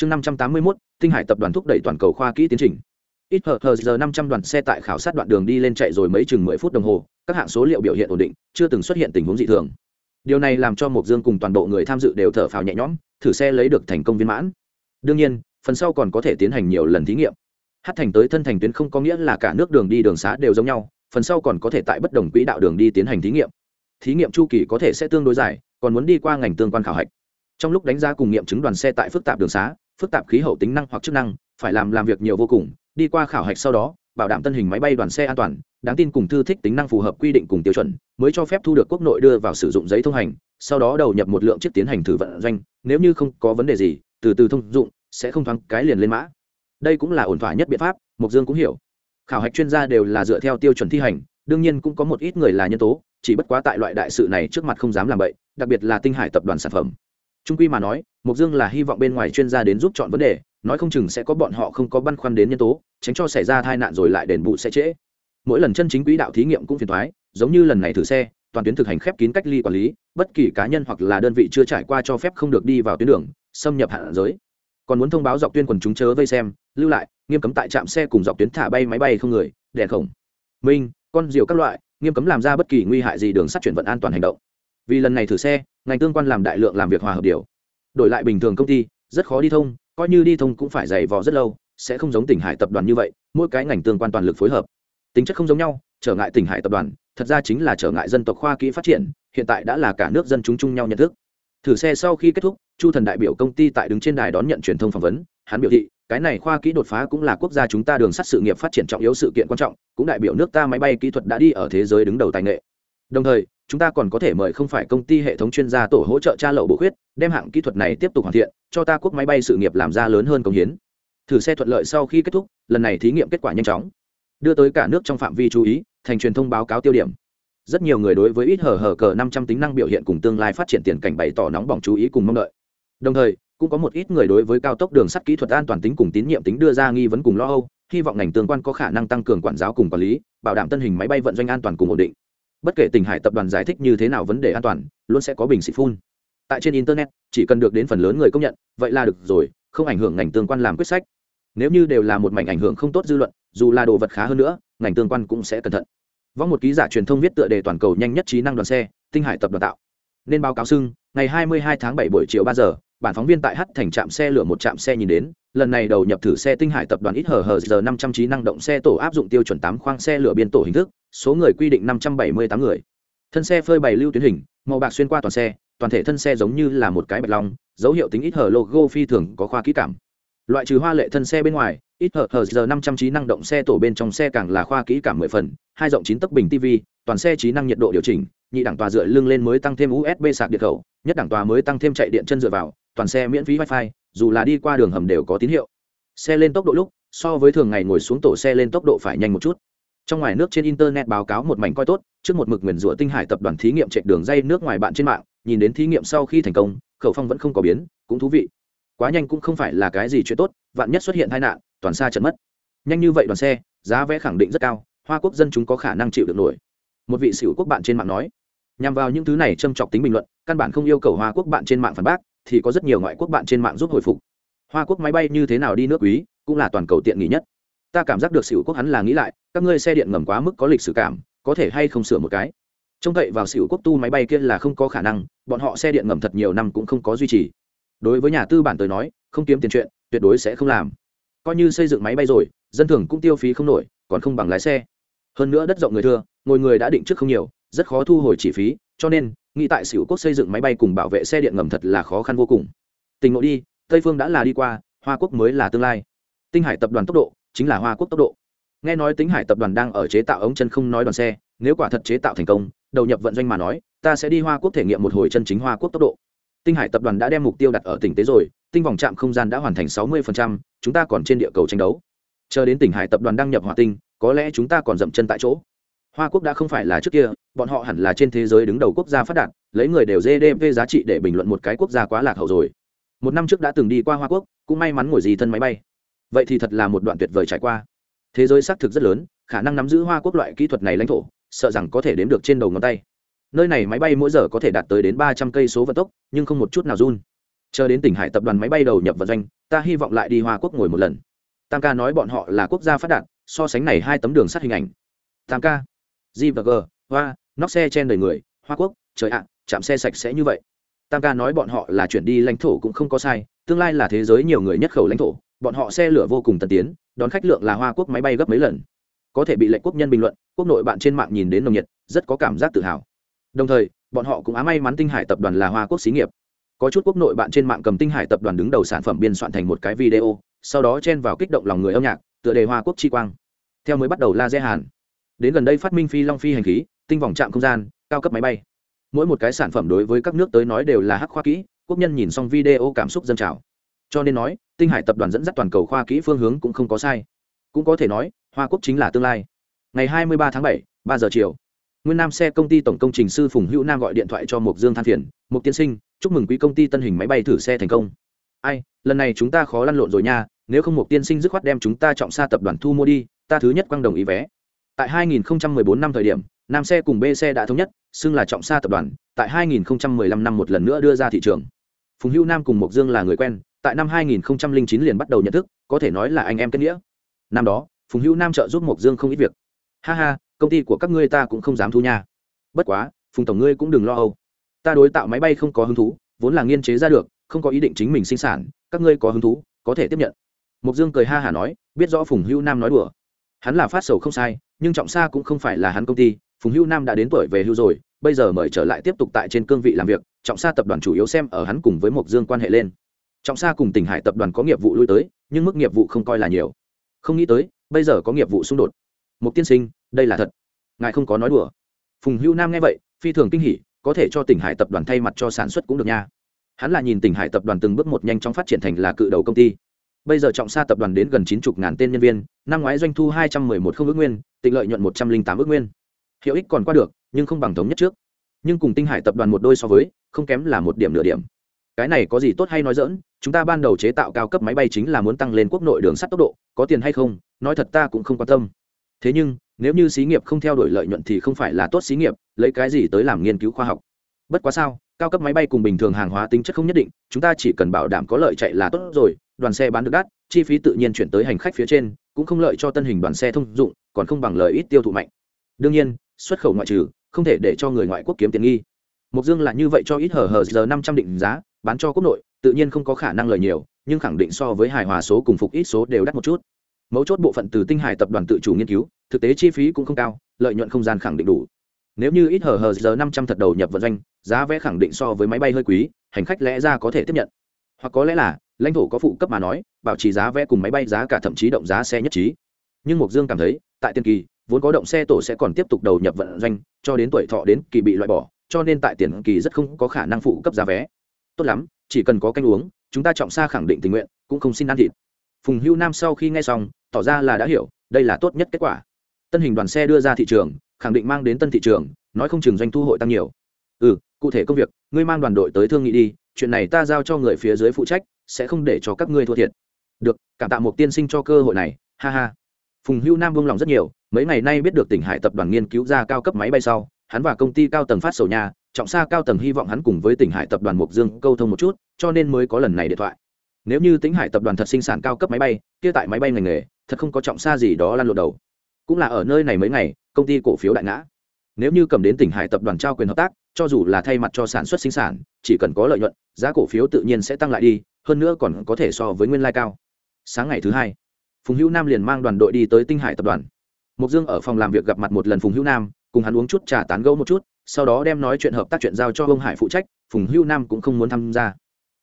chương năm trăm tám mươi mốt, tinh hải tập đoàn thúc đẩy toàn cầu khoa kỹ tiến trình. Ít hờ hờ giờ năm trăm đoàn xe tại khảo sát đoạn đường đi lên chạy rồi mấy chừng mười phút đồng hồ, các hạng số liệu biểu hiện ổn định, chưa từng xuất hiện tình huống dị thường. Điều này làm cho mộc dương cùng toàn bộ người tham dự đều thở phào nhẹ nhõm, thử xe lấy được thành công viên mãn. Đương nhiên, phần sau còn có thể tiến hành nhiều lần thí nghiệm. Hát thành tới thân thành tuyến không có nghĩa là cả nước đường đi đường xá đều giống nhau, phần sau còn có thể tại bất đồng quỹ đạo đường đi tiến hành thí nghiệm. Thí nghiệm chu kỳ có thể sẽ tương đối dài, còn muốn đi qua ngành tương quan khảo hạch. Trong lúc đánh giá cùng nghiệm chứng đoàn xe tại phức tạp đường xá phức tạp khí hậu tính năng hoặc chức năng, phải làm làm việc nhiều vô cùng, đi qua khảo hạch sau đó, bảo đảm tân hình máy bay đoàn xe an toàn, đáng tin cùng thư thích tính năng phù hợp quy định cùng tiêu chuẩn, mới cho phép thu được quốc nội đưa vào sử dụng giấy thông hành, sau đó đầu nhập một lượng chiếc tiến hành thử vận doanh, nếu như không có vấn đề gì, từ từ thông dụng, sẽ không thoáng cái liền lên mã. Đây cũng là ổn thỏa nhất biện pháp, mộc dương cũng hiểu. Khảo hạch chuyên gia đều là dựa theo tiêu chuẩn thi hành, đương nhiên cũng có một ít người là nhân tố, chỉ bất quá tại loại đại sự này trước mặt không dám làm vậy đặc biệt là tinh hải tập đoàn sản phẩm trung quy mà nói mục dương là hy vọng bên ngoài chuyên gia đến giúp chọn vấn đề, nói không chừng sẽ có bọn họ không có băn khoăn đến nhân tố, tránh cho xảy ra tai nạn rồi lại đền bù sẽ trễ. Mỗi lần chân chính quỹ đạo thí nghiệm cũng phiền thoái giống như lần này thử xe, toàn tuyến thực hành khép kín cách ly quản lý, bất kỳ cá nhân hoặc là đơn vị chưa trải qua cho phép không được đi vào tuyến đường, xâm nhập hạn giới. Còn muốn thông báo dọc tuyến quần chúng chớ vây xem, lưu lại, nghiêm cấm tại trạm xe cùng dọc tuyến thả bay máy bay không người đèn khổng. Minh, con diều các loại, nghiêm cấm làm ra bất kỳ nguy hại gì đường sắt chuyển vận an toàn hành động. Vì lần này thử xe ngành tương quan làm đại lượng làm việc hòa hợp điều. Đổi lại bình thường công ty, rất khó đi thông, coi như đi thông cũng phải dày vò rất lâu, sẽ không giống tỉnh hải tập đoàn như vậy, mỗi cái ngành tương quan toàn lực phối hợp. Tính chất không giống nhau, trở ngại tỉnh hải tập đoàn, thật ra chính là trở ngại dân tộc khoa kỹ phát triển, hiện tại đã là cả nước dân chúng chung nhau nhận thức. Thử xe sau khi kết thúc, chu thần đại biểu công ty tại đứng trên đài đón nhận truyền thông phỏng vấn, hắn biểu thị, cái này khoa kỹ đột phá cũng là quốc gia chúng ta đường sắt sự nghiệp phát triển trọng yếu sự kiện quan trọng, cũng đại biểu nước ta máy bay kỹ thuật đã đi ở thế giới đứng đầu tài nghệ đồng thời, chúng ta còn có thể mời không phải công ty hệ thống chuyên gia tổ hỗ trợ tra lậu bổ khuyết, đem hạng kỹ thuật này tiếp tục hoàn thiện, cho ta quốc máy bay sự nghiệp làm ra lớn hơn công hiến. Thử xe thuận lợi sau khi kết thúc, lần này thí nghiệm kết quả nhanh chóng. Đưa tới cả nước trong phạm vi chú ý, thành truyền thông báo cáo tiêu điểm. Rất nhiều người đối với ít hở hở cờ năm trăm tính năng biểu hiện cùng tương lai phát triển tiền cảnh bày tỏ nóng bỏng chú ý cùng mong đợi. Đồng thời, cũng có một ít người đối với cao tốc đường sắt kỹ thuật an toàn tính cùng tín nhiệm tính đưa ra nghi vấn cùng lo âu, hy vọng ngành tương quan có khả năng tăng cường quản giáo cùng quản lý, bảo đảm tân hình máy bay vận doanh an toàn cùng ổn định bất kể tỉnh hải tập đoàn giải thích như thế nào vấn đề an toàn, luôn sẽ có bình xịt phun. Tại trên internet, chỉ cần được đến phần lớn người công nhận, vậy là được rồi, không ảnh hưởng ngành tương quan làm quyết sách. Nếu như đều là một mảnh ảnh hưởng không tốt dư luận, dù là đồ vật khá hơn nữa, ngành tương quan cũng sẽ cẩn thận. Vong một ký giả truyền thông viết tựa đề toàn cầu nhanh nhất trí năng đoàn xe, tinh hải tập đoàn tạo. Nên báo cáo xưng, ngày 22 tháng 7 buổi chiều 3 giờ, bản phóng viên tại H thành trạm xe lửa một trạm xe nhìn đến, lần này đầu nhập thử xe tinh hải tập đoàn ít hờ hờ giờ 500 trí năng động xe tổ áp dụng tiêu chuẩn 8 khoang xe lửa biên tổ hình thức số người quy định 578 người. Thân xe phơi bày lưu tuyến hình, màu bạc xuyên qua toàn xe, toàn thể thân xe giống như là một cái bạch long, dấu hiệu tính ít hở logo phi thường có khoa kỹ cảm. Loại trừ hoa lệ thân xe bên ngoài, ít hở hở giờ năm trăm trí năng động xe tổ bên trong xe càng là khoa kỹ cảm mười phần, hai rộng chín tấc bình tv toàn xe trí năng nhiệt độ điều chỉnh, nhị đẳng tòa dựa lưng lên mới tăng thêm usb sạc điện khẩu, nhất đẳng tòa mới tăng thêm chạy điện chân dựa vào, toàn xe miễn phí wifi, dù là đi qua đường hầm đều có tín hiệu. Xe lên tốc độ lúc, so với thường ngày ngồi xuống tổ xe lên tốc độ phải nhanh một chút trong ngoài nước trên internet báo cáo một mảnh coi tốt, trước một mực nguyền rủa tinh hải tập đoàn thí nghiệm chạy đường dây nước ngoài bạn trên mạng, nhìn đến thí nghiệm sau khi thành công, khẩu phong vẫn không có biến, cũng thú vị. Quá nhanh cũng không phải là cái gì chuyện tốt, vạn nhất xuất hiện tai nạn, toàn xa trận mất. Nhanh như vậy đoàn xe, giá vé khẳng định rất cao, hoa quốc dân chúng có khả năng chịu được nổi. Một vị sửu quốc bạn trên mạng nói, nhằm vào những thứ này châm chọc tính bình luận, căn bản không yêu cầu hoa quốc bạn trên mạng phản bác, thì có rất nhiều ngoại quốc bạn trên mạng giúp hồi phục. Hoa quốc máy bay như thế nào đi nước quý cũng là toàn cầu tiện nghỉ nhất ta cảm giác được xỉu quốc hắn là nghĩ lại, các ngươi xe điện ngầm quá mức có lịch sử cảm, có thể hay không sửa một cái? Trông cậy vào xỉu quốc tu máy bay kia là không có khả năng, bọn họ xe điện ngầm thật nhiều năm cũng không có duy trì. Đối với nhà tư bản tới nói, không kiếm tiền chuyện, tuyệt đối sẽ không làm. Coi như xây dựng máy bay rồi, dân thường cũng tiêu phí không nổi, còn không bằng lái xe. Hơn nữa đất rộng người thưa, ngồi người đã định trước không nhiều, rất khó thu hồi chi phí, cho nên, nghĩ tại xỉu quốc xây dựng máy bay cùng bảo vệ xe điện ngầm thật là khó khăn vô cùng. Tình ngộ đi, tây phương đã là đi qua, hoa quốc mới là tương lai. Tinh hải tập đoàn tốc độ chính là hoa quốc tốc độ. Nghe nói tính hải tập đoàn đang ở chế tạo ống chân không nói đoàn xe, nếu quả thật chế tạo thành công, đầu nhập vận doanh mà nói, ta sẽ đi hoa quốc thể nghiệm một hồi chân chính hoa quốc tốc độ. Tinh hải tập đoàn đã đem mục tiêu đặt ở tỉnh tế rồi, tinh vòng trạm không gian đã hoàn thành sáu mươi chúng ta còn trên địa cầu tranh đấu. Chờ đến tỉnh hải tập đoàn đăng nhập hỏa tinh, có lẽ chúng ta còn dậm chân tại chỗ. Hoa quốc đã không phải là trước kia, bọn họ hẳn là trên thế giới đứng đầu quốc gia phát đạt, lấy người đều gdp giá trị để bình luận một cái quốc gia quá lạc hậu rồi. Một năm trước đã từng đi qua hoa quốc, cũng may mắn ngồi gì thân máy bay vậy thì thật là một đoạn tuyệt vời trải qua. Thế giới xác thực rất lớn, khả năng nắm giữ hoa quốc loại kỹ thuật này lãnh thổ, sợ rằng có thể đếm được trên đầu ngón tay. Nơi này máy bay mỗi giờ có thể đạt tới đến ba trăm cây số vận tốc, nhưng không một chút nào run. Chờ đến tỉnh hải tập đoàn máy bay đầu nhập vận doanh, ta hy vọng lại đi hoa quốc ngồi một lần. Tam ca nói bọn họ là quốc gia phát đạt, so sánh này hai tấm đường sắt hình ảnh. Tam ca. G và g, hoa, nóc xe chen đời người, hoa quốc, trời ạ, chạm xe sạch sẽ như vậy. Tam ca nói bọn họ là chuyển đi lãnh thổ cũng không có sai tương lai là thế giới nhiều người nhất khẩu lãnh thổ, bọn họ xe lửa vô cùng tân tiến, đón khách lượng là hoa quốc máy bay gấp mấy lần. Có thể bị lệnh quốc nhân bình luận, quốc nội bạn trên mạng nhìn đến nồng nhiệt, rất có cảm giác tự hào. Đồng thời, bọn họ cũng á may mắn tinh hải tập đoàn là hoa quốc xí nghiệp. Có chút quốc nội bạn trên mạng cầm tinh hải tập đoàn đứng đầu sản phẩm biên soạn thành một cái video, sau đó chen vào kích động lòng người âm nhạc, tựa đề hoa quốc chi quang. Theo mới bắt đầu la dê hàn. Đến gần đây phát minh phi long phi hành khí, tinh vòng trạm không gian, cao cấp máy bay. Mỗi một cái sản phẩm đối với các nước tới nói đều là hắc khoa kỹ quốc nhân nhìn xong video cảm xúc dân trào. Cho nên nói tinh hải tập đoàn dẫn dắt toàn cầu khoa kỹ phương hướng cũng không có sai. Cũng có thể nói hoa quốc chính là tương lai. Ngày 23 tháng 7, 3 giờ chiều nguyên nam xe công ty tổng công trình sư phùng hữu nam gọi điện thoại cho mục dương than phiền mục tiên sinh chúc mừng quý công ty tân hình máy bay thử xe thành công. Ai lần này chúng ta khó lăn lộn rồi nha nếu không mục tiên sinh dứt khoát đem chúng ta trọng xa tập đoàn thu mua đi ta thứ nhất quang đồng ý vé. Tại 2014 năm thời điểm nam xe cùng b xe đã thống nhất xưng là trọng xa tập đoàn tại 2015 năm một lần nữa đưa ra thị trường phùng hữu nam cùng mộc dương là người quen, tại năm 2009 liền bắt đầu nhận thức, có thể nói là anh em kết nghĩa. Năm đó, phùng hữu nam trợ giúp mộc dương không ít việc. Ha ha, công ty của các ngươi ta cũng không dám thu nha. Bất quá, phùng tổng ngươi cũng đừng lo âu. Ta đối tạo máy bay không có hứng thú, vốn là nghiên chế ra được, không có ý định chính mình sinh sản, các ngươi có hứng thú, có thể tiếp nhận. Mộc dương cười ha hả nói, biết rõ phùng hữu nam nói đùa. Hắn là phát sầu không sai, nhưng trọng sa cũng không phải là hắn công ty, phùng hữu nam đã đến tuổi về hưu rồi bây giờ mời trở lại tiếp tục tại trên cương vị làm việc, trọng sa tập đoàn chủ yếu xem ở hắn cùng với mộc dương quan hệ lên. Trọng sa cùng tỉnh hải tập đoàn có nghiệp vụ lui tới, nhưng mức nghiệp vụ không coi là nhiều. Không nghĩ tới, bây giờ có nghiệp vụ xung đột. Mục tiên sinh, đây là thật. Ngài không có nói đùa. Phùng hữu nam nghe vậy, phi thường kinh hỉ, có thể cho tỉnh hải tập đoàn thay mặt cho sản xuất cũng được nha. Hắn là nhìn tỉnh hải tập đoàn từng bước một nhanh chóng phát triển thành là cự đầu công ty. Bây giờ trọng sa tập đoàn đến gần chín chục ngàn tên nhân viên, năm ngoái doanh thu hai trăm mười một không ước nguyên, tịnh lợi nhuận một trăm linh tám ước nguyên. Hiệu ích còn qua được nhưng không bằng thống nhất trước. Nhưng cùng tinh hải tập đoàn một đôi so với, không kém là một điểm nửa điểm. Cái này có gì tốt hay nói dỡn chúng ta ban đầu chế tạo cao cấp máy bay chính là muốn tăng lên quốc nội đường sắt tốc độ, có tiền hay không, nói thật ta cũng không quan tâm. Thế nhưng, nếu như xí nghiệp không theo đuổi lợi nhuận thì không phải là tốt xí nghiệp, lấy cái gì tới làm nghiên cứu khoa học? Bất quá sao, cao cấp máy bay cùng bình thường hàng hóa tính chất không nhất định, chúng ta chỉ cần bảo đảm có lợi chạy là tốt rồi, đoàn xe bán được đắt, chi phí tự nhiên chuyển tới hành khách phía trên, cũng không lợi cho tân hình đoàn xe thông dụng, còn không bằng lợi ít tiêu thụ mạnh. Đương nhiên, xuất khẩu ngoại trừ không thể để cho người ngoại quốc kiếm tiền nghi. Mục dương là như vậy cho ít hở hở giờ năm trăm định giá, bán cho quốc nội, tự nhiên không có khả năng lời nhiều, nhưng khẳng định so với hài hòa số cùng phục ít số đều đắt một chút. Mấu chốt bộ phận từ tinh hải tập đoàn tự chủ nghiên cứu, thực tế chi phí cũng không cao, lợi nhuận không gian khẳng định đủ. Nếu như ít hở hở giờ năm trăm thật đầu nhập vận doanh, giá vé khẳng định so với máy bay hơi quý, hành khách lẽ ra có thể tiếp nhận. Hoặc có lẽ là, lãnh thổ có phụ cấp mà nói, bảo trì giá vé cùng máy bay giá cả thậm chí động giá xe nhất trí. Nhưng mục dương cảm thấy, tại Tiên kỳ vốn có động xe tổ sẽ còn tiếp tục đầu nhập vận doanh, cho đến tuổi thọ đến kỳ bị loại bỏ, cho nên tại tiền kỳ rất không có khả năng phụ cấp giá vé. Tốt lắm, chỉ cần có canh uống, chúng ta trọng xa khẳng định tình nguyện, cũng không xin ăn thịt. Phùng hưu nam sau khi nghe xong, tỏ ra là đã hiểu, đây là tốt nhất kết quả. Tân hình đoàn xe đưa ra thị trường, khẳng định mang đến tân thị trường, nói không chừng doanh thu hội tăng nhiều. Ừ cụ thể công việc, ngươi mang đoàn đội tới thương nghị đi, chuyện này ta giao cho người phía dưới phụ trách, sẽ không để cho các ngươi thua thiệt. Được, cảm tạ một tiên sinh cho cơ hội này, ha ha phùng hưu nam buông lòng rất nhiều, mấy ngày nay biết được tỉnh hải tập đoàn nghiên cứu ra cao cấp máy bay sau, hắn và công ty cao tầng phát sầu nhà, trọng xa cao tầng hy vọng hắn cùng với tỉnh hải tập đoàn mộc dương câu thông một chút, cho nên mới có lần này điện thoại. Nếu như tỉnh hải tập đoàn thật sinh sản cao cấp máy bay, kia tại máy bay ngành nghề, thật không có trọng xa gì đó lăn lộn đầu. Cũng là ở nơi này mấy ngày, công ty cổ phiếu đại ngã. Nếu như cầm đến tỉnh hải tập đoàn trao quyền hợp tác, cho dù là thay mặt cho sản xuất sinh sản, chỉ cần có lợi nhuận, giá cổ phiếu tự nhiên sẽ tăng lại đi, hơn nữa còn có thể so với nguyên lai cao. Sáng ngày thứ hai phùng hữu nam liền mang đoàn đội đi tới tinh hải tập đoàn. Mục dương ở phòng làm việc gặp mặt một lần phùng hữu nam, cùng hắn uống chút trà tán gẫu một chút, sau đó đem nói chuyện hợp tác chuyện giao cho ông hải phụ trách, phùng hữu nam cũng không muốn tham gia.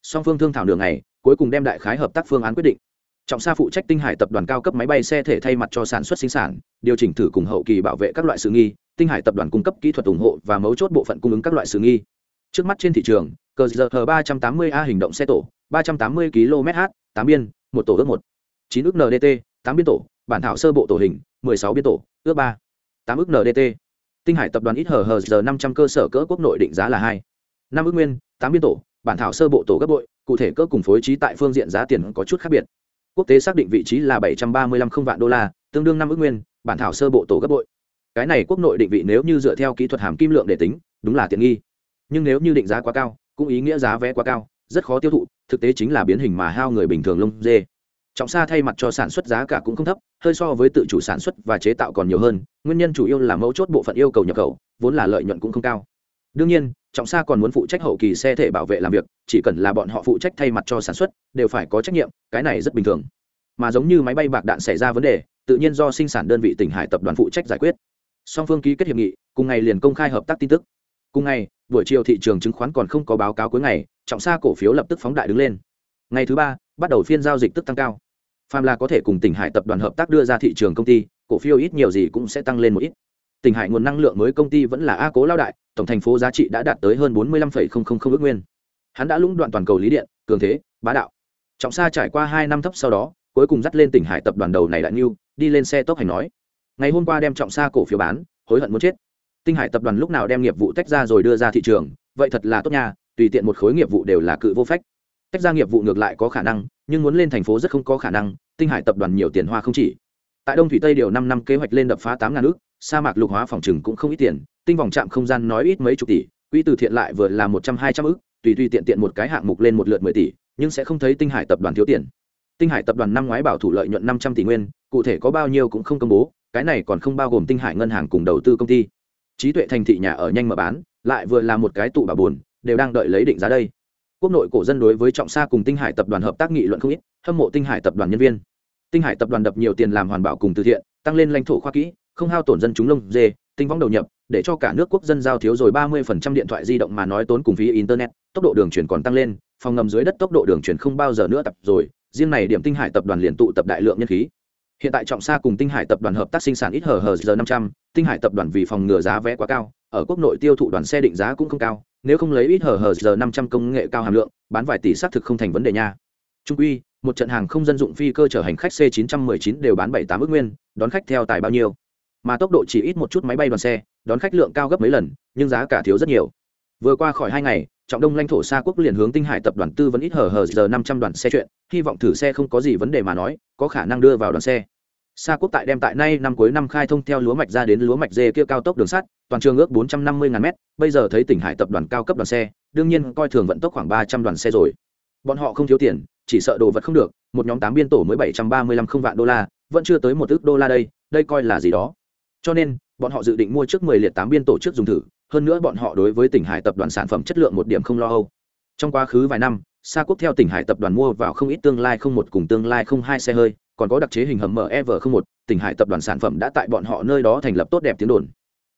Song phương thương thảo đường này cuối cùng đem đại khái hợp tác phương án quyết định. Trọng sa phụ trách tinh hải tập đoàn cao cấp máy bay xe thể thay mặt cho sản xuất sinh sản, điều chỉnh thử cùng hậu kỳ bảo vệ các loại sự nghi, tinh hải tập đoàn cung cấp kỹ thuật ủng hộ và mấu chốt bộ phận cung ứng các loại sự nghi. Trước mắt trên thị trường, cờ giờ ba trăm tám mươi a hình động xe tổ, ba trăm tám mươi km h tám biên, một tổ ước một chín ước ndt tám biên tổ, bản thảo sơ bộ tổ hình, mười sáu biên tổ, ước ba, tám ước ndt tinh hải tập đoàn ít hờ hờ giờ năm trăm cơ sở cỡ quốc nội định giá là hai, năm ước nguyên, tám biên tổ, bản thảo sơ bộ tổ gấp bội, cụ thể cỡ cùng phối trí tại phương diện giá tiền có chút khác biệt. Quốc tế xác định vị trí là bảy trăm ba mươi lăm không vạn đô la, tương đương năm ước nguyên, bản thảo sơ bộ tổ gấp bội. Cái này quốc nội định vị nếu như dựa theo kỹ thuật hàm kim lượng để tính, đúng là tiện nghi. Nhưng nếu như định giá quá cao, cũng ý nghĩa giá vé quá cao, rất khó tiêu thụ, thực tế chính là biến hình mà hao người bình thường lông dê trọng sa thay mặt cho sản xuất giá cả cũng không thấp, hơi so với tự chủ sản xuất và chế tạo còn nhiều hơn, nguyên nhân chủ yếu là mấu chốt bộ phận yêu cầu nhập khẩu, vốn là lợi nhuận cũng không cao. Đương nhiên, trọng sa còn muốn phụ trách hậu kỳ xe thể bảo vệ làm việc, chỉ cần là bọn họ phụ trách thay mặt cho sản xuất, đều phải có trách nhiệm, cái này rất bình thường. Mà giống như máy bay bạc đạn xảy ra vấn đề, tự nhiên do sinh sản đơn vị tỉnh hải tập đoàn phụ trách giải quyết. Song phương ký kết hiệp nghị, cùng ngày liền công khai hợp tác tin tức. Cùng ngày, buổi chiều thị trường chứng khoán còn không có báo cáo cuối ngày, trọng sa cổ phiếu lập tức phóng đại đứng lên. Ngày thứ ba, bắt đầu phiên giao dịch tức tăng cao phàm là có thể cùng tỉnh hải tập đoàn hợp tác đưa ra thị trường công ty, cổ phiếu ít nhiều gì cũng sẽ tăng lên một ít. Tỉnh hải nguồn năng lượng mới công ty vẫn là a cố lao đại, tổng thành phố giá trị đã đạt tới hơn bốn mươi năm ước nguyên. Hắn đã lũng đoạn toàn cầu lý điện, cường thế, bá đạo. Trọng sa trải qua hai năm thấp sau đó, cuối cùng dắt lên tỉnh hải tập đoàn đầu này đại nhiêu đi lên xe tốc hành nói. Ngày hôm qua đem trọng sa cổ phiếu bán, hối hận muốn chết. Tinh hải tập đoàn lúc nào đem nghiệp vụ tách ra rồi đưa ra thị trường, vậy thật là tốt nha, tùy tiện một khối nghiệp vụ đều là cự vô phách. Tách ra nghiệp vụ ngược lại có khả năng, nhưng muốn lên thành phố rất không có khả năng tinh hải tập đoàn nhiều tiền hoa không chỉ. Tại đông thủy tây điều năm năm kế hoạch lên đập phá tám ngàn ước sa mạc lục hóa phòng trừng cũng không ít tiền, tinh vòng trạm không gian nói ít mấy chục tỷ, quỹ từ thiện lại vừa là một trăm hai trăm ước tùy tùy tiện tiện một cái hạng mục lên một lượt mười tỷ, nhưng sẽ không thấy tinh hải tập đoàn thiếu tiền. Tinh hải tập đoàn năm ngoái bảo thủ lợi nhuận năm trăm tỷ nguyên, cụ thể có bao nhiêu cũng không công bố, cái này còn không bao gồm tinh hải ngân hàng cùng đầu tư công ty. Trí tuệ thành thị nhà ở nhanh mở bán, lại vừa là một cái tụ bà buồn, đều đang đợi lấy định giá đây quốc nội cổ dân đối với trọng sa cùng tinh hải tập đoàn hợp tác nghị luận không ít, hâm mộ tinh hải tập đoàn nhân viên. Tinh hải tập đoàn đập nhiều tiền làm hoàn bảo cùng từ thiện, tăng lên lãnh thổ khoa kỹ, không hao tổn dân chúng lông dê, tinh võng đầu nhập, để cho cả nước quốc dân giao thiếu rồi ba mươi phần trăm điện thoại di động mà nói tốn cùng phí internet, tốc độ đường truyền còn tăng lên, phòng ngầm dưới đất tốc độ đường truyền không bao giờ nữa tập rồi, riêng này điểm tinh hải tập đoàn liền tụ tập đại lượng nhân khí hiện tại trọng sa cùng tinh hải tập đoàn hợp tác sinh sản ít hờ hờ giờ năm trăm, tinh hải tập đoàn vì phòng ngừa giá vé quá cao, ở quốc nội tiêu thụ đoàn xe định giá cũng không cao, nếu không lấy ít hờ hờ giờ năm trăm công nghệ cao hàm lượng, bán vài tỷ xác thực không thành vấn đề nha. Trung quy, một trận hàng không dân dụng phi cơ chở hành khách c 919 đều bán bảy tám ước nguyên, đón khách theo tài bao nhiêu? Mà tốc độ chỉ ít một chút máy bay đoàn xe, đón khách lượng cao gấp mấy lần, nhưng giá cả thiếu rất nhiều. Vừa qua khỏi hai ngày, trọng đông lãnh thổ xa quốc liền hướng tinh hải tập đoàn tư vấn ít hở hở giờ năm trăm đoàn xe chuyện, hy vọng thử xe không có gì vấn đề mà nói, có khả năng đưa vào đoàn xe. Sa quốc tại đem tại nay năm cuối năm khai thông theo lúa mạch ra đến lúa mạch dê kia cao tốc đường sắt, toàn trường ước bốn trăm năm mươi ngàn mét, bây giờ thấy tỉnh hải tập đoàn cao cấp đoàn xe, đương nhiên coi thường vận tốc khoảng ba trăm đoàn xe rồi. Bọn họ không thiếu tiền, chỉ sợ đồ vật không được, một nhóm tám biên tổ mới bảy trăm ba mươi lăm không vạn đô la, vẫn chưa tới một ức đô la đây đây coi là gì đó. Cho nên, bọn họ dự định mua trước mười liệt tám biên tổ trước dùng thử, hơn nữa bọn họ đối với tỉnh hải tập đoàn sản phẩm chất lượng một điểm không lo âu. Trong quá khứ vài năm, Sa quốc theo tỉnh hải tập đoàn mua vào không ít tương lai không một cùng tương lai không hai xe hơi còn có đặc chế hình hầm mev không một, tỉnh hải tập đoàn sản phẩm đã tại bọn họ nơi đó thành lập tốt đẹp tiếng đồn.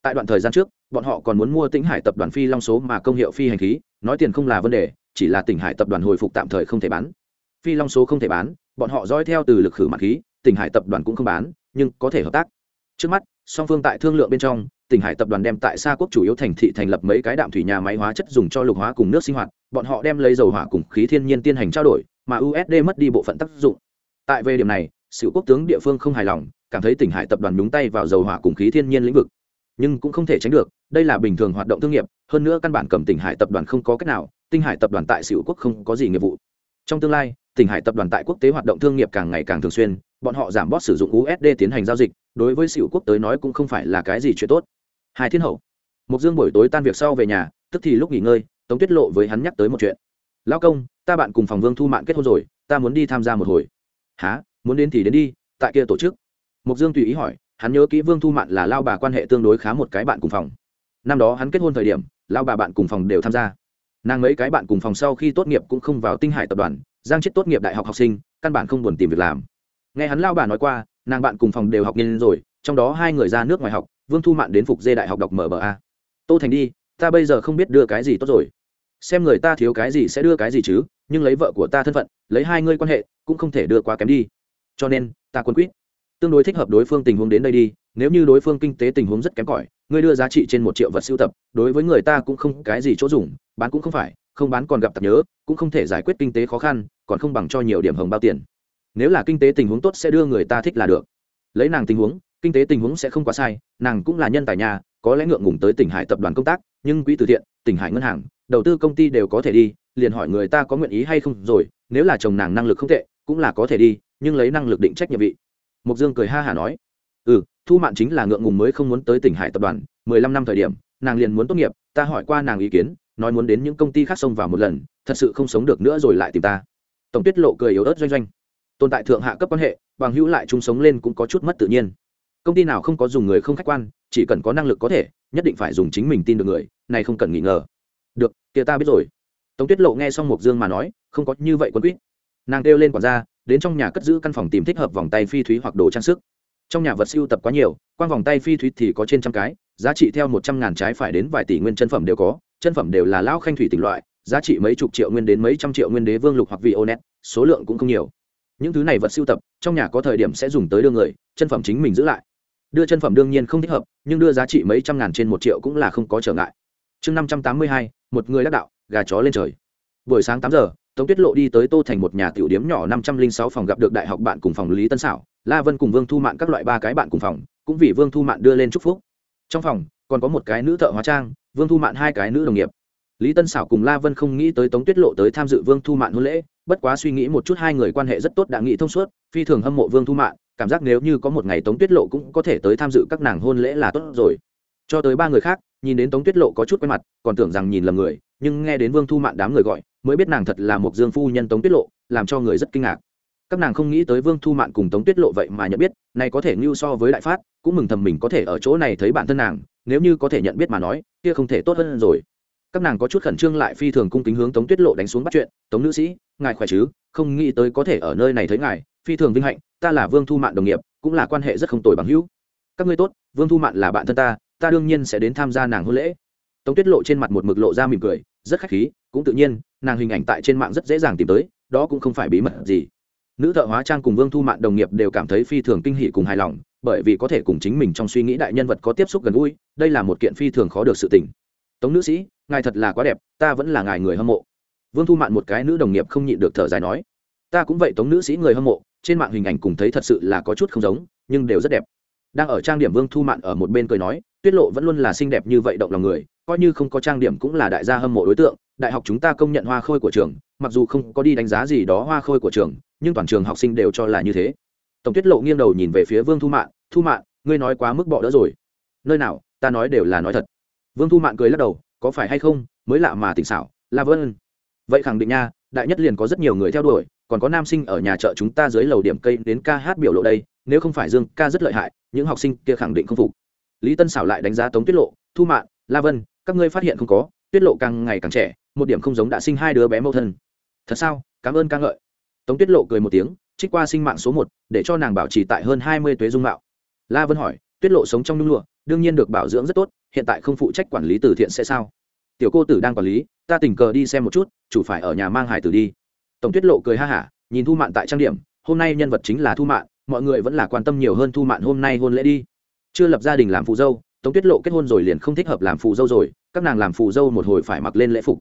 Tại đoạn thời gian trước, bọn họ còn muốn mua tỉnh hải tập đoàn phi long số mà công hiệu phi hành khí, nói tiền không là vấn đề, chỉ là tỉnh hải tập đoàn hồi phục tạm thời không thể bán. Phi long số không thể bán, bọn họ dõi theo từ lực khử mặt khí tỉnh hải tập đoàn cũng không bán, nhưng có thể hợp tác. Trước mắt, song phương tại thương lượng bên trong tỉnh hải tập đoàn đem tại Sa quốc chủ yếu thành thị thành lập mấy cái đạm thủy nhà máy hóa chất dùng cho lục hóa cùng nước sinh hoạt, bọn họ đem lấy dầu hỏa cùng khí thiên nhiên tiến hành trao đổi, mà usd mất đi bộ phận tác dụng tại về điểm này sự quốc tướng địa phương không hài lòng, cảm thấy tỉnh hải tập đoàn nhúng tay vào dầu hỏa cùng khí thiên nhiên lĩnh vực. Nhưng cũng không thể tránh được, đây là bình thường hoạt động thương nghiệp, hơn nữa căn bản cầm tỉnh hải tập đoàn không có cách nào, tinh hải tập đoàn tại sự quốc không có gì nghiệp vụ. Trong tương lai, tỉnh hải tập đoàn tại quốc tế hoạt động thương nghiệp càng ngày càng thường xuyên, bọn họ giảm bớt sử dụng usd tiến hành giao dịch, đối với sự quốc tới nói cũng không phải là cái gì chuyện tốt. Hai thiên hậu. Mục dương buổi tối tan việc sau về nhà, tức thì lúc nghỉ ngơi, tống tuyết lộ với hắn nhắc tới một chuyện. Lão công, ta bạn cùng phòng vương thu mạng kết hôn rồi, ta muốn đi tham gia một hồi há muốn đến thì đến đi, tại kia tổ chức. Mục dương tùy ý hỏi, hắn nhớ kỹ vương thu mạn là lao bà quan hệ tương đối khá một cái bạn cùng phòng. Năm đó hắn kết hôn thời điểm, lao bà bạn cùng phòng đều tham gia. Nàng mấy cái bạn cùng phòng sau khi tốt nghiệp cũng không vào tinh hải tập đoàn, giang chết tốt nghiệp đại học học sinh, căn bản không buồn tìm việc làm. Nghe hắn lao bà nói qua, nàng bạn cùng phòng đều học nghiên rồi, trong đó hai người ra nước ngoài học, vương thu mạn đến phục dê đại học đọc mba tô thành đi, ta bây giờ không biết đưa cái gì tốt rồi. Xem người ta thiếu cái gì sẽ đưa cái gì chứ? Nhưng lấy vợ của ta thân phận, lấy hai ngươi quan hệ, cũng không thể đưa quá kém đi. Cho nên, ta quân quýt. Tương đối thích hợp đối phương tình huống đến đây đi, nếu như đối phương kinh tế tình huống rất kém cỏi, ngươi đưa giá trị trên một triệu vật sưu tập, đối với người ta cũng không cái gì chỗ dùng, bán cũng không phải, không bán còn gặp tập nhớ, cũng không thể giải quyết kinh tế khó khăn, còn không bằng cho nhiều điểm hồng bao tiền. Nếu là kinh tế tình huống tốt sẽ đưa người ta thích là được. Lấy nàng tình huống, kinh tế tình huống sẽ không quá sai, nàng cũng là nhân tài nhà, có lẽ ngượng ngùng tới tỉnh hải tập đoàn công tác, nhưng quỹ từ thiện, tỉnh hải ngân hàng, đầu tư công ty đều có thể đi liền hỏi người ta có nguyện ý hay không rồi, nếu là chồng nàng năng lực không tệ, cũng là có thể đi, nhưng lấy năng lực định trách nhiệm vị. Mục dương cười ha hả nói ừ thu mạn chính là ngượng ngùng mới không muốn tới tỉnh hải tập đoàn, mười lăm năm thời điểm, nàng liền muốn tốt nghiệp, ta hỏi qua nàng ý kiến, nói muốn đến những công ty khác xông vào một lần, thật sự không sống được nữa rồi lại tìm ta. Tổng tuyết lộ cười yếu ớt doanh doanh, tồn tại thượng hạ cấp quan hệ, bằng hữu lại chung sống lên cũng có chút mất tự nhiên. Công ty nào không có dùng người không khách quan, chỉ cần có năng lực có thể, nhất định phải dùng chính mình tin được người, này không cần nghi ngờ. Được, kia ta biết rồi tống tuyết lộ nghe xong mục dương mà nói, không có như vậy quân quýt. Nàng kêu lên quản gia, đến trong nhà cất giữ căn phòng tìm thích hợp vòng tay phi thúy hoặc đồ trang sức. Trong nhà vật siêu tập quá nhiều, quang vòng tay phi thúy thì có trên trăm cái, giá trị theo một trăm ngàn trái phải đến vài tỷ nguyên chân phẩm đều có, chân phẩm đều là lao khanh thủy tỉnh loại, giá trị mấy chục triệu nguyên đến mấy trăm triệu nguyên đế vương lục hoặc vị ô net số lượng cũng không nhiều. Những thứ này vật siêu tập, trong nhà có thời điểm sẽ dùng tới đưa người, chân phẩm chính mình giữ lại. Đưa chân phẩm đương nhiên không thích hợp, nhưng đưa giá trị mấy trăm ngàn trên một triệu cũng là không có trở ngại. Chương năm trăm tám mươi hai, một người đắc đạo gà chó lên trời. Buổi sáng tám giờ, tống tuyết lộ đi tới tô thành một nhà tiểu điếm nhỏ năm trăm linh sáu phòng gặp được đại học bạn cùng phòng lý tân xảo la vân cùng vương thu mạn các loại ba cái bạn cùng phòng, cũng vì vương thu mạn đưa lên chúc phúc. Trong phòng, còn có một cái nữ thợ hóa trang, vương thu mạn hai cái nữ đồng nghiệp. Lý tân xảo cùng la vân không nghĩ tới tống tuyết lộ tới tham dự vương thu mạn hôn lễ, bất quá suy nghĩ một chút hai người quan hệ rất tốt đã nghĩ thông suốt, phi thường hâm mộ vương thu mạn, cảm giác nếu như có một ngày tống tuyết lộ cũng có thể tới tham dự các nàng hôn lễ là tốt rồi. Cho tới ba người khác, nhìn đến tống tuyết lộ có chút quen mặt, còn tưởng rằng nhìn lầm người nhưng nghe đến vương thu mạn đám người gọi, mới biết nàng thật là một dương phu nhân tống tuyết lộ, làm cho người rất kinh ngạc. Các nàng không nghĩ tới vương thu mạn cùng tống tuyết lộ vậy mà nhận biết, này có thể ngưu so với đại phát, cũng mừng thầm mình có thể ở chỗ này thấy bản thân nàng, nếu như có thể nhận biết mà nói, kia không thể tốt hơn rồi. Các nàng có chút khẩn trương lại phi thường cung kính hướng tống tuyết lộ đánh xuống bắt chuyện, tống nữ sĩ, ngài khỏe chứ? Không nghĩ tới có thể ở nơi này thấy ngài, phi thường vinh hạnh, ta là vương thu mạn đồng nghiệp, cũng là quan hệ rất không tồi bằng hữu. Các ngươi tốt, vương thu mạn là bạn thân ta ta đương nhiên sẽ đến tham gia nàng hôn lễ tống tuyết lộ trên mặt một mực lộ ra mỉm cười, rất khách khí, cũng tự nhiên, nàng hình ảnh tại trên mạng rất dễ dàng tìm tới, đó cũng không phải bí mật gì. Nữ thợ hóa trang cùng vương thu mạn đồng nghiệp đều cảm thấy phi thường kinh hỷ cùng hài lòng, bởi vì có thể cùng chính mình trong suy nghĩ đại nhân vật có tiếp xúc gần gũi, đây là một kiện phi thường khó được sự tình. Tống nữ sĩ, ngài thật là quá đẹp, ta vẫn là ngài người hâm mộ. Vương thu mạn một cái nữ đồng nghiệp không nhịn được thở dài nói, ta cũng vậy tống nữ sĩ người hâm mộ, trên mạng hình ảnh cùng thấy thật sự là có chút không giống, nhưng đều rất đẹp. Đang ở trang điểm vương thu mạn ở một bên cười nói, tuyết lộ vẫn luôn là xinh đẹp như vậy động lòng người coi như không có trang điểm cũng là đại gia hâm mộ đối tượng, đại học chúng ta công nhận hoa khôi của trường, mặc dù không có đi đánh giá gì đó hoa khôi của trường, nhưng toàn trường học sinh đều cho là như thế. Tổng tuyết lộ nghiêng đầu nhìn về phía vương thu mạn thu mạn, ngươi nói quá mức bỏ đỡ rồi. Nơi nào, ta nói đều là nói thật. Vương thu mạn cười lắc đầu, có phải hay không, mới lạ mà tỉnh xảo la vân. Vậy khẳng định nha, đại nhất liền có rất nhiều người theo đuổi, còn có nam sinh ở nhà chợ chúng ta dưới lầu điểm cây đến ca hát biểu lộ đây, nếu không phải dương ca rất lợi hại, những học sinh kia khẳng định không phục. Lý tân xảo lại đánh giá tống tuyết lộ, thu mạn, la vân các ngươi phát hiện không có tuyết lộ càng ngày càng trẻ, một điểm không giống đã sinh hai đứa bé mẫu thân. Thật sao? Cảm ơn ca ngợi. Tống tuyết lộ cười một tiếng, trích qua sinh mạng số một, để cho nàng bảo trì tại hơn hai mươi tuế dung mạo. La vân hỏi tuyết lộ sống trong nhung lụa, đương nhiên được bảo dưỡng rất tốt, hiện tại không phụ trách quản lý từ thiện sẽ sao? Tiểu cô tử đang quản lý, ta tình cờ đi xem một chút, chủ phải ở nhà mang hải tử đi. Tổng tuyết lộ cười ha hả, nhìn thu mạn tại trang điểm, hôm nay nhân vật chính là thu mạn, mọi người vẫn là quan tâm nhiều hơn thu mạn hôm nay hôn lễ đi. Chưa lập gia đình làm phụ dâu tống tuyết lộ kết hôn rồi liền không thích hợp làm phù dâu rồi, các nàng làm phù dâu một hồi phải mặc lên lễ phục.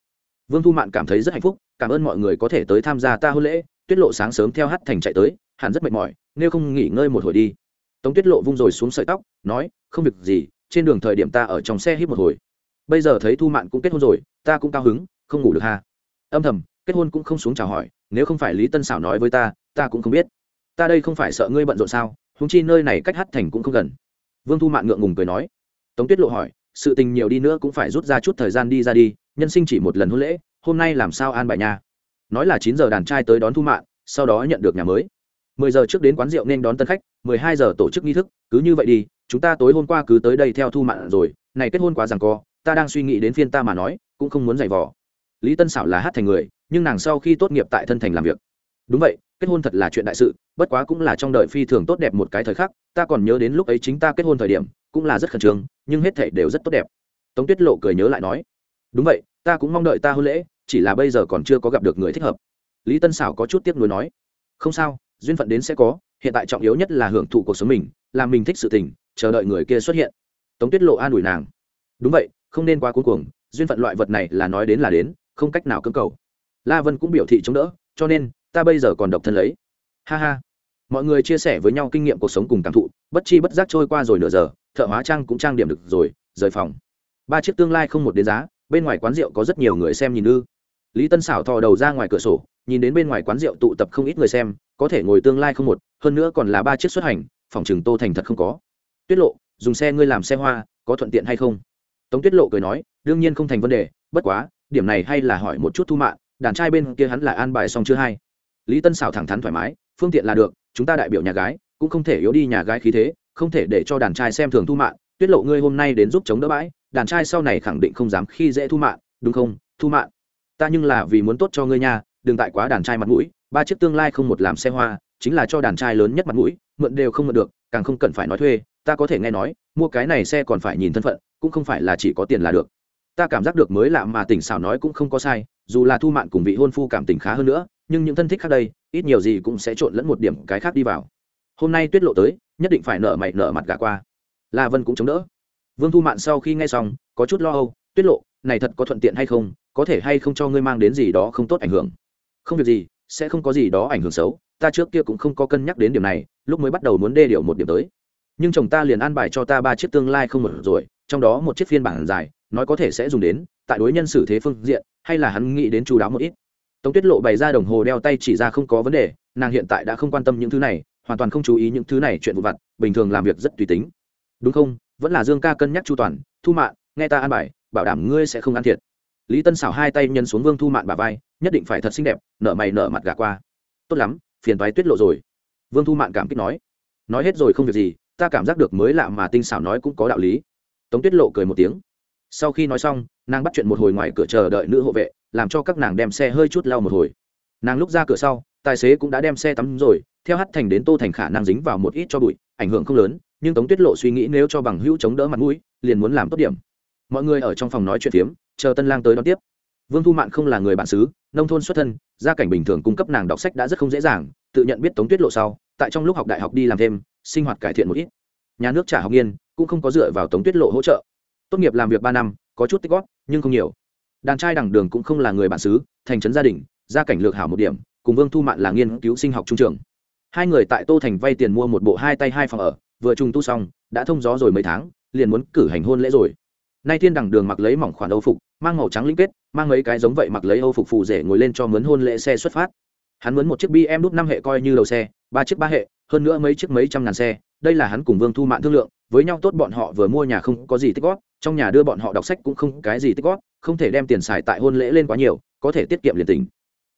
Vương thu mạn cảm thấy rất hạnh phúc, cảm ơn mọi người có thể tới tham gia ta hôn lễ, tuyết lộ sáng sớm theo hát thành chạy tới, hẳn rất mệt mỏi, nếu không nghỉ ngơi một hồi đi. Tống tuyết lộ vung rồi xuống sợi tóc, nói, không việc gì, trên đường thời điểm ta ở trong xe hít một hồi. Bây giờ thấy thu mạn cũng kết hôn rồi, ta cũng cao hứng, không ngủ được ha. Âm thầm, kết hôn cũng không xuống chào hỏi, nếu không phải lý tân xảo nói với ta ta cũng không biết. Ta đây không phải sợ ngươi bận rộn sao húng chi nơi này cách hát thành cũng không gần. Vương thu mạn ngượng ngùng cười nói tống tuyết lộ hỏi, sự tình nhiều đi nữa cũng phải rút ra chút thời gian đi ra đi, nhân sinh chỉ một lần hôn lễ, hôm nay làm sao an bài nha nói là chín giờ đàn trai tới đón thu mạn, sau đó nhận được nhà mới. Mười giờ trước đến quán rượu nên đón tân khách, mười hai giờ tổ chức nghi thức, cứ như vậy đi, chúng ta tối hôm qua cứ tới đây theo thu mạn rồi, này kết hôn quá rằng co, ta đang suy nghĩ đến phiên ta mà nói, cũng không muốn giày vò. Lý tân xảo là hát thành người, nhưng nàng sau khi tốt nghiệp tại thân thành làm việc. Đúng vậy, kết hôn thật là chuyện đại sự, bất quá cũng là trong đời phi thường tốt đẹp một cái thời khắc, ta còn nhớ đến lúc ấy chính ta kết hôn thời điểm cũng là rất khẩn trương, nhưng hết thể đều rất tốt đẹp. Tống tuyết lộ cười nhớ lại nói, đúng vậy, ta cũng mong đợi ta hôn lễ, chỉ là bây giờ còn chưa có gặp được người thích hợp. Lý tân xảo có chút tiếc nuối nói, không sao, duyên phận đến sẽ có, hiện tại trọng yếu nhất là hưởng thụ cuộc sống mình, làm mình thích sự tình, chờ đợi người kia xuất hiện. Tống tuyết lộ an ủi nàng, đúng vậy, không nên quá cuối cùng duyên phận loại vật này là nói đến là đến, không cách nào cưỡng cầu. La vân cũng biểu thị chống đỡ, cho nên, ta bây giờ còn độc thân lấy. Ha ha. Mọi người chia sẻ với nhau kinh nghiệm cuộc sống cùng cảm thụ bất chi bất giác trôi qua rồi nửa giờ, thợ hóa trang cũng trang điểm được rồi, rời phòng. Ba chiếc tương lai không một đến giá, bên ngoài quán rượu có rất nhiều người xem nhìn ư. Lý tân xảo thò đầu ra ngoài cửa sổ, nhìn đến bên ngoài quán rượu tụ tập không ít người xem, có thể ngồi tương lai không một, hơn nữa còn là ba chiếc xuất hành, phòng chừng tô thành thật không có. Tuyết lộ, dùng xe ngươi làm xe hoa, có thuận tiện hay không? Tống tuyết lộ cười nói, đương nhiên không thành vấn đề, bất quá, điểm này hay là hỏi một chút thu mạng đàn trai bên kia hắn lại an bài xong chưa hay? Lý tân xảo thẳng thắn thoải mái, phương tiện là được, chúng ta đại biểu nhà gái cũng không thể yếu đi nhà gái khí thế, không thể để cho đàn trai xem thường thu mạng tuyết lộ ngươi hôm nay đến giúp chống đỡ bãi, đàn trai sau này khẳng định không dám khi dễ thu mạng đúng không? Thu mạng ta nhưng là vì muốn tốt cho ngươi nha, đừng tại quá đàn trai mặt mũi, ba chiếc tương lai không một làm xe hoa, chính là cho đàn trai lớn nhất mặt mũi, mượn đều không mượn được, càng không cần phải nói thuê, ta có thể nghe nói, mua cái này xe còn phải nhìn thân phận, cũng không phải là chỉ có tiền là được. Ta cảm giác được mới lạ mà tỉnh xảo nói cũng không có sai, dù là thu mạn cùng vị hôn phu cảm tình khá hơn nữa, nhưng những thân thích khác đây, ít nhiều gì cũng sẽ trộn lẫn một điểm cái khác đi vào hôm nay tuyết lộ tới, nhất định phải nở mày nở mặt gà qua. La vân cũng chống đỡ. Vương thu mạn sau khi nghe xong, có chút lo âu, tuyết lộ, này thật có thuận tiện hay không, có thể hay không cho ngươi mang đến gì đó không tốt ảnh hưởng. Không việc gì, sẽ không có gì đó ảnh hưởng xấu, ta trước kia cũng không có cân nhắc đến điểm này, lúc mới bắt đầu muốn đê điều một điểm tới. Nhưng chồng ta liền an bài cho ta ba chiếc tương lai không một rồi, trong đó một chiếc phiên bản dài, nói có thể sẽ dùng đến, tại đối nhân xử thế phương diện, hay là hắn nghĩ đến chú đáo một ít. Tống tuyết lộ bày ra đồng hồ đeo tay chỉ ra không có vấn đề, nàng hiện tại đã không quan tâm những thứ này hoàn toàn không chú ý những thứ này chuyện vụ vặt, bình thường làm việc rất tùy tính. Đúng không? Vẫn là dương ca cân nhắc chu toàn, thu mạn, nghe ta an bài, bảo đảm ngươi sẽ không ăn thiệt. Lý tân xảo hai tay nhân xuống vương thu mạn bà vai, nhất định phải thật xinh đẹp, nở mày nở mặt gà qua. Tốt lắm, phiền toái tuyết lộ rồi. Vương thu mạn cảm kích nói. Nói hết rồi không việc gì, ta cảm giác được mới lạ mà tinh xảo nói cũng có đạo lý. Tống tuyết lộ cười một tiếng. Sau khi nói xong, nàng bắt chuyện một hồi ngoài cửa chờ đợi nữ hộ vệ, làm cho các nàng đem xe hơi chút lau một hồi. Nàng lúc ra cửa sau, tài xế cũng đã đem xe tắm rồi theo hát thành đến tô thành khả năng dính vào một ít cho bụi, ảnh hưởng không lớn, nhưng tống tuyết lộ suy nghĩ nếu cho bằng hữu chống đỡ mặt mũi, liền muốn làm tốt điểm. Mọi người ở trong phòng nói chuyện phiếm, chờ tân lang tới đón tiếp. Vương thu mạn không là người bản xứ, nông thôn xuất thân, gia cảnh bình thường cung cấp nàng đọc sách đã rất không dễ dàng, tự nhận biết tống tuyết lộ sau, tại trong lúc học đại học đi làm thêm, sinh hoạt cải thiện một ít. Nhà nước trả học nghiên, cũng không có dựa vào tống tuyết lộ hỗ trợ. Tốt nghiệp làm việc ba năm, có chút tích góp, nhưng không nhiều. Đàn trai đằng đường cũng không là người bản xứ, thành trấn gia đình, gia cảnh lược hảo một điểm, cùng vương thu mạn là nghiên cứu sinh học trung trường hai người tại tô thành vay tiền mua một bộ hai tay hai phòng ở, vừa trùng tu xong, đã thông gió rồi mấy tháng, liền muốn cử hành hôn lễ rồi. Nay thiên đằng đường mặc lấy mỏng khoản âu phục, mang màu trắng linh kết, mang mấy cái giống vậy mặc lấy âu phục phù rể ngồi lên cho mướn hôn lễ xe xuất phát. Hắn mướn một chiếc bm đút năm hệ coi như đầu xe, ba chiếc ba hệ, hơn nữa mấy chiếc mấy trăm ngàn xe. Đây là hắn cùng vương thu mạn thương lượng, với nhau tốt bọn họ vừa mua nhà không có gì tích góp, trong nhà đưa bọn họ đọc sách cũng không cái gì tích góp, không thể đem tiền xài tại hôn lễ lên quá nhiều, có thể tiết kiệm liền tình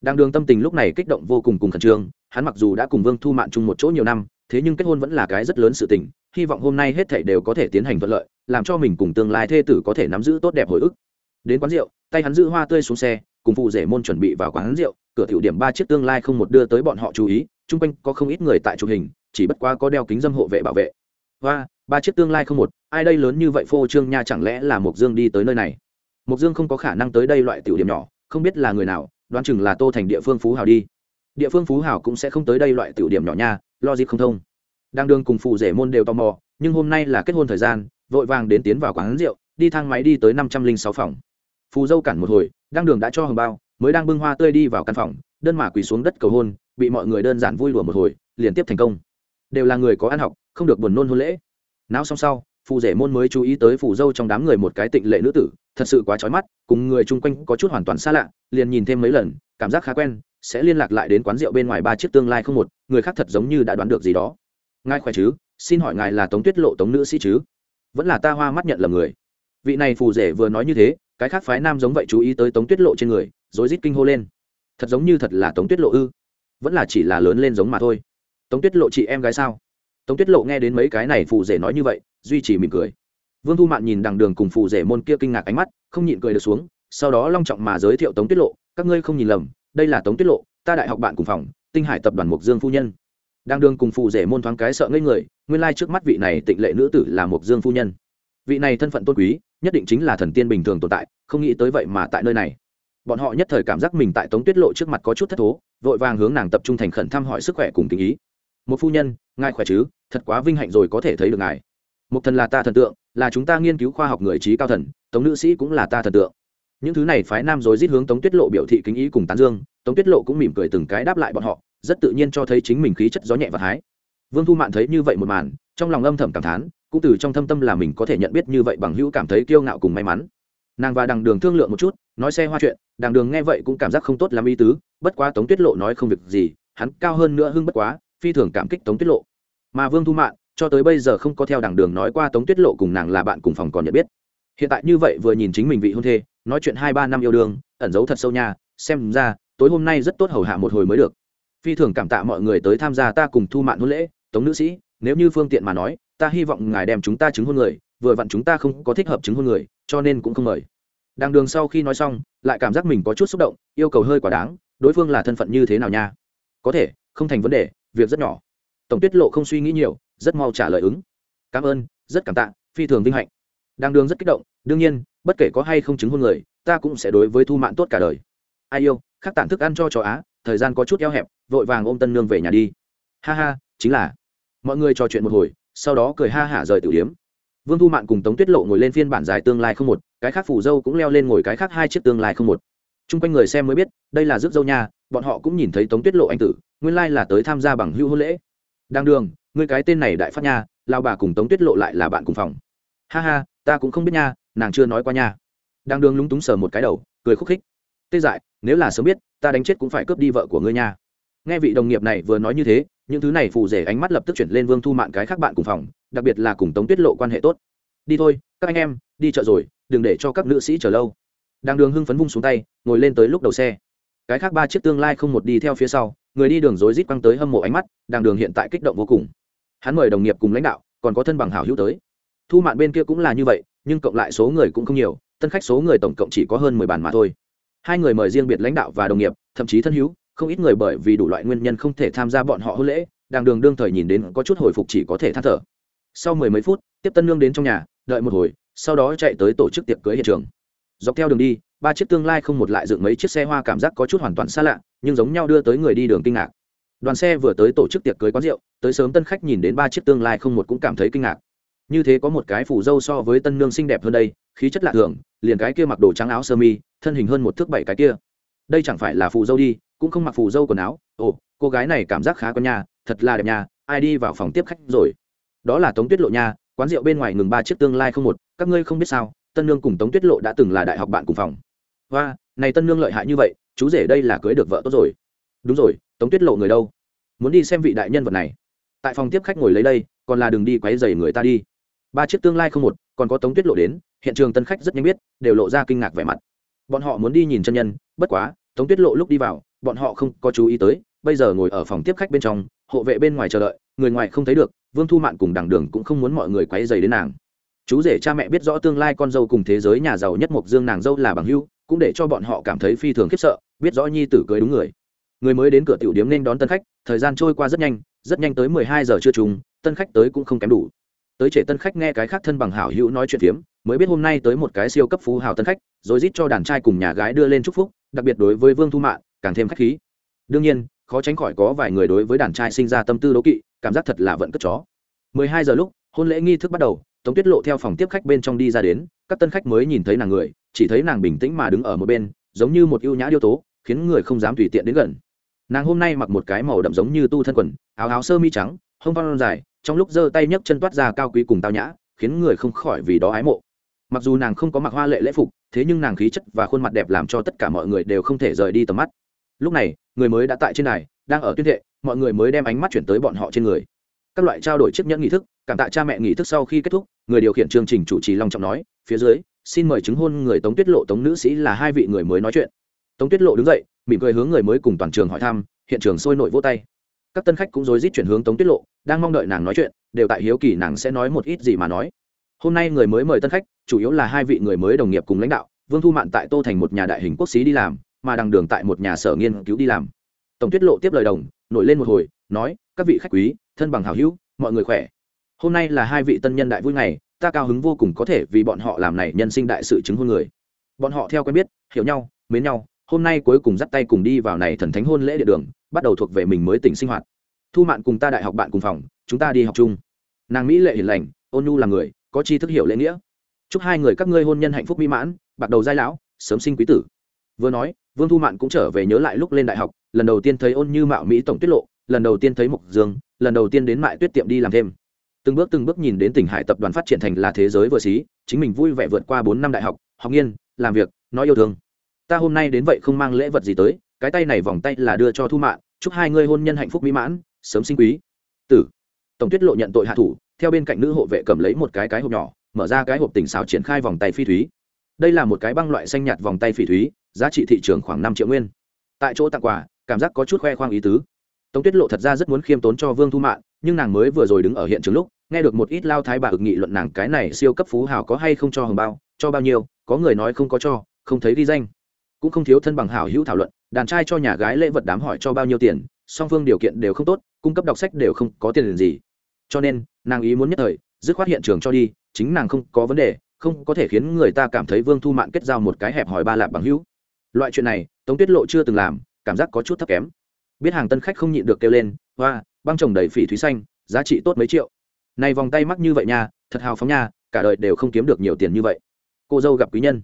đang đường tâm tình lúc này kích động vô cùng cùng khẩn trương, hắn mặc dù đã cùng vương thu mạn chung một chỗ nhiều năm, thế nhưng kết hôn vẫn là cái rất lớn sự tình, hy vọng hôm nay hết thảy đều có thể tiến hành thuận lợi, làm cho mình cùng tương lai thê tử có thể nắm giữ tốt đẹp hồi ức. Đến quán rượu, tay hắn giữ hoa tươi xuống xe, cùng phụ rể môn chuẩn bị vào quán rượu, cửa tiểu điểm ba chiếc tương lai không một đưa tới bọn họ chú ý, chung quanh có không ít người tại chụp hình, chỉ bất quá có đeo kính dâm hộ vệ bảo vệ. Hoa, ba chiếc tương lai không một, ai đây lớn như vậy phô trương nha, chẳng lẽ là mộc dương đi tới nơi này? Mộc dương không có khả năng tới đây loại tiểu điểm nhỏ, không biết là người nào đoán chừng là tô thành địa phương phú hào đi. Địa phương phú hào cũng sẽ không tới đây loại tiểu điểm nhỏ nha lo gì không thông. Đang đương cùng phụ rể môn đều tò mò, nhưng hôm nay là kết hôn thời gian, vội vàng đến tiến vào quán rượu, đi thang máy đi tới năm trăm linh sáu phòng. Phù dâu cản một hồi, đang đường đã cho hồng bao, mới đang bưng hoa tươi đi vào căn phòng, đơn mà quỳ xuống đất cầu hôn, bị mọi người đơn giản vui đùa một hồi, liền tiếp thành công. Đều là người có ăn học, không được buồn nôn hôn lễ. Não xong sau phù rể môn mới chú ý tới phù dâu trong đám người một cái tịnh lệ nữ tử, thật sự quá trói mắt, cùng người chung quanh có chút hoàn toàn xa lạ, liền nhìn thêm mấy lần, cảm giác khá quen, sẽ liên lạc lại đến quán rượu bên ngoài ba chiếc tương lai không một, người khác thật giống như đã đoán được gì đó. Ngài khỏe chứ? Xin hỏi ngài là tống tuyết lộ tống nữ sĩ chứ? Vẫn là ta hoa mắt nhận lầm người. Vị này phù rể vừa nói như thế, cái khác phái nam giống vậy chú ý tới tống tuyết lộ trên người, rối rít kinh hô lên. Thật giống như thật là tống tuyết lộ ư? Vẫn là chỉ là lớn lên giống mà thôi. Tống tuyết lộ chị em gái sao? Tống tuyết lộ nghe đến mấy cái này phù rể nói như vậy, duy trì mỉm cười. Vương thu mạn nhìn đằng đường cùng phù rể môn kia kinh ngạc ánh mắt, không nhịn cười được xuống, sau đó long trọng mà giới thiệu tống tuyết lộ, các ngươi không nhìn lầm, đây là tống tuyết lộ, ta đại học bạn cùng phòng, tinh hải tập đoàn mục dương phu nhân. Đang đường cùng phù rể môn thoáng cái sợ ngây người, nguyên lai trước mắt vị này tịnh lệ nữ tử là mục dương phu nhân. Vị này thân phận tôn quý, nhất định chính là thần tiên bình thường tồn tại, không nghĩ tới vậy mà tại nơi này. Bọn họ nhất thời cảm giác mình tại tống tuyết lộ trước mặt có chút thất thố, vội vàng hướng nàng tập trung thành khẩn thăm hỏi sức khỏe cùng tình ý một phu nhân, ngài khỏe chứ? Thật quá vinh hạnh rồi có thể thấy được ngài. Một thần là ta thần tượng, là chúng ta nghiên cứu khoa học người trí cao thần, tống nữ sĩ cũng là ta thần tượng. Những thứ này phái nam rồi rít hướng tống tuyết lộ biểu thị kính ý cùng tán dương, tống tuyết lộ cũng mỉm cười từng cái đáp lại bọn họ, rất tự nhiên cho thấy chính mình khí chất gió nhẹ và hái. Vương thu mạn thấy như vậy một màn, trong lòng âm thầm cảm thán, cũng từ trong thâm tâm là mình có thể nhận biết như vậy bằng hữu cảm thấy kiêu ngạo cùng may mắn. Nàng và đằng đường thương lượng một chút, nói xe hoa chuyện, đằng đường nghe vậy cũng cảm giác không tốt làm ý tứ, bất quá tống tuyết lộ nói không việc gì, hắn cao hơn nữa hưng bất quá phi thường cảm kích tống tuyết lộ. Mà vương thu mạn, cho tới bây giờ không có theo đảng đường nói qua tống tuyết lộ cùng nàng là bạn cùng phòng còn nhận biết. Hiện tại như vậy vừa nhìn chính mình vị hôn thê, nói chuyện hai ba năm yêu đương, ẩn giấu thật sâu nha, xem ra, tối hôm nay rất tốt hầu hạ một hồi mới được. Phi thường cảm tạ mọi người tới tham gia ta cùng thu mạn hôn lễ, tống nữ sĩ, nếu như phương tiện mà nói, ta hy vọng ngài đem chúng ta chứng hôn người, vừa vặn chúng ta không có thích hợp chứng hôn người, cho nên cũng không mời. Đàng đường sau khi nói xong, lại cảm giác mình có chút xúc động, yêu cầu hơi quả đáng, đối phương là thân phận như thế nào nha? Có thể, không thành vấn đề việc rất nhỏ. Tổng tiết lộ không suy nghĩ nhiều, rất mau trả lời ứng. Cảm ơn, rất cảm tạ, phi thường vinh hạnh. Đang đường rất kích động, đương nhiên, bất kể có hay không chứng hôn người, ta cũng sẽ đối với thu mạng tốt cả đời. Ai yêu, khắc tản thức ăn cho chó á, thời gian có chút eo hẹp, vội vàng ôm tân nương về nhà đi. Ha ha, chính là. Mọi người trò chuyện một hồi, sau đó cười ha hả rời tử điếm. Vương thu mạn cùng tống tuyết lộ ngồi lên phiên bản dài tương lai không một, cái khác phủ dâu cũng leo lên ngồi cái khác hai chiếc tương lai không một. T r u n g quanh người xem mới biết, đây là rước dâu nha bọn họ cũng nhìn thấy tống tuyết lộ anh tử, nguyên lai là tới tham gia bằng hưu hôn lễ. Đang đường người cái tên này đại phát nha lao bà cùng tống tuyết lộ lại là bạn cùng phòng. Ha ha, ta cũng không biết nha, nàng chưa nói qua nha. Đang đường lúng túng sờ một cái đầu, cười khúc khích. Tê dại, nếu là sớm biết, ta đánh chết cũng phải cướp đi vợ của ngươi nha. Nghe vị đồng nghiệp này vừa nói như thế, những thứ này phù rể ánh mắt lập tức chuyển lên vương thu mạn cái khác bạn cùng phòng, đặc biệt là cùng tống tuyết lộ quan hệ tốt. Đi thôi, các anh em, đi chợ rồi, đừng để cho các nữ sĩ chờ lâu. Đang đường hưng phấn vung xuống tay, ngồi lên tới lúc đầu xe cái khác ba chiếc tương lai không một đi theo phía sau, người đi đường rối rít quăng tới hâm mộ ánh mắt đang đường hiện tại kích động vô cùng. Hắn mời đồng nghiệp cùng lãnh đạo, còn có thân bằng hảo hữu tới. Thu mạn bên kia cũng là như vậy, nhưng cộng lại số người cũng không nhiều, tân khách số người tổng cộng chỉ có hơn mười bàn mà thôi. Hai người mời riêng biệt lãnh đạo và đồng nghiệp, thậm chí thân hữu, không ít người bởi vì đủ loại nguyên nhân không thể tham gia bọn họ hôn lễ đang đường đương thời nhìn đến có chút hồi phục chỉ có thể than thở. Sau mười mấy phút, tiếp tân nương đến trong nhà, đợi một hồi, sau đó chạy tới tổ chức tiệc cưới hiện trường. Dọc theo đường đi ba chiếc tương lai không một lại dựng mấy chiếc xe hoa cảm giác có chút hoàn toàn xa lạ, nhưng giống nhau đưa tới người đi đường kinh ngạc. Đoàn xe vừa tới tổ chức tiệc cưới quán rượu, tới sớm tân khách nhìn đến ba chiếc tương lai không một cũng cảm thấy kinh ngạc. Như thế có một cái phủ dâu so với tân nương xinh đẹp hơn đây, khí chất lạ thường, liền cái kia mặc đồ trắng áo sơ mi, thân hình hơn một thước bảy cái kia. Đây chẳng phải là phù dâu đi, cũng không mặc phù dâu quần áo. Ồ, cô gái này cảm giác khá con nhà thật là đẹp nhà ai đi vào phòng tiếp khách rồi. Đó là tống tuyết lộ nha, quán rượu bên ngoài ngừng ba chiếc tương lai không một, các ngươi không biết sao tân nương cùng tống tuyết lộ đã từng là đại học bạn cùng phòng. Hoa, này tân nương lợi hại như vậy, chú rể đây là cưới được vợ tốt rồi. Đúng rồi, tống tuyết lộ người đâu? Muốn đi xem vị đại nhân vật này. Tại phòng tiếp khách ngồi lấy đây, còn là đừng đi quấy dày người ta đi. Ba chiếc tương lai không một, còn có tống tuyết lộ đến, hiện trường tân khách rất nhanh biết, đều lộ ra kinh ngạc vẻ mặt. Bọn họ muốn đi nhìn chân nhân, bất quá, tống tuyết lộ lúc đi vào, bọn họ không có chú ý tới, bây giờ ngồi ở phòng tiếp khách bên trong, hộ vệ bên ngoài chờ đợi, người ngoài không thấy được, vương thu mạn cùng đằng đường cũng không muốn mọi người quấy dày đến nàng chú rể cha mẹ biết rõ tương lai con dâu cùng thế giới nhà giàu nhất mộc dương nàng dâu là bằng hưu cũng để cho bọn họ cảm thấy phi thường khiếp sợ, biết rõ nhi tử cưới đúng người. Người mới đến cửa tiểu điếm nên đón tân khách, thời gian trôi qua rất nhanh rất nhanh tới mười hai giờ trưa trùng, tân khách tới cũng không kém đủ. Tới trẻ tân khách nghe cái khác thân bằng hảo hữu nói chuyện phiếm, mới biết hôm nay tới một cái siêu cấp phú hào tân khách, rồi rít cho đàn trai cùng nhà gái đưa lên chúc phúc, đặc biệt đối với vương thu mạn, càng thêm khách khí. Đương nhiên, khó tránh khỏi có vài người đối với đàn trai sinh ra tâm tư đố kỵ, cảm giác thật là vận cất chó. 12 giờ lúc, hôn lễ nghi thức bắt đầu tống tuyết lộ theo phòng tiếp khách bên trong đi ra đến, các tân khách mới nhìn thấy nàng người, chỉ thấy nàng bình tĩnh mà đứng ở một bên, giống như một ưu nhã điêu tố, khiến người không dám tùy tiện đến gần. Nàng hôm nay mặc một cái màu đậm giống như tu thân quần, áo áo sơ mi trắng, hông văn dài, trong lúc giơ tay nhấc chân toát ra cao quý cùng tao nhã, khiến người không khỏi vì đó ái mộ. Mặc dù nàng không có mặc hoa lệ lễ phục, thế nhưng nàng khí chất và khuôn mặt đẹp làm cho tất cả mọi người đều không thể rời đi tầm mắt. Lúc này, người mới đã tại trên này đang ở tuyên thệ, mọi người mới đem ánh mắt chuyển tới bọn họ trên người. Các loại trao đổi chiếc nhẫn nghị thức cảm tạ cha mẹ nghỉ thức sau khi kết thúc, người điều khiển chương trình chủ trì long trọng nói, phía dưới, xin mời chứng hôn người tống tuyết lộ tống nữ sĩ là hai vị người mới nói chuyện. Tống tuyết lộ đứng dậy, mỉm cười hướng người mới cùng toàn trường hỏi thăm, hiện trường sôi nổi vô tay. Các tân khách cũng rối rít chuyển hướng tống tuyết lộ, đang mong đợi nàng nói chuyện, đều tại hiếu kỳ nàng sẽ nói một ít gì mà nói. Hôm nay người mới mời tân khách, chủ yếu là hai vị người mới đồng nghiệp cùng lãnh đạo, vương thu mạn tại tô thành một nhà đại hình quốc xí đi làm, mà đằng đường tại một nhà sở nghiên cứu đi làm. Tổng tuyết lộ tiếp lời đồng, nổi lên một hồi, nói, các vị khách quý, thân bằng hào hữu, mọi người khỏe hôm nay là hai vị tân nhân đại vui ngày, ta cao hứng vô cùng có thể vì bọn họ làm này nhân sinh đại sự chứng hôn người. Bọn họ theo quen biết, hiểu nhau, mến nhau, hôm nay cuối cùng dắt tay cùng đi vào này thần thánh hôn lễ địa đường, bắt đầu thuộc về mình mới tỉnh sinh hoạt. Thu mạn cùng ta đại học bạn cùng phòng, chúng ta đi học chung. Nàng mỹ lệ hiền lành, ôn nhu là người, có chi thức hiểu lễ nghĩa. Chúc hai người các ngươi hôn nhân hạnh phúc mỹ mãn, bạc đầu giai lão, sớm sinh quý tử. Vừa nói, vương thu mạn cũng trở về nhớ lại lúc lên đại học, lần đầu tiên thấy ôn như mạo mỹ tổng tuyết lộ, lần đầu tiên thấy mộc dương, lần đầu tiên đến mại tuyết tiệm đi làm thêm từng bước từng bước nhìn đến tỉnh hải tập đoàn phát triển thành là thế giới vừa xí, chính mình vui vẻ vượt qua bốn năm đại học học nghiên, làm việc, nói yêu thương. Ta hôm nay đến vậy không mang lễ vật gì tới, cái tay này vòng tay là đưa cho thu mạn, chúc hai ngươi hôn nhân hạnh phúc mỹ mãn, sớm sinh quý. Tử. Tổng tuyết lộ nhận tội hạ thủ, theo bên cạnh nữ hộ vệ cầm lấy một cái cái hộp nhỏ, mở ra cái hộp tỉnh xào triển khai vòng tay phi thúy. Đây là một cái băng loại xanh nhạt vòng tay phi thúy, giá trị thị trường khoảng năm triệu nguyên. Tại chỗ tặng quà, cảm giác có chút khoe khoang ý tứ. Tống tuyết lộ thật ra rất muốn khiêm tốn cho vương thu mạn, nhưng nàng mới vừa rồi đứng ở hiện trường lúc nghe được một ít lao thái bà ực nghị luận nàng cái này siêu cấp phú hào có hay không cho hồng bao, cho bao nhiêu, có người nói không có cho, không thấy ghi danh. Cũng không thiếu thân bằng hảo hữu thảo luận, đàn trai cho nhà gái lễ vật đám hỏi cho bao nhiêu tiền, song phương điều kiện đều không tốt, cung cấp đọc sách đều không có tiền gì. Cho nên, nàng ý muốn nhất thời, dứt khoát hiện trường cho đi, chính nàng không có vấn đề, không có thể khiến người ta cảm thấy vương thu mạn kết giao một cái hẹp hỏi ba lạp bằng hữu. Loại chuyện này, tống tuyết lộ chưa từng làm, cảm giác có chút thấp kém. Biết hàng tân khách không nhịn được kêu lên, hoa, băng trồng đầy phỉ thúy xanh, giá trị tốt mấy triệu này vòng tay mắc như vậy nha, thật hào phóng nha, cả đời đều không kiếm được nhiều tiền như vậy. Cô dâu gặp quý nhân.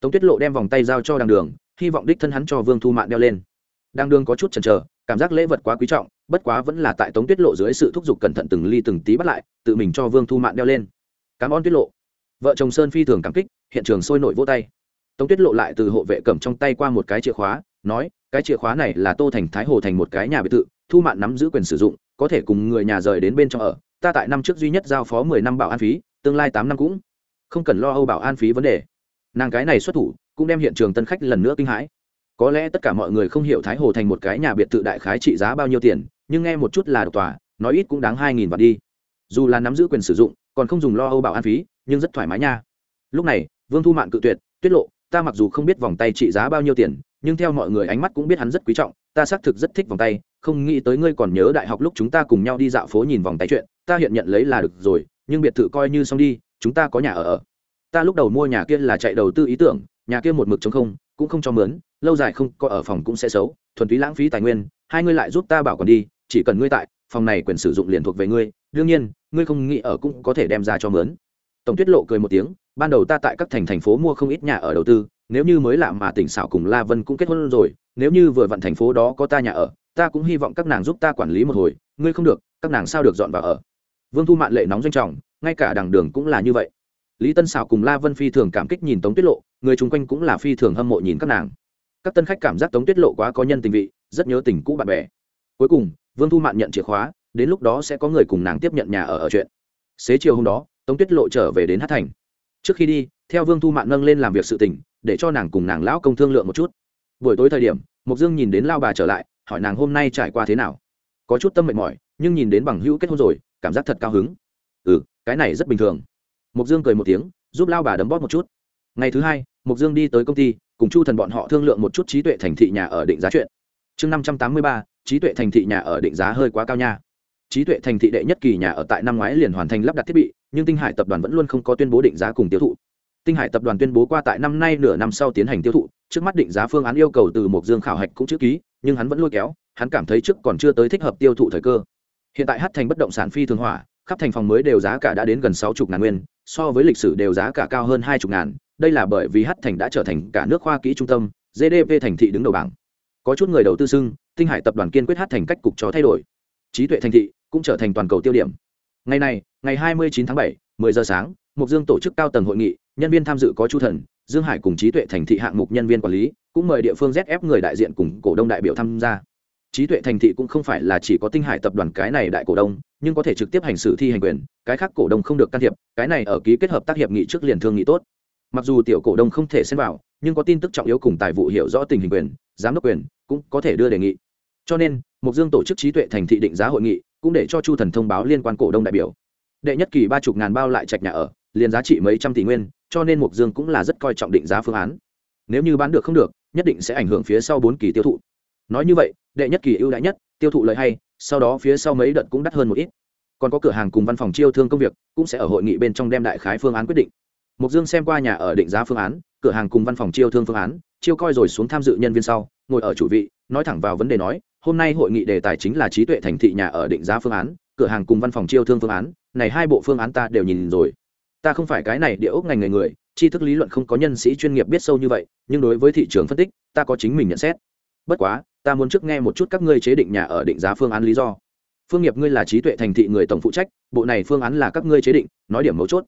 Tống tuyết lộ đem vòng tay giao cho đằng đường, hy vọng đích thân hắn cho vương thu mạn đeo lên. Đằng đường có chút chần chờ, cảm giác lễ vật quá quý trọng, bất quá vẫn là tại tống tuyết lộ dưới sự thúc giục cẩn thận từng ly từng tí bắt lại, tự mình cho vương thu mạn đeo lên. Cảm ơn tuyết lộ. Vợ chồng sơn phi thường cảm kích, hiện trường sôi nổi vô tay. Tống tuyết lộ lại từ hộ vệ cầm trong tay qua một cái chìa khóa, nói, cái chìa khóa này là tô thành thái hồ thành một cái nhà biệt thự, thu mạn nắm giữ quyền sử dụng, có thể cùng người nhà rời đến bên trong ở ta tại năm trước duy nhất giao phó mười năm bảo an phí, tương lai tám năm cũng không cần lo âu bảo an phí vấn đề. Nàng cái này xuất thủ, cũng đem hiện trường tân khách lần nữa kinh hãi. Có lẽ tất cả mọi người không hiểu thái hồ thành một cái nhà biệt thự đại khái trị giá bao nhiêu tiền, nhưng nghe một chút là độc tòa, nói ít cũng đáng hai nghìn vạn đi. Dù là nắm giữ quyền sử dụng, còn không dùng lo âu bảo an phí, nhưng rất thoải mái nha. Lúc này, vương thu mạn cự tuyệt, tiết lộ, ta mặc dù không biết vòng tay trị giá bao nhiêu tiền, nhưng theo mọi người ánh mắt cũng biết hắn rất quý trọng, ta xác thực rất thích vòng tay, không nghĩ tới ngươi còn nhớ đại học lúc chúng ta cùng nhau đi dạo phố nhìn vòng tay chuyện ta hiện nhận lấy là được rồi, nhưng biệt thự coi như xong đi, chúng ta có nhà ở ở. Ta lúc đầu mua nhà kia là chạy đầu tư ý tưởng, nhà kia một mực chống không, cũng không cho mướn, lâu dài không có ở phòng cũng sẽ xấu, thuần túy lãng phí tài nguyên, hai ngươi lại giúp ta bảo còn đi, chỉ cần ngươi tại, phòng này quyền sử dụng liền thuộc về ngươi, đương nhiên, ngươi không nghĩ ở cũng có thể đem ra cho mướn. Tổng tuyết lộ cười một tiếng, ban đầu ta tại các thành thành phố mua không ít nhà ở đầu tư, nếu như mới lạ mà tỉnh xảo cùng la vân cũng kết hôn rồi, nếu như vừa vặn thành phố đó có ta nhà ở, ta cũng hy vọng các nàng giúp ta quản lý một hồi, ngươi không được, các nàng sao được dọn vào ở? Vương thu mạn lệ nóng doanh trọng, ngay cả đằng đường cũng là như vậy. Lý tân xảo cùng la vân phi thường cảm kích nhìn tống tuyết lộ, người chung quanh cũng là phi thường hâm mộ nhìn các nàng. Các tân khách cảm giác tống tuyết lộ quá có nhân tình vị, rất nhớ tình cũ bạn bè. Cuối cùng, vương thu mạn nhận chìa khóa, đến lúc đó sẽ có người cùng nàng tiếp nhận nhà ở ở chuyện. Xế chiều hôm đó, tống tuyết lộ trở về đến hát thành. Trước khi đi, theo vương thu mạn nâng lên làm việc sự tình, để cho nàng cùng nàng lão công thương lượng một chút. Buổi tối thời điểm, Mộc dương nhìn đến lao bà trở lại, hỏi nàng hôm nay trải qua thế nào. Có chút tâm mệt mỏi, nhưng nhìn đến bằng hữu kết hôn rồi cảm giác thật cao hứng. Ừ cái này rất bình thường. Mục dương cười một tiếng, giúp lao bà đấm bóp một chút. Ngày thứ hai mục dương đi tới công ty, cùng chu thần bọn họ thương lượng một chút trí tuệ thành thị nhà ở định giá chuyện. Chương năm trăm tám mươi ba, trí tuệ thành thị nhà ở định giá hơi quá cao nha. Trí tuệ thành thị đệ nhất kỳ nhà ở tại năm ngoái liền hoàn thành lắp đặt thiết bị, nhưng tinh hải tập đoàn vẫn luôn không có tuyên bố định giá cùng tiêu thụ. Tinh hải tập đoàn tuyên bố qua tại năm nay nửa năm sau tiến hành tiêu thụ, trước mắt định giá phương án yêu cầu từ Mộc dương khảo hạch cũng chữ ký, nhưng hắn vẫn lôi kéo, hắn cảm thấy trước còn chưa tới thích hợp tiêu thụ thời cơ hiện tại hát thành bất động sản phi thường hỏa khắp thành phòng mới đều giá cả đã đến gần sáu chục ngàn nguyên so với lịch sử đều giá cả cao hơn hai chục ngàn. Đây là bởi vì hát thành đã trở thành cả nước khoa kỹ trung tâm gdp thành thị đứng đầu bảng. Có chút người đầu tư xưng tinh hải tập đoàn kiên quyết hát thành cách cục cho thay đổi. Trí tuệ thành thị cũng trở thành toàn cầu tiêu điểm. Ngày này ngày 29 tháng 7, 10 giờ sáng mục dương tổ chức cao tầng hội nghị nhân viên tham dự có chu thần dương hải cùng trí tuệ thành thị hạng mục nhân viên quản lý cũng mời địa phương zf người đại diện cùng cổ đông đại biểu tham gia trí tuệ thành thị cũng không phải là chỉ có tinh hải tập đoàn cái này đại cổ đông, nhưng có thể trực tiếp hành xử thi hành quyền, cái khác cổ đông không được can thiệp, cái này ở ký kết hợp tác hiệp nghị trước liền thương nghị tốt. Mặc dù tiểu cổ đông không thể xem vào, nhưng có tin tức trọng yếu cùng tài vụ hiểu rõ tình hình quyền, giám đốc quyền cũng có thể đưa đề nghị. Cho nên mục dương tổ chức trí tuệ thành thị định giá hội nghị, cũng để cho chu thần thông báo liên quan cổ đông đại biểu. Đệ nhất kỳ ba chục ngàn bao lại trạch nhà ở, liền giá trị mấy trăm tỷ nguyên, cho nên mục dương cũng là rất coi trọng định giá phương án. Nếu như bán được không được, nhất định sẽ ảnh hưởng phía sau bốn kỳ tiêu thụ nói như vậy, đệ nhất kỳ ưu đãi nhất, tiêu thụ lợi hay, sau đó phía sau mấy đợt cũng đắt hơn một ít. Còn có cửa hàng cùng văn phòng chiêu thương công việc, cũng sẽ ở hội nghị bên trong đem đại khái phương án quyết định. Mục dương xem qua nhà ở định giá phương án, cửa hàng cùng văn phòng chiêu thương phương án, chiêu coi rồi xuống tham dự nhân viên sau, ngồi ở chủ vị, nói thẳng vào vấn đề nói, hôm nay hội nghị đề tài chính là trí tuệ thành thị nhà ở định giá phương án, cửa hàng cùng văn phòng chiêu thương phương án, này hai bộ phương án ta đều nhìn rồi. Ta không phải cái này địa ốc ngành người người, tri thức lý luận không có nhân sĩ chuyên nghiệp biết sâu như vậy, nhưng đối với thị trường phân tích, ta có chính mình nhận xét. Bất quá ta muốn trước nghe một chút các ngươi chế định nhà ở định giá phương án lý do. Phương nghiệp ngươi là trí tuệ thành thị người tổng phụ trách, bộ này phương án là các ngươi chế định, nói điểm mấu chốt.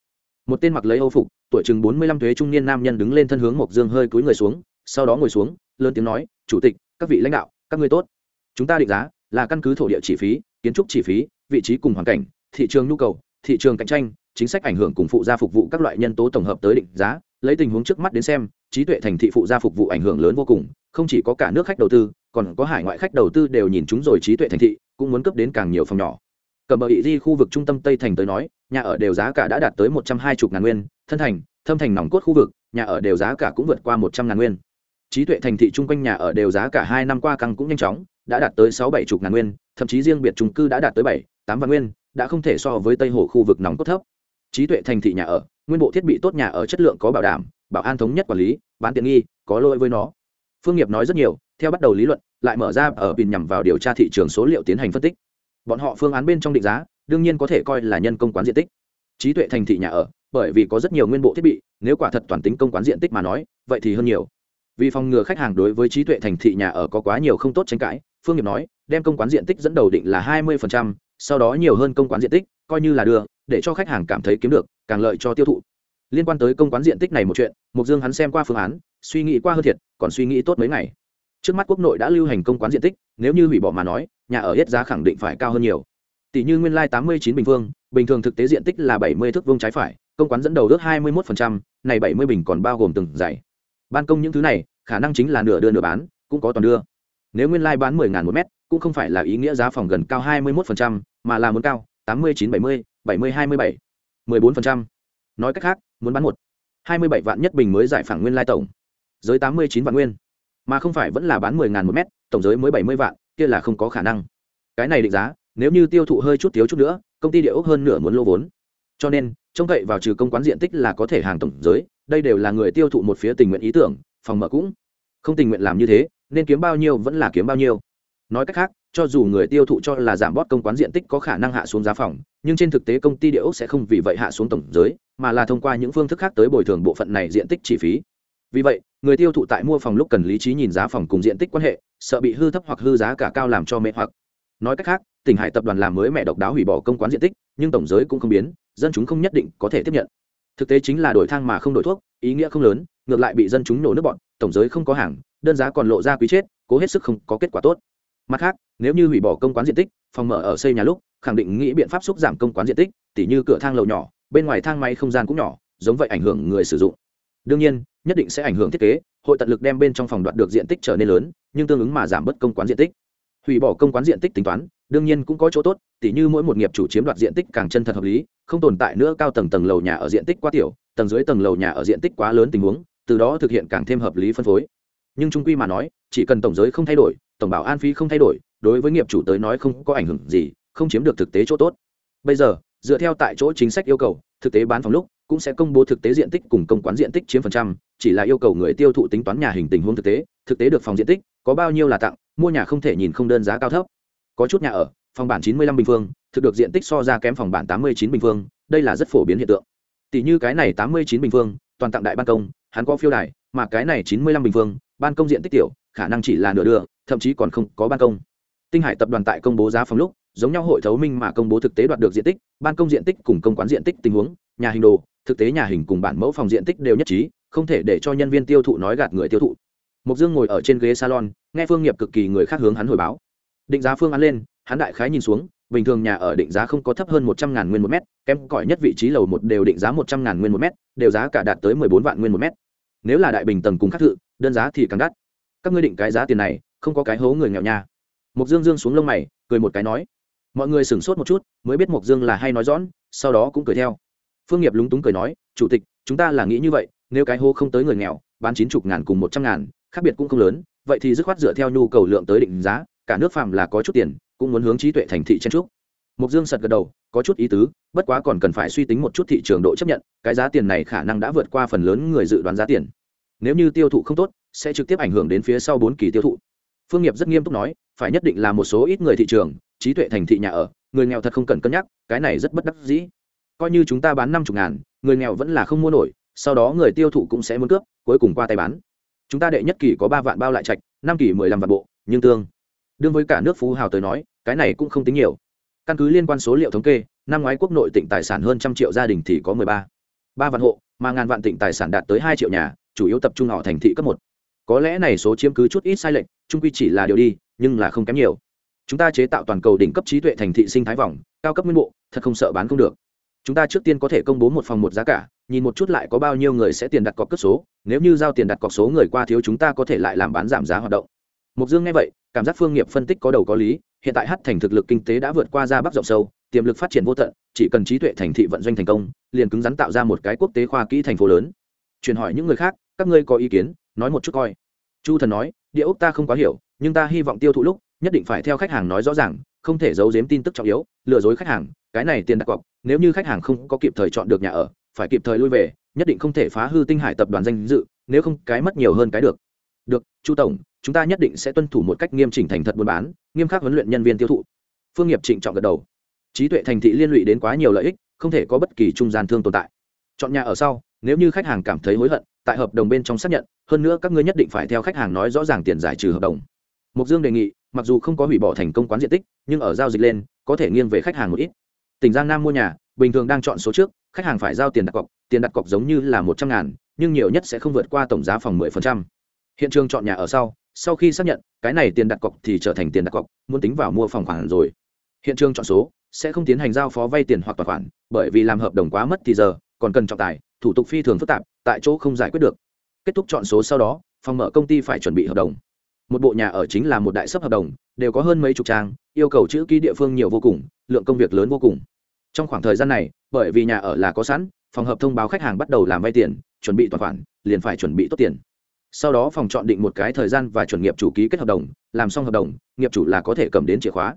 Một tên mặc lấy âu phục, tuổi chừng bốn mươi lăm thuế trung niên nam nhân đứng lên thân hướng mộc dương hơi cúi người xuống, sau đó ngồi xuống, lớn tiếng nói, chủ tịch, các vị lãnh đạo, các ngươi tốt. Chúng ta định giá là căn cứ thổ địa chi phí, kiến trúc chi phí, vị trí cùng hoàn cảnh, thị trường nhu cầu, thị trường cạnh tranh, chính sách ảnh hưởng cùng phụ gia phục vụ các loại nhân tố tổng hợp tới định giá lấy tình huống trước mắt đến xem, trí tuệ thành thị phụ gia phục vụ ảnh hưởng lớn vô cùng, không chỉ có cả nước khách đầu tư, còn có hải ngoại khách đầu tư đều nhìn chúng rồi trí tuệ thành thị, cũng muốn cấp đến càng nhiều phòng nhỏ. Cầm bờ ý di khu vực trung tâm tây thành tới nói, nhà ở đều giá cả đã đạt tới một trăm hai mươi ngàn nguyên, thân thành, thâm thành nòng cốt khu vực, nhà ở đều giá cả cũng vượt qua một trăm ngàn nguyên. Trí tuệ thành thị chung quanh nhà ở đều giá cả hai năm qua căng cũng nhanh chóng, đã đạt tới sáu bảy chục ngàn nguyên, thậm chí riêng biệt trung cư đã đạt tới bảy, tám vạn nguyên, đã không thể so với tây hồ khu vực nóng cốt thấp trí tuệ thành thị nhà ở, nguyên bộ thiết bị tốt nhà ở chất lượng có bảo đảm, bảo an thống nhất quản lý, bán tiện nghi, có lỗi với nó. Phương nghiệp nói rất nhiều, theo bắt đầu lý luận, lại mở ra ở pin nhằm vào điều tra thị trường số liệu tiến hành phân tích. Bọn họ phương án bên trong định giá, đương nhiên có thể coi là nhân công quán diện tích. Trí tuệ thành thị nhà ở, bởi vì có rất nhiều nguyên bộ thiết bị, nếu quả thật toàn tính công quán diện tích mà nói, vậy thì hơn nhiều. Vì phòng ngừa khách hàng đối với trí tuệ thành thị nhà ở có quá nhiều không tốt tranh cãi, phương nghiệp nói, đem công quán diện tích dẫn đầu định là hai mươi sau đó nhiều hơn công quán diện tích coi như là đưa, để cho khách hàng cảm thấy kiếm được, càng lợi cho tiêu thụ. Liên quan tới công quán diện tích này một chuyện, mục dương hắn xem qua phương án, suy nghĩ qua hơn thiệt, còn suy nghĩ tốt mấy ngày. Trước mắt quốc nội đã lưu hành công quán diện tích, nếu như hủy bỏ mà nói, nhà ở hết giá khẳng định phải cao hơn nhiều. Tỷ như nguyên lai tám mươi chín bình phương bình thường thực tế diện tích là bảy mươi thước vuông trái phải, công quán dẫn đầu ước hai mươi một này bảy mươi bình còn bao gồm từng dãy. Ban công những thứ này, khả năng chính là nửa đưa nửa bán, cũng có toàn đưa. Nếu nguyên lai bán mười ngàn một mét, cũng không phải là ý nghĩa giá phòng gần cao hai mươi một mà là muốn cao tám mươi chín bảy mươi bảy mươi hai mươi bảy. mười bốn nói cách khác, muốn bán một, hai mươi bảy vạn nhất bình mới giải phẳng nguyên lai tổng. Giới tám mươi chín vạn nguyên. Mà không phải vẫn là bán mười ngàn một mét, tổng giới mới bảy mươi vạn, kia là không có khả năng. Cái này định giá, nếu như tiêu thụ hơi chút thiếu chút nữa, công ty địa ốc hơn nửa muốn lô vốn. Cho nên, trông cậy vào trừ công quán diện tích là có thể hàng tổng giới, đây đều là người tiêu thụ một phía tình nguyện ý tưởng, phòng mở cũng. Không tình nguyện làm như thế, nên kiếm bao nhiêu vẫn là kiếm bao nhiêu nói cách khác, cho dù người tiêu thụ cho là giảm bót công quán diện tích có khả năng hạ xuống giá phòng, nhưng trên thực tế công ty địa ốc sẽ không vì vậy hạ xuống tổng giới, mà là thông qua những phương thức khác tới bồi thường bộ phận này diện tích chi phí. Vì vậy, người tiêu thụ tại mua phòng lúc cần lý trí nhìn giá phòng cùng diện tích quan hệ, sợ bị hư thấp hoặc hư giá cả cao làm cho mệt hoặc. Nói cách khác, tỉnh hải tập đoàn làm mới mẹ độc đáo hủy bỏ công quán diện tích, nhưng tổng giới cũng không biến, dân chúng không nhất định có thể tiếp nhận. Thực tế chính là đổi thang mà không đổi thuốc, ý nghĩa không lớn, ngược lại bị dân chúng nổ nước bọn, tổng giới không có hàng, đơn giá còn lộ ra quý chết, cố hết sức không có kết quả tốt mặt khác, nếu như hủy bỏ công quán diện tích, phòng mở ở xây nhà lúc, khẳng định nghĩ biện pháp xúc giảm công quán diện tích, tỉ như cửa thang lầu nhỏ, bên ngoài thang máy không gian cũng nhỏ, giống vậy ảnh hưởng người sử dụng. Đương nhiên, nhất định sẽ ảnh hưởng thiết kế, hội tận lực đem bên trong phòng đoạt được diện tích trở nên lớn, nhưng tương ứng mà giảm bớt công quán diện tích. Hủy bỏ công quán diện tích tính toán, đương nhiên cũng có chỗ tốt, tỉ như mỗi một nghiệp chủ chiếm đoạt diện tích càng chân thật hợp lý, không tồn tại nữa cao tầng tầng lầu nhà ở diện tích quá tiểu, tầng dưới tầng lầu nhà ở diện tích quá lớn tình huống, từ đó thực hiện càng thêm hợp lý phân phối. Nhưng trung quy mà nói, chỉ cần tổng giới không thay đổi tổng bảo an phí không thay đổi, đối với nghiệp chủ tới nói không có ảnh hưởng gì, không chiếm được thực tế chỗ tốt. Bây giờ, dựa theo tại chỗ chính sách yêu cầu, thực tế bán phòng lúc cũng sẽ công bố thực tế diện tích cùng công quán diện tích chiếm phần trăm, chỉ là yêu cầu người tiêu thụ tính toán nhà hình tình huống thực tế thực tế được phòng diện tích có bao nhiêu là tặng, mua nhà không thể nhìn không đơn giá cao thấp. Có chút nhà ở, phòng bản chín mươi lăm bình phương, thực được diện tích so ra kém phòng bản tám mươi chín bình phương, đây là rất phổ biến hiện tượng. Tỷ như cái này tám mươi chín bình phương, toàn tặng đại ban công, hắn có phiêu đài, mà cái này chín mươi lăm bình phương, ban công diện tích tiểu, khả năng chỉ là nửa đường thậm chí còn không có ban công. Tinh hải tập đoàn tại công bố giá phòng lúc, giống nhau hội thấu minh mà công bố thực tế đoạt được diện tích, ban công diện tích cùng công quán diện tích tình huống, nhà hình đồ, thực tế nhà hình cùng bản mẫu phòng diện tích đều nhất trí, không thể để cho nhân viên tiêu thụ nói gạt người tiêu thụ. Mục dương ngồi ở trên ghế salon, nghe phương nghiệp cực kỳ người khác hướng hắn hồi báo. Định giá phương án lên, hắn đại khái nhìn xuống, bình thường nhà ở định giá không có thấp hơn một trăm ngàn nguyên một mét, kém cỏi nhất vị trí lầu một đều định giá một trăm ngàn nguyên một mét, đều giá cả đạt tới mười bốn vạn nguyên một mét. Nếu là đại bình tầng cùng khác thự, đơn giá thì càng đắt. Các ngươi định cái giá tiền này không có cái hố người nghèo nhà. mục dương dương xuống lông mày, cười một cái nói, mọi người sửng sốt một chút, mới biết mục dương là hay nói rõn sau đó cũng cười theo. Phương nghiệp lúng túng cười nói, chủ tịch, chúng ta là nghĩ như vậy, nếu cái hố không tới người nghèo, bán chín chục ngàn cùng một trăm ngàn, khác biệt cũng không lớn, vậy thì dứt khoát dựa theo nhu cầu lượng tới định giá, cả nước phàm là có chút tiền, cũng muốn hướng trí tuệ thành thị chen trúc mục dương sật gật đầu, có chút ý tứ, bất quá còn cần phải suy tính một chút thị trường độ chấp nhận, cái giá tiền này khả năng đã vượt qua phần lớn người dự đoán giá tiền. Nếu như tiêu thụ không tốt, sẽ trực tiếp ảnh hưởng đến phía sau bốn kỳ tiêu thụ phương nghiệp rất nghiêm túc nói, phải nhất định là một số ít người thị trường, trí tuệ thành thị nhà ở, người nghèo thật không cần cân nhắc, cái này rất bất đắc dĩ. Coi như chúng ta bán năm chục ngàn, người nghèo vẫn là không mua nổi, sau đó người tiêu thụ cũng sẽ muốn cướp, cuối cùng qua tay bán. Chúng ta đệ nhất kỳ có ba vạn bao lại trạch, năm kỳ mười lăm vạn bộ, nhưng tương đương với cả nước phú hào tới nói, cái này cũng không tính nhiều. Căn cứ liên quan số liệu thống kê, năm ngoái quốc nội tỉnh tài sản hơn trăm triệu gia đình thì có mười ba. Ba vạn hộ, mà ngàn vạn tỉnh tài sản đạt tới hai triệu nhà, chủ yếu tập trung họ thành thị cấp một có lẽ này số chiếm cứ chút ít sai lệch trung quy chỉ là điều đi, nhưng là không kém nhiều. Chúng ta chế tạo toàn cầu đỉnh cấp trí tuệ thành thị sinh thái vòng, cao cấp nguyên bộ, thật không sợ bán không được. Chúng ta trước tiên có thể công bố một phòng một giá cả, nhìn một chút lại có bao nhiêu người sẽ tiền đặt cọc cấp số, nếu như giao tiền đặt cọc số người qua thiếu chúng ta có thể lại làm bán giảm giá hoạt động. Mục dương nghe vậy, cảm giác phương nghiệp phân tích có đầu có lý, hiện tại hát thành thực lực kinh tế đã vượt qua ra bắc rộng sâu, tiềm lực phát triển vô tận, chỉ cần trí tuệ thành thị vận doanh thành công, liền cứng rắn tạo ra một cái quốc tế khoa kỹ thành phố lớn. Truyền hỏi những người khác, các ngươi có ý kiến nói một chút coi. Chu thần nói, địa ốc ta không quá hiểu, nhưng ta hy vọng tiêu thụ lúc, nhất định phải theo khách hàng nói rõ ràng, không thể giấu giếm tin tức trọng yếu, lừa dối khách hàng, cái này tiền đặt cọc, nếu như khách hàng không có kịp thời chọn được nhà ở, phải kịp thời lui về, nhất định không thể phá hư tinh hải tập đoàn danh dự, nếu không cái mất nhiều hơn cái được. Được, chu tổng, chúng ta nhất định sẽ tuân thủ một cách nghiêm chỉnh thành thật buôn bán, nghiêm khắc huấn luyện nhân viên tiêu thụ. Phương nghiệp trịnh trọng gật đầu. Trí tuệ thành thị liên lụy đến quá nhiều lợi ích, không thể có bất kỳ trung gian thương tồn tại. Chọn nhà ở sau, nếu như khách hàng cảm thấy hối hận tại hợp đồng bên trong xác nhận, hơn nữa các ngươi nhất định phải theo khách hàng nói rõ ràng tiền giải trừ hợp đồng. Mục dương đề nghị, mặc dù không có hủy bỏ thành công quán diện tích, nhưng ở giao dịch lên, có thể nghiêng về khách hàng một ít. Tỉnh giang nam mua nhà, bình thường đang chọn số trước, khách hàng phải giao tiền đặt cọc, tiền đặt cọc giống như là một trăm ngàn, nhưng nhiều nhất sẽ không vượt qua tổng giá phòng mười phần trăm. Hiện trường chọn nhà ở sau sau khi xác nhận, cái này tiền đặt cọc thì trở thành tiền đặt cọc, muốn tính vào mua phòng khoản rồi. Hiện trường chọn số, sẽ không tiến hành giao phó vay tiền hoặc tài khoản, bởi vì làm hợp đồng quá mất thì giờ, còn cần trọng tài thủ tục phi thường phức tạp, tại chỗ không giải quyết được. Kết thúc chọn số sau đó, phòng mở công ty phải chuẩn bị hợp đồng. Một bộ nhà ở chính là một đại sấp hợp đồng, đều có hơn mấy chục trang, yêu cầu chữ ký địa phương nhiều vô cùng, lượng công việc lớn vô cùng. Trong khoảng thời gian này, bởi vì nhà ở là có sẵn, phòng hợp thông báo khách hàng bắt đầu làm vay tiền, chuẩn bị toàn khoản, liền phải chuẩn bị tốt tiền. Sau đó phòng chọn định một cái thời gian và chuẩn nghiệp chủ ký kết hợp đồng, làm xong hợp đồng, nghiệp chủ là có thể cầm đến chìa khóa.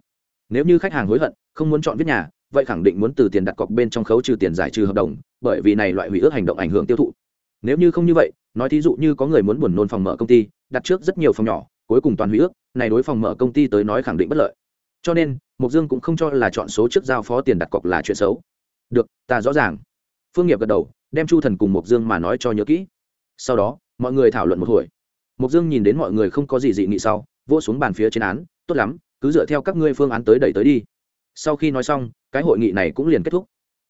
Nếu như khách hàng hối hận, không muốn chọn viết nhà vậy khẳng định muốn từ tiền đặt cọc bên trong khấu trừ tiền giải trừ hợp đồng, bởi vì này loại hủy ước hành động ảnh hưởng tiêu thụ. Nếu như không như vậy, nói thí dụ như có người muốn buồn nôn phòng mở công ty, đặt trước rất nhiều phòng nhỏ, cuối cùng toàn hủy ước, này đối phòng mở công ty tới nói khẳng định bất lợi. Cho nên mục dương cũng không cho là chọn số trước giao phó tiền đặt cọc là chuyện xấu. Được, ta rõ ràng. Phương nghiệp gật đầu, đem chu thần cùng mục dương mà nói cho nhớ kỹ. Sau đó, mọi người thảo luận một hồi. Mục dương nhìn đến mọi người không có gì dị nghị sau, vỗ xuống bàn phía trên án, tốt lắm, cứ dựa theo các ngươi phương án tới đẩy tới đi sau khi nói xong, cái hội nghị này cũng liền kết thúc.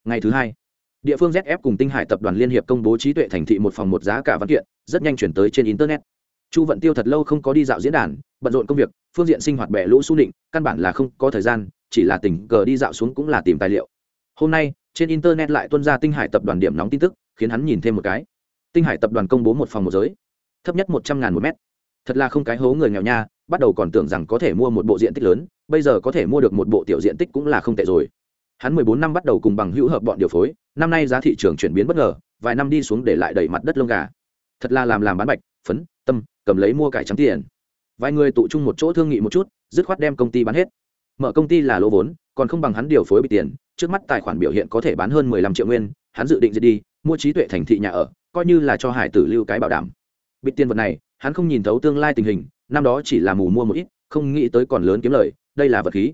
Ngày thứ hai, địa phương zf cùng tinh hải tập đoàn liên hiệp công bố trí tuệ thành thị một phòng một giá cả văn kiện, rất nhanh chuyển tới trên internet. Chu vận tiêu thật lâu không có đi dạo diễn đàn, bận rộn công việc, phương diện sinh hoạt bẻ lũ su nịnh căn bản là không có thời gian, chỉ là tình cờ đi dạo xuống cũng là tìm tài liệu. Hôm nay, trên internet lại tuân ra tinh hải tập đoàn điểm nóng tin tức, khiến hắn nhìn thêm một cái. Tinh hải tập đoàn công bố một phòng một giới, thấp nhất một trăm ngàn một mét thật là không cái hố người nghèo nha, bắt đầu còn tưởng rằng có thể mua một bộ diện tích lớn, bây giờ có thể mua được một bộ tiểu diện tích cũng là không tệ rồi. Hắn mười bốn năm bắt đầu cùng bằng hữu hợp bọn điều phối, năm nay giá thị trường chuyển biến bất ngờ, vài năm đi xuống để lại đầy mặt đất lông gà. Thật là làm làm bán bạch, phấn, tâm, cầm lấy mua cải trắng tiền. Vài người tụ chung một chỗ thương nghị một chút, dứt khoát đem công ty bán hết. Mở công ty là lỗ vốn, còn không bằng hắn điều phối bị tiền, trước mắt tài khoản biểu hiện có thể bán hơn mười lăm triệu nguyên, hắn dự định diệt đi, mua trí tuệ thành thị nhà ở, coi như là cho hải tử lưu cái bảo đảm. Bịt tiền vật này hắn không nhìn thấu tương lai tình hình, năm đó chỉ là mù mua một ít, không nghĩ tới còn lớn kiếm lời, đây là vật khí.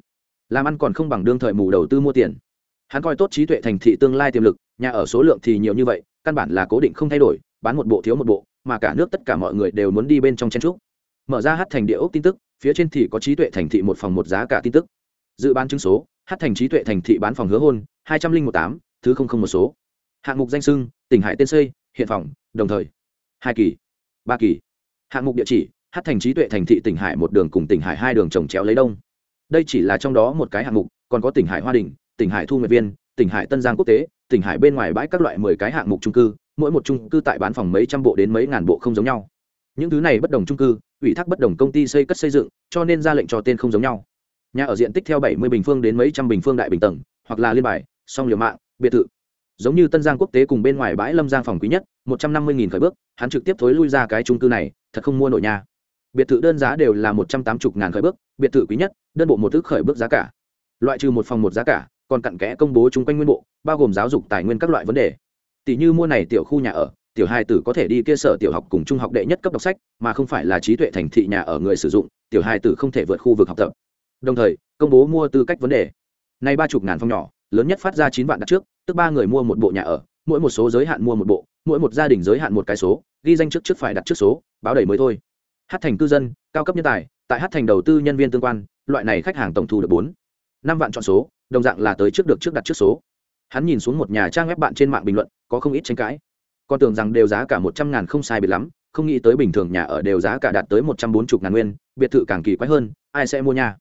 Làm ăn còn không bằng đương thời mù đầu tư mua tiền. Hắn coi tốt trí tuệ thành thị tương lai tiềm lực, nhà ở số lượng thì nhiều như vậy, căn bản là cố định không thay đổi, bán một bộ thiếu một bộ, mà cả nước tất cả mọi người đều muốn đi bên trong chen trúc mở ra hát thành địa ốc tin tức, phía trên thì có trí tuệ thành thị một phòng một giá cả tin tức. Dự bán chứng số hát thành trí tuệ thành thị bán phòng hứa hôn, hai trăm linh một tám, thứ không không một số. Hạng mục danh sưng tỉnh hải tên xây, hiện phòng, đồng thời. Hai kỳ. Ba kỳ hạng mục địa chỉ, hát thành trí tuệ thành thị tỉnh hải một đường cùng tỉnh hải hai đường trồng chéo lấy đông. Đây chỉ là trong đó một cái hạng mục, còn có tỉnh hải hoa đình, tỉnh hải thu nguyệt viên, tỉnh hải tân giang quốc tế, tỉnh hải bên ngoài bãi các loại mười cái hạng mục trung cư, mỗi một trung cư tại bán phòng mấy trăm bộ đến mấy ngàn bộ không giống nhau. Những thứ này bất đồng trung cư, ủy thác bất đồng công ty xây cất xây dựng, cho nên ra lệnh cho tên không giống nhau. Nhà ở diện tích theo bảy mươi bình phương đến mấy trăm bình phương đại bình tầng, hoặc là liên bài, song liều mạng, biệt thự giống như tân giang quốc tế cùng bên ngoài bãi lâm giang phòng quý nhất, một trăm năm mươi nghìn khởi bước, hắn trực tiếp thối lui ra cái trung cư này, thật không mua nổi nhà biệt thự đơn giá đều là một trăm tám mươi ngàn khởi bước, biệt thự quý nhất, đơn bộ một thức khởi bước giá cả. Loại trừ một phòng một giá cả, còn cặn kẽ công bố chung quanh nguyên bộ, bao gồm giáo dục, tài nguyên các loại vấn đề. Tỷ như mua này tiểu khu nhà ở, tiểu hai tử có thể đi kia sở tiểu học cùng trung học đệ nhất cấp đọc sách, mà không phải là trí tuệ thành thị nhà ở người sử dụng, tiểu hai tử không thể vượt khu vực học tập. Đồng thời, công bố mua tư cách vấn đề. Nay ba chục ngàn phòng nhỏ, lớn nhất phát ra chín vạn đặt trước tức ba người mua một bộ nhà ở, mỗi một số giới hạn mua một bộ, mỗi một gia đình giới hạn một cái số, ghi danh trước trước phải đặt trước số, báo đầy mới thôi. Hát thành cư dân, cao cấp nhân tài, tại hát thành đầu tư nhân viên tương quan, loại này khách hàng tổng thu được bốn, năm vạn chọn số, đồng dạng là tới trước được trước đặt trước số. Hắn nhìn xuống một nhà trang web bạn trên mạng bình luận, có không ít tranh cãi. Con tưởng rằng đều giá cả một trăm ngàn không sai biệt lắm, không nghĩ tới bình thường nhà ở đều giá cả đạt tới một trăm bốn mươi ngàn nguyên, biệt thự càng kỳ quái hơn, ai sẽ mua nhà?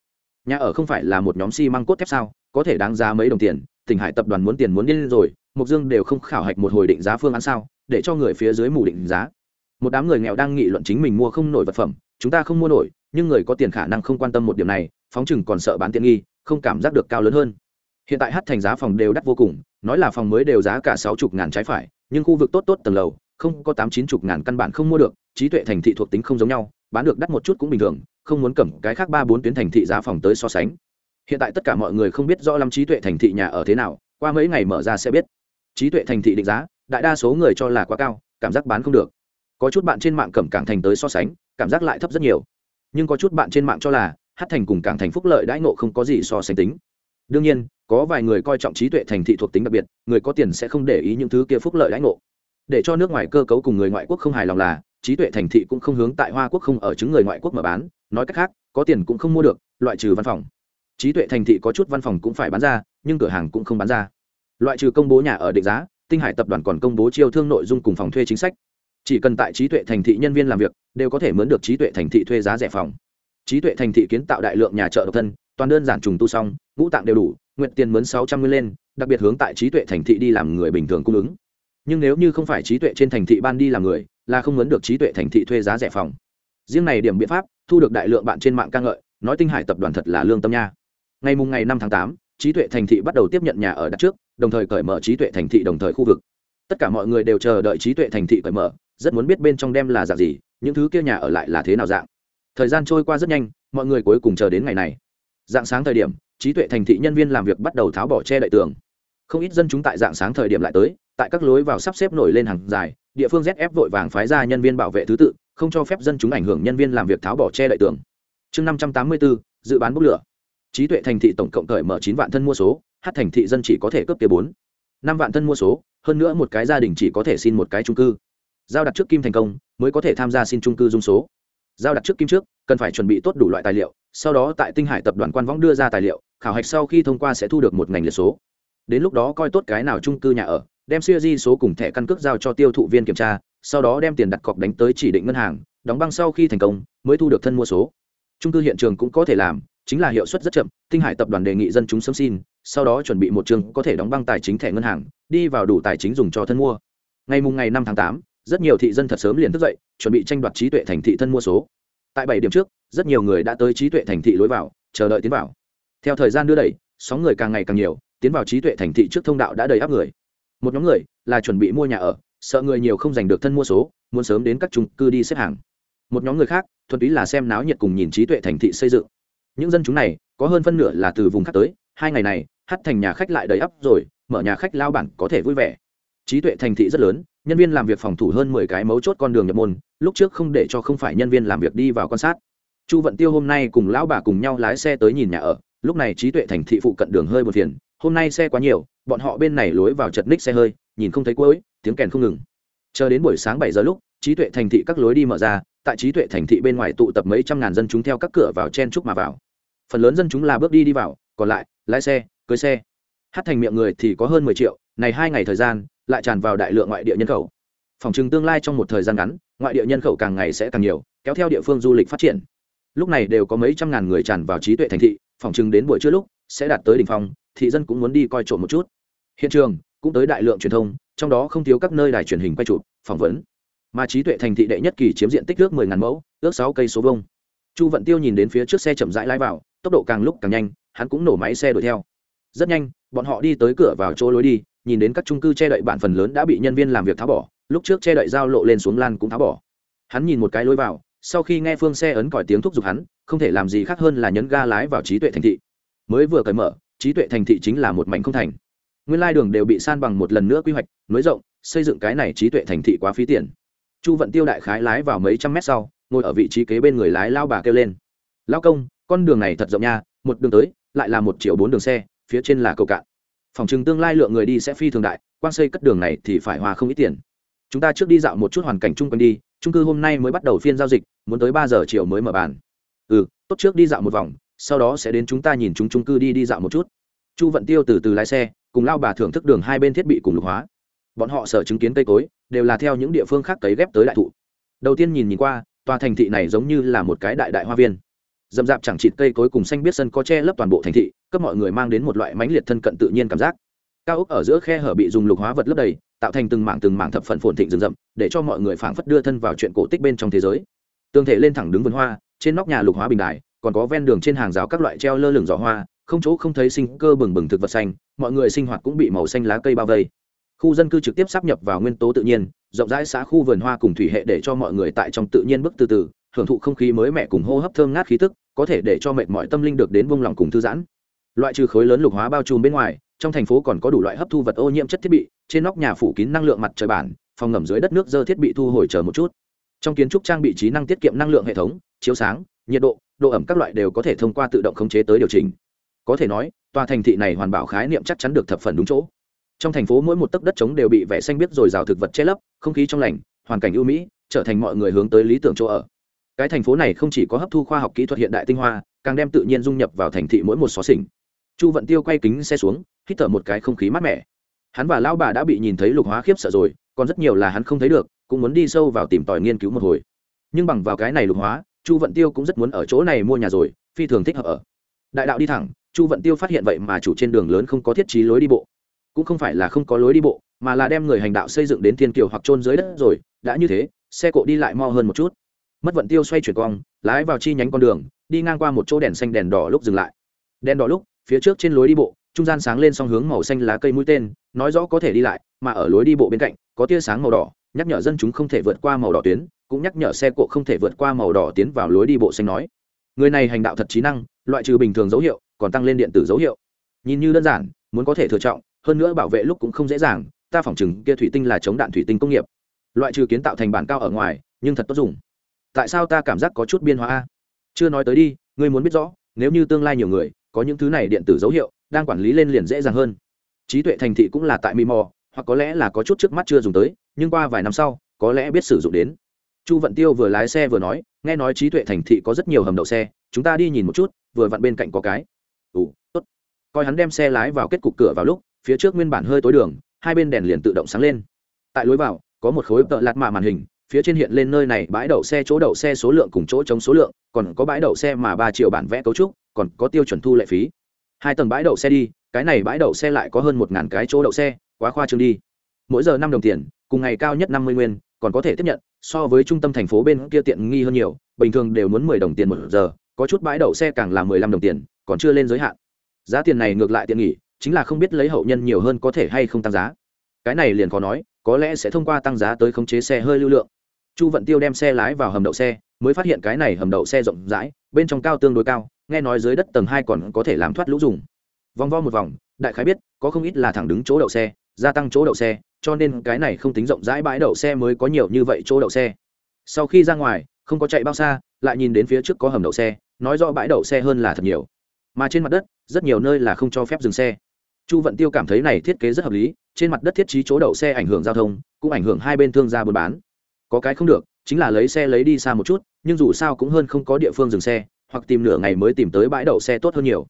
Nhà ở không phải là một nhóm xi măng cốt thép sao, có thể đáng giá mấy đồng tiền tỉnh hải tập đoàn muốn tiền muốn điên rồi mục dương đều không khảo hạch một hồi định giá phương án sao, để cho người phía dưới mù định giá. Một đám người nghèo đang nghị luận chính mình mua không nổi vật phẩm, chúng ta không mua nổi, nhưng người có tiền khả năng không quan tâm một điểm này, phóng chừng còn sợ bán tiện nghi, không cảm giác được cao lớn hơn. Hiện tại hát thành giá phòng đều đắt vô cùng, nói là phòng mới đều giá cả sáu chục ngàn trái phải, nhưng khu vực tốt tốt tầng lầu, không có tám chín chục ngàn căn bản không mua được, trí tuệ thành thị thuộc tính không giống nhau, bán được đắt một chút cũng bình thường, không muốn cầm cái khác ba bốn tuyến thành thị giá phòng tới so sánh hiện tại tất cả mọi người không biết rõ lắm trí tuệ thành thị nhà ở thế nào, qua mấy ngày mở ra sẽ biết. Trí tuệ thành thị định giá, đại đa số người cho là quá cao, cảm giác bán không được. Có chút bạn trên mạng cẩm cảng thành tới so sánh, cảm giác lại thấp rất nhiều. Nhưng có chút bạn trên mạng cho là, hát thành cùng cảng thành phúc lợi đãi ngộ không có gì so sánh tính. Đương nhiên, có vài người coi trọng trí tuệ thành thị thuộc tính đặc biệt, người có tiền sẽ không để ý những thứ kia phúc lợi đãi ngộ. Để cho nước ngoài cơ cấu cùng người ngoại quốc không hài lòng là, trí tuệ thành thị cũng không hướng tại hoa quốc không ở chứng người ngoại quốc mở bán. Nói cách khác, có tiền cũng không mua được, loại trừ văn phòng trí tuệ thành thị có chút văn phòng cũng phải bán ra, nhưng cửa hàng cũng không bán ra. Loại trừ công bố nhà ở định giá, tinh hải tập đoàn còn công bố chiêu thương nội dung cùng phòng thuê chính sách. Chỉ cần tại trí tuệ thành thị nhân viên làm việc, đều có thể mướn được trí tuệ thành thị thuê giá rẻ phòng. Trí tuệ thành thị kiến tạo đại lượng nhà chợ độc thân, toàn đơn giản trùng tu xong, ngũ tạng đều đủ, nguyện tiền mướn sáu trăm nguyên lên, đặc biệt hướng tại trí tuệ thành thị đi làm người bình thường cung ứng. Nhưng nếu như không phải trí tuệ trên thành thị ban đi làm người, là không mướn được trí tuệ thành thị thuê giá rẻ phòng. Riêng này điểm biện pháp, thu được đại lượng bạn trên mạng ca ngợi, nói tinh hải tập đoàn thật là lương tâm nha ngày mùng ngày năm tháng tám, trí tuệ thành thị bắt đầu tiếp nhận nhà ở đặt trước, đồng thời cởi mở trí tuệ thành thị đồng thời khu vực. Tất cả mọi người đều chờ đợi trí tuệ thành thị cởi mở, rất muốn biết bên trong đem là dạng gì, những thứ kia nhà ở lại là thế nào dạng. Thời gian trôi qua rất nhanh, mọi người cuối cùng chờ đến ngày này. Dạng sáng thời điểm, trí tuệ thành thị nhân viên làm việc bắt đầu tháo bỏ che đậy tường. Không ít dân chúng tại dạng sáng thời điểm lại tới, tại các lối vào sắp xếp nổi lên hàng dài, địa phương zf vội vàng phái ra nhân viên bảo vệ thứ tự, không cho phép dân chúng ảnh hưởng nhân viên làm việc tháo bỏ che đậy tường. Chương năm trăm tám mươi bốn dự bán bốc lửa trí tuệ thành thị tổng cộng cởi mở chín vạn thân mua số, hát thành thị dân chỉ có thể cấp kia bốn, năm vạn thân mua số, hơn nữa một cái gia đình chỉ có thể xin một cái trung cư. Giao đặt trước kim thành công mới có thể tham gia xin trung cư dung số. Giao đặt trước kim trước, cần phải chuẩn bị tốt đủ loại tài liệu, sau đó tại tinh hải tập đoàn quan võng đưa ra tài liệu, khảo hạch sau khi thông qua sẽ thu được một ngành liệt số. Đến lúc đó coi tốt cái nào trung cư nhà ở, đem siêu di số cùng thẻ căn cước giao cho tiêu thụ viên kiểm tra, sau đó đem tiền đặt cọc đánh tới chỉ định ngân hàng, đóng băng sau khi thành công, mới thu được thân mua số. Trung cư hiện trường cũng có thể làm chính là hiệu suất rất chậm, tinh hải tập đoàn đề nghị dân chúng sớm xin, sau đó chuẩn bị một trường có thể đóng băng tài chính thẻ ngân hàng, đi vào đủ tài chính dùng cho thân mua. Ngày mùng ngày năm tháng tám, rất nhiều thị dân thật sớm liền thức dậy, chuẩn bị tranh đoạt trí tuệ thành thị thân mua số. Tại bảy điểm trước, rất nhiều người đã tới trí tuệ thành thị lối vào, chờ đợi tiến vào. Theo thời gian đưa đẩy, sóng người càng ngày càng nhiều, tiến vào trí tuệ thành thị trước thông đạo đã đầy áp người. Một nhóm người là chuẩn bị mua nhà ở, sợ người nhiều không giành được thân mua số, muốn sớm đến các trung cư đi xếp hàng. Một nhóm người khác, thuần túy là xem náo nhiệt cùng nhìn trí tuệ thành thị xây dựng những dân chúng này, có hơn phân nửa là từ vùng khác tới, hai ngày này, hát thành nhà khách lại đầy ắp rồi, mở nhà khách lao bản có thể vui vẻ. Trí tuệ thành thị rất lớn, nhân viên làm việc phòng thủ hơn mười cái mấu chốt con đường nhập môn, lúc trước không để cho không phải nhân viên làm việc đi vào quan sát. Chu vận tiêu hôm nay cùng lão bà cùng nhau lái xe tới nhìn nhà ở, lúc này trí tuệ thành thị phụ cận đường hơi buồn phiền, hôm nay xe quá nhiều, bọn họ bên này lối vào chật ních xe hơi, nhìn không thấy cuối, tiếng kèn không ngừng. Chờ đến buổi sáng bảy giờ lúc, trí tuệ thành thị các lối đi mở ra, tại trí tuệ thành thị bên ngoài tụ tập mấy trăm ngàn dân chúng theo các cửa vào chen trúc mà vào phần lớn dân chúng là bước đi đi vào, còn lại, lái xe, cưới xe. Hát thành miệng người thì có hơn mười triệu, này hai ngày thời gian, lại tràn vào đại lượng ngoại địa nhân khẩu. Phòng chừng tương lai trong một thời gian ngắn, ngoại địa nhân khẩu càng ngày sẽ càng nhiều, kéo theo địa phương du lịch phát triển. Lúc này đều có mấy trăm ngàn người tràn vào trí tuệ thành thị, phòng chừng đến buổi trưa lúc sẽ đạt tới đỉnh phong, thị dân cũng muốn đi coi trộm một chút. Hiện trường cũng tới đại lượng truyền thông, trong đó không thiếu các nơi đài truyền hình quay chụp, phỏng vấn. Mà trí tuệ thành thị đệ nhất kỳ chiếm diện tích ước mười ngàn mẫu, ước sáu cây số vông chu vận tiêu nhìn đến phía trước xe chậm rãi lái vào tốc độ càng lúc càng nhanh, hắn cũng nổ máy xe đuổi theo. Rất nhanh, bọn họ đi tới cửa vào chỗ lối đi, nhìn đến các trung cư che đậy bản phần lớn đã bị nhân viên làm việc tháo bỏ, lúc trước che đậy giao lộ lên xuống lan cũng tháo bỏ. Hắn nhìn một cái lối vào, sau khi nghe phương xe ấn còi tiếng thúc giục hắn, không thể làm gì khác hơn là nhấn ga lái vào trí tuệ thành thị. Mới vừa cởi mở, trí tuệ thành thị chính là một mảnh không thành. Nguyên lai đường đều bị san bằng một lần nữa quy hoạch, nối rộng, xây dựng cái này trí tuệ thành thị quá phí tiền. Chu vận tiêu đại khái lái vào mấy trăm mét sau, ngồi ở vị trí kế bên người lái lao bà kêu lên. Lao công con đường này thật rộng nha, một đường tới, lại là một triệu bốn đường xe, phía trên là cầu cạn. Phòng chừng tương lai lượng người đi sẽ phi thường đại, quan xây cất đường này thì phải hòa không ít tiền. Chúng ta trước đi dạo một chút hoàn cảnh chung quanh đi trung cư hôm nay mới bắt đầu phiên giao dịch, muốn tới ba giờ chiều mới mở bàn. Ừ tốt trước đi dạo một vòng, sau đó sẽ đến chúng ta nhìn chúng trung cư đi đi dạo một chút. Chu vận tiêu từ từ lái xe, cùng lao bà thưởng thức đường hai bên thiết bị cùng lục hóa. Bọn họ sở chứng kiến cây cối, đều là theo những địa phương khác cấy ghép tới đại thụ. Đầu tiên nhìn nhìn qua, tòa thành thị này giống như là một cái đại đại hoa viên dầm dạp chẳng chịt cây cối cùng xanh biết sân có che lấp toàn bộ thành thị, cấp mọi người mang đến một loại mãnh liệt thân cận tự nhiên cảm giác. Cao ốc ở giữa khe hở bị dùng lục hóa vật lấp đầy, tạo thành từng mảng từng mảng thập phần phồn thịnh rừng rậm, để cho mọi người phảng phất đưa thân vào chuyện cổ tích bên trong thế giới. Tương thể lên thẳng đứng vườn hoa, trên nóc nhà lục hóa bình đài, còn có ven đường trên hàng rào các loại treo lơ lửng giỏ hoa, không chỗ không thấy sinh cơ bừng bừng thực vật xanh, mọi người sinh hoạt cũng bị màu xanh lá cây bao vây. Khu dân cư trực tiếp sắp nhập vào nguyên tố tự nhiên, rộng rãi xã khu vườn hoa cùng thủy hệ để cho mọi người tại trong tự nhiên bước từ từ hưởng thụ không khí mới mẻ cùng hô hấp thơm ngát khí tức, có thể để cho mệt mọi tâm linh được đến vung lòng cùng thư giãn. Loại trừ khối lớn lục hóa bao trùm bên ngoài, trong thành phố còn có đủ loại hấp thu vật ô nhiễm chất thiết bị, trên nóc nhà phủ kín năng lượng mặt trời bản, phòng ngầm dưới đất nước dơ thiết bị thu hồi chờ một chút. Trong kiến trúc trang bị trí năng tiết kiệm năng lượng hệ thống, chiếu sáng, nhiệt độ độ ẩm các loại đều có thể thông qua tự động khống chế tới điều chỉnh. Có thể nói, tòa thành thị này hoàn bảo khái niệm chắc chắn được thập phần đúng chỗ. Trong thành phố mỗi một tấc đất trống đều bị vẽ xanh biết rồi rào thực vật che lấp, không khí trong lành, hoàn cảnh ưu mỹ, trở thành mọi người hướng tới lý tưởng chỗ ở cái thành phố này không chỉ có hấp thu khoa học kỹ thuật hiện đại tinh hoa, càng đem tự nhiên dung nhập vào thành thị mỗi một xó xỉnh. Chu vận tiêu quay kính xe xuống, hít thở một cái không khí mát mẻ. Hắn và lão bà đã bị nhìn thấy lục hóa khiếp sợ rồi, còn rất nhiều là hắn không thấy được, cũng muốn đi sâu vào tìm tòi nghiên cứu một hồi. Nhưng bằng vào cái này lục hóa, chu vận tiêu cũng rất muốn ở chỗ này mua nhà rồi, phi thường thích hợp ở. Đại đạo đi thẳng, chu vận tiêu phát hiện vậy mà chủ trên đường lớn không có thiết trí lối đi bộ. Cũng không phải là không có lối đi bộ, mà là đem người hành đạo xây dựng đến thiên kiều hoặc trôn dưới đất rồi, đã như thế, xe cộ đi lại mo hơn một chút mất vận tiêu xoay chuyển cong, lái vào chi nhánh con đường, đi ngang qua một chỗ đèn xanh đèn đỏ lúc dừng lại. Đèn đỏ lúc, phía trước trên lối đi bộ, trung gian sáng lên song hướng màu xanh lá cây mũi tên, nói rõ có thể đi lại, mà ở lối đi bộ bên cạnh, có tia sáng màu đỏ, nhắc nhở dân chúng không thể vượt qua màu đỏ tuyến, cũng nhắc nhở xe cộ không thể vượt qua màu đỏ tiến vào lối đi bộ xanh nói. Người này hành đạo thật trí năng, loại trừ bình thường dấu hiệu, còn tăng lên điện tử dấu hiệu. Nhìn như đơn giản, muốn có thể thừa trọng, hơn nữa bảo vệ lúc cũng không dễ dàng, ta phỏng chừng kia thủy tinh là chống đạn thủy tinh công nghiệp. Loại trừ kiến tạo thành bản cao ở ngoài, nhưng thật tốt dùng tại sao ta cảm giác có chút biên hóa a? Chưa nói tới đi, ngươi muốn biết rõ, nếu như tương lai nhiều người, có những thứ này điện tử dấu hiệu, đang quản lý lên liền dễ dàng hơn. Trí tuệ thành thị cũng là tại mi mò, hoặc có lẽ là có chút trước mắt chưa dùng tới, nhưng qua vài năm sau, có lẽ biết sử dụng đến. Chu vận tiêu vừa lái xe vừa nói, nghe nói trí tuệ thành thị có rất nhiều hầm đậu xe, chúng ta đi nhìn một chút, vừa vặn bên cạnh có cái. Ủ tốt. Coi hắn đem xe lái vào kết cục cửa vào lúc, phía trước nguyên bản hơi tối đường, hai bên đèn liền tự động sáng lên. Tại lối vào, có một khối tợ lạt mạ màn hình phía trên hiện lên nơi này bãi đậu xe chỗ đậu xe số lượng cùng chỗ chống số lượng, còn có bãi đậu xe mà ba triệu bản vẽ cấu trúc, còn có tiêu chuẩn thu lệ phí. Hai tầng bãi đậu xe đi, cái này bãi đậu xe lại có hơn một ngàn cái chỗ đậu xe, quá khoa trương đi. Mỗi giờ năm đồng tiền, cùng ngày cao nhất năm mươi nguyên, còn có thể tiếp nhận, so với trung tâm thành phố bên kia tiện nghi hơn nhiều, bình thường đều muốn mười đồng tiền một giờ, có chút bãi đậu xe càng là mười lăm đồng tiền, còn chưa lên giới hạn. Giá tiền này ngược lại tiện nghỉ chính là không biết lấy hậu nhân nhiều hơn có thể hay không tăng giá. Cái này liền có nói, có lẽ sẽ thông qua tăng giá tới khống chế xe hơi lưu lượng chu vận tiêu đem xe lái vào hầm đậu xe, mới phát hiện cái này hầm đậu xe rộng rãi, bên trong cao tương đối cao, nghe nói dưới đất tầng hai còn có thể làm thoát lũ dùng. Vòng vo một vòng, đại khái biết, có không ít là thẳng đứng chỗ đậu xe, gia tăng chỗ đậu xe, cho nên cái này không tính rộng rãi bãi đậu xe mới có nhiều như vậy chỗ đậu xe. Sau khi ra ngoài, không có chạy bao xa, lại nhìn đến phía trước có hầm đậu xe, nói rõ bãi đậu xe hơn là thật nhiều. Mà trên mặt đất, rất nhiều nơi là không cho phép dừng xe. Chu vận tiêu cảm thấy này thiết kế rất hợp lý, trên mặt đất thiết trí chỗ đậu xe ảnh hưởng giao thông, cũng ảnh hưởng hai bên thương gia buôn bán có cái không được, chính là lấy xe lấy đi xa một chút, nhưng dù sao cũng hơn không có địa phương dừng xe, hoặc tìm nửa ngày mới tìm tới bãi đậu xe tốt hơn nhiều.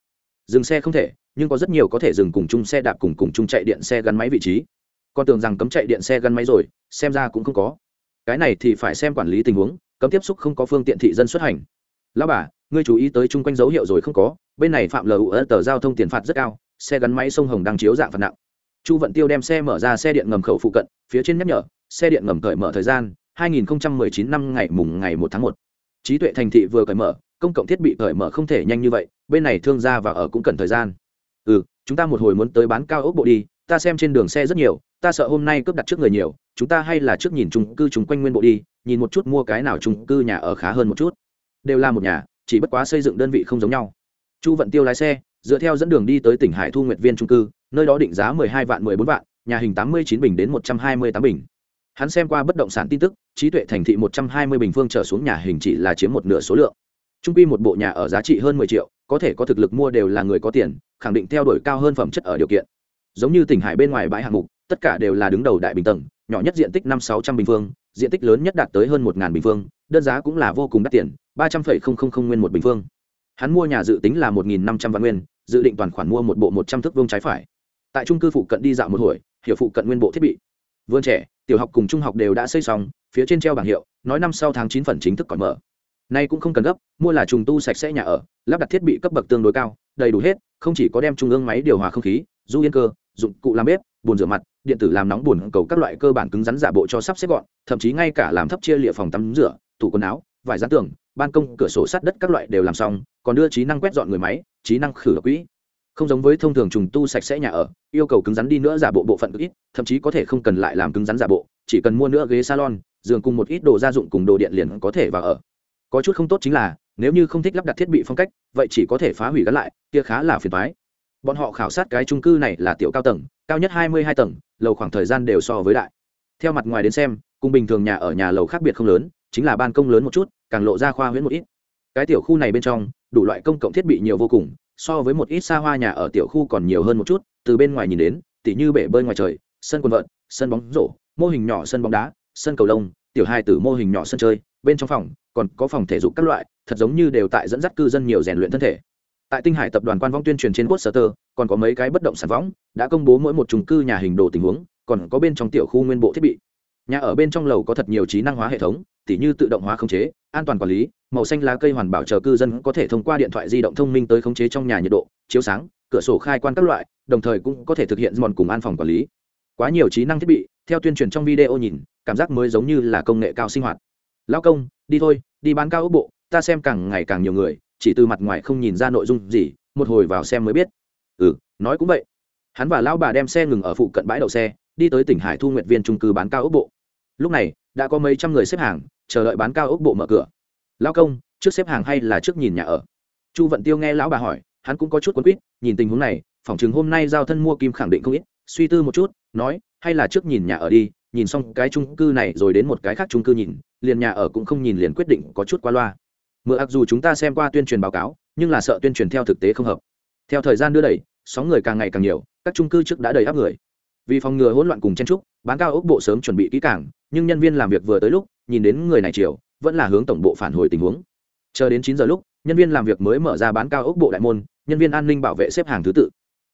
Dừng xe không thể, nhưng có rất nhiều có thể dừng cùng chung xe đạp cùng cùng chung chạy điện xe gắn máy vị trí. Con tưởng rằng cấm chạy điện xe gắn máy rồi, xem ra cũng không có. Cái này thì phải xem quản lý tình huống, cấm tiếp xúc không có phương tiện thị dân xuất hành. Lão bà, ngươi chú ý tới chung quanh dấu hiệu rồi không có, bên này phạm lờ ở tờ giao thông tiền phạt rất cao, xe gắn máy sông hồng đang chiếu dạng phạt nặng. Chu vận tiêu đem xe mở ra xe điện ngầm khẩu phụ cận, phía trên nhắc nhở, xe điện ngầm cởi mở thời gian 2019 năm ngày mùng ngày 1 tháng 1. trí tuệ thành thị vừa cởi mở, công cộng thiết bị cởi mở không thể nhanh như vậy, bên này thương gia và ở cũng cần thời gian. Ừ chúng ta một hồi muốn tới bán cao ốc bộ đi, ta xem trên đường xe rất nhiều, ta sợ hôm nay cướp đặt trước người nhiều, chúng ta hay là trước nhìn chung cư chúng quanh nguyên bộ đi, nhìn một chút mua cái nào chung cư nhà ở khá hơn một chút. Đều là một nhà, chỉ bất quá xây dựng đơn vị không giống nhau. Chu vận tiêu lái xe, dựa theo dẫn đường đi tới tỉnh hải thu nguyệt viên trung cư, nơi đó định giá mười hai vạn mười bốn vạn, nhà hình tám mươi chín bình đến một trăm hai mươi tám bình hắn xem qua bất động sản tin tức, trí tuệ thành thị một trăm hai mươi bình phương trở xuống nhà hình chỉ là chiếm một nửa số lượng. Trung quy một bộ nhà ở giá trị hơn mười triệu, có thể có thực lực mua đều là người có tiền, khẳng định theo đuổi cao hơn phẩm chất ở điều kiện. Giống như tỉnh hải bên ngoài bãi hạng mục, tất cả đều là đứng đầu đại bình tầng, nhỏ nhất diện tích năm sáu trăm bình phương, diện tích lớn nhất đạt tới hơn một bình phương, đơn giá cũng là vô cùng đắt tiền, ba trăm phẩy không không không nguyên một bình phương. Hắn mua nhà dự tính là một nghìn năm trăm vạn nguyên, dự định toàn khoản mua một bộ một trăm thước vuông trái phải. Tại trung cư phụ cận đi dạo một hồi, hiểu phụ cận nguyên bộ thiết bị. Vườn trẻ tiểu học cùng trung học đều đã xây xong, phía trên treo bảng hiệu, nói năm sau tháng chín phần chính thức còn mở. Nay cũng không cần gấp, mua là trùng tu sạch sẽ nhà ở, lắp đặt thiết bị cấp bậc tương đối cao, đầy đủ hết, không chỉ có đem trung ương máy điều hòa không khí, du yên cơ, dụng cụ làm bếp bồn rửa mặt, điện tử làm nóng bồn cầu các loại cơ bản cứng rắn giả bộ cho sắp xếp gọn, thậm chí ngay cả làm thấp chia lịa phòng tắm rửa, tủ quần áo, vải gián tường, ban công, cửa sổ, sắt đất các loại đều làm xong, còn đưa trí năng quét dọn người máy, trí năng khử quỹ không giống với thông thường trùng tu sạch sẽ nhà ở, yêu cầu cứng rắn đi nữa giả bộ bộ phận cực ít, thậm chí có thể không cần lại làm cứng rắn giả bộ, chỉ cần mua nữa ghế salon, giường cùng một ít đồ gia dụng cùng đồ điện liền có thể vào ở. Có chút không tốt chính là, nếu như không thích lắp đặt thiết bị phong cách, vậy chỉ có thể phá hủy gắn lại, kia khá là phiền thoái bọn họ khảo sát cái trung cư này là tiểu cao tầng, cao nhất hai mươi hai tầng, lầu khoảng thời gian đều so với đại. Theo mặt ngoài đến xem, cùng bình thường nhà ở nhà lầu khác biệt không lớn, chính là ban công lớn một chút, càng lộ ra khoa huyễn một ít. Cái tiểu khu này bên trong, đủ loại công cộng thiết bị nhiều vô cùng so với một ít xa hoa nhà ở tiểu khu còn nhiều hơn một chút, từ bên ngoài nhìn đến, tỉ như bể bơi ngoài trời, sân quần vợt, sân bóng rổ, mô hình nhỏ sân bóng đá, sân cầu lông, tiểu hai từ mô hình nhỏ sân chơi, bên trong phòng, còn có phòng thể dục các loại, thật giống như đều tại dẫn dắt cư dân nhiều rèn luyện thân thể. Tại tinh hải tập đoàn quan vong tuyên truyền trên quốc sở tơ còn có mấy cái bất động sản võng, đã công bố mỗi một trung cư nhà hình đồ tình huống, còn có bên trong tiểu khu nguyên bộ thiết bị. Nhà ở bên trong lầu có thật nhiều trí năng hóa hệ thống, tỉ như tự động hóa khống chế, an toàn quản lý màu xanh lá cây hoàn bảo chờ cư dân có thể thông qua điện thoại di động thông minh tới khống chế trong nhà nhiệt độ, chiếu sáng, cửa sổ khai quan các loại, đồng thời cũng có thể thực hiện mòn cùng an phòng quản lý. Quá nhiều trí năng thiết bị, theo tuyên truyền trong video nhìn, cảm giác mới giống như là công nghệ cao sinh hoạt. Lao công, đi thôi, đi bán cao ốc bộ, ta xem càng ngày càng nhiều người, chỉ từ mặt ngoài không nhìn ra nội dung gì, một hồi vào xem mới biết. Ừ nói cũng vậy. Hắn và lão bà đem xe ngừng ở phụ cận bãi đậu xe, đi tới tỉnh hải thu nguyện viên trung cư bán cao ốc bộ. Lúc này, đã có mấy trăm người xếp hàng, chờ đợi bán cao ốc bộ mở cửa. Lão công, trước xếp hàng hay là trước nhìn nhà ở? Chu vận tiêu nghe lão bà hỏi, hắn cũng có chút quấn quýt, nhìn tình huống này, phỏng chừng hôm nay giao thân mua kim khẳng định không ít, suy tư một chút, nói, hay là trước nhìn nhà ở đi, nhìn xong cái trung cư này rồi đến một cái khác trung cư nhìn, liền nhà ở cũng không nhìn liền quyết định có chút qua loa. Mượn ặc dù chúng ta xem qua tuyên truyền báo cáo, nhưng là sợ tuyên truyền theo thực tế không hợp. Theo thời gian đưa đẩy, sóng người càng ngày càng nhiều, các trung cư trước đã đầy áp người. Vì phòng ngừa hỗn loạn cùng chen trúc, bán cao ốc bộ sớm chuẩn bị kỹ càng, nhưng nhân viên làm việc vừa tới lúc, nhìn đến người này chiều vẫn là hướng tổng bộ phản hồi tình huống. Chờ đến chín giờ lúc, nhân viên làm việc mới mở ra bán cao ốc bộ đại môn, nhân viên an ninh bảo vệ xếp hàng thứ tự.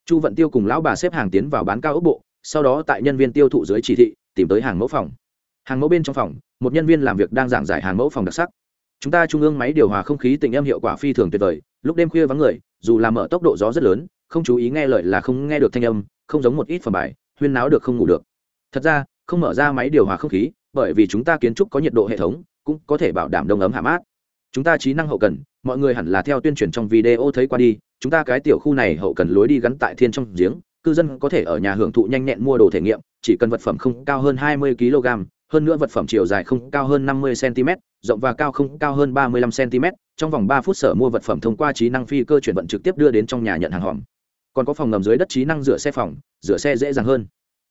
Chu vận tiêu cùng lão bà xếp hàng tiến vào bán cao ốc bộ, sau đó tại nhân viên tiêu thụ dưới chỉ thị, tìm tới hàng mẫu phòng. Hàng mẫu bên trong phòng, một nhân viên làm việc đang giảng giải hàng mẫu phòng đặc sắc. Chúng ta trung ương máy điều hòa không khí tình em hiệu quả phi thường tuyệt vời, lúc đêm khuya vắng người, dù làm mở tốc độ gió rất lớn, không chú ý nghe lời là không nghe được thanh âm, không giống một ít phẩm bài, huyên náo được không ngủ được. Thật ra, không mở ra máy điều hòa không khí bởi vì chúng ta kiến trúc có nhiệt độ hệ thống, cũng có thể bảo đảm đông ấm hạ mát. Chúng ta trí năng hậu cần, mọi người hẳn là theo tuyên truyền trong video thấy qua đi, chúng ta cái tiểu khu này hậu cần lối đi gắn tại thiên trong giếng, cư dân có thể ở nhà hưởng thụ nhanh nhẹn mua đồ thể nghiệm, chỉ cần vật phẩm không cao hơn 20 kg, hơn nữa vật phẩm chiều dài không cao hơn 50 cm, rộng và cao không cao hơn 35 cm, trong vòng 3 phút sở mua vật phẩm thông qua trí năng phi cơ chuyển vận trực tiếp đưa đến trong nhà nhận hàng hòm. Còn có phòng ngầm dưới đất trí năng rửa xe phòng, rửa xe dễ dàng hơn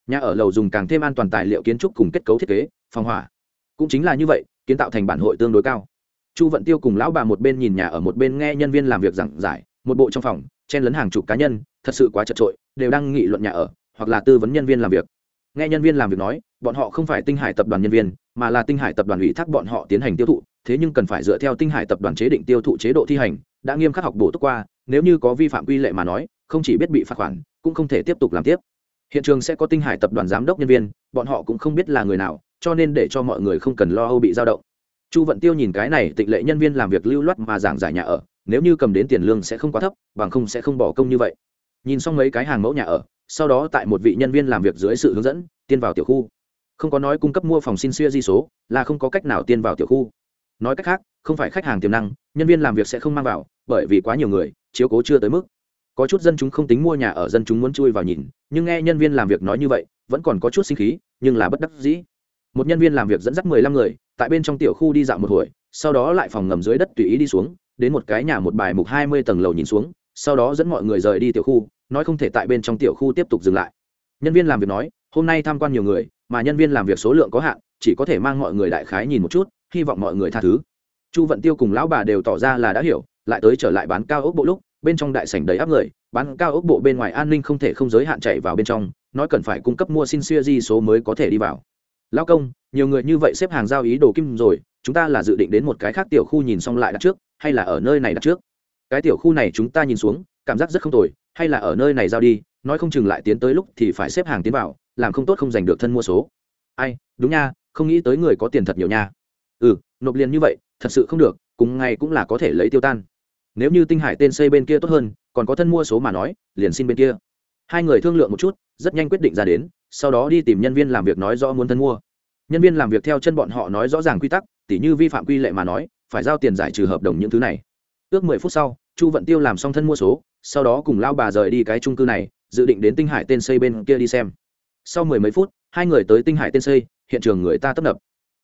nhà ở lầu dùng càng thêm an toàn tài liệu kiến trúc cùng kết cấu thiết kế, phòng hỏa. Cũng chính là như vậy, kiến tạo thành bản hội tương đối cao. Chu vận tiêu cùng lão bà một bên nhìn nhà ở một bên nghe nhân viên làm việc giảng giải, một bộ trong phòng, chen lấn hàng chục cá nhân, thật sự quá chật trội đều đang nghị luận nhà ở, hoặc là tư vấn nhân viên làm việc. Nghe nhân viên làm việc nói, bọn họ không phải tinh hải tập đoàn nhân viên, mà là tinh hải tập đoàn ủy thác bọn họ tiến hành tiêu thụ, thế nhưng cần phải dựa theo tinh hải tập đoàn chế định tiêu thụ chế độ thi hành, đã nghiêm khắc học bổ túc qua, nếu như có vi phạm quy lệ mà nói, không chỉ biết bị phạt khoản, cũng không thể tiếp tục làm tiếp hiện trường sẽ có tinh hải tập đoàn giám đốc nhân viên, bọn họ cũng không biết là người nào, cho nên để cho mọi người không cần lo âu bị dao động. Chu vận tiêu nhìn cái này, tịnh lệ nhân viên làm việc lưu loát mà giảng giải nhà ở, nếu như cầm đến tiền lương sẽ không quá thấp, bằng không sẽ không bỏ công như vậy. Nhìn xong mấy cái hàng mẫu nhà ở, sau đó tại một vị nhân viên làm việc dưới sự hướng dẫn, tiên vào tiểu khu. Không có nói cung cấp mua phòng xin xuya di số, là không có cách nào tiên vào tiểu khu. Nói cách khác, không phải khách hàng tiềm năng, nhân viên làm việc sẽ không mang vào, bởi vì quá nhiều người, chiếu cố chưa tới mức có chút dân chúng không tính mua nhà ở, dân chúng muốn chui vào nhìn, nhưng nghe nhân viên làm việc nói như vậy, vẫn còn có chút sinh khí, nhưng là bất đắc dĩ. Một nhân viên làm việc dẫn dắt mười lăm người, tại bên trong tiểu khu đi dạo một hồi, sau đó lại phòng ngầm dưới đất tùy ý đi xuống, đến một cái nhà một bài mục hai mươi tầng lầu nhìn xuống, sau đó dẫn mọi người rời đi tiểu khu, nói không thể tại bên trong tiểu khu tiếp tục dừng lại. Nhân viên làm việc nói, hôm nay tham quan nhiều người, mà nhân viên làm việc số lượng có hạn, chỉ có thể mang mọi người đại khái nhìn một chút, hy vọng mọi người tha thứ. Chu vận tiêu cùng lão bà đều tỏ ra là đã hiểu, lại tới trở lại bán cao ốc bộ lúc bên trong đại sảnh đầy áp người, bán cao ốc bộ bên ngoài an ninh không thể không giới hạn chạy vào bên trong, nói cần phải cung cấp mua xin xuya di số mới có thể đi vào. Lão công, nhiều người như vậy xếp hàng giao ý đồ kim rồi, chúng ta là dự định đến một cái khác tiểu khu nhìn xong lại đặt trước, hay là ở nơi này đặt trước? Cái tiểu khu này chúng ta nhìn xuống, cảm giác rất không tồi, hay là ở nơi này giao đi, nói không chừng lại tiến tới lúc thì phải xếp hàng tiến vào, làm không tốt không giành được thân mua số. Ai, đúng nha, không nghĩ tới người có tiền thật nhiều nha. Ừ nộp liền như vậy, thật sự không được, cùng ngày cũng là có thể lấy tiêu tan nếu như tinh hải tên xây bên kia tốt hơn, còn có thân mua số mà nói, liền xin bên kia. Hai người thương lượng một chút, rất nhanh quyết định ra đến, sau đó đi tìm nhân viên làm việc nói rõ muốn thân mua. Nhân viên làm việc theo chân bọn họ nói rõ ràng quy tắc, tỉ như vi phạm quy lệ mà nói, phải giao tiền giải trừ hợp đồng những thứ này. Ước mười phút sau, chu vận tiêu làm xong thân mua số, sau đó cùng lao bà rời đi cái trung cư này, dự định đến tinh hải tên xây bên kia đi xem. Sau mười mấy phút, hai người tới tinh hải tên xây, hiện trường người ta tấp nập.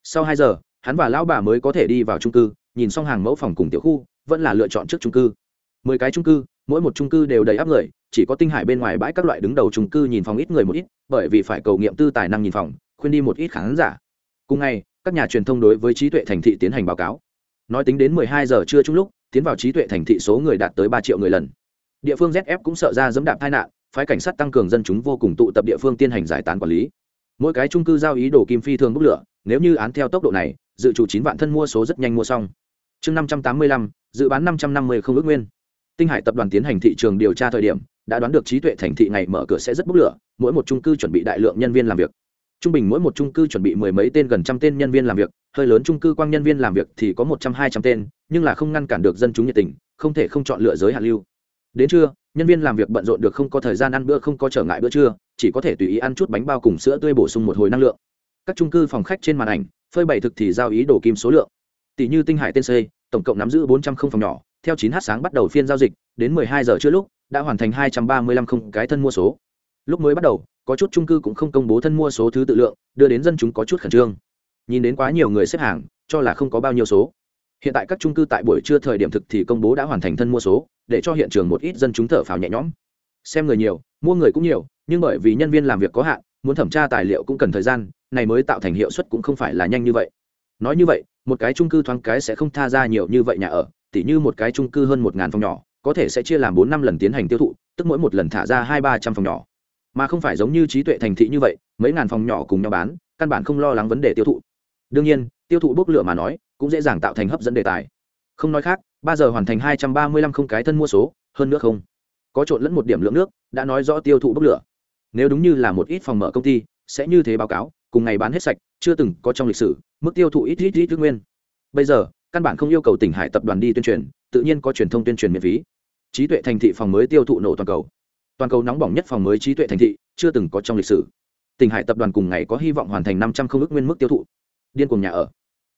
Sau hai giờ, hắn và lão bà mới có thể đi vào trung cư nhìn xong hàng mẫu phòng cùng tiểu khu, vẫn là lựa chọn trước trung cư. Mười cái trung cư, mỗi một trung cư đều đầy áp người, chỉ có tinh hải bên ngoài bãi các loại đứng đầu trung cư nhìn phòng ít người một ít, bởi vì phải cầu nghiệm tư tài năng nhìn phòng, khuyên đi một ít khán giả. Cùng ngày, các nhà truyền thông đối với trí tuệ thành thị tiến hành báo cáo. Nói tính đến mười hai giờ trưa chung lúc, tiến vào trí tuệ thành thị số người đạt tới ba triệu người lần. Địa phương zf cũng sợ ra dẫm đạp tai nạn, phái cảnh sát tăng cường dân chúng vô cùng tụ tập địa phương tiến hành giải tán quản lý. Mỗi cái trung cư giao ý đồ kim phi thường bốc lửa, nếu như án theo tốc độ này, dự chủ chín vạn thân mua số rất nhanh mua xong chương năm trăm tám mươi lăm, dự bán năm trăm năm mươi không ước nguyên. Tinh hải tập đoàn tiến hành thị trường điều tra thời điểm, đã đoán được trí tuệ thành thị ngày mở cửa sẽ rất bốc lửa, mỗi một trung cư chuẩn bị đại lượng nhân viên làm việc. Trung bình mỗi một trung cư chuẩn bị mười mấy tên gần trăm tên nhân viên làm việc, hơi lớn trung cư quang nhân viên làm việc thì có một trăm hai trăm tên, nhưng là không ngăn cản được dân chúng nhiệt tình, không thể không chọn lựa giới hạn lưu. Đến trưa, nhân viên làm việc bận rộn được không có thời gian ăn bữa, không có trở ngại bữa trưa, chỉ có thể tùy ý ăn chút bánh bao cùng sữa tươi bổ sung một hồi năng lượng. Các trung cư phòng khách trên màn ảnh, phơi bày thực thì giao ý đổ kim số lượng tỷ như tinh hải tên xây tổng cộng nắm giữ bốn trăm không phòng nhỏ, theo chín h sáng bắt đầu phiên giao dịch, đến mười hai giờ trước lúc, đã hoàn thành hai trăm ba mươi lăm không cái thân mua số. Lúc mới bắt đầu, có chút trung cư cũng không công bố thân mua số thứ tự lượng, đưa đến dân chúng có chút khẩn trương. Nhìn đến quá nhiều người xếp hàng, cho là không có bao nhiêu số. Hiện tại các trung cư tại buổi trưa thời điểm thực thì công bố đã hoàn thành thân mua số, để cho hiện trường một ít dân chúng thở phào nhẹ nhõm. Xem người nhiều, mua người cũng nhiều, nhưng bởi vì nhân viên làm việc có hạn, muốn thẩm tra tài liệu cũng cần thời gian, này mới tạo thành hiệu suất cũng không phải là nhanh như vậy. Nói như vậy một cái trung cư thoáng cái sẽ không tha ra nhiều như vậy nhà ở, tỉ như một cái trung cư hơn một ngàn phòng nhỏ, có thể sẽ chia làm bốn năm lần tiến hành tiêu thụ, tức mỗi một lần thả ra hai ba trăm phòng nhỏ. Mà không phải giống như trí tuệ thành thị như vậy, mấy ngàn phòng nhỏ cùng nhau bán, căn bản không lo lắng vấn đề tiêu thụ. Đương nhiên, tiêu thụ bốc lửa mà nói, cũng dễ dàng tạo thành hấp dẫn đề tài. Không nói khác, ba giờ hoàn thành hai trăm ba mươi lăm không cái thân mua số, hơn nữa không. Có trộn lẫn một điểm lượng nước, đã nói rõ tiêu thụ bốc lửa. Nếu đúng như là một ít phòng mở công ty sẽ như thế báo cáo, cùng ngày bán hết sạch, chưa từng có trong lịch sử, mức tiêu thụ ít ít ít thứ nguyên. Bây giờ, căn bản không yêu cầu tỉnh hải tập đoàn đi tuyên truyền, tự nhiên có truyền thông tuyên truyền miễn phí. Trí tuệ thành thị phòng mới tiêu thụ nổ toàn cầu. Toàn cầu nóng bỏng nhất phòng mới trí tuệ thành thị, chưa từng có trong lịch sử. Tỉnh hải tập đoàn cùng ngày có hy vọng hoàn thành năm trăm không ước nguyên mức tiêu thụ. Điên cùng nhà ở.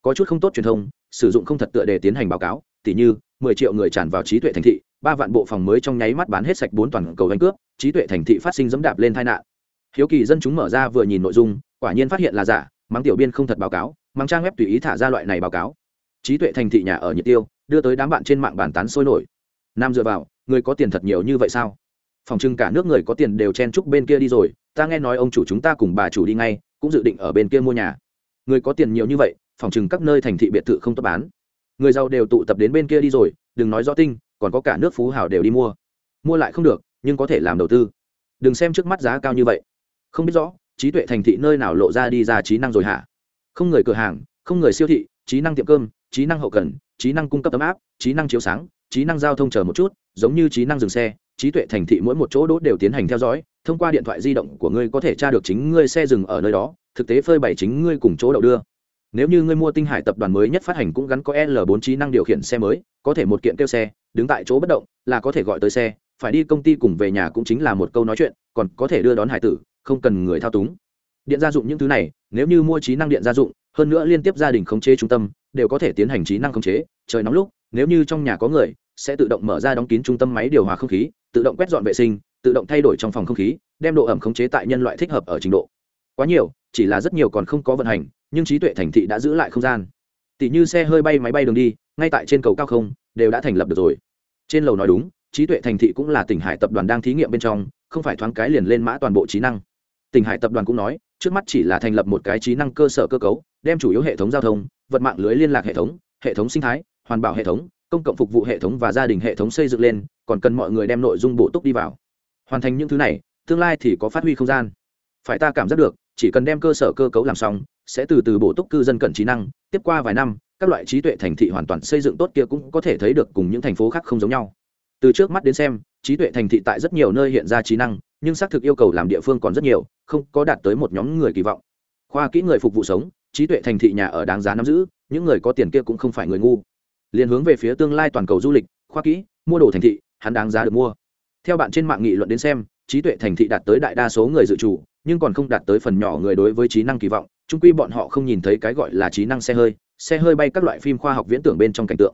Có chút không tốt truyền thông, sử dụng không thật tựa để tiến hành báo cáo, tỉ như, mười triệu người tràn vào trí tuệ thành thị, ba vạn bộ phòng mới trong nháy mắt bán hết sạch bốn toàn cầu đánh cướp, trí tuệ thành thị phát sinh dẫm đạp lên tai nạn hiếu kỳ dân chúng mở ra vừa nhìn nội dung, quả nhiên phát hiện là giả, mắng tiểu biên không thật báo cáo, mắng trang web tùy ý thả ra loại này báo cáo. Trí tuệ thành thị nhà ở nhiệt tiêu, đưa tới đám bạn trên mạng bàn tán sôi nổi. Nam dựa vào, người có tiền thật nhiều như vậy sao? Phòng trưng cả nước người có tiền đều chen chúc bên kia đi rồi, ta nghe nói ông chủ chúng ta cùng bà chủ đi ngay, cũng dự định ở bên kia mua nhà. Người có tiền nhiều như vậy, phòng trừng các nơi thành thị biệt thự không tốt bán. Người giàu đều tụ tập đến bên kia đi rồi, đừng nói rõ tinh còn có cả nước phú hào đều đi mua. Mua lại không được, nhưng có thể làm đầu tư. Đừng xem trước mắt giá cao như vậy không biết rõ, trí tuệ thành thị nơi nào lộ ra đi ra trí năng rồi hả? Không người cửa hàng, không người siêu thị, trí năng tiệm cơm, trí năng hậu cần, trí năng cung cấp ấm áp, trí năng chiếu sáng, trí năng giao thông chờ một chút, giống như trí năng dừng xe, trí tuệ thành thị mỗi một chỗ đỗ đều tiến hành theo dõi, thông qua điện thoại di động của ngươi có thể tra được chính ngươi xe dừng ở nơi đó, thực tế phơi bày chính ngươi cùng chỗ đậu đưa. Nếu như ngươi mua tinh hải tập đoàn mới nhất phát hành cũng gắn có l 4 trí năng điều khiển xe mới, có thể một kiện kêu xe, đứng tại chỗ bất động là có thể gọi tới xe, phải đi công ty cùng về nhà cũng chính là một câu nói chuyện, còn có thể đưa đón hải tử không cần người thao túng. Điện gia dụng những thứ này, nếu như mua trí năng điện gia dụng, hơn nữa liên tiếp gia đình khống chế trung tâm, đều có thể tiến hành trí năng khống chế. Trời nóng lúc, nếu như trong nhà có người, sẽ tự động mở ra đóng kín trung tâm máy điều hòa không khí, tự động quét dọn vệ sinh, tự động thay đổi trong phòng không khí, đem độ ẩm khống chế tại nhân loại thích hợp ở trình độ. Quá nhiều, chỉ là rất nhiều còn không có vận hành, nhưng trí tuệ thành thị đã giữ lại không gian. Tỷ như xe hơi bay máy bay đường đi, ngay tại trên cầu cao không, đều đã thành lập được rồi. Trên lầu nói đúng, trí tuệ thành thị cũng là tỉnh hải tập đoàn đang thí nghiệm bên trong, không phải thoáng cái liền lên mã toàn bộ trí năng tỉnh hải tập đoàn cũng nói, trước mắt chỉ là thành lập một cái trí năng cơ sở cơ cấu, đem chủ yếu hệ thống giao thông, vật mạng lưới liên lạc hệ thống hệ thống sinh thái, hoàn bảo hệ thống, công cộng phục vụ hệ thống và gia đình hệ thống xây dựng lên, còn cần mọi người đem nội dung bổ túc đi vào. Hoàn thành những thứ này, tương lai thì có phát huy không gian. Phải ta cảm giác được, chỉ cần đem cơ sở cơ cấu làm xong, sẽ từ từ bổ túc cư dân cận trí năng, tiếp qua vài năm, các loại trí tuệ thành thị hoàn toàn xây dựng tốt kia cũng có thể thấy được cùng những thành phố khác không giống nhau. Từ trước mắt đến xem, trí tuệ thành thị tại rất nhiều nơi hiện ra trí năng nhưng xác thực yêu cầu làm địa phương còn rất nhiều, không có đạt tới một nhóm người kỳ vọng. Khoa kỹ người phục vụ sống, trí tuệ thành thị nhà ở đáng giá nắm giữ, những người có tiền kia cũng không phải người ngu. Liền hướng về phía tương lai toàn cầu du lịch, khoa kỹ, mua đồ thành thị, hắn đáng giá được mua. Theo bạn trên mạng nghị luận đến xem, trí tuệ thành thị đạt tới đại đa số người dự trù, nhưng còn không đạt tới phần nhỏ người đối với trí năng kỳ vọng trung quy bọn họ không nhìn thấy cái gọi là trí năng xe hơi xe hơi bay các loại phim khoa học viễn tưởng bên trong cảnh tượng.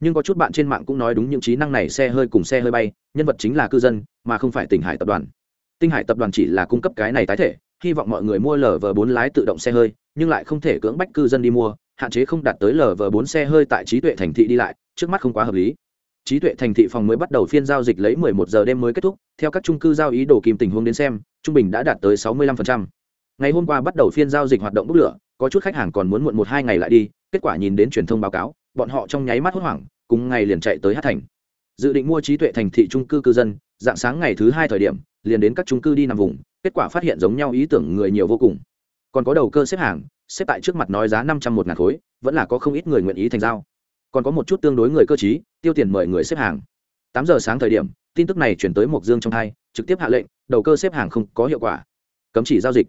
Nhưng có chút bạn trên mạng cũng nói đúng những trí năng này xe hơi cùng xe hơi bay, nhân vật chính là cư dân, mà không phải tỉnh hải tập đoàn tinh hải tập đoàn chỉ là cung cấp cái này tái thể, hy vọng mọi người mua lv bốn lái tự động xe hơi, nhưng lại không thể cưỡng bách cư dân đi mua, hạn chế không đạt tới lv bốn xe hơi tại trí tuệ thành thị đi lại, trước mắt không quá hợp lý trí tuệ thành thị phòng mới bắt đầu phiên giao dịch lấy 11 giờ đêm mới kết thúc, theo các trung cư giao ý đồ kìm tình huống đến xem, trung bình đã đạt tới 65%. ngày hôm qua bắt đầu phiên giao dịch hoạt động bốc lửa, có chút khách hàng còn muốn muộn một hai ngày lại đi, kết quả nhìn đến truyền thông báo cáo, bọn họ trong nháy mắt hốt hoảng, cùng ngày liền chạy tới hát thành dự định mua trí tuệ thành thị trung cư cư dân, dạng sáng ngày thứ hai thời điểm, liền đến các trung cư đi nằm vùng, kết quả phát hiện giống nhau ý tưởng người nhiều vô cùng. Còn có đầu cơ xếp hàng, xếp tại trước mặt nói giá năm trăm một ngàn khối, vẫn là có không ít người nguyện ý thành giao. Còn có một chút tương đối người cơ chí tiêu tiền mời người xếp hàng. Tám giờ sáng thời điểm, tin tức này chuyển tới mộc dương trong hai, trực tiếp hạ lệnh, đầu cơ xếp hàng không có hiệu quả. Cấm chỉ giao dịch.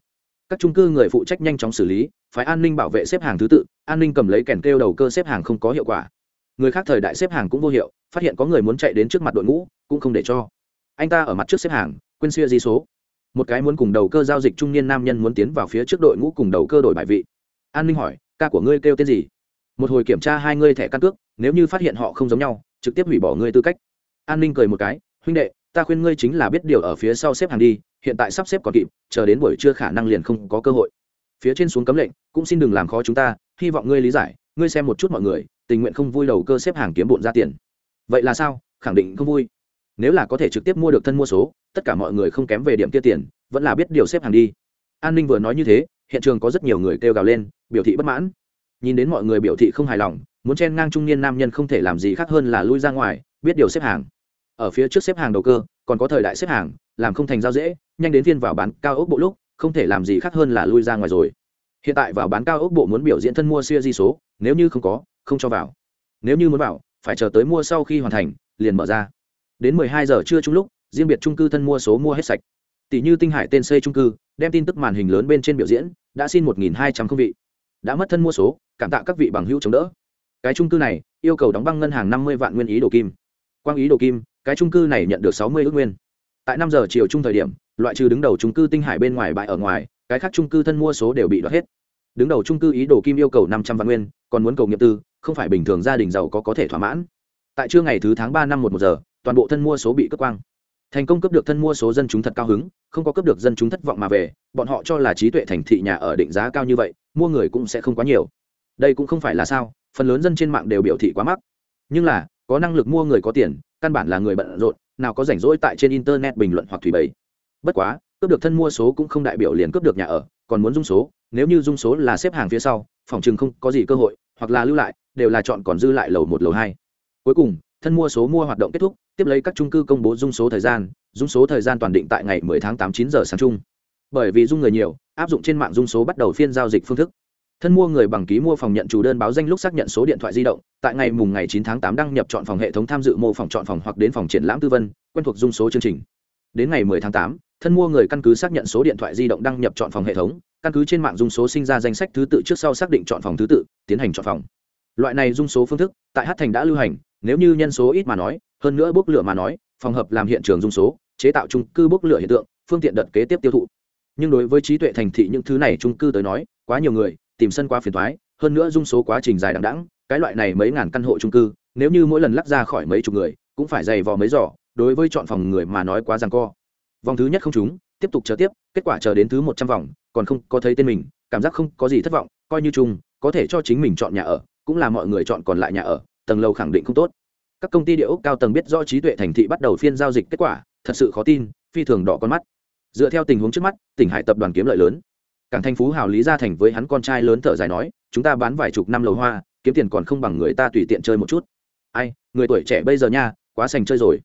Các trung cư người phụ trách nhanh chóng xử lý, phái an ninh bảo vệ xếp hàng thứ tự, an ninh cầm lấy kèn kêu đầu cơ xếp hàng không có hiệu quả. Người khác thời đại xếp hàng cũng vô hiệu phát hiện có người muốn chạy đến trước mặt đội ngũ, cũng không để cho. Anh ta ở mặt trước xếp hàng, quên xuya di số. Một cái muốn cùng đầu cơ giao dịch trung niên nam nhân muốn tiến vào phía trước đội ngũ cùng đầu cơ đổi bài vị. An ninh hỏi, ca của ngươi kêu tên gì? Một hồi kiểm tra hai ngươi thẻ căn cước, nếu như phát hiện họ không giống nhau, trực tiếp hủy bỏ ngươi tư cách. An ninh cười một cái, huynh đệ, ta khuyên ngươi chính là biết điều ở phía sau xếp hàng đi, hiện tại sắp xếp còn kịp, chờ đến buổi trưa khả năng liền không có cơ hội. Phía trên xuống cấm lệnh, cũng xin đừng làm khó chúng ta, hy vọng ngươi lý giải, ngươi xem một chút mọi người, tình nguyện không vui đầu cơ xếp hàng kiếm bộn ra tiền vậy là sao? Khẳng định không vui. Nếu là có thể trực tiếp mua được thân mua số, tất cả mọi người không kém về điểm kia tiền, vẫn là biết điều xếp hàng đi. An ninh vừa nói như thế, hiện trường có rất nhiều người kêu gào lên, biểu thị bất mãn. Nhìn đến mọi người biểu thị không hài lòng, muốn chen ngang trung niên nam nhân không thể làm gì khác hơn là lui ra ngoài, biết điều xếp hàng. Ở phía trước xếp hàng đầu cơ, còn có thời đại xếp hàng, làm không thành giao dễ, nhanh đến phiên vào bán cao ốc bộ lúc, không thể làm gì khác hơn là lui ra ngoài rồi. Hiện tại vào bán cao ốc bộ muốn biểu diễn thân mua siêu di số, nếu như không có, không cho vào. Nếu như muốn vào phải chờ tới mua sau khi hoàn thành, liền mở ra. Đến mười hai giờ trưa chung lúc, riêng biệt trung cư thân mua số mua hết sạch. Tỷ như tinh hải tên xây trung cư, đem tin tức màn hình lớn bên trên biểu diễn, đã xin một nghìn hai trăm không vị. Đã mất thân mua số, cảm tạ các vị bằng hữu chống đỡ. Cái trung cư này, yêu cầu đóng băng ngân hàng năm mươi vạn nguyên ý đồ kim. Quang ý đồ kim, cái trung cư này nhận được sáu mươi ước nguyên. Tại 5 giờ chiều chung thời điểm, loại trừ đứng đầu trung cư tinh hải bên ngoài bãi ở ngoài, cái khác trung cư thân mua số đều bị đoạt hết. Đứng đầu trung cư ý đồ kim yêu cầu năm trăm vạn nguyên, còn muốn cầu nghiệp tư không phải bình thường gia đình giàu có có thể thỏa mãn. Tại trưa ngày thứ tháng ba năm một một giờ, toàn bộ thân mua số bị cướp quang. Thành công cướp được thân mua số dân chúng thật cao hứng, không có cướp được dân chúng thất vọng mà về, bọn họ cho là trí tuệ thành thị nhà ở định giá cao như vậy, mua người cũng sẽ không quá nhiều. Đây cũng không phải là sao, phần lớn dân trên mạng đều biểu thị quá mắc. Nhưng là, có năng lực mua người có tiền, căn bản là người bận rộn, nào có rảnh rỗi tại trên internet bình luận hoặc thủy bày. Bất quá, cướp được thân mua số cũng không đại biểu liền cướp được nhà ở, còn muốn dung số, nếu như dung số là xếp hàng phía sau, phòng chừng không có gì cơ hội hoặc là lưu lại, đều là chọn còn dư lại lầu một, lầu hai. Cuối cùng, thân mua số mua hoạt động kết thúc, tiếp lấy các trung cư công bố dung số thời gian, dung số thời gian toàn định tại ngày 10 tháng 8 9 giờ sáng chung. Bởi vì dung người nhiều, áp dụng trên mạng dung số bắt đầu phiên giao dịch phương thức. Thân mua người bằng ký mua phòng nhận chủ đơn báo danh lúc xác nhận số điện thoại di động, tại ngày mùng ngày 9 tháng 8 đăng nhập chọn phòng hệ thống tham dự mô phòng chọn phòng hoặc đến phòng triển lãm tư vấn quen thuộc dung số chương trình. Đến ngày 10 tháng 8 thân mua người căn cứ xác nhận số điện thoại di động đăng nhập chọn phòng hệ thống căn cứ trên mạng dung số sinh ra danh sách thứ tự trước sau xác định chọn phòng thứ tự, tiến hành chọn phòng. Loại này dung số phương thức, tại hát thành đã lưu hành, nếu như nhân số ít mà nói, hơn nữa bốc lửa mà nói, phòng hợp làm hiện trường dung số, chế tạo trung cư bốc lửa hiện tượng, phương tiện đợt kế tiếp tiêu thụ. Nhưng đối với trí tuệ thành thị những thứ này trung cư tới nói, quá nhiều người, tìm sân quá phiền thoái hơn nữa dung số quá trình dài đằng đẵng, cái loại này mấy ngàn căn hộ trung cư, nếu như mỗi lần lắc ra khỏi mấy chục người, cũng phải dày vò mấy giỏ, đối với chọn phòng người mà nói quá rằng co. Vòng thứ nhất không trúng tiếp tục chờ tiếp, kết quả chờ đến thứ một trăm vòng, còn không có thấy tên mình, cảm giác không có gì thất vọng, coi như chung, có thể cho chính mình chọn nhà ở, cũng là mọi người chọn còn lại nhà ở, tầng lầu khẳng định không tốt. Các công ty địa ốc cao tầng biết do trí tuệ thành thị bắt đầu phiên giao dịch kết quả, thật sự khó tin, phi thường đỏ con mắt. Dựa theo tình huống trước mắt, tỉnh hải tập đoàn kiếm lợi lớn. Cảng thành phú hào lý gia thành với hắn con trai lớn thở dài nói, chúng ta bán vài chục năm lầu hoa, kiếm tiền còn không bằng người ta tùy tiện chơi một chút. Ai, người tuổi trẻ bây giờ nha, quá sành chơi rồi.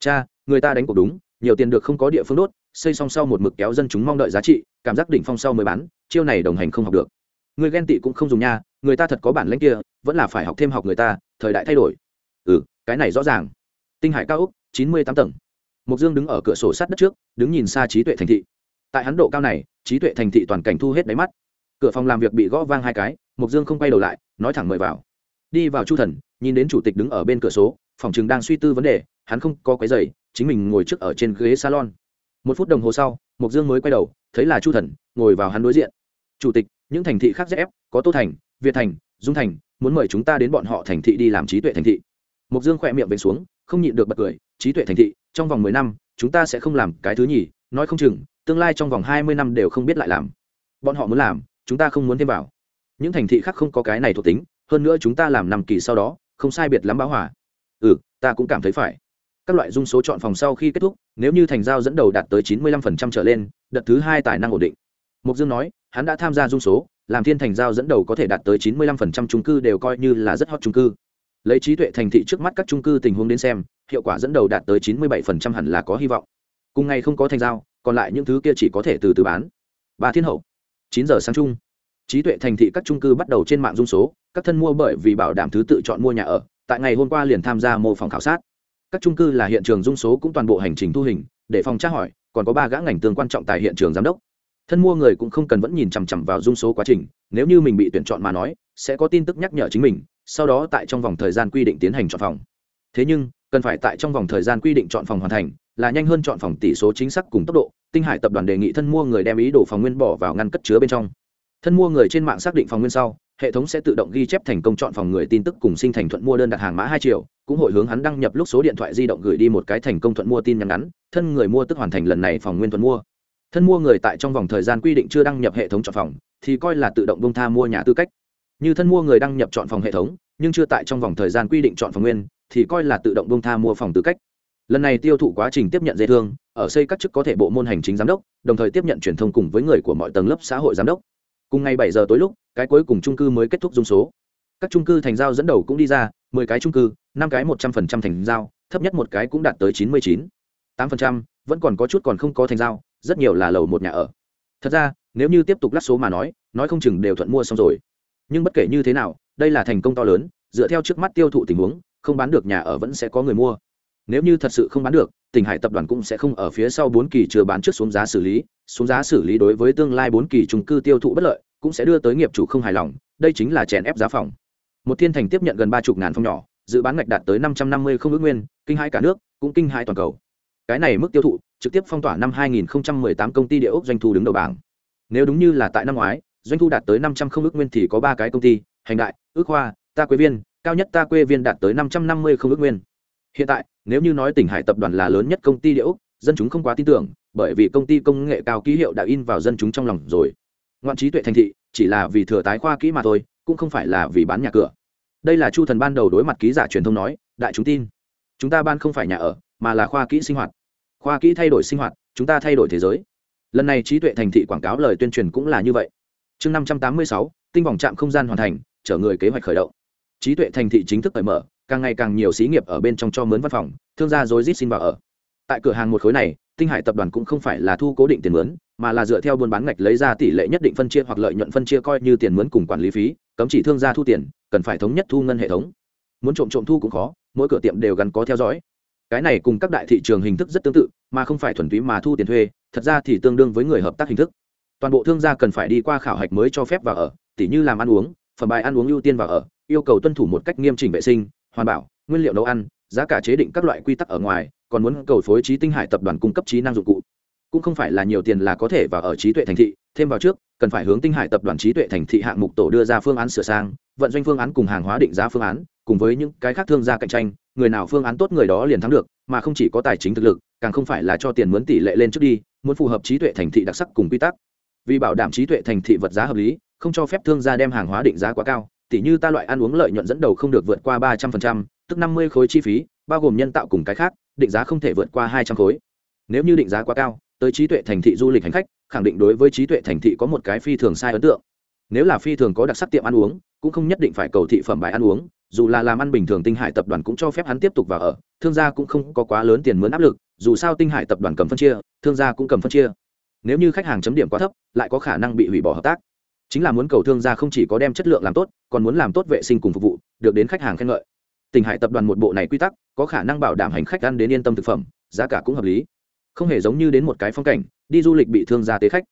Cha, người ta đánh cuộc đúng, nhiều tiền được không có địa phương đốt xây xong sau một mực kéo dân chúng mong đợi giá trị, cảm giác đỉnh phong sau mới bán, chiêu này đồng hành không học được. Người ghen tị cũng không dùng nha, người ta thật có bản lãnh kia, vẫn là phải học thêm học người ta, thời đại thay đổi. Ừ cái này rõ ràng. Tinh hải cao úc chín mươi tám tầng. Mục dương đứng ở cửa sổ sát đất trước, đứng nhìn xa trí tuệ thành thị. Tại hắn độ cao này, trí tuệ thành thị toàn cảnh thu hết đáy mắt. Cửa phòng làm việc bị gõ vang hai cái mục dương không quay đầu lại, nói thẳng mời vào. Đi vào chu thần, nhìn đến chủ tịch đứng ở bên cửa số, phòng chừng đang suy tư vấn đề, hắn không có cái giày chính mình ngồi trước ở trên ghế salon một phút đồng hồ sau mục dương mới quay đầu, thấy là chu thần, ngồi vào hắn đối diện. Chủ tịch, những thành thị khác dễ ép, có tô thành, việt thành, dung thành, muốn mời chúng ta đến bọn họ thành thị đi làm trí tuệ thành thị. Mục dương khỏe miệng về xuống, không nhịn được bật cười, trí tuệ thành thị, trong vòng mười năm, chúng ta sẽ không làm cái thứ nhì, nói không chừng, tương lai trong vòng hai mươi năm đều không biết lại làm. Bọn họ muốn làm, chúng ta không muốn thêm vào. Những thành thị khác không có cái này thuộc tính, hơn nữa chúng ta làm năm kỳ sau đó, không sai biệt lắm báo hỏa ừ ta cũng cảm thấy phải các loại dung số chọn phòng sau khi kết thúc, nếu như thành giao dẫn đầu đạt tới chín mươi lăm phần trăm trở lên, đợt thứ hai tài năng ổn định. Mục dương nói, hắn đã tham gia dung số, làm thiên thành giao dẫn đầu có thể đạt tới chín mươi lăm phần trăm trung cư đều coi như là rất hot trung cư. Lấy trí tuệ thành thị trước mắt các trung cư tình huống đến xem, hiệu quả dẫn đầu đạt tới chín mươi bảy phần trăm hẳn là có hy vọng. Cùng ngày không có thành giao, còn lại những thứ kia chỉ có thể từ từ bán. Ba thiên hậu, chín giờ sáng chung. Trí tuệ thành thị các trung cư bắt đầu trên mạng dung số, các thân mua bởi vì bảo đảm thứ tự chọn mua nhà ở, tại ngày hôm qua liền tham gia mô phỏng khảo sát các trung cư là hiện trường dung số cũng toàn bộ hành trình thu hình, để phòng tra hỏi, còn có ba gã ngành tương quan trọng tại hiện trường giám đốc. Thân mua người cũng không cần vẫn nhìn chằm chằm vào dung số quá trình, nếu như mình bị tuyển chọn mà nói, sẽ có tin tức nhắc nhở chính mình, sau đó tại trong vòng thời gian quy định tiến hành chọn phòng. Thế nhưng, cần phải tại trong vòng thời gian quy định chọn phòng hoàn thành, là nhanh hơn chọn phòng tỷ số chính xác cùng tốc độ, tinh hải tập đoàn đề nghị thân mua người đem ý đồ phòng nguyên bỏ vào ngăn cất chứa bên trong thân mua người trên mạng xác định phòng nguyên sau, hệ thống sẽ tự động ghi chép thành công chọn phòng người tin tức cùng sinh thành thuận mua đơn đặt hàng mã hai triệu cũng hội hướng hắn đăng nhập lúc số điện thoại di động gửi đi một cái thành công thuận mua tin nhắn ngắn, thân người mua tức hoàn thành lần này phòng nguyên thuận mua. Thân mua người tại trong vòng thời gian quy định chưa đăng nhập hệ thống chọn phòng, thì coi là tự động bông tha mua nhà tư cách. Như thân mua người đăng nhập chọn phòng hệ thống, nhưng chưa tại trong vòng thời gian quy định chọn phòng nguyên, thì coi là tự động bông tha mua phòng tư cách. Lần này tiêu thụ quá trình tiếp nhận dây thương, ở xây các chức có thể bộ môn hành chính giám đốc, đồng thời tiếp nhận truyền thông cùng với người của mọi tầng lớp xã hội giám đốc cùng ngày bảy giờ tối lúc, cái cuối cùng trung cư mới kết thúc dung số. Các trung cư thành giao dẫn đầu cũng đi ra, mười cái trung cư, năm cái một trăm phần trăm thành giao, thấp nhất một cái cũng đạt tới chín mươi chín. tám phần trăm, vẫn còn có chút còn không có thành giao, rất nhiều là lầu một nhà ở. Thật ra, nếu như tiếp tục lắc số mà nói nói không chừng đều thuận mua xong rồi. Nhưng bất kể như thế nào, đây là thành công to lớn, dựa theo trước mắt tiêu thụ tình huống, không bán được nhà ở vẫn sẽ có người mua. Nếu như thật sự không bán được tỉnh hải tập đoàn cũng sẽ không ở phía sau bốn kỳ chưa bán trước xuống giá xử lý. Xuống giá xử lý đối với tương lai bốn kỳ trung cư tiêu thụ bất lợi, cũng sẽ đưa tới nghiệp chủ không hài lòng. Đây chính là chèn ép giá phòng. Một thiên thành tiếp nhận gần ba chục ngàn phòng nhỏ, dự bán ngạch đạt tới năm trăm năm mươi không ước nguyên, kinh hai cả nước, cũng kinh hai toàn cầu. Cái này mức tiêu thụ, trực tiếp phong tỏa năm 2018 công ty địa ốc doanh thu đứng đầu bảng. Nếu đúng như là tại năm ngoái, doanh thu đạt tới năm trăm không ước nguyên thì có ba cái công ty, hành đại, ước hoa, ta quế viên, cao nhất ta quê viên đạt tới năm trăm năm mươi không ước nguyên hiện tại, nếu như nói tỉnh hải tập đoàn là lớn nhất công ty địa dân chúng không quá tin tưởng, bởi vì công ty công nghệ cao ký hiệu đã in vào dân chúng trong lòng rồi. Ngoạn trí tuệ thành thị, chỉ là vì thừa tái khoa kỹ mà thôi, cũng không phải là vì bán nhà cửa. Đây là chu thần ban đầu đối mặt ký giả truyền thông nói, đại chúng tin, chúng ta ban không phải nhà ở, mà là khoa kỹ sinh hoạt. Khoa kỹ thay đổi sinh hoạt, chúng ta thay đổi thế giới. Lần này trí tuệ thành thị quảng cáo lời tuyên truyền cũng là như vậy. Chương năm trăm tám mươi sáu, tinh vòng trạm không gian hoàn thành, chở người kế hoạch khởi động. Trí tuệ thành thị chính thức cởi mở càng ngày càng nhiều xí nghiệp ở bên trong cho mướn văn phòng, thương gia rồi rít xin vào ở. Tại cửa hàng một khối này, tinh hải tập đoàn cũng không phải là thu cố định tiền mướn, mà là dựa theo buôn bán ngạch lấy ra tỷ lệ nhất định phân chia hoặc lợi nhuận phân chia coi như tiền mướn cùng quản lý phí, cấm chỉ thương gia thu tiền, cần phải thống nhất thu ngân hệ thống. Muốn trộm trộm thu cũng khó, mỗi cửa tiệm đều gắn có theo dõi. Cái này cùng các đại thị trường hình thức rất tương tự, mà không phải thuần túy mà thu tiền thuê, thật ra thì tương đương với người hợp tác hình thức. Toàn bộ thương gia cần phải đi qua khảo hạch mới cho phép vào ở, tỉ như làm ăn uống, phẩm bài ăn uống ưu tiên vào ở, yêu cầu tuân thủ một cách nghiêm chỉnh vệ sinh hoàn bảo, nguyên liệu nấu ăn, giá cả chế định các loại quy tắc ở ngoài, còn muốn cầu phối trí tinh hải tập đoàn cung cấp trí năng dụng cụ. Cũng không phải là nhiều tiền là có thể vào ở trí tuệ thành thị, thêm vào trước, cần phải hướng tinh hải tập đoàn trí tuệ thành thị hạng mục tổ đưa ra phương án sửa sang, vận doanh phương án cùng hàng hóa định giá phương án, cùng với những cái khác thương gia cạnh tranh, người nào phương án tốt người đó liền thắng được, mà không chỉ có tài chính thực lực, càng không phải là cho tiền mướn tỷ lệ lên trước đi, muốn phù hợp trí tuệ thành thị đặc sắc cùng quy tắc. Vì bảo đảm trí tuệ thành thị vật giá hợp lý, không cho phép thương gia đem hàng hóa định giá quá cao. Tỉ như ta loại ăn uống lợi nhuận dẫn đầu không được vượt qua ba trăm linh tức năm mươi khối chi phí, bao gồm nhân tạo cùng cái khác, định giá không thể vượt qua hai trăm khối. Nếu như định giá quá cao, tới trí tuệ thành thị du lịch hành khách, khẳng định đối với trí tuệ thành thị có một cái phi thường sai ấn tượng. Nếu là phi thường có đặc sắc tiệm ăn uống, cũng không nhất định phải cầu thị phẩm bài ăn uống, dù là làm ăn bình thường tinh hải tập đoàn cũng cho phép hắn tiếp tục vào ở, thương gia cũng không có quá lớn tiền mướn áp lực, dù sao tinh hải tập đoàn cầm phân chia, thương gia cũng cầm phân chia. Nếu như khách hàng chấm điểm quá thấp, lại có khả năng bị hủy bỏ hợp tác chính là muốn cầu thương gia không chỉ có đem chất lượng làm tốt, còn muốn làm tốt vệ sinh cùng phục vụ, được đến khách hàng khen ngợi. Tỉnh hải tập đoàn một bộ này quy tắc, có khả năng bảo đảm hành khách ăn đến yên tâm thực phẩm, giá cả cũng hợp lý. Không hề giống như đến một cái phong cảnh, đi du lịch bị thương gia tế khách.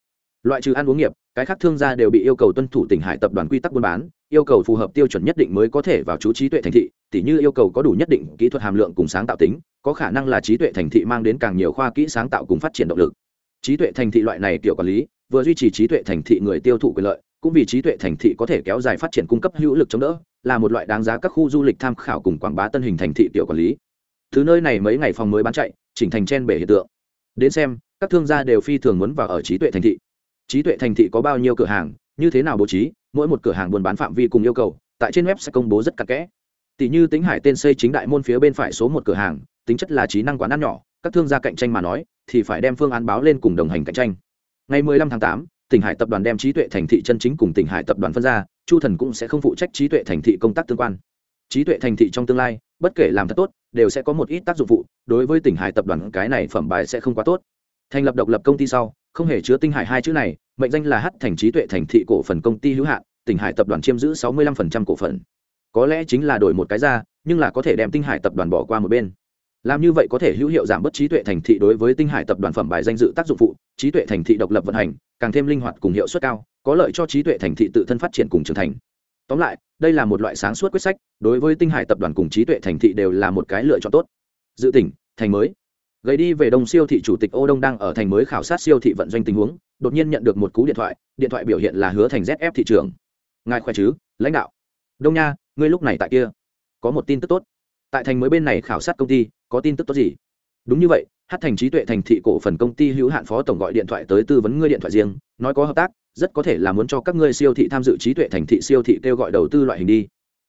Loại trừ ăn uống nghiệp, cái khác thương gia đều bị yêu cầu tuân thủ tỉnh hải tập đoàn quy tắc buôn bán, yêu cầu phù hợp tiêu chuẩn nhất định mới có thể vào chú trí tuệ thành thị, tỉ như yêu cầu có đủ nhất định kỹ thuật hàm lượng cùng sáng tạo tính, có khả năng là trí tuệ thành thị mang đến càng nhiều khoa kỹ sáng tạo cùng phát triển động lực. Trí tuệ thành thị loại này kiểu quản lý vừa duy trì trí tuệ thành thị người tiêu thụ quyền lợi, cũng vì trí tuệ thành thị có thể kéo dài phát triển cung cấp hữu lực chống đỡ, là một loại đáng giá các khu du lịch tham khảo cùng quảng bá tân hình thành thị tiểu quản lý. Thứ nơi này mấy ngày phòng mới bán chạy, chỉnh thành chen bể hiện tượng. Đến xem, các thương gia đều phi thường muốn vào ở trí tuệ thành thị. Trí tuệ thành thị có bao nhiêu cửa hàng, như thế nào bố trí, mỗi một cửa hàng buôn bán phạm vi cùng yêu cầu, tại trên web sẽ công bố rất cặn kẽ. Tỷ như tính hải tên xây chính đại môn phía bên phải số một cửa hàng, tính chất là trí năng quán ăn nhỏ, các thương gia cạnh tranh mà nói, thì phải đem phương án báo lên cùng đồng hành cạnh tranh ngày 15 tháng 8, tỉnh hải tập đoàn đem trí tuệ thành thị chân chính cùng tỉnh hải tập đoàn phân ra chu thần cũng sẽ không phụ trách trí tuệ thành thị công tác tương quan. Trí tuệ thành thị trong tương lai bất kể làm thật tốt đều sẽ có một ít tác dụng phụ đối với tỉnh hải tập đoàn cái này phẩm bài sẽ không quá tốt. Thành lập độc lập công ty sau không hề chứa tinh hải hai chữ này mệnh danh là h thành trí tuệ thành thị cổ phần công ty hữu hạn tỉnh hải tập đoàn chiếm giữ 65% cổ phần. Có lẽ chính là đổi một cái ra nhưng là có thể đem tinh hải tập đoàn bỏ qua một bên làm như vậy có thể hữu hiệu giảm bớt trí tuệ thành thị đối với tinh hải tập đoàn phẩm bài danh dự tác dụng phụ, trí tuệ thành thị độc lập vận hành, càng thêm linh hoạt cùng hiệu suất cao, có lợi cho trí tuệ thành thị tự thân phát triển cùng trưởng thành. Tóm lại, đây là một loại sáng suốt quyết sách, đối với tinh hải tập đoàn cùng trí tuệ thành thị đều là một cái lựa chọn tốt. Dự tỉnh, thành mới. Gầy đi về đông siêu thị chủ tịch ô đông đang ở thành mới khảo sát siêu thị vận doanh tình huống, đột nhiên nhận được một cú điện thoại điện thoại biểu hiện là hứa thành zf thị trường ngài khỏe chứ, lãnh đạo. Đông nha, ngươi lúc này tại kia. Có một tin tức tốt tại thành mới bên này khảo sát công ty, có tin tức tốt gì? Đúng như vậy hát thành trí tuệ thành thị cổ phần công ty hữu hạn phó tổng gọi điện thoại tới tư vấn ngươi điện thoại riêng, nói có hợp tác, rất có thể là muốn cho các ngươi siêu thị tham dự trí tuệ thành thị siêu thị kêu gọi đầu tư loại hình đi.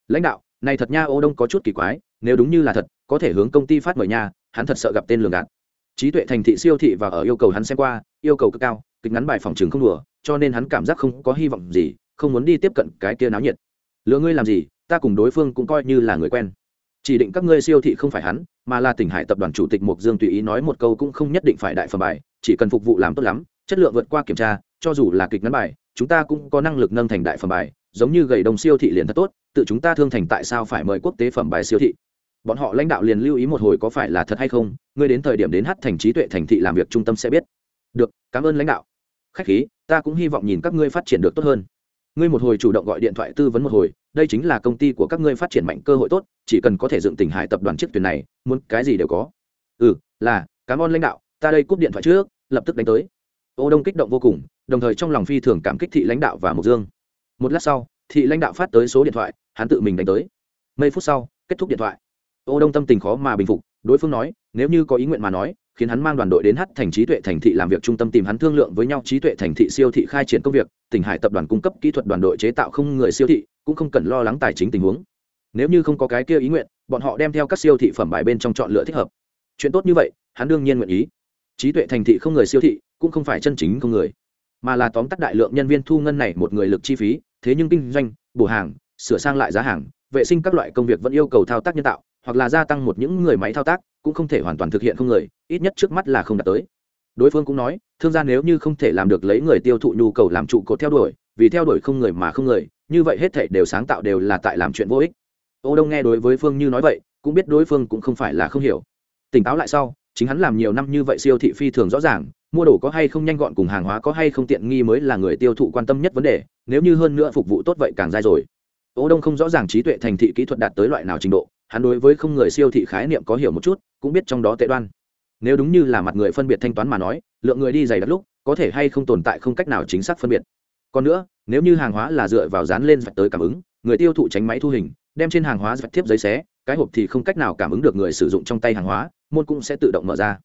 Lãnh đạo, này thật nha, ô đông có chút kỳ quái, nếu đúng như là thật, có thể hướng công ty phát mời nha, hắn thật sợ gặp tên lường gạt. Trí tuệ thành thị siêu thị và ở yêu cầu hắn xem qua, yêu cầu cực cao, kịch ngắn bài phòng trường không đùa, cho nên hắn cảm giác không có hy vọng gì, không muốn đi tiếp cận cái kia náo nhiệt. Lừa ngươi làm gì, ta cùng đối phương cũng coi như là người quen chỉ định các ngươi siêu thị không phải hắn, mà là tỉnh hải tập đoàn chủ tịch mục dương tùy ý nói một câu cũng không nhất định phải đại phẩm bài, chỉ cần phục vụ làm tốt lắm, chất lượng vượt qua kiểm tra, cho dù là kịch ngắn bài, chúng ta cũng có năng lực nâng thành đại phẩm bài, giống như gầy đồng siêu thị liền thật tốt, tự chúng ta thương thành tại sao phải mời quốc tế phẩm bài siêu thị? Bọn họ lãnh đạo liền lưu ý một hồi có phải là thật hay không, ngươi đến thời điểm đến hát thành trí tuệ thành thị làm việc trung tâm sẽ biết. Được, cảm ơn lãnh đạo. Khách khí, ta cũng hy vọng nhìn các ngươi phát triển được tốt hơn. Ngươi một hồi chủ động gọi điện thoại tư vấn một hồi đây chính là công ty của các ngươi phát triển mạnh cơ hội tốt, chỉ cần có thể dựng tỉnh hải tập đoàn chiếc thuyền này, muốn cái gì đều có. Ừ là, cảm ơn lãnh đạo, ta đây cúp điện thoại trước, lập tức đánh tới. Ô đông kích động vô cùng, đồng thời trong lòng phi thường cảm kích thị lãnh đạo và mục dương. Một lát sau, thị lãnh đạo phát tới số điện thoại, hắn tự mình đánh tới. Mấy phút sau, kết thúc điện thoại. Ô đông tâm tình khó mà bình phục, đối phương nói, nếu như có ý nguyện mà nói khiến hắn mang đoàn đội đến hát thành trí tuệ thành thị làm việc trung tâm tìm hắn thương lượng với nhau. Trí tuệ thành thị siêu thị khai triển công việc, tỉnh hải tập đoàn cung cấp kỹ thuật đoàn đội chế tạo không người siêu thị, cũng không cần lo lắng tài chính tình huống. Nếu như không có cái kia ý nguyện, bọn họ đem theo các siêu thị phẩm bài bên trong chọn lựa thích hợp. Chuyện tốt như vậy, hắn đương nhiên nguyện ý. Trí tuệ thành thị không người siêu thị, cũng không phải chân chính không người, mà là tóm tắt đại lượng nhân viên thu ngân này một người lực chi phí, thế nhưng kinh doanh, bổ hàng, sửa sang lại giá hàng, vệ sinh các loại công việc vẫn yêu cầu thao tác nhân tạo, hoặc là gia tăng một những người máy thao tác cũng không thể hoàn toàn thực hiện không người, ít nhất trước mắt là không đạt tới. Đối phương cũng nói, thương gia nếu như không thể làm được lấy người tiêu thụ nhu cầu làm trụ cột theo đuổi, vì theo đuổi không người mà không người, như vậy hết thể đều sáng tạo đều là tại làm chuyện vô ích. Ô đông nghe đối với phương như nói vậy, cũng biết đối phương cũng không phải là không hiểu. Tỉnh táo lại sau, chính hắn làm nhiều năm như vậy siêu thị phi thường rõ ràng, mua đồ có hay không nhanh gọn cùng hàng hóa có hay không tiện nghi mới là người tiêu thụ quan tâm nhất vấn đề, nếu như hơn nữa phục vụ tốt vậy càng dai rồi ô đông không rõ ràng trí tuệ thành thị kỹ thuật đạt tới loại nào trình độ, hắn đối với không người siêu thị khái niệm có hiểu một chút, cũng biết trong đó tệ đoan. Nếu đúng như là mặt người phân biệt thanh toán mà nói, lượng người đi dày đặc lúc, có thể hay không tồn tại không cách nào chính xác phân biệt. Còn nữa, nếu như hàng hóa là dựa vào dán lên vạch tới cảm ứng, người tiêu thụ tránh máy thu hình, đem trên hàng hóa vạch tiếp giấy xé, cái hộp thì không cách nào cảm ứng được người sử dụng trong tay hàng hóa, môn cũng sẽ tự động mở ra.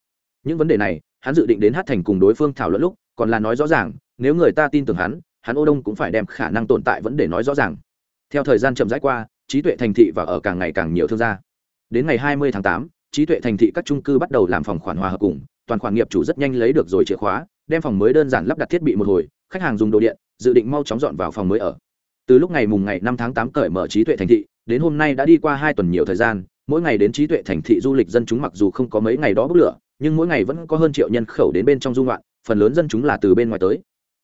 Những vấn đề này, hắn dự định đến hát thành cùng đối phương thảo luận lúc, còn là nói rõ ràng, nếu người ta tin tưởng hắn hắn ô đông cũng phải đem khả năng tồn tại vấn đề nói rõ ràng theo thời gian chậm rãi qua trí tuệ thành thị và ở càng ngày càng nhiều thương gia. Đến ngày 20 tháng 8, trí tuệ thành thị các trung cư bắt đầu làm phòng khoản hòa hợp cùng toàn khoản nghiệp chủ rất nhanh lấy được rồi chìa khóa đem phòng mới đơn giản lắp đặt thiết bị một hồi khách hàng dùng đồ điện dự định mau chóng dọn vào phòng mới ở. Từ lúc ngày mùng ngày 5 tháng 8 cởi mở trí tuệ thành thị đến hôm nay đã đi qua hai tuần nhiều thời gian mỗi ngày đến trí tuệ thành thị du lịch dân chúng mặc dù không có mấy ngày đó bốc lửa nhưng mỗi ngày vẫn có hơn triệu nhân khẩu đến bên trong du ngoạn, phần lớn dân chúng là từ bên ngoài tới.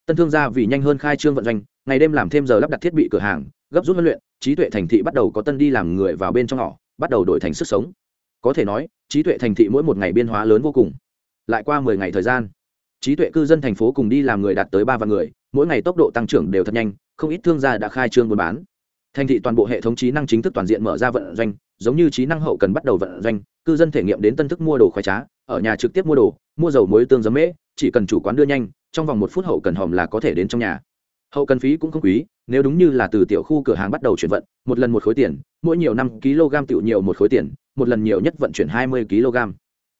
Tân thương gia vì nhanh hơn khai trương vận doanh ngày đêm làm thêm giờ lắp đặt thiết bị cửa hàng, gấp rút huấn luyện, trí tuệ thành thị bắt đầu có tân đi làm người vào bên trong họ, bắt đầu đổi thành sức sống. Có thể nói, trí tuệ thành thị mỗi một ngày biên hóa lớn vô cùng. Lại qua mười ngày thời gian, trí tuệ cư dân thành phố cùng đi làm người đạt tới ba vạn người, mỗi ngày tốc độ tăng trưởng đều thật nhanh, không ít thương gia đã khai trương buôn bán. Thành thị toàn bộ hệ thống trí năng chính thức toàn diện mở ra vận doanh, giống như trí năng hậu cần bắt đầu vận doanh, cư dân thể nghiệm đến tân thức mua đồ khoai trá, ở nhà trực tiếp mua đồ, mua dầu muối tương giấm mễ, chỉ cần chủ quán đưa nhanh, trong vòng một phút hậu cần hòm là có thể đến trong nhà hậu cần phí cũng không quý, nếu đúng như là từ tiểu khu cửa hàng bắt đầu chuyển vận, một lần một khối tiền, mỗi nhiều năm kg tiểu nhiều một khối tiền, một lần nhiều nhất vận chuyển hai mươi kg.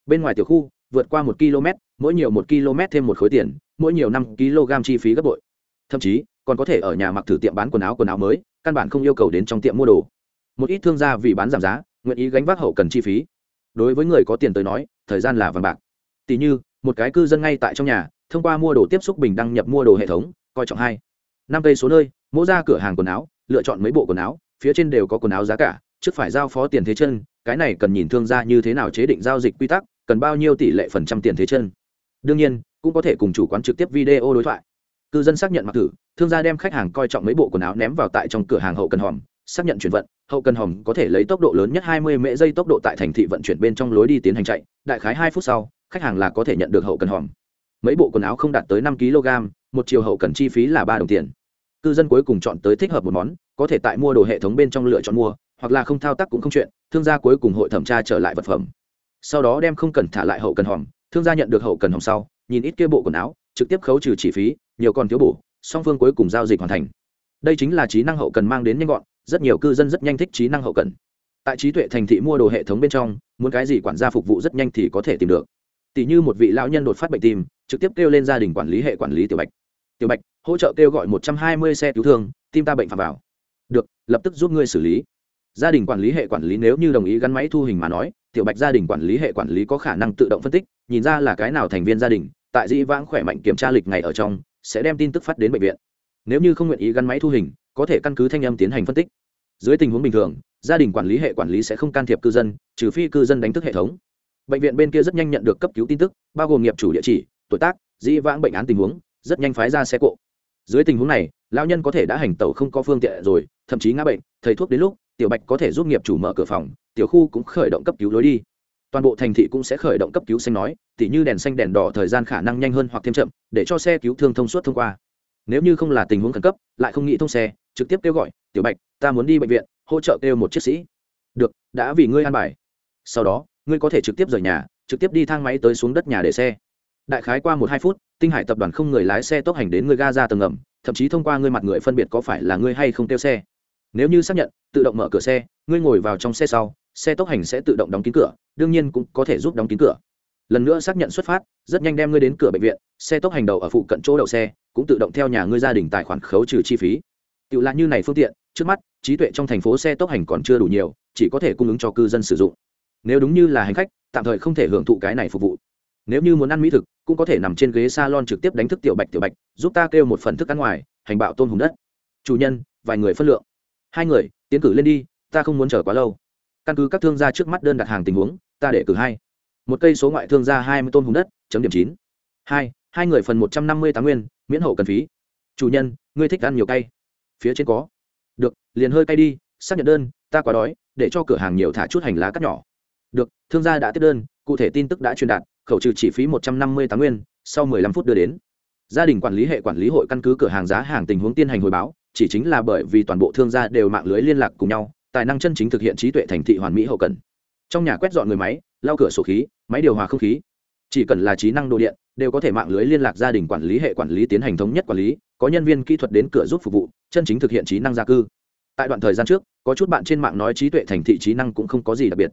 Bên ngoài tiểu khu, vượt qua một km, mỗi nhiều một km thêm một khối tiền, mỗi nhiều năm kg chi phí gấp bội. Thậm chí, còn có thể ở nhà mặc thử tiệm bán quần áo quần áo mới, căn bản không yêu cầu đến trong tiệm mua đồ. Một ít thương gia vì bán giảm giá, nguyện ý gánh vác hậu cần chi phí. Đối với người có tiền tới nói, thời gian là vàng bạc. Tỷ như, một cái cư dân ngay tại trong nhà, thông qua mua đồ tiếp xúc bình đăng nhập mua đồ hệ thống, coi trọng hai năm cây số nơi, mỗ ra cửa hàng quần áo, lựa chọn mấy bộ quần áo, phía trên đều có quần áo giá cả, trước phải giao phó tiền thế chân, cái này cần nhìn thương gia như thế nào chế định giao dịch quy tắc, cần bao nhiêu tỷ lệ phần trăm tiền thế chân. Đương nhiên, cũng có thể cùng chủ quán trực tiếp video đối thoại. Cư dân xác nhận mặc thử, thương gia đem khách hàng coi trọng mấy bộ quần áo ném vào tại trong cửa hàng hậu cần hòm, xác nhận chuyển vận, hậu cần hòm có thể lấy tốc độ lớn nhất 20 mễ giây tốc độ tại thành thị vận chuyển bên trong lối đi tiến hành chạy, đại khái hai phút sau, khách hàng là có thể nhận được hậu cần hòm mấy bộ quần áo không đạt tới năm kg, một chiều hậu cần chi phí là ba đồng tiền. Cư dân cuối cùng chọn tới thích hợp một món, có thể tại mua đồ hệ thống bên trong lựa chọn mua, hoặc là không thao tác cũng không chuyện, thương gia cuối cùng hội thẩm tra trở lại vật phẩm. Sau đó đem không cần thả lại hậu cần hòm, thương gia nhận được hậu cần hòm sau, nhìn ít kia bộ quần áo, trực tiếp khấu trừ chi phí, nhiều còn thiếu bổ, song phương cuối cùng giao dịch hoàn thành. Đây chính là trí năng hậu cần mang đến nhanh gọn, rất nhiều cư dân rất nhanh thích trí năng hậu cần. Tại trí tuệ thành thị mua đồ hệ thống bên trong, muốn cái gì quản gia phục vụ rất nhanh thì có thể tìm được tỷ như một vị lão nhân đột phát bệnh tim, trực tiếp kêu lên gia đình quản lý hệ quản lý tiểu bạch. Tiểu bạch, hỗ trợ kêu gọi một trăm hai mươi xe cứu thương, tim ta bệnh phạm vào. Được, lập tức giúp ngươi xử lý. Gia đình quản lý hệ quản lý nếu như đồng ý gắn máy thu hình mà nói, tiểu bạch gia đình quản lý hệ quản lý có khả năng tự động phân tích, nhìn ra là cái nào thành viên gia đình, tại dĩ vãng khỏe mạnh kiểm tra lịch ngày ở trong, sẽ đem tin tức phát đến bệnh viện. Nếu như không nguyện ý gắn máy thu hình, có thể căn cứ thanh âm tiến hành phân tích. Dưới tình huống bình thường, gia đình quản lý hệ quản lý sẽ không can thiệp cư dân, trừ phi cư dân đánh thức hệ thống bệnh viện bên kia rất nhanh nhận được cấp cứu tin tức, bao gồm nghiệp chủ địa chỉ, tuổi tác, dĩ vãng bệnh án tình huống, rất nhanh phái ra xe cộ. Dưới tình huống này, lão nhân có thể đã hành tẩu không có phương tiện rồi, thậm chí ngã bệnh, thầy thuốc đến lúc, tiểu bạch có thể giúp nghiệp chủ mở cửa phòng, tiểu khu cũng khởi động cấp cứu lối đi. Toàn bộ thành thị cũng sẽ khởi động cấp cứu xanh nói, tỉ như đèn xanh đèn đỏ thời gian khả năng nhanh hơn hoặc thêm chậm, để cho xe cứu thương thông suốt thông qua. Nếu như không là tình huống khẩn cấp, lại không nghĩ thông xe, trực tiếp kêu gọi, tiểu bạch, ta muốn đi bệnh viện, hỗ trợ kêu một chiếc sĩ. Được, đã vì ngươi an bài. Sau đó ngươi có thể trực tiếp rời nhà, trực tiếp đi thang máy tới xuống đất nhà để xe. Đại khái qua một hai phút, tinh hải tập đoàn không người lái xe tốc hành đến người ga ra tầng ngầm, thậm chí thông qua ngươi mặt người phân biệt có phải là ngươi hay không kêu xe. Nếu như xác nhận, tự động mở cửa xe, ngươi ngồi vào trong xe sau, xe tốc hành sẽ tự động đóng kín cửa, đương nhiên cũng có thể giúp đóng kín cửa. Lần nữa xác nhận xuất phát, rất nhanh đem ngươi đến cửa bệnh viện, xe tốc hành đầu ở phụ cận chỗ đậu xe, cũng tự động theo nhà ngươi gia đình tài khoản khấu trừ chi phí. Tự là như này phương tiện, trước mắt, trí tuệ trong thành phố xe tốc hành còn chưa đủ nhiều, chỉ có thể cung ứng cho cư dân sử dụng nếu đúng như là hành khách, tạm thời không thể hưởng thụ cái này phục vụ. Nếu như muốn ăn mỹ thực, cũng có thể nằm trên ghế salon trực tiếp đánh thức tiểu bạch tiểu bạch, giúp ta kêu một phần thức ăn ngoài, hành bạo tôm hùng đất. Chủ nhân, vài người phân lượng. Hai người, tiến cử lên đi, ta không muốn chờ quá lâu. Căn cứ các thương gia trước mắt đơn đặt hàng tình huống, ta để cử hai. Một cây số ngoại thương gia hai mươi tôm hùng đất, chấm điểm chín. Hai hai người phần một trăm năm mươi tám nguyên, miễn hậu cần phí. Chủ nhân, ngươi thích ăn nhiều cay. Phía trên có. Được, liền hơi cay đi, xác nhận đơn, ta quá đói, để cho cửa hàng nhiều thả chút hành lá cắt nhỏ được, thương gia đã tiếp đơn, cụ thể tin tức đã truyền đạt, khẩu trừ chi phí một trăm năm mươi tám nguyên, sau mười lăm phút đưa đến. Gia đình quản lý hệ quản lý hội căn cứ cửa hàng giá hàng tình huống tiến hành hồi báo, chỉ chính là bởi vì toàn bộ thương gia đều mạng lưới liên lạc cùng nhau, tài năng chân chính thực hiện trí tuệ thành thị hoàn mỹ hậu cần. Trong nhà quét dọn người máy, lau cửa sổ khí, máy điều hòa không khí. Chỉ cần là trí năng đồ điện, đều có thể mạng lưới liên lạc gia đình quản lý hệ quản lý tiến hành thống nhất quản lý, có nhân viên kỹ thuật đến cửa giúp phục vụ, chân chính thực hiện trí năng gia cư. Tại đoạn thời gian trước, có chút bạn trên mạng nói trí tuệ thành thị trí năng cũng không có gì đặc biệt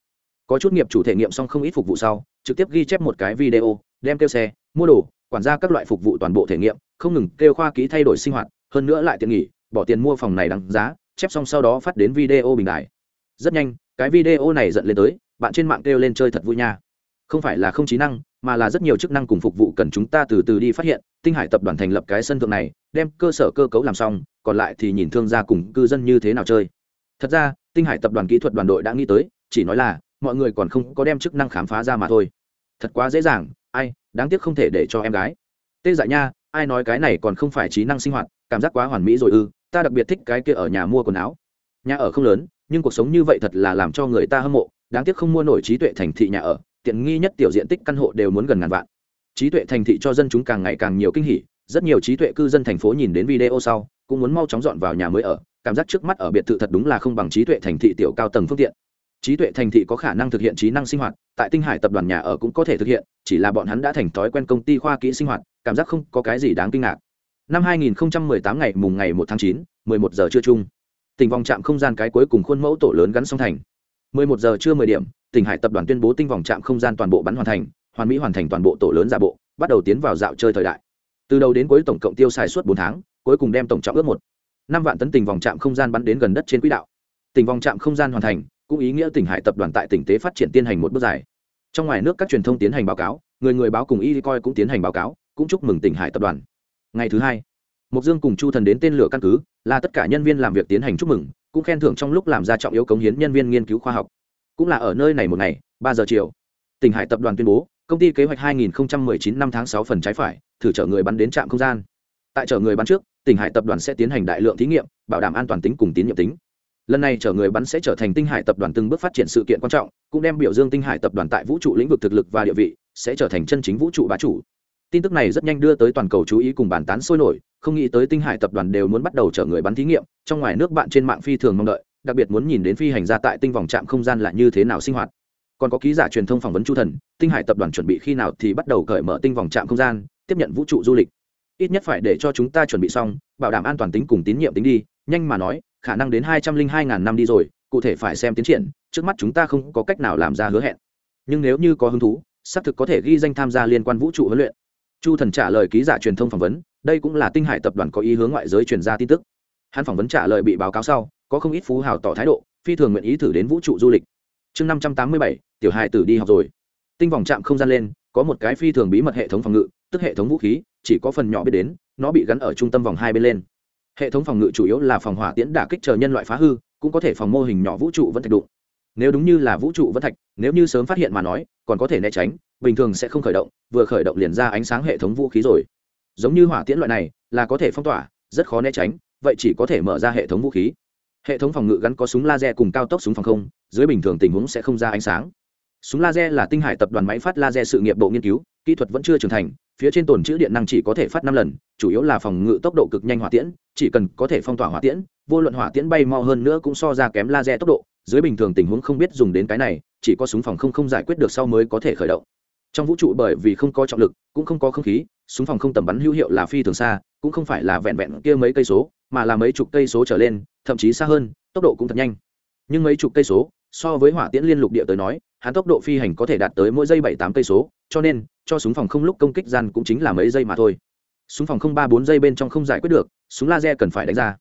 có chút nghiệp chủ thể nghiệm xong không ít phục vụ sau, trực tiếp ghi chép một cái video, đem kêu xe, mua đồ, quản gia các loại phục vụ toàn bộ thể nghiệm, không ngừng kêu khoa ký thay đổi sinh hoạt, hơn nữa lại tiện nghỉ, bỏ tiền mua phòng này đằng giá, chép xong sau đó phát đến video bình đại rất nhanh, cái video này dẫn lên tới, bạn trên mạng kêu lên chơi thật vui nha. Không phải là không trí năng, mà là rất nhiều chức năng cùng phục vụ cần chúng ta từ từ đi phát hiện, tinh hải tập đoàn thành lập cái sân thượng này, đem cơ sở cơ cấu làm xong, còn lại thì nhìn thương gia cùng cư dân như thế nào chơi. Thật ra, tinh hải tập đoàn kỹ thuật đoàn đội đã nghĩ tới, chỉ nói là mọi người còn không có đem chức năng khám phá ra mà thôi. Thật quá dễ dàng, ai, đáng tiếc không thể để cho em gái. Tê dại nha, ai nói cái này còn không phải trí năng sinh hoạt, cảm giác quá hoàn mỹ rồi ư, ta đặc biệt thích cái kia ở nhà mua quần áo. Nhà ở không lớn, nhưng cuộc sống như vậy thật là làm cho người ta hâm mộ, đáng tiếc không mua nổi trí tuệ thành thị nhà ở, tiện nghi nhất tiểu diện tích căn hộ đều muốn gần ngàn vạn. Trí tuệ thành thị cho dân chúng càng ngày càng nhiều kinh hỉ, rất nhiều trí tuệ cư dân thành phố nhìn đến video sau, cũng muốn mau chóng dọn vào nhà mới ở, cảm giác trước mắt ở biệt thự thật đúng là không bằng trí tuệ thành thị tiểu cao tầng phương tiện trí tuệ thành thị có khả năng thực hiện trí năng sinh hoạt tại tinh hải tập đoàn nhà ở cũng có thể thực hiện chỉ là bọn hắn đã thành thói quen công ty khoa kỹ sinh hoạt cảm giác không có cái gì đáng kinh ngạc. Năm 2018 ngày mùng ngày 1 tháng 9, 11 giờ trưa chung. Tỉnh vòng trạm không gian cái cuối cùng khuôn mẫu tổ lớn gắn song thành. 11 giờ trưa 10 điểm tỉnh hải tập đoàn tuyên bố tinh vòng trạm không gian toàn bộ bắn hoàn thành hoàn mỹ hoàn thành toàn bộ tổ lớn giả bộ bắt đầu tiến vào dạo chơi thời đại. Từ đầu đến cuối tổng cộng tiêu xài suốt bốn tháng cuối cùng đem tổng trọng ước một. Năm vạn tấn tỉnh vòng trạm không gian bắn đến gần đất trên quỹ đạo. Tỉnh vòng trạm không gian hoàn thành cũng ý nghĩa tỉnh hải tập đoàn tại tỉnh tế phát triển tiến hành một bước dài. Trong ngoài nước các truyền thông tiến hành báo cáo, người người báo cùng y coi cũng tiến hành báo cáo, cũng chúc mừng tỉnh hải tập đoàn. Ngày thứ hai mục dương cùng chu thần đến tên lửa căn cứ, là tất cả nhân viên làm việc tiến hành chúc mừng, cũng khen thưởng trong lúc làm ra trọng yếu cống hiến nhân viên nghiên cứu khoa học. Cũng là ở nơi này một ngày, ba giờ chiều, tỉnh hải tập đoàn tuyên bố, công ty kế hoạch 2019 năm tháng 6 phần trái phải, thử chở người bắn đến trạm không gian. Tại chở người bắn trước, tỉnh hải tập đoàn sẽ tiến hành đại lượng thí nghiệm, bảo đảm an toàn tính cùng tín nhiệm tính lần này chở người bắn sẽ trở thành tinh hải tập đoàn từng bước phát triển sự kiện quan trọng, cũng đem biểu dương tinh hải tập đoàn tại vũ trụ lĩnh vực thực lực và địa vị, sẽ trở thành chân chính vũ trụ bá chủ. Tin tức này rất nhanh đưa tới toàn cầu chú ý cùng bàn tán sôi nổi, không nghĩ tới tinh hải tập đoàn đều muốn bắt đầu chở người bắn thí nghiệm, trong ngoài nước bạn trên mạng phi thường mong đợi, đặc biệt muốn nhìn đến phi hành gia tại tinh vòng trạm không gian là như thế nào sinh hoạt. Còn có ký giả truyền thông phỏng vấn chu thần, tinh hải tập đoàn chuẩn bị khi nào thì bắt đầu cởi mở tinh vòng trạm không gian, tiếp nhận vũ trụ du lịch. Ít nhất phải để cho chúng ta chuẩn bị xong, bảo đảm an toàn tính cùng tín nhiệm tính đi nhanh mà nói, khả năng đến hai trăm linh hai ngàn năm đi rồi, cụ thể phải xem tiến triển, trước mắt chúng ta không có cách nào làm ra hứa hẹn. Nhưng nếu như có hứng thú, xác thực có thể ghi danh tham gia liên quan vũ trụ huấn luyện. Chu thần trả lời ký giả truyền thông phỏng vấn, đây cũng là tinh hải tập đoàn có ý hướng ngoại giới truyền ra tin tức. Hắn phỏng vấn trả lời bị báo cáo sau, có không ít phú hào tỏ thái độ, phi thường nguyện ý thử đến vũ trụ du lịch. Chương năm trăm tám mươi bảy, tiểu hài tử đi học rồi. Tinh vòng chạm không gian lên, có một cái phi thường bí mật hệ thống phòng ngự, tức hệ thống vũ khí, chỉ có phần nhỏ biết đến, nó bị gắn ở trung tâm vòng hai bên lên hệ thống phòng ngự chủ yếu là phòng hỏa tiễn đả kích chờ nhân loại phá hư, cũng có thể phòng mô hình nhỏ vũ trụ vẫn thạch đụng. Nếu đúng như là vũ trụ vẫn thạch, nếu như sớm phát hiện mà nói, còn có thể né tránh, bình thường sẽ không khởi động, vừa khởi động liền ra ánh sáng hệ thống vũ khí rồi. Giống như hỏa tiễn loại này, là có thể phong tỏa, rất khó né tránh, vậy chỉ có thể mở ra hệ thống vũ khí. Hệ thống phòng ngự gắn có súng laser cùng cao tốc súng phòng không, dưới bình thường tình huống sẽ không ra ánh sáng. Súng laser là tinh hải tập đoàn máy phát laser sự nghiệp bộ nghiên cứu, kỹ thuật vẫn chưa trưởng thành, phía trên tồn chữ điện năng chỉ có thể phát năm lần, chủ yếu là phòng ngự tốc độ cực nhanh hỏa tiễn chỉ cần có thể phong tỏa hỏa tiễn, vô luận hỏa tiễn bay mau hơn nữa cũng so ra kém laser tốc độ, dưới bình thường tình huống không biết dùng đến cái này, chỉ có súng phòng không không giải quyết được sau mới có thể khởi động. Trong vũ trụ bởi vì không có trọng lực, cũng không có không khí, súng phòng không tầm bắn hữu hiệu là phi thường xa, cũng không phải là vẹn vẹn kia mấy cây số, mà là mấy chục cây số trở lên, thậm chí xa hơn, tốc độ cũng thật nhanh. Nhưng mấy chục cây số, so với hỏa tiễn liên lục địa tới nói, hắn tốc độ phi hành có thể đạt tới mỗi giây bảy tám cây số, cho nên, cho súng phòng không lúc công kích gian cũng chính là mấy giây mà thôi súng phòng không ba bốn giây bên trong không giải quyết được, súng laser cần phải đánh ra.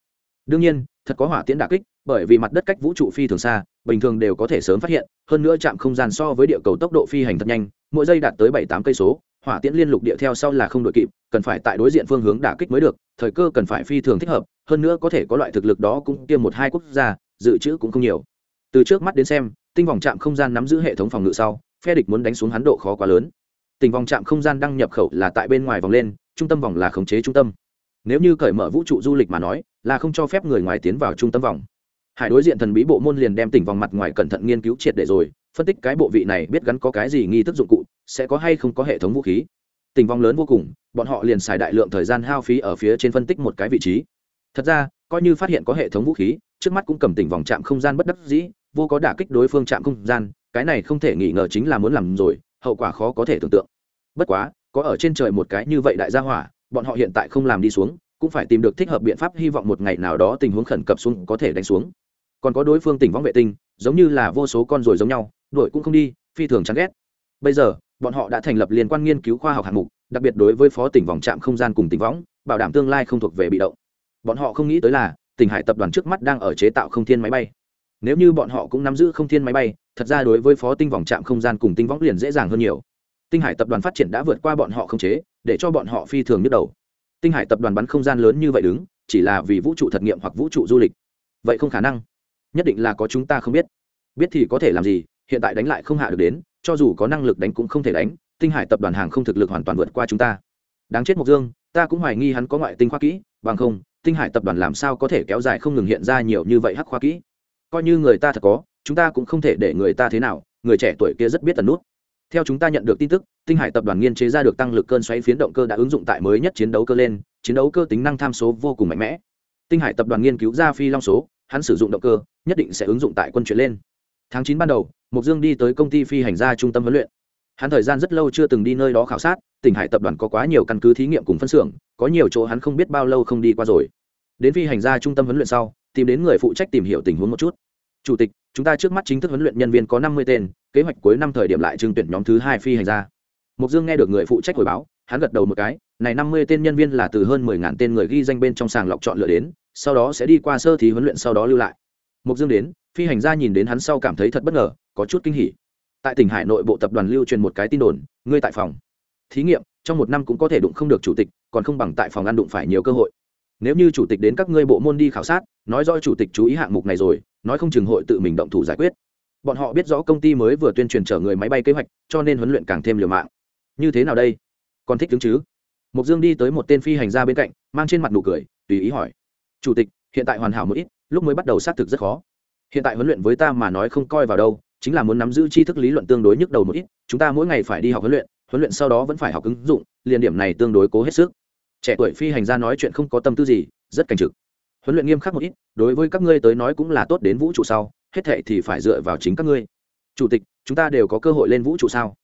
Đương nhiên, thật có hỏa tiễn đà kích, bởi vì mặt đất cách vũ trụ phi thường xa, bình thường đều có thể sớm phát hiện, hơn nữa chạm không gian so với địa cầu tốc độ phi hành thật nhanh, mỗi giây đạt tới bảy tám cây số, hỏa tiễn liên lục địa theo sau là không đội kịp, cần phải tại đối diện phương hướng đả kích mới được, thời cơ cần phải phi thường thích hợp, hơn nữa có thể có loại thực lực đó cũng tiêm một hai quốc gia, dự trữ cũng không nhiều. Từ trước mắt đến xem, tinh vòng trạm không gian nắm giữ hệ thống phòng ngự sau, phe địch muốn đánh xuống hắn độ khó quá lớn. Tình vòng trạm không gian đăng nhập khẩu là tại bên ngoài vòng lên trung tâm vòng là khống chế trung tâm. Nếu như cởi mở vũ trụ du lịch mà nói, là không cho phép người ngoài tiến vào trung tâm vòng. Hải đối diện thần bí bộ môn liền đem tỉnh vòng mặt ngoài cẩn thận nghiên cứu triệt để rồi, phân tích cái bộ vị này biết gắn có cái gì nghi thức dụng cụ, sẽ có hay không có hệ thống vũ khí. Tình vòng lớn vô cùng, bọn họ liền xài đại lượng thời gian hao phí ở phía trên phân tích một cái vị trí. Thật ra, coi như phát hiện có hệ thống vũ khí, trước mắt cũng cầm tỉnh vòng chạm không gian bất đắc dĩ, vô có đả kích đối phương chạm không gian, cái này không thể nghi ngờ chính là muốn làm rồi, hậu quả khó có thể tưởng tượng. Bất quá có ở trên trời một cái như vậy đại gia hỏa, bọn họ hiện tại không làm đi xuống, cũng phải tìm được thích hợp biện pháp hy vọng một ngày nào đó tình huống khẩn cấp xuống có thể đánh xuống. Còn có đối phương tỉnh võng vệ tinh, giống như là vô số con rồi giống nhau, đuổi cũng không đi, phi thường chán ghét. Bây giờ, bọn họ đã thành lập liên quan nghiên cứu khoa học hạng mục, đặc biệt đối với phó tỉnh vòng trạm không gian cùng tỉnh võng, bảo đảm tương lai không thuộc về bị động. Bọn họ không nghĩ tới là tỉnh hải tập đoàn trước mắt đang ở chế tạo không thiên máy bay. Nếu như bọn họ cũng nắm giữ không thiên máy bay, thật ra đối với phó tinh vòng trạm không gian cùng tinh võng liền dễ dàng hơn nhiều tinh hải tập đoàn phát triển đã vượt qua bọn họ không chế, để cho bọn họ phi thường nhức đầu. Tinh hải tập đoàn bắn không gian lớn như vậy đứng, chỉ là vì vũ trụ thật nghiệm hoặc vũ trụ du lịch. Vậy không khả năng. Nhất định là có chúng ta không biết. Biết thì có thể làm gì, hiện tại đánh lại không hạ được đến, cho dù có năng lực đánh cũng không thể đánh, tinh hải tập đoàn hàng không thực lực hoàn toàn vượt qua chúng ta. Đáng chết mộc dương, ta cũng hoài nghi hắn có ngoại tinh khoa kỹ, bằng không, tinh hải tập đoàn làm sao có thể kéo dài không ngừng hiện ra nhiều như vậy hắc khoa kỹ? Coi như người ta thật có, chúng ta cũng không thể để người ta thế nào, người trẻ tuổi kia rất biết tần nút theo chúng ta nhận được tin tức, tinh hải tập đoàn nghiên chế ra được tăng lực cơn xoáy phiến động cơ đã ứng dụng tại mới nhất chiến đấu cơ lên, chiến đấu cơ tính năng tham số vô cùng mạnh mẽ. Tinh hải tập đoàn nghiên cứu ra phi long số, hắn sử dụng động cơ, nhất định sẽ ứng dụng tại quân chuyện lên. Tháng chín ban đầu mục dương đi tới công ty phi hành gia trung tâm huấn luyện. Hắn thời gian rất lâu chưa từng đi nơi đó khảo sát tỉnh hải tập đoàn có quá nhiều căn cứ thí nghiệm cùng phân xưởng, có nhiều chỗ hắn không biết bao lâu không đi qua rồi. Đến phi hành gia trung tâm huấn luyện sau, tìm đến người phụ trách tìm hiểu tình huống một chút chủ tịch, chúng ta trước mắt chính thức huấn luyện nhân viên có năm mươi tên, kế hoạch cuối năm thời điểm lại trưng tuyển nhóm thứ hai phi hành gia. Mục dương nghe được người phụ trách hồi báo, hắn gật đầu một cái, này năm mươi tên nhân viên là từ hơn mười ngàn tên người ghi danh bên trong sàng lọc chọn lựa đến, sau đó sẽ đi qua sơ thí huấn luyện sau đó lưu lại. Mục dương đến, phi hành gia nhìn đến hắn sau cảm thấy thật bất ngờ, có chút kinh hỉ. Tại tỉnh hải nội bộ tập đoàn lưu truyền một cái tin đồn, ngươi tại phòng thí nghiệm, trong một năm cũng có thể đụng không được chủ tịch, còn không bằng tại phòng ăn đụng phải nhiều cơ hội. Nếu như chủ tịch đến các ngươi bộ môn đi khảo sát, nói rõ chủ tịch chú ý hạng mục này rồi nói không chừng hội tự mình động thủ giải quyết. Bọn họ biết rõ công ty mới vừa tuyên truyền chở người máy bay kế hoạch, cho nên huấn luyện càng thêm liều mạng. Như thế nào đây? Còn thích đứng chứ? Mục dương đi tới một tên phi hành gia bên cạnh, mang trên mặt nụ cười, tùy ý hỏi. Chủ tịch, hiện tại hoàn hảo một ít, lúc mới bắt đầu xác thực rất khó. Hiện tại huấn luyện với ta mà nói không coi vào đâu, chính là muốn nắm giữ tri thức lý luận tương đối nhức đầu một ít, chúng ta mỗi ngày phải đi học huấn luyện huấn luyện sau đó vẫn phải học ứng dụng, liền điểm này tương đối cố hết sức. Trẻ tuổi phi hành gia nói chuyện không có tâm tư gì, rất cảnh trực huấn luyện nghiêm khắc một ít, đối với các ngươi tới nói cũng là tốt đến vũ trụ sau, hết thệ thì phải dựa vào chính các ngươi. Chủ tịch, chúng ta đều có cơ hội lên vũ trụ sao?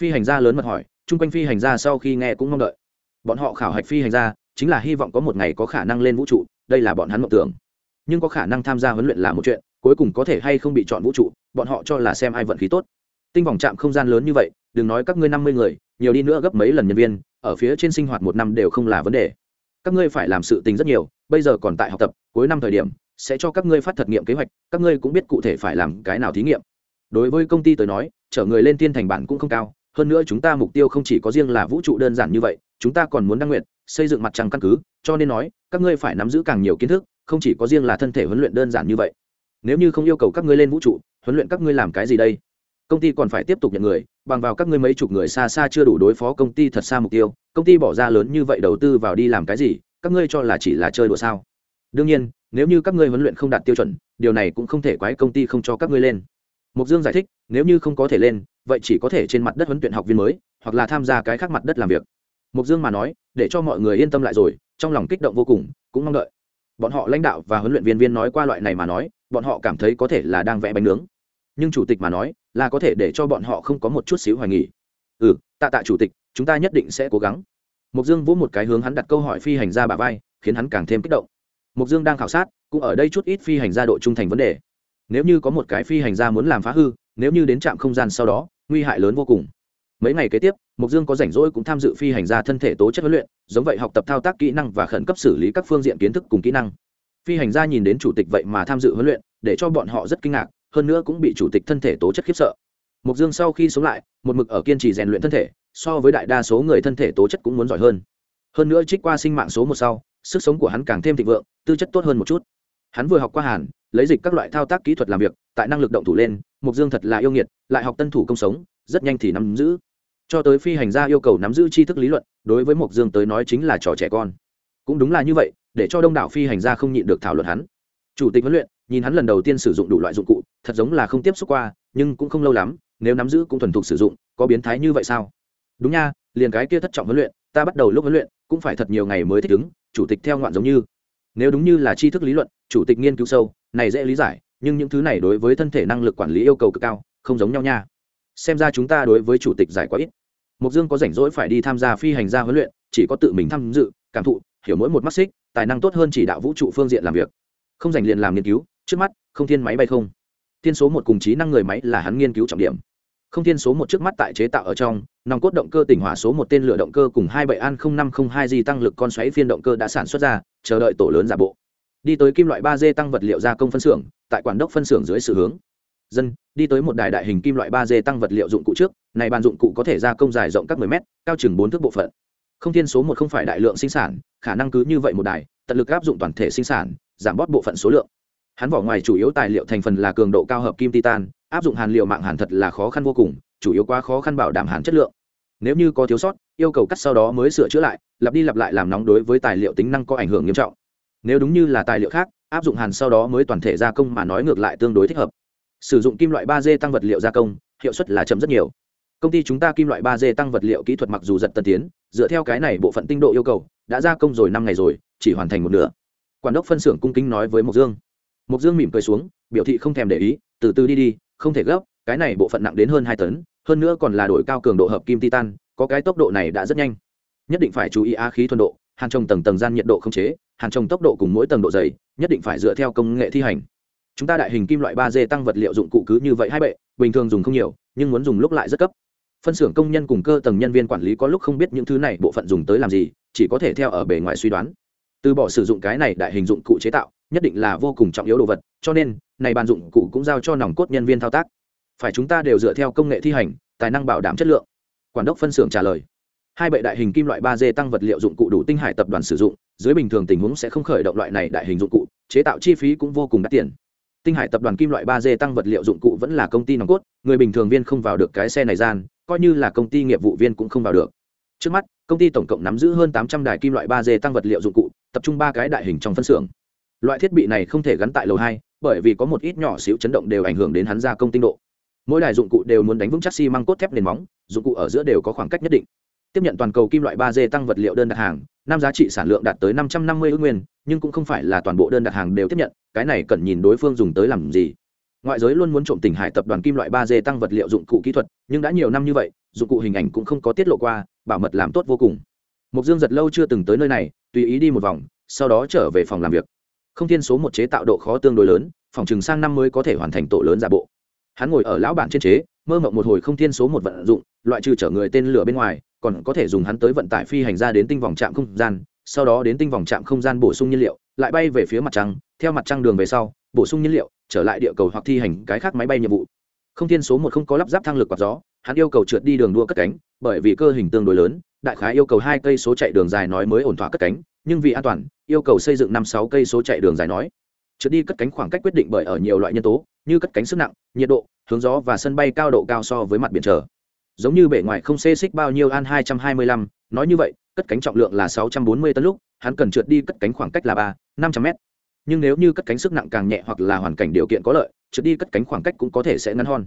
Phi hành gia lớn mật hỏi, chung quanh phi hành gia sau khi nghe cũng mong đợi. Bọn họ khảo hạch phi hành gia, chính là hy vọng có một ngày có khả năng lên vũ trụ, đây là bọn hắn mộng tưởng. Nhưng có khả năng tham gia huấn luyện là một chuyện, cuối cùng có thể hay không bị chọn vũ trụ, bọn họ cho là xem ai vận khí tốt. Tinh vòng trạm không gian lớn như vậy, đừng nói các ngươi năm mươi người, nhiều đi nữa gấp mấy lần nhân viên, ở phía trên sinh hoạt một năm đều không là vấn đề các ngươi phải làm sự tình rất nhiều, bây giờ còn tại học tập, cuối năm thời điểm, sẽ cho các ngươi phát thật nghiệm kế hoạch, các ngươi cũng biết cụ thể phải làm cái nào thí nghiệm. Đối với công ty tới nói, chở người lên tiên thành bản cũng không cao, hơn nữa chúng ta mục tiêu không chỉ có riêng là vũ trụ đơn giản như vậy, chúng ta còn muốn đăng nguyện, xây dựng mặt trăng căn cứ, cho nên nói, các ngươi phải nắm giữ càng nhiều kiến thức, không chỉ có riêng là thân thể huấn luyện đơn giản như vậy. Nếu như không yêu cầu các ngươi lên vũ trụ, huấn luyện các ngươi làm cái gì đây? Công ty còn phải tiếp tục nhận người, bằng vào các ngươi mấy chục người xa xa chưa đủ đối phó công ty thật xa mục tiêu công ty bỏ ra lớn như vậy đầu tư vào đi làm cái gì, các ngươi cho là chỉ là chơi đùa sao? Đương nhiên, nếu như các ngươi huấn luyện không đạt tiêu chuẩn, điều này cũng không thể quái công ty không cho các ngươi lên. Mục dương giải thích, nếu như không có thể lên, vậy chỉ có thể trên mặt đất huấn luyện học viên mới, hoặc là tham gia cái khác mặt đất làm việc. Mục dương mà nói, để cho mọi người yên tâm lại rồi, trong lòng kích động vô cùng, cũng mong đợi. Bọn họ lãnh đạo và huấn luyện viên viên nói qua loại này mà nói, bọn họ cảm thấy có thể là đang vẽ bánh nướng. Nhưng chủ tịch mà nói, là có thể để cho bọn họ không có một chút xíu hoài nghỉ ừ tạ tạ chủ tịch chúng ta nhất định sẽ cố gắng. Mục dương vỗ một cái hướng hắn đặt câu hỏi phi hành gia bà vai, khiến hắn càng thêm kích động. Mục dương đang khảo sát, cũng ở đây chút ít phi hành gia độ trung thành vấn đề. Nếu như có một cái phi hành gia muốn làm phá hư, nếu như đến trạm không gian sau đó, nguy hại lớn vô cùng. Mấy ngày kế tiếp mục dương có rảnh rỗi cũng tham dự phi hành gia thân thể tố chất huấn luyện, giống vậy học tập thao tác kỹ năng và khẩn cấp xử lý các phương diện kiến thức cùng kỹ năng. Phi hành gia nhìn đến chủ tịch vậy mà tham dự huấn luyện, để cho bọn họ rất kinh ngạc, hơn nữa cũng bị chủ tịch thân thể tố chất khiếp sợ mục dương sau khi sống lại, một mực ở kiên trì rèn luyện thân thể, so với đại đa số người thân thể tố chất cũng muốn giỏi hơn. Hơn nữa trích qua sinh mạng số một sau, sức sống của hắn càng thêm thịnh vượng, tư chất tốt hơn một chút. Hắn vừa học qua hàn, lấy dịch các loại thao tác kỹ thuật làm việc, tại năng lực động thủ lên mục dương thật là yêu nghiệt, lại học tân thủ công sống, rất nhanh thì nắm giữ. Cho tới phi hành gia yêu cầu nắm giữ tri thức lý luận, đối với mục dương tới nói chính là trò trẻ con. Cũng đúng là như vậy, để cho đông đảo phi hành gia không nhịn được thảo luận hắn. Chủ tịch huấn luyện, nhìn hắn lần đầu tiên sử dụng đủ loại dụng cụ, thật giống là không tiếp xúc qua, nhưng cũng không lâu lắm nếu nắm giữ cũng thuần thục sử dụng, có biến thái như vậy sao? Đúng nha, liền cái kia thất trọng huấn luyện, ta bắt đầu lúc huấn luyện, cũng phải thật nhiều ngày mới thích ứng, chủ tịch theo ngoạn giống như. Nếu đúng như là tri thức lý luận, chủ tịch nghiên cứu sâu, này dễ lý giải, nhưng những thứ này đối với thân thể năng lực quản lý yêu cầu cực cao, không giống nhau nha. Xem ra chúng ta đối với chủ tịch giải quá ít. Mục dương có rảnh rỗi phải đi tham gia phi hành gia huấn luyện, chỉ có tự mình tham dự, cảm thụ, hiểu mỗi một mắt xích, tài năng tốt hơn chỉ đạo vũ trụ phương diện làm việc. Không dành liền làm nghiên cứu, trước mắt, không thiên máy bay không thiên số một cùng trí năng người máy là hắn nghiên cứu trọng điểm. Không thiên số một trước mắt tại chế tạo ở trong, nòng cốt động cơ tỉnh hỏa số một tên lửa động cơ cùng hai bảy an năm không hai di tăng lực con xoáy phiên động cơ đã sản xuất ra, chờ đợi tổ lớn giả bộ. Đi tới kim loại ba d tăng vật liệu gia công phân xưởng, tại quản đốc phân xưởng dưới sự hướng. Dân, đi tới một đài đại hình kim loại ba d tăng vật liệu dụng cụ trước, này bàn dụng cụ có thể gia công dài rộng các 10 m cao chừng bốn thước bộ phận. Không thiên số một không phải đại lượng sinh sản, khả năng cứ như vậy một đài, tận lực áp dụng toàn thể sinh sản, giảm bót bộ phận số lượng hắn vỏ ngoài chủ yếu tài liệu thành phần là cường độ cao hợp kim titan, áp dụng hàn liệu mạng hàn thật là khó khăn vô cùng, chủ yếu quá khó khăn bảo đảm hàn chất lượng. Nếu như có thiếu sót, yêu cầu cắt sau đó mới sửa chữa lại, lặp đi lặp lại làm nóng đối với tài liệu tính năng có ảnh hưởng nghiêm trọng. Nếu đúng như là tài liệu khác, áp dụng hàn sau đó mới toàn thể gia công mà nói ngược lại tương đối thích hợp. Sử dụng kim loại ba d tăng vật liệu gia công, hiệu suất là chậm rất nhiều. Công ty chúng ta kim loại ba d tăng vật liệu kỹ thuật mặc dù giật tân tiến, dựa theo cái này bộ phận tinh độ yêu cầu, đã gia công rồi năm ngày rồi, chỉ hoàn thành một nửa. Quản đốc phân xưởng cung kính nói với mộc dương mục dương mỉm cười xuống, biểu thị không thèm để ý, từ từ đi đi, không thể gấp, cái này bộ phận nặng đến hơn hai tấn, hơn nữa còn là đổi cao cường độ hợp kim titan, có cái tốc độ này đã rất nhanh. Nhất định phải chú ý á khí thuần độ, hàn trồng tầng tầng gian nhiệt độ không chế, hàn trồng tốc độ cùng mỗi tầng độ dày, nhất định phải dựa theo công nghệ thi hành. Chúng ta đại hình kim loại ba d tăng vật liệu dụng cụ cứ như vậy hai bệ, bình thường dùng không nhiều, nhưng muốn dùng lúc lại rất cấp. Phân xưởng công nhân cùng cơ tầng nhân viên quản lý có lúc không biết những thứ này bộ phận dùng tới làm gì, chỉ có thể theo ở bề ngoài suy đoán. Từ bỏ sử dụng cái này đại hình dụng cụ chế tạo nhất định là vô cùng trọng yếu đồ vật, cho nên, này bàn dụng cụ cũng giao cho nòng cốt nhân viên thao tác. Phải chúng ta đều dựa theo công nghệ thi hành, tài năng bảo đảm chất lượng. Quản đốc phân xưởng trả lời. Hai bệ đại hình kim loại ba d tăng vật liệu dụng cụ đủ tinh hải tập đoàn sử dụng, dưới bình thường tình huống sẽ không khởi động loại này đại hình dụng cụ, chế tạo chi phí cũng vô cùng đắt tiền. Tinh hải tập đoàn kim loại ba d tăng vật liệu dụng cụ vẫn là công ty nòng cốt, người bình thường viên không vào được cái xe này gian, coi như là công ty nghiệp vụ viên cũng không vào được. Trước mắt, công ty tổng cộng nắm giữ hơn tám trăm đài kim loại ba d tăng vật liệu dụng cụ, tập trung ba cái đại hình trong phân xưởng loại thiết bị này không thể gắn tại lầu hai, bởi vì có một ít nhỏ xíu chấn động đều ảnh hưởng đến hắn gia công tinh độ. Mỗi đài dụng cụ đều muốn đánh vững chắc xi măng cốt thép nền móng, dụng cụ ở giữa đều có khoảng cách nhất định. Tiếp nhận toàn cầu kim loại ba d tăng vật liệu đơn đặt hàng, năm giá trị sản lượng đạt tới năm trăm năm mươi ước nguyên, nhưng cũng không phải là toàn bộ đơn đặt hàng đều tiếp nhận, cái này cần nhìn đối phương dùng tới làm gì. Ngoại giới luôn muốn trộm tỉnh hải tập đoàn kim loại ba d tăng vật liệu dụng cụ kỹ thuật, nhưng đã nhiều năm như vậy, dụng cụ hình ảnh cũng không có tiết lộ qua, bảo mật làm tốt vô cùng. Mục dương giật lâu chưa từng tới nơi này, tùy ý đi một vòng, sau đó trở về phòng làm việc không thiên số một chế tạo độ khó tương đối lớn, phòng chừng sang năm mới có thể hoàn thành tổ lớn giả bộ. Hắn ngồi ở lão bản trên chế, mơ mộng một hồi không thiên số một vận dụng, loại trừ chở người tên lửa bên ngoài, còn có thể dùng hắn tới vận tải phi hành ra đến tinh vòng trạm không gian, sau đó đến tinh vòng trạm không gian bổ sung nhiên liệu, lại bay về phía mặt trăng, theo mặt trăng đường về sau, bổ sung nhiên liệu, trở lại địa cầu hoặc thi hành cái khác máy bay nhiệm vụ. Không thiên số một không có lắp ráp thang lực quạt gió, hắn yêu cầu trượt đi đường đua cất cánh, bởi vì cơ hình tương đối lớn đại khái yêu cầu hai cây số chạy đường dài nói mới ổn thỏa cất cánh, nhưng vì an toàn, yêu cầu xây dựng năm sáu cây số chạy đường dài nói. Trượt đi cất cánh khoảng cách quyết định bởi ở nhiều loại nhân tố, như cất cánh sức nặng, nhiệt độ, hướng gió và sân bay cao độ cao so với mặt biển trở giống như bể ngoài không xê xích bao nhiêu an hai trăm hai mươi lăm, nói như vậy, cất cánh trọng lượng là sáu trăm bốn mươi tấn lúc, hắn cần trượt đi cất cánh khoảng cách là ba, năm trăm mét. Nhưng nếu như cất cánh sức nặng càng nhẹ hoặc là hoàn cảnh điều kiện có lợi, trượt đi cất cánh khoảng cách cũng có thể sẽ ngắn hơn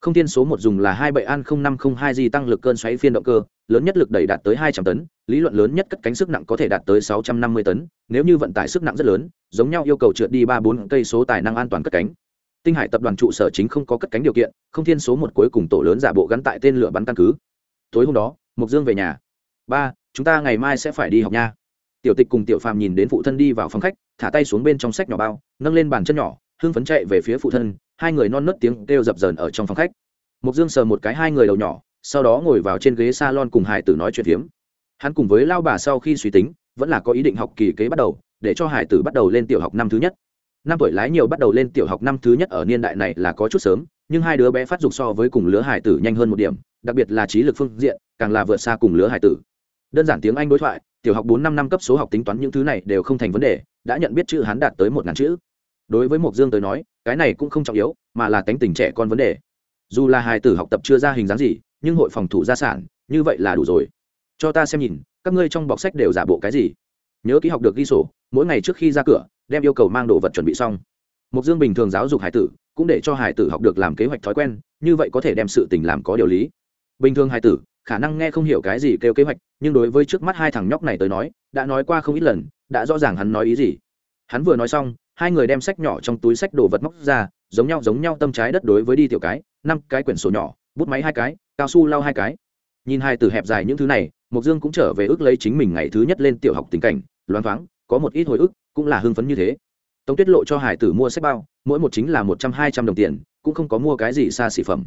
không Thiên số một dùng là hai bệ an năm không hai di tăng lực cơn xoáy phiên động cơ, lớn nhất lực đẩy đạt tới hai trăm tấn, lý luận lớn nhất cất cánh sức nặng có thể đạt tới sáu trăm năm mươi tấn, nếu như vận tải sức nặng rất lớn, giống nhau yêu cầu trượt đi ba bốn cây số tài năng an toàn cất cánh. Tinh hải tập đoàn trụ sở chính không có cất cánh điều kiện, không thiên số một cuối cùng tổ lớn giả bộ gắn tại tên lửa bắn căn cứ. Tối hôm đó mục dương về nhà. Ba, chúng ta ngày mai sẽ phải đi học nha. Tiểu tịch cùng tiểu phàm nhìn đến phụ thân đi vào phòng khách, thả tay xuống bên trong sách nhỏ bao, nâng lên bàn chân nhỏ hưng phấn chạy về phía phụ thân, hai người non nớt tiếng kêu dập dờn ở trong phòng khách. Mục dương sờ một cái hai người đầu nhỏ, sau đó ngồi vào trên ghế s a lon cùng hải tử nói chuyện phiếm. Hắn cùng với lao bà sau khi suy tính, vẫn là có ý định học kỳ kế bắt đầu, để cho hải tử bắt đầu lên tiểu học năm thứ nhất. Năm tuổi lái nhiều bắt đầu lên tiểu học năm thứ nhất ở niên đại này là có chút sớm, nhưng hai đứa bé phát dục so với cùng lứa hải tử nhanh hơn một điểm, đặc biệt là trí lực phương diện, càng là vượt xa cùng lứa hải tử. Đơn giản tiếng anh đối thoại, tiểu học bốn năm năm cấp số học tính toán những thứ này đều không thành vấn đề, đã nhận biết chữ hán đạt tới một ngàn chữ đối với mộc dương tới nói, cái này cũng không trọng yếu, mà là tánh tình trẻ con vấn đề. Dù là hài tử học tập chưa ra hình dáng gì, nhưng hội phòng thủ gia sản, như vậy là đủ rồi. Cho ta xem nhìn, các ngươi trong bọc sách đều giả bộ cái gì? Nhớ ký học được ghi sổ, mỗi ngày trước khi ra cửa, đem yêu cầu mang đồ vật chuẩn bị xong. Mục dương bình thường giáo dục hải tử, cũng để cho hải tử học được làm kế hoạch thói quen, như vậy có thể đem sự tình làm có điều lý. Bình thường hải tử, khả năng nghe không hiểu cái gì kêu kế hoạch, nhưng đối với trước mắt hai thằng nhóc này tới nói, đã nói qua không ít lần, đã rõ ràng hắn nói ý gì. Hắn vừa nói xong hai người đem sách nhỏ trong túi sách đồ vật móc ra, giống nhau giống nhau tâm trái đất đối với đi tiểu cái, năm cái quyển sổ nhỏ, bút máy hai cái, cao su lau hai cái. Nhìn hai từ hẹp dài những thứ này mục dương cũng trở về ước lấy chính mình ngày thứ nhất lên tiểu học tình cảnh, loáng thoáng, có một ít hồi ức, cũng là hưng phấn như thế. Tống tuyết lộ cho hải tử mua sách bao, mỗi một chính là một trăm hai trăm đồng tiền, cũng không có mua cái gì xa xỉ phẩm.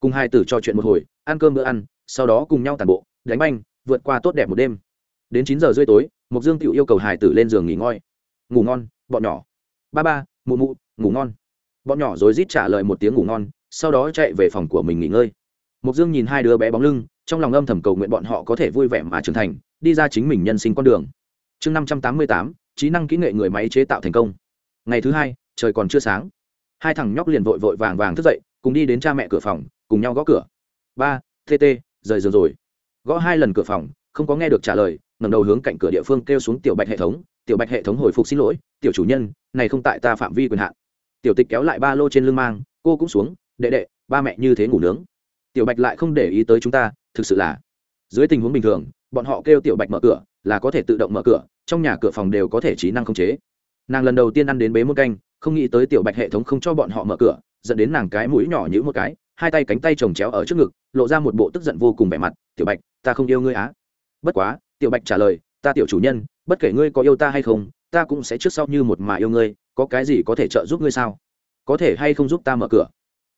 Cùng hải tử trò chuyện một hồi, ăn cơm bữa ăn, sau đó cùng nhau tàn bộ, đánh banh, vượt qua tốt đẹp một đêm. Đến chín giờ rưỡi tối mục dương tự yêu cầu hải tử lên giường nghỉ ngơi. Ngủ ngon, bọn nhỏ ba ba, mụ mụ, ngủ ngon. Bọn nhỏ rối rít trả lời một tiếng ngủ ngon, sau đó chạy về phòng của mình nghỉ ngơi. Mục dương nhìn hai đứa bé bóng lưng, trong lòng âm thầm cầu nguyện bọn họ có thể vui vẻ mà trưởng thành, đi ra chính mình nhân sinh con đường. Chương năm trăm tám mươi tám, trí năng kỹ nghệ người máy chế tạo thành công. Ngày thứ hai, trời còn chưa sáng. Hai thằng nhóc liền vội vội vàng vàng thức dậy, cùng đi đến cha mẹ cửa phòng, cùng nhau gõ cửa. Ba tt rời giường rồi. Gõ hai lần cửa phòng, không có nghe được trả lời, ngẩng đầu hướng cạnh cửa địa phương kêu xuống tiểu bạch hệ thống. Tiểu bạch hệ thống hồi phục xin lỗi tiểu chủ nhân, này không tại ta phạm vi quyền hạn. Tiểu tịch kéo lại ba lô trên lưng mang, cô cũng xuống, đệ đệ, ba mẹ như thế ngủ nướng. Tiểu bạch lại không để ý tới chúng ta, thực sự là, dưới tình huống bình thường, bọn họ kêu tiểu bạch mở cửa, là có thể tự động mở cửa, trong nhà cửa phòng đều có thể trí năng khống chế. Nàng lần đầu tiên ăn đến bế một canh, không nghĩ tới tiểu bạch hệ thống không cho bọn họ mở cửa, dẫn đến nàng cái mũi nhỏ như một cái, hai tay cánh tay chồng chéo ở trước ngực, lộ ra một bộ tức giận vô cùng vẻ mặt, tiểu bạch, ta không yêu ngươi á. Bất quá, tiểu bạch trả lời, ta tiểu chủ nhân, bất kể ngươi có yêu ta hay không ta cũng sẽ trước sau như một mà yêu ngươi, có cái gì có thể trợ giúp ngươi sao? Có thể hay không giúp ta mở cửa?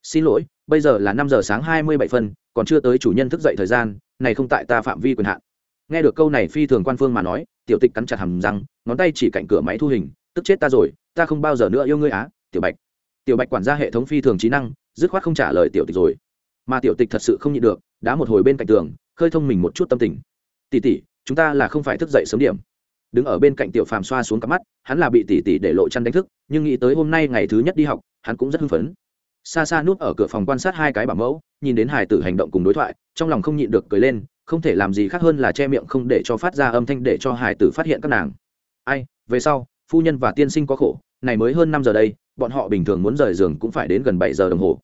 Xin lỗi, bây giờ là năm giờ sáng hai mươi bảy phân, còn chưa tới chủ nhân thức dậy thời gian, này không tại ta phạm vi quyền hạn. Nghe được câu này phi thường quan phương mà nói, tiểu tịch cắn chặt hầm răng, ngón tay chỉ cạnh cửa máy thu hình, tức chết ta rồi, ta không bao giờ nữa yêu ngươi á, tiểu bạch. Tiểu bạch quản gia hệ thống phi thường trí năng, dứt khoát không trả lời tiểu tịch rồi. Mà tiểu tịch thật sự không nhịn được, đá một hồi bên cạnh tường, khơi thông mình một chút tâm tình. Tỉ tỉ chúng ta là không phải thức dậy sớm điểm đứng ở bên cạnh tiểu phàm xoa xuống cặp mắt, hắn là bị tỉ tỉ để lộ chăn đánh thức, nhưng nghĩ tới hôm nay ngày thứ nhất đi học, hắn cũng rất hưng phấn. Xa xa núp ở cửa phòng quan sát hai cái bảo mẫu, nhìn đến hải tử hành động cùng đối thoại, trong lòng không nhịn được cười lên, không thể làm gì khác hơn là che miệng không để cho phát ra âm thanh để cho hải tử phát hiện các nàng. Ai, về sau, phu nhân và tiên sinh có khổ, này mới hơn năm giờ đây, bọn họ bình thường muốn rời giường cũng phải đến gần bảy giờ đồng hồ.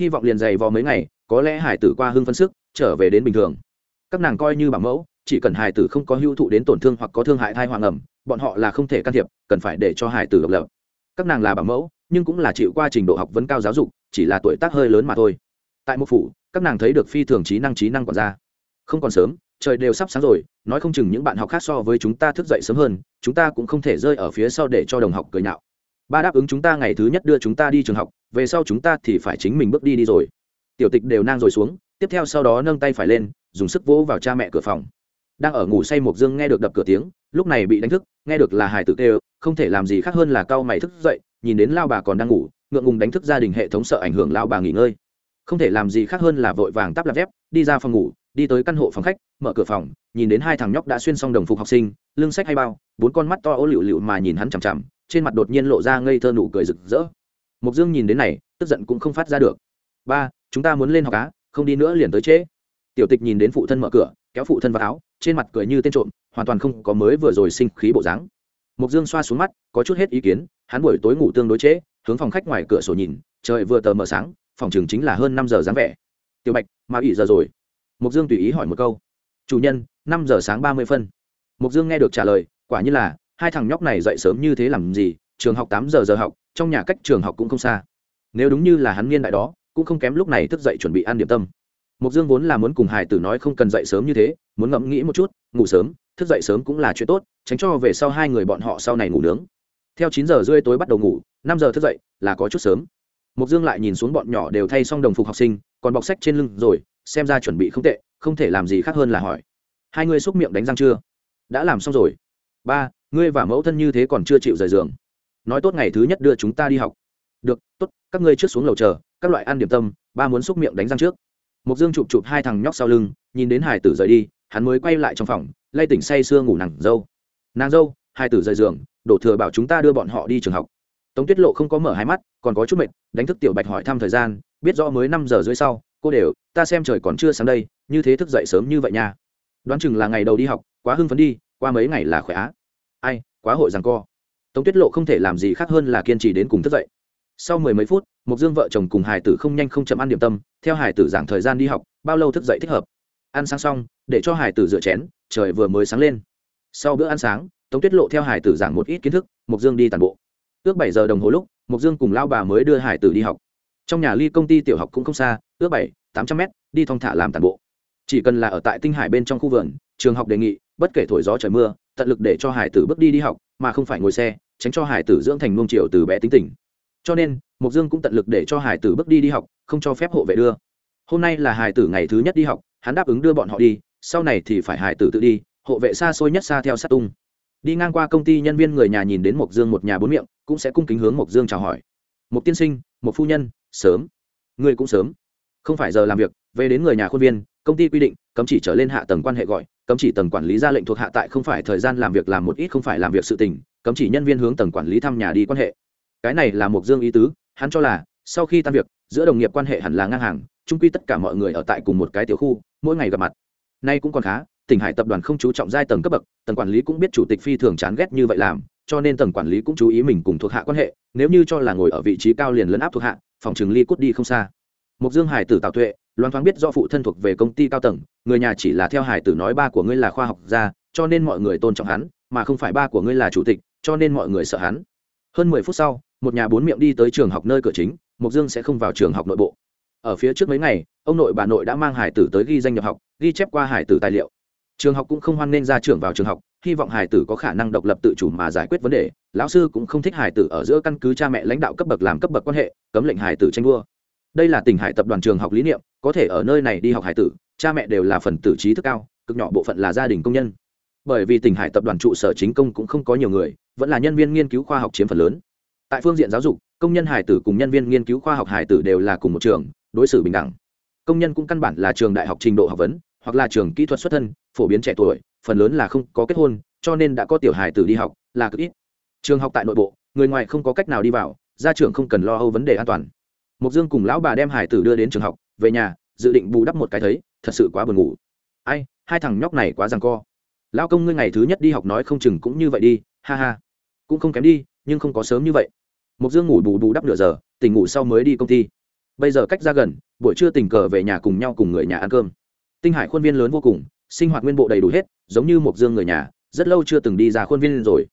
Hy vọng liền dày vò mấy ngày, có lẽ hải tử qua hưng phân sức, trở về đến bình thường. Các nàng coi như bảo mẫu chỉ cần hải tử không có hưu thụ đến tổn thương hoặc có thương hại thai hoàng ẩm, bọn họ là không thể can thiệp, cần phải để cho hải tử độc lập. Các nàng là bảo mẫu, nhưng cũng là chịu qua trình độ học vấn cao giáo dục, chỉ là tuổi tác hơi lớn mà thôi. Tại một phủ, các nàng thấy được phi thường trí năng trí năng còn ra không còn sớm, trời đều sắp sáng rồi, nói không chừng những bạn học khác so với chúng ta thức dậy sớm hơn, chúng ta cũng không thể rơi ở phía sau để cho đồng học cười nhạo. Ba đáp ứng chúng ta ngày thứ nhất đưa chúng ta đi trường học, về sau chúng ta thì phải chính mình bước đi đi rồi. Tiểu tịch đều nang rồi xuống, tiếp theo sau đó nâng tay phải lên, dùng sức vỗ vào cha mẹ cửa phòng đang ở ngủ say mộc dương nghe được đập cửa tiếng, lúc này bị đánh thức, nghe được là hải tử kêu, không thể làm gì khác hơn là cau mày thức dậy, nhìn đến lao bà còn đang ngủ, ngượng ngùng đánh thức gia đình hệ thống sợ ảnh hưởng lao bà nghỉ ngơi. Không thể làm gì khác hơn là vội vàng tắp lạp dép, đi ra phòng ngủ, đi tới căn hộ phòng khách, mở cửa phòng, nhìn đến hai thằng nhóc đã xuyên xong đồng phục học sinh, lưng sách hay bao, bốn con mắt to ô lựu lựu mà nhìn hắn chằm chằm, trên mặt đột nhiên lộ ra ngây thơ nụ cười rực rỡ. Mục dương nhìn đến này, tức giận cũng không phát ra được. Ba, chúng ta muốn lên học cá không đi nữa liền tới trễ. Tiểu tịch nhìn đến phụ thân mở cửa kéo phụ thân vào áo, trên mặt cười như tên trộm, hoàn toàn không có mới vừa rồi sinh khí bộ dáng. Mục dương xoa xuống mắt, có chút hết ý kiến, hắn buổi tối ngủ tương đối trễ, hướng phòng khách ngoài cửa sổ nhìn, trời vừa tờ mờ sáng, phòng trường chính là hơn năm giờ dáng vẻ. Tiểu bạch, mà ỉ giờ rồi? Mục dương tùy ý hỏi một câu. Chủ nhân, năm giờ sáng ba mươi phân. Mục dương nghe được trả lời, quả như là, hai thằng nhóc này dậy sớm như thế làm gì, trường học tám giờ giờ học, trong nhà cách trường học cũng không xa. Nếu đúng như là hắn niên đại đó, cũng không kém lúc này thức dậy chuẩn bị ăn điểm tâm mục dương vốn là muốn cùng hải tử nói không cần dậy sớm như thế, muốn ngẫm nghĩ một chút, ngủ sớm, thức dậy sớm cũng là chuyện tốt, tránh cho về sau hai người bọn họ sau này ngủ nướng. Theo chín giờ rưỡi tối bắt đầu ngủ, năm giờ thức dậy là có chút sớm. Mục dương lại nhìn xuống bọn nhỏ đều thay xong đồng phục học sinh, còn bọc sách trên lưng rồi, xem ra chuẩn bị không tệ, không thể làm gì khác hơn là hỏi. Hai ngươi xúc miệng đánh răng chưa? Đã làm xong rồi. Ba, ngươi và mẫu thân như thế còn chưa chịu rời giường. Nói tốt ngày thứ nhất đưa chúng ta đi học. Được, tốt, các ngươi trước xuống lầu chờ, các loại ăn điểm tâm, ba muốn xúc miệng đánh răng trước mục dương chụp chụp hai thằng nhóc sau lưng, nhìn đến hải tử rời đi, hắn mới quay lại trong phòng, lay tỉnh say sưa ngủ nàng dâu. Nàng dâu hai tử rời giường, đổ thừa bảo chúng ta đưa bọn họ đi trường học. Tống tuyết lộ không có mở hai mắt, còn có chút mệt, đánh thức tiểu bạch hỏi thăm thời gian, biết rõ mới năm giờ rưỡi sau, cô đều, ta xem trời còn chưa sáng đây, như thế thức dậy sớm như vậy nha. Đoán chừng là ngày đầu đi học, quá hưng phấn đi, qua mấy ngày là khỏe á. Ai, quá hội rằng co. Tống tuyết lộ không thể làm gì khác hơn là kiên trì đến cùng thức dậy. Sau mười mấy phút mục dương vợ chồng cùng hải tử không nhanh không chậm ăn điểm tâm theo hải tử giảng thời gian đi học, bao lâu thức dậy thích hợp? Ăn sáng xong, để cho hải tử rửa chén, trời vừa mới sáng lên. Sau bữa ăn sáng, tống tuyết lộ theo hải tử giảng một ít kiến thức mục dương đi tàn bộ. Ước bảy giờ đồng hồ lúc mục dương cùng lao bà mới đưa hải tử đi học. Trong nhà ly công ty tiểu học cũng không xa, ước bảy, tám trăm mét, đi thong thả làm tàn bộ. Chỉ cần là ở tại tinh hải bên trong khu vườn, trường học đề nghị, bất kể thổi gió trời mưa, tận lực để cho hải tử bước đi đi học, mà không phải ngồi xe, tránh cho hải tử dưỡng thành nuông triệu từ bé tính tình. Cho nên mục dương cũng tận lực để cho hải tử bước đi đi học, không cho phép hộ vệ đưa. Hôm nay là hải tử ngày thứ nhất đi học, hắn đáp ứng đưa bọn họ đi, sau này thì phải hải tử tự đi, hộ vệ xa xôi nhất xa theo sát tung. Đi ngang qua công ty nhân viên người nhà nhìn đến mộc dương một nhà bốn miệng, cũng sẽ cung kính hướng mộc dương chào hỏi. Một tiên sinh một phu nhân, sớm. Người cũng sớm. Không phải giờ làm việc, về đến người nhà khuôn viên, công ty quy định, cấm chỉ trở lên hạ tầng quan hệ gọi, cấm chỉ tầng quản lý ra lệnh thuộc hạ tại không phải thời gian làm việc làm một ít không phải làm việc sự tình, cấm chỉ nhân viên hướng tầng quản lý thăm nhà đi quan hệ. Cái này là Mộc dương ý tứ hắn cho là, sau khi tan việc, giữa đồng nghiệp quan hệ hẳn là ngang hàng trung quy tất cả mọi người ở tại cùng một cái tiểu khu, mỗi ngày gặp mặt. Nay cũng còn khá, tỉnh hải tập đoàn không chú trọng giai tầng cấp bậc, tầng quản lý cũng biết chủ tịch phi thường chán ghét như vậy làm, cho nên tầng quản lý cũng chú ý mình cùng thuộc hạ quan hệ, nếu như cho là ngồi ở vị trí cao liền lấn áp thuộc hạ, phòng trường ly cút đi không xa. Mục dương hải tử tạo tuệ, loan thoáng biết do phụ thân thuộc về công ty cao tầng, người nhà chỉ là theo hải tử nói ba của ngươi là khoa học gia, cho nên mọi người tôn trọng hắn, mà không phải ba của ngươi là chủ tịch, cho nên mọi người sợ hắn hơn mười phút sau, một nhà bốn miệng đi tới trường học nơi cửa chính mục dương sẽ không vào trường học nội bộ. Ở phía trước mấy ngày, ông nội bà nội đã mang hải tử tới ghi danh nhập học, ghi chép qua hải tử tài liệu. Trường học cũng không hoan nghênh ra trường vào trường học, hy vọng hải tử có khả năng độc lập tự chủ mà giải quyết vấn đề. Lão sư cũng không thích hải tử ở giữa căn cứ cha mẹ lãnh đạo cấp bậc làm cấp bậc quan hệ, cấm lệnh hải tử tranh đua. Đây là tỉnh hải tập đoàn trường học lý niệm, có thể ở nơi này đi học hải tử, cha mẹ đều là phần tử trí thức cao, cực nhỏ bộ phận là gia đình công nhân bởi vì tỉnh hải tập đoàn trụ sở chính công cũng không có nhiều người, vẫn là nhân viên nghiên cứu khoa học chiếm phần lớn. Tại phương diện giáo dục, công nhân hải tử cùng nhân viên nghiên cứu khoa học hải tử đều là cùng một trường, đối xử bình đẳng. Công nhân cũng căn bản là trường đại học trình độ học vấn, hoặc là trường kỹ thuật xuất thân, phổ biến trẻ tuổi, phần lớn là không có kết hôn, cho nên đã có tiểu hải tử đi học, là cực ít. Trường học tại nội bộ, người ngoài không có cách nào đi vào, gia trưởng không cần lo âu vấn đề an toàn. Mục dương cùng lão bà đem hải tử đưa đến trường học, về nhà, dự định bù đắp một cái thấy, thật sự quá buồn ngủ. Ai, hai thằng nhóc này quá rằng co lão công ngươi ngày thứ nhất đi học nói không chừng cũng như vậy đi, ha ha. Cũng không kém đi, nhưng không có sớm như vậy. Mục dương ngủ bù bù đắp nửa giờ, tỉnh ngủ sau mới đi công ty. Bây giờ cách ra gần, buổi trưa tình cờ về nhà cùng nhau cùng người nhà ăn cơm. Tinh hải khuôn viên lớn vô cùng, sinh hoạt nguyên bộ đầy đủ hết, giống như một dương người nhà, rất lâu chưa từng đi ra khuôn viên rồi.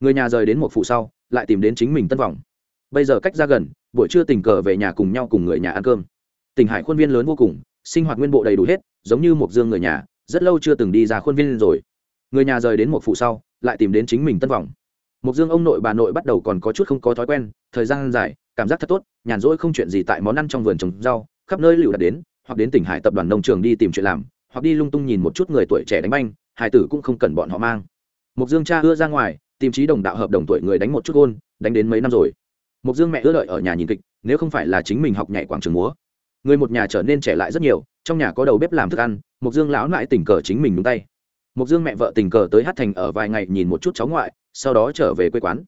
Người nhà rời đến một phụ sau, lại tìm đến chính mình tân vọng bây giờ cách ra gần, buổi trưa tình cờ về nhà cùng nhau cùng người nhà ăn cơm. Tỉnh hải khuôn viên lớn vô cùng, sinh hoạt nguyên bộ đầy đủ hết, giống như một dương người nhà, rất lâu chưa từng đi ra khuôn viên rồi người nhà rời đến một phụ sau, lại tìm đến chính mình tân vọng. Mục dương ông nội bà nội bắt đầu còn có chút không có thói quen, thời gian dài, cảm giác thật tốt, nhàn rỗi không chuyện gì tại món ăn trong vườn trồng rau, khắp nơi lựu đặt đến, hoặc đến tỉnh hải tập đoàn nông trường đi tìm chuyện làm, hoặc đi lung tung nhìn một chút người tuổi trẻ đánh banh hải tử cũng không cần bọn họ mang. Mục dương cha ưa ra ngoài, tìm trí đồng đạo hợp đồng tuổi người đánh một chút gôn, đánh đến mấy năm rồi. Mục dương mẹ ưa đợi ở nhà nhìn kịch, nếu không phải là chính mình học nhảy quảng trường múa. Người một nhà trở nên trẻ lại rất nhiều, trong nhà có đầu bếp làm thức ăn mục dương lão lại tình cờ chính mình đúng tay mục dương mẹ vợ tình cờ tới hát thành ở vài ngày nhìn một chút cháu ngoại, sau đó trở về quê quán.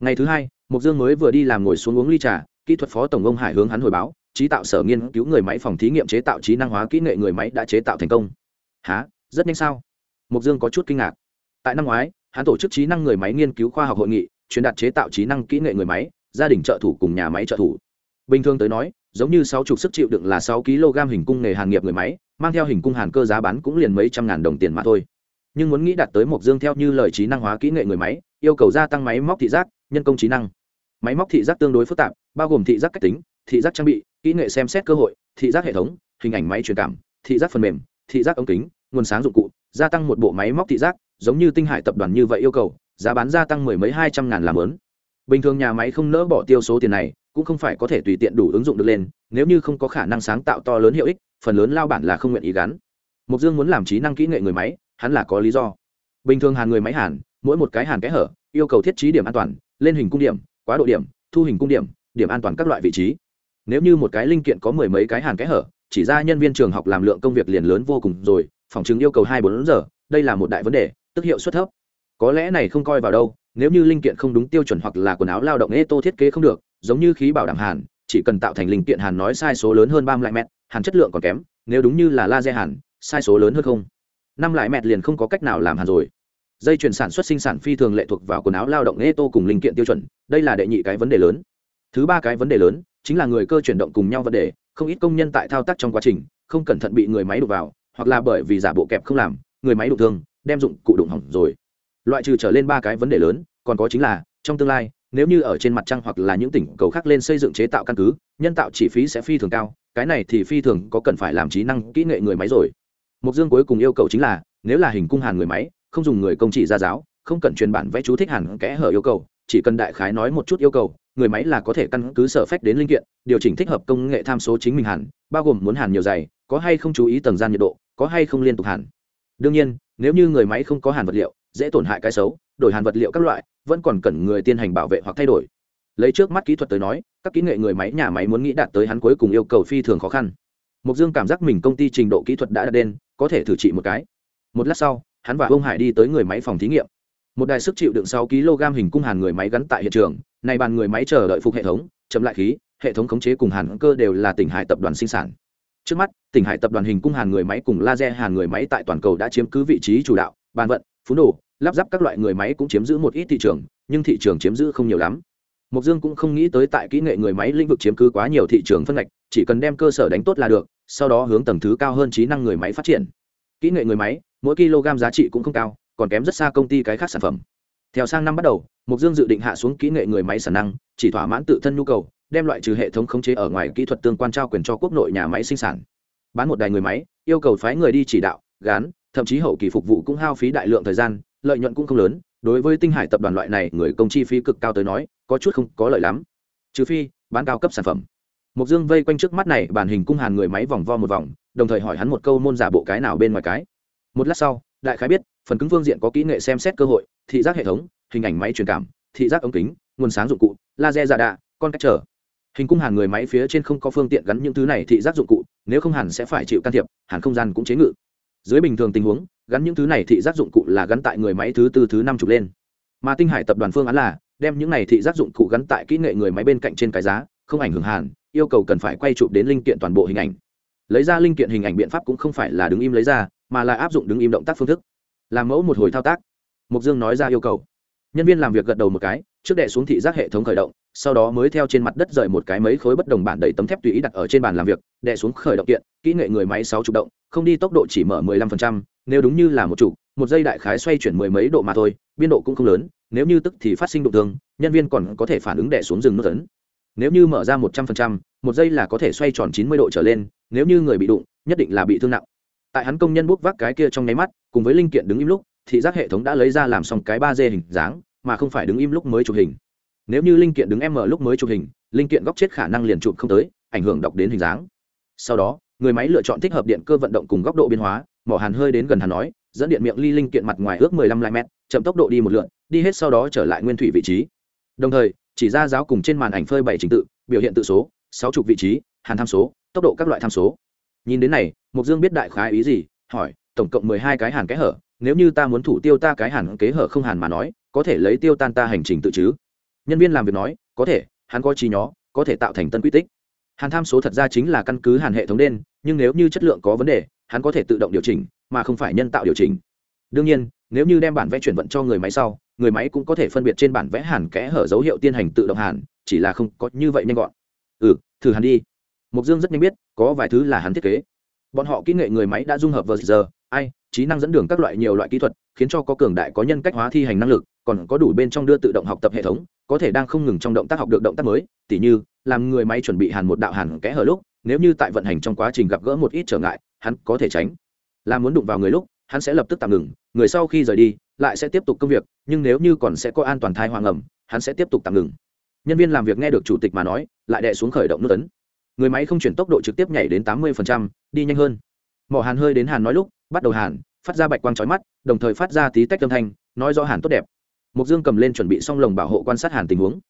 Ngày thứ hai mục dương mới vừa đi làm ngồi xuống uống ly trà, kỹ thuật phó tổng ông hải hướng hắn hồi báo, trí tạo sở nghiên cứu người máy phòng thí nghiệm chế tạo trí năng hóa kỹ nghệ người máy đã chế tạo thành công. Há rất nhanh sao? Mục dương có chút kinh ngạc. Tại năm ngoái, hắn tổ chức trí năng người máy nghiên cứu khoa học hội nghị, truyền đạt chế tạo trí năng kỹ nghệ người máy, gia đình trợ thủ cùng nhà máy trợ thủ. Bình thường tới nói, giống như sáu chục sức chịu đựng là sáu kg hình cung nghề hàng nghiệp người máy, mang theo hình cung hàn cơ giá bán cũng liền mấy trăm ngàn đồng tiền mà thôi nhưng muốn nghĩ đạt tới mộc dương theo như lời trí năng hóa kỹ nghệ người máy, yêu cầu gia tăng máy móc thị giác, nhân công trí năng. Máy móc thị giác tương đối phức tạp, bao gồm thị giác cách tính, thị giác trang bị, kỹ nghệ xem xét cơ hội, thị giác hệ thống, hình ảnh máy truyền cảm, thị giác phần mềm, thị giác ống kính, nguồn sáng dụng cụ, gia tăng một bộ máy móc thị giác, giống như tinh hải tập đoàn như vậy yêu cầu, giá bán gia tăng mười mấy hai trăm ngàn làm lớn. Bình thường nhà máy không nỡ bỏ tiêu số tiền này, cũng không phải có thể tùy tiện đủ ứng dụng được lên, nếu như không có khả năng sáng tạo to lớn hiệu ích, phần lớn lao bản là không nguyện ý gắn mục dương muốn làm trí năng kỹ nghệ người máy hắn là có lý do. Bình thường hàn người máy hàn, mỗi một cái hàn kẽ hở, yêu cầu thiết trí điểm an toàn, lên hình cung điểm, quá độ điểm, thu hình cung điểm điểm an toàn các loại vị trí. Nếu như một cái linh kiện có mười mấy cái hàn kẽ hở, chỉ ra nhân viên trường học làm lượng công việc liền lớn vô cùng rồi, phòng chứng yêu cầu hai bốn giờ, đây là một đại vấn đề, tức hiệu suất thấp. Có lẽ này không coi vào đâu, nếu như linh kiện không đúng tiêu chuẩn hoặc là quần áo lao động ê tô thiết kế không được, giống như khí bảo đảm hàn, chỉ cần tạo thành linh kiện hàn nói sai số lớn hơn ba mươi lại mét, hàn chất lượng còn kém, nếu đúng như là laser hàn, sai số lớn hơn không năm lại mẹt liền không có cách nào làm hàn rồi. Dây chuyển sản xuất sinh sản phi thường lệ thuộc vào quần áo lao động ê tô cùng linh kiện tiêu chuẩn, đây là đệ nhị cái vấn đề lớn. Thứ ba cái vấn đề lớn chính là người cơ chuyển động cùng nhau vấn đề, không ít công nhân tại thao tác trong quá trình, không cẩn thận bị người máy đụng vào, hoặc là bởi vì giả bộ kẹp không làm, người máy đụng thương, đem dụng cụ đụng hỏng rồi. Loại trừ trở lên ba cái vấn đề lớn, còn có chính là, trong tương lai, nếu như ở trên mặt trăng hoặc là những tỉnh cầu khác lên xây dựng chế tạo căn cứ, nhân tạo chi phí sẽ phi thường cao, cái này thì phi thường có cần phải làm trí năng kỹ nghệ người máy rồi mục dương cuối cùng yêu cầu chính là, nếu là hình cung hàn người máy, không dùng người công chỉ ra giáo, không cần truyền bản vẽ chú thích hẳn kẽ hở yêu cầu, chỉ cần đại khái nói một chút yêu cầu, người máy là có thể căn cứ sở phách đến linh kiện, điều chỉnh thích hợp công nghệ tham số chính mình hẳn bao gồm muốn hàn nhiều dày, có hay không chú ý tầng gian nhiệt độ, có hay không liên tục hàn. Đương nhiên, nếu như người máy không có hàn vật liệu, dễ tổn hại cái xấu, đổi hàn vật liệu các loại, vẫn còn cần người tiên hành bảo vệ hoặc thay đổi. Lấy trước mắt kỹ thuật tới nói, các kỹ nghệ người máy, nhà máy muốn nghĩ đạt tới hắn cuối cùng yêu cầu phi thường khó khăn. Mục dương cảm giác mình công ty trình độ kỹ thuật đã đạt đến có thể thử trị một cái. Một lát sau, hắn và ông hải đi tới người máy phòng thí nghiệm. Một đài sức chịu đựng sáu kg hình cung hàn người máy gắn tại hiện trường này bàn người máy chờ đợi phục hệ thống, chậm lại khí, hệ thống khống chế cùng hàn cơ đều là tỉnh hải tập đoàn sinh sản. Trước mắt, tỉnh hải tập đoàn hình cung hàn người máy cùng laser hàn người máy tại toàn cầu đã chiếm cứ vị trí chủ đạo, bàn vận, phú đồ, lắp ráp các loại người máy cũng chiếm giữ một ít thị trường, nhưng thị trường chiếm giữ không nhiều lắm mục dương cũng không nghĩ tới tại kỹ nghệ người máy lĩnh vực chiếm cứ quá nhiều thị trường phân ngạch, chỉ cần đem cơ sở đánh tốt là được, sau đó hướng tầng thứ cao hơn trí năng người máy phát triển. Kỹ nghệ người máy, mỗi kg giá trị cũng không cao, còn kém rất xa công ty cái khác sản phẩm. Theo sang năm bắt đầu mục dương dự định hạ xuống kỹ nghệ người máy sản năng, chỉ thỏa mãn tự thân nhu cầu, đem loại trừ hệ thống khống chế ở ngoài kỹ thuật tương quan trao quyền cho quốc nội nhà máy sinh sản. Bán một đài người máy, yêu cầu phái người đi chỉ đạo, gán, thậm chí hậu kỳ phục vụ cũng hao phí đại lượng thời gian, lợi nhuận cũng không lớn đối với tinh hải tập đoàn loại này, người công chi phí cực cao tới nói, có chút không có lợi lắm. Trừ phi, bán cao cấp sản phẩm. Mục dương vây quanh trước mắt này, bản hình cung hàn người máy vòng vo một vòng, đồng thời hỏi hắn một câu môn giả bộ cái nào bên ngoài cái. Một lát sau, đại khái biết, phần cứng phương diện có kỹ nghệ xem xét cơ hội, thị giác hệ thống, hình ảnh máy truyền cảm, thị giác ống kính, nguồn sáng dụng cụ, laser giả đạ, con cách trở hình cung hàn người máy phía trên không có phương tiện gắn những thứ này, thị giác dụng cụ, nếu không hàn sẽ phải chịu can thiệp hàn không gian cũng chế ngự. Dưới bình thường tình huống gắn những thứ này thị giác dụng cụ là gắn tại người máy thứ tư, thứ năm chục lên. Mà tinh hải tập đoàn phương án là đem những này thị giác dụng cụ gắn tại kỹ nghệ người máy bên cạnh trên cái giá, không ảnh hưởng hàn, yêu cầu cần phải quay chụp đến linh kiện toàn bộ hình ảnh. Lấy ra linh kiện hình ảnh biện pháp cũng không phải là đứng im lấy ra, mà là áp dụng đứng im động tác phương thức. Làm mẫu một hồi thao tác. Mục dương nói ra yêu cầu. Nhân viên làm việc gật đầu một cái, trước đệ xuống thị giác hệ thống khởi động sau đó mới theo trên mặt đất rời một cái mấy khối bất đồng bản đầy tấm thép tùy ý đặt ở trên bàn làm việc, đè xuống khởi động kiện, kỹ nghệ người máy sáu chục động, không đi tốc độ chỉ mở mười lăm phần trăm, nếu đúng như là một chủ, một giây đại khái xoay chuyển mười mấy độ mà thôi, biên độ cũng không lớn, nếu như tức thì phát sinh đụng thương, nhân viên còn có thể phản ứng đè xuống rừng nút tấn nếu như mở ra một trăm phần trăm, một giây là có thể xoay tròn chín mươi độ trở lên, nếu như người bị đụng, nhất định là bị thương nặng. Tại hắn công nhân bốc vác cái kia trong nháy mắt, cùng với linh kiện đứng im lúc thị giác hệ thống đã lấy ra làm xong cái ba d hình dáng, mà không phải đứng im lúc mới chụp hình nếu như linh kiện đứng m lúc mới chụp hình, linh kiện góc chết khả năng liền chụp không tới, ảnh hưởng đọc đến hình dáng. Sau đó, người máy lựa chọn thích hợp điện cơ vận động cùng góc độ biến hóa, mỏ hàn hơi đến gần hàn nói, dẫn điện miệng ly linh kiện mặt ngoài ước 15 m chậm tốc độ đi một lượn, đi hết sau đó trở lại nguyên thủy vị trí. Đồng thời, chỉ ra giáo cùng trên màn ảnh phơi bảy trình tự, biểu hiện tự số, sáu chục vị trí, hàn tham số, tốc độ các loại tham số. Nhìn đến này mục dương biết đại khái ý gì, hỏi, tổng cộng mười hai cái hàn kẽ hở, nếu như ta muốn thủ tiêu ta cái hàn kế hở không hàn mà nói, có thể lấy tiêu tan ta hành trình tự chứ? Nhân viên làm việc nói, có thể, hắn có trí nhó có thể tạo thành tân quy tích. Hàn tham số thật ra chính là căn cứ hàn hệ thống đen, nhưng nếu như chất lượng có vấn đề, hắn có thể tự động điều chỉnh, mà không phải nhân tạo điều chỉnh. Đương nhiên, nếu như đem bản vẽ chuyển vận cho người máy sau, người máy cũng có thể phân biệt trên bản vẽ hàn kẽ hở dấu hiệu tiên hành tự động hàn, chỉ là không có như vậy nhanh gọn. Ừ thử hàn đi. Mục dương rất nhanh biết, có vài thứ là hắn thiết kế. Bọn họ kỹ nghệ người máy đã dung hợp vào giờ, ai, trí năng dẫn đường các loại nhiều loại kỹ thuật, khiến cho có cường đại có nhân cách hóa thi hành năng lực, còn có đủ bên trong đưa tự động học tập hệ thống có thể đang không ngừng trong động tác học được động tác mới, tỉ như, làm người máy chuẩn bị hàn một đạo hàn kẽ hở lúc, nếu như tại vận hành trong quá trình gặp gỡ một ít trở ngại, hắn có thể tránh. Là muốn đụng vào người lúc, hắn sẽ lập tức tạm ngừng, người sau khi rời đi, lại sẽ tiếp tục công việc, nhưng nếu như còn sẽ có an toàn thai hoàng ẩm, hắn sẽ tiếp tục tạm ngừng. Nhân viên làm việc nghe được chủ tịch mà nói, lại đè xuống khởi động nút tấn người máy không chuyển tốc độ trực tiếp nhảy đến tám mươi đi nhanh hơn. Mỏ hàn hơi đến hàn nói lúc, bắt đầu hàn, phát ra bạch quang trói mắt, đồng thời phát ra tí tách âm thanh, nói rõ hàn tốt đẹp mục dương cầm lên chuẩn bị xong lồng bảo hộ quan sát hàn tình huống.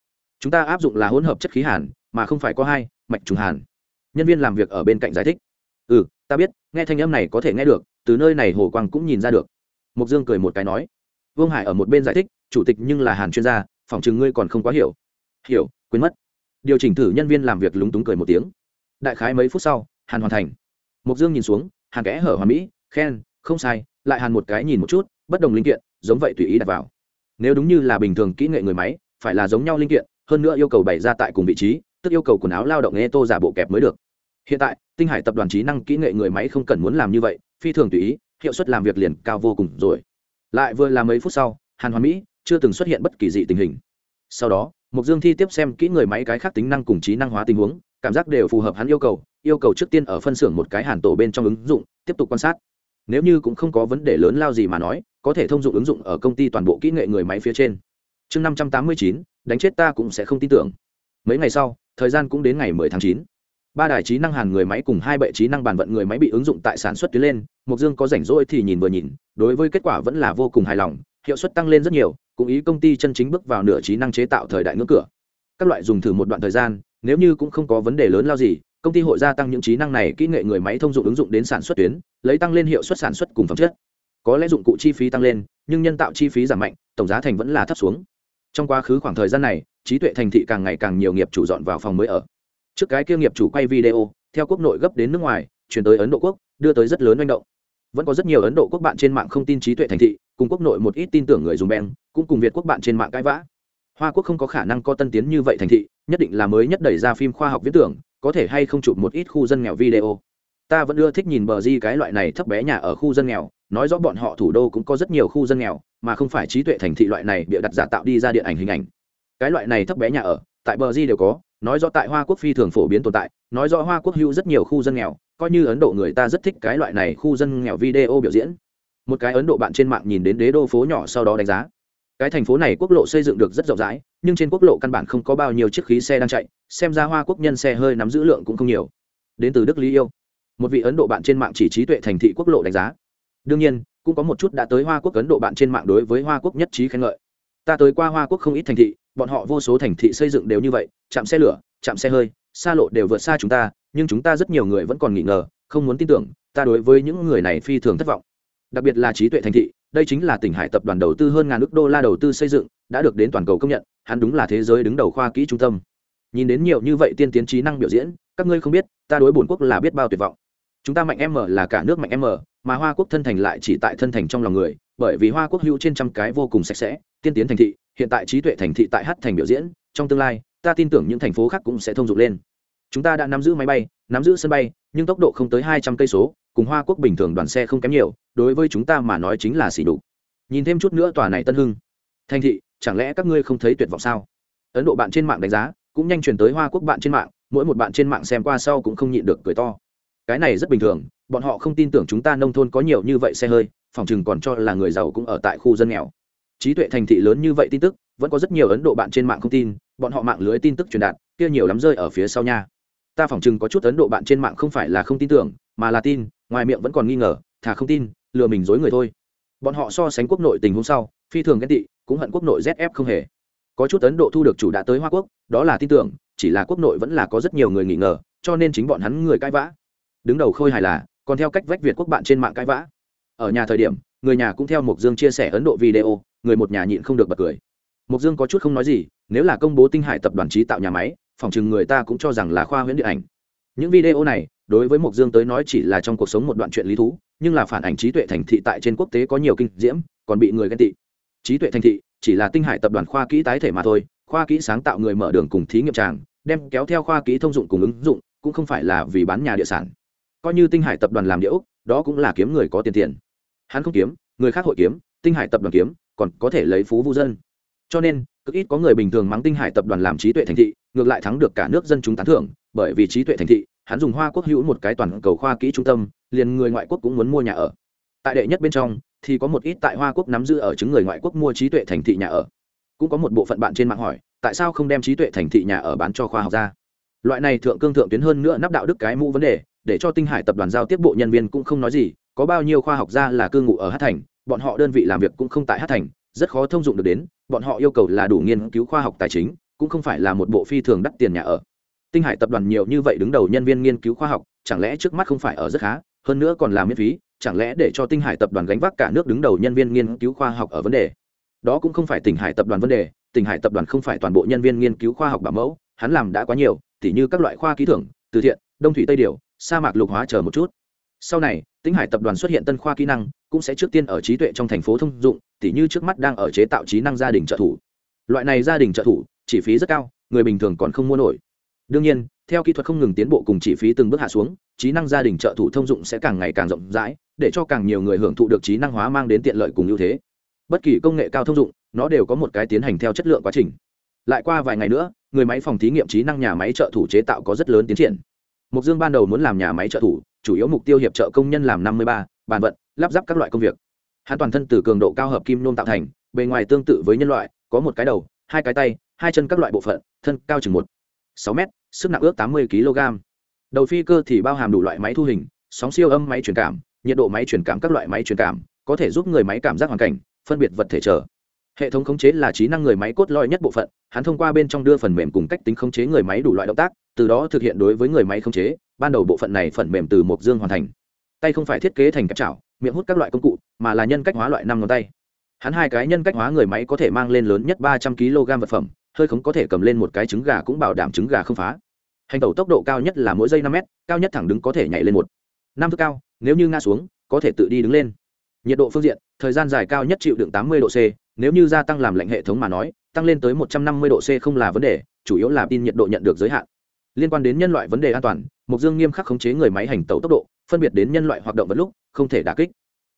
Chúng ta áp dụng là hỗn hợp chất khí hàn, mà không phải có hai, mạch trùng hàn. Nhân viên làm việc ở bên cạnh giải thích. Ừ ta biết, nghe thanh âm này có thể nghe được, từ nơi này hồ quang cũng nhìn ra được. Mục dương cười một cái nói. Vương hải ở một bên giải thích, chủ tịch nhưng là hàn chuyên gia, phòng chừng ngươi còn không quá hiểu. Hiểu, quên mất. Điều chỉnh thử nhân viên làm việc lúng túng cười một tiếng. Đại khái mấy phút sau, hàn hoàn thành. Mục dương nhìn xuống, hàn kẽ hở hoàn mỹ, khen, không sai, lại hàn một cái nhìn một chút, bất đồng linh kiện, giống vậy tùy ý đặt vào nếu đúng như là bình thường kỹ nghệ người máy, phải là giống nhau linh kiện, hơn nữa yêu cầu bày ra tại cùng vị trí, tức yêu cầu quần áo lao động e tô giả bộ kẹp mới được. Hiện tại, tinh hải tập đoàn trí năng kỹ nghệ người máy không cần muốn làm như vậy, phi thường tùy ý, hiệu suất làm việc liền cao vô cùng rồi. Lại vừa là mấy phút sau, hàn hoàn mỹ chưa từng xuất hiện bất kỳ dị tình hình. Sau đó mục dương thi tiếp xem kỹ người máy cái khác tính năng cùng trí năng hóa tình huống, cảm giác đều phù hợp hắn yêu cầu yêu cầu trước tiên ở phân xưởng một cái hàn tổ bên trong ứng dụng, tiếp tục quan sát nếu như cũng không có vấn đề lớn lao gì mà nói, có thể thông dụng ứng dụng ở công ty toàn bộ kỹ nghệ người máy phía trên. Chương năm trăm tám mươi chín, đánh chết ta cũng sẽ không tin tưởng. Mấy ngày sau, thời gian cũng đến ngày mười tháng chín. Ba đài trí năng hàn người máy cùng hai bệ trí năng bàn vận người máy bị ứng dụng tại sản xuất tuyến lên mục dương có rảnh rỗi thì nhìn vừa nhìn, đối với kết quả vẫn là vô cùng hài lòng, hiệu suất tăng lên rất nhiều, cũng ý công ty chân chính bước vào nửa trí năng chế tạo thời đại ngưỡng cửa. Các loại dùng thử một đoạn thời gian, nếu như cũng không có vấn đề lớn lao gì công ty hội gia tăng những trí năng này, kỹ nghệ người máy thông dụng ứng dụng đến sản xuất tuyến, lấy tăng lên hiệu suất sản xuất cùng phẩm chất. Có lẽ dụng cụ chi phí tăng lên, nhưng nhân tạo chi phí giảm mạnh, tổng giá thành vẫn là thấp xuống. Trong quá khứ khoảng thời gian này, trí tuệ thành thị càng ngày càng nhiều nghiệp chủ dọn vào phòng mới ở. Trước cái kia nghiệp chủ quay video, theo quốc nội gấp đến nước ngoài, chuyển tới ấn độ quốc, đưa tới rất lớn manh động. Vẫn có rất nhiều ấn độ quốc bạn trên mạng không tin trí tuệ thành thị, cùng quốc nội một ít tin tưởng người dùng beng, cũng cùng việt quốc bạn trên mạng cãi vã. Hoa quốc không có khả năng có tân tiến như vậy thành thị, nhất định là mới nhất đẩy ra phim khoa học viễn tưởng có thể hay không chụp một ít khu dân nghèo video. Ta vẫn ưa thích nhìn bờ di cái loại này thấp bé nhà ở khu dân nghèo, nói rõ bọn họ thủ đô cũng có rất nhiều khu dân nghèo, mà không phải trí tuệ thành thị loại này bịa đặt giả tạo đi ra điện ảnh hình ảnh. Cái loại này thấp bé nhà ở, tại bờ di đều có, nói rõ tại hoa quốc phi thường phổ biến tồn tại, nói rõ hoa quốc hữu rất nhiều khu dân nghèo, coi như ấn độ người ta rất thích cái loại này khu dân nghèo video biểu diễn. Một cái ấn độ bạn trên mạng nhìn đến đế đô phố nhỏ sau đó đánh giá. Cái thành phố này quốc lộ xây dựng được rất rộng rãi nhưng trên quốc lộ căn bản không có bao nhiêu chiếc khí xe đang chạy, xem ra hoa quốc nhân xe hơi nắm giữ lượng cũng không nhiều. Đến từ đức lý yêu. Một vị ấn độ bạn trên mạng chỉ trí tuệ thành thị quốc lộ đánh giá. Đương nhiên, cũng có một chút đã tới hoa quốc ấn độ bạn trên mạng đối với hoa quốc nhất trí khen ngợi. Ta tới qua hoa quốc không ít thành thị, bọn họ vô số thành thị xây dựng đều như vậy, chạm xe lửa, chạm xe hơi, xa lộ đều vượt xa chúng ta, nhưng chúng ta rất nhiều người vẫn còn nghi ngờ, không muốn tin tưởng, ta đối với những người này phi thường thất vọng. Đặc biệt là trí tuệ thành thị đây chính là tỉnh hải tập đoàn đầu tư hơn ngàn ước đô la đầu tư xây dựng, đã được đến toàn cầu công nhận, hắn đúng là thế giới đứng đầu khoa kỹ trung tâm. Nhìn đến nhiều như vậy tiên tiến trí năng biểu diễn, các ngươi không biết, ta đối bổn quốc là biết bao tuyệt vọng. Chúng ta mạnh m là cả nước mạnh m, mà hoa quốc thân thành lại chỉ tại thân thành trong lòng người, bởi vì hoa quốc hữu trên trăm cái vô cùng sạch sẽ, tiên tiến thành thị, hiện tại trí tuệ thành thị tại hát thành biểu diễn, trong tương lai, ta tin tưởng những thành phố khác cũng sẽ thông dụng lên. Chúng ta đã nắm giữ máy bay, nắm giữ sân bay, nhưng tốc độ không tới hai trăm cây số cùng hoa quốc bình thường đoàn xe không kém nhiều, đối với chúng ta mà nói chính là xỉ đục nhìn thêm chút nữa tòa này tân hưng. Thành thị, chẳng lẽ các ngươi không thấy tuyệt vọng sao? Ấn độ bạn trên mạng đánh giá, cũng nhanh chuyển tới hoa quốc bạn trên mạng, mỗi một bạn trên mạng xem qua sau cũng không nhịn được cười to. Cái này rất bình thường, bọn họ không tin tưởng chúng ta nông thôn có nhiều như vậy xe hơi, phòng chừng còn cho là người giàu cũng ở tại khu dân nghèo. Trí tuệ thành thị lớn như vậy tin tức, vẫn có rất nhiều ấn độ bạn trên mạng không tin, bọn họ mạng lưới tin tức truyền đạt, kia nhiều lắm rơi ở phía sau nha. Ta phỏng chừng có chút ấn độ bạn trên mạng không phải là không tin tưởng, mà là tin ngoài miệng vẫn còn nghi ngờ, thà không tin, lừa mình dối người thôi. Bọn họ so sánh quốc nội tình huống sau, phi thường ghen tị, cũng hận quốc nội zf không hề. Có chút ấn độ thu được chủ đã tới hoa quốc, đó là tin tưởng, chỉ là quốc nội vẫn là có rất nhiều người nghi ngờ, cho nên chính bọn hắn người cãi vã. Đứng đầu khôi hài là, còn theo cách vách việt quốc bạn trên mạng cãi vã. Ở nhà thời điểm, người nhà cũng theo mục dương chia sẻ ấn độ video, người một nhà nhịn không được bật cười. Mục dương có chút không nói gì, nếu là công bố tinh hải tập đoàn trí tạo nhà máy, phòng chừng người ta cũng cho rằng là khoa huyễn điện ảnh. Những video này đối với Mộc dương tới nói chỉ là trong cuộc sống một đoạn chuyện lý thú, nhưng là phản ảnh trí tuệ thành thị tại trên quốc tế có nhiều kinh diễm, còn bị người ghen tị. Trí tuệ thành thị chỉ là tinh hải tập đoàn khoa kỹ tái thể mà thôi, khoa kỹ sáng tạo người mở đường cùng thí nghiệm tràng, đem kéo theo khoa kỹ thông dụng cùng ứng dụng, cũng không phải là vì bán nhà địa sản. Coi như tinh hải tập đoàn làm địa ốc, đó cũng là kiếm người có tiền tiền. Hắn không kiếm, người khác hội kiếm, tinh hải tập đoàn kiếm, còn có thể lấy phú vu dân. Cho nên, cực ít có người bình thường mắng tinh hải tập đoàn làm trí tuệ thành thị, ngược lại thắng được cả nước dân chúng tán thưởng, bởi vì trí tuệ thành thị hắn dùng hoa quốc hữu một cái toàn cầu khoa kỹ trung tâm, liền người ngoại quốc cũng muốn mua nhà ở. Tại đệ nhất bên trong, thì có một ít tại hoa quốc nắm giữ ở chứng người ngoại quốc mua trí tuệ thành thị nhà ở. Cũng có một bộ phận bạn trên mạng hỏi, tại sao không đem trí tuệ thành thị nhà ở bán cho khoa học ra loại này thượng cương thượng tuyến hơn nữa nắp đạo đức cái mũ vấn đề, để cho tinh hải tập đoàn giao tiếp bộ nhân viên cũng không nói gì, có bao nhiêu khoa học gia là cư ngụ ở hát thành, bọn họ đơn vị làm việc cũng không tại hát thành, rất khó thông dụng được đến, bọn họ yêu cầu là đủ nghiên cứu khoa học tài chính, cũng không phải là một bộ phi thường đắt tiền nhà ở tinh hải tập đoàn nhiều như vậy đứng đầu nhân viên nghiên cứu khoa học, chẳng lẽ trước mắt không phải ở rất khá, hơn nữa còn là miễn phí, chẳng lẽ để cho tinh hải tập đoàn gánh vác cả nước đứng đầu nhân viên nghiên cứu khoa học ở vấn đề? Đó cũng không phải tỉnh hải tập đoàn vấn đề tỉnh hải tập đoàn không phải toàn bộ nhân viên nghiên cứu khoa học bảo mẫu, hắn làm đã quá nhiều, tỉ như các loại khoa ký thưởng từ thiện, đông thủy tây điều, sa mạc lục hóa chờ một chút. Sau này, tinh hải tập đoàn xuất hiện tân khoa kỹ năng, cũng sẽ trước tiên ở trí tuệ trong thành phố thông dụng, tỉ như trước mắt đang ở chế tạo trí năng gia đình trợ thủ. Loại này gia đình trợ thủ, chi phí rất cao, người bình thường còn không mua nổi đương nhiên, theo kỹ thuật không ngừng tiến bộ cùng chi phí từng bước hạ xuống, trí năng gia đình trợ thủ thông dụng sẽ càng ngày càng rộng rãi, để cho càng nhiều người hưởng thụ được trí năng hóa mang đến tiện lợi cùng ưu thế. Bất kỳ công nghệ cao thông dụng, nó đều có một cái tiến hành theo chất lượng quá trình. Lại qua vài ngày nữa, người máy phòng thí nghiệm trí năng nhà máy trợ thủ chế tạo có rất lớn tiến triển. Mục dương ban đầu muốn làm nhà máy trợ thủ, chủ yếu mục tiêu hiệp trợ công nhân làm năm mươi ba, bàn vận, lắp ráp các loại công việc. Hắn toàn thân từ cường độ cao hợp kim nôm tạo thành, bề ngoài tương tự với nhân loại, có một cái đầu, hai cái tay, hai chân các loại bộ phận, thân cao chừng một sáu m sức nặng ước tám mươi kg. Đầu phi cơ thì bao hàm đủ loại máy thu hình, sóng siêu âm máy truyền cảm, nhiệt độ máy truyền cảm các loại máy truyền cảm, có thể giúp người máy cảm giác hoàn cảnh, phân biệt vật thể trở hệ thống khống chế là trí năng người máy cốt lõi nhất bộ phận, hắn thông qua bên trong đưa phần mềm cùng cách tính khống chế người máy đủ loại động tác, từ đó thực hiện đối với người máy khống chế. Ban đầu bộ phận này phần mềm từ mộc dương hoàn thành. Tay không phải thiết kế thành cặp chảo miệng hút các loại công cụ, mà là nhân cách hóa loại năm ngón tay. Hắn hai cái nhân cách hóa người máy có thể mang lên lớn nhất ba trăm kg vật phẩm hơi không có thể cầm lên một cái trứng gà cũng bảo đảm trứng gà không phá. Hành tẩu tốc độ cao nhất là mỗi giây năm m cao nhất thẳng đứng có thể nhảy lên một. Năm thước cao, nếu như ngã xuống, có thể tự đi đứng lên. Nhiệt độ phương diện, thời gian dài cao nhất chịu đựng tám mươi độ c, nếu như gia tăng làm lạnh hệ thống mà nói, tăng lên tới 150 độ c không là vấn đề, chủ yếu là tin nhiệt độ nhận được giới hạn. Liên quan đến nhân loại vấn đề an toàn mục dương nghiêm khắc khống chế người máy hành tẩu tốc độ, phân biệt đến nhân loại hoạt động vật lúc, không thể đả kích.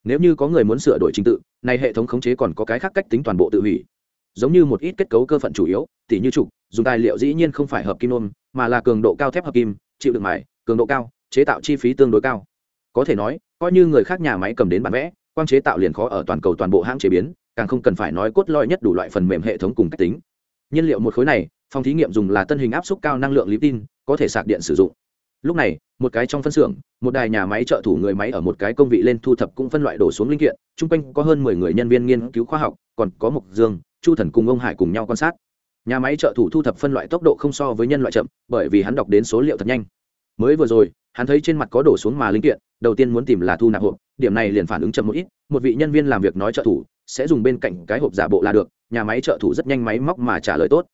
Nếu như có người muốn sửa đổi trình tự, này hệ thống khống chế còn có cái khác cách tính toàn bộ tự hủy giống như một ít kết cấu cơ phận chủ yếu, tỉ như trục, dùng tài liệu dĩ nhiên không phải hợp kim nôm mà là cường độ cao thép hợp kim, chịu được mài, cường độ cao, chế tạo chi phí tương đối cao. Có thể nói, coi như người khác nhà máy cầm đến bản vẽ, quang chế tạo liền khó ở toàn cầu toàn bộ hãng chế biến, càng không cần phải nói cốt lõi nhất đủ loại phần mềm hệ thống cùng cách tính. Nhiên liệu một khối này, phòng thí nghiệm dùng là tân hình áp suất cao năng lượng lý tin, có thể sạc điện sử dụng. Lúc này, một cái trong phân xưởng, một đài nhà máy trợ thủ người máy ở một cái công vị lên thu thập cũng phân loại đổ xuống linh kiện, chung quanh có hơn mười người nhân viên nghiên cứu khoa học, còn có mục dương chu thần cùng ông hải cùng nhau quan sát. Nhà máy trợ thủ thu thập phân loại tốc độ không so với nhân loại chậm, bởi vì hắn đọc đến số liệu thật nhanh. Mới vừa rồi, hắn thấy trên mặt có đổ xuống mà linh kiện, đầu tiên muốn tìm là thu nạp hộp, điểm này liền phản ứng chậm một ít, một vị nhân viên làm việc nói trợ thủ, sẽ dùng bên cạnh cái hộp giả bộ là được, nhà máy trợ thủ rất nhanh máy móc mà trả lời tốt.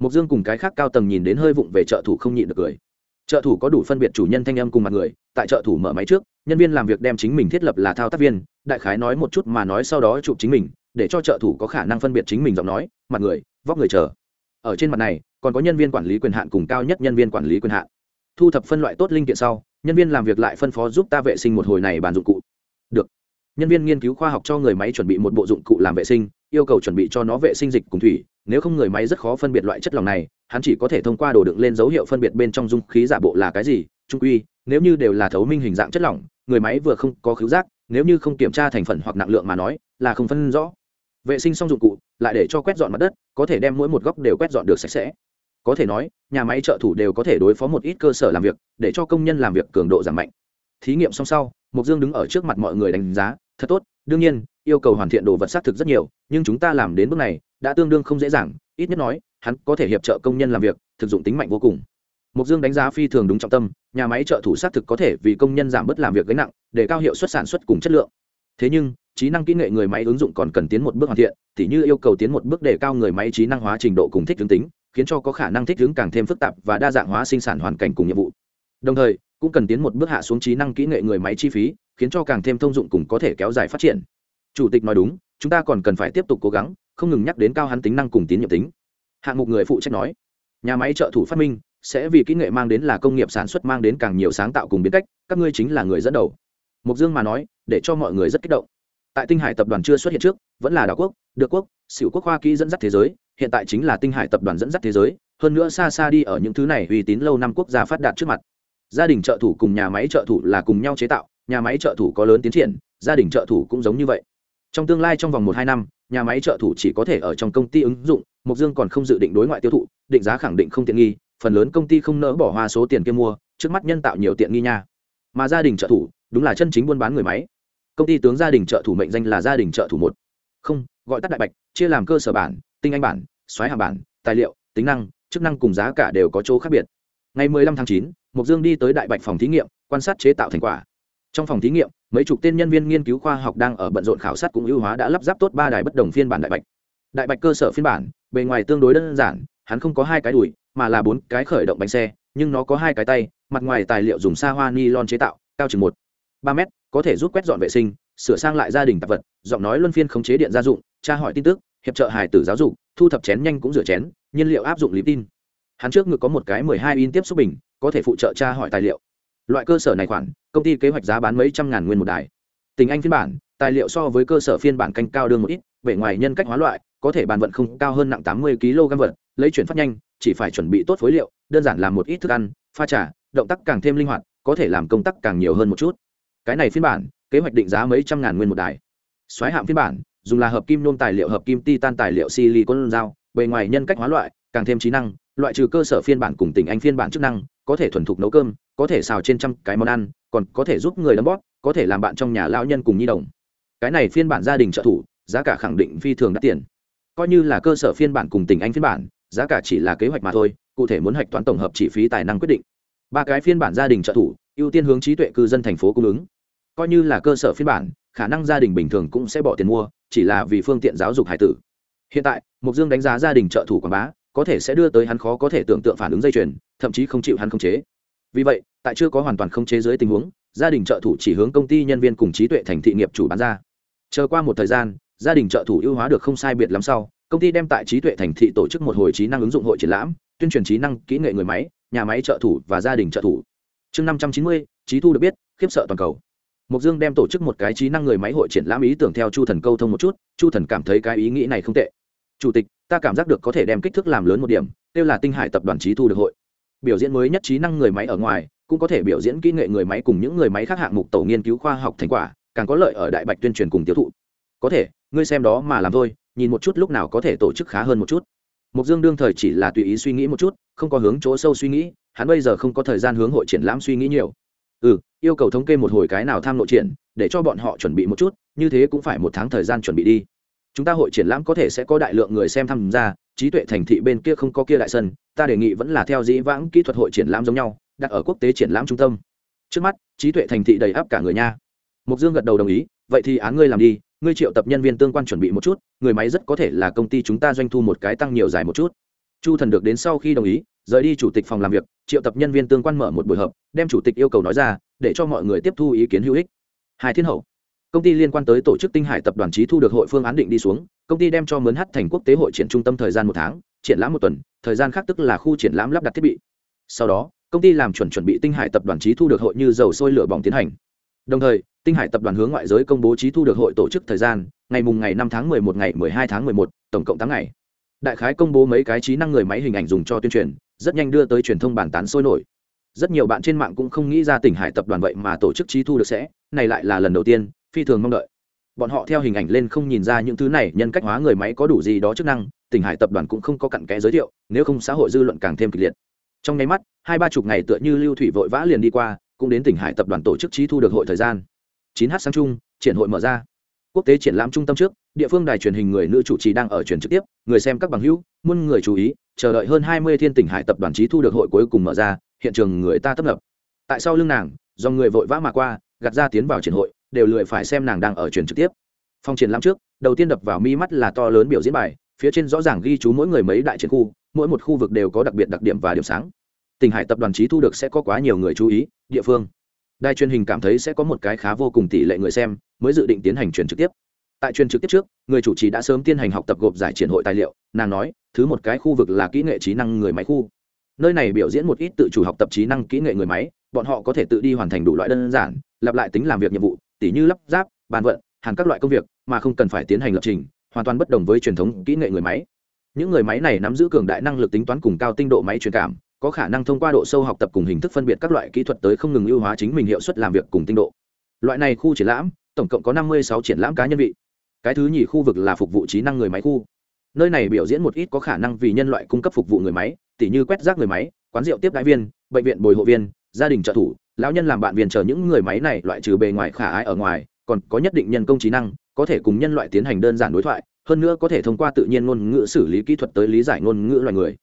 Mục dương cùng cái khác cao tầng nhìn đến hơi vụng về trợ thủ không nhịn được cười. Trợ thủ có đủ phân biệt chủ nhân thanh âm cùng mặt người, tại trợ thủ mở máy trước, nhân viên làm việc đem chính mình thiết lập là thao tác viên, đại khái nói một chút mà nói sau đó chụp chính mình để cho trợ thủ có khả năng phân biệt chính mình giọng nói, mặt người, vóc người chờ. Ở trên mặt này, còn có nhân viên quản lý quyền hạn cùng cao nhất nhân viên quản lý quyền hạn. Thu thập phân loại tốt linh kiện sau, nhân viên làm việc lại phân phó giúp ta vệ sinh một hồi này bàn dụng cụ. Được. Nhân viên nghiên cứu khoa học cho người máy chuẩn bị một bộ dụng cụ làm vệ sinh, yêu cầu chuẩn bị cho nó vệ sinh dịch cùng thủy. Nếu không người máy rất khó phân biệt loại chất lỏng này, hắn chỉ có thể thông qua đồ đựng lên dấu hiệu phân biệt bên trong dung khí giả bộ là cái gì, trung quy, nếu như đều là thấu minh hình dạng chất lỏng, người máy vừa không có khứu giác, nếu như không kiểm tra thành phần hoặc nặng lượng mà nói, là không phân rõ vệ sinh xong dụng cụ, lại để cho quét dọn mặt đất, có thể đem mỗi một góc đều quét dọn được sạch sẽ. Có thể nói, nhà máy trợ thủ đều có thể đối phó một ít cơ sở làm việc, để cho công nhân làm việc cường độ giảm mạnh. Thí nghiệm xong sau mục dương đứng ở trước mặt mọi người đánh giá, thật tốt, đương nhiên, yêu cầu hoàn thiện đồ vật xác thực rất nhiều, nhưng chúng ta làm đến bước này, đã tương đương không dễ dàng, ít nhất nói, hắn có thể hiệp trợ công nhân làm việc, thực dụng tính mạnh vô cùng. Mục dương đánh giá phi thường đúng trọng tâm, nhà máy trợ thủ xác thực có thể vì công nhân giảm bớt làm việc gánh nặng, để cao hiệu suất sản xuất cùng chất lượng thế nhưng, trí năng kỹ nghệ người máy ứng dụng còn cần tiến một bước hoàn thiện, tỉ như yêu cầu tiến một bước để cao người máy trí năng hóa trình độ cùng thích ứng tính, khiến cho có khả năng thích ứng càng thêm phức tạp và đa dạng hóa sinh sản hoàn cảnh cùng nhiệm vụ. Đồng thời, cũng cần tiến một bước hạ xuống trí năng kỹ nghệ người máy chi phí, khiến cho càng thêm thông dụng cùng có thể kéo dài phát triển. Chủ tịch nói đúng, chúng ta còn cần phải tiếp tục cố gắng, không ngừng nhắc đến cao hắn tính năng cùng tín nhiệm tính. Hạng mục người phụ trách nói, nhà máy trợ thủ phát minh sẽ vì kỹ nghệ mang đến là công nghiệp sản xuất mang đến càng nhiều sáng tạo cùng biến cách, các ngươi chính là người dẫn đầu mục dương mà nói, để cho mọi người rất kích động. Tại tinh hải tập đoàn chưa xuất hiện trước, vẫn là đảo quốc, được quốc xỉu quốc hoa kỹ dẫn dắt thế giới, hiện tại chính là tinh hải tập đoàn dẫn dắt thế giới, hơn nữa xa xa đi ở những thứ này uy tín lâu năm quốc gia phát đạt trước mặt. Gia đình trợ thủ cùng nhà máy trợ thủ là cùng nhau chế tạo, nhà máy trợ thủ có lớn tiến triển, gia đình trợ thủ cũng giống như vậy. Trong tương lai trong vòng một hai năm, nhà máy trợ thủ chỉ có thể ở trong công ty ứng dụng mục dương còn không dự định đối ngoại tiêu thụ, định giá khẳng định không tiện nghi, phần lớn công ty không nỡ bỏ hoa số tiền kia mua, trước mắt nhân tạo nhiều tiện nghi nha mà gia đình trợ thủ đúng là chân chính buôn bán người máy. Công ty tướng gia đình trợ thủ mệnh danh là gia đình trợ thủ một. Không gọi tắt đại bạch chia làm cơ sở bản tinh anh bản xoáy hạ bản tài liệu tính năng chức năng cùng giá cả đều có chỗ khác biệt. Ngày 15 tháng 9, mục dương đi tới đại bạch phòng thí nghiệm quan sát chế tạo thành quả. Trong phòng thí nghiệm mấy chục tên nhân viên nghiên cứu khoa học đang ở bận rộn khảo sát cũng ưu hóa đã lắp ráp tốt ba đài bất đồng phiên bản đại bạch. Đại bạch cơ sở phiên bản bề ngoài tương đối đơn giản hắn không có hai cái đùi mà là bốn cái khởi động bánh xe nhưng nó có hai cái tay, mặt ngoài tài liệu dùng xa hoa ni lon chế tạo, cao chừng một, ba mét, có thể giúp quét dọn vệ sinh, sửa sang lại gia đình tạp vật, giọng nói luân phiên khống chế điện gia dụng, tra hỏi tin tức, hiệp trợ hài tử giáo dục, thu thập chén nhanh cũng rửa chén, nhiên liệu áp dụng lý tin. Hắn trước ngực có một cái mười hai in tiếp xúc bình, có thể phụ trợ tra hỏi tài liệu. Loại cơ sở này khoản, công ty kế hoạch giá bán mấy trăm ngàn nguyên một đài. Tình anh phiên bản, tài liệu so với cơ sở phiên bản canh cao đương một ít, bề ngoài nhân cách hóa loại có thể bàn vận không cao hơn nặng tám mươi kg vật, lấy chuyển phát nhanh, chỉ phải chuẩn bị tốt phối liệu, đơn giản làm một ít thức ăn, pha trà, động tác càng thêm linh hoạt, có thể làm công tác càng nhiều hơn một chút. Cái này phiên bản, kế hoạch định giá mấy trăm ngàn nguyên một đài. Xoáy hạm phiên bản, dùng là hợp kim nôm tài liệu, hợp kim titan tài liệu silicon dao, bề ngoài nhân cách hóa loại, càng thêm trí năng, loại trừ cơ sở phiên bản cùng tình anh phiên bản chức năng, có thể thuần thục nấu cơm, có thể xào trên trăm cái món ăn, còn có thể giúp người đấm bóp, có thể làm bạn trong nhà lão nhân cùng nhi đồng. Cái này phiên bản gia đình trợ thủ, giá cả khẳng định phi thường đắt tiền coi như là cơ sở phiên bản cùng tình anh phiên bản, giá cả chỉ là kế hoạch mà thôi, cụ thể muốn hạch toán tổng hợp chi phí tài năng quyết định. Ba cái phiên bản gia đình trợ thủ, ưu tiên hướng trí tuệ cư dân thành phố cung ứng. Coi như là cơ sở phiên bản, khả năng gia đình bình thường cũng sẽ bỏ tiền mua, chỉ là vì phương tiện giáo dục hải tử. Hiện tại mục dương đánh giá gia đình trợ thủ quảng bá, có thể sẽ đưa tới hắn khó có thể tưởng tượng phản ứng dây chuyền, thậm chí không chịu hắn khống chế. Vì vậy, tại chưa có hoàn toàn khống chế dưới tình huống, gia đình trợ thủ chỉ hướng công ty nhân viên cùng trí tuệ thành thị nghiệp chủ bán ra. Chờ qua một thời gian gia đình trợ thủ ưu hóa được không sai biệt lắm sau, công ty đem tại trí tuệ thành thị tổ chức một hồi trí năng ứng dụng hội triển lãm, tuyên truyền trí năng, kỹ nghệ người máy, nhà máy trợ thủ và gia đình trợ thủ. Chương năm trăm chín mươi, trí thu được biết, khiếp sợ toàn cầu. Mục dương đem tổ chức một cái trí năng người máy hội triển lãm ý tưởng theo chu thần câu thông một chút, chu thần cảm thấy cái ý nghĩ này không tệ. Chủ tịch, ta cảm giác được có thể đem kích thước làm lớn một điểm, kêu là tinh hải tập đoàn trí thu được hội. Biểu diễn mới nhất trí năng người máy ở ngoài, cũng có thể biểu diễn kỹ nghệ người máy cùng những người máy khác hạng mục tổ nghiên cứu khoa học thành quả, càng có lợi ở đại bạch tuyên truyền cùng tiêu thụ. Có thể ngươi xem đó mà làm thôi, nhìn một chút lúc nào có thể tổ chức khá hơn một chút. Mục dương đương thời chỉ là tùy ý suy nghĩ một chút, không có hướng chỗ sâu suy nghĩ, hắn bây giờ không có thời gian hướng hội triển lãm suy nghĩ nhiều. Ừ yêu cầu thống kê một hồi cái nào tham nội triển, để cho bọn họ chuẩn bị một chút, như thế cũng phải một tháng thời gian chuẩn bị đi. Chúng ta hội triển lãm có thể sẽ có đại lượng người xem tham gia, trí tuệ thành thị bên kia không có kia đại sân, ta đề nghị vẫn là theo dĩ vãng kỹ thuật hội triển lãm giống nhau, đặt ở quốc tế triển lãm trung tâm. Trước mắt, trí tuệ thành thị đầy áp cả người nha. Mục dương gật đầu đồng ý, vậy thì án ngươi làm đi ngươi triệu tập nhân viên tương quan chuẩn bị một chút, người máy rất có thể là công ty chúng ta doanh thu một cái tăng nhiều dài một chút. Chu thần được đến sau khi đồng ý, rời đi chủ tịch phòng làm việc, triệu tập nhân viên tương quan mở một buổi họp, đem chủ tịch yêu cầu nói ra, để cho mọi người tiếp thu ý kiến hữu ích. Hai thiên hậu, công ty liên quan tới tổ chức tinh hải tập đoàn trí thu được hội phương án định đi xuống, công ty đem cho mướn hát thành quốc tế hội triển trung tâm thời gian một tháng, triển lãm một tuần, thời gian khác tức là khu triển lãm lắp đặt thiết bị. Sau đó, công ty làm chuẩn chuẩn bị tinh hải tập đoàn trí thu được hội như dầu sôi lửa bỏng tiến hành. Đồng thời tinh hải tập đoàn hướng ngoại giới công bố trí thu được hội tổ chức thời gian, ngày mùng ngày năm tháng mười một, ngày mười hai tháng mười một, tổng cộng tám ngày. Đại khái công bố mấy cái trí năng người máy hình ảnh dùng cho tuyên truyền, rất nhanh đưa tới truyền thông bàn tán sôi nổi. Rất nhiều bạn trên mạng cũng không nghĩ ra tỉnh hải tập đoàn vậy mà tổ chức trí thu được sẽ, này lại là lần đầu tiên, phi thường mong đợi. Bọn họ theo hình ảnh lên không nhìn ra những thứ này, nhân cách hóa người máy có đủ gì đó chức năng tỉnh hải tập đoàn cũng không có cặn kẽ giới thiệu, nếu không xã hội dư luận càng thêm kịch liệt. Trong nháy mắt, hai ba chục ngày tựa như lưu thủy vội vã liền đi qua, cũng đến tỉnh hải tập đoàn tổ chức trí thu được hội thời gian chín h sáng chung, triển hội mở ra. Quốc tế triển lãm trung tâm trước, địa phương đài truyền hình người nữ chủ trì đang ở truyền trực tiếp, người xem các bằng hữu, muôn người chú ý, chờ đợi hơn hai mươi thiên tỉnh hải tập đoàn trí thu được hội cuối cùng mở ra, hiện trường người ta tấp nập. Tại sau lưng nàng, do người vội vã mà qua, gạt ra tiến vào triển hội, đều lười phải xem nàng đang ở truyền trực tiếp. Phong triển lãm trước, đầu tiên đập vào mi mắt là to lớn biểu diễn bài, phía trên rõ ràng ghi chú mỗi người mấy đại triển khu, mỗi một khu vực đều có đặc biệt đặc điểm và điểm sáng. Tỉnh hải tập đoàn trí thu được sẽ có quá nhiều người chú ý, địa phương đài truyền hình cảm thấy sẽ có một cái khá vô cùng tỷ lệ người xem mới dự định tiến hành truyền trực tiếp. Tại truyền trực tiếp trước, người chủ trì đã sớm tiến hành học tập gộp giải triển hội tài liệu, nàng nói, thứ một cái khu vực là kỹ nghệ trí năng người máy khu. Nơi này biểu diễn một ít tự chủ học tập trí năng kỹ nghệ người máy, bọn họ có thể tự đi hoàn thành đủ loại đơn giản, lặp lại tính làm việc nhiệm vụ, tỉ như lắp ráp, bàn vận, hàng các loại công việc, mà không cần phải tiến hành lập trình, hoàn toàn bất đồng với truyền thống kỹ nghệ người máy. Những người máy này nắm giữ cường đại năng lực tính toán cùng cao tinh độ máy truyền cảm có khả năng thông qua độ sâu học tập cùng hình thức phân biệt các loại kỹ thuật tới không ngừng ưu hóa chính mình hiệu suất làm việc cùng tinh độ. Loại này khu triển lãm, tổng cộng có năm mươi sáu triển lãm cá nhân vị. Cái thứ nhì khu vực là phục vụ trí năng người máy khu. Nơi này biểu diễn một ít có khả năng vì nhân loại cung cấp phục vụ người máy, tỉ như quét rác người máy, quán rượu tiếp đại viên, bệnh viện bồi hộ viên, gia đình trợ thủ, lão nhân làm bạn viên chờ những người máy này loại trừ bề ngoài khả ái ở ngoài, còn có nhất định nhân công trí năng, có thể cùng nhân loại tiến hành đơn giản đối thoại, hơn nữa có thể thông qua tự nhiên ngôn ngữ xử lý kỹ thuật tới lý giải ngôn ngữ loài người.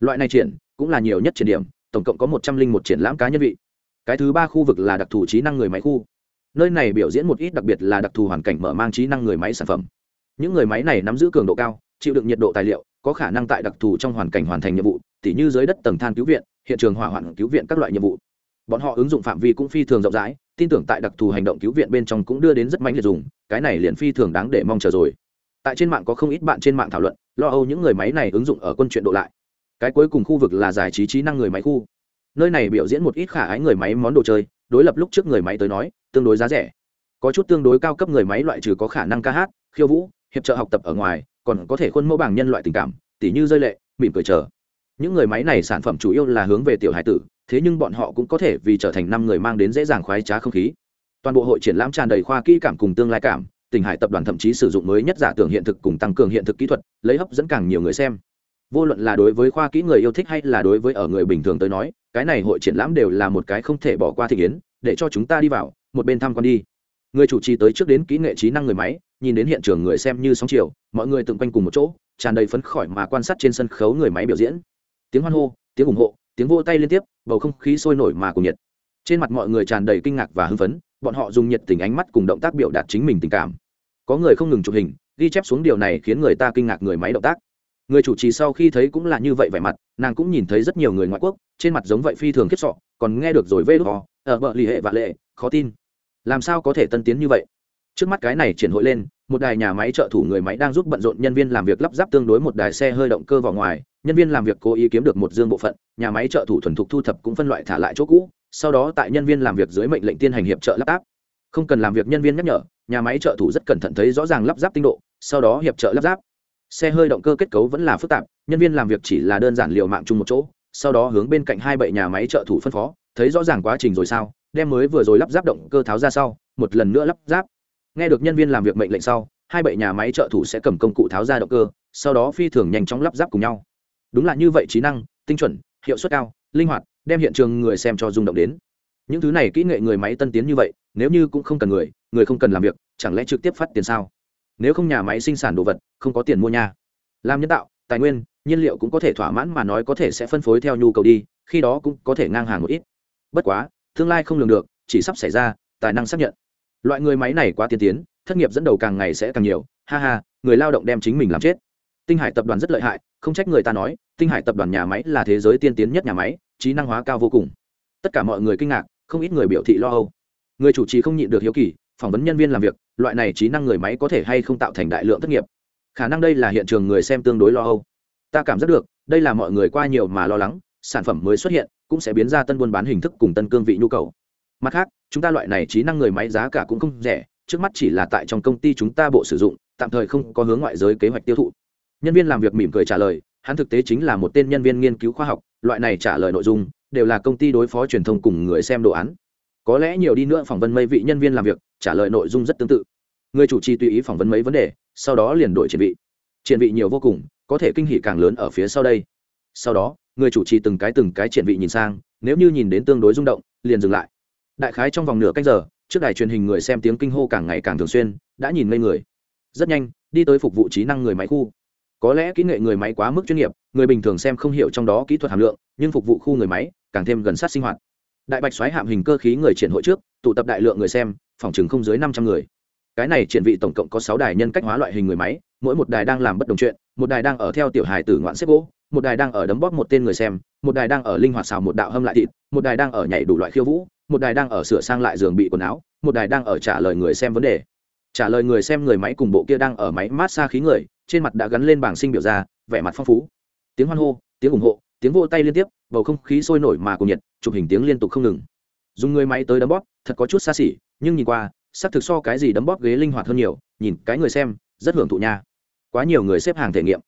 Loại này triển cũng là nhiều nhất triển điểm, tổng cộng có một trăm linh một triển lãm cá nhân vị. Cái thứ ba khu vực là đặc thù trí năng người máy khu. Nơi này biểu diễn một ít đặc biệt là đặc thù hoàn cảnh mở mang trí năng người máy sản phẩm. Những người máy này nắm giữ cường độ cao, chịu đựng nhiệt độ tài liệu, có khả năng tại đặc thù trong hoàn cảnh hoàn thành nhiệm vụ, tỉ như dưới đất tầng than cứu viện, hiện trường hỏa hoạn cứu viện các loại nhiệm vụ. Bọn họ ứng dụng phạm vi cũng phi thường rộng rãi, tin tưởng tại đặc thù hành động cứu viện bên trong cũng đưa đến rất mạnh liệt dùng, cái này liền phi thường đáng để mong chờ rồi. Tại trên mạng có không ít bạn trên mạng thảo luận, lo âu những người máy này ứng dụng ở quân chuyện độ lại cái cuối cùng khu vực là giải trí trí năng người máy khu. Nơi này biểu diễn một ít khả ái người máy món đồ chơi, đối lập lúc trước người máy tới nói, tương đối giá rẻ. Có chút tương đối cao cấp người máy loại trừ có khả năng ca hát, khiêu vũ, hiệp trợ học tập ở ngoài, còn có thể khuôn mẫu bảng nhân loại tình cảm, tỉ như rơi lệ, mỉm cười chờ. Những người máy này sản phẩm chủ yếu là hướng về tiểu hải tử, thế nhưng bọn họ cũng có thể vì trở thành năm người mang đến dễ dàng khoái trá không khí. Toàn bộ hội triển lãm tràn đầy khoa kỹ cảm cùng tương lai cảm tỉnh hải tập đoàn thậm chí sử dụng mới nhất giả tưởng hiện thực cùng tăng cường hiện thực kỹ thuật, lấy hấp dẫn càng nhiều người xem vô luận là đối với khoa kỹ người yêu thích hay là đối với ở người bình thường tới nói, cái này hội triển lãm đều là một cái không thể bỏ qua thị kiến, để cho chúng ta đi vào, một bên thăm quan đi. Người chủ trì tới trước đến kỹ nghệ trí năng người máy, nhìn đến hiện trường người xem như sóng chiều, mọi người từng quanh cùng một chỗ, tràn đầy phấn khởi mà quan sát trên sân khấu người máy biểu diễn. Tiếng hoan hô, tiếng ủng hộ, tiếng vô tay liên tiếp, bầu không khí sôi nổi mà cùng nhiệt. Trên mặt mọi người tràn đầy kinh ngạc và hưng phấn, bọn họ dùng nhiệt tình ánh mắt cùng động tác biểu đạt chính mình tình cảm. Có người không ngừng chụp hình, ghi chép xuống điều này khiến người ta kinh ngạc người máy động tác người chủ trì sau khi thấy cũng là như vậy vẻ mặt, nàng cũng nhìn thấy rất nhiều người ngoại quốc, trên mặt giống vậy phi thường kiếp sọ còn nghe được rồi vê đốt ở ờ, bờ lì hệ vạ lệ, khó tin. Làm sao có thể tân tiến như vậy? Trước mắt cái này triển hội lên, một đài nhà máy trợ thủ người máy đang giúp bận rộn nhân viên làm việc lắp ráp tương đối một đài xe hơi động cơ vào ngoài, nhân viên làm việc cố ý kiếm được một dương bộ phận, nhà máy trợ thủ thuần thục thu thập cũng phân loại thả lại chỗ cũ, sau đó tại nhân viên làm việc dưới mệnh lệnh tiên hành hiệp trợ lắp ráp. Không cần làm việc nhân viên nhắc nhở, nhà máy trợ thủ rất cẩn thận thấy rõ ràng lắp ráp tinh độ, sau đó hiệp trợ lắp ráp xe hơi động cơ kết cấu vẫn là phức tạp, nhân viên làm việc chỉ là đơn giản liều mạng chung một chỗ, sau đó hướng bên cạnh hai bệ nhà máy trợ thủ phân phó, thấy rõ ràng quá trình rồi sao, đem mới vừa rồi lắp ráp động cơ tháo ra sau, một lần nữa lắp ráp. Nghe được nhân viên làm việc mệnh lệnh sau, hai bệ nhà máy trợ thủ sẽ cầm công cụ tháo ra động cơ, sau đó phi thường nhanh chóng lắp ráp cùng nhau. Đúng là như vậy trí năng, tinh chuẩn, hiệu suất cao, linh hoạt, đem hiện trường người xem cho rung động đến. Những thứ này kỹ nghệ người máy tân tiến như vậy, nếu như cũng không cần người người không cần làm việc, chẳng lẽ trực tiếp phát tiền sao? Nếu không nhà máy sinh sản đồ vật không có tiền mua nhà, làm nhân tạo tài nguyên nhiên liệu cũng có thể thỏa mãn mà nói có thể sẽ phân phối theo nhu cầu đi khi đó cũng có thể ngang hàng một ít. Bất quá tương lai không lường được chỉ sắp xảy ra tài năng xác nhận. Loại người máy này quá tiên tiến thất nghiệp dẫn đầu càng ngày sẽ càng nhiều ha ha người lao động đem chính mình làm chết. Tinh hải tập đoàn rất lợi hại không trách người ta nói tinh hải tập đoàn nhà máy là thế giới tiên tiến nhất nhà máy trí năng hóa cao vô cùng. Tất cả mọi người kinh ngạc không ít người biểu thị lo âu. Người chủ trì không nhịn được hiếu kỳ phỏng vấn nhân viên làm việc loại này trí năng người máy có thể hay không tạo thành đại lượng thất nghiệp? Khả năng đây là hiện trường người xem tương đối lo âu. Ta cảm giác được, đây là mọi người qua nhiều mà lo lắng, sản phẩm mới xuất hiện, cũng sẽ biến ra tân buôn bán hình thức cùng tân cương vị nhu cầu. Mặt khác, chúng ta loại này trí năng người máy giá cả cũng không rẻ, trước mắt chỉ là tại trong công ty chúng ta bộ sử dụng, tạm thời không có hướng ngoại giới kế hoạch tiêu thụ. Nhân viên làm việc mỉm cười trả lời, hắn thực tế chính là một tên nhân viên nghiên cứu khoa học, loại này trả lời nội dung, đều là công ty đối phó truyền thông cùng người xem đồ án. Có lẽ nhiều đi nữa phỏng vấn mấy vị nhân viên làm việc trả lời nội dung rất tương tự. Người chủ trì tùy ý phỏng vấn mấy vấn đề, sau đó liền đổi triển vị. Triển vị nhiều vô cùng, có thể kinh hỉ càng lớn ở phía sau đây. Sau đó, người chủ trì từng cái từng cái triển vị nhìn sang, nếu như nhìn đến tương đối rung động, liền dừng lại. Đại khái trong vòng nửa cách giờ, trước đài truyền hình người xem tiếng kinh hô càng ngày càng thường xuyên, đã nhìn ngây người. Rất nhanh, đi tới phục vụ trí năng người máy khu. Có lẽ kỹ nghệ người máy quá mức chuyên nghiệp, người bình thường xem không hiểu trong đó kỹ thuật hàm lượng, nhưng phục vụ khu người máy, càng thêm gần sát sinh hoạt đại bạch xoáy hạm hình cơ khí người triển hội trước, tụ tập đại lượng người xem, phòng chừng không dưới năm trăm người. Cái này triển vị tổng cộng có sáu đài nhân cách hóa loại hình người máy, mỗi một đài đang làm bất đồng chuyện, một đài đang ở theo tiểu hài tử ngoạn xếp gỗ, một đài đang ở đấm bóp một tên người xem, một đài đang ở linh hoạt xào một đạo hâm lại thịt, một đài đang ở nhảy đủ loại khiêu vũ, một đài đang ở sửa sang lại giường bị quần áo, một đài đang ở trả lời người xem vấn đề. Trả lời người xem người máy cùng bộ kia đang ở máy mát xa khí người, trên mặt đã gắn lên bảng sinh biểu ra, vẻ mặt phong phú. Tiếng hoan hô, tiếng ủng hộ tiếng vỗ tay liên tiếp, bầu không khí sôi nổi mà cùng nhiệt, chụp hình tiếng liên tục không ngừng. Dùng người máy tới đấm bóp, thật có chút xa xỉ, nhưng nhìn qua, xác thực so cái gì đấm bóp ghế linh hoạt hơn nhiều, nhìn cái người xem, rất hưởng thụ nha. Quá nhiều người xếp hàng thể nghiệm.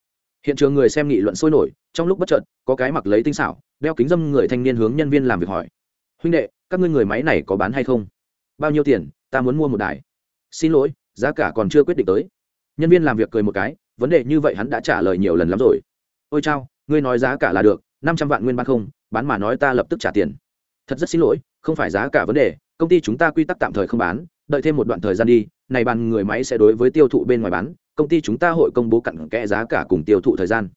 Hiện trường người xem nghị luận sôi nổi, trong lúc bất chợt, có cái mặc lấy tinh xảo, đeo kính dâm người thanh niên hướng nhân viên làm việc hỏi. Huynh đệ, các ngươi người máy này có bán hay không? Bao nhiêu tiền, ta muốn mua một đài. Xin lỗi, giá cả còn chưa quyết định tới. Nhân viên làm việc cười một cái, vấn đề như vậy hắn đã trả lời nhiều lần lắm rồi. Ôi chao ngươi nói giá cả là được, năm trăm vạn nguyên bán không, bán mà nói ta lập tức trả tiền. Thật rất xin lỗi, không phải giá cả vấn đề, công ty chúng ta quy tắc tạm thời không bán, đợi thêm một đoạn thời gian đi, này bàn người máy sẽ đối với tiêu thụ bên ngoài bán, công ty chúng ta hội công bố cặn kẽ giá cả cùng tiêu thụ thời gian.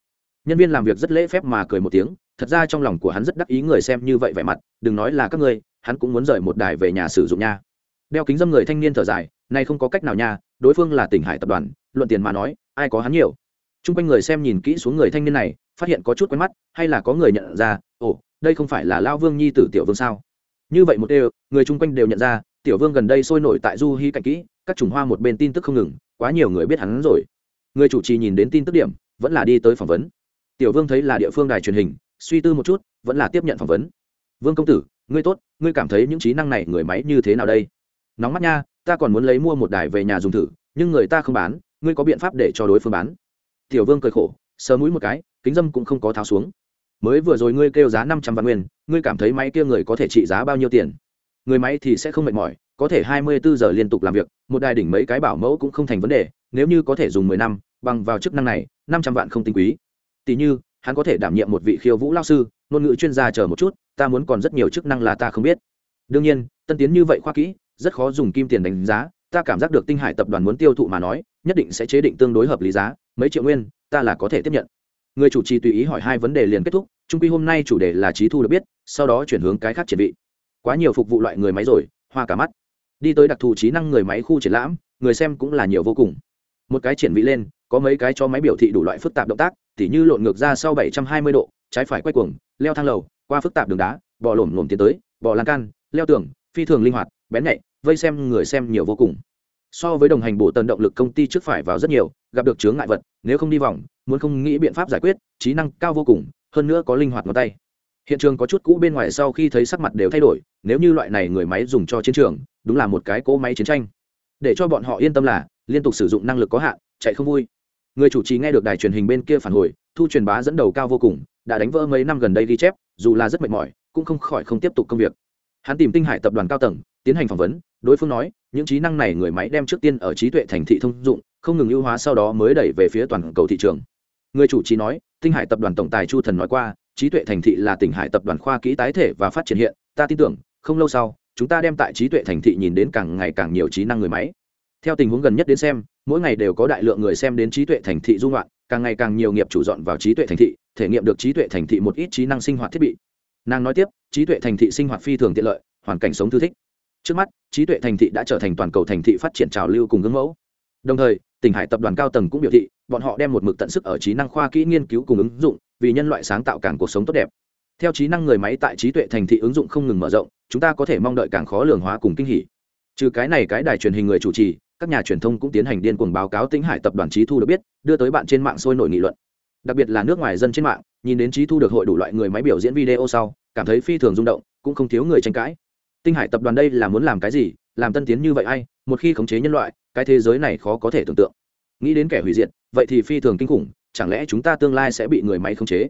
Nhân viên làm việc rất lễ phép mà cười một tiếng, thật ra trong lòng của hắn rất đắc ý người xem như vậy vẻ mặt, đừng nói là các ngươi, hắn cũng muốn rời một đài về nhà sử dụng nha. Đeo kính dâm người thanh niên thở dài nay không có cách nào nha, đối phương là tỉnh hải tập đoàn, luận tiền mà nói, ai có hắn nhiều t r u n g quanh người xem nhìn kỹ xuống người thanh niên này, phát hiện có chút quen mắt, hay là có người nhận ra, ồ, đây không phải là lao vương nhi tử tiểu vương sao? Như vậy một đều, người chung quanh đều nhận ra, tiểu vương gần đây sôi nổi tại du hy cạnh kỹ, các chủng hoa một bên tin tức không ngừng, quá nhiều người biết hắn rồi. Người chủ trì nhìn đến tin tức điểm, vẫn là đi tới phỏng vấn. Tiểu vương thấy là địa phương đài truyền hình, suy tư một chút, vẫn là tiếp nhận phỏng vấn. Vương công tử, ngươi tốt, ngươi cảm thấy những trí năng này người máy như thế nào đây? Nóng mắt nha, ta còn muốn lấy mua một đài về nhà dùng thử, nhưng người ta không bán, ngươi có biện pháp để cho đối phương bán? Tiểu vương cười khổ, sờ mũi một cái, kính dâm cũng không có tháo xuống. Mới vừa rồi ngươi kêu giá năm trăm vạn nguyên, ngươi cảm thấy máy kia người có thể trị giá bao nhiêu tiền? Người máy thì sẽ không mệt mỏi, có thể hai mươi bốn giờ liên tục làm việc, một đài đỉnh mấy cái bảo mẫu cũng không thành vấn đề, nếu như có thể dùng mười năm, bằng vào chức năng này, năm trăm vạn không tinh quý. Tỷ như, hắn có thể đảm nhiệm một vị khiêu vũ lao sư, ngôn ngữ chuyên gia chờ một chút, ta muốn còn rất nhiều chức năng là ta không biết. Đương nhiên, tân tiến như vậy khoa kỹ, rất khó dùng kim tiền đánh giá, ta cảm giác được tinh hải tập đoàn muốn tiêu thụ mà nói, nhất định sẽ chế định tương đối hợp lý giá mấy triệu nguyên, ta là có thể tiếp nhận. Người chủ trì tùy ý hỏi hai vấn đề liền kết thúc trung quy hôm nay chủ đề là trí thu được biết, sau đó chuyển hướng cái khác triển vị. Quá nhiều phục vụ loại người máy rồi, hoa cả mắt. Đi tới đặc thù trí năng người máy khu triển lãm, người xem cũng là nhiều vô cùng. Một cái triển vị lên, có mấy cái cho máy biểu thị đủ loại phức tạp động tác, tỉ như lộn ngược ra sau 720 độ, trái phải quay cuồng, leo thang lầu, qua phức tạp đường đá, bò lổm lổm tiến tới, bò lan can, leo tường, phi thường linh hoạt, bén nhạy, vây xem người xem nhiều vô cùng so với đồng hành bộ tần động lực công ty trước phải vào rất nhiều, gặp được chướng ngại vật, nếu không đi vòng, muốn không nghĩ biện pháp giải quyết, trí năng cao vô cùng, hơn nữa có linh hoạt ngón tay. Hiện trường có chút cũ bên ngoài sau khi thấy sắc mặt đều thay đổi, nếu như loại này người máy dùng cho chiến trường, đúng là một cái cỗ máy chiến tranh. Để cho bọn họ yên tâm là, liên tục sử dụng năng lực có hạn, chạy không vui. Người chủ trì nghe được đài truyền hình bên kia phản hồi, thu truyền bá dẫn đầu cao vô cùng, đã đánh vỡ mấy năm gần đây ghi chép, dù là rất mệt mỏi, cũng không khỏi không tiếp tục công việc. Hắn tìm tinh hải tập đoàn cao tầng, tiến hành phỏng vấn, đối phương nói những trí năng này người máy đem trước tiên ở trí tuệ thành thị thông dụng, không ngừng ưu hóa sau đó mới đẩy về phía toàn cầu thị trường. Người chủ trì nói, tinh hải tập đoàn tổng tài chu thần nói qua, trí tuệ thành thị là tỉnh hải tập đoàn khoa kỹ tái thể và phát triển hiện, ta tin tưởng, không lâu sau, chúng ta đem tại trí tuệ thành thị nhìn đến càng ngày càng nhiều trí năng người máy. Theo tình huống gần nhất đến xem, mỗi ngày đều có đại lượng người xem đến trí tuệ thành thị dung loạn, càng ngày càng nhiều nghiệp chủ dọn vào trí tuệ thành thị, thể nghiệm được trí tuệ thành thị một ít trí năng sinh hoạt thiết bị. Nàng nói tiếp, trí tuệ thành thị sinh hoạt phi thường tiện lợi, hoàn cảnh sống thư thích trước mắt, trí tuệ thành thị đã trở thành toàn cầu thành thị phát triển trào lưu cùng gương mẫu. Đồng thời, tỉnh hải tập đoàn cao tầng cũng biểu thị, bọn họ đem một mực tận sức ở trí năng khoa kỹ nghiên cứu cùng ứng dụng, vì nhân loại sáng tạo càng cuộc sống tốt đẹp. Theo trí năng người máy tại trí tuệ thành thị ứng dụng không ngừng mở rộng, chúng ta có thể mong đợi càng khó lường hóa cùng kinh hỉ. Trừ cái này cái đài truyền hình người chủ trì, các nhà truyền thông cũng tiến hành điên cuồng báo cáo tính hải tập đoàn trí thu được biết, đưa tới bạn trên mạng sôi nổi nghị luận. Đặc biệt là nước ngoài dân trên mạng, nhìn đến trí thu được hội đủ loại người máy biểu diễn video sau, cảm thấy phi thường rung động, cũng không thiếu người tranh cãi tinh hải tập đoàn đây là muốn làm cái gì? Làm tân tiến như vậy ai? Một khi khống chế nhân loại, cái thế giới này khó có thể tưởng tượng. Nghĩ đến kẻ hủy diệt, vậy thì phi thường kinh khủng, chẳng lẽ chúng ta tương lai sẽ bị người máy khống chế?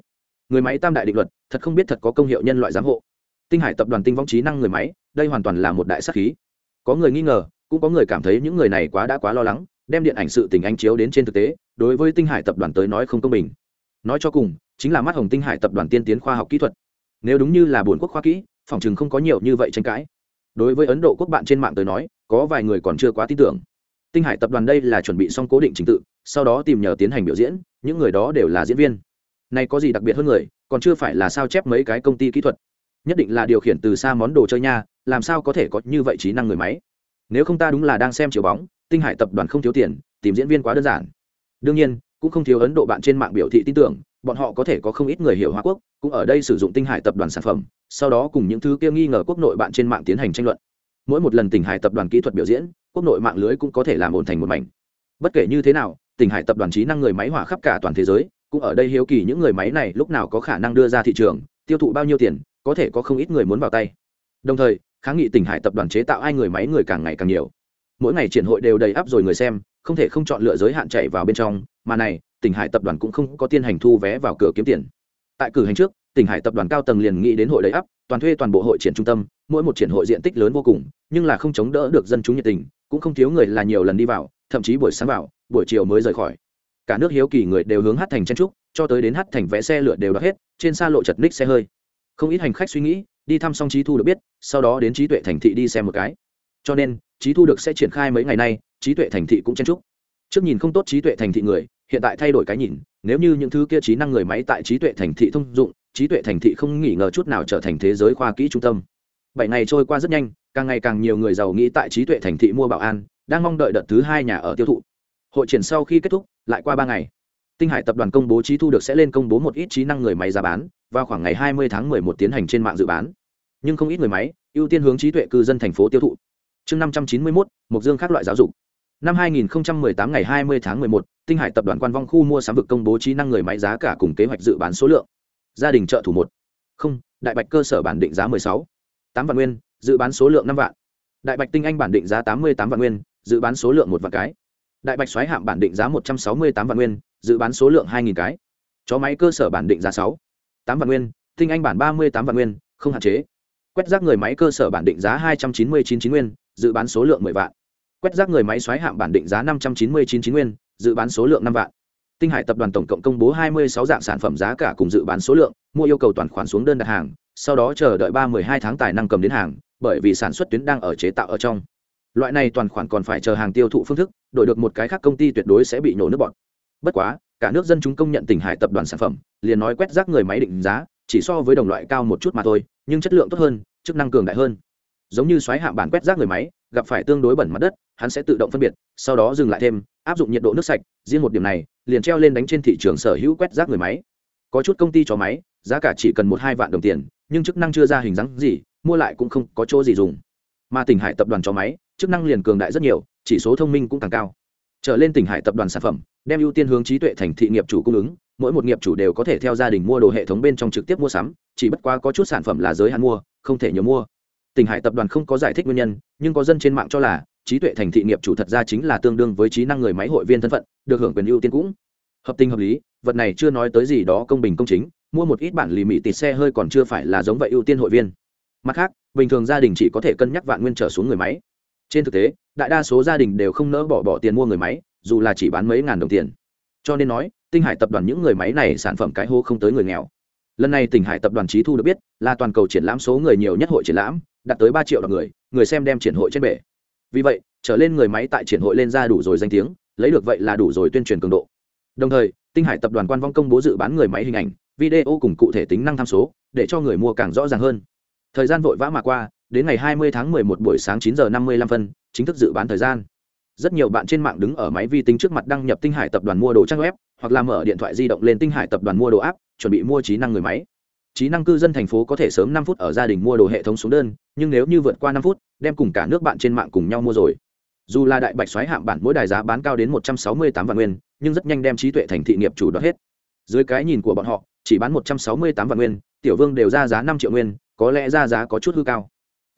Người máy tam đại định luật, thật không biết thật có công hiệu nhân loại giám hộ. Tinh hải tập đoàn tinh vong trí năng người máy, đây hoàn toàn là một đại sắc khí. Có người nghi ngờ, cũng có người cảm thấy những người này quá đã quá lo lắng, đem điện ảnh sự tình anh chiếu đến trên thực tế, đối với tinh hải tập đoàn tới nói không công bình. Nói cho cùng, chính là mắt hồng tinh hải tập đoàn tiên tiến khoa học kỹ thuật. Nếu đúng như là buồn quốc khoa kỹ phòng chừng không có nhiều như vậy tranh cãi. Đối với ấn độ quốc bạn trên mạng tới nói, có vài người còn chưa quá tin tưởng. Tinh hải tập đoàn đây là chuẩn bị xong cố định trình tự, sau đó tìm nhờ tiến hành biểu diễn, những người đó đều là diễn viên. Này có gì đặc biệt hơn người, còn chưa phải là sao chép mấy cái công ty kỹ thuật. Nhất định là điều khiển từ xa món đồ chơi nha, làm sao có thể có như vậy trí năng người máy. Nếu không ta đúng là đang xem chiều bóng, tinh hải tập đoàn không thiếu tiền, tìm diễn viên quá đơn giản. Đương nhiên, cũng không thiếu ấn độ bạn trên mạng biểu thị tin tưởng bọn họ có thể có không ít người hiểu hoa quốc, cũng ở đây sử dụng tinh hải tập đoàn sản phẩm, sau đó cùng những thứ kia nghi ngờ quốc nội bạn trên mạng tiến hành tranh luận. Mỗi một lần tỉnh hải tập đoàn kỹ thuật biểu diễn, quốc nội mạng lưới cũng có thể làm ổn thành một mảnh. Bất kể như thế nào tỉnh hải tập đoàn trí năng người máy hỏa khắp cả toàn thế giới, cũng ở đây hiếu kỳ những người máy này lúc nào có khả năng đưa ra thị trường, tiêu thụ bao nhiêu tiền, có thể có không ít người muốn vào tay. Đồng thời, kháng nghị tỉnh hải tập đoàn chế tạo ai người máy người càng ngày càng nhiều. Mỗi ngày triển hội đều đầy áp rồi người xem, không thể không chọn lựa giới hạn chạy vào bên trong mà này tỉnh hải tập đoàn cũng không có tiên hành thu vé vào cửa kiếm tiền. Tại cử hành trước tỉnh hải tập đoàn cao tầng liền nghĩ đến hội đầy ấp, toàn thuê toàn bộ hội triển trung tâm mỗi một triển hội diện tích lớn vô cùng nhưng là không chống đỡ được dân chúng nhiệt tình cũng không thiếu người là nhiều lần đi vào thậm chí buổi sáng vào buổi chiều mới rời khỏi. Cả nước hiếu kỳ người đều hướng hát thành chen trúc cho tới đến hát thành vẽ xe lửa đều đã hết trên xa lộ chật ních xe hơi. Không ít hành khách suy nghĩ đi thăm xong trí thu được biết sau đó đến trí tuệ thành thị đi xem một cái. Cho nên trí thu được sẽ triển khai mấy ngày nay trí tuệ thành thị cũng chen trúc trước nhìn không tốt trí tuệ thành thị người hiện tại thay đổi cái nhìn nếu như những thứ kia trí năng người máy tại trí tuệ thành thị thông dụng trí tuệ thành thị không nghỉ ngờ chút nào trở thành thế giới khoa kỹ trung tâm. Bảy ngày trôi qua rất nhanh càng ngày càng nhiều người giàu nghĩ tại trí tuệ thành thị mua bảo an đang mong đợi đợt thứ hai nhà ở tiêu thụ. Hội triển sau khi kết thúc lại qua ba ngày. Tinh hải tập đoàn công bố trí thu được sẽ lên công bố một ít trí năng người máy giá bán vào khoảng ngày 20 tháng 11 tiến hành trên mạng dự bán. Nhưng không ít người máy ưu tiên hướng trí tuệ cư dân thành phố tiêu thụ. Chương 591, mục dương các loại giáo dục năm 2018 ngày 20 tháng 11, tinh hải tập đoàn quan vong khu mua sắm vực công bố trí năng người máy giá cả cùng kế hoạch dự bán số lượng. Gia đình trợ thủ một. Không đại bạch cơ sở bản định giá 16. 8 vạn nguyên dự bán số lượng 5 vạn. Đại bạch tinh anh bản định giá 88 vạn nguyên dự bán số lượng một vạn cái. Đại bạch xoáy hạm bản định giá 168 vạn nguyên dự bán số lượng 2.000 cái. Chó máy cơ sở bản định giá 6. 8 vạn nguyên tinh anh bản 38 vạn nguyên không hạn chế. Quét rác người máy cơ sở bản định giá 299 nguyên dự bán số lượng 10 vạn quét rác người máy xoáy hạm bản định giá 599 chín nguyên, dự bán số lượng 5 vạn. Tinh hải tập đoàn tổng cộng công bố 26 dạng sản phẩm giá cả cùng dự bán số lượng, mua yêu cầu toàn khoản xuống đơn đặt hàng, sau đó chờ đợi ba 12 tháng tài năng cầm đến hàng, bởi vì sản xuất tuyến đang ở chế tạo ở trong. Loại này toàn khoản còn phải chờ hàng tiêu thụ phương thức, đổi được một cái khác công ty tuyệt đối sẽ bị nổ nước bọt. Bất quá, cả nước dân chúng công nhận tỉnh hải tập đoàn sản phẩm, liền nói quét rác người máy định giá, chỉ so với đồng loại cao một chút mà thôi, nhưng chất lượng tốt hơn, chức năng cường đại hơn. Giống như xoáy hạ bản quét rác người máy gặp phải tương đối bẩn mặt đất, hắn sẽ tự động phân biệt, sau đó dừng lại thêm, áp dụng nhiệt độ nước sạch, riêng một điểm này, liền treo lên đánh trên thị trường sở hữu quét rác người máy. Có chút công ty cho máy, giá cả chỉ cần một hai vạn đồng tiền, nhưng chức năng chưa ra hình dáng gì, mua lại cũng không có chỗ gì dùng. Mà tỉnh hải tập đoàn cho máy, chức năng liền cường đại rất nhiều, chỉ số thông minh cũng càng cao. Trở lên tỉnh hải tập đoàn sản phẩm, đem ưu tiên hướng trí tuệ thành thị nghiệp chủ cung ứng, mỗi một nghiệp chủ đều có thể theo gia đình mua đồ hệ thống bên trong trực tiếp mua sắm, chỉ bất quá có chút sản phẩm là giới hạn mua, không thể nhiều mua tỉnh hải tập đoàn không có giải thích nguyên nhân, nhưng có dân trên mạng cho là, trí tuệ thành thị nghiệp chủ thật ra chính là tương đương với trí năng người máy hội viên thân phận, được hưởng quyền ưu tiên cũng. Hợp tình hợp lý, vật này chưa nói tới gì đó công bình công chính, mua một ít bản lì mị tịt xe hơi còn chưa phải là giống vậy ưu tiên hội viên. Mặt khác, bình thường gia đình chỉ có thể cân nhắc vạn nguyên trở xuống người máy. Trên thực tế, đại đa số gia đình đều không nỡ bỏ bỏ tiền mua người máy, dù là chỉ bán mấy ngàn đồng tiền. Cho nên nói, tinh hải tập đoàn những người máy này sản phẩm cái hô không tới người nghèo lần này tỉnh hải tập đoàn trí thu được biết, là toàn cầu triển lãm số người nhiều nhất hội triển lãm, đạt tới ba triệu đ người người xem đem triển hội trên bể vì vậy, trở lên người máy tại triển hội lên ra đủ rồi danh tiếng, lấy được vậy là đủ rồi tuyên truyền cường độ. Đồng thời, tinh hải tập đoàn quan vong công bố dự bán người máy hình ảnh, video cùng cụ thể tính năng tham số, để cho người mua càng rõ ràng hơn. Thời gian vội vã mà qua, đến ngày 20 tháng 11 buổi sáng 9 giờ 55 phân, chính thức dự bán thời gian. Rất nhiều bạn trên mạng đứng ở máy vi tính trước mặt đăng nhập tinh hải tập đoàn mua đồ trang web hoặc là mở điện thoại di động lên tinh hải tập đoàn mua đồ áp chuẩn bị mua trí năng người máy. Trí năng cư dân thành phố có thể sớm năm phút ở gia đình mua đồ hệ thống xuống đơn, nhưng nếu như vượt qua năm phút, đem cùng cả nước bạn trên mạng cùng nhau mua rồi. Dù là đại bạch xoáy hạng bản mỗi đài giá bán cao đến một trăm sáu mươi tám vạn nguyên, nhưng rất nhanh đem trí tuệ thành thị nghiệp chủ đoạt hết. Dưới cái nhìn của bọn họ, chỉ bán một trăm sáu mươi tám vạn nguyên, tiểu vương đều ra giá năm triệu nguyên, có lẽ ra giá có chút hư cao.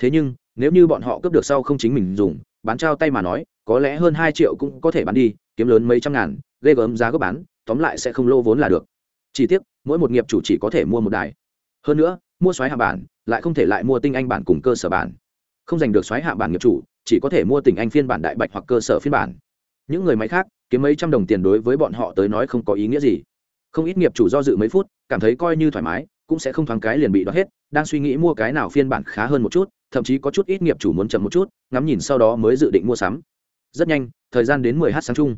Thế nhưng, nếu như bọn họ cướp được sau không chính mình dùng, bán trao tay mà nói, có lẽ hơn hai triệu cũng có thể bán đi, kiếm lớn mấy trăm ngàn, ghê gớm giá gốc bán tóm lại sẽ không lô vốn là được. Chỉ tiếc, mỗi một nghiệp chủ chỉ có thể mua một đài. Hơn nữa, mua xoáy hạ bản lại không thể lại mua tinh anh bản cùng cơ sở bản. Không giành được xoáy hạ bản nghiệp chủ, chỉ có thể mua tinh anh phiên bản đại bạch hoặc cơ sở phiên bản. Những người máy khác, kiếm mấy trăm đồng tiền đối với bọn họ tới nói không có ý nghĩa gì. Không ít nghiệp chủ do dự mấy phút, cảm thấy coi như thoải mái, cũng sẽ không thoáng cái liền bị đoạt hết, đang suy nghĩ mua cái nào phiên bản khá hơn một chút, thậm chí có chút ít nghiệp chủ muốn chậm một chút, ngắm nhìn sau đó mới dự định mua sắm. Rất nhanh, thời gian đến 10 h sáng chung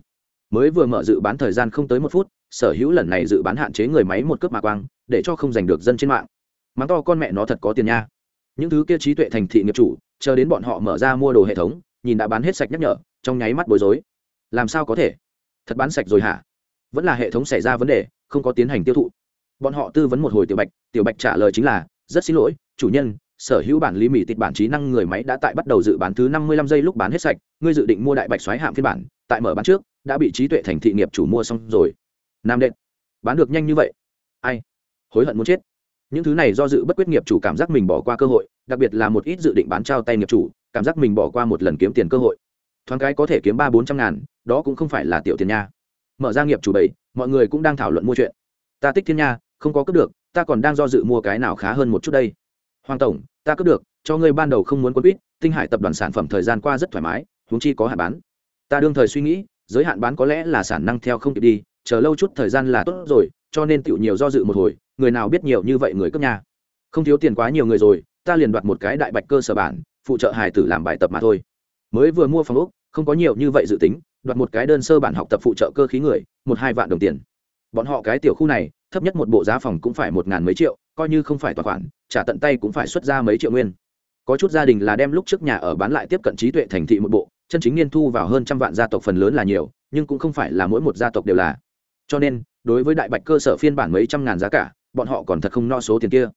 mới vừa mở dự bán thời gian không tới một phút, sở hữu lần này dự bán hạn chế người máy một cướp mà quang, để cho không giành được dân trên mạng. Mắng to con mẹ nó thật có tiền nha. Những thứ kia trí tuệ thành thị nghiệp chủ, chờ đến bọn họ mở ra mua đồ hệ thống, nhìn đã bán hết sạch nhắc nhở, trong nháy mắt bối rối. Làm sao có thể? Thật bán sạch rồi hả? Vẫn là hệ thống xảy ra vấn đề, không có tiến hành tiêu thụ. Bọn họ tư vấn một hồi tiểu bạch tiểu bạch trả lời chính là, rất xin lỗi, chủ nhân, sở hữu bản lý mỹ tịch bản trí năng người máy đã tại bắt đầu dự bán thứ năm mươi lăm giây lúc bán hết sạch, ngươi dự định mua đại bạch xoáy hạm phiên bản, tại mở bán trước đã bị trí tuệ thành thị nghiệp chủ mua xong rồi. Nam đệm bán được nhanh như vậy? Ai? Hối hận muốn chết. Những thứ này do dự bất quyết nghiệp chủ cảm giác mình bỏ qua cơ hội, đặc biệt là một ít dự định bán trao tay nghiệp chủ, cảm giác mình bỏ qua một lần kiếm tiền cơ hội. Thoáng cái có thể kiếm ba bốn trăm ngàn, đó cũng không phải là tiểu tiền nha. Mở ra nghiệp chủ bảy, mọi người cũng đang thảo luận mua chuyện. Ta tích thiên nha, không có cướp được, ta còn đang do dự mua cái nào khá hơn một chút đây. Hoàng tổng, ta cướp được, cho ngươi ban đầu không muốn quân quýt, tinh hải tập đoàn sản phẩm thời gian qua rất thoải mái, huống chi có hạn bán. Ta đương thời suy nghĩ giới hạn bán có lẽ là sản năng theo không kịp đi, chờ lâu chút thời gian là tốt rồi, cho nên tựu nhiều do dự một hồi, người nào biết nhiều như vậy người cấp nhà không thiếu tiền quá nhiều người rồi, ta liền đoạt một cái đại bạch cơ sở bản, phụ trợ hài tử làm bài tập mà thôi. Mới vừa mua phòng ốc, không có nhiều như vậy dự tính, đoạt một cái đơn sơ bản học tập phụ trợ cơ khí người, một hai vạn đồng tiền. Bọn họ cái tiểu khu này, thấp nhất một bộ giá phòng cũng phải một ngàn mấy triệu, coi như không phải toàn khoản, trả tận tay cũng phải xuất ra mấy triệu nguyên có chút gia đình là đem lúc trước nhà ở bán lại tiếp cận trí tuệ thành thị một bộ, chân chính niên thu vào hơn trăm vạn gia tộc phần lớn là nhiều, nhưng cũng không phải là mỗi một gia tộc đều là. Cho nên, đối với đại bạch cơ sở phiên bản mấy trăm ngàn giá cả, bọn họ còn thật không no số tiền kia.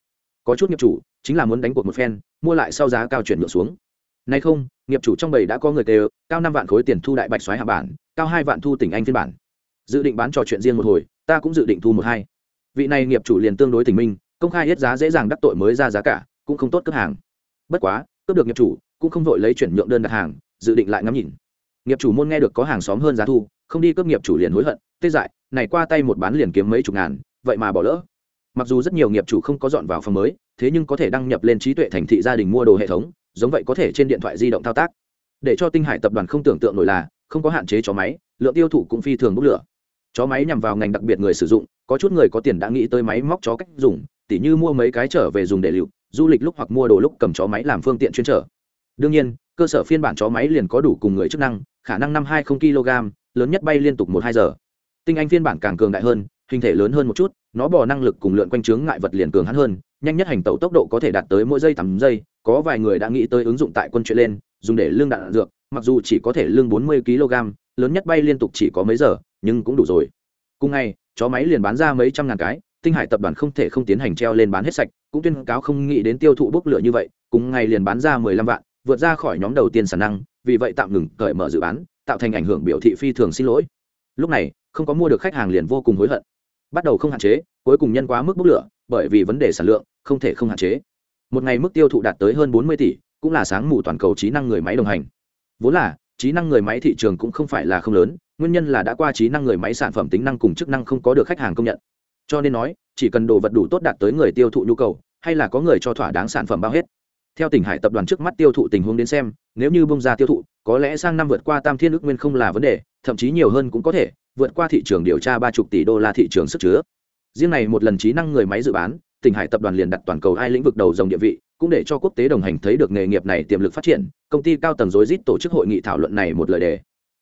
Có chút nghiệp chủ, chính là muốn đánh cuộc một phen, mua lại sau giá cao chuyển nhượng xuống. Nay không, nghiệp chủ trong bầy đã có người đều cao năm vạn khối tiền thu đại bạch xoáy hạ bản, cao hai vạn thu tỉnh anh phiên bản. Dự định bán trò chuyện riêng một hồi, ta cũng dự định thu một hai. Vị này nghiệp chủ liền tương đối tình minh, công khai hết giá dễ dàng đắc tội mới ra giá cả, cũng không tốt cướp hàng bất quá, cướp được nghiệp chủ, cũng không vội lấy chuyển nhượng đơn đặt hàng, dự định lại ngắm nhìn. Nghiệp chủ môn nghe được có hàng xóm hơn giá thu, không đi cướp nghiệp chủ liền hối hận, tê dại, này qua tay một bán liền kiếm mấy chục ngàn, vậy mà bỏ lỡ. Mặc dù rất nhiều nghiệp chủ không có dọn vào phòng mới, thế nhưng có thể đăng nhập lên trí tuệ thành thị gia đình mua đồ hệ thống, giống vậy có thể trên điện thoại di động thao tác. Để cho tinh hải tập đoàn không tưởng tượng nổi là, không có hạn chế chó máy, lượng tiêu thụ cũng phi thường bốc lửa. Chó máy nhằm vào ngành đặc biệt người sử dụng, có chút người có tiền đã nghĩ tới máy móc chó cách dùng, tỉ như mua mấy cái trở về dùng để liệu du lịch lúc hoặc mua đồ lúc cầm chó máy làm phương tiện chuyên trở. Đương nhiên, cơ sở phiên bản chó máy liền có đủ cùng người chức năng, khả năng năm hai không kg, lớn nhất bay liên tục một hai giờ. Tinh anh phiên bản càng cường đại hơn, hình thể lớn hơn một chút, nó bỏ năng lực cùng lượn quanh chướng ngại vật liền cường hắn hơn, nhanh nhất hành tẩu tốc độ có thể đạt tới mỗi giây tám giây, có vài người đã nghĩ tới ứng dụng tại quân chuyện lên, dùng để lương đạn dược, mặc dù chỉ có thể lương bốn mươi kg, lớn nhất bay liên tục chỉ có mấy giờ, nhưng cũng đủ rồi. Cùng ngày, chó máy liền bán ra mấy trăm ngàn cái tinh hải tập đoàn không thể không tiến hành treo lên bán hết sạch, cũng tuyên cáo không nghĩ đến tiêu thụ bốc lửa như vậy, cùng ngày liền bán ra mười lăm vạn, vượt ra khỏi nhóm đầu tiên sản năng, vì vậy tạm ngừng cởi mở dự bán tạo thành ảnh hưởng biểu thị phi thường xin lỗi. Lúc này, không có mua được khách hàng liền vô cùng hối hận. Bắt đầu không hạn chế, cuối cùng nhân quá mức bốc lửa, bởi vì vấn đề sản lượng không thể không hạn chế. Một ngày mức tiêu thụ đạt tới hơn bốn mươi tỷ, cũng là sáng mù toàn cầu trí năng người máy đồng hành. Vốn là, trí năng người máy thị trường cũng không phải là không lớn, nguyên nhân là đã qua trí năng người máy sản phẩm tính năng cùng chức năng không có được khách hàng công nhận cho nên nói, chỉ cần đồ vật đủ tốt đạt tới người tiêu thụ nhu cầu, hay là có người cho thỏa đáng sản phẩm bao hết. Theo tỉnh hải tập đoàn trước mắt tiêu thụ tình huống đến xem, nếu như bông ra tiêu thụ, có lẽ sang năm vượt qua tam thiên ước nguyên không là vấn đề, thậm chí nhiều hơn cũng có thể, vượt qua thị trường điều tra ba chục tỷ đô la thị trường sức chứa. Riêng này một lần trí năng người máy dự bán, tỉnh hải tập đoàn liền đặt toàn cầu hai lĩnh vực đầu dòng địa vị, cũng để cho quốc tế đồng hành thấy được nghề nghiệp này tiềm lực phát triển, công ty cao tầng rối rít tổ chức hội nghị thảo luận này một lời đề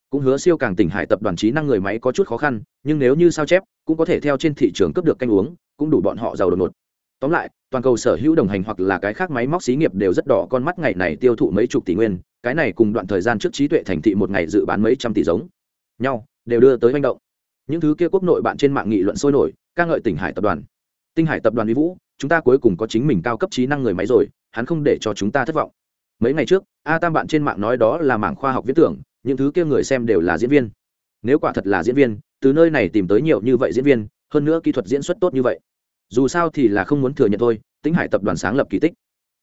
cũng hứa siêu càng tỉnh hải tập đoàn trí năng người máy có chút khó khăn, nhưng nếu như sao chép, cũng có thể theo trên thị trường cấp được canh uống, cũng đủ bọn họ giàu đột ngột. Tóm lại, toàn cầu sở hữu đồng hành hoặc là cái khác máy móc xí nghiệp đều rất đỏ con mắt ngày này tiêu thụ mấy chục tỷ nguyên, cái này cùng đoạn thời gian trước trí tuệ thành thị một ngày dự bán mấy trăm tỷ giống. Nhau, đều đưa tới manh động. Những thứ kia quốc nội bạn trên mạng nghị luận sôi nổi, ca ngợi tỉnh hải tập đoàn. Tinh hải tập đoàn uy vũ, chúng ta cuối cùng có chính mình cao cấp trí năng người máy rồi, hắn không để cho chúng ta thất vọng. Mấy ngày trước, a tam bạn trên mạng nói đó là mảng khoa học viễn tưởng những thứ kia người xem đều là diễn viên. Nếu quả thật là diễn viên, từ nơi này tìm tới nhiều như vậy diễn viên, hơn nữa kỹ thuật diễn xuất tốt như vậy. Dù sao thì là không muốn thừa nhận thôi tính hải tập đoàn sáng lập kỳ tích.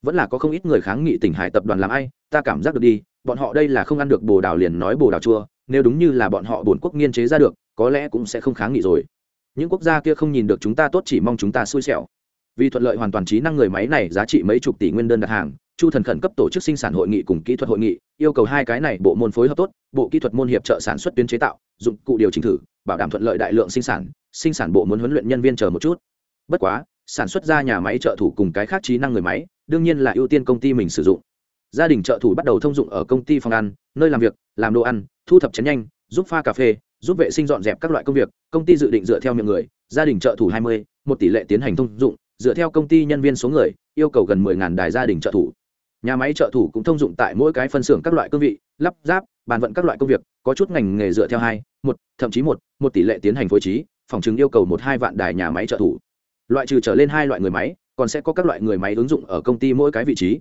Vẫn là có không ít người kháng nghị tỉnh hải tập đoàn làm ai, ta cảm giác được đi, bọn họ đây là không ăn được bồ đào liền nói bồ đào chua, nếu đúng như là bọn họ bổn quốc nghiên chế ra được, có lẽ cũng sẽ không kháng nghị rồi. Những quốc gia kia không nhìn được chúng ta tốt, chỉ mong chúng ta xui xẻo vì thuận lợi hoàn toàn trí năng người máy này giá trị mấy chục tỷ nguyên đơn đặt hàng, chu thần khẩn cấp tổ chức sinh sản hội nghị cùng kỹ thuật hội nghị, yêu cầu hai cái này bộ môn phối hợp tốt, bộ kỹ thuật môn hiệp trợ sản xuất tuyến chế tạo, dụng cụ điều chỉnh thử, bảo đảm thuận lợi đại lượng sinh sản sinh sản bộ muốn huấn luyện nhân viên chờ một chút. Bất quá, sản xuất ra nhà máy trợ thủ cùng cái khác trí năng người máy, đương nhiên là ưu tiên công ty mình sử dụng. Gia đình trợ thủ bắt đầu thông dụng ở công ty phòng ăn, nơi làm việc, làm đồ ăn, thu thập chén nhanh, giúp pha cà phê, giúp vệ sinh dọn dẹp các loại công việc, công ty dự định dựa theo miệng người, gia đình trợ thủ hai mươi, một tỷ lệ tiến hành thông dụng dựa theo công ty nhân viên số người, yêu cầu gần 10.000 đài gia đình trợ thủ. Nhà máy trợ thủ cũng thông dụng tại mỗi cái phân xưởng các loại cương vị, lắp ráp, bàn vận các loại công việc, có chút ngành nghề dựa theo hai, một, thậm chí một một tỷ lệ tiến hành phối trí, phòng chứng yêu cầu một hai vạn đài nhà máy trợ thủ. Loại trừ trở lên hai loại người máy, còn sẽ có các loại người máy ứng dụng ở công ty mỗi cái vị trí.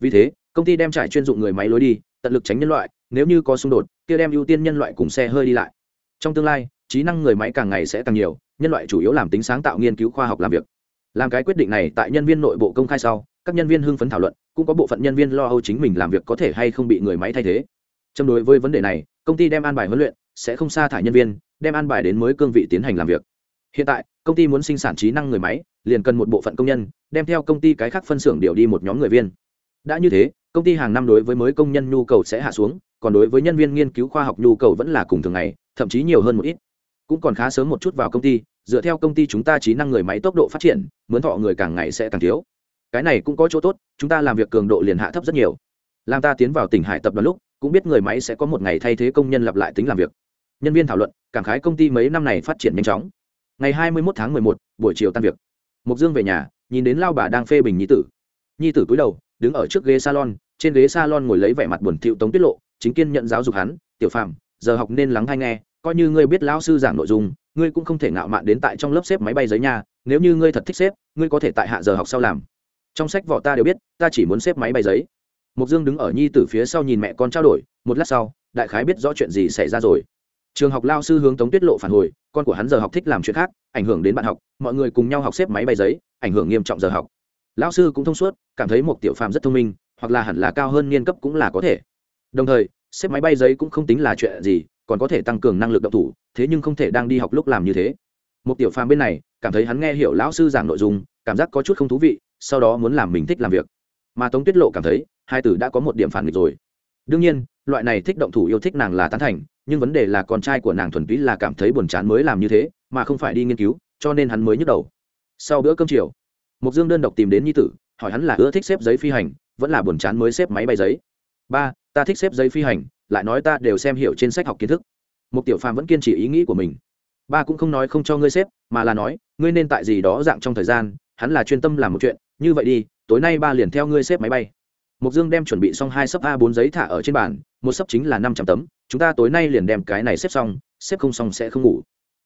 Vì thế, công ty đem trải chuyên dụng người máy lối đi, tận lực tránh nhân loại, nếu như có xung đột, kia đem ưu tiên nhân loại cùng xe hơi đi lại. Trong tương lai, trí năng người máy càng ngày sẽ càng nhiều, nhân loại chủ yếu làm tính sáng tạo nghiên cứu khoa học làm việc làm cái quyết định này tại nhân viên nội bộ công khai sau, các nhân viên hưng phấn thảo luận, cũng có bộ phận nhân viên lo âu chính mình làm việc có thể hay không bị người máy thay thế. Châm đối với vấn đề này, công ty đem an bài huấn luyện, sẽ không sa thải nhân viên, đem an bài đến mới cương vị tiến hành làm việc. Hiện tại, công ty muốn sinh sản trí năng người máy, liền cần một bộ phận công nhân, đem theo công ty cái khác phân xưởng điều đi một nhóm người viên. Đã như thế, công ty hàng năm đối với mới công nhân nhu cầu sẽ hạ xuống, còn đối với nhân viên nghiên cứu khoa học nhu cầu vẫn là cùng thường ngày, thậm chí nhiều hơn một ít. Cũng còn khá sớm một chút vào công ty dựa theo công ty chúng ta trí năng người máy tốc độ phát triển mướn thọ người càng ngày sẽ càng thiếu. Cái này cũng có chỗ tốt chúng ta làm việc cường độ liền hạ thấp rất nhiều. Làm ta tiến vào tỉnh hải tập đoàn lúc cũng biết người máy sẽ có một ngày thay thế công nhân lặp lại tính làm việc. Nhân viên thảo luận cảm khái công ty mấy năm này phát triển nhanh chóng. Ngày hai mươi 21 tháng một, buổi chiều tan việc. Mục dương về nhà nhìn đến lao bà đang phê bình nhi tử. Nhi tử cúi đầu đứng ở trước ghế salon trên ghế salon ngồi lấy vẻ mặt buồn thiệu tống tiết lộ chính kiên nhận giáo dục hắn tiểu phạm giờ học nên lắng hay nghe coi như ngươi biết lão sư giảng nội dung, ngươi cũng không thể ngạo mạn đến tại trong lớp xếp máy bay giấy nha, nếu như ngươi thật thích xếp, ngươi có thể tại hạ giờ học sau làm. Trong sách vỏ ta đều biết, ta chỉ muốn xếp máy bay giấy. Mục dương đứng ở nhi tử phía sau nhìn mẹ con trao đổi, một lát sau, đại khái biết rõ chuyện gì xảy ra rồi. Trường học lao sư hướng tống tiết lộ phản hồi, con của hắn giờ học thích làm chuyện khác, ảnh hưởng đến bạn học, mọi người cùng nhau học xếp máy bay giấy, ảnh hưởng nghiêm trọng giờ học. Lão sư cũng thông suốt, cảm thấy một tiểu phàm rất thông minh, hoặc là hẳn là cao hơn niên cấp cũng là có thể. Đồng thời, xếp máy bay giấy cũng không tính là chuyện gì còn có thể tăng cường năng lực động thủ, thế nhưng không thể đang đi học lúc làm như thế. Một tiểu phàm bên này, cảm thấy hắn nghe hiểu lão sư giảng nội dung, cảm giác có chút không thú vị, sau đó muốn làm mình thích làm việc. Mà tống tuyết lộ cảm thấy, hai tử đã có một điểm phản nghịch rồi. Đương nhiên, loại này thích động thủ yêu thích nàng là tán thành, nhưng vấn đề là con trai của nàng thuần túy là cảm thấy buồn chán mới làm như thế, mà không phải đi nghiên cứu, cho nên hắn mới nhức đầu. Sau bữa cơm chiều, mục dương đơn độc tìm đến nhi tử, hỏi hắn là ưa thích xếp giấy phi hành, vẫn là buồn chán mới xếp máy bay giấy. Ba, ta thích xếp giấy phi hành lại nói ta đều xem hiểu trên sách học kiến thức. Một tiểu phàm vẫn kiên trì ý nghĩ của mình. Ba cũng không nói không cho ngươi xếp, mà là nói, ngươi nên tại gì đó dạng trong thời gian, hắn là chuyên tâm làm một chuyện, như vậy đi, tối nay ba liền theo ngươi xếp máy bay. Mục dương đem chuẩn bị xong hai sấp a bốn giấy thả ở trên bàn, một sấp chính là năm trăm tấm, chúng ta tối nay liền đem cái này xếp xong, xếp không xong sẽ không ngủ.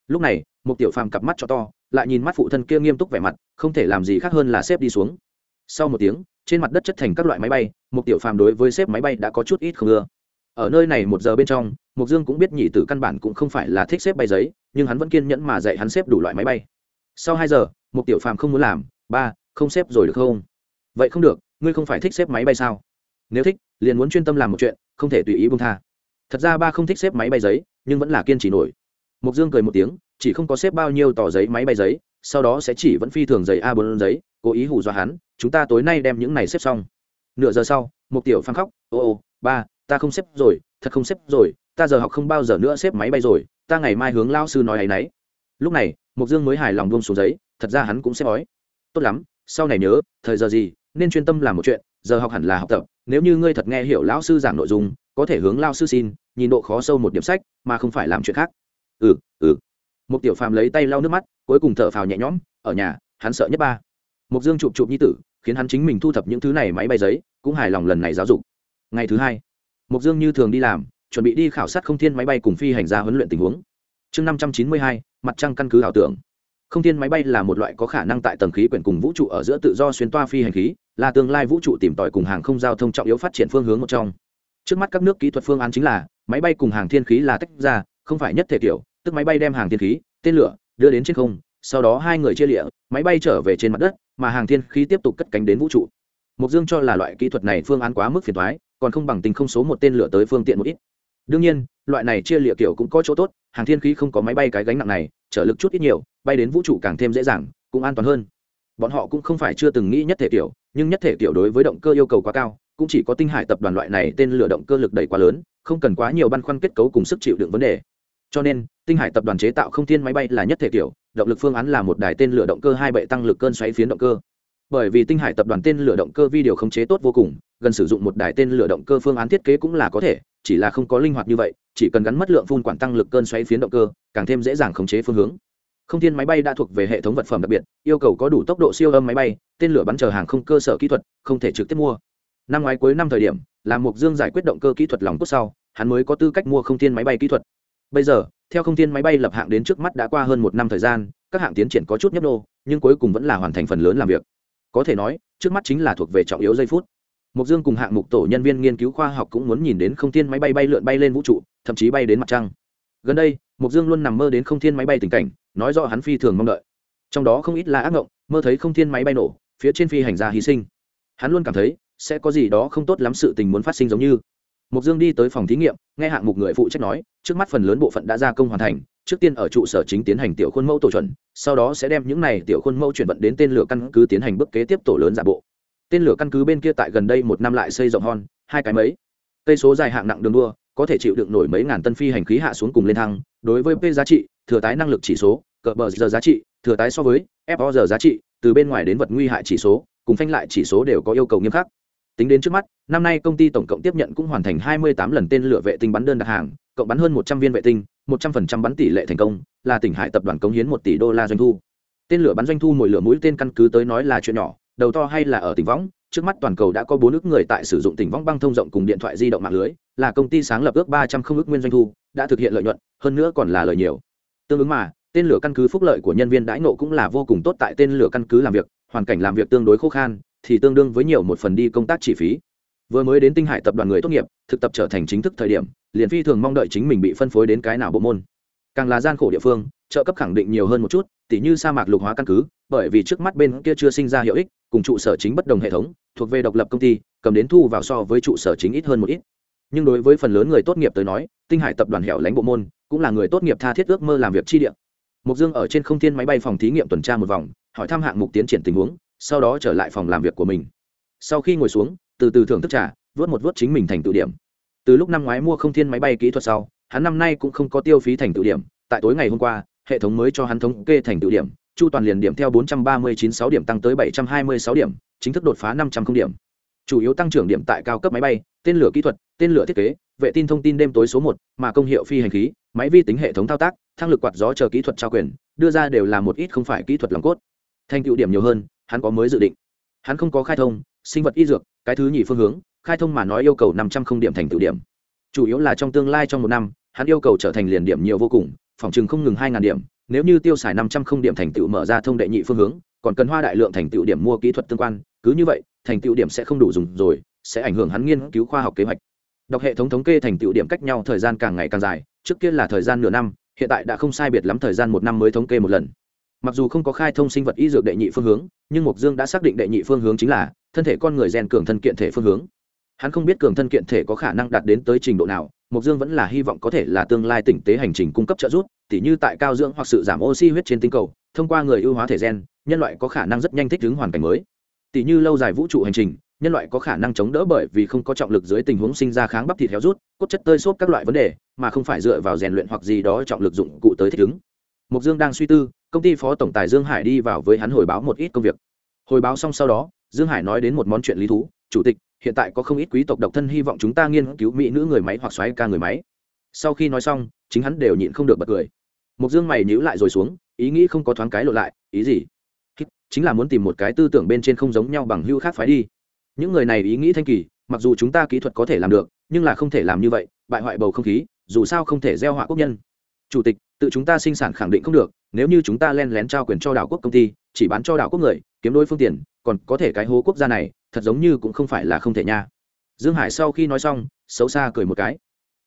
Lúc này một tiểu phàm cặp mắt cho to, lại nhìn mắt phụ thân kia nghiêm túc vẻ mặt, không thể làm gì khác hơn là xếp đi xuống. Sau một tiếng, trên mặt đất chất thành các loại máy bay một tiểu phàm đối với xếp máy bay đã có chút ít không ưa ở nơi này một giờ bên trong mục dương cũng biết nhị tử căn bản cũng không phải là thích xếp bay giấy, nhưng hắn vẫn kiên nhẫn mà dạy hắn xếp đủ loại máy bay. Sau hai giờ mục tiểu phàm không muốn làm, ba, không xếp rồi được không? Vậy không được, ngươi không phải thích xếp máy bay sao? Nếu thích, liền muốn chuyên tâm làm một chuyện, không thể tùy ý bông tha. Thật ra ba không thích xếp máy bay giấy, nhưng vẫn là kiên trì nổi. Mục dương cười một tiếng, chỉ không có xếp bao nhiêu tỏ giấy máy bay giấy, sau đó sẽ chỉ vẫn phi thường giấy a bốn giấy, cố ý hù dọa hắn, chúng ta tối nay đem những này xếp xong. Nửa giờ sau mục tiểu Phàm khóc, ô ô, ba ta không xếp rồi, thật không xếp rồi, ta giờ học không bao giờ nữa xếp máy bay rồi, ta ngày mai hướng lao sư nói ấ y n ấ y lúc này mục dương mới hài lòng buông xuống giấy, thật ra hắn cũng xếp ói tốt lắm, sau này nhớ, thời giờ gì, nên chuyên tâm làm một chuyện, giờ học hẳn là học tập, nếu như ngươi thật nghe hiểu lão sư giảng nội dung, có thể hướng lao sư xin, nhìn độ khó sâu một điểm sách, mà không phải làm chuyện khác. Ừ ừ. Một tiểu phàm lấy tay lau nước mắt, cuối cùng thở phào nhẹ nhõm, ở nhà, hắn sợ nhất ba. Mục dương chụp chụp nhi tử, khiến hắn chính mình thu thập những thứ này máy bay giấy, cũng hài lòng lần này giáo dục. Ngày thứ hai mục dương như thường đi làm, chuẩn bị đi khảo sát không thiên máy bay cùng phi hành gia huấn luyện tình huống. Chương năm trăm chín mươi hai, mặt trăng căn cứ ảo tưởng. Không thiên máy bay là một loại có khả năng tại tầng khí quyển cùng vũ trụ ở giữa tự do xuyên toa phi hành khí, là tương lai vũ trụ tìm tòi cùng hàng không giao thông trọng yếu phát triển phương hướng một trong. Trước mắt các nước kỹ thuật phương án chính là, máy bay cùng hàng thiên khí là tách ra, không phải nhất thể kiểu, tức máy bay đem hàng thiên khí, tên lửa, đưa đến trên không, sau đó hai người chia lịa, máy bay trở về trên mặt đất, mà hàng thiên khí tiếp tục cất cánh đến vũ trụ. Mục dương cho là loại kỹ thuật này phương án quá mức phiền thoái còn không bằng tình không số một tên lửa tới phương tiện một ít. Đương nhiên, loại này chia lịa kiểu cũng có chỗ tốt, hàng thiên khí không có máy bay cái gánh nặng này trở lực chút ít nhiều, bay đến vũ trụ càng thêm dễ dàng, cũng an toàn hơn. Bọn họ cũng không phải chưa từng nghĩ nhất thể kiểu, nhưng nhất thể kiểu đối với động cơ yêu cầu quá cao, cũng chỉ có tinh hải tập đoàn loại này tên lửa động cơ lực đẩy quá lớn, không cần quá nhiều băn khoăn kết cấu cùng sức chịu đựng vấn đề. Cho nên, tinh hải tập đoàn chế tạo không thiên máy bay là nhất thể kiểu, động lực phương án là một đài tên lửa động cơ hai bệ tăng lực cơn xoáy phiến động cơ bởi vì tinh hải tập đoàn tên lửa động cơ vi điều khống chế tốt vô cùng, gần sử dụng một đài tên lửa động cơ phương án thiết kế cũng là có thể, chỉ là không có linh hoạt như vậy, chỉ cần gắn mất lượng phun quản tăng lực cơn xoáy phiến động cơ, càng thêm dễ dàng khống chế phương hướng. Không thiên máy bay đã thuộc về hệ thống vật phẩm đặc biệt, yêu cầu có đủ tốc độ siêu âm máy bay, tên lửa bắn chờ hàng không cơ sở kỹ thuật, không thể trực tiếp mua. Năm ngoái cuối năm thời điểm làm mục dương giải quyết động cơ kỹ thuật lòng cốt sau, hắn mới có tư cách mua không thiên máy bay kỹ thuật. Bây giờ, theo không thiên máy bay lập hạng đến trước mắt đã qua hơn một năm thời gian, các hạng tiến triển có chút nhấp đô nhưng cuối cùng vẫn là hoàn thành phần lớn làm việc có thể nói, trước mắt chính là thuộc về trọng yếu giây phút. Mục dương cùng hạng mục tổ nhân viên nghiên cứu khoa học cũng muốn nhìn đến không thiên máy bay bay lượn bay lên vũ trụ, thậm chí bay đến mặt trăng. Gần đây mục dương luôn nằm mơ đến không thiên máy bay tình cảnh, nói rõ hắn phi thường mong đợi. Trong đó không ít là ác ngộng, mơ thấy không thiên máy bay nổ, phía trên phi hành gia hy sinh. Hắn luôn cảm thấy, sẽ có gì đó không tốt lắm sự tình muốn phát sinh giống như. Mục dương đi tới phòng thí nghiệm, nghe hạng mục người phụ trách nói, trước mắt phần lớn bộ phận đã gia công hoàn thành trước tiên ở trụ sở chính tiến hành tiểu khuôn mẫu tổ chuẩn, sau đó sẽ đem những này tiểu khuôn mẫu chuyển vận đến tên lửa căn cứ tiến hành bước kế tiếp tổ lớn giả bộ. Tên lửa căn cứ bên kia tại gần đây một năm lại xây rộng hòn, hai cái mấy. Cây số dài hạng nặng đường đua, có thể chịu đựng nổi mấy ngàn tân phi hành khí hạ xuống cùng lên thăng, đối với p giá trị, thừa tái năng lực chỉ số, cỡ bờ giờ giá trị, thừa tái so với fo giờ giá trị, từ bên ngoài đến vật nguy hại chỉ số, cùng phanh lại chỉ số đều có yêu cầu nghiêm khắc. Tính đến trước mắt, năm nay công ty tổng cộng tiếp nhận cũng hoàn thành 28 lần tên lửa vệ tinh bắn đơn đặt hàng, cộng bắn hơn 100 viên vệ tinh 100% bắn tỷ lệ thành công, là tỉnh hải tập đoàn cống hiến một tỷ đô la doanh thu. Tên lửa bắn doanh thu mồi lửa mũi tên căn cứ tới nói là chuyện nhỏ, đầu to hay là ở tỉnh võng, trước mắt toàn cầu đã có bốn ước người tại sử dụng tỉnh võng băng thông rộng cùng điện thoại di động mạng lưới, là công ty sáng lập ước ba trăm không ước nguyên doanh thu, đã thực hiện lợi nhuận, hơn nữa còn là lợi nhiều. Tương ứng mà, tên lửa căn cứ phúc lợi của nhân viên đãi nộ cũng là vô cùng tốt tại tên lửa căn cứ làm việc, hoàn cảnh làm việc tương đối khô khan, thì tương đương với nhiều một phần đi công tác chi phí vừa mới đến tinh hải tập đoàn người tốt nghiệp, thực tập trở thành chính thức thời điểm, liền phi thường mong đợi chính mình bị phân phối đến cái nào bộ môn. Càng là gian khổ địa phương, trợ cấp khẳng định nhiều hơn một chút, tỉ như sa mạc lục hóa căn cứ, bởi vì trước mắt bên kia chưa sinh ra hiệu ích, cùng trụ sở chính bất đồng hệ thống, thuộc về độc lập công ty, cầm đến thu vào so với trụ sở chính ít hơn một ít. Nhưng đối với phần lớn người tốt nghiệp tới nói, tinh hải tập đoàn hẻo lánh bộ môn, cũng là người tốt nghiệp tha thiết ước mơ làm việc chi địa. Mục dương ở trên không thiên máy bay phòng thí nghiệm tuần tra một vòng, hỏi thăm hạng mục tiến triển tình huống, sau đó trở lại phòng làm việc của mình. Sau khi ngồi xuống từ từ thưởng thức trà, vớt một vớt chính mình thành tựu điểm. Từ lúc năm ngoái mua không thiên máy bay kỹ thuật sau, hắn năm nay cũng không có tiêu phí thành tựu điểm. Tại tối ngày hôm qua, hệ thống mới cho hắn thống kê thành tựu điểm. Chu toàn liền điểm theo 439 điểm tăng tới 726 điểm, chính thức đột phá 500 không điểm. Chủ yếu tăng trưởng điểm tại cao cấp máy bay, tên lửa kỹ thuật, tên lửa thiết kế, vệ tin thông tin đêm tối số một, mà công hiệu phi hành khí, máy vi tính hệ thống thao tác, thăng lực quạt gió chờ kỹ thuật trao quyền, đưa ra đều là một ít không phải kỹ thuật lòng cốt. Thành tựu điểm nhiều hơn, hắn có mới dự định. Hắn không có khai thông, sinh vật y dược cái thứ nhì phương hướng, khai thông mà nói yêu cầu năm trăm không điểm thành tựu điểm. Chủ yếu là trong tương lai trong một năm, hắn yêu cầu trở thành liền điểm nhiều vô cùng, phòng chừng không ngừng hai ngàn điểm, nếu như tiêu xài năm trăm không điểm thành tựu mở ra thông đệ nhị phương hướng, còn cần hoa đại lượng thành tựu điểm mua kỹ thuật tương quan, cứ như vậy, thành tựu điểm sẽ không đủ dùng rồi, sẽ ảnh hưởng hắn nghiên cứu khoa học kế hoạch. Đọc hệ thống thống kê thành tựu điểm cách nhau thời gian càng ngày càng dài, trước kia là thời gian nửa năm, hiện tại đã không sai biệt lắm thời gian một năm mới thống kê một lần. Mặc dù không có khai thông sinh vật y dược đệ nhị phương hướng, nhưng mục dương đã xác định đệ nhị phương hướng chính là thân thể con người rèn cường thân kiện thể phương hướng. Hắn không biết cường thân kiện thể có khả năng đạt đến tới trình độ nào mục dương vẫn là hy vọng có thể là tương lai tỉnh tế hành trình cung cấp trợ giúp, tỉ như tại cao dưỡng hoặc sự giảm oxy huyết trên tinh cầu, thông qua người ưu hóa thể gen, nhân loại có khả năng rất nhanh thích ứng hoàn cảnh mới. Tỉ như lâu dài vũ trụ hành trình, nhân loại có khả năng chống đỡ bởi vì không có trọng lực dưới tình huống sinh ra kháng bắp thịt héo rút, cốt chất tơi xốp các loại vấn đề, mà không phải dựa vào rèn luyện hoặc gì đó trọng lực dụng cụ tới thích ứng. Mục dương đang suy tư, công ty phó tổng tài dương hải đi vào với hắn hồi báo một ít công việc. Hồi báo xong sau đó dương hải nói đến một món chuyện lý thú, chủ tịch, hiện tại có không ít quý tộc độc thân hy vọng chúng ta nghiên cứu mỹ nữ người máy hoặc xoáy ca người máy. Sau khi nói xong, chính hắn đều nhịn không được bật cười. Mục dương mày nhíu lại rồi xuống, ý nghĩ không có thoáng cái lộ lại, ý gì? Chính là muốn tìm một cái tư tưởng bên trên không giống nhau bằng hưu khác phái đi. Những người này ý nghĩ thanh kỳ, mặc dù chúng ta kỹ thuật có thể làm được, nhưng là không thể làm như vậy, bại hoại bầu không khí, dù sao không thể gieo họa quốc nhân. Chủ tịch, tự chúng ta sinh sản khẳng định không được, nếu như chúng ta len lén trao quyền cho đảo quốc công ty, chỉ bán cho đảo quốc người, kiếm đôi phương tiền còn có thể cái hố quốc gia này, thật giống như cũng không phải là không thể nha. Dương hải sau khi nói xong, xấu xa cười một cái.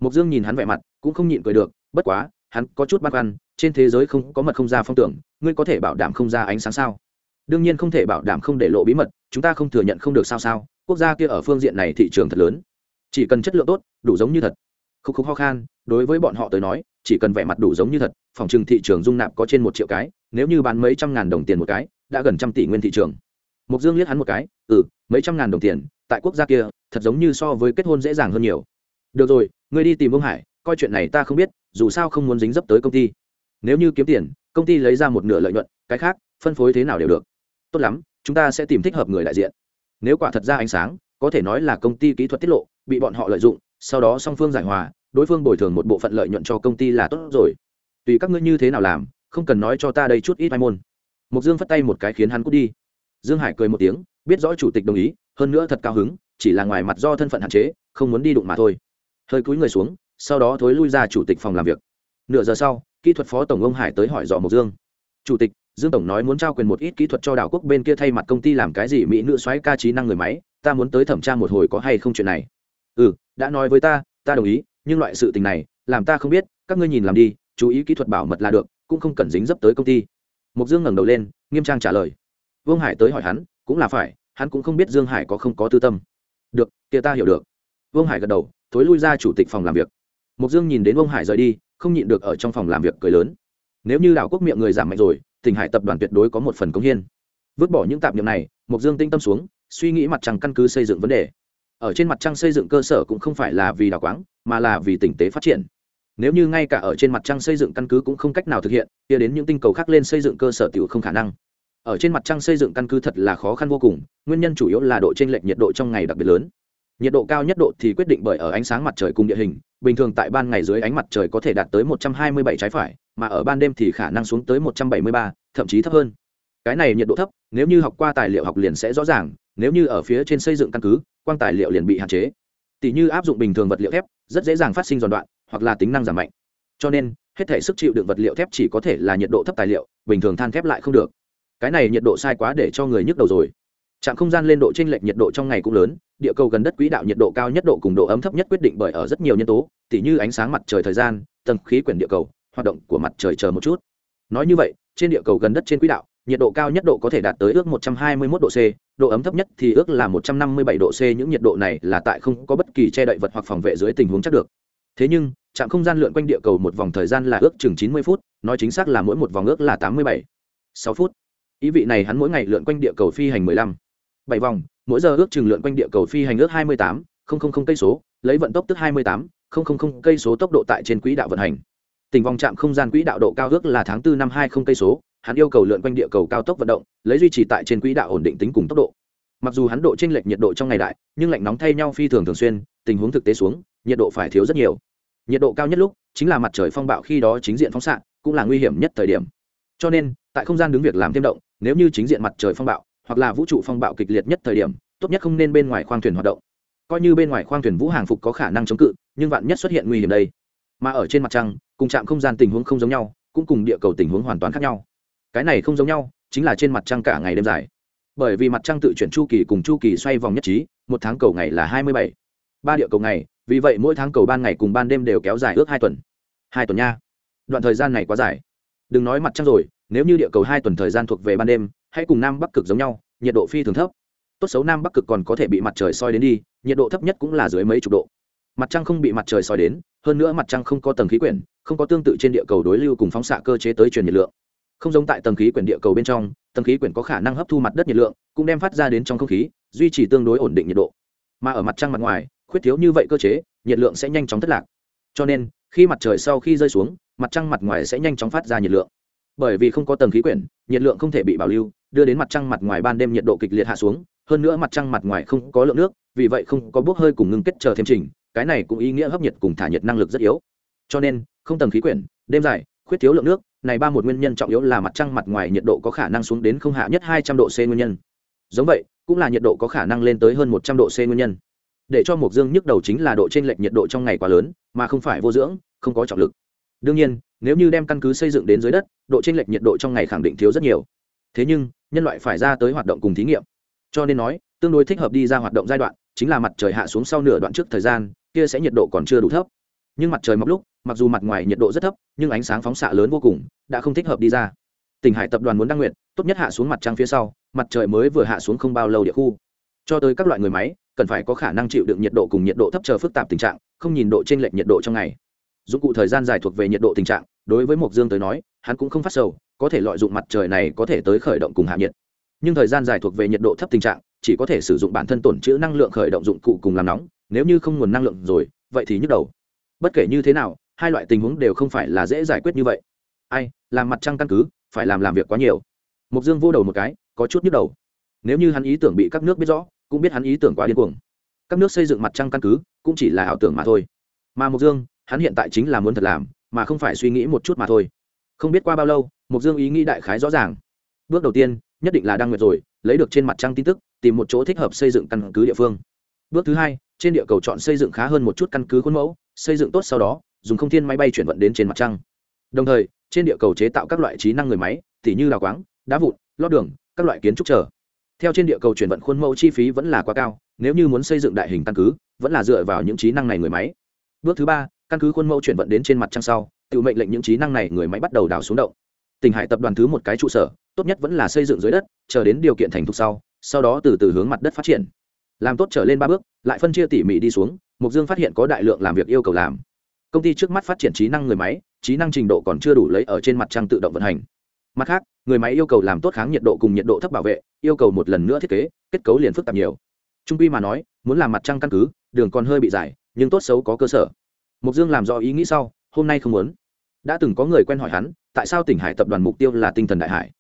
Mục dương nhìn hắn vẻ mặt, cũng không nhịn cười được, bất quá, hắn có chút băn khoăn, trên thế giới không có mật không ra phong tưởng, ngươi có thể bảo đảm không ra ánh sáng sao? Đương nhiên không thể bảo đảm không để lộ bí mật, chúng ta không thừa nhận không được sao sao, quốc gia kia ở phương diện này thị trường thật lớn. Chỉ cần chất lượng tốt, đủ giống như thật. Khúc khúc ho khan, đối với bọn họ tới nói, chỉ cần vẻ mặt đủ giống như thật, phòng trừng thị trường dung nạp có trên một triệu cái, nếu như bán mấy trăm ngàn đồng tiền một cái, đã gần trăm tỷ nguyên thị trường mục dương liếc hắn một cái ừ mấy trăm ngàn đồng tiền, tại quốc gia kia, thật giống như so với kết hôn dễ dàng hơn nhiều. Được rồi, ngươi đi tìm ông hải, coi chuyện này ta không biết, dù sao không muốn dính dấp tới công ty. Nếu như kiếm tiền, công ty lấy ra một nửa lợi nhuận, cái khác, phân phối thế nào đều được. Tốt lắm, chúng ta sẽ tìm thích hợp người đại diện. Nếu quả thật ra ánh sáng, có thể nói là công ty kỹ thuật tiết lộ, bị bọn họ lợi dụng, sau đó song phương giải hòa, đối phương bồi thường một bộ phận lợi nhuận cho công ty là tốt rồi. Tùy các ngươi như thế nào làm, không cần nói cho ta đây chút ít mai môn. Mục dương phất tay một cái khiến hắn cút đi dương hải cười một tiếng, biết rõ chủ tịch đồng ý, hơn nữa thật cao hứng, chỉ là ngoài mặt do thân phận hạn chế, không muốn đi đụng mà thôi. Hơi cúi người xuống, sau đó thối lui ra chủ tịch phòng làm việc. Nửa giờ sau, kỹ thuật phó tổng ông hải tới hỏi dò mộc dương. Chủ tịch, dương tổng nói muốn trao quyền một ít kỹ thuật cho đảo quốc bên kia thay mặt công ty làm cái gì mỹ nữ xoáy ca trí năng người máy, ta muốn tới thẩm tra một hồi có hay không chuyện này. Ừ đã nói với ta ta đồng ý, nhưng loại sự tình này, làm ta không biết, các ngươi nhìn làm đi, chú ý kỹ thuật bảo mật là được, cũng không cần dính dấp tới công ty. Mục dương ngẩng đầu lên, nghiêm trang trả lời vương hải tới hỏi hắn, cũng là phải, hắn cũng không biết dương hải có không có tư tâm. Được, kia ta hiểu được. Vương hải gật đầu, thối lui ra chủ tịch phòng làm việc. Mục dương nhìn đến vương hải rời đi, không nhịn được ở trong phòng làm việc cười lớn. Nếu như đảo quốc miệng người giảm mạnh rồi tỉnh hải tập đoàn tuyệt đối có một phần công hiên vứt bỏ những tạp niệm này, mục dương tinh tâm xuống, suy nghĩ mặt trăng căn cứ xây dựng vấn đề. Ở trên mặt trăng xây dựng cơ sở cũng không phải là vì đảo quáng, mà là vì tỉnh tế phát triển. Nếu như ngay cả ở trên mặt trăng xây dựng căn cứ cũng không cách nào thực hiện, kia đến những tinh cầu khác lên xây dựng cơ sở tiểu không khả năng ở trên mặt trăng xây dựng căn cứ thật là khó khăn vô cùng nguyên nhân chủ yếu là độ t lệch nhiệt độ trong ngày đặc biệt lớn. Nhiệt độ cao nhất độ thì quyết định bởi ở ánh sáng mặt trời cùng địa hình bình thường tại ban ngày dưới ánh mặt trời có thể đạt tới 127 trái phải mà ở ban đêm thì khả năng xuống tới 173, thậm chí thấp hơn. Cái này nhiệt độ thấp nếu như học qua tài liệu học liền sẽ rõ ràng nếu như ở phía trên xây dựng căn cứ quang tài liệu liền bị hạn chế. Tỷ như áp dụng bình thường vật liệu thép rất dễ dàng phát sinh giòn đoạn hoặc là tính năng giảm mạnh. Cho nên hết thể sức chịu đựng vật liệu thép chỉ có thể là nhiệt độ thấp tài liệu bình thường than thép lại không được cái này nhiệt độ sai quá để cho người nhức đầu rồi trạm không gian lên độ chênh lệch nhiệt độ trong ngày cũng lớn địa cầu gần đất quỹ đạo nhiệt độ cao nhất độ cùng độ ấm thấp nhất quyết định bởi ở rất nhiều nhân tố tỉ như ánh sáng mặt trời thời gian tầng khí quyển địa cầu hoạt động của mặt trời chờ một chút nói như vậy trên địa cầu gần đất trên quỹ đạo nhiệt độ cao nhất độ có thể đạt tới ước 121 độ C, độ ấm thấp nhất thì ước là 157 độ C, những nhiệt độ này là tại không có bất kỳ che đậy vật hoặc phòng vệ dưới tình huống chắc được. Thế nhưng, trạm không gian lượn quanh địa cầu một vòng thời gian là ước chừng 90 phút, nói chính xác là mỗi một vòng ước là 87 6 phút. Ý vị này hắn mỗi ngày lượn quanh địa cầu phi hành 15 7 vòng, mỗi giờ ước chừng lượn quanh địa cầu phi hành ước 28 000 cây số, lấy vận tốc tức 28 000 cây số tốc độ tại trên quỹ đạo vận hành. Tình vòng trạm không gian quỹ đạo độ cao ước là tháng 4 năm 20 cây số, hắn yêu cầu lượn quanh địa cầu cao tốc vận động lấy duy trì tại trên quỹ đạo ổn định tính cùng tốc độ. Mặc dù hắn độ chênh lệch nhiệt độ trong ngày đại nhưng lạnh nóng thay nhau phi thường thường xuyên tình huống thực tế xuống nhiệt độ phải thiếu rất nhiều. Nhiệt độ cao nhất lúc chính là mặt trời phong bạo khi đó chính diện phóng xạ cũng là nguy hiểm nhất thời điểm. Cho nên tại không gian đứng việc làm thêm động, nếu như chính diện mặt trời phong bạo, hoặc là vũ trụ phong bạo kịch liệt nhất thời điểm, tốt nhất không nên bên ngoài khoang thuyền hoạt động. Coi như bên ngoài khoang thuyền vũ hàng phục có khả năng chống cự, nhưng vạn nhất xuất hiện nguy hiểm đây. Mà ở trên mặt trăng, cùng trạm không gian tình huống không giống nhau, cũng cùng địa cầu tình huống hoàn toàn khác nhau. Cái này không giống nhau, chính là trên mặt trăng cả ngày đêm dài. Bởi vì mặt trăng tự chuyển chu kỳ cùng chu kỳ xoay vòng nhất trí, một tháng cầu ngày là hai mươi bảy. Ba địa cầu ngày, vì vậy mỗi tháng cầu ban ngày cùng ban đêm đều kéo dài ước hai tuần. Hai tuần nha. Đoạn thời gian này quá dài. Đừng nói mặt trăng rồi nếu như địa cầu hai tuần thời gian thuộc về ban đêm, hãy cùng nam bắc cực giống nhau, nhiệt độ phi thường thấp. Tốt xấu nam bắc cực còn có thể bị mặt trời soi đến đi, nhiệt độ thấp nhất cũng là dưới mấy chục độ. Mặt trăng không bị mặt trời soi đến, hơn nữa mặt trăng không có tầng khí quyển, không có tương tự trên địa cầu đối lưu cùng phóng xạ cơ chế tới truyền nhiệt lượng. Không giống tại tầng khí quyển địa cầu bên trong, tầng khí quyển có khả năng hấp thu mặt đất nhiệt lượng, cũng đem phát ra đến trong không khí, duy trì tương đối ổn định nhiệt độ. Mà ở mặt trăng mặt ngoài, khuyết thiếu như vậy cơ chế, nhiệt lượng sẽ nhanh chóng thất lạc. Cho nên, khi mặt trời sau khi rơi xuống, mặt trăng mặt ngoài sẽ nhanh chóng phát ra nhiệt lượng bởi vì không có tầng khí quyển, nhiệt lượng không thể bị bảo lưu, đưa đến mặt trăng mặt ngoài ban đêm nhiệt độ kịch liệt hạ xuống, hơn nữa mặt trăng mặt ngoài không có lượng nước, vì vậy không có bốc hơi cùng ngưng kết chờ thêm trình, cái này cũng ý nghĩa hấp nhiệt cùng thả nhiệt năng lực rất yếu. Cho nên, không tầng khí quyển, đêm dài, khuyết thiếu lượng nước, này ba một nguyên nhân trọng yếu là mặt trăng mặt ngoài nhiệt độ có khả năng xuống đến không hạ nhất hai trăm độ c nguyên nhân. Giống vậy, cũng là nhiệt độ có khả năng lên tới hơn một trăm độ c nguyên nhân. Để cho mộc dương nhức đầu chính là độ t r ê n lệch nhiệt độ trong ngày quá lớn, mà không phải vô dưỡng, không có trọng lực đương nhiên, nếu như đem căn cứ xây dựng đến dưới đất, độ t r ê n lệch nhiệt độ trong ngày khẳng định thiếu rất nhiều. Thế nhưng, nhân loại phải ra tới hoạt động cùng thí nghiệm. Cho nên nói, tương đối thích hợp đi ra hoạt động giai đoạn, chính là mặt trời hạ xuống sau nửa đoạn trước thời gian, kia sẽ nhiệt độ còn chưa đủ thấp. Nhưng mặt trời mọc lúc, mặc dù mặt ngoài nhiệt độ rất thấp, nhưng ánh sáng phóng xạ lớn vô cùng, đã không thích hợp đi ra. Tỉnh hải tập đoàn muốn đăng nguyện, tốt nhất hạ xuống mặt trăng phía sau, mặt trời mới vừa hạ xuống không bao lâu địa khu. Cho tới các loại người máy, cần phải có khả năng chịu đựng nhiệt độ cùng nhiệt độ thấp chờ phức tạp tình trạng, không nhìn độ t r ê n lệch nhiệt độ trong ngày dụng cụ thời gian dài thuộc về nhiệt độ tình trạng, đối với mộc dương tới nói, hắn cũng không phát sầu, có thể lợi dụng mặt trời này có thể tới khởi động cùng hạ nhiệt. Nhưng thời gian dài thuộc về nhiệt độ thấp tình trạng, chỉ có thể sử dụng bản thân tổn chữ năng lượng khởi động dụng cụ cùng làm nóng, nếu như không nguồn năng lượng rồi, vậy thì nhức đầu. Bất kể như thế nào, hai loại tình huống đều không phải là dễ giải quyết như vậy. Ai, làm mặt trăng căn cứ, phải làm làm việc quá nhiều. Mộc dương vô đầu một cái, có chút nhức đầu. Nếu như hắn ý tưởng bị các nước biết rõ, cũng biết hắn ý tưởng quá điên cuồng. Các nước xây dựng mặt trăng căn cứ, cũng chỉ là ảo tưởng mà thôi. Mà mục dương hắn hiện tại chính là muốn thật làm, mà không phải suy nghĩ một chút mà thôi. Không biết qua bao lâu mục dương ý nghĩ đại khái rõ ràng. Bước đầu tiên, nhất định là đăng nguyệt rồi, lấy được trên mặt trăng tin tức, tìm một chỗ thích hợp xây dựng căn cứ địa phương. Bước thứ hai, trên địa cầu chọn xây dựng khá hơn một chút căn cứ khuôn mẫu, xây dựng tốt sau đó, dùng không thiên máy bay chuyển vận đến trên mặt trăng. Đồng thời, trên địa cầu chế tạo các loại trí năng người máy t như đào quáng, đá vụn, lót đường, các loại kiến trúc trở theo trên địa cầu chuyển vận khuôn mẫu chi phí vẫn là quá cao, nếu như muốn xây dựng đại hình căn cứ, vẫn là dựa vào những trí năng này người máy. Bước thứ ba căn cứ khuôn mẫu chuyển vận đến trên mặt trăng sau, tự mệnh lệnh những trí năng này người máy bắt đầu đào xuống động. Tỉnh hải tập đoàn thứ một cái trụ sở, tốt nhất vẫn là xây dựng dưới đất, chờ đến điều kiện thành thục sau sau đó từ từ hướng mặt đất phát triển. Làm tốt trở lên ba bước, lại phân chia tỉ mỉ đi xuống mục dương phát hiện có đại lượng làm việc yêu cầu làm. Công ty trước mắt phát triển trí năng người máy, trí năng trình độ còn chưa đủ lấy ở trên mặt trăng tự động vận hành. Mặt khác, người máy yêu cầu làm tốt kháng nhiệt độ cùng nhiệt độ thấp bảo vệ, yêu cầu một lần nữa thiết kế, kết cấu liền phức tạp nhiều. Trung quy mà nói, muốn làm mặt trăng căn cứ, đường còn hơi bị dài, nhưng tốt xấu có cơ sở mục dương làm rõ ý nghĩ sau, hôm nay không muốn. Đã từng có người quen hỏi hắn, tại sao tỉnh hải tập đoàn mục tiêu là tinh thần đại hải?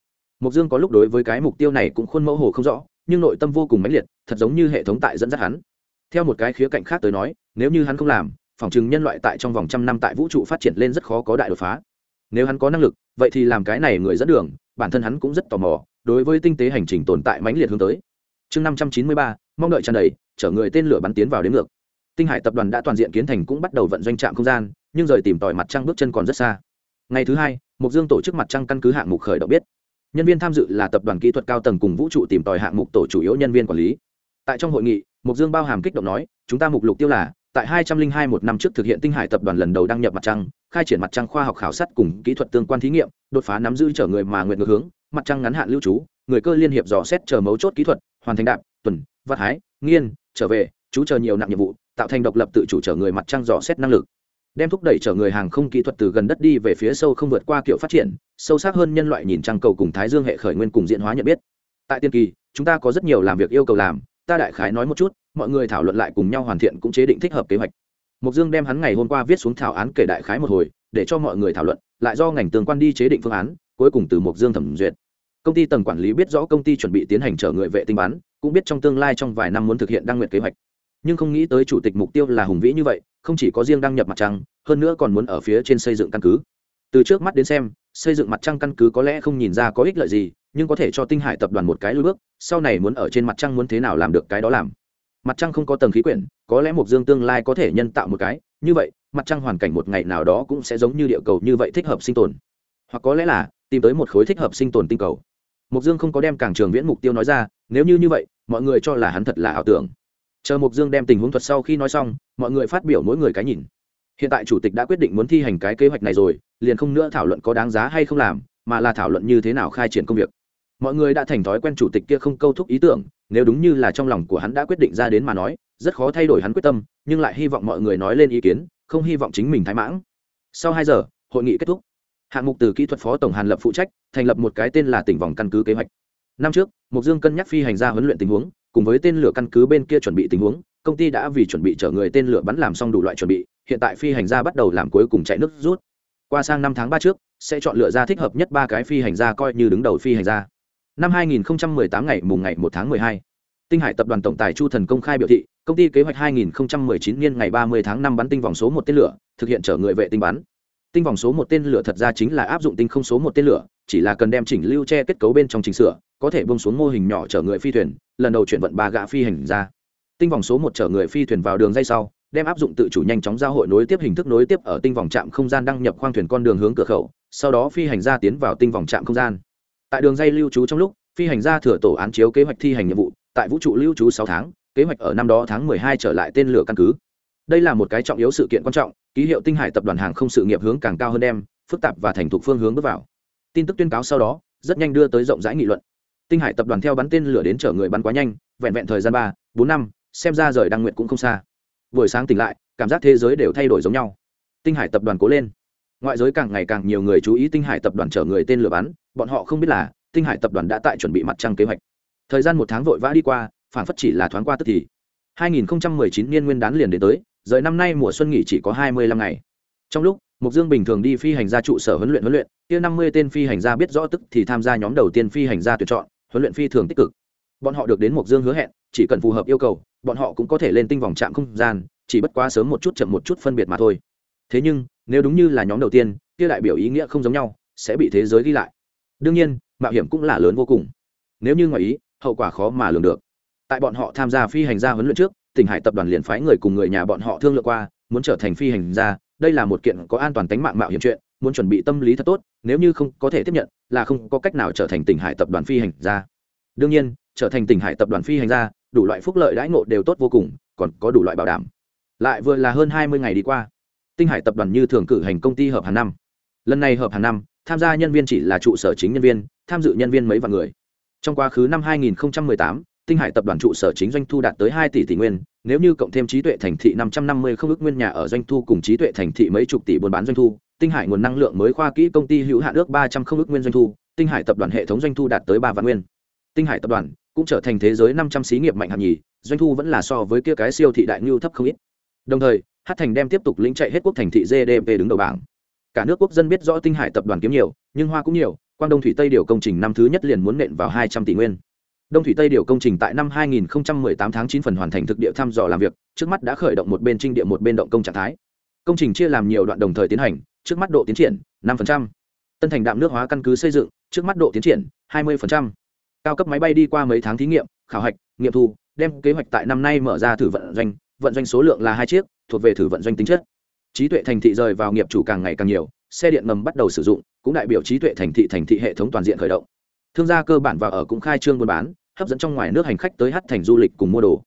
Mục dương có lúc đối với cái mục tiêu này cũng khuôn mẫu hồ không rõ, nhưng nội tâm vô cùng mãnh liệt, thật giống như hệ thống tại dẫn dắt hắn. Theo một cái khía cạnh khác tới nói, nếu như hắn không làm, phòng chừng nhân loại tại trong vòng trăm năm tại vũ trụ phát triển lên rất khó có đại đột phá. Nếu hắn có năng lực, vậy thì làm cái này người dẫn đường, bản thân hắn cũng rất tò mò, đối với tinh tế hành trình tồn tại mãnh liệt hướng tới. Chương năm trăm chín mươi ba, mong đợi tràn đầy, chở người tên lửa bắn tiến vào đến ngược tinh hải tập đoàn đã toàn diện kiến thành cũng bắt đầu vận doanh trạm không gian, nhưng rời tìm tòi mặt trăng bước chân còn rất xa. Ngày thứ hai mục dương tổ chức mặt trăng căn cứ hạng mục khởi động biết. Nhân viên tham dự là tập đoàn kỹ thuật cao tầng cùng vũ trụ tìm tòi hạng mục tổ chủ yếu nhân viên quản lý. Tại trong hội nghị mục dương bao hàm kích động nói, chúng ta mục lục tiêu là, tại hai trăm linh hai một năm trước thực hiện tinh hải tập đoàn lần đầu đăng nhập mặt trăng, khai triển mặt trăng khoa học khảo sát cùng kỹ thuật tương quan thí nghiệm, đột phá nắm giữ chở người mà nguyện ngược hướng, mặt trăng ngắn hạn lưu trú, người cơ liên hiệp dò xét chờ mấu chốt kỹ thuật, hoàn thành đạp, tuần, vắt hái, nghiên, trở về, chú chờ nhiều nặng nhiệm vụ tạo thành độc lập tự chủ trở người mặt trăng dò xét năng lực, đem thúc đẩy chở người hàng không kỹ thuật từ gần đất đi về phía sâu không vượt qua kiểu phát triển, sâu sắc hơn nhân loại nhìn trăng cầu cùng thái dương hệ khởi nguyên cùng diễn hóa nhận biết. Tại tiên kỳ, chúng ta có rất nhiều làm việc yêu cầu làm, ta đại khái nói một chút, mọi người thảo luận lại cùng nhau hoàn thiện cũng chế định thích hợp kế hoạch. Mục dương đem hắn ngày hôm qua viết xuống thảo án kể đại khái một hồi, để cho mọi người thảo luận, lại do ngành tương quan đi chế định phương án, cuối cùng từ mục dương thẩm duyệt. Công ty tầng quản lý biết rõ công ty chuẩn bị tiến hành chở người vệ tinh bán, cũng biết trong tương lai trong vài năm muốn thực hiện đăng nguyện kế hoạch nhưng không nghĩ tới chủ tịch mục tiêu là hùng vĩ như vậy, không chỉ có riêng đăng nhập mặt trăng, hơn nữa còn muốn ở phía trên xây dựng căn cứ. Từ trước mắt đến xem, xây dựng mặt trăng căn cứ có lẽ không nhìn ra có ích lợi gì, nhưng có thể cho tinh hải tập đoàn một cái lối bước, sau này muốn ở trên mặt trăng muốn thế nào làm được cái đó làm. Mặt trăng không có tầng khí quyển, có lẽ mục dương tương lai có thể nhân tạo một cái, như vậy, mặt trăng hoàn cảnh một ngày nào đó cũng sẽ giống như địa cầu như vậy thích hợp sinh tồn. Hoặc có lẽ là, tìm tới một khối thích hợp sinh tồn tinh cầu. Mục dương không có đem càng trường viễn mục tiêu nói ra, nếu như như vậy, mọi người cho là hắn thật là ảo tưởng chờ mục dương đem tình huống thuật sau khi nói xong, mọi người phát biểu mỗi người cái nhìn. Hiện tại chủ tịch đã quyết định muốn thi hành cái kế hoạch này rồi, liền không nữa thảo luận có đáng giá hay không làm, mà là thảo luận như thế nào khai triển công việc. Mọi người đã thành thói quen chủ tịch kia không câu thúc ý tưởng, nếu đúng như là trong lòng của hắn đã quyết định ra đến mà nói, rất khó thay đổi hắn quyết tâm, nhưng lại hy vọng mọi người nói lên ý kiến, không hy vọng chính mình thái mãng. Sau hai giờ, hội nghị kết thúc. Hạng mục từ kỹ thuật phó tổng hàn lập phụ trách, thành lập một cái tên là tỉnh vòng căn cứ kế hoạch. Năm trước mục dương cân nhắc phi hành gia huấn luyện tình huống cùng với tên lửa căn cứ bên kia chuẩn bị tình huống công ty đã vì chuẩn bị chở người tên lửa bắn làm xong đủ loại chuẩn bị hiện tại phi hành gia bắt đầu làm cuối cùng chạy nước rút. Qua sang năm tháng ba trước sẽ chọn lựa ra thích hợp nhất ba cái phi hành gia coi như đứng đầu phi hành gia. Năm 2018 ngày mùng ngày 1 tháng 12, tinh hải tập đoàn tổng tài chu thần công khai biểu thị công ty kế hoạch 2019 niên ngày 30 tháng 5 bắn tinh vòng số một tên lửa thực hiện chở người vệ tinh bắn. Tinh vòng số một tên lửa thật ra chính là áp dụng tinh không số một tên lửa chỉ là cần đem chỉnh lưu che kết cấu bên trong chỉnh sửa có thể bông xuống mô hình nhỏ chở người phi thuyền, lần đầu chuyển vận ba gã phi hành ra tinh vòng số một chở người phi thuyền vào đường dây sau, đem áp dụng tự chủ nhanh chóng giao hội nối tiếp hình thức nối tiếp ở tinh vòng trạm không gian đăng nhập khoang thuyền con đường hướng cửa khẩu, sau đó phi hành gia tiến vào tinh vòng trạm không gian. Tại đường dây lưu trú trong lúc, phi hành gia thừa tổ án chiếu kế hoạch thi hành nhiệm vụ, tại vũ trụ lưu trú sáu tháng, kế hoạch ở năm đó tháng mười hai trở lại tên lửa căn cứ. Đây là một cái trọng yếu sự kiện quan trọng, ký hiệu tinh hải tập đoàn hàng không sự nghiệp hướng càng cao hơn đem, phức tạp và thành thục phương hướng bước vào. Tin tức tuyên cáo sau đó, rất nhanh đưa tới rộng rãi nghị luận tinh hải tập đoàn theo bắn tên lửa đến chở người bắn quá nhanh, vẹn vẹn thời gian ba, bốn năm, xem ra rời đăng nguyện cũng không xa. Buổi sáng tỉnh lại, cảm giác thế giới đều thay đổi giống nhau. Tinh hải tập đoàn cố lên. Ngoại giới càng ngày càng nhiều người chú ý tinh hải tập đoàn chở người tên lửa bắn, bọn họ không biết là, tinh hải tập đoàn đã tại chuẩn bị mặt trăng kế hoạch. Thời gian một tháng vội vã đi qua phản phất chỉ là thoáng qua tức thì. 2019 niên nguyên đán liền đến tới, rời năm nay mùa xuân nghỉ chỉ có 25 ngày. Trong lúc mục dương bình thường đi phi hành gia trụ sở huấn luyện huấn luyện, kia 50 tên phi hành gia biết rõ tức thì tham gia nhóm đầu tiên phi hành gia tuyển chọn huấn luyện phi thường tích cực. Bọn họ được đến mộc dương hứa hẹn, chỉ cần phù hợp yêu cầu, bọn họ cũng có thể lên tinh vòng trạm không gian, chỉ bất quá sớm một chút chậm một chút phân biệt mà thôi. Thế nhưng, nếu đúng như là nhóm đầu tiên, kia đại biểu ý nghĩa không giống nhau, sẽ bị thế giới ghi lại. Đương nhiên, mạo hiểm cũng là lớn vô cùng. Nếu như ngoài ý, hậu quả khó mà lường được. Tại bọn họ tham gia phi hành gia huấn luyện trước, tỉnh hải tập đoàn liền phái người cùng người nhà bọn họ thương lượng qua, muốn trở thành phi hành gia, đây là một kiện có an toàn tính mạng mạo hiểm chuyện muốn chuẩn bị tâm lý thật tốt nếu như không có thể tiếp nhận là không có cách nào trở thành tỉnh hải tập đoàn phi hành gia. Đương nhiên trở thành tỉnh hải tập đoàn phi hành gia đủ loại phúc lợi đãi ngộ đều tốt vô cùng còn có đủ loại bảo đảm. Lại vừa là hơn hai mươi ngày đi qua tinh hải tập đoàn như thường cử hành công ty hợp hàng năm. Lần này hợp hàng năm tham gia nhân viên chỉ là trụ sở chính nhân viên tham dự nhân viên mấy vạn người. Trong quá khứ năm 2018, tinh hải tập đoàn trụ sở chính doanh thu đạt tới hai tỷ tỷ nguyên nếu như cộng thêm trí tuệ thành thị 550 không ước nguyên nhà ở doanh thu cùng trí tuệ thành thị mấy chục tỷ buôn bán doanh thu tinh hải nguồn năng lượng mới khoa kỹ công ty hữu hạn ước 300 không ước nguyên doanh thu, tinh hải tập đoàn hệ thống doanh thu đạt tới ba vạn nguyên. Tinh hải tập đoàn cũng trở thành thế giới 500 xí nghiệp mạnh hạng nhì, doanh thu vẫn là so với kia cái siêu thị đại ngưu thấp không ít. Đồng thời hát thành đem tiếp tục lĩnh chạy hết quốc thành thị gdp đứng đầu bảng. Cả nước quốc dân biết rõ tinh hải tập đoàn kiếm nhiều, nhưng hoa cũng nhiều, quang đông thủy tây điều công trình năm thứ nhất liền muốn nện vào hai trăm tỷ nguyên. Đông thủy tây điều công trình tại năm 2018 tháng 9 phần hoàn thành thực địa thăm dò làm việc, trước mắt đã khởi động một bên trinh địa một bên động công trạng thái. Công trình chia làm nhiều đoạn đồng thời tiến hành trước mắt độ tiến triển 5%. tân thành đạm nước hóa căn cứ xây dựng, trước mắt độ tiến triển 20%. cao cấp máy bay đi qua mấy tháng thí nghiệm, khảo hạch, nghiệm thu, đem kế hoạch tại năm nay mở ra thử vận doanh vận doanh số lượng là hai chiếc, thuộc về thử vận doanh tính chất trí tuệ thành thị rời vào nghiệp chủ càng ngày càng nhiều, xe điện ngầm bắt đầu sử dụng, cũng đại biểu trí tuệ thành thị thành thị hệ thống toàn diện khởi động thương gia cơ bản vào ở cũng khai trương buôn bán, hấp dẫn trong ngoài nước hành khách tới hát thành du lịch cùng mua đồ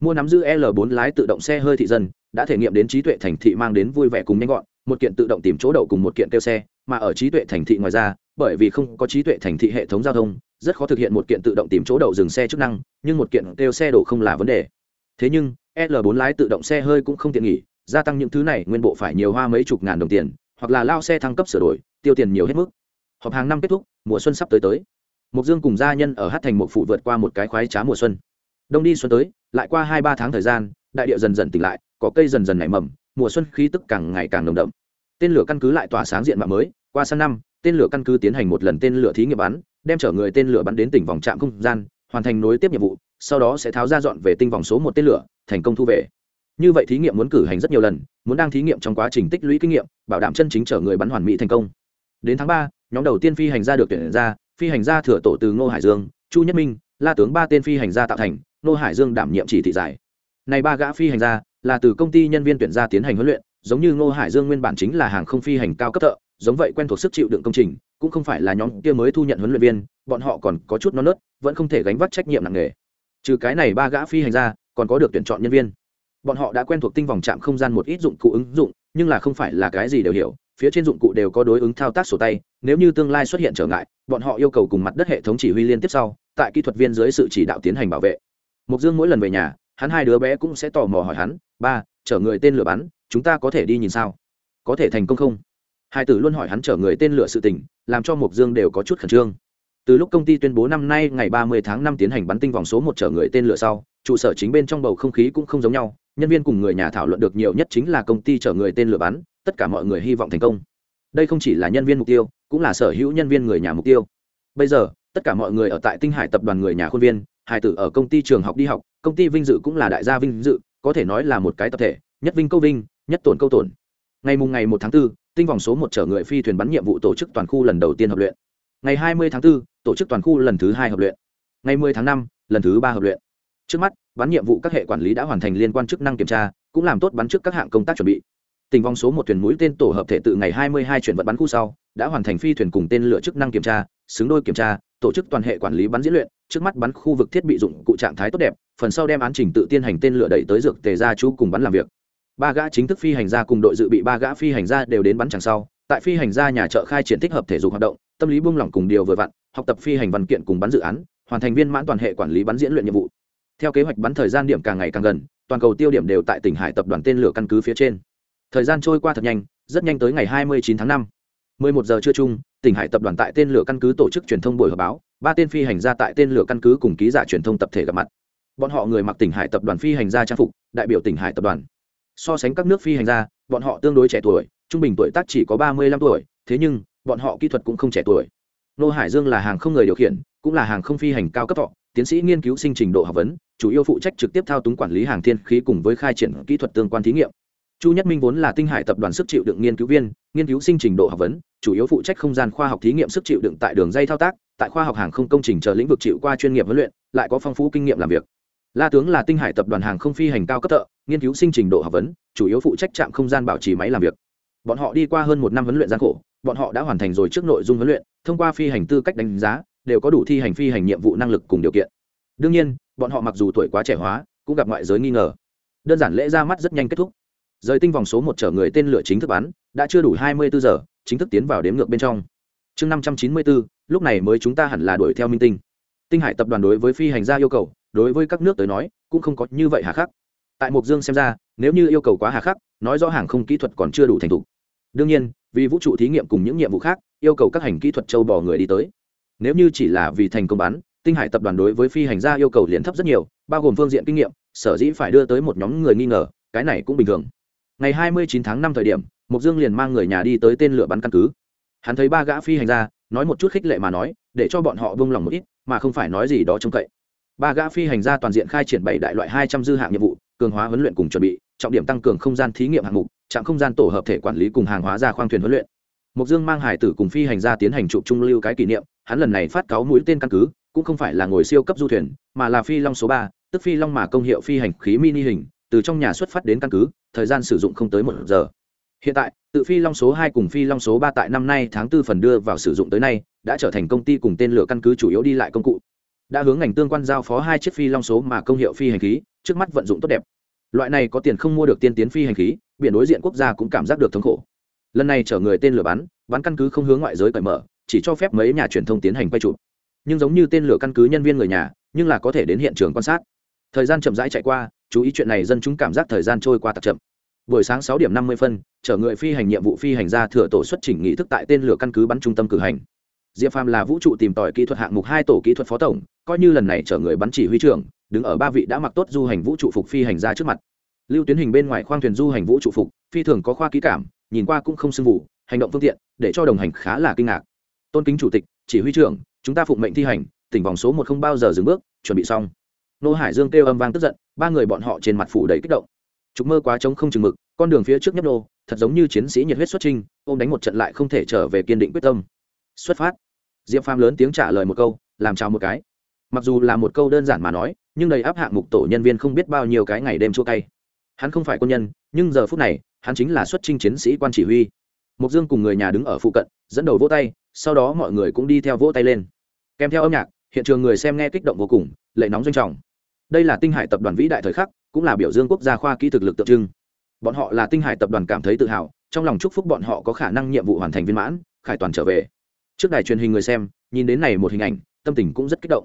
mua nắm giữ l 4 lái tự động xe hơi thị dân, đã thể nghiệm đến trí tuệ thành thị mang đến vui vẻ cùng nhanh gọn một kiện tự động tìm chỗ đậu cùng một kiện kêu xe, mà ở trí tuệ thành thị ngoài ra, bởi vì không có trí tuệ thành thị hệ thống giao thông, rất khó thực hiện một kiện tự động tìm chỗ đậu dừng xe chức năng, nhưng một kiện kêu xe đổ không là vấn đề. Thế nhưng, l 4 lái tự động xe hơi cũng không tiện nghỉ, gia tăng những thứ này nguyên bộ phải nhiều hoa mấy chục ngàn đồng tiền, hoặc là lao xe thăng cấp sửa đổi, tiêu tiền nhiều hết mức. Họp hàng năm kết thúc, mùa xuân sắp tới tới. Mục dương cùng gia nhân ở hát thành một phụ vượt qua một cái khoái trá mùa xuân. Đông đi xuân tới, lại qua hai ba tháng thời gian, đại địa dần dần tỉnh lại, có cây dần dần nảy mầm mùa xuân khí tức càng ngày càng nồng đậm. Tên lửa căn cứ lại tỏa sáng diện mạo mới, qua sang năm, tên lửa căn cứ tiến hành một lần tên lửa thí nghiệm bắn, đem chở người tên lửa bắn đến tỉnh vòng trạm không gian, hoàn thành nối tiếp nhiệm vụ, sau đó sẽ tháo ra dọn về tinh vòng số một tên lửa, thành công thu về. Như vậy thí nghiệm muốn cử hành rất nhiều lần, muốn đang thí nghiệm trong quá trình tích lũy kinh nghiệm, bảo đảm chân chính chở người bắn hoàn mỹ thành công. Đến tháng ba, nhóm đầu tiên phi hành gia được tuyển ra, phi hành gia thừa tổ từ ngô hải dương, chu nhất minh, la tướng ba tên phi hành gia tạo thành, ngô hải dương đảm nhiệm chỉ thị giải. Này ba gã phi hành gia là từ công ty nhân viên tuyển ra tiến hành huấn luyện, giống như ngô hải dương nguyên bản chính là hàng không phi hành cao cấp thợ, giống vậy quen thuộc sức chịu đựng công trình, cũng không phải là nhóm kia mới thu nhận huấn luyện viên, bọn họ còn có chút non nớt, vẫn không thể gánh vác trách nhiệm nặng nề. Trừ cái này ba gã phi hành gia, còn có được tuyển chọn nhân viên. Bọn họ đã quen thuộc tinh vòng chạm không gian một ít dụng cụ ứng dụng, nhưng là không phải là cái gì đều hiểu, phía trên dụng cụ đều có đối ứng thao tác sổ tay, nếu như tương lai xuất hiện trở ngại, bọn họ yêu cầu cùng mặt đất hệ thống chỉ huy liên tiếp sau, tại kỹ thuật viên dưới sự chỉ đạo tiến hành bảo vệ. Mục dương mỗi lần về nhà hắn hai đứa bé cũng sẽ tò mò hỏi hắn, ba, chở người tên lửa bắn, chúng ta có thể đi nhìn sao? Có thể thành công không? Hai tử luôn hỏi hắn chở người tên lửa sự tình, làm cho mục dương đều có chút khẩn trương. Từ lúc công ty tuyên bố năm nay ngày 30 tháng 5 tiến hành bắn tinh vòng số một chở người tên lửa sau, trụ sở chính bên trong bầu không khí cũng không giống nhau, nhân viên cùng người nhà thảo luận được nhiều nhất chính là công ty chở người tên lửa bắn, tất cả mọi người hy vọng thành công. Đây không chỉ là nhân viên mục tiêu, cũng là sở hữu nhân viên người nhà mục tiêu. Bây giờ, tất cả mọi người ở tại tinh hải tập đoàn người nhà khuôn viên hải tử ở công ty trường học đi học công ty vinh dự cũng là đại gia vinh dự có thể nói là một cái tập thể nhất vinh câu vinh nhất tổn câu tổn. Ngày mùng ngày một tháng 4, tinh vòng số một chở người phi thuyền bắn nhiệm vụ tổ chức toàn khu lần đầu tiên hợp luyện. Ngày 20 tháng 4, tổ chức toàn khu lần thứ hai hợp luyện. Ngày 10 tháng 5, lần thứ ba hợp luyện. Trước mắt bắn nhiệm vụ các hệ quản lý đã hoàn thành liên quan chức năng kiểm tra cũng làm tốt bắn trước các hạng công tác chuẩn bị. Tình vòng số một thuyền mũi tên tổ hợp thể tự ngày 22 chuyển vận bắn khu sau đã hoàn thành phi thuyền cùng tên lửa chức năng kiểm tra xứng đôi kiểm tra tổ chức toàn hệ quản lý bắn diễn luyện, trước mắt bắn khu vực thiết bị dụng cụ trạng thái tốt đẹp, phần sau đem án trình tự tiên hành tên lửa đẩy tới dược tề gia chú cùng bắn làm việc. Ba gã chính thức phi hành gia cùng đội dự bị ba gã phi hành gia đều đến bắn chẳng sau, tại phi hành gia nhà chợ khai triển thích hợp thể dục hoạt động, tâm lý buông lỏng cùng điều vừa vặn, học tập phi hành văn kiện cùng bắn dự án, hoàn thành viên mãn toàn hệ quản lý bắn diễn luyện nhiệm vụ. Theo kế hoạch bắn thời gian điểm càng ngày càng gần, toàn cầu tiêu điểm đều tại tỉnh hải tập đoàn tên lửa căn cứ phía trên. Thời gian trôi qua thật nhanh, rất nhanh tới ngày 29 tháng 5. 11 giờ trưa chung tỉnh hải tập đoàn tại tên lửa căn cứ tổ chức truyền thông buổi họp báo, ba tên phi hành gia tại tên lửa căn cứ cùng ký giả truyền thông tập thể gặp mặt. Bọn họ người mặc tỉnh hải tập đoàn phi hành gia trang phục, đại biểu tỉnh hải tập đoàn. So sánh các nước phi hành gia, bọn họ tương đối trẻ tuổi, trung bình tuổi tác chỉ có 35 tuổi, thế nhưng, bọn họ kỹ thuật cũng không trẻ tuổi. Nô hải dương là hàng không người điều khiển, cũng là hàng không phi hành cao cấp thọ, tiến sĩ nghiên cứu sinh trình độ học vấn, chủ yếu phụ trách trực tiếp thao túng quản lý hàng thiên khí cùng với khai triển kỹ thuật tương quan thí nghiệm. Chu nhất minh vốn là tinh hải tập đoàn sức chịu đựng nghiên cứu viên, nghiên cứu sinh trình độ học vấn chủ yếu phụ trách không gian khoa học thí nghiệm sức chịu đựng tại đường dây thao tác, tại khoa học hàng không công trình chờ lĩnh vực chịu qua chuyên nghiệp huấn luyện, lại có phong phú kinh nghiệm làm việc. La tướng là tinh hải tập đoàn hàng không phi hành cao cấp thợ, nghiên cứu sinh trình độ học vấn, chủ yếu phụ trách trạm không gian bảo trì máy làm việc. Bọn họ đi qua hơn một năm huấn luyện gian khổ, bọn họ đã hoàn thành rồi trước nội dung huấn luyện, thông qua phi hành tư cách đánh giá, đều có đủ thi hành phi hành nhiệm vụ năng lực cùng điều kiện. Đương nhiên, bọn họ mặc dù tuổi quá trẻ hóa, cũng gặp ngoại giới nghi ngờ. Đơn giản lễ ra mắt rất nhanh kết thúc. Rời tinh vòng số một chở người tên lửa chính thức bắn, đã chưa đủ hai mươi bốn giờ chính thức tiến vào đếm ngược bên trong. Chương năm trăm chín mươi bốn lúc này mới chúng ta hẳn là đuổi theo minh tinh. Tinh hải tập đoàn đối với phi hành gia yêu cầu đối với các nước tới nói cũng không có như vậy hà khắc. Tại mộc dương xem ra nếu như yêu cầu quá hà khắc nói rõ hàng không kỹ thuật còn chưa đủ thành thục. Đương nhiên vì vũ trụ thí nghiệm cùng những nhiệm vụ khác yêu cầu các hành kỹ thuật châu bò người đi tới. Nếu như chỉ là vì thành công bán, tinh hải tập đoàn đối với phi hành gia yêu cầu liền thấp rất nhiều bao gồm phương diện kinh nghiệm sở dĩ phải đưa tới một nhóm người nghi ngờ cái này cũng bình thường. Ngày 29 tháng 5 thời điểm mục dương liền mang người nhà đi tới tên lửa bắn căn cứ. Hắn thấy ba gã phi hành gia, nói một chút khích lệ mà nói, để cho bọn họ vung lòng một ít, mà không phải nói gì đó trông cậy. Ba gã phi hành gia toàn diện khai triển bảy đại loại hai trăm dư hạng nhiệm vụ, cường hóa huấn luyện cùng chuẩn bị, trọng điểm tăng cường không gian thí nghiệm hạng mục, trạm không gian tổ hợp thể quản lý cùng hàng hóa ra khoang thuyền huấn luyện. Mục dương mang hải tử cùng phi hành gia tiến hành chụp trung lưu cái kỷ niệm, hắn lần này phát cáo mũi tên căn cứ, cũng không phải là ngồi siêu cấp du thuyền, mà là phi long số ba, tức phi long mà công hiệu phi hành khí mini hình, từ trong nhà xuất phát đến căn cứ, thời gian sử dụng không tới một giờ hiện tại tự phi long số hai cùng phi long số ba tại năm nay tháng 4 phần đưa vào sử dụng tới nay, đã trở thành công ty cùng tên lửa căn cứ chủ yếu đi lại công cụ. Đã hướng ngành tương quan giao phó hai chiếc phi long số mà công hiệu phi hành khí, trước mắt vận dụng tốt đẹp. Loại này có tiền không mua được tiên tiến phi hành khí, biển đối diện quốc gia cũng cảm giác được thống khổ. Lần này chở người tên lửa bắn bắn căn cứ không hướng ngoại giới cởi mở, chỉ cho phép mấy nhà truyền thông tiến hành quay chụp. Nhưng giống như tên lửa căn cứ nhân viên người nhà, nhưng là có thể đến hiện trường quan sát. Thời gian chậm rãi chạy qua, chú ý chuyện này dân chúng cảm giác thời gian trôi qua thật chậm buổi sáng sáu điểm năm mươi phân, chở người phi hành nhiệm vụ phi hành ra thừa tổ xuất chỉnh nghị thức tại tên lửa căn cứ bắn trung tâm cử hành. Diệp phàm là vũ trụ tìm tòi kỹ thuật hạng mục hai tổ kỹ thuật phó tổng, coi như lần này chở người bắn chỉ huy trưởng, đứng ở ba vị đã mặc tốt du hành vũ trụ phục phi hành ra trước mặt. Lưu tuyến hình bên ngoài khoang thuyền du hành vũ trụ phục, phi thường có khoa kỹ cảm, nhìn qua cũng không sưng vụ, hành động phương tiện, để cho đồng hành khá là kinh ngạc. Tôn kính chủ tịch, chỉ huy trưởng, chúng ta phụng mệnh thi hành, tỉnh vòng số một không bao giờ dừng bước, chuẩn bị xong. Nô hải dương kêu âm vang tức giận, ba người bọn họ trên mặt phủ đầy kích động. Trục mơ quá trống không chừng mực con đường phía trước nhấp nhô, thật giống như chiến sĩ nhiệt huyết xuất chinh, ôm đánh một trận lại không thể trở về kiên định quyết tâm. Xuất phát. Diệp phàm lớn tiếng trả lời một câu làm chào một cái. Mặc dù là một câu đơn giản mà nói nhưng đầy áp hạng mục tổ nhân viên không biết bao nhiêu cái ngày đêm chua cay. Hắn không phải quân nhân nhưng giờ phút này hắn chính là xuất chinh chiến sĩ quan chỉ huy. Mục dương cùng người nhà đứng ở phụ cận dẫn đầu vỗ tay sau đó mọi người cũng đi theo vỗ tay lên. Kèm theo âm nhạc hiện trường người xem nghe kích động vô cùng lệ nóng doanh trọng. Đây là tinh hải tập đoàn vĩ đại thời khắc cũng là biểu dương quốc gia khoa kỹ thực lực tượng trưng. Bọn họ là tinh hải tập đoàn cảm thấy tự hào, trong lòng chúc phúc bọn họ có khả năng nhiệm vụ hoàn thành viên mãn, khải toàn trở về. Trước đài truyền hình người xem, nhìn đến này một hình ảnh, tâm tình cũng rất kích động.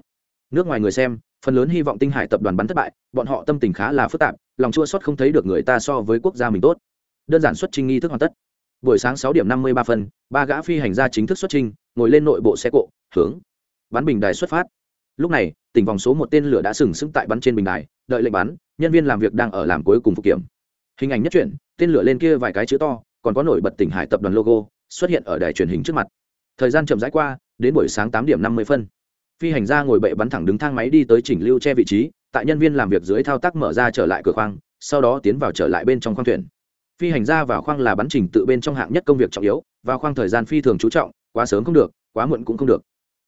Nước ngoài người xem, phần lớn hy vọng tinh hải tập đoàn bắn thất bại, bọn họ tâm tình khá là phức tạp, lòng chua sót không thấy được người ta so với quốc gia mình tốt. Đơn giản xuất trình nghi thức hoàn tất. Buổi sáng sáu điểm năm mươi ba phân, ba gã phi hành gia chính thức xuất trình, ngồi lên nội bộ xe cộ, hướng bắn bình đài xuất phát. Lúc này, tỉnh vòng số một tên lửa đã sừng sững tại bắn trên bình đài, đợi lệnh bắn nhân viên làm việc đang ở làm cuối cùng phục kiểm. Hình ảnh nhất truyện tên lửa lên kia vài cái chữ to, còn có nổi bật tỉnh hải tập đoàn logo, xuất hiện ở đài truyền hình trước mặt. Thời gian chậm rãi qua, đến buổi sáng tám điểm năm mươi phân. Phi hành gia ngồi bệ bắn thẳng đứng thang máy đi tới chỉnh lưu che vị trí, tại nhân viên làm việc dưới thao tác mở ra trở lại cửa khoang, sau đó tiến vào trở lại bên trong khoang thuyền. Phi hành gia vào khoang là bắn trình tự bên trong hạng nhất công việc trọng yếu, vào khoang thời gian phi thường chú trọng, quá sớm không được, quá muộn cũng không được.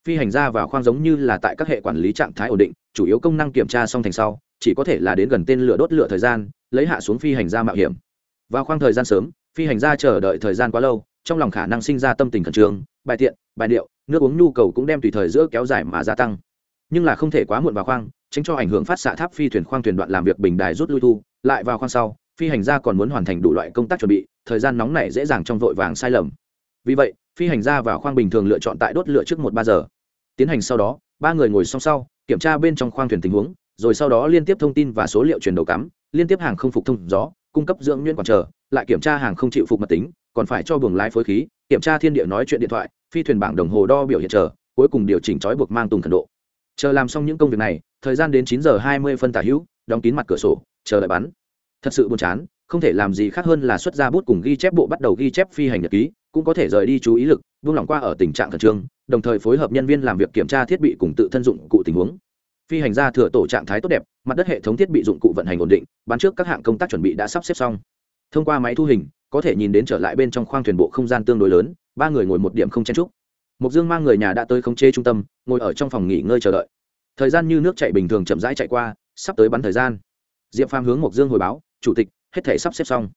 Phi hành gia vào khoang giống như là tại các hệ quản lý trạng thái ổn định, chủ yếu công năng kiểm tra xong thành sau chỉ có thể là đến gần tên lửa đốt lửa thời gian, lấy hạ xuống phi hành gia mạo hiểm. Vào khoang thời gian sớm, phi hành gia chờ đợi thời gian quá lâu, trong lòng khả năng sinh ra tâm tình khẩn trương, bài tiện, bài điệu nước uống nhu cầu cũng đem tùy thời giữa kéo dài mà gia tăng. Nhưng là không thể quá muộn vào khoang, tránh cho ảnh hưởng phát xạ tháp phi thuyền khoang thuyền đoạn làm việc bình đài rút lui thu, lại vào khoang sau, phi hành gia còn muốn hoàn thành đủ loại công tác chuẩn bị, thời gian nóng này dễ dàng trong vội vàng sai lầm. Vì vậy, phi hành gia vào khoang bình thường lựa chọn tại đốt lửa trước một ba giờ. Tiến hành sau đó, ba người ngồi song sau, kiểm tra bên trong khoang thuyền tình huống rồi sau đó liên tiếp thông tin và số liệu truyền đầu cắm, liên tiếp hàng không phục thông gió, cung cấp dưỡng nhuyễn quản chờ lại kiểm tra hàng không chịu phục mật tính, còn phải cho buồng lái phối khí, kiểm tra thiên địa nói chuyện điện thoại, phi thuyền bảng đồng hồ đo biểu hiện chờ cuối cùng điều chỉnh trói buộc mang tùng thần độ. Chờ làm xong những công việc này, thời gian đến chín giờ hai mươi phân tả hữu, đóng kín mặt cửa sổ, chờ đợi bắn. Thật sự buồn chán, không thể làm gì khác hơn là xuất ra bút cùng ghi chép bộ bắt đầu ghi chép phi hành nhật ký, cũng có thể rời đi chú ý lực, buông lỏng qua ở tình trạng khẩn trương, đồng thời phối hợp nhân viên làm việc kiểm tra thiết bị cùng tự thân dụng cụ tình huống phi hành gia thừa tổ trạng thái tốt đẹp, mặt đất hệ thống thiết bị dụng cụ vận hành ổn định, bán trước các hạng công tác chuẩn bị đã sắp xếp xong. Thông qua máy thu hình, có thể nhìn đến trở lại bên trong khoang thuyền bộ không gian tương đối lớn, ba người ngồi một điểm không chen trúc mục dương mang người nhà đã tới khống chế trung tâm, ngồi ở trong phòng nghỉ ngơi chờ đợi. Thời gian như nước chạy bình thường chậm rãi chạy qua, sắp tới bắn thời gian. Diệp phàm hướng mục dương hồi báo, chủ tịch, hết thể sắp xếp xong.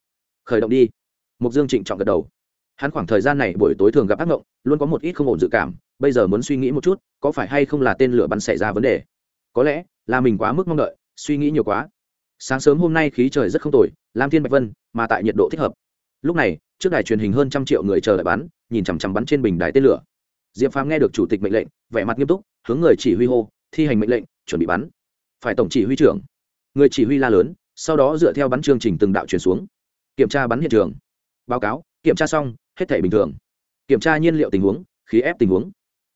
Khởi động đi. Mục dương trịnh trọng gật đầu. Hắn khoảng thời gian này buổi tối thường gặp ác mộng luôn có một ít không ổn dự cảm, bây giờ muốn suy nghĩ một chút, có phải hay không là tên lửa bắn xảy ra vấn đề có lẽ là mình quá mức mong đợi, suy nghĩ nhiều quá. Sáng sớm hôm nay khí trời rất không tồi, lam thiên bạch vân, mà tại nhiệt độ thích hợp. Lúc này, trước đài truyền hình hơn trăm triệu người chờ đợi bắn, nhìn chằm chằm bắn trên bình đài tên lửa. Diệp phàm nghe được chủ tịch mệnh lệnh, vẻ mặt nghiêm túc, hướng người chỉ huy hô, thi hành mệnh lệnh, chuẩn bị bắn. Phải, tổng chỉ huy trưởng. Người chỉ huy la lớn, sau đó dựa theo bắn chương trình từng đạo truyền xuống. Kiểm tra bắn hiện trường. Báo cáo, kiểm tra xong, hết thể bình thường. Kiểm tra nhiên liệu tình huống, khí ép tình huống.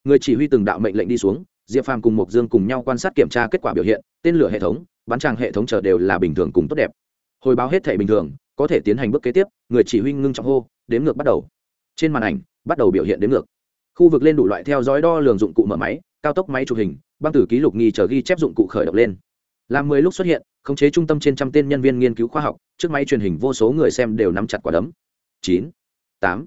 Người chỉ huy từng đạo mệnh lệnh đi xuống diệp phàm cùng mộc dương cùng nhau quan sát kiểm tra kết quả biểu hiện, tên lửa hệ thống, bắn tràng hệ thống chờ đều là bình thường cùng tốt đẹp. Hồi báo hết thể bình thường, có thể tiến hành bước kế tiếp, người chỉ huy ngưng trọng hô, đếm ngược bắt đầu. Trên màn ảnh, bắt đầu biểu hiện đếm ngược. Khu vực lên đủ loại theo dõi đo lường dụng cụ mở máy, cao tốc máy chụp hình, băng tử ký lục nghi chờ ghi chép dụng cụ khởi động lên. Làm mười lúc xuất hiện, khống chế trung tâm trên trăm tên nhân viên nghiên cứu khoa học, trước máy truyền hình vô số người xem đều nắm chặt quả đấm. Chín, tám.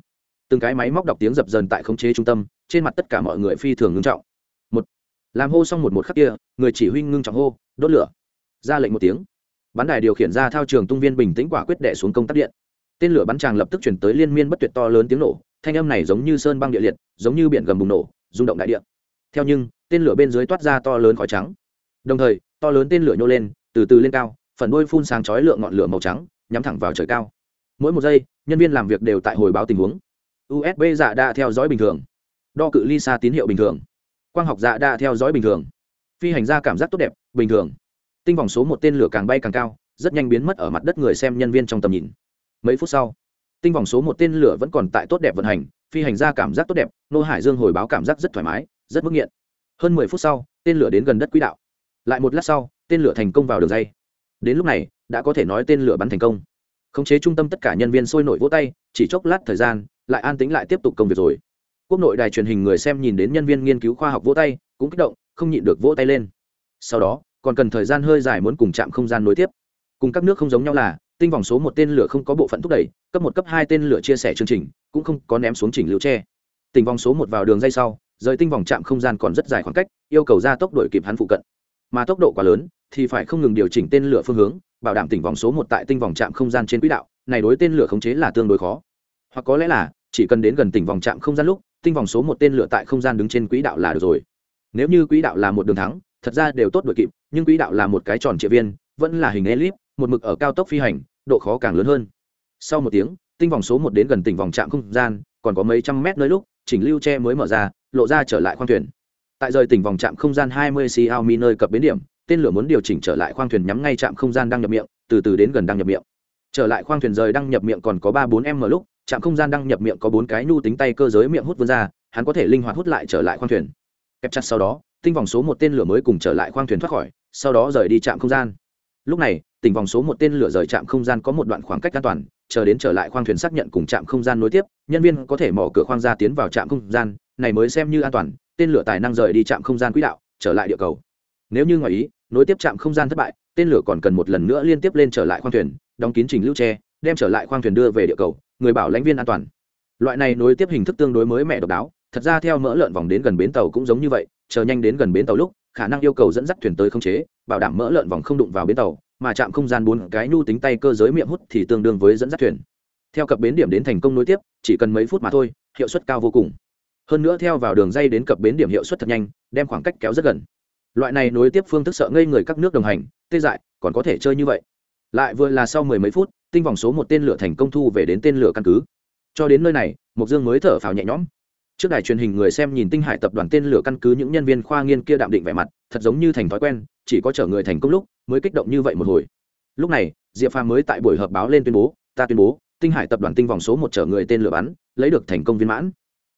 Từng cái máy móc đọc tiếng dập dần tại khống chế trung tâm, trên mặt tất cả mọi người phi thường ngưng trọng. Một làm hô xong một một khắc kia, người chỉ huy ngưng trọng hô, đốt lửa. Ra lệnh một tiếng. Bắn đài điều khiển ra thao trường tung viên bình tĩnh quả quyết đệ xuống công tắc điện. Tên lửa bắn tràng lập tức chuyển tới liên miên bất tuyệt to lớn tiếng nổ, thanh âm này giống như sơn băng địa liệt, giống như biển gầm bùng nổ, rung động đại địa. Theo nhưng, tên lửa bên dưới toát ra to lớn khói trắng. Đồng thời, to lớn tên lửa nhô lên, từ từ lên cao, phần đôi phun sáng chói lượng ngọn lửa màu trắng, nhắm thẳng vào trời cao. Mỗi một giây, nhân viên làm việc đều tại hồi báo tình huống. Usb dạ đã theo dõi bình thường. Đo cự ly xa tín hiệu bình thường quang học dạ đã theo dõi bình thường. Phi hành gia cảm giác tốt đẹp, bình thường. Tinh vòng số một tên lửa càng bay càng cao, rất nhanh biến mất ở mặt đất người xem nhân viên trong tầm nhìn. Mấy phút sau, tinh vòng số một tên lửa vẫn còn tại tốt đẹp vận hành, phi hành gia cảm giác tốt đẹp, nô hải dương hồi báo cảm giác rất thoải mái, rất mức nghiện. Hơn mười phút sau, tên lửa đến gần đất quỹ đạo. Lại một lát sau, tên lửa thành công vào đường dây. Đến lúc này, đã có thể nói tên lửa bắn thành công. Khống chế trung tâm tất cả nhân viên sôi nổi vỗ tay, chỉ chốc lát thời gian, lại an tính lại tiếp tục công việc rồi quốc nội đài truyền hình người xem nhìn đến nhân viên nghiên cứu khoa học vỗ tay, cũng kích động, không nhịn được vỗ tay lên. Sau đó, còn cần thời gian hơi dài muốn cùng chạm không gian nối tiếp. Cùng các nước không giống nhau là, tinh vòng số một tên lửa không có bộ phận thúc đẩy, cấp một, cấp hai tên lửa chia sẻ chương trình, cũng không có ném xuống chỉnh lưu tre. Tình vòng số một vào đường dây sau, rời tinh vòng chạm không gian còn rất dài khoảng cách, yêu cầu ra tốc đổi kịp hắn phụ cận. Mà tốc độ quá lớn, thì phải không ngừng điều chỉnh tên lửa phương hướng, bảo đảm tỉnh vòng số một tại tinh vòng chạm không gian trên quỹ đạo, này đối tên lửa khống chế là tương đối khó. Hoặc có lẽ là, chỉ cần đến gần tỉnh vòng chạm không gian lúc tinh vòng số một tên lửa tại không gian đứng trên quỹ đạo là được rồi. Nếu như quỹ đạo là một đường thắng, thật ra đều tốt đội kịp, nhưng quỹ đạo là một cái tròn triệu viên, vẫn là hình elip, một mực ở cao tốc phi hành, độ khó càng lớn hơn. Sau một tiếng, tinh vòng số một đến gần tỉnh vòng trạm không gian, còn có mấy trăm mét nơi lúc, chỉnh lưu tre mới mở ra, lộ ra trở lại khoang thuyền. Tại rời tỉnh vòng trạm không gian 20 mi nơi cập bến điểm, tên lửa muốn điều chỉnh trở lại khoang thuyền nhắm ngay trạm không gian đang nhập miệng, từ từ đến gần đang nhập miệng. Trở lại khoang thuyền rời đăng nhập miệng còn có ba bốn m lúc trạm không gian đăng nhập miệng có bốn cái nhu tính tay cơ giới miệng hút vươn ra, hắn có thể linh hoạt hút lại trở lại khoang thuyền. Kẹp chặt sau đó, tinh vòng số một tên lửa mới cùng trở lại khoang thuyền thoát khỏi, sau đó rời đi trạm không gian. Lúc này tỉnh vòng số một tên lửa rời trạm không gian có một đoạn khoảng cách an toàn, chờ đến trở lại khoang thuyền xác nhận cùng trạm không gian nối tiếp, nhân viên có thể mở cửa khoang ra tiến vào trạm không gian, này mới xem như an toàn, tên lửa tài năng rời đi trạm không gian quỹ đạo, trở lại địa cầu. Nếu như ngoài ý, nối tiếp trạm không gian thất bại, tên lửa còn cần một lần nữa liên tiếp lên trở lại khoang thuyền, đóng kín trình lưu tre đem trở lại khoang thuyền đưa về địa cầu người bảo lãnh viên an toàn. Loại này nối tiếp hình thức tương đối mới mẹ độc đáo, thật ra theo mỡ lợn vòng đến gần bến tàu cũng giống như vậy, chờ nhanh đến gần bến tàu lúc, khả năng yêu cầu dẫn dắt thuyền tới khống chế, bảo đảm mỡ lợn vòng không đụng vào bến tàu, mà chạm không gian bốn cái nhu tính tay cơ giới miệng hút thì tương đương với dẫn dắt thuyền. Theo cập bến điểm đến thành công nối tiếp, chỉ cần mấy phút mà thôi, hiệu suất cao vô cùng. Hơn nữa theo vào đường dây đến cập bến điểm hiệu suất thật nhanh, đem khoảng cách kéo rất gần. Loại này nối tiếp phương thức sợ ngây người các nước đồng hành, tê dại, còn có thể chơi như vậy lại vừa là sau mười mấy phút, tinh vòng số một tên lửa thành công thu về đến tên lửa căn cứ. Cho đến nơi này mục dương mới thở phào nhẹ nhõm. Trước đài truyền hình người xem nhìn tinh hải tập đoàn tên lửa căn cứ những nhân viên khoa nghiên kia đạm định vẻ mặt, thật giống như thành thói quen, chỉ có chở người thành công lúc mới kích động như vậy một hồi. Lúc này, diệp phàm mới tại buổi họp báo lên tuyên bố, ta tuyên bố, tinh hải tập đoàn tinh vòng số một chở người tên lửa bắn, lấy được thành công viên mãn.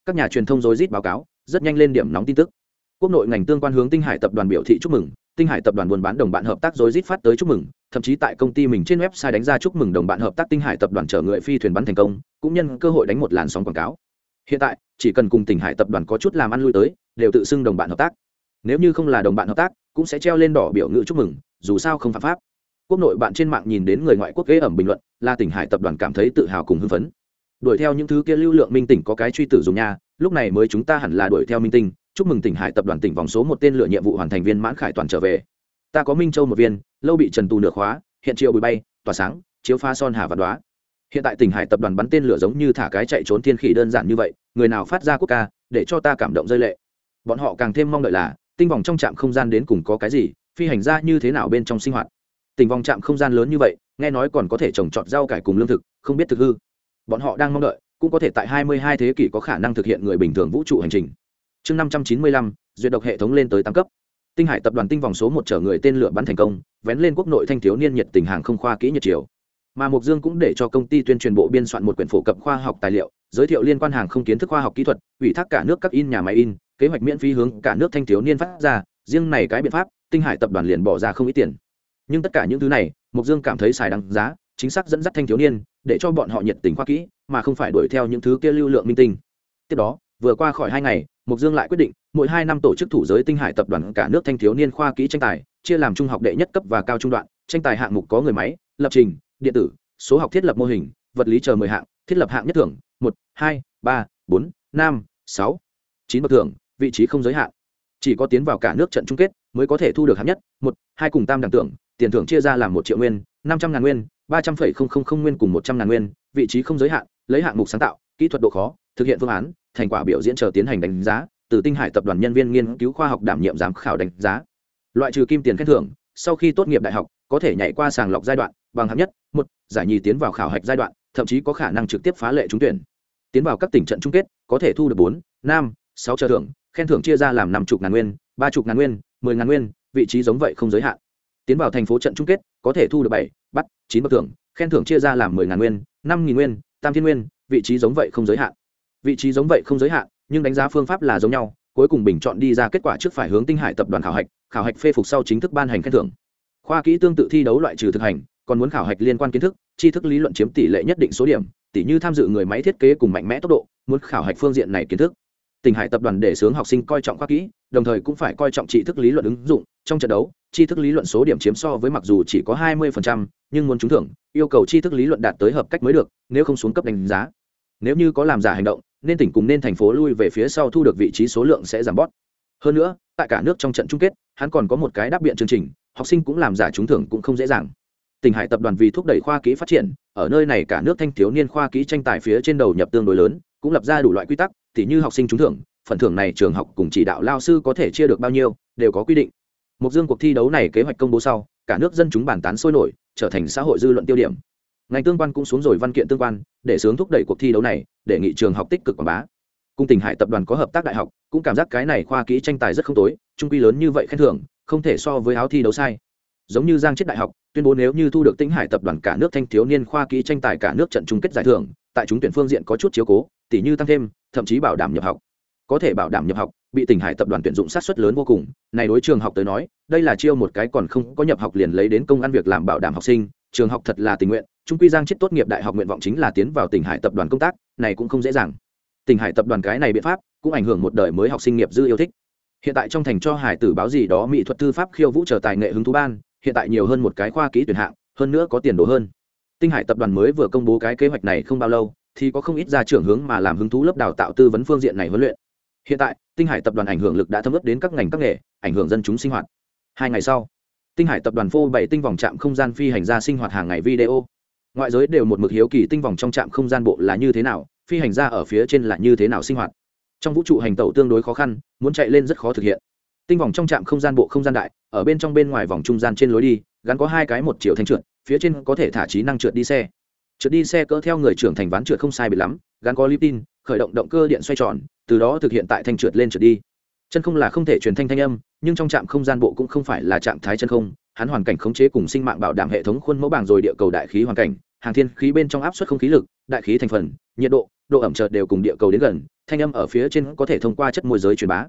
Các nhà truyền thông rối rít báo cáo, rất nhanh lên điểm nóng tin tức. Quốc nội ngành tương quan hướng tinh hải tập đoàn biểu thị chúc mừng, tinh hải tập đoàn buôn bán đồng bạn hợp tác rối rít phát tới chúc mừng thậm chí tại công ty mình trên website đánh ra chúc mừng đồng bạn hợp tác tinh hải tập đoàn chở người phi thuyền bắn thành công, cũng nhân cơ hội đánh một làn sóng quảng cáo. Hiện tại, chỉ cần cùng tinh hải tập đoàn có chút làm ăn lui tới, đều tự xưng đồng bạn hợp tác. Nếu như không là đồng bạn hợp tác, cũng sẽ treo lên đỏ biểu ngữ chúc mừng, dù sao không phạm pháp. Quốc nội bạn trên mạng nhìn đến người ngoại quốc ghế ẩm bình luận là tỉnh hải tập đoàn cảm thấy tự hào cùng hưng phấn. Đuổi theo những thứ kia lưu lượng minh tỉnh có cái truy tử dùng nha, lúc này mới chúng ta hẳn là đuổi theo minh tinh, chúc mừng tỉnh hải tập đoàn tỉnh vòng số một tên lựa nhiệm vụ hoàn thành viên mãn khải toàn trở về ta có minh châu một viên lâu bị trần tù nửa khóa hiện triệu bụi bay tỏa sáng chiếu pha son hà và đoá. Hiện tại tỉnh hải tập đoàn bắn tên lửa giống như thả cái chạy trốn thiên khỉ đơn giản như vậy người nào phát ra quốc ca để cho ta cảm động rơi lệ. Bọn họ càng thêm mong đợi là tinh vòng trong trạm không gian đến cùng có cái gì phi hành ra như thế nào bên trong sinh hoạt. Tình vòng trạm không gian lớn như vậy nghe nói còn có thể trồng trọt rau cải cùng lương thực không biết thực hư. Bọn họ đang mong đợi cũng có thể tại 22 thế kỷ có khả năng thực hiện người bình thường vũ trụ hành trình. Chương 595, duyệt độc hệ thống lên tới tám cấp tinh hải tập đoàn tinh vòng số một chở người tên lửa bắn thành công, vén lên quốc nội thanh thiếu niên nhiệt tình hàng không khoa kỹ nhật triều. mà mục dương cũng để cho công ty tuyên truyền bộ biên soạn một quyển phổ cập khoa học tài liệu, giới thiệu liên quan hàng không kiến thức khoa học kỹ thuật, ủy thác cả nước các in nhà máy in, kế hoạch miễn phí hướng cả nước thanh thiếu niên phát ra, riêng này cái biện pháp, tinh hải tập đoàn liền bỏ ra không ít tiền nhưng tất cả những thứ này mục dương cảm thấy xài đáng giá, chính xác dẫn dắt thanh thiếu niên, để cho bọn họ nhiệt tình khoa kỹ, mà không phải đuổi theo những thứ kia lưu lượng minh tinh tiếp đó, vừa qua khỏi hai ngày mục dương lại quyết định, mỗi hai năm tổ chức thủ giới tinh hải tập đoàn cả nước thanh thiếu niên khoa kỹ tranh tài, chia làm trung học đệ nhất cấp và cao trung đoạn, tranh tài hạng mục có người máy, lập trình, điện tử, số học thiết lập mô hình, vật lý chờ mười hạng, thiết lập hạng nhất thưởng, một, hai, ba, bốn, năm, sáu, chín bậc thưởng, vị trí không giới hạn. Chỉ có tiến vào cả nước trận chung kết mới có thể thu được hạng nhất, một, hai cùng tam đẳng tưởng tiền thưởng chia ra làm một triệu nguyên, năm trăm ngàn nguyên, ba trăm phẩy không không không nguyên cùng một trăm ngàn nguyên, vị trí không giới hạn, lấy hạng mục sáng tạo, kỹ thuật độ khó, thực hiện phương án thành quả biểu diễn chờ tiến hành đánh giá, từ tinh hải tập đoàn nhân viên nghiên cứu khoa học đảm nhiệm giám khảo đánh giá. Loại trừ kim tiền khen thưởng, sau khi tốt nghiệp đại học, có thể nhảy qua sàng lọc giai đoạn, bằng hạng nhất, một, giải nhì tiến vào khảo hạch giai đoạn, thậm chí có khả năng trực tiếp phá lệ trúng tuyển. Tiến vào các tỉnh trận chung kết, có thể thu được bốn, năm, sáu trợ thưởng, khen thưởng chia ra làm năm chục ngàn nguyên, ba chục ngàn nguyên, mười ngàn nguyên, vị trí giống vậy không giới hạn. Tiến vào thành phố trận chung kết, có thể thu được bảy, bắt, chín bậc thưởng, khen thưởng chia ra làm mười ngàn nguyên, năm nghìn nguyên, tam thiên nguyên, vị trí giống vậy không giới hạn vị trí giống vậy không giới hạn nhưng đánh giá phương pháp là giống nhau cuối cùng bình chọn đi ra kết quả trước phải hướng tinh hải tập đoàn khảo hạch khảo hạch phê phục sau chính thức ban hành khen thưởng. Khoa kỹ tương tự thi đấu loại trừ thực hành còn muốn khảo hạch liên quan kiến thức tri thức lý luận chiếm tỷ lệ nhất định số điểm tỷ như tham dự người máy thiết kế cùng mạnh mẽ tốc độ muốn khảo hạch phương diện này kiến thức. Tỉnh hải tập đoàn để sướng học sinh coi trọng khoa kỹ đồng thời cũng phải coi trọng tri thức lý luận ứng dụng trong trận đấu tri thức lý luận số điểm chiếm so với mặc dù chỉ có hai 20%, nhưng muốn trúng thưởng yêu cầu tri thức lý luận đạt tới hợp cách mới được nếu không xuống cấp đánh giá. Nếu như có làm giả hành động nên tỉnh cùng nên thành phố lui về phía sau thu được vị trí số lượng sẽ giảm bớt. hơn nữa tại cả nước trong trận chung kết hắn còn có một cái đáp biện chương trình học sinh cũng làm giả trúng thưởng cũng không dễ dàng. Tỉnh hải tập đoàn vì thúc đẩy khoa kỹ phát triển ở nơi này cả nước thanh thiếu niên khoa kỹ tranh tài phía trên đầu nhập tương đối lớn cũng lập ra đủ loại quy tắc tỉ như học sinh trúng thưởng phần thưởng này trường học cùng chỉ đạo lao sư có thể chia được bao nhiêu đều có quy định. Mục Dương cuộc thi đấu này kế hoạch công bố sau, cả nước dân chúng bàn tán sôi nổi trở thành xã hội dư luận tiêu điểm ngành tương quan cũng xuống rồi văn kiện tương quan, để sướng thúc đẩy cuộc thi đấu này để nghị trường học tích cực quảng bá. Cung tỉnh hải tập đoàn có hợp tác đại học, cũng cảm giác cái này khoa kỹ tranh tài rất không tối trung quy lớn như vậy khen thưởng, không thể so với áo thi đấu sai. Giống như giang chết đại học, tuyên bố nếu như thu được tĩnh hải tập đoàn cả nước thanh thiếu niên khoa kỹ tranh tài cả nước trận chung kết giải thưởng, tại chúng tuyển phương diện có chút chiếu cố tỷ như tăng thêm, thậm chí bảo đảm nhập học. Có thể bảo đảm nhập học, bị tỉnh hải tập đoàn tuyển dụng sát xuất lớn vô cùng, này đối trường học tới nói, đây là chiêu một cái còn không có nhập học liền lấy đến công ăn việc làm bảo đảm học sinh, trường học thật là tình nguyện trung quy giang chết tốt nghiệp đại học nguyện vọng chính là tiến vào tỉnh hải tập đoàn công tác, này cũng không dễ dàng. Tỉnh hải tập đoàn cái này biện pháp cũng ảnh hưởng một đời mới học sinh nghiệp dư yêu thích. Hiện tại trong thành cho hải tử báo gì đó mỹ thuật thư pháp khiêu vũ trở tài nghệ hứng thú ban, hiện tại nhiều hơn một cái khoa kỹ tuyển hạng, hơn nữa có tiền đồ hơn. Tinh hải tập đoàn mới vừa công bố cái kế hoạch này không bao lâu, thì có không ít ra trưởng hướng mà làm hứng thú lớp đào tạo tư vấn phương diện này huấn luyện. Hiện tại, tinh hải tập đoàn ảnh hưởng lực đã thâm ướt đến các ngành các nghề, ảnh hưởng dân chúng sinh hoạt. Hai ngày sau, tinh hải tập đoàn phô bảy tinh vòng trạm không gian phi hành gia sinh hoạt hàng ngày video ngoại giới đều một mực hiếu kỳ tinh vòng trong trạm không gian bộ là như thế nào, phi hành gia ở phía trên là như thế nào sinh hoạt. Trong vũ trụ hành tẩu tương đối khó khăn, muốn chạy lên rất khó thực hiện. Tinh vòng trong trạm không gian bộ không gian đại, ở bên trong bên ngoài vòng trung gian trên lối đi, gắn có hai cái một chiều thanh trượt, phía trên có thể thả trí năng trượt đi xe. Trượt đi xe cỡ theo người trưởng thành ván trượt không sai bị lắm, gắn có liptin, khởi động động cơ điện xoay tròn, từ đó thực hiện tại thanh trượt lên trượt đi. Chân không là không thể truyền thanh thanh âm, nhưng trong trạm không gian bộ cũng không phải là trạng thái chân không hắn hoàn cảnh khống chế cùng sinh mạng bảo đảm hệ thống khuôn mẫu bảng rồi địa cầu đại khí hoàn cảnh, hàng thiên khí bên trong áp suất không khí lực, đại khí thành phần, nhiệt độ độ ẩm chợt đều cùng địa cầu đến gần, thanh âm ở phía trên có thể thông qua chất môi giới truyền bá.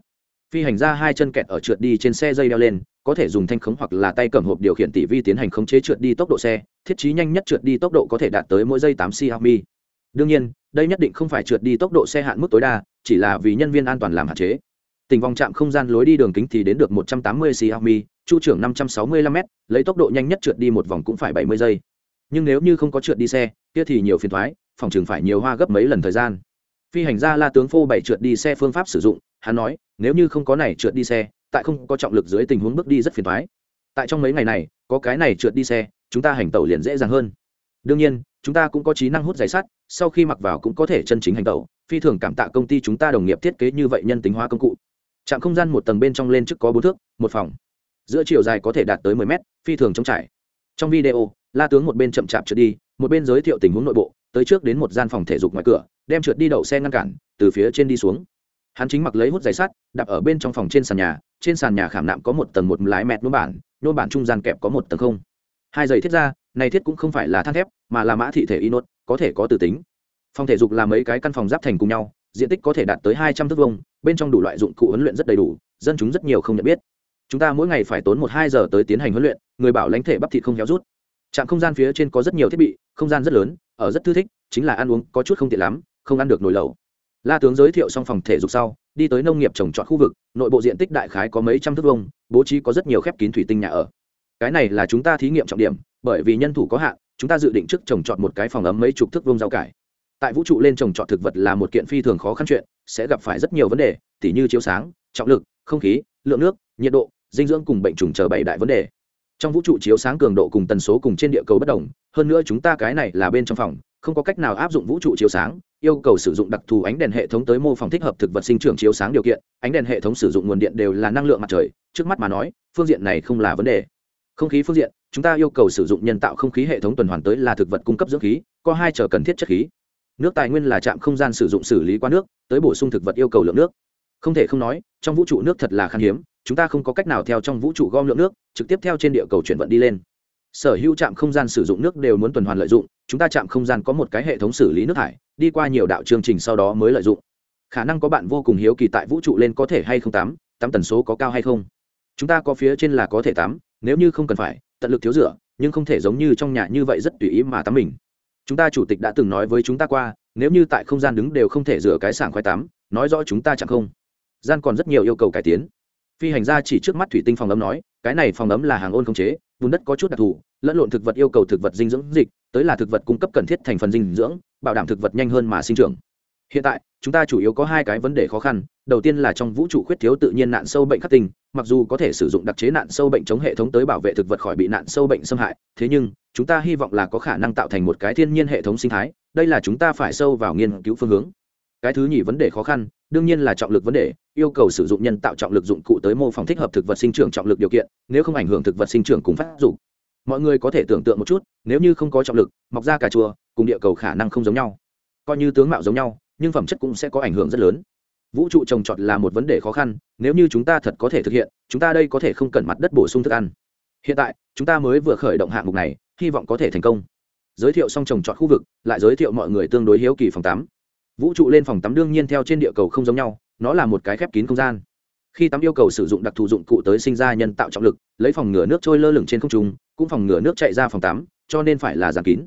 Phi hành ra hai chân kẹt ở trượt đi trên xe dây đeo lên, có thể dùng thanh khống hoặc là tay cầm hộp điều khiển tỷ vi tiến hành khống chế trượt đi tốc độ xe, thiết trí nhanh nhất trượt đi tốc độ có thể đạt tới mỗi giây tám xiaomi. Đương nhiên, đây nhất định không phải trượt đi tốc độ xe hạn mức tối đa, chỉ là vì nhân viên an toàn làm hạn chế tình vòng trạm không gian lối đi đường kính thì đến được một trăm tám mươi xiaomi chu trưởng năm trăm sáu mươi lăm m lấy tốc độ nhanh nhất trượt đi một vòng cũng phải bảy mươi giây. Nhưng nếu như không có trượt đi xe kia thì nhiều phiền toái, phòng trường phải nhiều hoa gấp mấy lần thời gian. Phi hành gia la tướng phô bảy trượt đi xe phương pháp sử dụng hắn nói nếu như không có này trượt đi xe tại không có trọng lực dưới tình huống bước đi rất phiền toái. tại trong mấy ngày này có cái này trượt đi xe chúng ta hành tẩu liền dễ dàng hơn. Đương nhiên chúng ta cũng có trí năng hút giày sắt sau khi mặc vào cũng có thể chân chính hành tẩu. Phi thường cảm tạ công ty chúng ta đồng nghiệp thiết kế như vậy nhân tính hóa công cụ trạm không gian một tầng bên trong lên trước có bốn thước, một phòng. Giữa chiều dài có thể đạt tới mười mét, phi thường trống trải. Trong video, la tướng một bên chậm chạp trượt đi, một bên giới thiệu tình huống nội bộ, tới trước đến một gian phòng thể dục ngoài cửa, đem trượt đi đậu xe ngăn cản, từ phía trên đi xuống. Hắn chính mặc lấy hút giày sắt, đạp ở bên trong phòng trên sàn nhà, trên sàn nhà khảm nạm có một tầng một lái mẹt nô bản nô bản trung gian kẹp có một tầng không. Hai giày thiết ra, này thiết cũng không phải là than thép, mà là mã thị thể inốt có thể có từ tính. Phòng thể dục là mấy cái căn phòng giáp thành cùng nhau diện tích có thể đạt tới hai trăm thước vông bên trong đủ loại dụng cụ huấn luyện rất đầy đủ, dân chúng rất nhiều không nhận biết. Chúng ta mỗi ngày phải tốn một hai giờ tới tiến hành huấn luyện, người bảo lãnh thể bắp thịt không héo rút. Trạm không gian phía trên có rất nhiều thiết bị, không gian rất lớn, ở rất thư thích, chính là ăn uống có chút không tiện lắm, không ăn được nồi lẩu. La tướng giới thiệu xong phòng thể dục sau, đi tới nông nghiệp trồng trọt khu vực, nội bộ diện tích đại khái có mấy trăm thước vông bố trí có rất nhiều khép kín thủy tinh nhà ở. Cái này là chúng ta thí nghiệm trọng điểm, bởi vì nhân thủ có hạn, chúng ta dự định trước trồng trọt một cái phòng ấm mấy chục thước vông rau cải tại vũ trụ lên trồng trọt thực vật là một kiện phi thường khó khăn chuyện, sẽ gặp phải rất nhiều vấn đề, tỉ như chiếu sáng, trọng lực, không khí, lượng nước, nhiệt độ, dinh dưỡng cùng bệnh trùng chờ bảy đại vấn đề. Trong vũ trụ chiếu sáng cường độ cùng tần số cùng trên địa cầu bất đồng, hơn nữa chúng ta cái này là bên trong phòng, không có cách nào áp dụng vũ trụ chiếu sáng, yêu cầu sử dụng đặc thù ánh đèn hệ thống tới mô phỏng thích hợp thực vật sinh trưởng chiếu sáng điều kiện, ánh đèn hệ thống sử dụng nguồn điện đều là năng lượng mặt trời, trước mắt mà nói, phương diện này không là vấn đề. Không khí phương diện, chúng ta yêu cầu sử dụng nhân tạo không khí hệ thống tuần hoàn tới là thực vật cung cấp dưỡng khí, có hai chờ cần thiết chất khí nước tài nguyên là trạm không gian sử dụng xử lý qua nước, tới bổ sung thực vật yêu cầu lượng nước. Không thể không nói, trong vũ trụ nước thật là khan hiếm, chúng ta không có cách nào theo trong vũ trụ gom lượng nước, trực tiếp theo trên địa cầu chuyển vận đi lên. Sở hữu trạm không gian sử dụng nước đều muốn tuần hoàn lợi dụng, chúng ta trạm không gian có một cái hệ thống xử lý nước thải, đi qua nhiều đạo chương trình sau đó mới lợi dụng. Khả năng có bạn vô cùng hiếu kỳ tại vũ trụ lên có thể hay không tắm tắm tần số có cao hay không? Chúng ta có phía trên là có thể tắm nếu như không cần phải, tận lực thiếu rửa, nhưng không thể giống như trong nhà như vậy rất tùy ý mà tắm mình chúng ta chủ tịch đã từng nói với chúng ta qua, nếu như tại không gian đứng đều không thể rửa cái sảng khoai tắm, nói rõ chúng ta chẳng không. Gian còn rất nhiều yêu cầu cải tiến. Phi hành gia chỉ trước mắt thủy tinh phòng ấm nói, cái này phòng ấm là hàng ôn không chế, bùn đất có chút đặc thù, lẫn lộn thực vật yêu cầu thực vật dinh dưỡng dịch, tới là thực vật cung cấp cần thiết thành phần dinh dưỡng, bảo đảm thực vật nhanh hơn mà sinh trưởng hiện tại, chúng ta chủ yếu có hai cái vấn đề khó khăn. Đầu tiên là trong vũ trụ khuyết thiếu tự nhiên nạn sâu bệnh khắc tinh, mặc dù có thể sử dụng đặc chế nạn sâu bệnh chống hệ thống tới bảo vệ thực vật khỏi bị nạn sâu bệnh xâm hại, thế nhưng, chúng ta hy vọng là có khả năng tạo thành một cái thiên nhiên hệ thống sinh thái, đây là chúng ta phải sâu vào nghiên cứu phương hướng. Cái thứ nhì vấn đề khó khăn, đương nhiên là trọng lực vấn đề, yêu cầu sử dụng nhân tạo trọng lực dụng cụ tới mô phỏng thích hợp thực vật sinh trưởng trọng lực điều kiện, nếu không ảnh hưởng thực vật sinh trưởng cùng phát dụng mọi người có thể tưởng tượng một chút, nếu như không có trọng lực, mọc ra cà chua, cùng địa cầu khả năng không giống nhau. Coi như tướng mạo giống nhau nhưng phẩm chất cũng sẽ có ảnh hưởng rất lớn. Vũ trụ trồng trọt là một vấn đề khó khăn, nếu như chúng ta thật có thể thực hiện, chúng ta đây có thể không cần mặt đất bổ sung thức ăn. Hiện tại, chúng ta mới vừa khởi động hạng mục này, hy vọng có thể thành công. Giới thiệu xong trồng trọt khu vực, lại giới thiệu mọi người tương đối hiếu kỳ phòng tắm. Vũ trụ lên phòng tắm đương nhiên theo trên địa cầu không giống nhau, nó là một cái khép kín không gian. Khi tắm yêu cầu sử dụng đặc thù dụng cụ tới sinh ra nhân tạo trọng lực, lấy phòng ngừa nước trôi lơ lửng trên không trung, cũng phòng ngừa nước chạy ra phòng tắm, cho nên phải là giàn kín.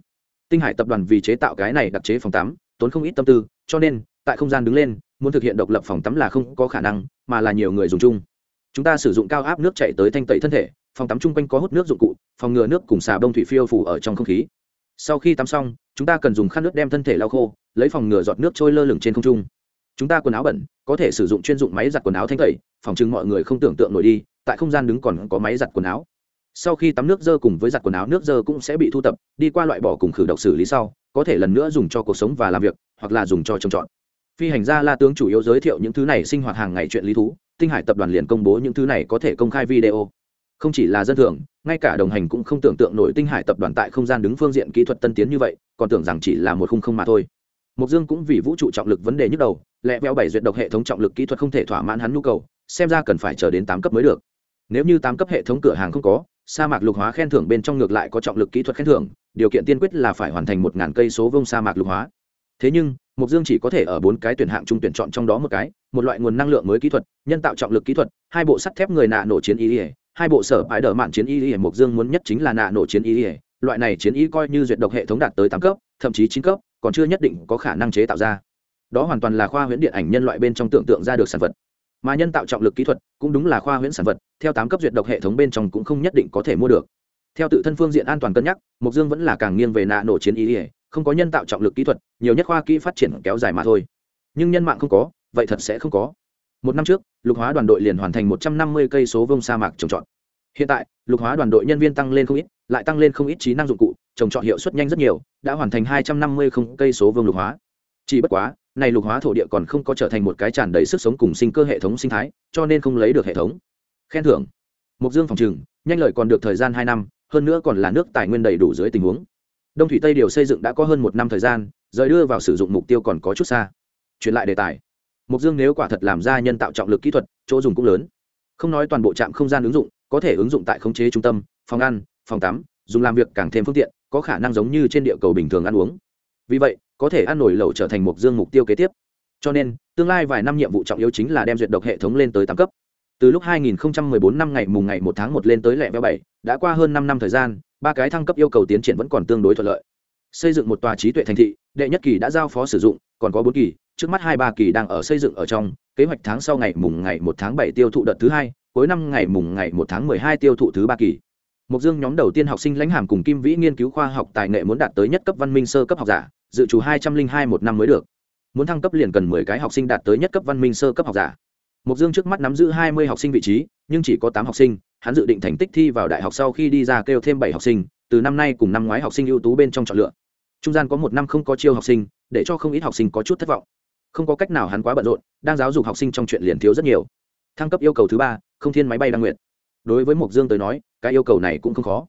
Tinh hải tập đoàn vì chế tạo cái này đặc chế phòng tắm tốn không ít tâm tư, cho nên, tại không gian đứng lên, muốn thực hiện độc lập phòng tắm là không có khả năng, mà là nhiều người dùng chung. Chúng ta sử dụng cao áp nước chạy tới thanh tẩy thân thể, phòng tắm chung quanh có hút nước dụng cụ, phòng ngừa nước cùng xà bông thủy phiêu phủ ở trong không khí. Sau khi tắm xong, chúng ta cần dùng khăn nước đem thân thể lau khô, lấy phòng ngừa giọt nước trôi lơ lửng trên không trung. Chúng ta quần áo bẩn, có thể sử dụng chuyên dụng máy giặt quần áo thanh tẩy, phòng chừng mọi người không tưởng tượng nổi đi, tại không gian đứng còn có máy giặt quần áo sau khi tắm nước dơ cùng với giặt quần áo, nước dơ cũng sẽ bị thu tập, đi qua loại bỏ cùng khử độc xử lý sau, có thể lần nữa dùng cho cuộc sống và làm việc, hoặc là dùng cho trồng trọt. Phi hành gia la tướng chủ yếu giới thiệu những thứ này sinh hoạt hàng ngày chuyện lý thú, tinh hải tập đoàn liền công bố những thứ này có thể công khai video. Không chỉ là dân thường, ngay cả đồng hành cũng không tưởng tượng nổi tinh hải tập đoàn tại không gian đứng phương diện kỹ thuật tân tiến như vậy, còn tưởng rằng chỉ là một khung không mà thôi. Mục dương cũng vì vũ trụ trọng lực vấn đề nhức đầu, lẹ veo bảy duyệt độc hệ thống trọng lực kỹ thuật không thể thỏa mãn hắn nhu cầu, xem ra cần phải chờ đến tám cấp mới được. Nếu như tám cấp hệ thống cửa hàng không có sa mạc lục hóa khen thưởng bên trong ngược lại có trọng lực kỹ thuật khen thưởng, điều kiện tiên quyết là phải hoàn thành một ngàn cây số vông sa mạc lục hóa. Thế nhưng mục dương chỉ có thể ở bốn cái tuyển hạng trung tuyển chọn trong đó một cái, một loại nguồn năng lượng mới kỹ thuật, nhân tạo trọng lực kỹ thuật, hai bộ sắt thép người nạ nổ chiến y ỉa hai bộ sở bãi đỡ mạn chiến y ỉa mục dương muốn nhất chính là nạ nổ chiến y ỉa loại này chiến y coi như duyệt độc hệ thống đạt tới tám cấp, thậm chí chín cấp, còn chưa nhất định có khả năng chế tạo ra. Đó hoàn toàn là khoa huyễn điện ảnh nhân loại bên trong tưởng tượng ra được sản vật mà nhân tạo trọng lực kỹ thuật cũng đúng là khoa huyễn sản vật, theo tám cấp duyệt độc hệ thống bên trong cũng không nhất định có thể mua được. Theo tự thân phương diện an toàn cân nhắc mục dương vẫn là càng nghiêng về nạ nổ chiến ý ỉa không có nhân tạo trọng lực kỹ thuật, nhiều nhất khoa kỹ phát triển kéo dài mà thôi. Nhưng nhân mạng không có, vậy thật sẽ không có. Một năm trước, lục hóa đoàn đội liền hoàn thành một trăm năm mươi cây số vông sa mạc trồng trọt. Hiện tại, lục hóa đoàn đội nhân viên tăng lên không ít, lại tăng lên không ít trí năng dụng cụ, trồng trọt hiệu suất nhanh rất nhiều, đã hoàn thành hai trăm năm mươi không cây số vương lục hóa. Chỉ bất quá này lục hóa thổ địa còn không có trở thành một cái tràn đầy sức sống cùng sinh cơ hệ thống sinh thái, cho nên không lấy được hệ thống. Khen thưởng. Mục dương phòng trừng, nhanh lợi còn được thời gian hai năm, hơn nữa còn là nước tài nguyên đầy đủ dưới tình huống. Đông thủy tây điều xây dựng đã có hơn một năm thời gian, rời đưa vào sử dụng mục tiêu còn có chút xa. Chuyển lại đề tài. Mục dương nếu quả thật làm ra nhân tạo trọng lực kỹ thuật, chỗ dùng cũng lớn. Không nói toàn bộ trạm không gian ứng dụng, có thể ứng dụng tại khống chế trung tâm, phòng ăn, phòng tắm, dùng làm việc càng thêm phương tiện, có khả năng giống như trên địa cầu bình thường ăn uống. Vì vậy có thể ăn nổi lẩu trở thành mục dương mục tiêu kế tiếp. Cho nên tương lai vài năm nhiệm vụ trọng yếu chính là đem duyệt độc hệ thống lên tới tám cấp. Từ lúc 2014 năm ngày mùng ngày một tháng một lên tới lẻ veo bảy đã qua hơn năm năm thời gian ba cái thăng cấp yêu cầu tiến triển vẫn còn tương đối thuận lợi. Xây dựng một tòa trí tuệ thành thị đệ nhất kỳ đã giao phó sử dụng còn có bốn kỳ trước mắt hai ba kỳ đang ở xây dựng ở trong kế hoạch tháng sau ngày mùng ngày một tháng bảy tiêu thụ đợt thứ hai cuối năm ngày mùng ngày một tháng mười hai tiêu thụ thứ ba kỳ. Mục Dương nhóm đầu tiên học sinh lãnh hàm cùng Kim Vĩ nghiên cứu khoa học tài nghệ muốn đạt tới nhất cấp văn minh sơ cấp học giả, dự trù hai trăm linh hai một năm mới được. Muốn thăng cấp liền cần mười cái học sinh đạt tới nhất cấp văn minh sơ cấp học giả. Mộc Dương trước mắt nắm giữ hai mươi học sinh vị trí, nhưng chỉ có tám học sinh, hắn dự định thành tích thi vào đại học sau khi đi ra kêu thêm bảy học sinh, từ năm nay cùng năm ngoái học sinh ưu tú bên trong chọn lựa. Trung gian có một năm không có chiêu học sinh, để cho không ít học sinh có chút thất vọng. Không có cách nào hắn quá bận rộn, đang giáo dục học sinh trong chuyện liền thiếu rất nhiều. Thăng cấp yêu cầu thứ ba, không thiên máy bay đăng nguyện đối với mộc dương tới nói cái yêu cầu này cũng không khó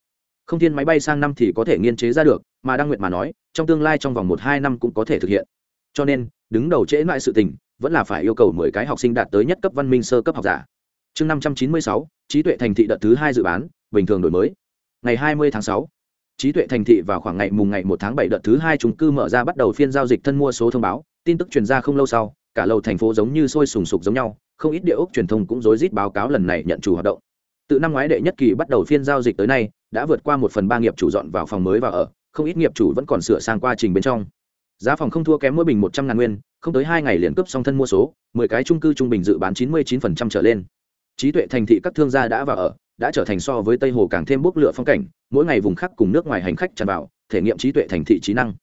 không thiên máy bay sang năm thì có thể nghiên chế ra được, mà đăng nguyện mà nói, trong tương lai trong vòng một hai năm cũng có thể thực hiện. Cho nên, đứng đầu trễ lại sự tình, vẫn là phải yêu cầu mười cái học sinh đạt tới nhất cấp văn minh sơ cấp học giả. Chương năm trăm chín mươi sáu, trí tuệ thành thị đợt thứ hai dự bán, bình thường đổi mới. Ngày hai mươi tháng sáu, trí tuệ thành thị vào khoảng ngày mùng ngày một tháng bảy đợt thứ hai trung cư mở ra bắt đầu phiên giao dịch thân mua số thông báo, tin tức truyền ra không lâu sau, cả lầu thành phố giống như sôi sùng sục giống nhau, không ít địa ốc truyền thông cũng rối rít báo cáo lần này nhận chủ hoạt động. Từ năm ngoái đệ nhất kỳ bắt đầu phiên giao dịch tới nay đã vượt qua một phần ba nghiệp chủ dọn vào phòng mới và ở, không ít nghiệp chủ vẫn còn sửa sang qua trình bên trong. Giá phòng không thua kém mỗi bình một trăm ngàn nguyên, không tới hai ngày liền cướp xong thân mua số, mười cái trung cư trung bình dự bán chín mươi chín phần trăm trở lên. Trí tuệ thành thị các thương gia đã vào ở, đã trở thành so với tây hồ càng thêm bốc lửa phong cảnh, mỗi ngày vùng khác cùng nước ngoài hành khách tràn vào, thể nghiệm trí tuệ thành thị trí năng.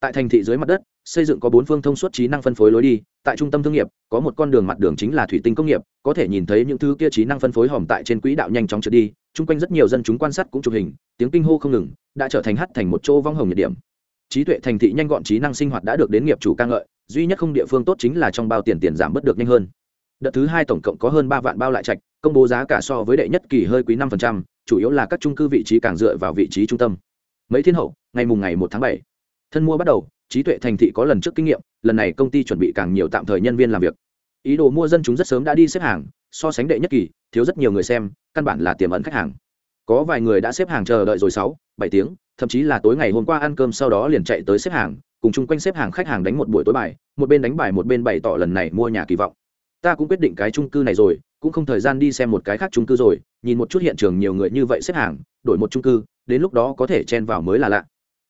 Tại thành thị dưới mặt đất, xây dựng có bốn phương thông suốt trí năng phân phối lối đi, tại trung tâm thương nghiệp, có một con đường mặt đường chính là thủy tinh công nghiệp, có thể nhìn thấy những thứ kia trí năng phân phối hòm tại trên quỹ đạo nhanh chóng trượt đi chung quanh rất nhiều dân chúng quan sát cũng chụp hình tiếng kinh hô không ngừng đã trở thành hắt thành một chỗ vong hồng nhiệt điểm. Trí tuệ thành thị nhanh gọn trí năng sinh hoạt đã được đến nghiệp chủ ca ngợi duy nhất không địa phương tốt chính là trong bao tiền tiền giảm bớt được nhanh hơn. Đợt thứ hai tổng cộng có hơn ba vạn bao lại trạch công bố giá cả so với đệ nhất kỳ hơi quý năm phần trăm, chủ yếu là các trung cư vị trí càng dựa vào vị trí trung tâm. Mấy thiên hậu ngày mùng ngày một tháng bảy thân mua bắt đầu trí tuệ thành thị có lần trước kinh nghiệm lần này công ty chuẩn bị càng nhiều tạm thời nhân viên làm việc. Ý đồ mua dân chúng rất sớm đã đi xếp hàng so sánh đệ nhất kỳ, thiếu rất nhiều người xem, căn bản là tiềm ẩn khách hàng. Có vài người đã xếp hàng chờ đợi rồi sáu, bảy tiếng, thậm chí là tối ngày hôm qua ăn cơm sau đó liền chạy tới xếp hàng, cùng chung quanh xếp hàng khách hàng đánh một buổi tối bài, một bên đánh bài một bên bày tỏ lần này mua nhà kỳ vọng. Ta cũng quyết định cái chung cư này rồi, cũng không thời gian đi xem một cái khác chung cư rồi, nhìn một chút hiện trường nhiều người như vậy xếp hàng, đổi một chung cư, đến lúc đó có thể chen vào mới là lạ.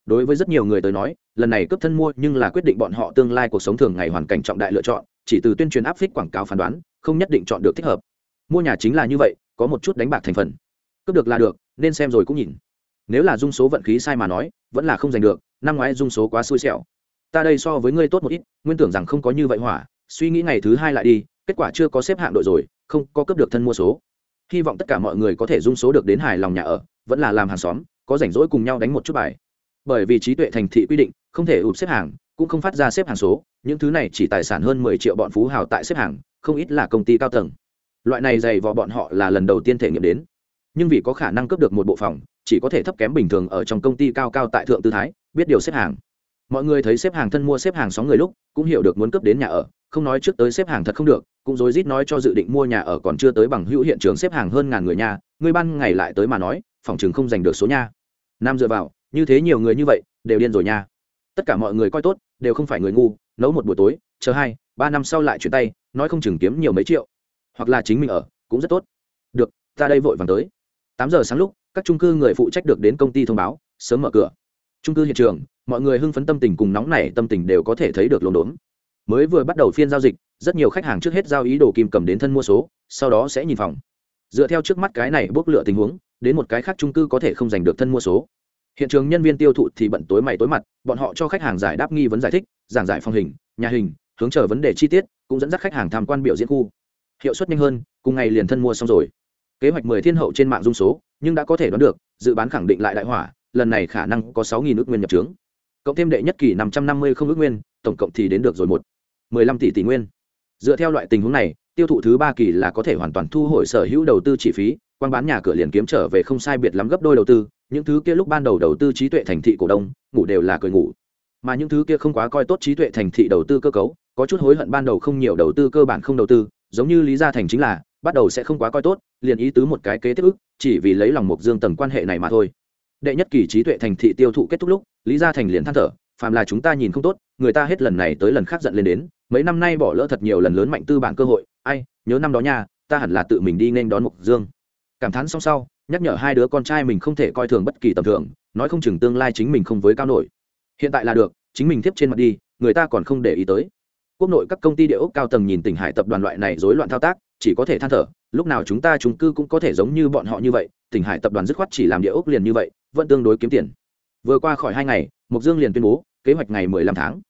Đối với rất nhiều người tới nói, lần này cấp thân mua nhưng là quyết định bọn họ tương lai cuộc sống thường ngày hoàn cảnh trọng đại lựa chọn chỉ từ tuyên truyền áp phích quảng cáo phán đoán, không nhất định chọn được thích hợp. Mua nhà chính là như vậy, có một chút đánh bạc thành phần. Cướp được là được, nên xem rồi cũng nhìn. Nếu là dung số vận khí sai mà nói, vẫn là không giành được, năm ngoái dung số quá xui xẻo. Ta đây so với ngươi tốt một ít, nguyên tưởng rằng không có như vậy hỏa, suy nghĩ ngày thứ hai lại đi, kết quả chưa có xếp hạng đội rồi, không có cấp được thân mua số. Hy vọng tất cả mọi người có thể dung số được đến hài lòng nhà ở, vẫn là làm hàng xóm, có rảnh rỗi cùng nhau đánh một chút bài. Bởi vì trí tuệ thành thị quy định không thể ụp xếp hàng, cũng không phát ra xếp hàng số, những thứ này chỉ tài sản hơn mười triệu bọn phú hào tại xếp hàng, không ít là công ty cao tầng. Loại này dày vò bọn họ là lần đầu tiên thể nghiệm đến. Nhưng vì có khả năng cướp được một bộ phòng, chỉ có thể thấp kém bình thường ở trong công ty cao cao tại thượng tư thái, biết điều xếp hàng. Mọi người thấy xếp hàng thân mua xếp hàng xóm người lúc, cũng hiểu được muốn cướp đến nhà ở, không nói trước tới xếp hàng thật không được, cũng rối rít nói cho dự định mua nhà ở còn chưa tới bằng hữu hiện trường xếp hàng hơn ngàn người nhà, người ban ngày lại tới mà nói, phòng chừng không giành được số nha nam dựa vào, như thế nhiều người như vậy, đều điên rồi nha tất cả mọi người coi tốt, đều không phải người ngu, nấu một buổi tối, chờ hai, ba năm sau lại chuyển tay, nói không chừng kiếm nhiều mấy triệu. Hoặc là chính mình ở, cũng rất tốt. Được, ta đây vội vàng tới. Tám giờ sáng lúc, các trung cư người phụ trách được đến công ty thông báo, sớm mở cửa. Trung cư hiện trường, mọi người hưng phấn tâm tình cùng nóng nảy tâm tình đều có thể thấy được lồn đốn. Mới vừa bắt đầu phiên giao dịch, rất nhiều khách hàng trước hết giao ý đồ kim cầm đến thân mua số, sau đó sẽ nhìn phòng. Dựa theo trước mắt cái này bốc lựa tình huống, đến một cái khác trung cư có thể không giành được thân mua số hiện trường nhân viên tiêu thụ thì bận tối mày tối mặt, bọn họ cho khách hàng giải đáp nghi vấn giải thích, giảng giải phong hình, nhà hình, hướng chờ vấn đề chi tiết, cũng dẫn dắt khách hàng tham quan biểu diễn khu. Hiệu suất nhanh hơn, cùng ngày liền thân mua xong rồi. Kế hoạch mười thiên hậu trên mạng dung số, nhưng đã có thể đoán được, dự bán khẳng định lại đại hỏa, lần này khả năng có sáu nghìn ước nguyên nhập trướng. Cộng thêm đệ nhất kỳ năm trăm năm mươi không ước nguyên, tổng cộng thì đến được rồi một. mười lăm tỷ tỷ nguyên. Dựa theo loại tình huống này, tiêu thụ thứ ba kỳ là có thể hoàn toàn thu hồi sở hữu đầu tư chi phí quan bán nhà cửa liền kiếm trở về không sai biệt lắm gấp đôi đầu tư những thứ kia lúc ban đầu đầu tư trí tuệ thành thị cổ đông, ngủ đều là cười ngủ. Mà những thứ kia không quá coi tốt trí tuệ thành thị đầu tư cơ cấu, có chút hối hận ban đầu không nhiều đầu tư cơ bản không đầu tư, giống như lý gia thành chính là, bắt đầu sẽ không quá coi tốt, liền ý tứ một cái kế tiếp ức, chỉ vì lấy lòng mục dương tầng quan hệ này mà thôi. Đệ nhất kỳ trí tuệ thành thị tiêu thụ kết thúc lúc, lý gia thành liền than thở, phàm là chúng ta nhìn không tốt, người ta hết lần này tới lần khác giận lên đến, mấy năm nay bỏ lỡ thật nhiều lần lớn mạnh tư bản cơ hội, ai, nhớ năm đó nha, ta hẳn là tự mình đi nên đón mục dương cảm thán xong sau, nhắc nhở hai đứa con trai mình không thể coi thường bất kỳ tầm thường, nói không chừng tương lai chính mình không với cao nổi. Hiện tại là được, chính mình tiếp trên mặt đi, người ta còn không để ý tới. Quốc nội các công ty địa ốc cao tầng nhìn tỉnh hải tập đoàn loại này rối loạn thao tác, chỉ có thể than thở, lúc nào chúng ta chúng cư cũng có thể giống như bọn họ như vậy, tỉnh hải tập đoàn dứt khoát chỉ làm địa ốc liền như vậy, vẫn tương đối kiếm tiền. Vừa qua khỏi hai ngày mục dương liền tuyên bố, kế hoạch ngày 15 tháng.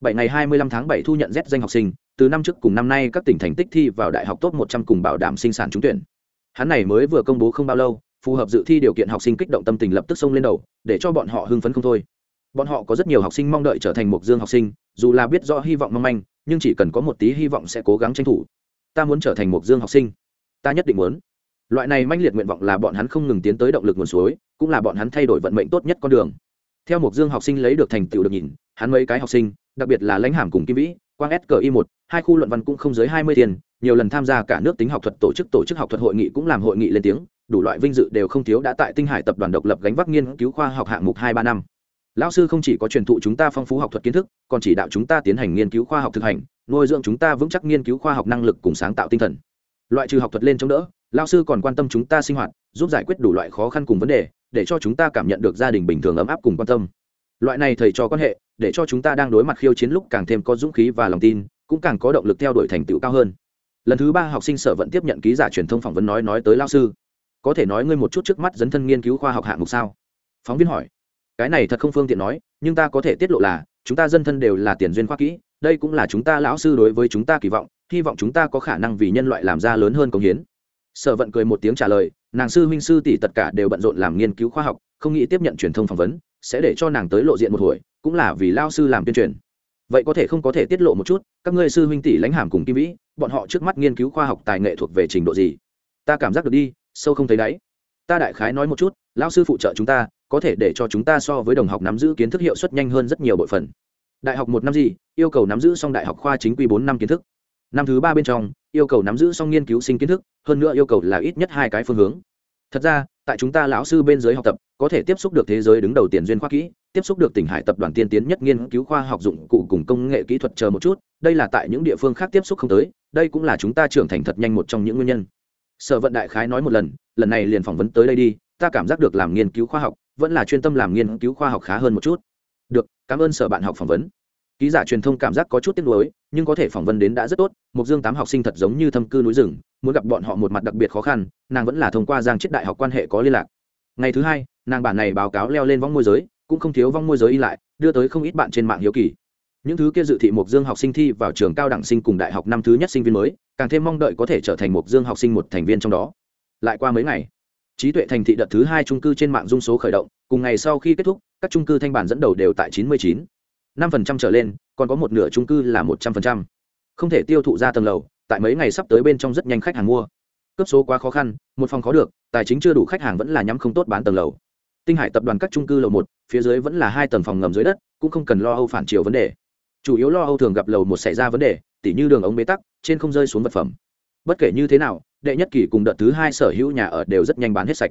Bảy ngày 25 tháng 7 thu nhận Z danh học sinh, từ năm trước cùng năm nay các tỉnh thành tích thi vào đại học top 100 cùng bảo đảm sinh sản trúng tuyển hắn này mới vừa công bố không bao lâu, phù hợp dự thi điều kiện học sinh kích động tâm tình lập tức xông lên đầu, để cho bọn họ hưng phấn không thôi. Bọn họ có rất nhiều học sinh mong đợi trở thành một dương học sinh, dù là biết rõ hy vọng mong manh, nhưng chỉ cần có một tí hy vọng sẽ cố gắng tranh thủ. Ta muốn trở thành một dương học sinh. Ta nhất định muốn. Loại này manh liệt nguyện vọng là bọn hắn không ngừng tiến tới động lực nguồn suối, cũng là bọn hắn thay đổi vận mệnh tốt nhất con đường. Theo một dương học sinh lấy được thành tựu được nhìn, hắn mấy cái học sinh, đặc biệt là lãnh hàm cùng kim vĩ, quang ski một, hai khu luận văn cũng không dưới hai mươi tiền nhiều lần tham gia cả nước tính học thuật tổ chức tổ chức học thuật hội nghị cũng làm hội nghị lên tiếng, đủ loại vinh dự đều không thiếu đã tại tinh hải tập đoàn độc lập gánh vác nghiên cứu khoa học hạng mục hai ba năm. Lão sư không chỉ có truyền thụ chúng ta phong phú học thuật kiến thức, còn chỉ đạo chúng ta tiến hành nghiên cứu khoa học thực hành, nuôi dưỡng chúng ta vững chắc nghiên cứu khoa học năng lực cùng sáng tạo tinh thần. Loại trừ học thuật lên chống đỡ, lão sư còn quan tâm chúng ta sinh hoạt, giúp giải quyết đủ loại khó khăn cùng vấn đề, để cho chúng ta cảm nhận được gia đình bình thường ấm áp cùng quan tâm. Loại này thầy cho quan hệ, để cho chúng ta đang đối mặt khiêu chiến lúc càng thêm có dũng khí và lòng tin, cũng càng có động lực theo đuổi thành tựu cao hơn lần thứ ba học sinh sở vẫn tiếp nhận ký giả truyền thông phỏng vấn nói nói tới lao sư. Có thể nói ngươi một chút trước mắt dấn thân nghiên cứu khoa học hạng mục sao? Phóng viên hỏi. Cái này thật không phương tiện nói, nhưng ta có thể tiết lộ là, chúng ta dân thân đều là tiền duyên khoa kỹ, đây cũng là chúng ta lão sư đối với chúng ta kỳ vọng, hy vọng chúng ta có khả năng vì nhân loại làm ra lớn hơn công hiến. Sở vận cười một tiếng trả lời, nàng sư huynh sư tỷ tất cả đều bận rộn làm nghiên cứu khoa học, không nghĩ tiếp nhận truyền thông phỏng vấn, sẽ để cho nàng tới lộ diện một hồi, cũng là vì lao sư làm tuyên truyền. Vậy có thể không có thể tiết lộ một chút, các ngươi sư huynh tỷ lãnh hàm cùng kim vĩ bọn họ trước mắt nghiên cứu khoa học tài nghệ thuộc về trình độ gì? Ta cảm giác được đi, sâu không thấy đáy. Ta đại khái nói một chút, lão sư phụ trợ chúng ta, có thể để cho chúng ta so với đồng học nắm giữ kiến thức hiệu suất nhanh hơn rất nhiều bội phần. Đại học một năm gì, yêu cầu nắm giữ xong đại học khoa chính quy bốn năm kiến thức. Năm thứ ba bên trong, yêu cầu nắm giữ xong nghiên cứu sinh kiến thức, hơn nữa yêu cầu là ít nhất hai cái phương hướng. Thật ra, tại chúng ta lão sư bên dưới học tập, có thể tiếp xúc được thế giới đứng đầu tiền duyên khoa kỹ, tiếp xúc được tỉnh hải tập đoàn tiên tiến nhất nghiên cứu khoa học dụng cụ cùng công nghệ kỹ thuật chờ một chút, đây là tại những địa phương khác tiếp xúc không tới đây cũng là chúng ta trưởng thành thật nhanh một trong những nguyên nhân. Sở vận đại khái nói một lần lần này liền phỏng vấn tới đây đi, ta cảm giác được làm nghiên cứu khoa học, vẫn là chuyên tâm làm nghiên cứu khoa học khá hơn một chút. Được, cảm ơn sở bạn học phỏng vấn. Ký giả truyền thông cảm giác có chút tiếc nuối, nhưng có thể phỏng vấn đến đã rất tốt mục dương tám học sinh thật giống như thâm cư núi rừng, muốn gặp bọn họ một mặt đặc biệt khó khăn, nàng vẫn là thông qua giang chết đại học quan hệ có liên lạc. Ngày thứ hai, nàng bản này báo cáo leo lên vong môi giới, cũng không thiếu vong môi giới y lại, đưa tới không ít bạn trên mạng hiếu kỳ những thứ kia dự thị mục dương học sinh thi vào trường cao đẳng sinh cùng đại học năm thứ nhất sinh viên mới, càng thêm mong đợi có thể trở thành mục dương học sinh một thành viên trong đó. Lại qua mấy ngày, trí tuệ thành thị đợt thứ hai trung cư trên mạng dung số khởi động, cùng ngày sau khi kết thúc, các trung cư thanh bản dẫn đầu đều tại chín mươi chín. năm phần trăm trở lên, còn có một nửa trung cư là một trăm phần trăm. Không thể tiêu thụ ra tầng lầu, tại mấy ngày sắp tới bên trong rất nhanh khách hàng mua. Cấp số quá khó khăn, một phòng khó được, tài chính chưa đủ khách hàng vẫn là nhắm không tốt bán tầng lầu. Tinh hải tập đoàn các trung cư lầu một, phía dưới vẫn là hai tầng phòng ngầm dưới đất, cũng không cần lo âu phản chiều vấn đề chủ yếu lo âu thường gặp lầu một xảy ra vấn đề, tỉ như đường ống bế tắc, trên không rơi xuống vật phẩm. Bất kể như thế nào, đệ nhất kỳ cùng đợt thứ hai sở hữu nhà ở đều rất nhanh bán hết sạch.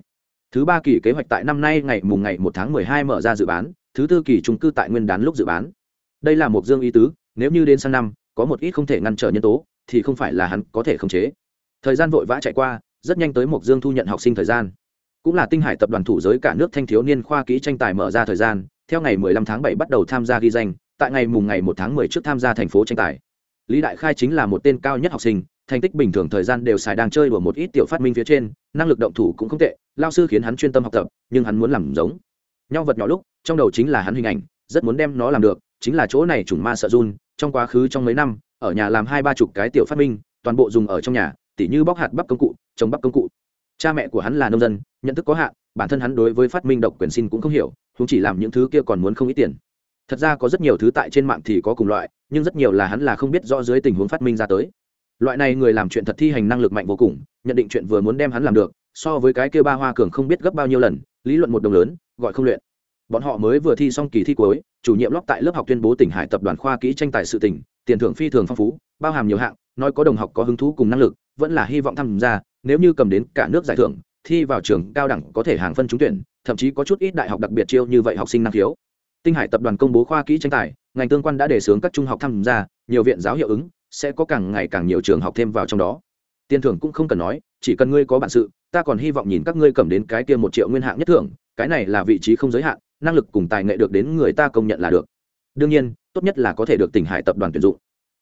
Thứ ba kỳ kế hoạch tại năm nay ngày mùng ngày một tháng mười hai mở ra dự bán, thứ tư kỳ trung cư tại nguyên đán lúc dự bán. Đây là một dương ý tứ, nếu như đến sang năm, có một ít không thể ngăn trở nhân tố, thì không phải là hắn có thể khống chế. Thời gian vội vã chạy qua, rất nhanh tới một dương thu nhận học sinh thời gian. Cũng là tinh hải tập đoàn thủ giới cả nước thanh thiếu niên khoa kỹ tranh tài mở ra thời gian, theo ngày 15 tháng 7 bắt đầu tham gia ghi danh tại ngày mùng ngày 1 tháng 10 trước tham gia thành phố tranh tài. Lý đại khai chính là một tên cao nhất học sinh, thành tích bình thường thời gian đều xài đang chơi đùa một ít tiểu phát minh phía trên, năng lực động thủ cũng không tệ, lao sư khiến hắn chuyên tâm học tập, nhưng hắn muốn làm giống. Nhau vật nhỏ lúc, trong đầu chính là hắn hình ảnh, rất muốn đem nó làm được, chính là chỗ này chủng ma sợ run, trong quá khứ trong mấy năm, ở nhà làm hai ba chục cái tiểu phát minh, toàn bộ dùng ở trong nhà, tỉ như bóc hạt bắp công cụ, trồng bắp công cụ. Cha mẹ của hắn là nông dân, nhận thức có hạn, bản thân hắn đối với phát minh độc quyền xin cũng không hiểu chúng chỉ làm những thứ kia còn muốn không ít tiền thật ra có rất nhiều thứ tại trên mạng thì có cùng loại, nhưng rất nhiều là hắn là không biết rõ dưới tình huống phát minh ra tới. Loại này người làm chuyện thật thi hành năng lực mạnh vô cùng, nhận định chuyện vừa muốn đem hắn làm được, so với cái kia ba hoa cường không biết gấp bao nhiêu lần, lý luận một đồng lớn, gọi không luyện. Bọn họ mới vừa thi xong kỳ thi cuối, chủ nhiệm lóc tại lớp học tuyên bố tỉnh hải tập đoàn khoa kỹ tranh tài sự tỉnh, tiền thưởng phi thường phong phú, bao hàm nhiều hạng, nói có đồng học có hứng thú cùng năng lực, vẫn là hy vọng tham gia, nếu như cầm đến cả nước giải thưởng, thi vào trường cao đẳng có thể hàng phân trúng tuyển, thậm chí có chút ít đại học đặc biệt chiêu như vậy học sinh năng khiếu tinh hải tập đoàn công bố khoa kỹ tranh tài, ngành tương quan đã đề xướng các trung học tham gia, nhiều viện giáo hiệu ứng, sẽ có càng ngày càng nhiều trường học thêm vào trong đó. Tiền thưởng cũng không cần nói, chỉ cần ngươi có bản sự, ta còn hy vọng nhìn các ngươi cầm đến cái kia một triệu nguyên hạng nhất thưởng, cái này là vị trí không giới hạn, năng lực cùng tài nghệ được đến người ta công nhận là được. Đương nhiên, tốt nhất là có thể được tỉnh hải tập đoàn tuyển dụng.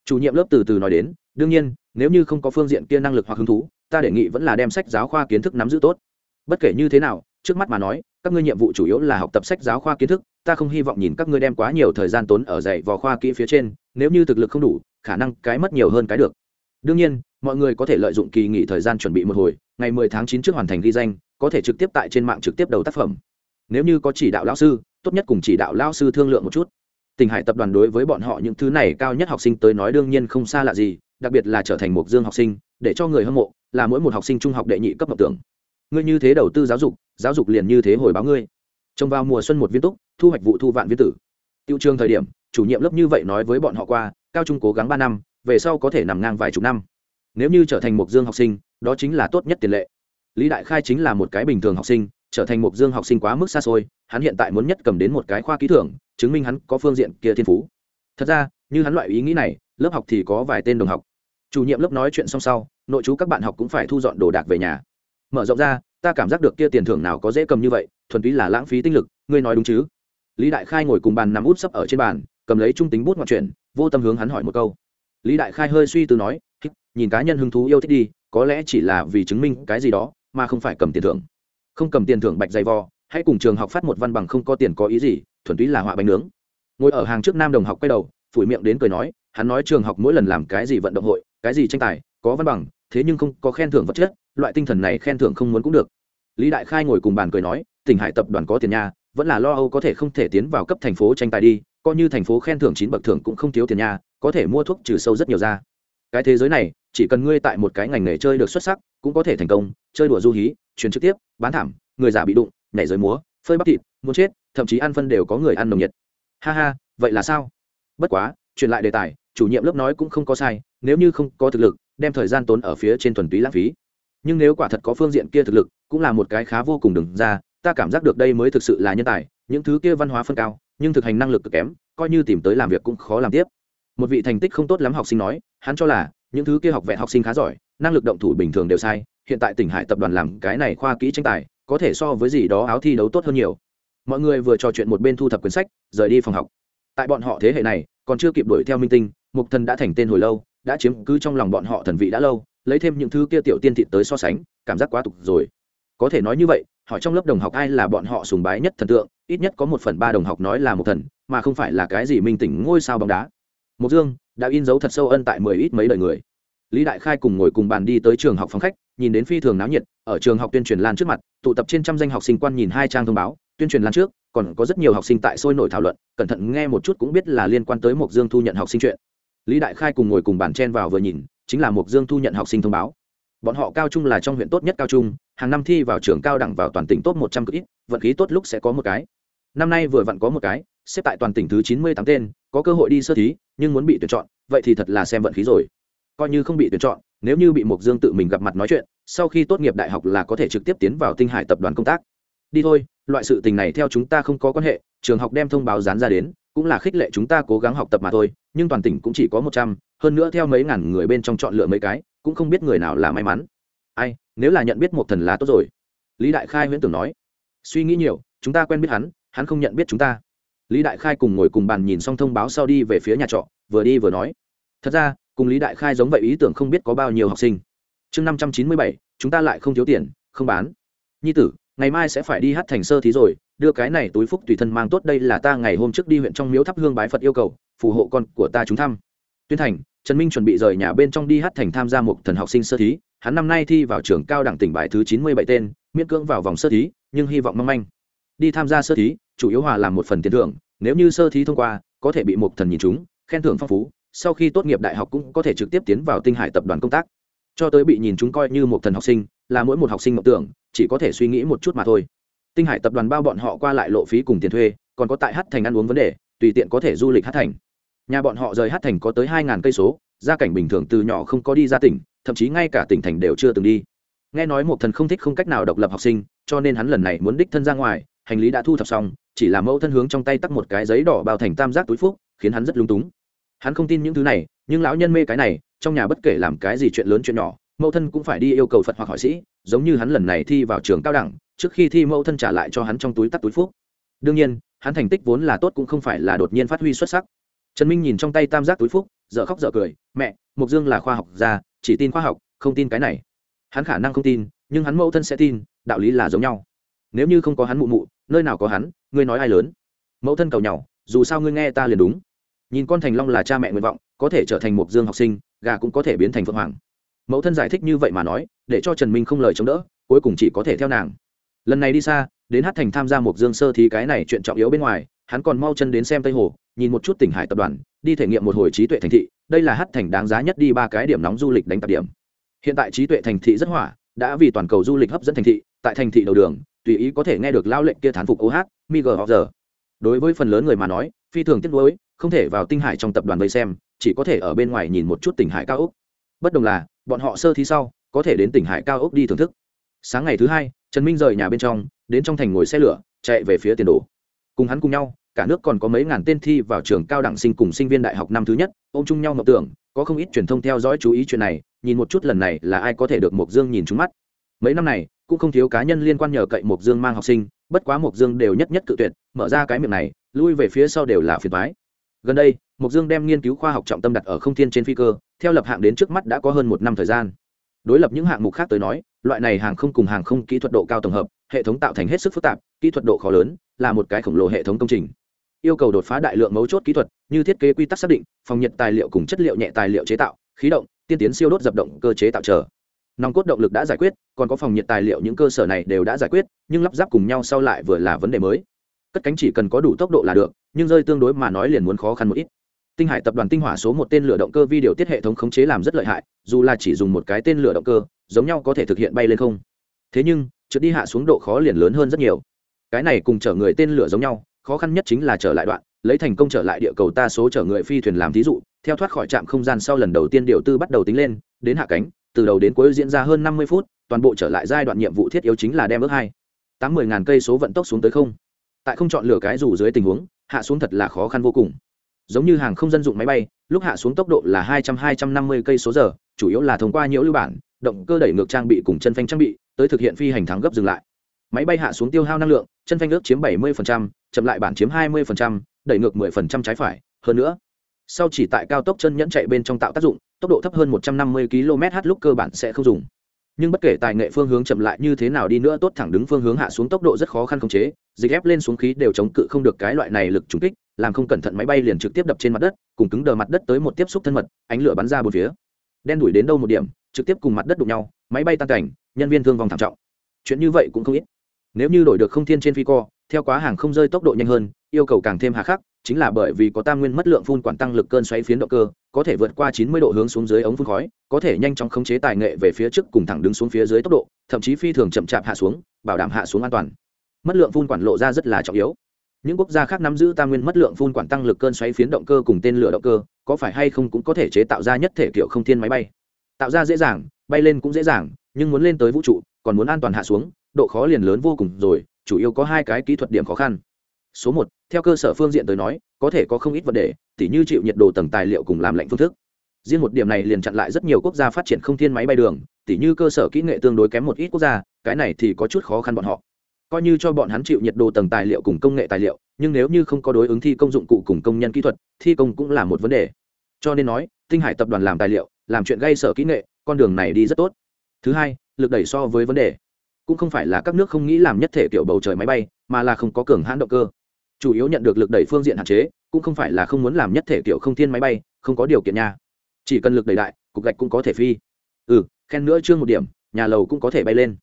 Chủ nhiệm lớp từ từ nói đến, đương nhiên, nếu như không có phương diện kia năng lực hoặc hứng thú, ta đề nghị vẫn là đem sách giáo khoa kiến thức nắm giữ tốt. Bất kể như thế nào, trước mắt mà nói, các ngươi nhiệm vụ chủ yếu là học tập sách giáo khoa kiến thức ta không hy vọng nhìn các ngươi đem quá nhiều thời gian tốn ở dạy vò khoa kỹ phía trên, nếu như thực lực không đủ, khả năng cái mất nhiều hơn cái được. Đương nhiên, mọi người có thể lợi dụng kỳ nghỉ thời gian chuẩn bị một hồi, ngày 10 tháng 9 trước hoàn thành ghi danh, có thể trực tiếp tại trên mạng trực tiếp đầu tác phẩm. Nếu như có chỉ đạo lão sư, tốt nhất cùng chỉ đạo lão sư thương lượng một chút. Tình hải tập đoàn đối với bọn họ những thứ này cao nhất học sinh tới nói đương nhiên không xa lạ gì, đặc biệt là trở thành một dương học sinh, để cho người hâm mộ, là mỗi một học sinh trung học đệ nhị cấp học tưởng. Ngươi như thế đầu tư giáo dục giáo dục liền như thế hồi báo ngươi trồng vào mùa xuân một viên túc, thu hoạch vụ thu vạn viên tử. Tiêu trường thời điểm, chủ nhiệm lớp như vậy nói với bọn họ qua, cao trung cố gắng ba năm, về sau có thể nằm ngang vài chục năm. Nếu như trở thành một dương học sinh, đó chính là tốt nhất tiền lệ. Lý đại khai chính là một cái bình thường học sinh, trở thành một dương học sinh quá mức xa xôi, hắn hiện tại muốn nhất cầm đến một cái khoa ký thưởng, chứng minh hắn có phương diện kia thiên phú. Thật ra, như hắn loại ý nghĩ này, lớp học thì có vài tên đồng học. Chủ nhiệm lớp nói chuyện xong sau, nội chú các bạn học cũng phải thu dọn đồ đạc về nhà. Mở rộng ra, ta cảm giác được kia tiền thưởng nào có dễ cầm như vậy thuần túy là lãng phí tinh lực, ngươi nói đúng chứ? Lý đại khai ngồi cùng bàn nằm út sấp ở trên bàn, cầm lấy trung tính bút ngoại chuyện, vô tâm hướng hắn hỏi một câu. Lý đại khai hơi suy tư nói nhìn cá nhân hứng thú yêu thích đi, có lẽ chỉ là vì chứng minh cái gì đó, mà không phải cầm tiền thưởng. Không cầm tiền thưởng bạch dày vò, hãy cùng trường học phát một văn bằng không có tiền có ý gì, thuần túy là họa bánh nướng. Ngồi ở hàng trước nam đồng học quay đầu, phủi miệng đến cười nói, hắn nói trường học mỗi lần làm cái gì vận động hội, cái gì tranh tài, có văn bằng, thế nhưng không có khen thưởng vật chất, loại tinh thần này khen thưởng không muốn cũng được. Lý đại khai ngồi cùng bàn cười nói tỉnh hải tập đoàn có tiền nhà vẫn là lo âu có thể không thể tiến vào cấp thành phố tranh tài đi, coi như thành phố khen thưởng chín bậc thưởng cũng không thiếu tiền nhà có thể mua thuốc trừ sâu rất nhiều ra. Cái thế giới này, chỉ cần ngươi tại một cái ngành nghề chơi được xuất sắc, cũng có thể thành công, chơi đùa du hí, truyền trực tiếp, bán thảm, người giả bị đụng, nhảy giới múa, phơi bắp thịt, muốn chết, thậm chí ăn phân đều có người ăn nồng nhiệt. Ha ha, vậy là sao? Bất quá, truyền lại đề tài, chủ nhiệm lớp nói cũng không có sai, nếu như không có thực lực, đem thời gian tốn ở phía trên thuần túy lãng phí. Nhưng nếu quả thật có phương diện kia thực lực, cũng là một cái khá vô cùng đừng ra ta cảm giác được đây mới thực sự là nhân tài, những thứ kia văn hóa phân cao, nhưng thực hành năng lực cực kém, coi như tìm tới làm việc cũng khó làm tiếp. Một vị thành tích không tốt lắm học sinh nói, hắn cho là, những thứ kia học vẹn học sinh khá giỏi, năng lực động thủ bình thường đều sai, hiện tại tỉnh hải tập đoàn làm cái này khoa kỹ tranh tài, có thể so với gì đó áo thi đấu tốt hơn nhiều. Mọi người vừa trò chuyện một bên thu thập quyển sách, rời đi phòng học. Tại bọn họ thế hệ này, còn chưa kịp đuổi theo minh tinh, mục thần đã thành tên hồi lâu, đã chiếm cứ trong lòng bọn họ thần vị đã lâu, lấy thêm những thứ kia tiểu tiên thị tới so sánh, cảm giác quá tục rồi. Có thể nói như vậy hỏi trong lớp đồng học ai là bọn họ sùng bái nhất thần tượng, ít nhất có một phần ba đồng học nói là một thần, mà không phải là cái gì minh tỉnh ngôi sao bóng đá. Mục dương, đã in dấu thật sâu ân tại mười ít mấy đời người. Lý đại khai cùng ngồi cùng bàn đi tới trường học phòng khách, nhìn đến phi thường náo nhiệt, ở trường học tuyên truyền lan trước mặt, tụ tập trên trăm danh học sinh quan nhìn hai trang thông báo, tuyên truyền lan trước, còn có rất nhiều học sinh tại sôi nổi thảo luận, cẩn thận nghe một chút cũng biết là liên quan tới mộc dương thu nhận học sinh chuyện. Lý đại khai cùng ngồi cùng bàn chen vào vừa nhìn, chính là mộc dương thu nhận học sinh thông báo. Bọn họ cao trung là trong huyện tốt nhất cao trung hàng năm thi vào trường cao đẳng vào toàn tỉnh tốt một trăm cực ít, vận khí tốt lúc sẽ có một cái. Năm nay vừa vặn có một cái, xếp tại toàn tỉnh thứ chín mươi tám tên, có cơ hội đi sơ thí, nhưng muốn bị tuyển chọn, vậy thì thật là xem vận khí rồi. Coi như không bị tuyển chọn, nếu như bị mộc dương tự mình gặp mặt nói chuyện, sau khi tốt nghiệp đại học là có thể trực tiếp tiến vào tinh hải tập đoàn công tác. Đi thôi, loại sự tình này theo chúng ta không có quan hệ, trường học đem thông báo dán ra đến, cũng là khích lệ chúng ta cố gắng học tập mà thôi, nhưng toàn tỉnh cũng chỉ có một trăm, hơn nữa theo mấy ngàn người bên trong chọn lựa mấy cái, cũng không biết người nào là may mắn. Ai nếu là nhận biết một thần là tốt rồi. Lý đại khai huyễn tưởng nói, suy nghĩ nhiều, chúng ta quen biết hắn hắn không nhận biết chúng ta. Lý đại khai cùng ngồi cùng bàn nhìn xong thông báo sau đi về phía nhà trọ, vừa đi vừa nói, thật ra, cùng lý đại khai giống vậy ý tưởng không biết có bao nhiêu học sinh. Chương năm trăm chín mươi bảy, chúng ta lại không thiếu tiền, không bán. Nhi tử, ngày mai sẽ phải đi hát thành sơ thí rồi, đưa cái này túi phúc tùy thân mang tốt đây là ta ngày hôm trước đi huyện trong miếu thắp hương bái phật yêu cầu, phù hộ con của ta chúng thăm tuyên thành, trần minh chuẩn bị rời nhà bên trong đi hát thành tham gia một thần học sinh sơ thí. Hắn năm nay thi vào trường cao đẳng tỉnh bài thứ chín mươi bảy tên, miễn cưỡng vào vòng sơ thí, nhưng hy vọng mong manh. Đi tham gia sơ thí, chủ yếu hòa làm một phần tiền thưởng. Nếu như sơ thí thông qua, có thể bị một thần nhìn chúng, khen thưởng phong phú. Sau khi tốt nghiệp đại học cũng có thể trực tiếp tiến vào tinh hải tập đoàn công tác. Cho tới bị nhìn chúng coi như một thần học sinh, là mỗi một học sinh mộng tưởng, chỉ có thể suy nghĩ một chút mà thôi. Tinh hải tập đoàn bao bọn họ qua lại lộ phí cùng tiền thuê, còn có tại hát thành ăn uống vấn đề, tùy tiện có thể du lịch hát thành nhà bọn họ rời hát thành có tới hai ngàn cây số, gia cảnh bình thường từ nhỏ không có đi ra tỉnh, thậm chí ngay cả tỉnh thành đều chưa từng đi. Nghe nói một thần không thích không cách nào độc lập học sinh, cho nên hắn lần này muốn đích thân ra ngoài, hành lý đã thu thập xong, chỉ là mẫu thân hướng trong tay tắt một cái giấy đỏ bao thành tam giác túi phúc, khiến hắn rất lung túng. Hắn không tin những thứ này, nhưng lão nhân mê cái này, trong nhà bất kể làm cái gì chuyện lớn chuyện nhỏ, mẫu thân cũng phải đi yêu cầu phật hoặc hỏi sĩ, giống như hắn lần này thi vào trường cao đẳng, trước khi thi mẫu thân trả lại cho hắn trong túi tắt túi phúc. Đương nhiên, hắn thành tích vốn là tốt cũng không phải là đột nhiên phát huy xuất sắc trần minh nhìn trong tay tam giác túi phúc dợ khóc dợ cười, mẹ mục dương là khoa học gia, chỉ tin khoa học, không tin cái này. Hắn khả năng không tin, nhưng hắn mẫu thân sẽ tin, đạo lý là giống nhau. Nếu như không có hắn mụ mụ, nơi nào có hắn, ngươi nói ai lớn? Mẫu thân cầu nhau, dù sao ngươi nghe ta liền đúng. Nhìn con thành long là cha mẹ nguyện vọng, có thể trở thành một dương học sinh, gà cũng có thể biến thành phượng hoàng. Mẫu thân giải thích như vậy mà nói, để cho trần minh không lời chống đỡ, cuối cùng chỉ có thể theo nàng. Lần này đi xa, đến hát thành tham gia một dương sơ thì cái này chuyện trọng yếu bên ngoài hắn còn mau chân đến xem tây hồ, nhìn một chút tỉnh hải tập đoàn, đi thể nghiệm một hồi trí tuệ thành thị, đây là hát thành đáng giá nhất đi ba cái điểm nóng du lịch đánh tạp điểm. Hiện tại trí tuệ thành thị rất hỏa, đã vì toàn cầu du lịch hấp dẫn thành thị, tại thành thị đầu đường, tùy ý có thể nghe được lao lệnh kia thán phục oh mig giờ đối với phần lớn người mà nói, phi thường tiếc nuối, không thể vào tinh hải trong tập đoàn vây xem, chỉ có thể ở bên ngoài nhìn một chút tỉnh hải cao ốc. Bất đồng là, bọn họ sơ thi sau, có thể đến tỉnh hải cao ốc đi thưởng thức. Sáng ngày thứ hai, trần minh rời nhà bên trong, đến trong thành ngồi xe lửa, chạy về phía tiền đồ cùng hắn cùng nhau, cả nước còn có mấy ngàn tên thi vào trường cao đẳng sinh cùng sinh viên đại học năm thứ nhất, ôm chung nhau mộng tưởng, có không ít truyền thông theo dõi chú ý chuyện này, nhìn một chút lần này là ai có thể được mộc dương nhìn trúng mắt. Mấy năm này, cũng không thiếu cá nhân liên quan nhờ cậy mộc dương mang học sinh, bất quá mộc dương đều nhất nhất cự tuyệt, mở ra cái miệng này, lui về phía sau đều là phiền thoái gần đây, mộc dương đem nghiên cứu khoa học trọng tâm đặt ở không thiên trên phi cơ, theo lập hạng đến trước mắt đã có hơn một năm thời gian. Đối lập những hạng mục khác tới nói, loại này hàng không cùng hàng không kỹ thuật độ cao tổng hợp, hệ thống tạo thành hết sức phức tạp, kỹ thuật độ khó lớn là một cái khổng lồ hệ thống công trình. Yêu cầu đột phá đại lượng mấu chốt kỹ thuật, như thiết kế quy tắc xác định, phòng nhiệt tài liệu cùng chất liệu nhẹ tài liệu chế tạo, khí động, tiên tiến siêu đốt dập động cơ chế tạo trở nòng cốt động lực đã giải quyết, còn có phòng nhiệt tài liệu những cơ sở này đều đã giải quyết, nhưng lắp ráp cùng nhau sau lại vừa là vấn đề mới. Cất cánh chỉ cần có đủ tốc độ là được, nhưng rơi tương đối mà nói liền muốn khó khăn một ít. Tinh hải tập đoàn tinh hỏa số một tên lửa động cơ vi điều tiết hệ thống khống chế làm rất lợi hại, dù là chỉ dùng một cái tên lửa động cơ, giống nhau có thể thực hiện bay lên không. Thế nhưng, trượt đi hạ xuống độ khó liền lớn hơn rất nhiều cái này cùng chở người tên lửa giống nhau, khó khăn nhất chính là trở lại đoạn, lấy thành công trở lại địa cầu ta số chở người phi thuyền làm thí dụ, theo thoát khỏi trạm không gian sau lần đầu tiên điều tư bắt đầu tính lên, đến hạ cánh, từ đầu đến cuối diễn ra hơn năm mươi phút, toàn bộ trở lại giai đoạn nhiệm vụ thiết yếu chính là đem ước hai, tám mươi ngàn cây số vận tốc xuống tới không. Tại không chọn lựa cái dù dưới tình huống, hạ xuống thật là khó khăn vô cùng. Giống như hàng không dân dụng máy bay, lúc hạ xuống tốc độ là hai trăm hai trăm năm mươi cây số giờ, chủ yếu là thông qua nhiễu lưu bản, động cơ đẩy ngược trang bị cùng chân phanh trang bị, tới thực hiện phi hành thắng gấp dừng lại máy bay hạ xuống tiêu hao năng lượng, chân phanh ước chiếm bảy mươi chậm lại bản chiếm hai mươi đẩy ngược 10% trái phải. Hơn nữa, sau chỉ tại cao tốc chân nhẫn chạy bên trong tạo tác dụng, tốc độ thấp hơn 150 km/h lúc cơ bản sẽ không dùng. Nhưng bất kể tài nghệ phương hướng chậm lại như thế nào đi nữa, tốt thẳng đứng phương hướng hạ xuống tốc độ rất khó khăn khống chế, dịch ép lên xuống khí đều chống cự không được cái loại này lực trúng kích, làm không cẩn thận máy bay liền trực tiếp đập trên mặt đất, cùng cứng đờ mặt đất tới một tiếp xúc thân mật, ánh lửa bắn ra bốn phía. Đen đuổi đến đâu một điểm, trực tiếp cùng mặt đất đụng nhau, máy bay tan cảnh, nhân viên thương vong thảm trọng. Chuyện như vậy cũng không ít nếu như đổi được không thiên trên phi co, theo quá hàng không rơi tốc độ nhanh hơn, yêu cầu càng thêm hà khắc, chính là bởi vì có tam nguyên mất lượng phun quản tăng lực cơn xoáy phiến động cơ, có thể vượt qua 90 độ hướng xuống dưới ống phun khói, có thể nhanh chóng khống chế tài nghệ về phía trước cùng thẳng đứng xuống phía dưới tốc độ, thậm chí phi thường chậm chạp hạ xuống, bảo đảm hạ xuống an toàn. Mất lượng phun quản lộ ra rất là trọng yếu. Những quốc gia khác nắm giữ tam nguyên mất lượng phun quản tăng lực cơn xoáy phiến động cơ cùng tên lửa động cơ, có phải hay không cũng có thể chế tạo ra nhất thể kiểu không thiên máy bay. Tạo ra dễ dàng, bay lên cũng dễ dàng, nhưng muốn lên tới vũ trụ, còn muốn an toàn hạ xuống độ khó liền lớn vô cùng rồi, chủ yếu có hai cái kỹ thuật điểm khó khăn. Số một, theo cơ sở phương diện tới nói, có thể có không ít vấn đề, tỉ như chịu nhiệt độ tầng tài liệu cùng làm lạnh phương thức. Riêng một điểm này liền chặn lại rất nhiều quốc gia phát triển không thiên máy bay đường, tỉ như cơ sở kỹ nghệ tương đối kém một ít quốc gia, cái này thì có chút khó khăn bọn họ. Coi như cho bọn hắn chịu nhiệt độ tầng tài liệu cùng công nghệ tài liệu, nhưng nếu như không có đối ứng thi công dụng cụ cùng công nhân kỹ thuật, thi công cũng là một vấn đề. Cho nên nói, tinh hải tập đoàn làm tài liệu, làm chuyện gây sở kỹ nghệ, con đường này đi rất tốt. Thứ hai, lực đẩy so với vấn đề cũng không phải là các nước không nghĩ làm nhất thể kiểu bầu trời máy bay, mà là không có cường hãn động cơ. Chủ yếu nhận được lực đẩy phương diện hạn chế, cũng không phải là không muốn làm nhất thể kiểu không thiên máy bay, không có điều kiện nha. Chỉ cần lực đẩy đại, cục gạch cũng có thể phi. Ừ khen nữa chương một điểm, nhà lầu cũng có thể bay lên.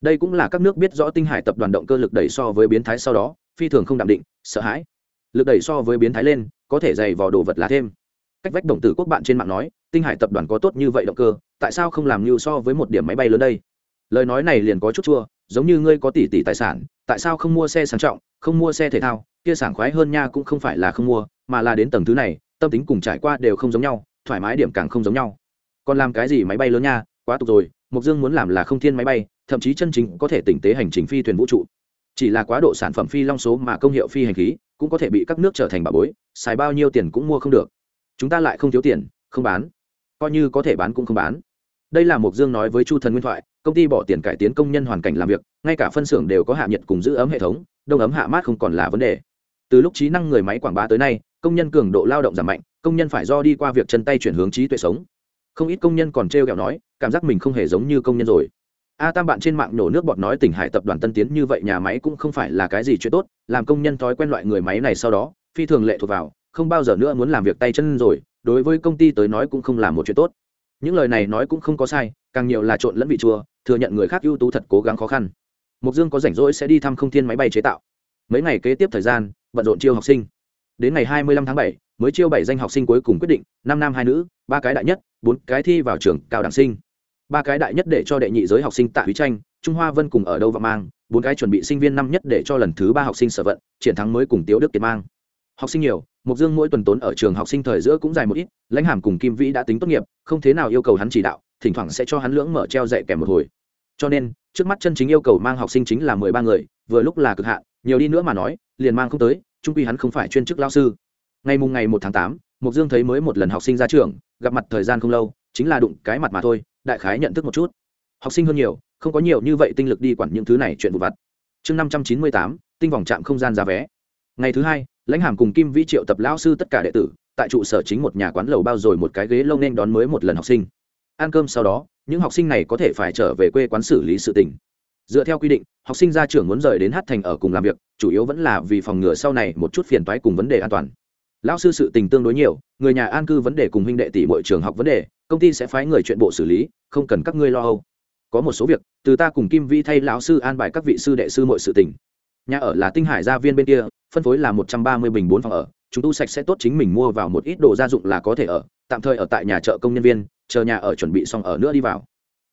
Đây cũng là các nước biết rõ tinh hải tập đoàn động cơ lực đẩy so với biến thái sau đó, phi thường không đạm định, sợ hãi. Lực đẩy so với biến thái lên, có thể dày vào đồ vật là thêm. Cách vách đồng tử quốc bạn trên mạng nói, tinh hải tập đoàn có tốt như vậy động cơ, tại sao không làm như so với một điểm máy bay lớn đây? Lời nói này liền có chút chua, giống như ngươi có tỷ tỷ tài sản, tại sao không mua xe sang trọng, không mua xe thể thao, kia sảng khoái hơn nha cũng không phải là không mua, mà là đến tầng thứ này, tâm tính cùng trải qua đều không giống nhau, thoải mái điểm càng không giống nhau. Còn làm cái gì máy bay lớn nha, quá tục rồi mục dương muốn làm là không thiên máy bay, thậm chí chân chính có thể tỉnh tế hành trình phi thuyền vũ trụ. Chỉ là quá độ sản phẩm phi long số mà công hiệu phi hành khí, cũng có thể bị các nước trở thành bà bối, xài bao nhiêu tiền cũng mua không được. Chúng ta lại không thiếu tiền, không bán. Coi như có thể bán cũng không bán. Đây là mục dương nói với chu thần nguyên thoại công ty bỏ tiền cải tiến công nhân hoàn cảnh làm việc, ngay cả phân xưởng đều có hạ nhiệt cùng giữ ấm hệ thống, đông ấm hạ mát không còn là vấn đề. Từ lúc trí năng người máy quảng bá tới nay, công nhân cường độ lao động giảm mạnh, công nhân phải do đi qua việc chân tay chuyển hướng trí tuệ sống. Không ít công nhân còn t r e o kẹo nói, cảm giác mình không hề giống như công nhân rồi. A tam bạn trên mạng nổ nước bọt nói tỉnh hải tập đoàn tân tiến như vậy nhà máy cũng không phải là cái gì chuyện tốt, làm công nhân thói quen loại người máy này sau đó, phi thường lệ thuộc vào, không bao giờ nữa muốn làm việc tay chân rồi, đối với công ty tới nói cũng không là một chuyện tốt. Những lời này nói cũng không có sai, càng nhiều là trộn lẫn vị chua thừa nhận người khác ưu tú thật cố gắng khó khăn. Mục dương có rảnh rỗi sẽ đi thăm không thiên máy bay chế tạo. Mấy ngày kế tiếp thời gian, bận rộn chiêu học sinh. Đến ngày hai mươi lăm tháng bảy, mới chiêu bảy danh học sinh cuối cùng quyết định, năm nam hai nữ, ba cái đại nhất, bốn cái thi vào trường cao đẳng sinh. Ba cái đại nhất để cho đệ nhị giới học sinh tạ huy tranh, trung hoa vân cùng ở đâu và mang, bốn cái chuẩn bị sinh viên năm nhất để cho lần thứ ba học sinh sở vận, triển thắng mới cùng tiếu đức kiệt mang. Học sinh nhiều mục dương mỗi tuần tốn ở trường học sinh thời giữa cũng dài một ít, lãnh hàm cùng kim vĩ đã tính tốt nghiệp, không thế nào yêu cầu hắn chỉ đạo, thỉnh thoảng sẽ cho hắn lưỡng mở treo dạy kèm một hồi. Cho nên, trước mắt chân chính yêu cầu mang học sinh chính là mười ba người, vừa lúc là cực hạn, nhiều đi nữa mà nói, liền mang không tới trung quy hắn không phải chuyên chức lao sư. Ngày mùng ngày một tháng tám mục dương thấy mới một lần học sinh ra trường, gặp mặt thời gian không lâu, chính là đụng cái mặt mà thôi, đại khái nhận thức một chút. Học sinh hơn nhiều, không có nhiều như vậy tinh lực đi quản những thứ này chuyện vụ vặt. Chương năm trăm chín mươi tám, tinh vòng trạm không gian giá vé. Ngày thứ hai lãnh hàm cùng kim vĩ triệu tập lão sư tất cả đệ tử, tại trụ sở chính một nhà quán lầu bao rồi một cái ghế lâu nên đón mới một lần học sinh. Ăn cơm sau đó, những học sinh này có thể phải trở về quê quán xử lý sự tình. Dựa theo quy định, học sinh ra trường muốn rời đến hát thành ở cùng làm việc, chủ yếu vẫn là vì phòng ngừa sau này một chút phiền toái cùng vấn đề an toàn. Lão sư sự tình tương đối nhiều, người nhà an cư vấn đề cùng huynh đệ tỷ mọi trường học vấn đề, công ty sẽ phái người chuyện bộ xử lý, không cần các ngươi lo âu. Có một số việc, từ ta cùng kim vi thay lão sư an bài các vị sư đệ sư mọi sự tình nhà ở là tinh hải gia viên bên kia, phân phối là một trăm ba mươi bình bốn phòng ở. Chúng tu sạch sẽ tốt chính mình mua vào một ít đồ gia dụng là có thể ở, tạm thời ở tại nhà chợ công nhân viên, chờ nhà ở chuẩn bị xong ở nữa đi vào.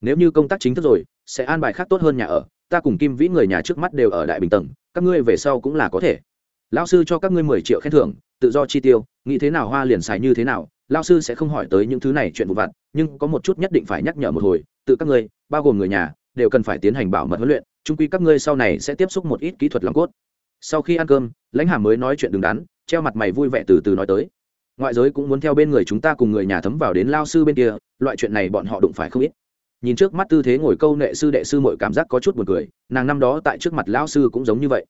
Nếu như công tác chính thức rồi, sẽ an bài khác tốt hơn nhà ở. Ta cùng kim vĩ người nhà trước mắt đều ở đại bình tầng, các ngươi về sau cũng là có thể. Lão sư cho các ngươi mười triệu khen thưởng, tự do chi tiêu, nghĩ thế nào hoa liền xài như thế nào, lão sư sẽ không hỏi tới những thứ này chuyện vụ vặt, nhưng có một chút nhất định phải nhắc nhở một hồi, tự các ngươi, bao gồm người nhà, đều cần phải tiến hành bảo mật huấn luyện chung quy các ngươi sau này sẽ tiếp xúc một ít kỹ thuật lòng cốt. Sau khi ăn cơm, lãnh hàm mới nói chuyện đứng đắn, treo mặt mày vui vẻ từ từ nói tới. Ngoại giới cũng muốn theo bên người chúng ta cùng người nhà thấm vào đến lao sư bên kia, loại chuyện này bọn họ đụng phải không ít. Nhìn trước mắt tư thế ngồi câu nệ sư đệ sư mọi cảm giác có chút buồn cười, nàng năm đó tại trước mặt lao sư cũng giống như vậy.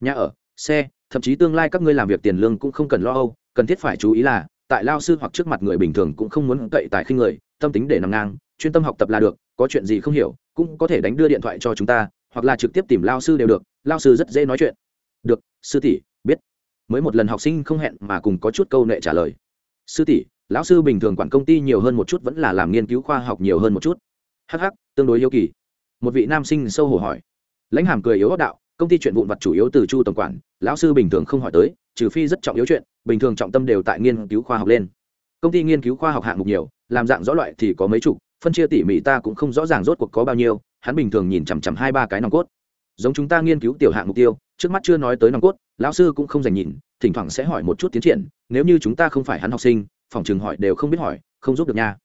Nhà ở, xe, thậm chí tương lai các ngươi làm việc tiền lương cũng không cần lo âu, cần thiết phải chú ý là, tại lao sư hoặc trước mặt người bình thường cũng không muốn cậy tại khinh người, tâm tính để nằm ngang, chuyên tâm học tập là được, có chuyện gì không hiểu, cũng có thể đánh đưa điện thoại cho chúng ta hoặc là trực tiếp tìm lao sư đều được, lao sư rất dễ nói chuyện. Được, sư tỷ, biết. Mới một lần học sinh không hẹn mà cùng có chút câu nệ trả lời. Sư tỷ, lão sư bình thường quản công ty nhiều hơn một chút vẫn là làm nghiên cứu khoa học nhiều hơn một chút. Hh tương đối yêu kỳ. Một vị nam sinh sâu hổ hỏi. Lãnh hàm cười yếu ốc đạo, công ty chuyện vụn vặt chủ yếu từ chu tổng quản, lão sư bình thường không hỏi tới, trừ phi rất trọng yếu chuyện, bình thường trọng tâm đều tại nghiên cứu khoa học lên. Công ty nghiên cứu khoa học hạng mục nhiều, làm dạng rõ loại thì có mấy chục, phân chia tỉ mỉ ta cũng không rõ ràng rốt cuộc có bao nhiêu hắn bình thường nhìn chằm chằm hai ba cái nòng cốt. Giống chúng ta nghiên cứu tiểu hạng mục tiêu, trước mắt chưa nói tới nòng cốt, lão sư cũng không dành nhìn, thỉnh thoảng sẽ hỏi một chút tiến triển, nếu như chúng ta không phải hắn học sinh, phòng trường hỏi đều không biết hỏi, không giúp được nha.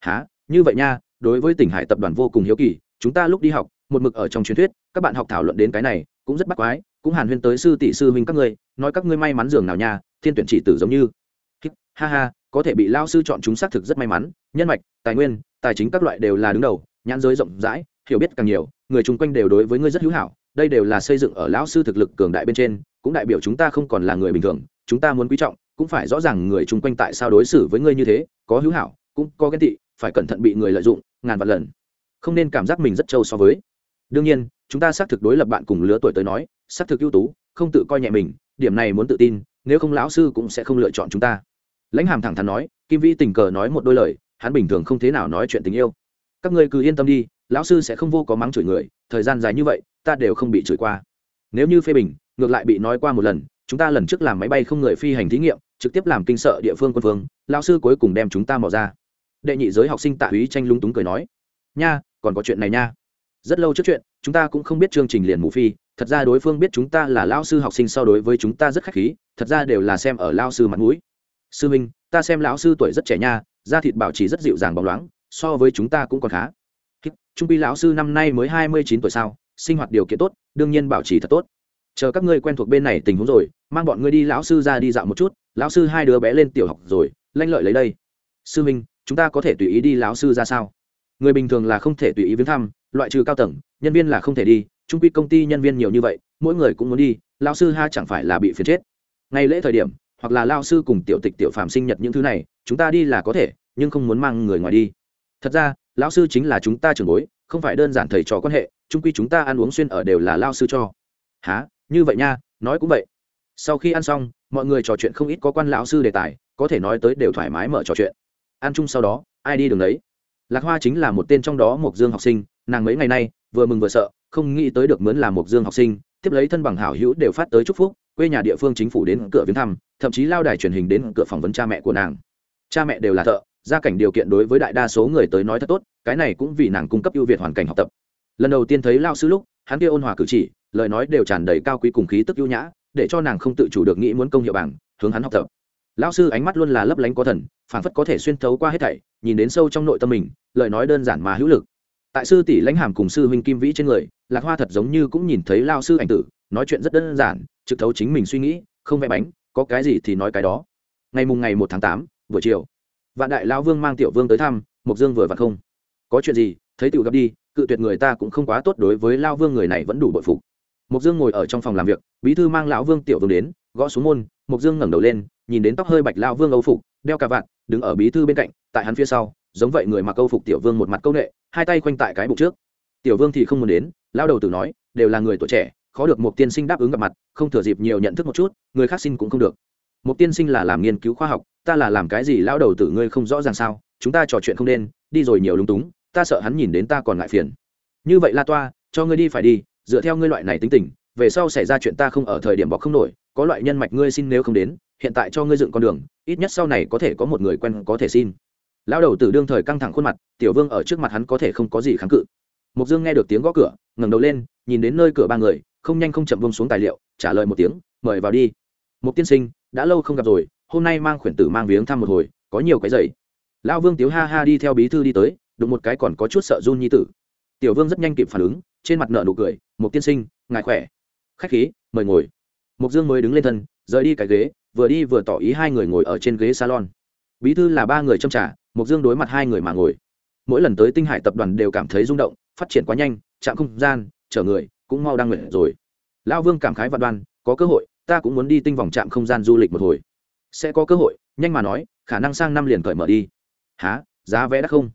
Há như vậy nha, đối với tỉnh hải tập đoàn vô cùng hiếu kỳ, chúng ta lúc đi học, một mực ở trong truyền thuyết, các bạn học thảo luận đến cái này, cũng rất bắt quái, cũng hàn huyên tới sư tỷ sư huynh các ngươi, nói các ngươi may mắn giường nào nha, thiên tuyển chỉ tử giống như. Ha ha, có thể bị lao sư chọn chúng xác thực rất may mắn, nhân mạch, tài nguyên, tài chính các loại đều là đứng đầu, nhãn giới rộng rãi hiểu biết càng nhiều, người chung quanh đều đối với ngươi rất hữu hảo, đây đều là xây dựng ở lão sư thực lực cường đại bên trên, cũng đại biểu chúng ta không còn là người bình thường, chúng ta muốn quý trọng, cũng phải rõ ràng người chung quanh tại sao đối xử với ngươi như thế, có hữu hảo, cũng có ghen tị, phải cẩn thận bị người lợi dụng, ngàn vạn lần. Không nên cảm giác mình rất trâu so với. Đương nhiên, chúng ta xác thực đối lập bạn cùng lứa tuổi tới nói, xác thực ưu tú, không tự coi nhẹ mình, điểm này muốn tự tin, nếu không lão sư cũng sẽ không lựa chọn chúng ta. Lãnh hàm thẳng thắn nói, kim vĩ tình cờ nói một đôi lời, hắn bình thường không thế nào nói chuyện tình yêu các ngươi cứ yên tâm đi, lão sư sẽ không vô có mắng chửi người, thời gian dài như vậy, ta đều không bị chửi qua. Nếu như phê bình, ngược lại bị nói qua một lần, chúng ta lần trước làm máy bay không người phi hành thí nghiệm, trực tiếp làm kinh sợ địa phương quân phương, lão sư cuối cùng đem chúng ta mò ra. Đệ nhị giới học sinh tạ úy tranh lung túng cười nói, nha, còn có chuyện này nha. Rất lâu trước chuyện, chúng ta cũng không biết chương trình liền mù phi, thật ra đối phương biết chúng ta là lao sư học sinh so đối với chúng ta rất khách khí, thật ra đều là xem ở lao sư mặt mũi. Sư minh, ta xem lão sư tuổi rất trẻ nha, da thịt bảo trì rất dịu dàng bóng loáng so với chúng ta cũng còn khá. Trung pi lão sư năm nay mới hai mươi chín tuổi sao, sinh hoạt điều kiện tốt, đương nhiên bảo trì thật tốt. Chờ các ngươi quen thuộc bên này tình huống rồi, mang bọn ngươi đi lão sư ra đi dạo một chút, lão sư hai đứa bé lên tiểu học rồi, lanh lợi lấy đây. Sư minh, chúng ta có thể tùy ý đi lão sư ra sao? Người bình thường là không thể tùy ý viếng thăm, loại trừ cao tầng, nhân viên là không thể đi, trung quy công ty nhân viên nhiều như vậy, mỗi người cũng muốn đi, Lão sư ha chẳng phải là bị phiền chết. Ngày lễ thời điểm, hoặc là lao sư cùng tiểu tịch tiểu phạm sinh nhật những thứ này, chúng ta đi là có thể, nhưng không muốn mang người ngoài đi thật ra, lão sư chính là chúng ta trưởng bối, không phải đơn giản thầy trò quan hệ trung quy chúng ta ăn uống xuyên ở đều là lao sư cho. Há như vậy nha, nói cũng vậy. Sau khi ăn xong, mọi người trò chuyện không ít có quan lão sư đề tài, có thể nói tới đều thoải mái mở trò chuyện. Ăn chung sau đó, ai đi đường đấy? Lạc hoa chính là một tên trong đó mộc dương học sinh, nàng mấy ngày nay, vừa mừng vừa sợ, không nghĩ tới được mướn làm mộc dương học sinh, tiếp lấy thân bằng hảo hữu đều phát tới chúc phúc, quê nhà địa phương chính phủ đến cửa viếng thăm, thậm chí lao đài truyền hình đến cửa phỏng vấn cha mẹ của nàng. Cha mẹ đều là thợ gia cảnh điều kiện đối với đại đa số người tới nói thật tốt, cái này cũng vì nàng cung cấp ưu việt hoàn cảnh học tập. Lần đầu tiên thấy lao sư lúc, hắn kia ôn hòa cử chỉ, lời nói đều tràn đầy cao quý cùng khí tức ưu nhã, để cho nàng không tự chủ được nghĩ muốn công hiệu bảng, hướng hắn học tập. Lao sư ánh mắt luôn là lấp lánh có thần, phảng phất có thể xuyên thấu qua hết thảy, nhìn đến sâu trong nội tâm mình, lời nói đơn giản mà hữu lực. Tại sư tỷ lãnh hàm cùng sư huynh kim vĩ trên người, lạc hoa thật giống như cũng nhìn thấy lao sư ảnh tử, nói chuyện rất đơn giản, trực thấu chính mình suy nghĩ, không vẽ bánh, có cái gì thì nói cái đó. Ngày mùng ngày một tháng tám, buổi chiều vạn đại lao vương mang tiểu vương tới thăm mục dương vừa vặn không. Có chuyện gì, thấy tiểu gặp đi, cự tuyệt người ta cũng không quá tốt đối với lao vương người này vẫn đủ bội phục. Mục dương ngồi ở trong phòng làm việc, bí thư mang lão vương tiểu vương đến, gõ xuống môn mục dương ngẩng đầu lên, nhìn đến tóc hơi bạch lao vương âu phục, đeo cà vạt, đứng ở bí thư bên cạnh, tại hắn phía sau, giống vậy người mặc âu phục tiểu vương một mặt câu nệ, hai tay khoanh tại cái bụng trước. Tiểu vương thì không muốn đến, lao đầu tử nói, đều là người tuổi trẻ, khó được một tiên sinh đáp ứng gặp mặt, không thừa dịp nhiều nhận thức một chút, người khác xin cũng không được. Một tiên sinh là làm nghiên cứu khoa học ta là làm cái gì lão đầu tử ngươi không rõ ràng sao, chúng ta trò chuyện không nên, đi rồi nhiều lúng túng, ta sợ hắn nhìn đến ta còn ngại phiền. Như vậy la toa, cho ngươi đi phải đi, dựa theo ngươi loại này tính tình, về sau xảy ra chuyện ta không ở thời điểm bọc không nổi, có loại nhân mạch ngươi xin nếu không đến, hiện tại cho ngươi dựng con đường, ít nhất sau này có thể có một người quen có thể xin. Lão đầu tử đương thời căng thẳng khuôn mặt, tiểu vương ở trước mặt hắn có thể không có gì kháng cự. Mục dương nghe được tiếng gõ cửa, ngẩng đầu lên, nhìn đến nơi cửa ba người, không nhanh không chậm vông xuống tài liệu, trả lời một tiếng, mời vào đi. Mục tiên sinh, đã lâu không gặp rồi hôm nay mang khuyển tử mang viếng thăm một hồi, có nhiều cái dày lão vương tiếu ha ha đi theo bí thư đi tới, đụng một cái còn có chút sợ run nhi tử. Tiểu vương rất nhanh kịp phản ứng, trên mặt nợ nụ cười mục tiên sinh, ngài khỏe? Khách khí, mời ngồi. Mục dương mới đứng lên thân, rời đi cái ghế, vừa đi vừa tỏ ý hai người ngồi ở trên ghế salon. Bí thư là ba người trong trà mục dương đối mặt hai người mà ngồi. Mỗi lần tới tinh hải tập đoàn đều cảm thấy rung động, phát triển quá nhanh, chạm không gian, chở người, cũng mau đang nguyện rồi. Lão vương cảm khái vạn đoan, có cơ hội, ta cũng muốn đi tinh vòng trạm không gian du lịch một hồi sẽ có cơ hội, nhanh mà nói, khả năng sang năm liền cởi mở đi. Há giá vé đắt không?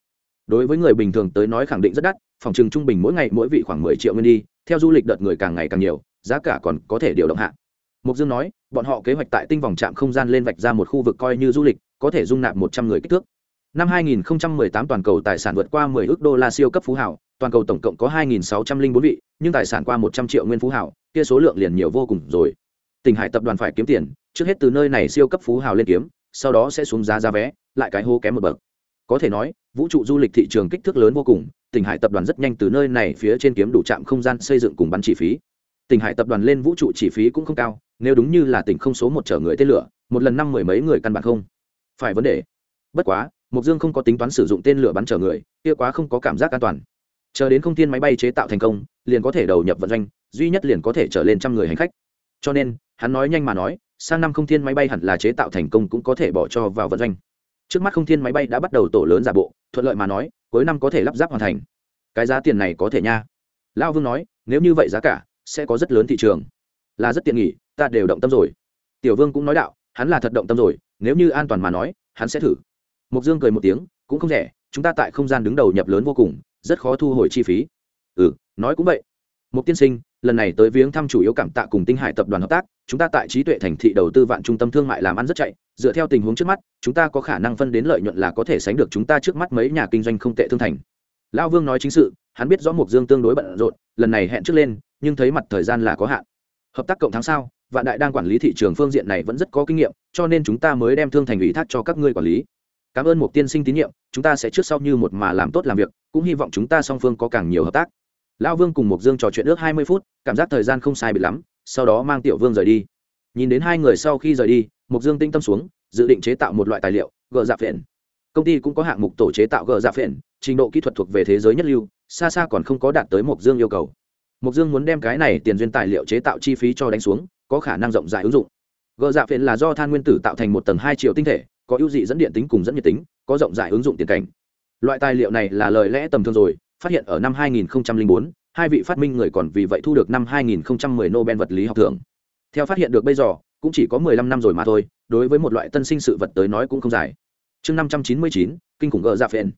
Đối với người bình thường tới nói khẳng định rất đắt, phòng trừng trung bình mỗi ngày mỗi vị khoảng mười triệu nguyên đi, theo du lịch đợt người càng ngày càng nhiều, giá cả còn có thể điều động hạ. Mục dương nói, bọn họ kế hoạch tại tinh vòng trạm không gian lên vạch ra một khu vực coi như du lịch, có thể dung nạp một trăm người kích thước. Năm 2018 toàn cầu tài sản vượt qua 10 ước đô la siêu cấp phú hảo toàn cầu tổng cộng có 2.604 vị, nhưng tài sản qua 100 triệu nguyên phú hảo kia số lượng liền nhiều vô cùng rồi tỉnh hải tập đoàn phải kiếm tiền, trước hết từ nơi này siêu cấp phú hào lên kiếm, sau đó sẽ xuống giá giá vé, lại cái hô kém một bậc. Có thể nói, vũ trụ du lịch thị trường kích thước lớn vô cùng tỉnh hải tập đoàn rất nhanh từ nơi này phía trên kiếm đủ trạm không gian xây dựng cùng bắn chi phí. Tỉnh hải tập đoàn lên vũ trụ chi phí cũng không cao, nếu đúng như là tỉnh không số một chở người tên lửa, một lần năm mười mấy người căn bản không phải vấn đề. Bất quá mục dương không có tính toán sử dụng tên lửa bắn chở người, kia quá không có cảm giác an toàn. Chờ đến không thiên máy bay chế tạo thành công, liền có thể đầu nhập vận doanh, duy nhất liền có thể trở lên trăm người hành khách cho nên, hắn nói nhanh mà nói, sang năm không thiên máy bay hẳn là chế tạo thành công cũng có thể bỏ cho vào vận doanh. Trước mắt không thiên máy bay đã bắt đầu tổ lớn giả bộ, thuận lợi mà nói, cuối năm có thể lắp ráp hoàn thành. Cái giá tiền này có thể nha. Lão vương nói, nếu như vậy giá cả, sẽ có rất lớn thị trường. Là rất tiện nghỉ, ta đều động tâm rồi. Tiểu vương cũng nói đạo, hắn là thật động tâm rồi, nếu như an toàn mà nói, hắn sẽ thử. Mục dương cười một tiếng, cũng không rẻ, chúng ta tại không gian đứng đầu nhập lớn vô cùng, rất khó thu hồi chi phí. Ừ nói cũng vậy mục tiên sinh, lần này tới viếng thăm chủ yếu cảm tạ cùng tinh hải tập đoàn hợp tác, chúng ta tại trí tuệ thành thị đầu tư vạn trung tâm thương mại làm ăn rất chạy, dựa theo tình huống trước mắt, chúng ta có khả năng phân đến lợi nhuận là có thể sánh được chúng ta trước mắt mấy nhà kinh doanh không tệ thương thành. Lão vương nói chính sự, hắn biết rõ mục dương tương đối bận rộn, lần này hẹn trước lên, nhưng thấy mặt thời gian là có hạn. Hợp tác cộng tháng sau vạn đại đang quản lý thị trường phương diện này vẫn rất có kinh nghiệm, cho nên chúng ta mới đem thương thành ủy thác cho các ngươi quản lý. Cảm ơn một tiên sinh tín nhiệm, chúng ta sẽ trước sau như một mà làm tốt làm việc, cũng hy vọng chúng ta song phương có càng nhiều hợp tác lão vương cùng mộc dương trò chuyện ước hai mươi phút, cảm giác thời gian không sai bị lắm, sau đó mang tiểu vương rời đi. Nhìn đến hai người sau khi rời đi, mộc dương tinh tâm xuống, dự định chế tạo một loại tài liệu, gờ dạ phện. Công ty cũng có hạng mục tổ chế tạo gờ dạ phện, trình độ kỹ thuật thuộc về thế giới nhất lưu, xa xa còn không có đạt tới mộc dương yêu cầu. Mộc dương muốn đem cái này tiền duyên tài liệu chế tạo chi phí cho đánh xuống, có khả năng rộng rãi ứng dụng. Gờ dạ phện là do than nguyên tử tạo thành một tầng hai triệu tinh thể, có ưu dị dẫn điện tính cùng dẫn nhiệt tính, có rộng rãi ứng dụng tiền cảnh. Loại tài liệu này là lời lẽ tầm thường rồi phát hiện ở năm 2004, hai vị phát minh người còn vì vậy thu được năm 2010 Nobel vật lý học thưởng. Theo phát hiện được bây giờ, cũng chỉ có 15 năm rồi mà thôi, đối với một loại tân sinh sự vật tới nói cũng không dài. Chương 599, kinh khủng gỡ dạ phiền.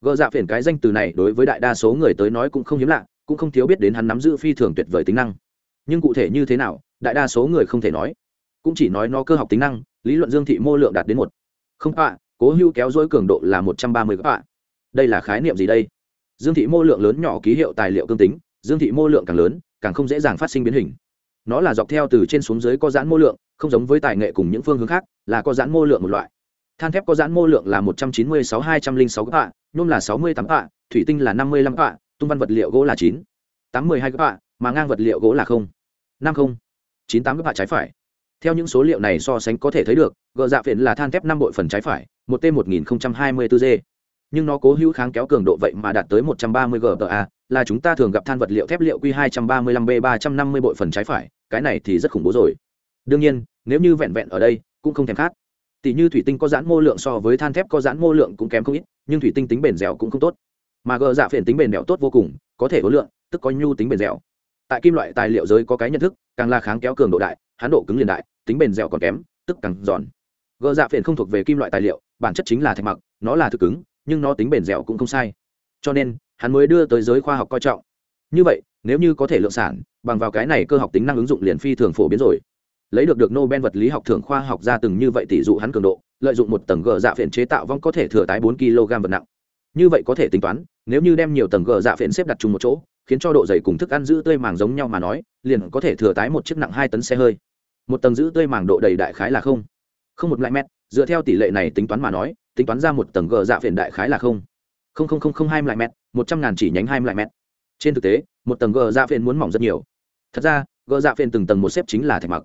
Gỡ dạ phiền cái danh từ này đối với đại đa số người tới nói cũng không hiếm lạ, cũng không thiếu biết đến hắn nắm giữ phi thường tuyệt vời tính năng. Nhưng cụ thể như thế nào, đại đa số người không thể nói. Cũng chỉ nói nó cơ học tính năng, lý luận dương thị mô lượng đạt đến một. Không ạ, cố hưu kéo dối cường độ là 130 các bạn. Đây là khái niệm gì đây? Dương thị mô lượng lớn nhỏ ký hiệu tài liệu cương tính, dương thị mô lượng càng lớn, càng không dễ dàng phát sinh biến hình. Nó là dọc theo từ trên xuống dưới có giãn mô lượng, không giống với tài nghệ cùng những phương hướng khác, là có giãn mô lượng một loại. Than thép có giãn mô lượng là một trăm chín mươi sáu hai trăm linh sáu tạ nhôm là sáu mươi tám tạ thủy tinh là năm mươi lăm tạ tung văn vật liệu gỗ là chín, tám mươi hai tạ mà ngang vật liệu gỗ là không, năm không, chín tám tạ trái phải. Theo những số liệu này so sánh có thể thấy được, gợ dạ phiện là than thép năm bội phần trái phải, một t một nghìn hai mươi bốn g nhưng nó cố hữu kháng kéo cường độ vậy mà đạt tới 130 GPa, là chúng ta thường gặp than vật liệu thép liệu Q235B 350 bội phần trái phải, cái này thì rất khủng bố rồi. Đương nhiên, nếu như vẹn vẹn ở đây, cũng không thèm khát. Tỷ như thủy tinh có giãn mô lượng so với than thép có giãn mô lượng cũng kém không ít, nhưng thủy tinh tính bền dẻo cũng không tốt. Mà gờ dạ phiền tính bền dẻo tốt vô cùng, có thể hối lượng, tức có nhu tính bền dẻo. Tại kim loại tài liệu giới có cái nhận thức, càng là kháng kéo cường độ đại, hán độ cứng liền đại, tính bền dẻo còn kém, tức càng giòn. Gờ dạ phiền không thuộc về kim loại tài liệu, bản chất chính là thạch mặc, nó là thực cứng, nhưng nó tính bền dẻo cũng không sai. Cho nên, hắn mới đưa tới giới khoa học coi trọng. Như vậy, nếu như có thể lượng sản, bằng vào cái này cơ học tính năng ứng dụng liền phi thường phổ biến rồi. Lấy được được nobel vật lý học thưởng khoa học ra từng như vậy tỷ dụ hắn cường độ, lợi dụng một tầng gờ dạ phiện chế tạo vong có thể thừa tái bốn kg vật nặng. Như vậy có thể tính toán, nếu như đem nhiều tầng gờ dạ phiện xếp đặt chung một chỗ, khiến cho độ dày cùng thức ăn giữ tươi màng giống nhau mà nói, liền có thể thừa tái một chiếc nặng hai tấn xe hơi. Một tầng giữ tươi màng độ đầy đại khái là không. Không một lại mét, dựa theo tỷ lệ này tính toán mà nói tính toán ra một tầng gờ dạ phiền đại khái là không. Không không không không, hai lại mét, một trăm ngàn chỉ nhánh hai lại mét. Trên thực tế, một tầng gờ dạ phiền muốn mỏng rất nhiều. Thật ra, gờ dạ phiền từng tầng một xếp chính là thạch mặc.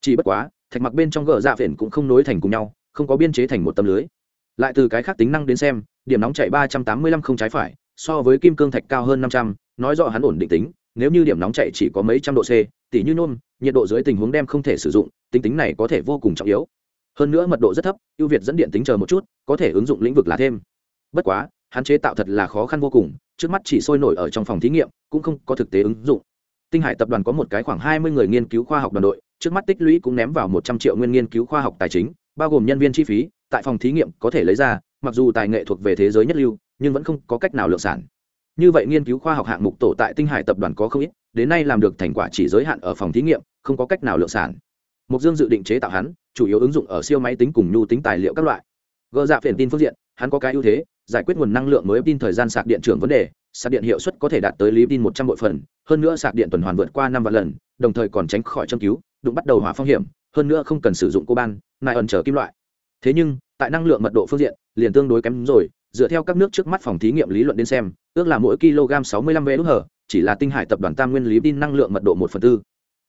Chỉ bất quá, thạch mặc bên trong gờ dạ phiền cũng không nối thành cùng nhau, không có biên chế thành một tấm lưới. Lại từ cái khác tính năng đến xem, điểm nóng chạy ba trăm tám mươi lăm không trái phải, so với kim cương thạch cao hơn năm trăm, nói rõ hắn ổn định tính, nếu như điểm nóng chạy chỉ có mấy trăm độ c, tỉ như nôm nhiệt độ dưới tình huống đem không thể sử dụng, tính tính này có thể vô cùng trọng yếu hơn nữa mật độ rất thấp, ưu việt dẫn điện tính chờ một chút, có thể ứng dụng lĩnh vực là thêm. Bất quá, hắn chế tạo thật là khó khăn vô cùng, trước mắt chỉ sôi nổi ở trong phòng thí nghiệm, cũng không có thực tế ứng dụng. Tinh hải tập đoàn có một cái khoảng hai mươi người nghiên cứu khoa học đoàn đội, trước mắt tích lũy cũng ném vào một trăm triệu nguyên nghiên cứu khoa học tài chính, bao gồm nhân viên chi phí, tại phòng thí nghiệm có thể lấy ra, mặc dù tài nghệ thuộc về thế giới nhất lưu, nhưng vẫn không có cách nào lượng sản. Như vậy nghiên cứu khoa học hạng mục tổ tại tinh hải tập đoàn có không ít, đến nay làm được thành quả chỉ giới hạn ở phòng thí nghiệm, không có cách nào lượng sản mục dương dự định chế tạo hắn, chủ yếu ứng dụng ở siêu máy tính cùng nhu tính tài liệu các loại. Gỡ dạ phiền tin phương diện, hắn có cái ưu thế, giải quyết nguồn năng lượng mới tin thời gian sạc điện trưởng vấn đề, sạc điện hiệu suất có thể đạt tới lý tin một trăm bội phần, hơn nữa sạc điện tuần hoàn vượt qua năm vạn lần, đồng thời còn tránh khỏi châm cứu, đụng bắt đầu hỏa phong hiểm, hơn nữa không cần sử dụng cô ban nại ẩn trở kim loại. Thế nhưng, tại năng lượng mật độ phương diện, liền tương đối kém rồi, dựa theo các nước trước mắt phòng thí nghiệm lý luận đến xem, ước là mỗi kg sáu mươi lăm vé hở chỉ là tinh hải tập đoàn tam nguyên lý tin năng lượng mật độ một phần tư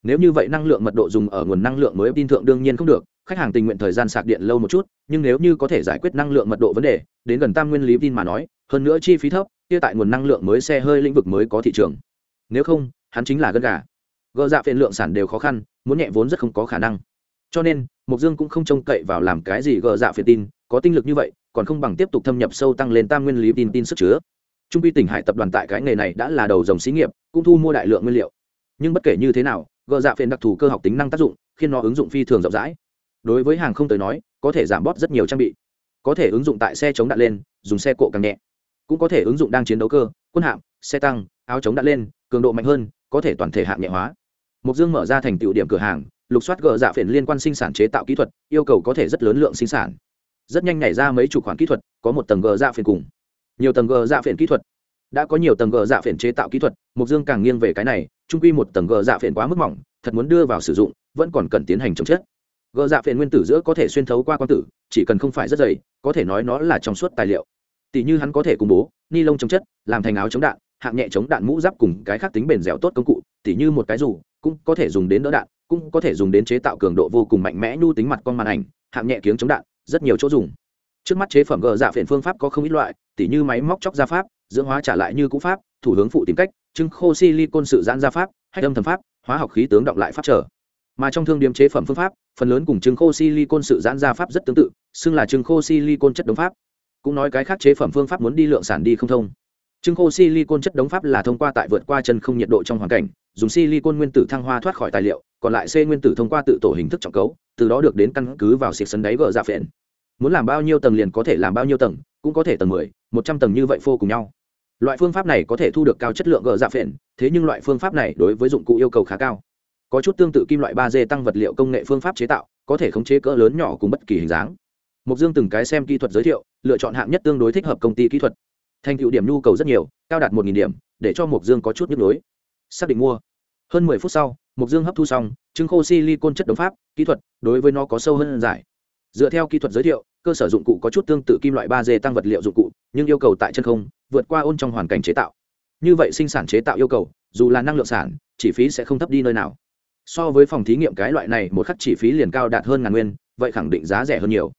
nếu như vậy năng lượng mật độ dùng ở nguồn năng lượng mới tin thượng đương nhiên không được, khách hàng tình nguyện thời gian sạc điện lâu một chút, nhưng nếu như có thể giải quyết năng lượng mật độ vấn đề, đến gần tam nguyên lý tin mà nói, hơn nữa chi phí thấp, kia tại nguồn năng lượng mới xe hơi lĩnh vực mới có thị trường. Nếu không, hắn chính là gân gà. Gỡ dạ phiện lượng sản đều khó khăn, muốn nhẹ vốn rất không có khả năng. Cho nên mục dương cũng không trông cậy vào làm cái gì gỡ dạ phiện tin, có tinh lực như vậy, còn không bằng tiếp tục thâm nhập sâu tăng lên tam nguyên lý tin tin sức chứa. Trung quy tỉnh hải tập đoàn tại cái nghề này đã là đầu dòng xí nghiệp, cũng thu mua đại lượng nguyên liệu. Nhưng bất kể như thế nào gờ dạ phiền đặc thù cơ học tính năng tác dụng, khiến nó ứng dụng phi thường rộng rãi. Đối với hàng không tới nói, có thể giảm bót rất nhiều trang bị. Có thể ứng dụng tại xe chống đạn lên, dùng xe cộ càng nhẹ. Cũng có thể ứng dụng đang chiến đấu cơ, quân hạm, xe tăng, áo chống đạn lên, cường độ mạnh hơn, có thể toàn thể hạng nhẹ hóa. Mục dương mở ra thành tựu điểm cửa hàng, lục soát gờ dạ phiền liên quan sinh sản chế tạo kỹ thuật, yêu cầu có thể rất lớn lượng sinh sản. Rất nhanh nhảy ra mấy chục khoản kỹ thuật, có một tầng gờ dạ phiền cùng. Nhiều tầng gờ dạ phiền kỹ thuật đã có nhiều tầng gờ dạ phiền chế tạo kỹ thuật mục dương càng nghiêng về cái này, trung quy một tầng gờ dạ phiền quá mức mỏng, thật muốn đưa vào sử dụng, vẫn còn cần tiến hành chống chết gờ dạ phiền nguyên tử giữa có thể xuyên thấu qua quang tử, chỉ cần không phải rất dày, có thể nói nó là trong suốt tài liệu. Tỷ như hắn có thể công bố, ni lông chống chất, làm thành áo chống đạn, hạng nhẹ chống đạn mũ giáp cùng cái khác tính bền dẻo tốt công cụ tỷ như một cái dù, cũng có thể dùng đến đỡ đạn, cũng có thể dùng đến chế tạo cường độ vô cùng mạnh mẽ nhu tính mặt con màn ảnh, hạng nhẹ kiếng chống đạn, rất nhiều chỗ dùng. Trước mắt chế phẩm gờ dạ phiền phương pháp có không ít loại tỉ như máy móc chóc ra pháp, dưỡng hóa trả lại như cũ pháp, thủ hướng phụ tìm cách chứng khô silicon sự giãn ra pháp, hách âm thầm pháp, hóa học khí tướng động lại pháp trở. Mà trong thương điểm chế phẩm phương pháp, phần lớn cùng chứng khô silicon sự giãn ra pháp rất tương tự, xưng là chứng khô silicon chất đống pháp. Cũng nói cái khác chế phẩm phương pháp muốn đi lượng sản đi không thông. Chứng khô silicon chất đống pháp là thông qua tại vượt qua chân không nhiệt độ trong hoàn cảnh, dùng silicon nguyên tử thăng hoa thoát khỏi tài liệu, còn lại c nguyên tử thông qua tự tổ hình thức trọng cấu, từ đó được đến căn cứ vào xịt sân đáy gờ ra phện. Muốn làm bao nhiêu tầng liền có thể làm bao nhiêu tầng, cũng có thể tầng mười một trăm tầng như vậy phô cùng nhau. Loại phương pháp này có thể thu được cao chất lượng gờ dạ phện, thế nhưng loại phương pháp này đối với dụng cụ yêu cầu khá cao. Có chút tương tự kim loại ba d tăng vật liệu công nghệ phương pháp chế tạo, có thể khống chế cỡ lớn nhỏ cùng bất kỳ hình dáng. Mục dương từng cái xem kỹ thuật giới thiệu, lựa chọn hạng nhất tương đối thích hợp công ty kỹ thuật. Thành tựu điểm nhu cầu rất nhiều, cao đạt một điểm, để cho mục dương có chút nhức lối xác định mua. Hơn mười phút sau mục dương hấp thu xong chứng khô silicon chất đống pháp, kỹ thuật, đối với nó có sâu hơn giải. Dựa theo kỹ thuật giới thiệu cơ sở dụng cụ có chút tương tự kim loại ba d tăng vật liệu dụng cụ, nhưng yêu cầu tại chân không, vượt qua ôn trong hoàn cảnh chế tạo. Như vậy sinh sản chế tạo yêu cầu, dù là năng lượng sản, chi phí sẽ không thấp đi nơi nào. So với phòng thí nghiệm cái loại này, một khắc chi phí liền cao đạt hơn ngàn nguyên, vậy khẳng định giá rẻ hơn nhiều.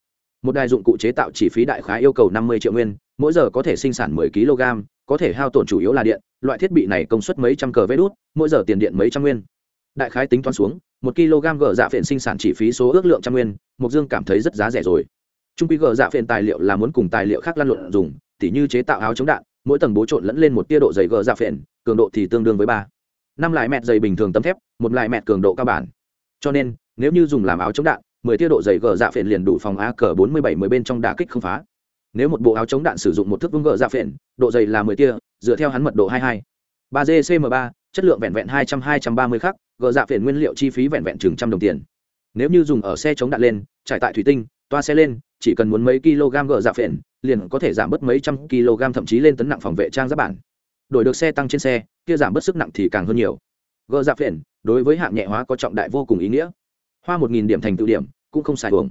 Một đài dụng cụ chế tạo chi phí đại khái yêu cầu năm mươi triệu nguyên, mỗi giờ có thể sinh sản 10 kg, có thể hao tổn chủ yếu là điện, loại thiết bị này công suất mấy trăm cờ vé đút, mỗi giờ tiền điện mấy trăm nguyên. Đại khái tính toán xuống, một kg gỡ dạ phiện sinh sản chi phí số ước lượng trăm nguyên mục dương cảm thấy rất giá rẻ rồi trung quy gờ dạ phiện tài liệu là muốn cùng tài liệu khác lan luận dùng, tỉ như chế tạo áo chống đạn, mỗi tầng bố trộn lẫn lên một tia độ dày gờ dạ phiện cường độ thì tương đương với ba. Năm lại mẹt dày bình thường tấm thép, một lại mẹt cường độ cao bản. Cho nên, nếu như dùng làm áo chống đạn, mười tia độ dày gờ dạ phiện liền đủ phòng a cờ bốn mươi bảy mười bên trong đà kích không phá. Nếu một bộ áo chống đạn sử dụng một thước vương gờ dạ phiện độ dày là mười tia, dựa theo hắn mật độ hai hai. Ba gcm ba, chất lượng vẹn vẹn hai trăm hai trăm ba mươi khắc, gờ dạ phiện nguyên liệu chi phí vẹn vẹn chừng trăm đồng tiền. Nếu như dùng ở xe chống đạn lên, trải tại thủy tinh, toa xe lên chỉ cần muốn mấy kg gỡ dạ phiện liền có thể giảm bớt mấy trăm kg, thậm chí lên tấn nặng phòng vệ trang giáp bản. Đổi được xe tăng trên xe, kia giảm bớt sức nặng thì càng hơn nhiều. Gỡ dạ phiền đối với hạng nhẹ hóa có trọng đại vô cùng ý nghĩa. Hoa một nghìn điểm thành tựu điểm, cũng không xài hưởng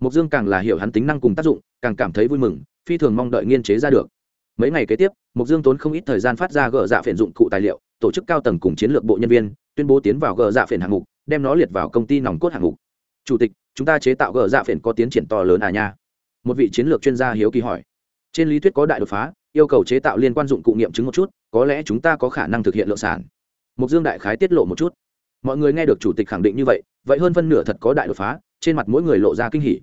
mục dương càng là hiểu hắn tính năng cùng tác dụng, càng cảm thấy vui mừng, phi thường mong đợi nghiên chế ra được. Mấy ngày kế tiếp mục dương tốn không ít thời gian phát ra gỡ dạ phiền dụng cụ tài liệu, tổ chức cao tầng cùng chiến lược bộ nhân viên, tuyên bố tiến vào gỡ dạ phiền hạng mục, đem nó liệt vào công ty nòng cốt hạng mục chủ tịch, chúng ta chế tạo gỡ dạ phiền có tiến triển to lớn à nha. Một vị chiến lược chuyên gia hiếu kỳ hỏi. Trên lý thuyết có đại đột phá, yêu cầu chế tạo liên quan dụng cụ nghiệm chứng một chút, có lẽ chúng ta có khả năng thực hiện lượng sản. Mục dương đại khái tiết lộ một chút. Mọi người nghe được chủ tịch khẳng định như vậy vậy hơn phân nửa thật có đại đột phá, trên mặt mỗi người lộ ra kinh hỉ.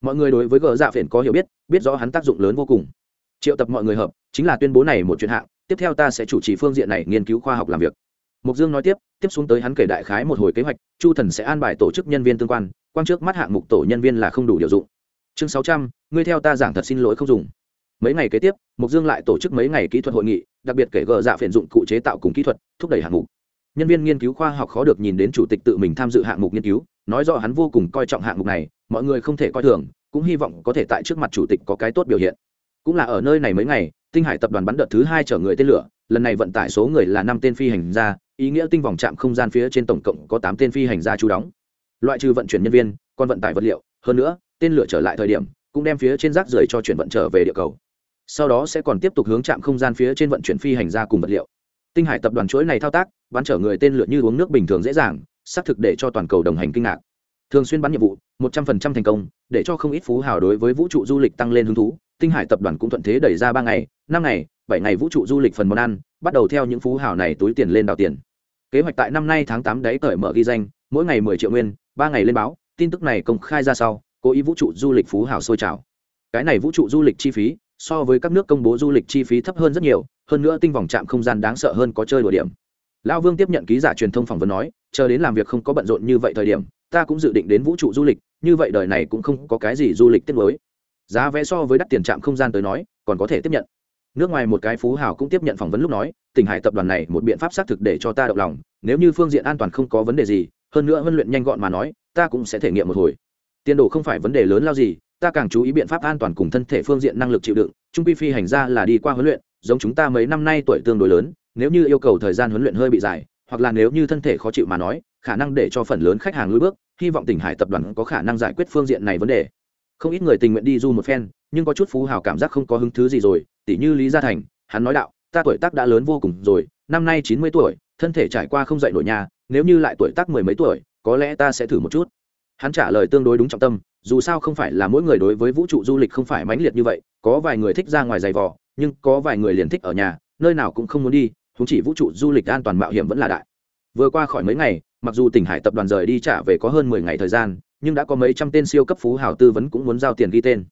Mọi người đối với gờ dạ phiền có hiểu biết biết rõ hắn tác dụng lớn vô cùng. Triệu tập mọi người hợp, chính là tuyên bố này một chuyện hạng, tiếp theo ta sẽ chủ trì phương diện này nghiên cứu khoa học làm việc. Mục dương nói tiếp tiếp xuống tới hắn kể đại khái một hồi kế hoạch, chu thần sẽ an bài tổ chức nhân viên tương quan quan trước mắt hạng mục tổ nhân viên là không đủ điều dụng. Chương sáu trăm, ngươi theo ta giảng thật xin lỗi không dùng. Mấy ngày kế tiếp mục dương lại tổ chức mấy ngày kỹ thuật hội nghị, đặc biệt kể gờ dạ phiền dụng cụ chế tạo cùng kỹ thuật, thúc đẩy hạng mục. Nhân viên nghiên cứu khoa học khó được nhìn đến chủ tịch tự mình tham dự hạng mục nghiên cứu, nói rõ hắn vô cùng coi trọng hạng mục này, mọi người không thể coi thường, cũng hy vọng có thể tại trước mặt chủ tịch có cái tốt biểu hiện. Cũng là ở nơi này mấy ngày, tinh hải tập đoàn bắn đợt thứ hai chở người tên lửa, lần này vận tải số người là năm tên phi hành gia, ý nghĩa tinh vòng trạm không gian phía trên tổng cộng có tám tên phi hành gia chú đóng loại trừ vận chuyển nhân viên, còn vận tải vật liệu, hơn nữa, tên lửa trở lại thời điểm, cũng đem phía trên rác rưởi cho chuyển vận trở về địa cầu. Sau đó sẽ còn tiếp tục hướng chạm không gian phía trên vận chuyển phi hành gia cùng vật liệu. Tinh hải tập đoàn chuỗi này thao tác bắn chở người tên lửa như uống nước bình thường dễ dàng, xác thực để cho toàn cầu đồng hành kinh ngạc. Thường xuyên bắn nhiệm vụ, một trăm phần trăm thành công, để cho không ít phú hào đối với vũ trụ du lịch tăng lên hứng thú. Tinh hải tập đoàn cũng thuận thế đẩy ra ba ngày, năm ngày, bảy ngày vũ trụ du lịch phần món ăn, bắt đầu theo những phú hào này túi tiền lên đào tiền. Kế hoạch tại năm nay tháng tám đấy cởi mở ghi danh, mỗi ngày mười triệu nguyên ba ngày lên báo, tin tức này công khai ra sau, cố ý vũ trụ du lịch phú hào sôi trào. Cái này vũ trụ du lịch chi phí, so với các nước công bố du lịch chi phí thấp hơn rất nhiều, hơn nữa tinh vòng trạm không gian đáng sợ hơn có chơi đùa điểm. Lão vương tiếp nhận ký giả truyền thông phỏng vấn nói, chờ đến làm việc không có bận rộn như vậy thời điểm, ta cũng dự định đến vũ trụ du lịch, như vậy đời này cũng không có cái gì du lịch tiết mới giá vé so với đắt tiền trạm không gian tới nói, còn có thể tiếp nhận. Nước ngoài một cái phú hào cũng tiếp nhận phỏng vấn lúc nói, tỉnh hải tập đoàn này một biện pháp xác thực để cho ta động lòng, nếu như phương diện an toàn không có vấn đề gì hơn nữa huấn luyện nhanh gọn mà nói, ta cũng sẽ thể nghiệm một hồi. Tiền đồ không phải vấn đề lớn lao gì, ta càng chú ý biện pháp an toàn cùng thân thể phương diện năng lực chịu đựng. Trung quy phi hành ra là đi qua huấn luyện, giống chúng ta mấy năm nay tuổi tương đối lớn, nếu như yêu cầu thời gian huấn luyện hơi bị dài, hoặc là nếu như thân thể khó chịu mà nói, khả năng để cho phần lớn khách hàng lùi bước, hy vọng tỉnh hải tập đoàn có khả năng giải quyết phương diện này vấn đề. Không ít người tình nguyện đi du một phen, nhưng có chút phú hào cảm giác không có hứng thứ gì rồi, tỉ như lý gia thành, hắn nói đạo, ta tuổi tác đã lớn vô cùng rồi, năm nay chín mươi tuổi, thân thể trải qua không dậy nổi nhà nếu như lại tuổi tác mười mấy tuổi, có lẽ ta sẽ thử một chút. Hắn trả lời tương đối đúng trọng tâm, dù sao không phải là mỗi người đối với vũ trụ du lịch không phải mãnh liệt như vậy, có vài người thích ra ngoài giày vò, nhưng có vài người liền thích ở nhà, nơi nào cũng không muốn đi chúng chỉ vũ trụ du lịch an toàn mạo hiểm vẫn là đại. Vừa qua khỏi mấy ngày, mặc dù tỉnh hải tập đoàn rời đi trả về có hơn mười ngày thời gian, nhưng đã có mấy trăm tên siêu cấp phú hào tư vấn cũng muốn giao tiền ghi tên.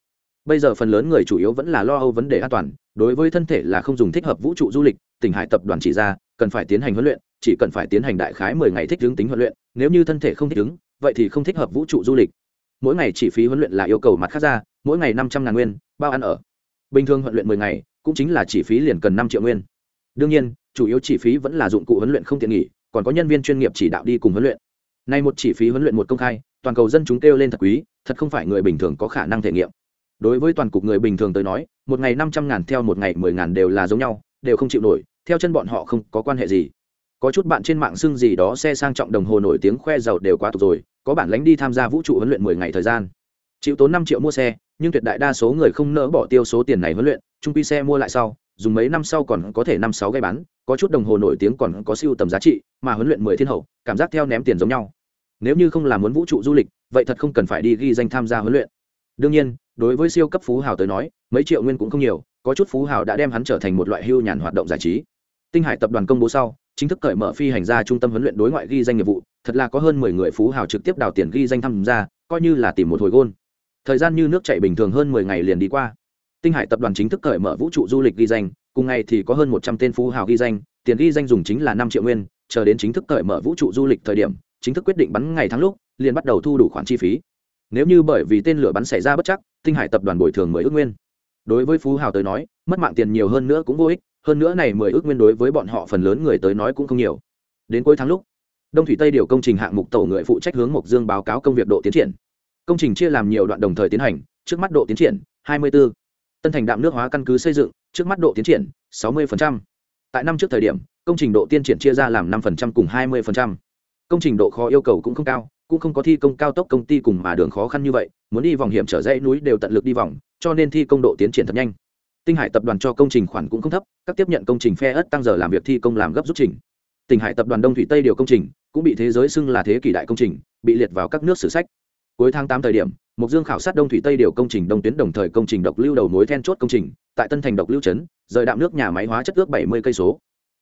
Bây giờ phần lớn người chủ yếu vẫn là lo âu vấn đề an toàn, đối với thân thể là không dùng thích hợp vũ trụ du lịch, tỉnh hải tập đoàn chỉ ra, cần phải tiến hành huấn luyện chỉ cần phải tiến hành đại khái mười ngày thích ứng tính huấn luyện, nếu như thân thể không thích ứng, vậy thì không thích hợp vũ trụ du lịch. Mỗi ngày chỉ phí huấn luyện là yêu cầu mặt khác ra, mỗi ngày năm trăm ngàn nguyên, bao ăn ở. Bình thường huấn luyện mười ngày, cũng chính là chỉ phí liền cần năm triệu nguyên. Đương nhiên, chủ yếu chi phí vẫn là dụng cụ huấn luyện không tiện nghỉ, còn có nhân viên chuyên nghiệp chỉ đạo đi cùng huấn luyện. Nay một chỉ phí huấn luyện một công khai, toàn cầu dân chúng kêu lên thật quý, thật không phải người bình thường có khả năng thể nghiệm. Đối với toàn cục người bình thường tới nói, một ngày năm trăm ngàn theo một ngày mười ngàn đều là giống nhau, đều không chịu nổi, theo chân bọn họ không có quan hệ gì có chút bạn trên mạng xưng gì đó xe sang trọng đồng hồ nổi tiếng khoe giàu đều quá tục rồi, có bản lánh đi tham gia vũ trụ huấn luyện mười ngày thời gian. Chịu tốn năm triệu mua xe, nhưng tuyệt đại đa số người không nỡ bỏ tiêu số tiền này huấn luyện trung pi xe mua lại sau, dùng mấy năm sau còn có thể năm sáu gây bán, có chút đồng hồ nổi tiếng còn có siêu tầm giá trị, mà huấn luyện mười thiên hậu, cảm giác theo ném tiền giống nhau. Nếu như không làm muốn vũ trụ du lịch, vậy thật không cần phải đi ghi danh tham gia huấn luyện. Đương nhiên, đối với siêu cấp phú hào tới nói, mấy triệu nguyên cũng không nhiều, có chút phú hào đã đem hắn trở thành một loại hưu nhàn hoạt động giải trí. Tinh hải tập đoàn công bố sau chính thức cởi mở phi hành ra trung tâm huấn luyện đối ngoại ghi danh nghiệp vụ, thật là có hơn mười người phú hào trực tiếp đào tiền ghi danh tham gia, coi như là tìm một hồi gôn. Thời gian như nước chảy bình thường hơn mười ngày liền đi qua. Tinh hải tập đoàn chính thức cởi mở vũ trụ du lịch ghi danh, cùng ngày thì có hơn một trăm tên phú hào ghi danh, tiền ghi danh dùng chính là năm triệu nguyên, chờ đến chính thức cởi mở vũ trụ du lịch thời điểm, chính thức quyết định bắn ngày tháng lúc, liền bắt đầu thu đủ khoản chi phí. Nếu như bởi vì tên lửa bắn xảy ra bất chắc, tinh hải tập đoàn bồi thường mười ước nguyên. Đối với phú hào tới nói, mất mạng tiền nhiều hơn nữa cũng vô ích hơn nữa này mười ước nguyên đối với bọn họ phần lớn người tới nói cũng không nhiều đến cuối tháng lúc, đông thủy tây điều công trình hạng mục tổ người phụ trách hướng mộc dương báo cáo công việc độ tiến triển công trình chia làm nhiều đoạn đồng thời tiến hành, trước mắt độ tiến triển 24. tân thành đạm nước hóa căn cứ xây dựng, trước mắt độ tiến triển 60%. tại năm trước thời điểm, công trình độ tiến triển chia ra làm năm phần trăm cùng hai mươi phần trăm công trình độ khó yêu cầu cũng không cao, cũng không có thi công cao tốc công ty cùng mà đường khó khăn như vậy, muốn đi vòng hiểm trở dãy núi đều tận lực đi vòng, cho nên thi công độ tiến triển thật nhanh tinh hải tập đoàn cho công trình khoản cũng không thấp, các tiếp nhận công trình phe ớt tăng giờ làm việc thi công làm gấp rút trình. Tỉnh hải tập đoàn đông thủy tây điều công trình cũng bị thế giới xưng là thế kỷ đại công trình, bị liệt vào các nước sử sách. Cuối tháng tám thời điểm mục dương khảo sát đông thủy tây điều công trình đông tuyến đồng thời công trình độc lưu đầu mối then chốt công trình tại tân thành độc lưu trấn, rời đạm nước nhà máy hóa chất ước bảy mươi cây số.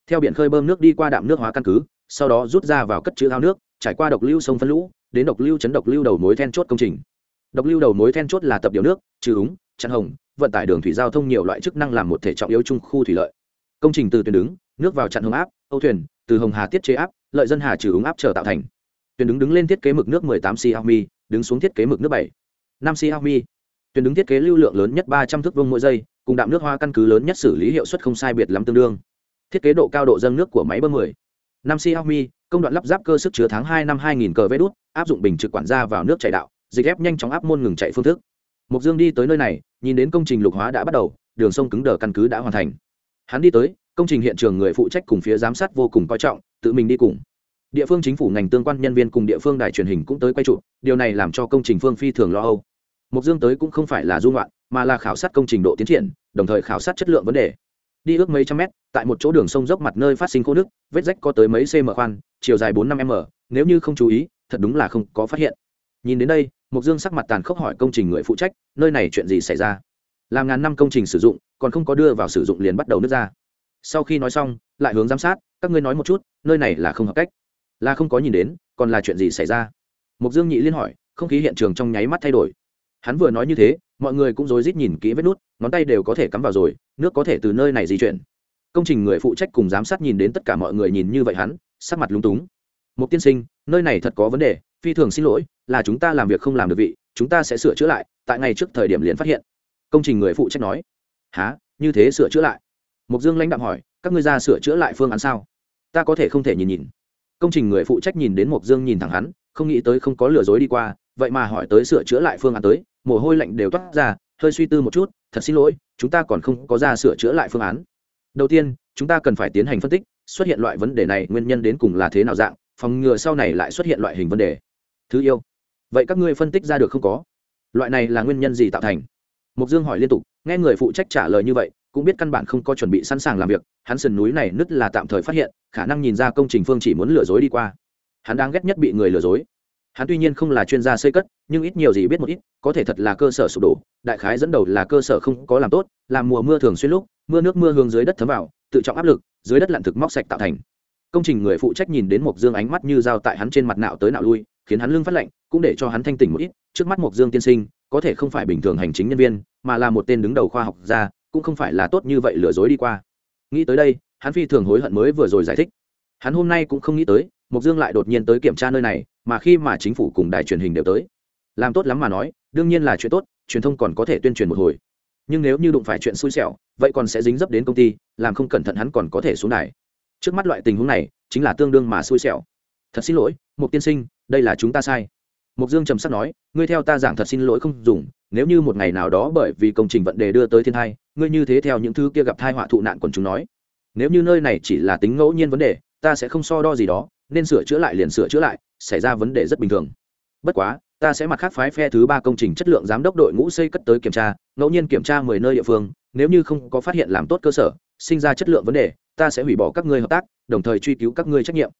Theo biển khơi bơm nước đi qua đạm nước hóa căn cứ, sau đó rút ra vào cất chữ ao nước, trải qua độc lưu sông phân lũ, đến độc lưu trấn độc lưu đầu mối then chốt công trình. Độc lưu đầu mối then chốt là tập điều nước, trừ úng, chặn hồng vận tải đường thủy giao thông nhiều loại chức năng làm một thể trọng yếu chung khu thủy lợi công trình từ tuyến đứng nước vào chặn hồng áp âu thuyền từ hồng hà tiết chế áp lợi dân hà trừ úng áp trở tạo thành tuyến đứng đứng lên thiết kế mực nước 18 cm, đứng xuống thiết kế mực nước 7. 5 Xiaomi. Tuyến đứng thiết kế lưu lượng lớn nhất 300 thước vuông mỗi giây, cùng đạm nước hoa căn cứ lớn nhất xử lý hiệu suất không sai biệt lắm tương đương. Thiết kế độ cao độ dâng nước của máy bơm 10. 5 Xiaomi, công đoạn lắp ráp cơ sức chứa tháng 2 năm 2000 cờ vé đút, áp dụng bình trực quản ra vào nước chảy đạo, dịch ép nhanh chóng áp môn ngừng chạy phương thức. Mục Dương đi tới nơi này, nhìn đến công trình lục hóa đã bắt đầu, đường sông cứng đờ căn cứ đã hoàn thành. Hắn đi tới, công trình hiện trường người phụ trách cùng phía giám sát vô cùng coi trọng, tự mình đi cùng. Địa phương chính phủ ngành tương quan nhân viên cùng địa phương đài truyền hình cũng tới quay trụ điều này làm cho công trình phương phi thường lo âu. Mục dương tới cũng không phải là dung loạn mà là khảo sát công trình độ tiến triển đồng thời khảo sát chất lượng vấn đề. Đi ước mấy trăm mét tại một chỗ đường sông dốc mặt nơi phát sinh khô nước vết rách có tới mấy cm khoan chiều dài bốn năm m nếu như không chú ý thật đúng là không có phát hiện. Nhìn đến đây mục dương sắc mặt tàn khốc hỏi công trình người phụ trách, nơi này chuyện gì xảy ra? Làm ngàn năm công trình sử dụng, còn không có đưa vào sử dụng liền bắt đầu nước ra. Sau khi nói xong, lại hướng giám sát, các ngươi nói một chút, nơi này là không hợp cách. Là không có nhìn đến, còn là chuyện gì xảy ra? Mục dương nhị liên hỏi, không khí hiện trường trong nháy mắt thay đổi. Hắn vừa nói như thế, mọi người cũng rối rít nhìn kỹ vết nút, ngón tay đều có thể cắm vào rồi, nước có thể từ nơi này di chuyển. Công trình người phụ trách cùng giám sát nhìn đến tất cả mọi người nhìn như vậy hắn, sắc mặt lúng túng một tiên sinh, nơi này thật có vấn đề, phi thường xin lỗi, là chúng ta làm việc không làm được vị, chúng ta sẽ sửa chữa lại, tại ngày trước thời điểm liền phát hiện. Công trình người phụ trách nói. Há như thế sửa chữa lại? Mục dương lãnh đạo hỏi, các ngươi ra sửa chữa lại phương án sao? Ta có thể không thể nhìn nhìn. Công trình người phụ trách nhìn đến mộc dương nhìn thẳng hắn, không nghĩ tới không có lừa dối đi qua, vậy mà hỏi tới sửa chữa lại phương án tới, mồ hôi lạnh đều toát ra, hơi suy tư một chút, thật xin lỗi, chúng ta còn không có ra sửa chữa lại phương án. Đầu tiên, chúng ta cần phải tiến hành phân tích, xuất hiện loại vấn đề này nguyên nhân đến cùng là thế nào dạng phòng ngừa sau này lại xuất hiện loại hình vấn đề. Thứ yêu. Vậy các ngươi phân tích ra được không có? Loại này là nguyên nhân gì tạo thành? Mục dương hỏi liên tục, nghe người phụ trách trả lời như vậy, cũng biết căn bản không có chuẩn bị sẵn sàng làm việc, hắn sườn núi này nứt là tạm thời phát hiện, khả năng nhìn ra công trình phương chỉ muốn lừa dối đi qua. Hắn đang ghét nhất bị người lừa dối. Hắn tuy nhiên không là chuyên gia xây cất, nhưng ít nhiều gì biết một ít, có thể thật là cơ sở sụp đổ. Đại khái dẫn đầu là cơ sở không có làm tốt làm mùa mưa thường xuyên lúc, mưa nước mưa hướng dưới đất thấm vào, tự trọng áp lực, dưới đất lặn thực móc sạch tạo thành công trình người phụ trách nhìn đến Mộc dương ánh mắt như dao tại hắn trên mặt nạo tới nạo lui, khiến hắn lưng phát lạnh, cũng để cho hắn thanh tỉnh một ít. Trước mắt Mộc dương tiên sinh, có thể không phải bình thường hành chính nhân viên, mà là một tên đứng đầu khoa học gia, cũng không phải là tốt như vậy lừa dối đi qua. Nghĩ tới đây, hắn phi thường hối hận mới vừa rồi giải thích. Hắn hôm nay cũng không nghĩ tới, Mộc dương lại đột nhiên tới kiểm tra nơi này, mà khi mà chính phủ cùng đài truyền hình đều tới. Làm tốt lắm mà nói, đương nhiên là chuyện tốt, truyền thông còn có thể tuyên truyền một hồi. Nhưng nếu như đụng phải chuyện xui xẻo, vậy còn sẽ dính dấp đến công ty, làm không cẩn thận hắn còn có thể xuống đài trước mắt loại tình huống này, chính là tương đương mà xui xẻo. Thật xin lỗi mục tiên sinh, đây là chúng ta sai. Mục dương trầm sắc nói, ngươi theo ta giảng thật xin lỗi không dùng, nếu như một ngày nào đó bởi vì công trình vận đề đưa tới thiên hai ngươi như thế theo những thứ kia gặp thai họa thụ nạn quần chúng nói. Nếu như nơi này chỉ là tính ngẫu nhiên vấn đề, ta sẽ không so đo gì đó, nên sửa chữa lại liền sửa chữa lại, xảy ra vấn đề rất bình thường. Bất quá, ta sẽ mặt khác phái phe thứ ba công trình chất lượng giám đốc đội ngũ xây cất tới kiểm tra, ngẫu nhiên kiểm tra mười nơi địa phương, nếu như không có phát hiện làm tốt cơ sở, sinh ra chất lượng vấn đề ta sẽ hủy bỏ các ngươi hợp tác, đồng thời truy cứu các ngươi trách nhiệm.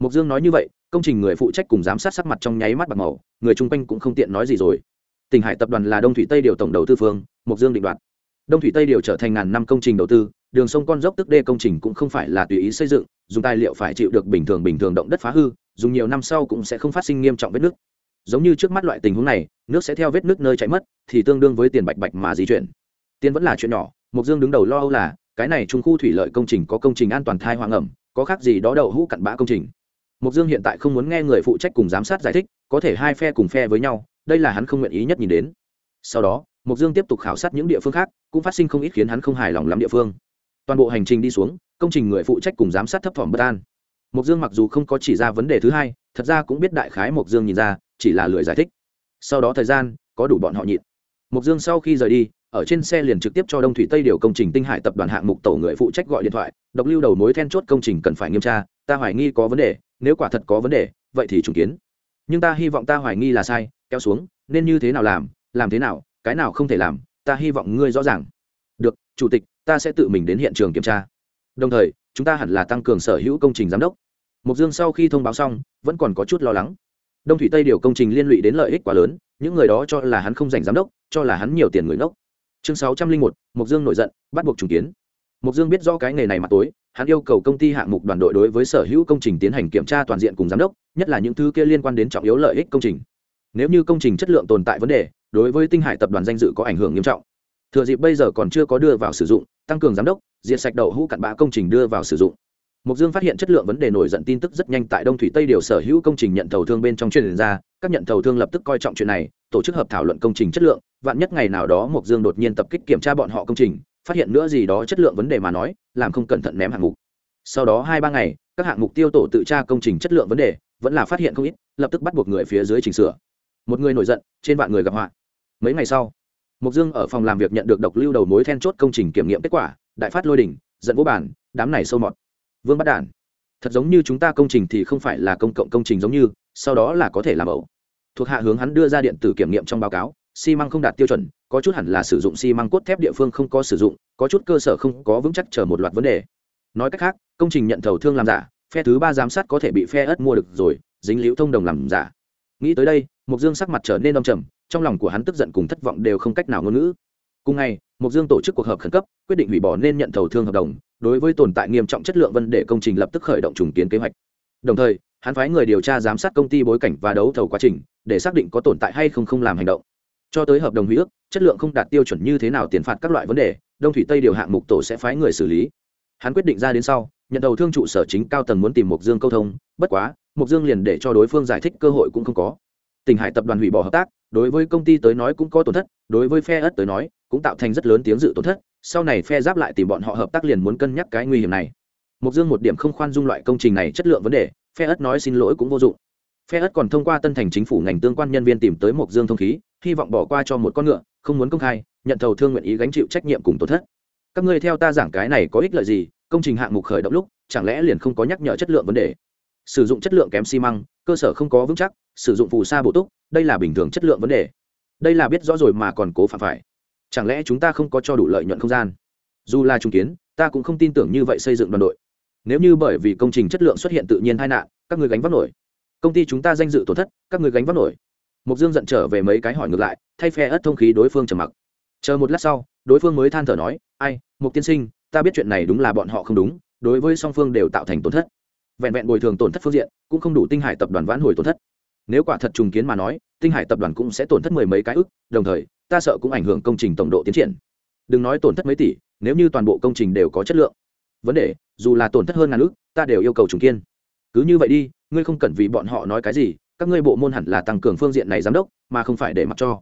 Mục dương nói như vậy, công trình người phụ trách cùng giám sát sắc mặt trong nháy mắt bạc màu, người chung quanh cũng không tiện nói gì rồi. Tỉnh hải tập đoàn là đông thủy tây điều tổng đầu tư phương mục dương định đoạt. Đông thủy tây điều trở thành ngàn năm công trình đầu tư, đường sông con dốc tức đê công trình cũng không phải là tùy ý xây dựng, dùng tài liệu phải chịu được bình thường bình thường động đất phá hư, dùng nhiều năm sau cũng sẽ không phát sinh nghiêm trọng vết nước giống như trước mắt loại tình huống này, nước sẽ theo vết nước nơi chạy mất, thì tương đương với tiền bạch bạch mà di chuyển. Tiền vẫn là chuyện nhỏ mục dương đứng đầu lo âu là cái này trung khu thủy lợi công trình có công trình an toàn thai hoang ẩm, có khác gì đó đậu hũ cặn bã công trình. Mục dương hiện tại không muốn nghe người phụ trách cùng giám sát giải thích, có thể hai phe cùng phe với nhau, đây là hắn không nguyện ý nhất nhìn đến. Sau đó mục dương tiếp tục khảo sát những địa phương khác, cũng phát sinh không ít khiến hắn không hài lòng lắm địa phương. Toàn bộ hành trình đi xuống, công trình người phụ trách cùng giám sát thấp thỏm bất an. Mục dương mặc dù không có chỉ ra vấn đề thứ hai, thật ra cũng biết đại khái mục dương nhìn ra, chỉ là lười giải thích. Sau đó thời gian, có đủ bọn họ nhịn. Mục dương sau khi rời đi ở trên xe liền trực tiếp cho đông thủy tây điều công trình tinh hải tập đoàn hạng mục tổ người phụ trách gọi điện thoại, độc lưu đầu mối then chốt công trình cần phải nghiêm tra, ta hoài nghi có vấn đề, nếu quả thật có vấn đề, vậy thì trùng kiến. Nhưng ta hy vọng ta hoài nghi là sai, kéo xuống, nên như thế nào làm làm thế nào, cái nào không thể làm, ta hy vọng ngươi rõ ràng. Được, chủ tịch, ta sẽ tự mình đến hiện trường kiểm tra. Đồng thời, chúng ta hẳn là tăng cường sở hữu công trình giám đốc. Mục dương sau khi thông báo xong, vẫn còn có chút lo lắng. Đông thủy tây điều công trình liên lụy đến lợi ích quá lớn, những người đó cho là hắn không giành giám đốc, cho là hắn nhiều tiền người ngốc chương sáu trăm linh một mục dương nổi giận, bắt buộc trùng kiến. Mục dương biết do cái nghề này mà tối, hắn yêu cầu công ty hạng mục đoàn đội đối với sở hữu công trình tiến hành kiểm tra toàn diện cùng giám đốc, nhất là những thứ kia liên quan đến trọng yếu lợi ích công trình. Nếu như công trình chất lượng tồn tại vấn đề, đối với tinh hải tập đoàn danh dự có ảnh hưởng nghiêm trọng. Thừa dịp bây giờ còn chưa có đưa vào sử dụng, tăng cường giám đốc, diệt sạch đậu hũ cặn bã công trình đưa vào sử dụng. Mục Dương phát hiện chất lượng vấn đề nổi giận tin tức rất nhanh tại Đông Thủy Tây điều sở hữu công trình nhận thầu thương bên trong truyền ra, các nhận thầu thương lập tức coi trọng chuyện này, tổ chức hợp thảo luận công trình chất lượng, vạn nhất ngày nào đó Mục Dương đột nhiên tập kích kiểm tra bọn họ công trình, phát hiện nữa gì đó chất lượng vấn đề mà nói, làm không cẩn thận ném hạng mục. Sau đó hai ba ngày, các hạng mục tiêu tổ tự tra công trình chất lượng vấn đề, vẫn là phát hiện không ít, lập tức bắt buộc người phía dưới chỉnh sửa. Một người nổi giận, trên vạn người gặp họa. Mấy ngày sau, Mục Dương ở phòng làm việc nhận được độc lưu đầu mối then chốt công trình kiểm nghiệm kết quả, đại phát lôi đỉnh, giận vô bản, đám này sâu mọt vương bắt đản, thật giống như chúng ta công trình thì không phải là công cộng công trình giống như, sau đó là có thể làm ẩu. Thuộc hạ hướng hắn đưa ra điện tử kiểm nghiệm trong báo cáo, xi măng không đạt tiêu chuẩn, có chút hẳn là sử dụng xi măng cốt thép địa phương không có sử dụng, có chút cơ sở không có vững chắc chờ một loạt vấn đề. Nói cách khác, công trình nhận thầu thương làm giả, phe thứ ba giám sát có thể bị phe ất mua được rồi, dính liễu thông đồng làm giả. Nghĩ tới đây mục dương sắc mặt trở nên đông trầm, trong lòng của hắn tức giận cùng thất vọng đều không cách nào ngôn ngữ. Cùng ngày mục dương tổ chức cuộc họp khẩn cấp, quyết định hủy bỏ nên nhận thầu thương hợp đồng đối với tồn tại nghiêm trọng chất lượng vấn đề công trình lập tức khởi động trùng kiến kế hoạch. Đồng thời, hắn phái người điều tra giám sát công ty bối cảnh và đấu thầu quá trình, để xác định có tồn tại hay không không làm hành động. Cho tới hợp đồng hủy ước, chất lượng không đạt tiêu chuẩn như thế nào tiền phạt các loại vấn đề, đông thủy tây điều hạng mục tổ sẽ phái người xử lý. Hắn quyết định ra đến sau, nhận đầu thương trụ sở chính cao tầng muốn tìm mục dương câu thông, bất quá mục dương liền để cho đối phương giải thích cơ hội cũng không có. Tỉnh hải tập đoàn hủy bỏ hợp tác, đối với công ty tới nói cũng có tổn thất, đối với phe ất tới nói, cũng tạo thành rất lớn tiếng dự tổn thất sau này phe giáp lại tìm bọn họ hợp tác liền muốn cân nhắc cái nguy hiểm này. Mục dương một điểm không khoan dung loại công trình này chất lượng vấn đề, phe ất nói xin lỗi cũng vô dụng. Phe ất còn thông qua tân thành chính phủ ngành tương quan nhân viên tìm tới mục dương thông khí, hy vọng bỏ qua cho một con ngựa, không muốn công khai, nhận thầu thương nguyện ý gánh chịu trách nhiệm cùng tổn thất. Các ngươi theo ta giảng cái này có ích lợi gì, công trình hạng mục khởi động lúc, chẳng lẽ liền không có nhắc nhở chất lượng vấn đề? Sử dụng chất lượng kém xi măng, cơ sở không có vững chắc, sử dụng phù sa bổ túc, đây là bình thường chất lượng vấn đề. Đây là biết rõ rồi mà còn cố phạm phải chẳng lẽ chúng ta không có cho đủ lợi nhuận không gian? Dù là trung kiến, ta cũng không tin tưởng như vậy xây dựng đoàn đội. Nếu như bởi vì công trình chất lượng xuất hiện tự nhiên tai nạn, các người gánh vác nổi. Công ty chúng ta danh dự tổn thất, các người gánh vác nổi. Mục dương giận trở về mấy cái hỏi ngược lại, thay phe ớt thông khí đối phương trầm mặc. Chờ một lát sau, đối phương mới than thở nói, ai mục tiên sinh, ta biết chuyện này đúng là bọn họ không đúng, đối với song phương đều tạo thành tổn thất. Vẹn vẹn bồi thường tổn thất phương diện, cũng không đủ tinh hải tập đoàn vãn hồi tổn thất. Nếu quả thật trùng kiến mà nói, tinh hải tập đoàn cũng sẽ tổn thất mười mấy cái ức, đồng thời ta sợ cũng ảnh hưởng công trình tổng độ tiến triển. Đừng nói tổn thất mấy tỷ, nếu như toàn bộ công trình đều có chất lượng. Vấn đề, dù là tổn thất hơn ngàn ước ta đều yêu cầu trùng kiên. Cứ như vậy đi, ngươi không cần vì bọn họ nói cái gì, các ngươi bộ môn hẳn là tăng cường phương diện này giám đốc, mà không phải để mặc cho.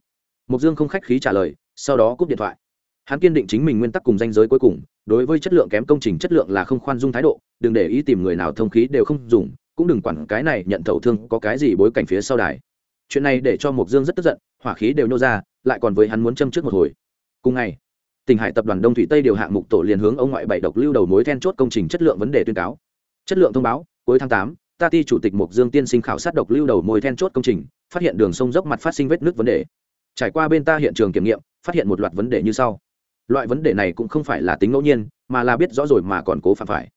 Mục dương không khách khí trả lời, sau đó cúp điện thoại. Hắn kiên định chính mình nguyên tắc cùng danh giới cuối cùng, đối với chất lượng kém công trình chất lượng là không khoan dung thái độ, đừng để ý tìm người nào thông khí đều không dùng, cũng đừng quản cái này nhận thầu thương có cái gì bối cảnh phía sau đài. Chuyện này để cho mục dương rất tức giận, hỏa khí đều nô ra lại còn với hắn muốn châm trước một hồi. Cùng ngày tỉnh hải tập đoàn đông thủy tây điều hạng mục tổ liền hướng ông ngoại bảy độc lưu đầu mối then chốt công trình chất lượng vấn đề tuyên cáo. Chất lượng thông báo, cuối tháng tám, ta ti chủ tịch mục dương tiên sinh khảo sát độc lưu đầu mối then chốt công trình, phát hiện đường sông dốc mặt phát sinh vết nứt vấn đề. Trải qua bên ta hiện trường kiểm nghiệm, phát hiện một loạt vấn đề như sau. Loại vấn đề này cũng không phải là tính ngẫu nhiên, mà là biết rõ rồi mà còn cố phạm phải.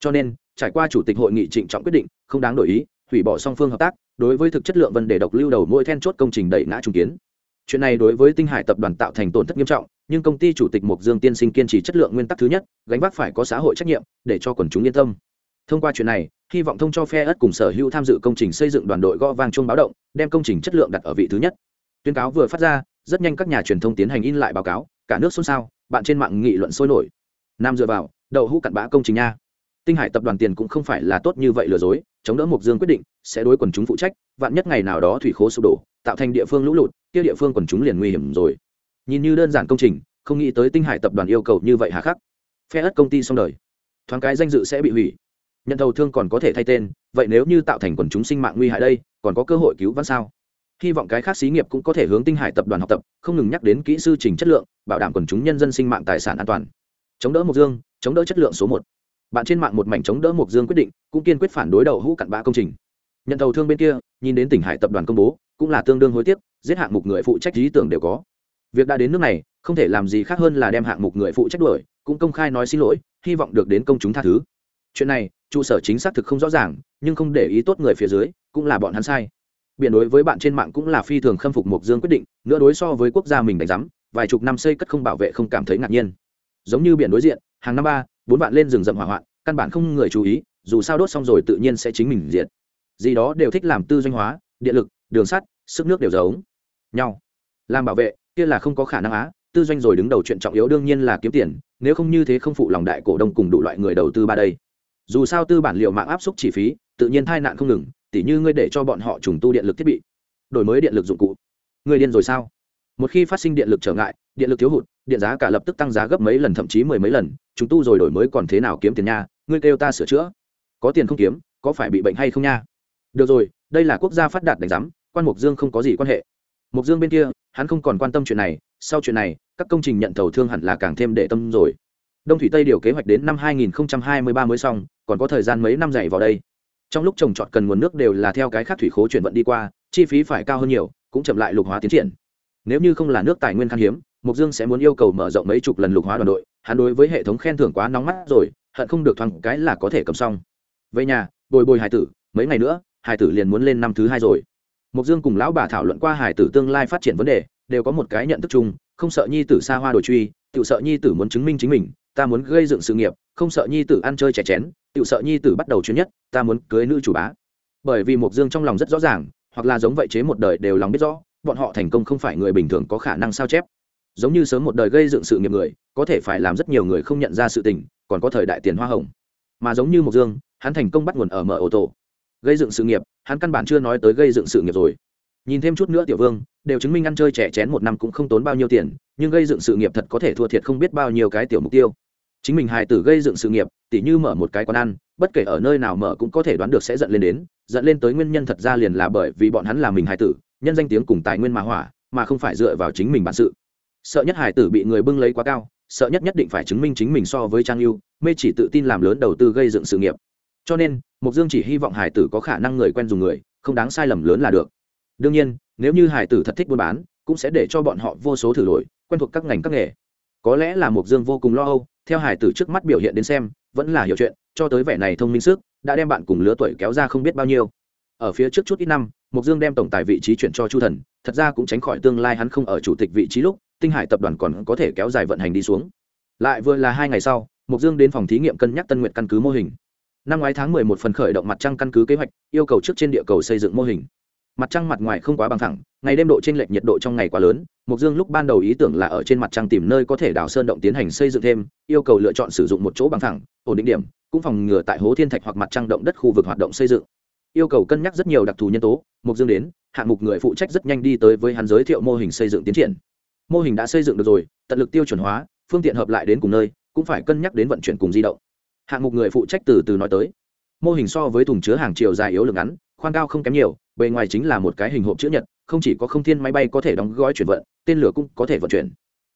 Cho nên, trải qua chủ tịch hội nghị trịnh trọng quyết định, không đáng đổi ý, hủy bỏ song phương hợp tác, đối với thực chất lượng vấn đề độc lưu đầu mối then chốt công trình đẩy ngã trung kiến chuyện này đối với tinh hải tập đoàn tạo thành tổn thất nghiêm trọng, nhưng công ty chủ tịch mục dương tiên sinh kiên trì chất lượng nguyên tắc thứ nhất, gánh vác phải có xã hội trách nhiệm, để cho quần chúng yên tâm. Thông qua chuyện này, hy vọng thông cho phe ất cùng sở hữu tham dự công trình xây dựng đoàn đội gõ vang chuông báo động, đem công trình chất lượng đặt ở vị thứ nhất. Tuyên cáo vừa phát ra, rất nhanh các nhà truyền thông tiến hành in lại báo cáo, cả nước xôn xao, bạn trên mạng nghị luận sôi nổi. Nam dựa vào, đậu hũ cặn bã công trình nha tinh hải tập đoàn tiền cũng không phải là tốt như vậy lừa dối, chống đỡ mục dương quyết định, sẽ đối quần chúng phụ trách, vạn nhất ngày nào đó thủy khố sụp đổ, tạo thành địa phương lũ lụt, kia địa phương quần chúng liền nguy hiểm rồi. Nhìn như đơn giản công trình, không nghĩ tới tinh hải tập đoàn yêu cầu như vậy hà khắc. Phe ất công ty xong đời, thoáng cái danh dự sẽ bị hủy. Nhận đầu thương còn có thể thay tên, vậy nếu như tạo thành quần chúng sinh mạng nguy hại đây, còn có cơ hội cứu vãn sao? Hy vọng cái khác xí nghiệp cũng có thể hướng tinh hải tập đoàn học tập, không ngừng nhắc đến kỹ sư trình chất lượng, bảo đảm quần chúng nhân dân sinh mạng tài sản an toàn. Chống đỡ mộc dương, chống đỡ chất lượng số một bạn trên mạng một mảnh chống đỡ mục dương quyết định, cũng kiên quyết phản đối đầu hũ cặn bã công trình. Nhận thầu thương bên kia, nhìn đến tỉnh hải tập đoàn công bố, cũng là tương đương hối tiếc, giết hạng mục người phụ trách lý tưởng đều có. Việc đã đến nước này, không thể làm gì khác hơn là đem hạng mục người phụ trách đuổi, cũng công khai nói xin lỗi, hy vọng được đến công chúng tha thứ. Chuyện này, trụ sở chính xác thực không rõ ràng, nhưng không để ý tốt người phía dưới, cũng là bọn hắn sai. Biện đối với bạn trên mạng cũng là phi thường khâm phục mộc dương quyết định, nữa đối so với quốc gia mình đánh giám, vài chục năm xây cất không bảo vệ không cảm thấy ngạc nhiên. Giống như biển đối diện, hàng năm ba bốn bạn lên rừng rậm hỏa hoạn, căn bản không người chú ý, dù sao đốt xong rồi tự nhiên sẽ chính mình diệt. Gì đó đều thích làm tư doanh hóa, điện lực, đường sắt, sức nước đều giống nhau. Làm bảo vệ, kia là không có khả năng á, tư doanh rồi đứng đầu chuyện trọng yếu đương nhiên là kiếm tiền, nếu không như thế không phụ lòng đại cổ đông cùng đủ loại người đầu tư ba đây. Dù sao tư bản liệu mạng áp suất chi phí, tự nhiên tai nạn không ngừng, tỉ như ngươi để cho bọn họ trùng tu điện lực thiết bị, đổi mới điện lực dụng cụ. Người điên rồi sao? Một khi phát sinh điện lực trở ngại, điện lực thiếu hụt điện giá cả lập tức tăng giá gấp mấy lần, thậm chí mười mấy lần. Chúng tu rồi đổi mới còn thế nào kiếm tiền nha? Ngươi kêu ta sửa chữa. Có tiền không kiếm, có phải bị bệnh hay không nha? Được rồi, đây là quốc gia phát đạt đánh giám, quan mục dương không có gì quan hệ. Mục dương bên kia, hắn không còn quan tâm chuyện này. Sau chuyện này, các công trình nhận thầu thương hẳn là càng thêm để tâm rồi. Đông thủy tây điều kế hoạch đến năm 2023 mới xong, còn có thời gian mấy năm dạy vào đây. Trong lúc trồng trọt cần nguồn nước đều là theo cái khác thủy khố chuyển vận đi qua, chi phí phải cao hơn nhiều, cũng chậm lại lục hóa tiến triển. Nếu như không là nước tài nguyên khan hiếm mục dương sẽ muốn yêu cầu mở rộng mấy chục lần lục hóa đoàn đội, hắn đối với hệ thống khen thưởng quá nóng mắt rồi, hận không được thoáng cái là có thể cầm xong. Về nhà, bồi bồi hải tử, mấy ngày nữa, hải tử liền muốn lên năm thứ hai rồi. Mục dương cùng lão bà thảo luận qua hải tử tương lai phát triển vấn đề, đều có một cái nhận thức chung, không sợ nhi tử xa hoa đổi truy tự sợ nhi tử muốn chứng minh chính mình, ta muốn gây dựng sự nghiệp, không sợ nhi tử ăn chơi trẻ chén tự sợ nhi tử bắt đầu chuyến nhất, ta muốn cưới nữ chủ bá. Bởi vì mục dương trong lòng rất rõ ràng, hoặc là giống vậy chế một đời đều lòng biết rõ, bọn họ thành công không phải người bình thường có khả năng sao chép giống như sớm một đời gây dựng sự nghiệp người, có thể phải làm rất nhiều người không nhận ra sự tình, còn có thời đại tiền hoa hồng. Mà giống như mộc dương, hắn thành công bắt nguồn ở mở ô tô. Gây dựng sự nghiệp, hắn căn bản chưa nói tới gây dựng sự nghiệp rồi. Nhìn thêm chút nữa tiểu vương, đều chứng minh ăn chơi trẻ chén một năm cũng không tốn bao nhiêu tiền, nhưng gây dựng sự nghiệp thật có thể thua thiệt không biết bao nhiêu cái tiểu mục tiêu. Chính mình hài tử gây dựng sự nghiệp, tỉ như mở một cái quán ăn, bất kể ở nơi nào mở cũng có thể đoán được sẽ dẫn lên đến dẫn lên tới nguyên nhân thật ra liền là bởi vì bọn hắn là mình hài tử, nhân danh tiếng cùng tài nguyên mà hỏa, mà không phải dựa vào chính mình bản sự sợ nhất Hải tử bị người bưng lấy quá cao, sợ nhất nhất định phải chứng minh chính mình so với trang yêu, mê chỉ tự tin làm lớn đầu tư gây dựng sự nghiệp. Cho nên mục dương chỉ hy vọng hải tử có khả năng người quen dùng người, không đáng sai lầm lớn là được. Đương nhiên, nếu như hải tử thật thích buôn bán, cũng sẽ để cho bọn họ vô số thử đổi, quen thuộc các ngành các nghề. Có lẽ là mục dương vô cùng lo âu, theo hải tử trước mắt biểu hiện đến xem, vẫn là hiểu chuyện, cho tới vẻ này thông minh sức, đã đem bạn cùng lứa tuổi kéo ra không biết bao nhiêu. Ở phía trước chút ít năm mục dương đem tổng tài vị trí chuyển cho chu thần, thật ra cũng tránh khỏi tương lai hắn không ở chủ tịch vị trí lúc tinh hải tập đoàn còn có thể kéo dài vận hành đi xuống. Lại vừa là hai ngày sau mục dương đến phòng thí nghiệm cân nhắc tân nguyện căn cứ mô hình. Năm ngoái tháng mười một phần khởi động mặt trăng căn cứ kế hoạch, yêu cầu trước trên địa cầu xây dựng mô hình. Mặt trăng mặt ngoài không quá bằng thẳng, ngày đêm độ t r ê n lệch nhiệt độ trong ngày quá lớn mục dương lúc ban đầu ý tưởng là ở trên mặt trăng tìm nơi có thể đào sơn động tiến hành xây dựng thêm, yêu cầu lựa chọn sử dụng một chỗ bằng thẳng, ổn định điểm, cũng phòng ngừa tại hố thiên thạch hoặc mặt trăng động đất khu vực hoạt động xây dựng. Yêu cầu cân nhắc rất nhiều đặc thù nhân tố mục dương đến, hạng mục người phụ trách rất nhanh đi tới với hắn giới thiệu mô hình xây dựng tiến triển mô hình đã xây dựng được rồi, tận lực tiêu chuẩn hóa, phương tiện hợp lại đến cùng nơi, cũng phải cân nhắc đến vận chuyển cùng di động. Hạng mục người phụ trách từ từ nói tới. Mô hình so với thùng chứa hàng chiều dài yếu lượng ngắn khoan cao không kém nhiều, bề ngoài chính là một cái hình hộp chữ nhật, không chỉ có không thiên máy bay có thể đóng gói chuyển vận, tên lửa cũng có thể vận chuyển.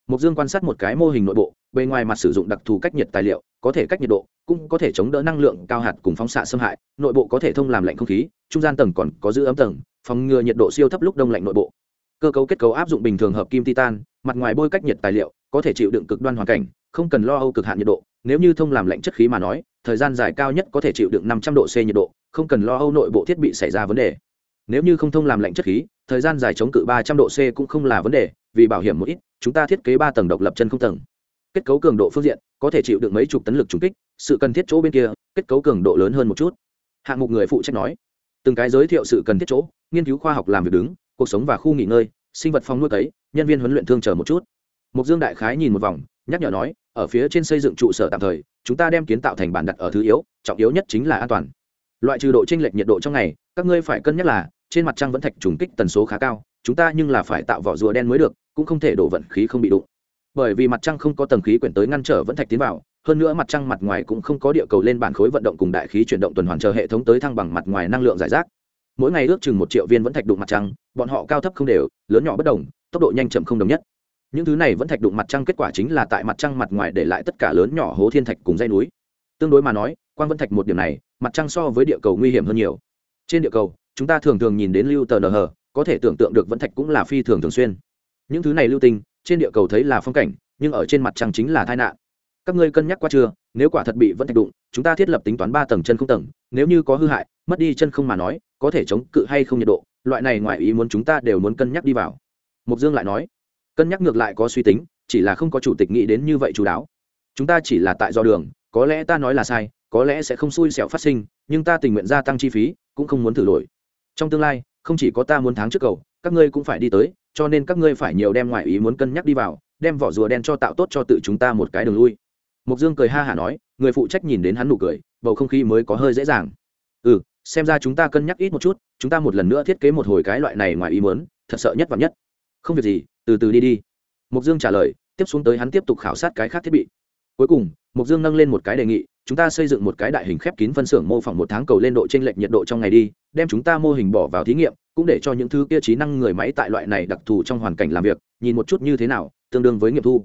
Mục dương quan sát một cái mô hình nội bộ, bề ngoài mặt sử dụng đặc thù cách nhiệt tài liệu, có thể cách nhiệt độ, cũng có thể chống đỡ năng lượng cao hạt cùng phóng xạ xâm hại, nội bộ có thể thông làm lạnh không khí, trung gian tầng còn có giữ ấm tầng, phòng ngừa nhiệt độ siêu thấp lúc đông lạnh nội bộ cơ cấu kết cấu áp dụng bình thường hợp kim titan, mặt ngoài bôi cách nhiệt tài liệu, có thể chịu đựng cực đoan hoàn cảnh, không cần lo âu cực hạn nhiệt độ. Nếu như thông làm lạnh chất khí mà nói, thời gian dài cao nhất có thể chịu đựng năm trăm độ c nhiệt độ, không cần lo âu nội bộ thiết bị xảy ra vấn đề. Nếu như không thông làm lạnh chất khí, thời gian dài chống cự ba trăm độ c cũng không là vấn đề, vì bảo hiểm một ít, chúng ta thiết kế ba tầng độc lập chân không tầng. Kết cấu cường độ phương diện, có thể chịu được mấy chục tấn lực trùng kích, sự cần thiết chỗ bên kia, kết cấu cường độ lớn hơn một chút. Hạng mục người phụ trách nói, từng cái giới thiệu sự cần thiết chỗ, nghiên cứu khoa học làm việc đứng cuộc sống và khu nghỉ ngơi, sinh vật phong nuôi cấy, nhân viên huấn luyện thương chờ một chút. Mục dương đại khái nhìn một vòng, nhắc nhở nói, ở phía trên xây dựng trụ sở tạm thời, chúng ta đem kiến tạo thành bản đặt ở thứ yếu, trọng yếu nhất chính là an toàn. Loại trừ độ chênh lệch nhiệt độ trong ngày, các ngươi phải cân nhắc là, trên mặt trăng vẫn thạch trùng kích tần số khá cao, chúng ta nhưng là phải tạo vỏ rùa đen mới được, cũng không thể đổ vận khí không bị đụng. Bởi vì mặt trăng không có tầng khí quyển tới ngăn trở vẫn thạch tiến vào, hơn nữa mặt trăng mặt ngoài cũng không có địa cầu lên bản khối vận động cùng đại khí chuyển động tuần hoàn chờ hệ thống tới thăng bằng mặt ngoài năng lượng giải rác mỗi ngày ước chừng một triệu viên vẫn thạch đụng mặt trăng, bọn họ cao thấp không đều, lớn nhỏ bất đồng, tốc độ nhanh chậm không đồng nhất. Những thứ này vẫn thạch đụng mặt trăng kết quả chính là tại mặt trăng mặt ngoài để lại tất cả lớn nhỏ hố thiên thạch cùng dây núi. Tương đối mà nói quan vẫn thạch một điểm này, mặt trăng so với địa cầu nguy hiểm hơn nhiều. Trên địa cầu, chúng ta thường thường nhìn đến lưu tờ nờ hờ, có thể tưởng tượng được vẫn thạch cũng là phi thường thường xuyên. Những thứ này lưu tinh trên địa cầu thấy là phong cảnh, nhưng ở trên mặt trăng chính là tai nạn. Các ngươi cân nhắc qua chưa, nếu quả thật bị vẫn thạch đụng, chúng ta thiết lập tính toán ba tầng chân không tầng, nếu như có hư hại, mất đi chân không mà nói có thể chống cự hay không nhiệt độ, loại này ngoài ý muốn chúng ta đều muốn cân nhắc đi vào. Mục dương lại nói. Cân nhắc ngược lại có suy tính, chỉ là không có chủ tịch nghĩ đến như vậy chú đáo. Chúng ta chỉ là tại do đường, có lẽ ta nói là sai, có lẽ sẽ không xui xẻo phát sinh, nhưng ta tình nguyện gia tăng chi phí, cũng không muốn thử lỗi trong tương lai, không chỉ có ta muốn tháng trước cầu, các ngươi cũng phải đi tới, cho nên các ngươi phải nhiều đem ngoại ý muốn cân nhắc đi vào, đem vỏ rùa đen cho tạo tốt cho tự chúng ta một cái đường lui. Mục dương cười ha hả nói, người phụ trách nhìn đến hắn nụ cười, bầu không khí mới có hơi dễ dàng. Ừ xem ra chúng ta cân nhắc ít một chút, chúng ta một lần nữa thiết kế một hồi cái loại này ngoài ý muốn, thật sợ nhất và nhất. Không việc gì, từ từ đi đi. Mục dương trả lời, tiếp xuống tới hắn tiếp tục khảo sát cái khác thiết bị. Cuối cùng mục dương nâng lên một cái đề nghị, chúng ta xây dựng một cái đại hình khép kín phân xưởng mô phỏng một tháng cầu lên độ t r ê n lệch nhiệt độ trong ngày đi, đem chúng ta mô hình bỏ vào thí nghiệm, cũng để cho những thứ kia trí năng người máy tại loại này đặc thù trong hoàn cảnh làm việc, nhìn một chút như thế nào, tương đương với nghiệm thu.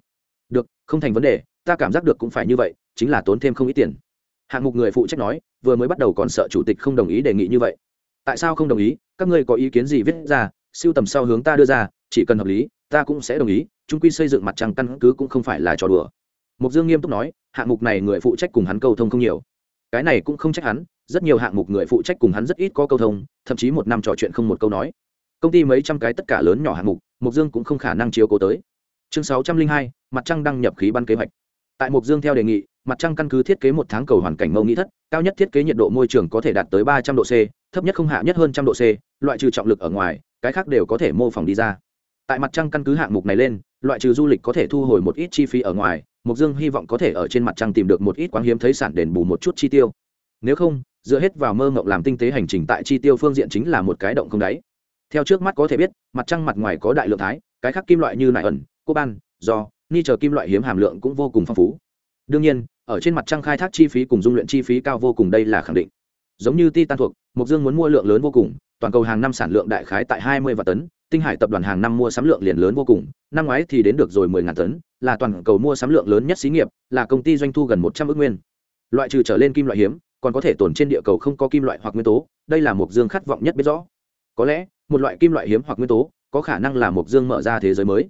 Được, không thành vấn đề, ta cảm giác được cũng phải như vậy, chính là tốn thêm không ít tiền hạng mục người phụ trách nói, vừa mới bắt đầu còn sợ chủ tịch không đồng ý đề nghị như vậy. Tại sao không đồng ý? Các ngươi có ý kiến gì viết ra? Siêu tầm sau hướng ta đưa ra, chỉ cần hợp lý, ta cũng sẽ đồng ý. Trung quy xây dựng mặt trăng căn cứ cũng không phải là trò đùa. Mục dương nghiêm túc nói, hạng mục này người phụ trách cùng hắn câu thông không nhiều. Cái này cũng không trách hắn, rất nhiều hạng mục người phụ trách cùng hắn rất ít có câu thông, thậm chí một năm trò chuyện không một câu nói. Công ty mấy trăm cái tất cả lớn nhỏ hạng mục mục dương cũng không khả năng chiếu cố tới. Chương sáu trăm linh hai, mặt trăng đăng nhập khí ban kế hoạch. Tại mục dương theo đề nghị mặt trăng căn cứ thiết kế một tháng cầu hoàn cảnh mâu nghĩ thất, cao nhất thiết kế nhiệt độ môi trường có thể đạt tới ba trăm độ c, thấp nhất không hạ nhất hơn trăm độ c, loại trừ trọng lực ở ngoài, cái khác đều có thể mô phỏng đi ra. Tại mặt trăng căn cứ hạng mục này lên, loại trừ du lịch có thể thu hồi một ít chi phí ở ngoài mục dương hy vọng có thể ở trên mặt trăng tìm được một ít quán hiếm thấy sản đền bù một chút chi tiêu. Nếu không, dựa hết vào mơ ngộng làm tinh tế hành trình tại chi tiêu phương diện chính là một cái động không đáy. Theo trước mắt có thể biết, mặt trăng mặt ngoài có đại lượng thái, cái khác kim loại như nại ẩn coban do, ni chờ kim loại hiếm hàm lượng cũng vô cùng phong phú đương nhiên, ở trên mặt trăng khai thác chi phí cùng dung luyện chi phí cao vô cùng đây là khẳng định. Giống như titan thuộc mục dương muốn mua lượng lớn vô cùng, toàn cầu hàng năm sản lượng đại khái tại hai mươi tấn, tinh hải tập đoàn hàng năm mua sắm lượng liền lớn vô cùng, năm ngoái thì đến được rồi mười ngàn tấn, là toàn cầu mua sắm lượng lớn nhất xí nghiệp, là công ty doanh thu gần một trăm ước nguyên. Loại trừ trở lên kim loại hiếm, còn có thể tồn trên địa cầu không có kim loại hoặc nguyên tố, đây là mục dương khát vọng nhất biết rõ. Có lẽ, một loại kim loại hiếm hoặc nguyên tố, có khả năng là mục dương mở ra thế giới mới.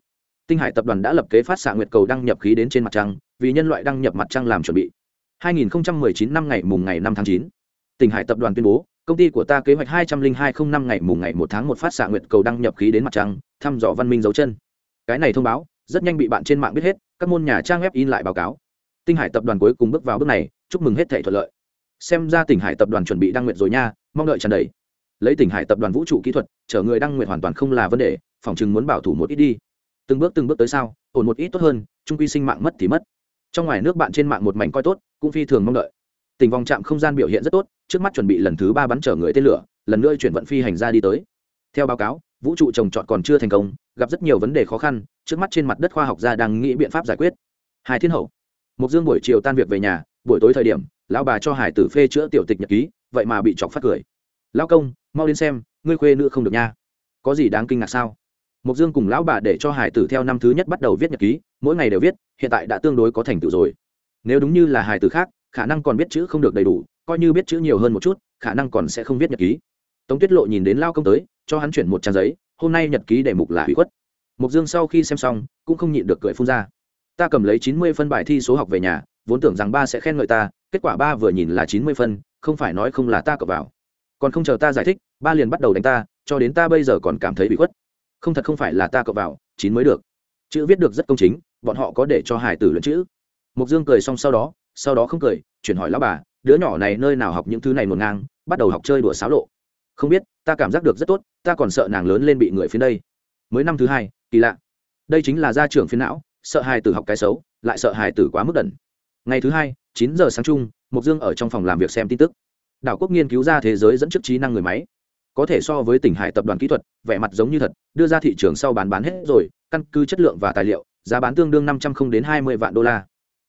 Tinh hải tập đoàn đã lập kế phát xạ nguyệt cầu đăng nhập khí đến trên mặt trăng vì nhân loại đăng nhập mặt trăng làm chuẩn bị 2019 năm ngày mùng ngày 5 tháng 9. Tinh Hải tập đoàn tuyên bố, công ty của ta kế hoạch 200205 ngày mùng ngày 1 tháng 1 phát xạ nguyệt cầu đăng nhập khí đến mặt trăng, thăm dò văn minh dấu chân. Cái này thông báo, rất nhanh bị bạn trên mạng biết hết, các môn nhà trang web in lại báo cáo. Tinh Hải tập đoàn cuối cùng bước vào bước này, chúc mừng hết thảy thuận lợi. Xem ra Tinh Hải tập đoàn chuẩn bị đăng nguyệt rồi nha, mong đợi tràn đầy. Lấy Tinh Hải tập đoàn vũ trụ kỹ thuật, chở người đăng nguyệt hoàn toàn không là vấn đề, phòng chừng muốn bảo thủ một ít đi. Từng bước từng bước tới sao, ổn một ít tốt hơn, trung quy sinh mạng mất thì mất. Trong ngoài nước bạn trên mạng một mảnh coi tốt, cũng phi thường mong đợi. Tình vòng trạm không gian biểu hiện rất tốt trước mắt chuẩn bị lần thứ ba bắn chở người tên lửa lần nữa chuyển vận phi hành ra đi tới. Theo báo cáo vũ trụ trồng trọt còn chưa thành công gặp rất nhiều vấn đề khó khăn trước mắt trên mặt đất khoa học gia đang nghĩ biện pháp giải quyết. Hai thiên hậu. Một dương buổi chiều tan việc về nhà buổi tối thời điểm lão bà cho hải tử phê chữa tiểu tịch nhật ký vậy mà bị chọc phát cười. Lão công mau đến xem ngươi khuê nữ không được nha. Có gì đáng kinh ngạc sao? Mục dương cùng lão bà để cho hải tử theo năm thứ nhất bắt đầu viết nhật ký mỗi ngày đều viết, hiện tại đã tương đối có thành tựu rồi. Nếu đúng như là hài từ khác, khả năng còn biết chữ không được đầy đủ, coi như biết chữ nhiều hơn một chút, khả năng còn sẽ không viết nhật ký. Tống tuyết lộ nhìn đến lao công tới, cho hắn chuyển một trang giấy, hôm nay nhật ký đề mục là hủy khuất. Mục dương sau khi xem xong, cũng không nhịn được cười phun ra. Ta cầm lấy chín mươi phân bài thi số học về nhà, vốn tưởng rằng ba sẽ khen ngợi ta, kết quả ba vừa nhìn là chín mươi phân, không phải nói không là ta cập vào. Còn không chờ ta giải thích, ba liền bắt đầu đánh ta, cho đến ta bây giờ còn cảm thấy bị khuất. Không thật không phải là ta cập vào, chín mới được. Chữ viết được rất công chính bọn họ có để cho hải tử luận chữ. Mục dương cười xong sau đó sau đó không cười, chuyển hỏi lão bà, đứa nhỏ này nơi nào học những thứ này ngổn ngang, bắt đầu học chơi đùa xáo lộ. Không biết, ta cảm giác được rất tốt, ta còn sợ nàng lớn lên bị người phiến đây. Mới năm thứ hai, kỳ lạ. Đây chính là gia trưởng phiến não, sợ hài tử học cái xấu, lại sợ hài tử quá mức đẩn ngày thứ hai, chín giờ sáng chung mục dương ở trong phòng làm việc xem tin tức. Đảo quốc nghiên cứu ra thế giới dẫn trước trí năng người máy. Có thể so với tỉnh hải tập đoàn kỹ thuật, vẻ mặt giống như thật, đưa ra thị trường sau bán bán hết rồi căn cứ chất lượng và tài liệu, giá bán tương đương năm trăm không đến hai mươi vạn đô la.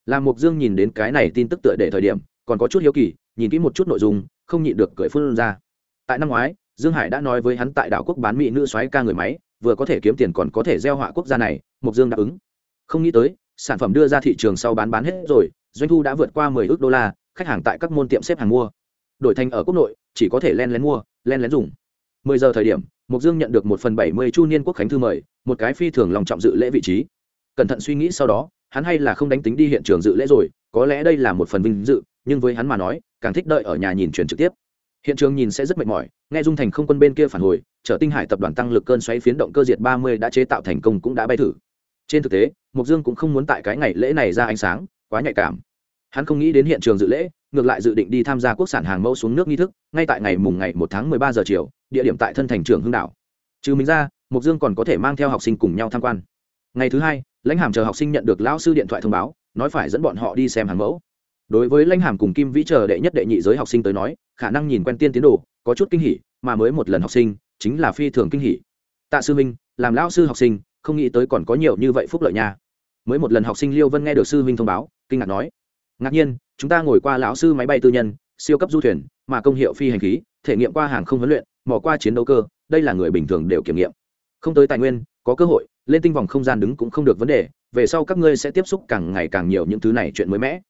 Làm mục dương nhìn đến cái này tin tức tựa để thời điểm, còn có chút hiếu kỳ, nhìn kỹ một chút nội dung, không nhịn được cười phun ra. Tại năm ngoái, dương hải đã nói với hắn tại đảo quốc bán mỹ nữ xoáy ca người máy, vừa có thể kiếm tiền còn có thể gieo họa quốc gia này mục dương đáp ứng. Không nghĩ tới, sản phẩm đưa ra thị trường sau bán bán hết rồi, doanh thu đã vượt qua mười ước đô la, khách hàng tại các môn tiệm xếp hàng mua. Đổi thành ở quốc nội, chỉ có thể len lén mua, len lén dùng mười giờ thời điểm mục dương nhận được một phần bảy mươi chu niên quốc khánh thư mời, một cái phi thường lòng trọng dự lễ vị trí. Cẩn thận suy nghĩ sau đó, hắn hay là không đánh tính đi hiện trường dự lễ rồi, có lẽ đây là một phần vinh dự, nhưng với hắn mà nói, càng thích đợi ở nhà nhìn truyền trực tiếp. Hiện trường nhìn sẽ rất mệt mỏi, nghe dung thành không quân bên kia phản hồi, trở tinh hải tập đoàn tăng lực cơn xoáy phiến động cơ diệt ba mươi đã chế tạo thành công cũng đã bay thử. Trên thực tế mục dương cũng không muốn tại cái ngày lễ này ra ánh sáng, quá nhạy cảm. Hắn không nghĩ đến hiện trường dự lễ, ngược lại dự định đi tham gia quốc sản hàng mẫu xuống nước nghi thức, ngay tại ngày mùng ngày một tháng mười ba giờ chiều địa điểm tại thân thành trường hưng đạo trừ mình ra mục dương còn có thể mang theo học sinh cùng nhau tham quan. Ngày thứ hai, lãnh hàm chờ học sinh nhận được lão sư điện thoại thông báo, nói phải dẫn bọn họ đi xem hàng mẫu. Đối với lãnh hàm cùng kim vĩ chờ đệ nhất đệ nhị giới học sinh tới nói, khả năng nhìn quen tiên tiến đồ, có chút kinh hỉ, mà mới một lần học sinh, chính là phi thường kinh hỉ. Tạ sư minh làm lão sư học sinh, không nghĩ tới còn có nhiều như vậy phúc lợi nha. Mới một lần học sinh liêu vân nghe được sư minh thông báo, kinh ngạc nói, ngạc nhiên, chúng ta ngồi qua lão sư máy bay tư nhân, siêu cấp du thuyền mà công hiệu phi hành khí, thể nghiệm qua hàng không huấn luyện, mò qua chiến đấu cơ, đây là người bình thường đều kiểm nghiệm. Không tới tài nguyên, có cơ hội, lên tinh vòng không gian đứng cũng không được vấn đề, về sau các ngươi sẽ tiếp xúc càng ngày càng nhiều những thứ này chuyện mới mẻ.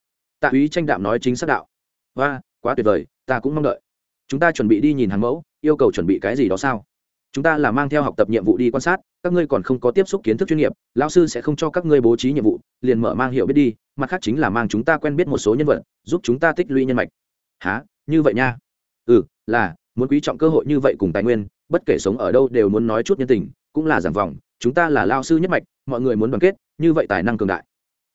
Tạ úy tranh đạm nói chính xác đạo. Và quá tuyệt vời, ta cũng mong đợi. Chúng ta chuẩn bị đi nhìn hàng mẫu, yêu cầu chuẩn bị cái gì đó sao? Chúng ta là mang theo học tập nhiệm vụ đi quan sát, các ngươi còn không có tiếp xúc kiến thức chuyên nghiệp, lão sư sẽ không cho các ngươi bố trí nhiệm vụ, liền mở mang hiểu biết đi, mặt khác chính là mang chúng ta quen biết một số nhân vật, giúp chúng ta tích lũy nhân mạch. Há như vậy nha. Ừ là, muốn quý trọng cơ hội như vậy cùng tài nguyên, bất kể sống ở đâu đều muốn nói chút nhân tình, cũng là giảng vòng chúng ta là lao sư nhất mạch, mọi người muốn đoàn kết, như vậy tài năng cường đại.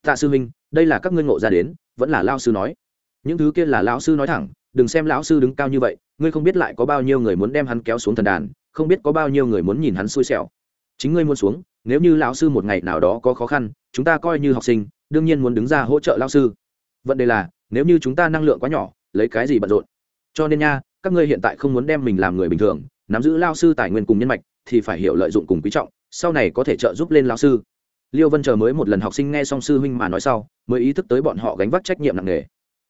Tạ sư huynh, đây là các ngươi ngộ ra đến, vẫn là lao sư nói. Những thứ kia là lão sư nói thẳng, đừng xem lão sư đứng cao như vậy, ngươi không biết lại có bao nhiêu người muốn đem hắn kéo xuống thần đàn, không biết có bao nhiêu người muốn nhìn hắn xui xẻo. Chính ngươi muốn xuống, nếu như lão sư một ngày nào đó có khó khăn, chúng ta coi như học sinh, đương nhiên muốn đứng ra hỗ trợ lão sư. Vấn đề là, nếu như chúng ta năng lượng quá nhỏ lấy cái gì bận rộn? Cho nên nha, các ngươi hiện tại không muốn đem mình làm người bình thường, nắm giữ lao sư tài nguyên cùng nhân mạch thì phải hiểu lợi dụng cùng quý trọng, sau này có thể trợ giúp lên lao sư. Liêu vân chờ mới một lần học sinh nghe xong sư huynh mà nói sau, mới ý thức tới bọn họ gánh vác trách nhiệm nặng nề.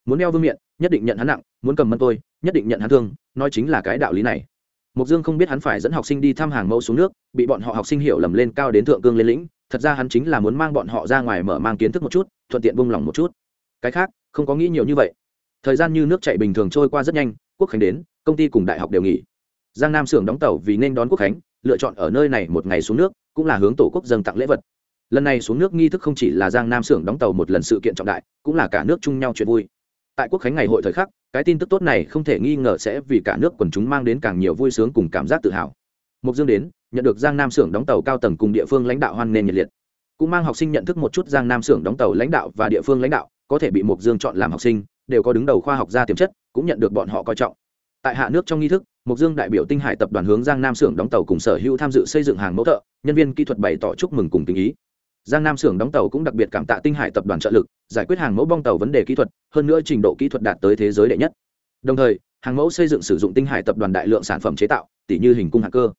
Muốn đeo vương miện, nhất định nhận hắn nặng, muốn cầm mân tôi, nhất định nhận hắn thương, nói chính là cái đạo lý này. Mục dương không biết hắn phải dẫn học sinh đi thăm hàng mẫu xuống nước, bị bọn họ học sinh hiểu lầm lên cao đến thượng cương lên lĩnh, thật ra hắn chính là muốn mang bọn họ ra ngoài mở mang kiến thức một chút, thuận tiện buông lỏng một chút. Cái khác, không có nghĩ nhiều như vậy thời gian như nước chạy bình thường trôi qua rất nhanh, quốc khánh đến, công ty cùng đại học đều nghỉ. Giang nam xưởng đóng tàu vì nên đón quốc khánh, lựa chọn ở nơi này một ngày xuống nước, cũng là hướng tổ quốc dâng tặng lễ vật. Lần này xuống nước nghi thức không chỉ là giang nam xưởng đóng tàu một lần sự kiện trọng đại, cũng là cả nước chung nhau chuyện vui. Tại quốc khánh ngày hội thời khắc, cái tin tức tốt này không thể nghi ngờ sẽ vì cả nước quần chúng mang đến càng nhiều vui sướng cùng cảm giác tự hào. Mục dương đến, nhận được giang nam xưởng đóng tàu cao tầng cùng địa phương lãnh đạo hoan nghênh nhiệt liệt. Cũng mang học sinh nhận thức một chút giang nam xưởng đóng tàu lãnh đạo và địa phương lãnh đạo, có thể bị mục dương chọn làm học sinh đều có đứng đầu khoa học gia tiềm chất, cũng nhận được bọn họ coi trọng. Tại hạ nước trong nghi thức mục dương đại biểu tinh hải tập đoàn hướng giang nam xưởng đóng tàu cùng sở hữu tham dự xây dựng hàng mẫu thợ, nhân viên kỹ thuật bày tỏ chúc mừng cùng tình ý. Giang nam xưởng đóng tàu cũng đặc biệt cảm tạ tinh hải tập đoàn trợ lực, giải quyết hàng mẫu bong tàu vấn đề kỹ thuật, hơn nữa trình độ kỹ thuật đạt tới thế giới đệ nhất. Đồng thời, hàng mẫu xây dựng sử dụng tinh hải tập đoàn đại lượng sản phẩm chế tạo tỷ như hình cung hạng cơ.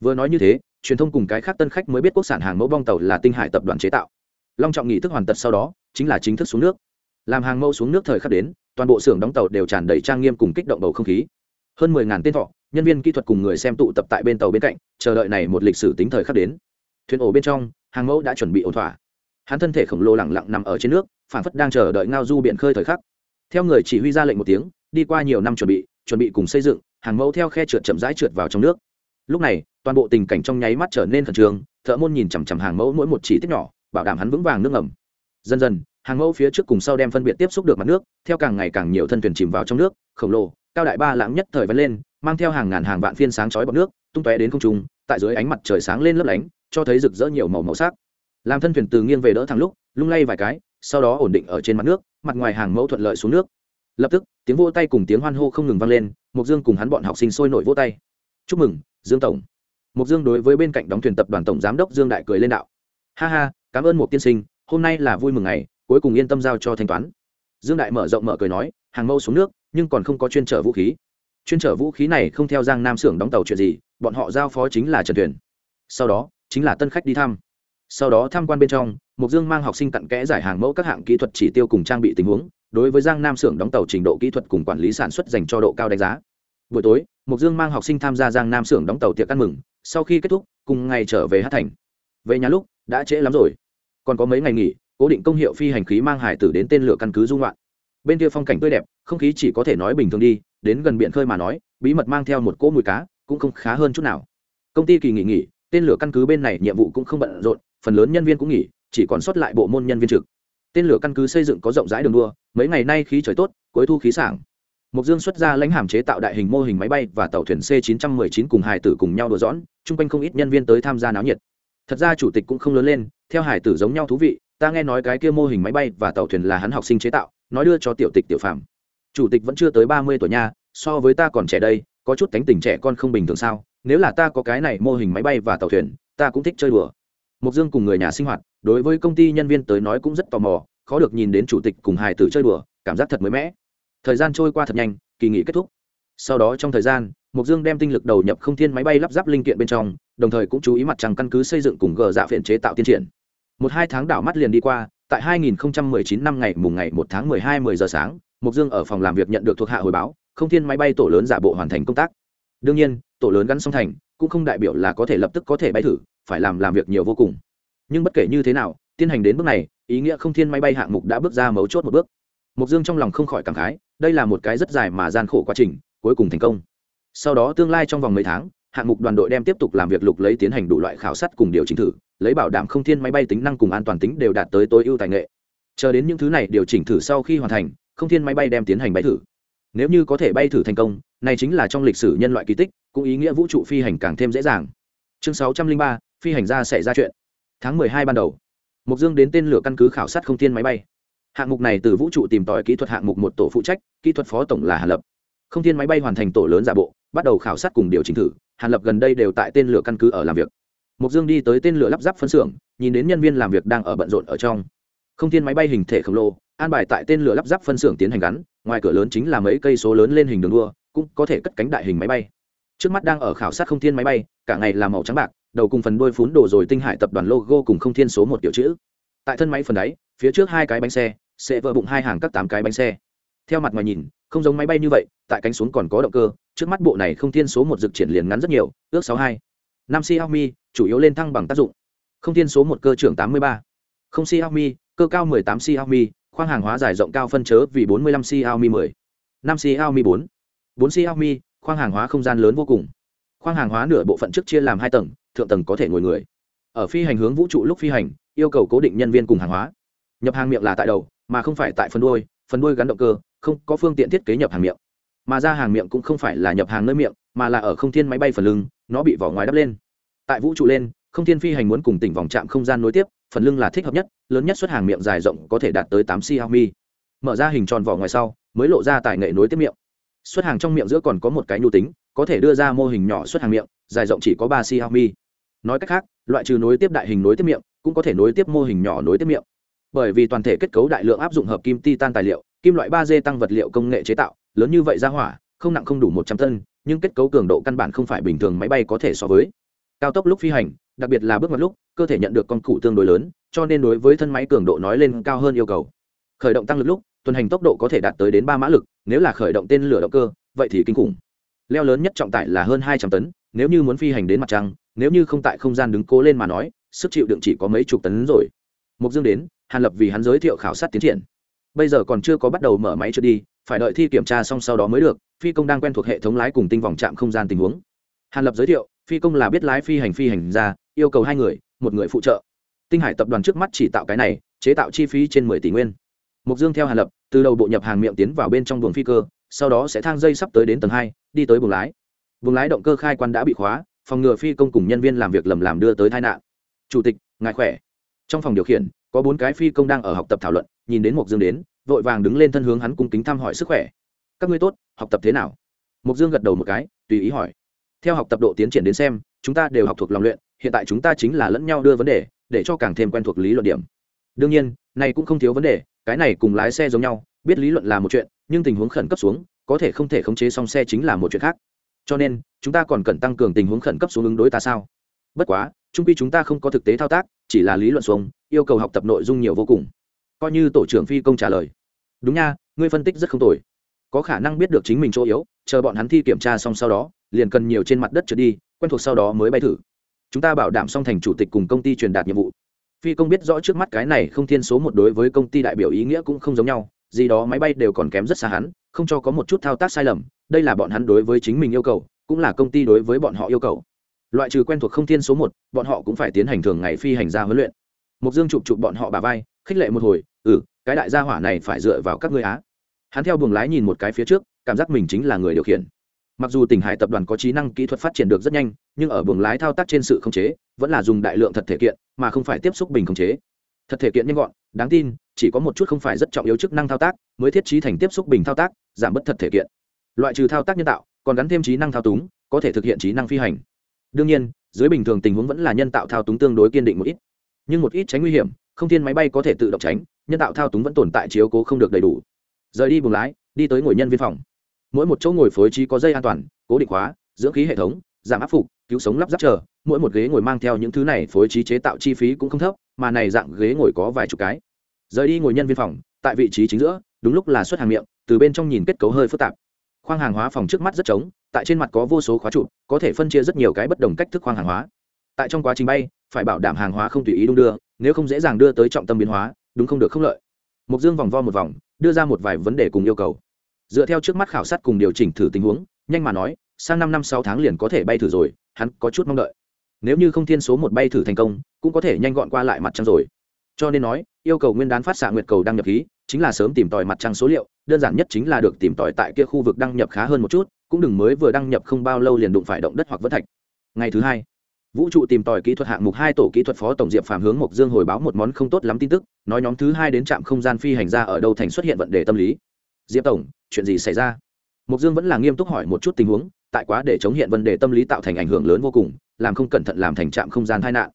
Vừa nói như thế, truyền thông cùng cái khác tân khách mới biết quốc sản hàng mẫu bong tàu là tinh hải tập đoàn chế tạo. Long trọng nghị thức hoàn tật sau đó, chính là chính thức xuống nước làm hàng mẫu xuống nước thời khắc đến, toàn bộ xưởng đóng tàu đều tràn đầy trang nghiêm cùng kích động bầu không khí. Hơn mười ngàn tên thọ, nhân viên kỹ thuật cùng người xem tụ tập tại bên tàu bên cạnh, chờ đợi này một lịch sử tính thời khắc đến. Thuyền ổ bên trong, hàng mẫu đã chuẩn bị ổn thỏa. Hắn thân thể khổng lồ lẳng lặng nằm ở trên nước phản phất đang chờ đợi ngao du biển khơi thời khắc. Theo người chỉ huy ra lệnh một tiếng, đi qua nhiều năm chuẩn bị chuẩn bị cùng xây dựng, hàng mẫu theo khe trượt chậm rãi trượt vào trong nước. Lúc này, toàn bộ tình cảnh trong nháy mắt trở nên khẩn trương, thợ môn nhìn chằm chằm hàng mẫu mỗi một chỉ tiết nhỏ, bảo đảm hắn vững vàng nước ngầm. Dần dần hàng mẫu phía trước cùng sau đem phân biệt tiếp xúc được mặt nước, theo càng ngày càng nhiều thân thuyền chìm vào trong nước, khổng lồ, cao đại ba lãng nhất thời vẫn lên, mang theo hàng ngàn hàng vạn phiên sáng chói bọt nước, tung tóe đến không trung, tại dưới ánh mặt trời sáng lên lấp lánh, cho thấy rực rỡ nhiều màu màu sắc. Làm thân thuyền từ nghiêng về đỡ thẳng lúc, lung lay vài cái, sau đó ổn định ở trên mặt nước, mặt ngoài hàng mẫu thuận lợi xuống nước. Lập tức, tiếng vỗ tay cùng tiếng hoan hô không ngừng vang lên mục dương cùng hắn bọn học sinh sôi nổi vỗ tay. Chúc mừng, dương tổng. Mục dương đối với bên cạnh đóng thuyền tập đoàn tổng giám đốc dương đại cười lên đạo. Ha ha, cảm ơn một tiên sinh, hôm nay là vui mừng ngày cuối cùng yên tâm giao cho thanh toán. Dương đại mở rộng mở cười nói, hàng mẫu xuống nước, nhưng còn không có chuyên trở vũ khí. Chuyên trở vũ khí này không theo giang nam xưởng đóng tàu chuyện gì, bọn họ giao phó chính là trần thuyền. Sau đó, chính là tân khách đi thăm. Sau đó tham quan bên trong mục dương mang học sinh cặn kẽ giải hàng mẫu các hạng kỹ thuật chỉ tiêu cùng trang bị tình huống, đối với giang nam xưởng đóng tàu trình độ kỹ thuật cùng quản lý sản xuất dành cho độ cao đánh giá. Buổi tối mục dương mang học sinh tham gia giang nam xưởng đóng tàu tiệc ăn mừng, sau khi kết thúc, cùng ngày trở về hát thành. Về nhà lúc, đã trễ lắm rồi. Còn có mấy ngày nghỉ cố định công hiệu phi hành khí mang hải tử đến tên lửa căn cứ dung loạn. Bên kia phong cảnh tươi đẹp không khí chỉ có thể nói bình thường đi đến gần biển khơi mà nói bí mật mang theo một cỗ mùi cá cũng không khá hơn chút nào. Công ty kỳ nghỉ nghỉ tên lửa căn cứ bên này nhiệm vụ cũng không bận rộn phần lớn nhân viên cũng nghỉ chỉ còn sót lại bộ môn nhân viên trực. Tên lửa căn cứ xây dựng có rộng rãi đường đua mấy ngày nay khí trời tốt cuối thu khí sảng. Mục Dương xuất ra lãnh hàm chế tạo đại hình mô hình máy bay và tàu thuyền C919 cùng hải tử cùng nhau đùa giỡn, chung quanh không ít nhân viên tới tham gia náo nhiệt. Thật ra chủ tịch cũng không lớn lên, theo hải tử giống nhau thú vị, ta nghe nói cái kia mô hình máy bay và tàu thuyền là hắn học sinh chế tạo, nói đưa cho tiểu tịch tiểu phạm. Chủ tịch vẫn chưa tới 30 tuổi nha, so với ta còn trẻ đây, có chút cánh tình trẻ con không bình thường sao? Nếu là ta có cái này mô hình máy bay và tàu thuyền, ta cũng thích chơi đùa. Mục Dương cùng người nhà sinh hoạt, đối với công ty nhân viên tới nói cũng rất tò mò, khó được nhìn đến chủ tịch cùng hải tử chơi đùa, cảm giác thật mới mẻ. Thời gian trôi qua thật nhanh, kỳ nghỉ kết thúc sau đó trong thời gian mục dương đem tinh lực đầu nhập không thiên máy bay lắp ráp linh kiện bên trong đồng thời cũng chú ý mặt trăng căn cứ xây dựng cùng gờ dạ phiện chế tạo tiên triển một hai tháng đảo mắt liền đi qua, tại 2019 năm ngày mùng ngày một tháng 12 10 giờ sáng mục dương ở phòng làm việc nhận được thuộc hạ hồi báo, không thiên máy bay tổ lớn giả bộ hoàn thành công tác. Đương nhiên, tổ lớn gắn song thành, cũng không đại biểu là có thể lập tức có thể bay thử, phải làm làm việc nhiều vô cùng. Nhưng bất kể như thế nào, tiến hành đến bước này, ý nghĩa không thiên máy bay hạng mục đã bước ra mấu chốt một bước. Mục dương trong lòng không khỏi cảm khái, đây là một cái rất dài mà gian khổ quá trình, cuối cùng thành công. Sau đó tương lai trong vòng mấy tháng hạng mục đoàn đội đem tiếp tục làm việc lục lấy tiến hành đủ loại khảo sát cùng điều chỉnh thử, lấy bảo đảm không thiên máy bay tính năng cùng an toàn tính đều đạt tới tối ưu tài nghệ. Chờ đến những thứ này điều chỉnh thử sau khi hoàn thành, không thiên máy bay đem tiến hành bay thử. Nếu như có thể bay thử thành công, này chính là trong lịch sử nhân loại kỳ tích, cũng ý nghĩa vũ trụ phi hành càng thêm dễ dàng. Chương sáu trăm linh ba, phi hành gia xảy ra chuyện. Tháng mười hai ban đầu mục dương đến tên lửa căn cứ khảo sát không thiên máy bay. Hạng mục này từ vũ trụ tìm tòi kỹ thuật hạng mục một tổ phụ trách, kỹ thuật phó tổng là Hà lập không thiên máy bay hoàn thành tổ lớn giả bộ, bắt đầu khảo sát cùng điều chỉnh thử, hàn lập gần đây đều tại tên lửa căn cứ ở làm việc. Mục dương đi tới tên lửa lắp ráp phân xưởng, nhìn đến nhân viên làm việc đang ở bận rộn ở trong. Không thiên máy bay hình thể khổng lồ, an bài tại tên lửa lắp ráp phân xưởng tiến hành gắn, ngoài cửa lớn chính là mấy cây số lớn lên hình đường đua, cũng có thể cất cánh đại hình máy bay. Trước mắt đang ở khảo sát không thiên máy bay, cả ngày là màu trắng bạc, đầu cùng phần đuôi phún đổ rồi tinh hải tập đoàn logo cùng không thiên số một kiểu chữ. Tại thân máy phần đáy, phía trước hai cái bánh xe, sẽ vỡ bụng hai hàng các tám cái bánh xe. Theo mặt ngoài nhìn không giống máy bay như vậy, tại cánh xuống còn có động cơ, trước mắt bộ này không thiên số một dực triển liền ngắn rất nhiều, ước sáu hai. Năm xiaomi, chủ yếu lên thăng bằng tác dụng. Không thiên số một cơ trưởng tám mươi ba. Không xiaomi, cơ cao mười tám xiaomi, khoang hàng hóa dài rộng cao phân chớ vì bốn mươi lăm xiaomi mười. Năm xiaomi bốn. Bốn xiaomi, khoang hàng hóa không gian lớn vô cùng. Khoang hàng hóa nửa bộ phận trước chia làm hai tầng, thượng tầng có thể ngồi người. Ở phi hành hướng vũ trụ lúc phi hành, yêu cầu cố định nhân viên cùng hàng hóa. Nhập hàng miệng là tại đầu, mà không phải tại phần đuôi phần đuôi gắn động cơ không có phương tiện thiết kế nhập hàng miệng mà ra hàng miệng cũng không phải là nhập hàng nơi miệng, mà là ở không thiên máy bay phần lưng, nó bị vỏ ngoài đắp lên tại vũ trụ lên, không thiên phi hành muốn cùng tỉnh vòng trạm không gian nối tiếp, phần lưng là thích hợp nhất, lớn nhất xuất hàng miệng dài rộng có thể đạt tới tám cm. mở ra hình tròn vỏ ngoài sau, mới lộ ra tài nghệ nối tiếp miệng xuất hàng trong miệng giữa còn có một cái nhu tính, có thể đưa ra mô hình nhỏ xuất hàng miệng, dài rộng chỉ có ba cm. nói cách khác, loại trừ nối tiếp đại hình nối tiếp miệng, cũng có thể nối tiếp mô hình nhỏ nối tiếp miệng bởi vì toàn thể kết cấu đại lượng áp dụng hợp kim titan tài liệu kim loại ba d tăng vật liệu công nghệ chế tạo, lớn như vậy ra hỏa, không nặng không đủ một trăm tân nhưng kết cấu cường độ căn bản không phải bình thường máy bay có thể so với. Cao tốc lúc phi hành, đặc biệt là bước mặt lúc, cơ thể nhận được con cụ tương đối lớn, cho nên đối với thân máy cường độ nói lên cao hơn yêu cầu. Khởi động tăng lực lúc, tuần hành tốc độ có thể đạt tới đến ba mã lực, nếu là khởi động tên lửa động cơ, vậy thì kinh khủng. Leo lớn nhất trọng tải là hơn hai trăm tấn, nếu như muốn phi hành đến mặt trăng, nếu như không tại không gian đứng cố lên mà nói, sức chịu đựng chỉ có mấy chục tấn rồi. Mục dương đến, hàn lập vì hắn giới thiệu khảo sát tiến triển bây giờ còn chưa có bắt đầu mở máy chưa đi, phải đợi thi kiểm tra xong sau đó mới được, phi công đang quen thuộc hệ thống lái cùng tinh vòng trạm không gian tình huống. Hàn lập giới thiệu, phi công là biết lái phi hành phi hành ra, yêu cầu hai người, một người phụ trợ. Tinh hải tập đoàn trước mắt chỉ tạo cái này, chế tạo chi phí trên mười tỷ nguyên. Mục dương theo hàn lập, từ đầu bộ nhập hàng miệng tiến vào bên trong buồng phi cơ, sau đó sẽ thang dây sắp tới đến tầng hai, đi tới buồng lái. Buồng lái động cơ khai quan đã bị khóa, phòng ngừa phi công cùng nhân viên làm việc lầm làm đưa tới tai nạn. Chủ tịch, ngài khỏe? Trong phòng điều khiển, có bốn cái phi công đang ở học tập thảo luận nhìn đến mục dương đến, vội vàng đứng lên thân hướng hắn cung kính thăm hỏi sức khỏe. Các ngươi tốt, học tập thế nào? Mục dương gật đầu một cái, tùy ý hỏi. Theo học tập độ tiến triển đến xem, chúng ta đều học thuộc lòng luyện, hiện tại chúng ta chính là lẫn nhau đưa vấn đề, để cho càng thêm quen thuộc lý luận điểm. Đương nhiên, này cũng không thiếu vấn đề, cái này cùng lái xe giống nhau, biết lý luận là một chuyện, nhưng tình huống khẩn cấp xuống, có thể không thể khống chế xong xe chính là một chuyện khác. Cho nên, chúng ta còn cần tăng cường tình huống khẩn cấp xuống ứng đối ta sao? Bất quá, trung quy chúng ta không có thực tế thao tác, chỉ là lý luận xuống, yêu cầu học tập nội dung nhiều vô cùng coi như tổ trưởng phi công trả lời. Đúng nha, ngươi phân tích rất không tồi. Có khả năng biết được chính mình chỗ yếu, chờ bọn hắn thi kiểm tra xong sau đó, liền cần nhiều trên mặt đất trượt đi, quen thuộc sau đó mới bay thử. Chúng ta bảo đảm xong thành chủ tịch cùng công ty truyền đạt nhiệm vụ. Phi công biết rõ trước mắt cái này không thiên số một đối với công ty đại biểu ý nghĩa cũng không giống nhau, gì đó máy bay đều còn kém rất xa hắn, không cho có một chút thao tác sai lầm, đây là bọn hắn đối với chính mình yêu cầu, cũng là công ty đối với bọn họ yêu cầu. Loại trừ quen thuộc không thiên số một, bọn họ cũng phải tiến hành thường ngày phi hành ra huấn luyện. Mục dương chụp chụp bọn họ bà vai khích lệ một hồi ừ cái đại gia hỏa này phải dựa vào các ngươi á. Hắn theo buồng lái nhìn một cái phía trước, cảm giác mình chính là người điều khiển. Mặc dù tỉnh hải tập đoàn có trí năng kỹ thuật phát triển được rất nhanh, nhưng ở buồng lái thao tác trên sự khống chế, vẫn là dùng đại lượng thật thể kiện, mà không phải tiếp xúc bình khống chế. Thật thể kiện nhanh gọn, đáng tin, chỉ có một chút không phải rất trọng yếu chức năng thao tác, mới thiết trí thành tiếp xúc bình thao tác, giảm bớt thật thể kiện. Loại trừ thao tác nhân tạo, còn gắn thêm trí năng thao túng, có thể thực hiện trí năng phi hành. Đương nhiên, dưới bình thường tình huống vẫn là nhân tạo thao túng tương đối kiên định một ít. Nhưng một ít tránh nguy hiểm không thiên máy bay có thể tự động tránh, nhân tạo thao túng vẫn tồn tại chiếu cố không được đầy đủ. Rời đi buồng lái, đi tới ngồi nhân viên phòng. Mỗi một chỗ ngồi phối trí có dây an toàn, cố định khóa, dưỡng khí hệ thống, giảm áp phục, cứu sống lắp ráp chờ. Mỗi một ghế ngồi mang theo những thứ này phối trí chế tạo chi phí cũng không thấp, mà này dạng ghế ngồi có vài chục cái. Rời đi ngồi nhân viên phòng, tại vị trí chính giữa, đúng lúc là xuất hàng miệng, từ bên trong nhìn kết cấu hơi phức tạp. Khoang hàng hóa phòng trước mắt rất trống, tại trên mặt có vô số khóa trụ, có thể phân chia rất nhiều cái bất đồng cách thức khoang hàng hóa. Tại trong quá trình bay, phải bảo đảm hàng hóa không tùy ý đung đưa nếu không dễ dàng đưa tới trọng tâm biến hóa, đúng không được không lợi. Mục dương vòng vo một vòng, đưa ra một vài vấn đề cùng yêu cầu. Dựa theo trước mắt khảo sát cùng điều chỉnh thử tình huống, nhanh mà nói, sang năm năm sáu tháng liền có thể bay thử rồi, hắn có chút mong đợi. Nếu như không thiên số một bay thử thành công, cũng có thể nhanh gọn qua lại mặt trăng rồi. Cho nên nói, yêu cầu nguyên đán phát xạ nguyệt cầu đăng nhập khí, chính là sớm tìm tòi mặt trăng số liệu, đơn giản nhất chính là được tìm tòi tại kia khu vực đăng nhập khá hơn một chút, cũng đừng mới vừa đăng nhập không bao lâu liền đụng phải động đất hoặc vỡ thạch. Ngày thứ hai vũ trụ tìm tòi kỹ thuật hạng mục hai tổ kỹ thuật phó tổng diệp phạm hướng mộc dương hồi báo một món không tốt lắm tin tức, nói nhóm thứ hai đến trạm không gian phi hành ra ở đâu thành xuất hiện vấn đề tâm lý. Diệp tổng, chuyện gì xảy ra? Mộc dương vẫn là nghiêm túc hỏi một chút tình huống, tại quá để chống hiện vấn đề tâm lý tạo thành ảnh hưởng lớn vô cùng, làm không cẩn thận làm thành trạm không gian tai nạn.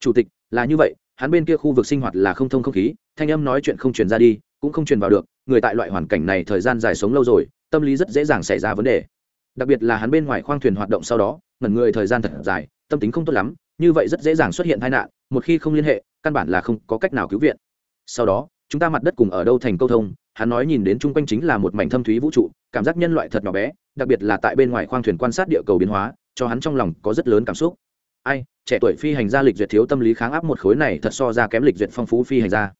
Chủ tịch, là như vậy, hắn bên kia khu vực sinh hoạt là không thông không khí, thanh âm nói chuyện không truyền ra đi, cũng không truyền vào được, người tại loại hoàn cảnh này thời gian dài sống lâu rồi, tâm lý rất dễ dàng xảy ra vấn đề. Đặc biệt là hắn bên ngoài khoang thuyền hoạt động sau đó, ngẩn người thời gian thật dài tâm tính không tốt lắm, như vậy rất dễ dàng xuất hiện tai nạn, một khi không liên hệ, căn bản là không có cách nào cứu viện. Sau đó, chúng ta mặt đất cùng ở đâu thành câu thông, hắn nói nhìn đến chung quanh chính là một mảnh thâm thúy vũ trụ, cảm giác nhân loại thật nhỏ bé, đặc biệt là tại bên ngoài khoang thuyền quan sát địa cầu biến hóa, cho hắn trong lòng có rất lớn cảm xúc. Ai, trẻ tuổi phi hành gia lịch duyệt thiếu tâm lý kháng áp một khối này thật so ra kém lịch duyệt phong phú phi hành gia.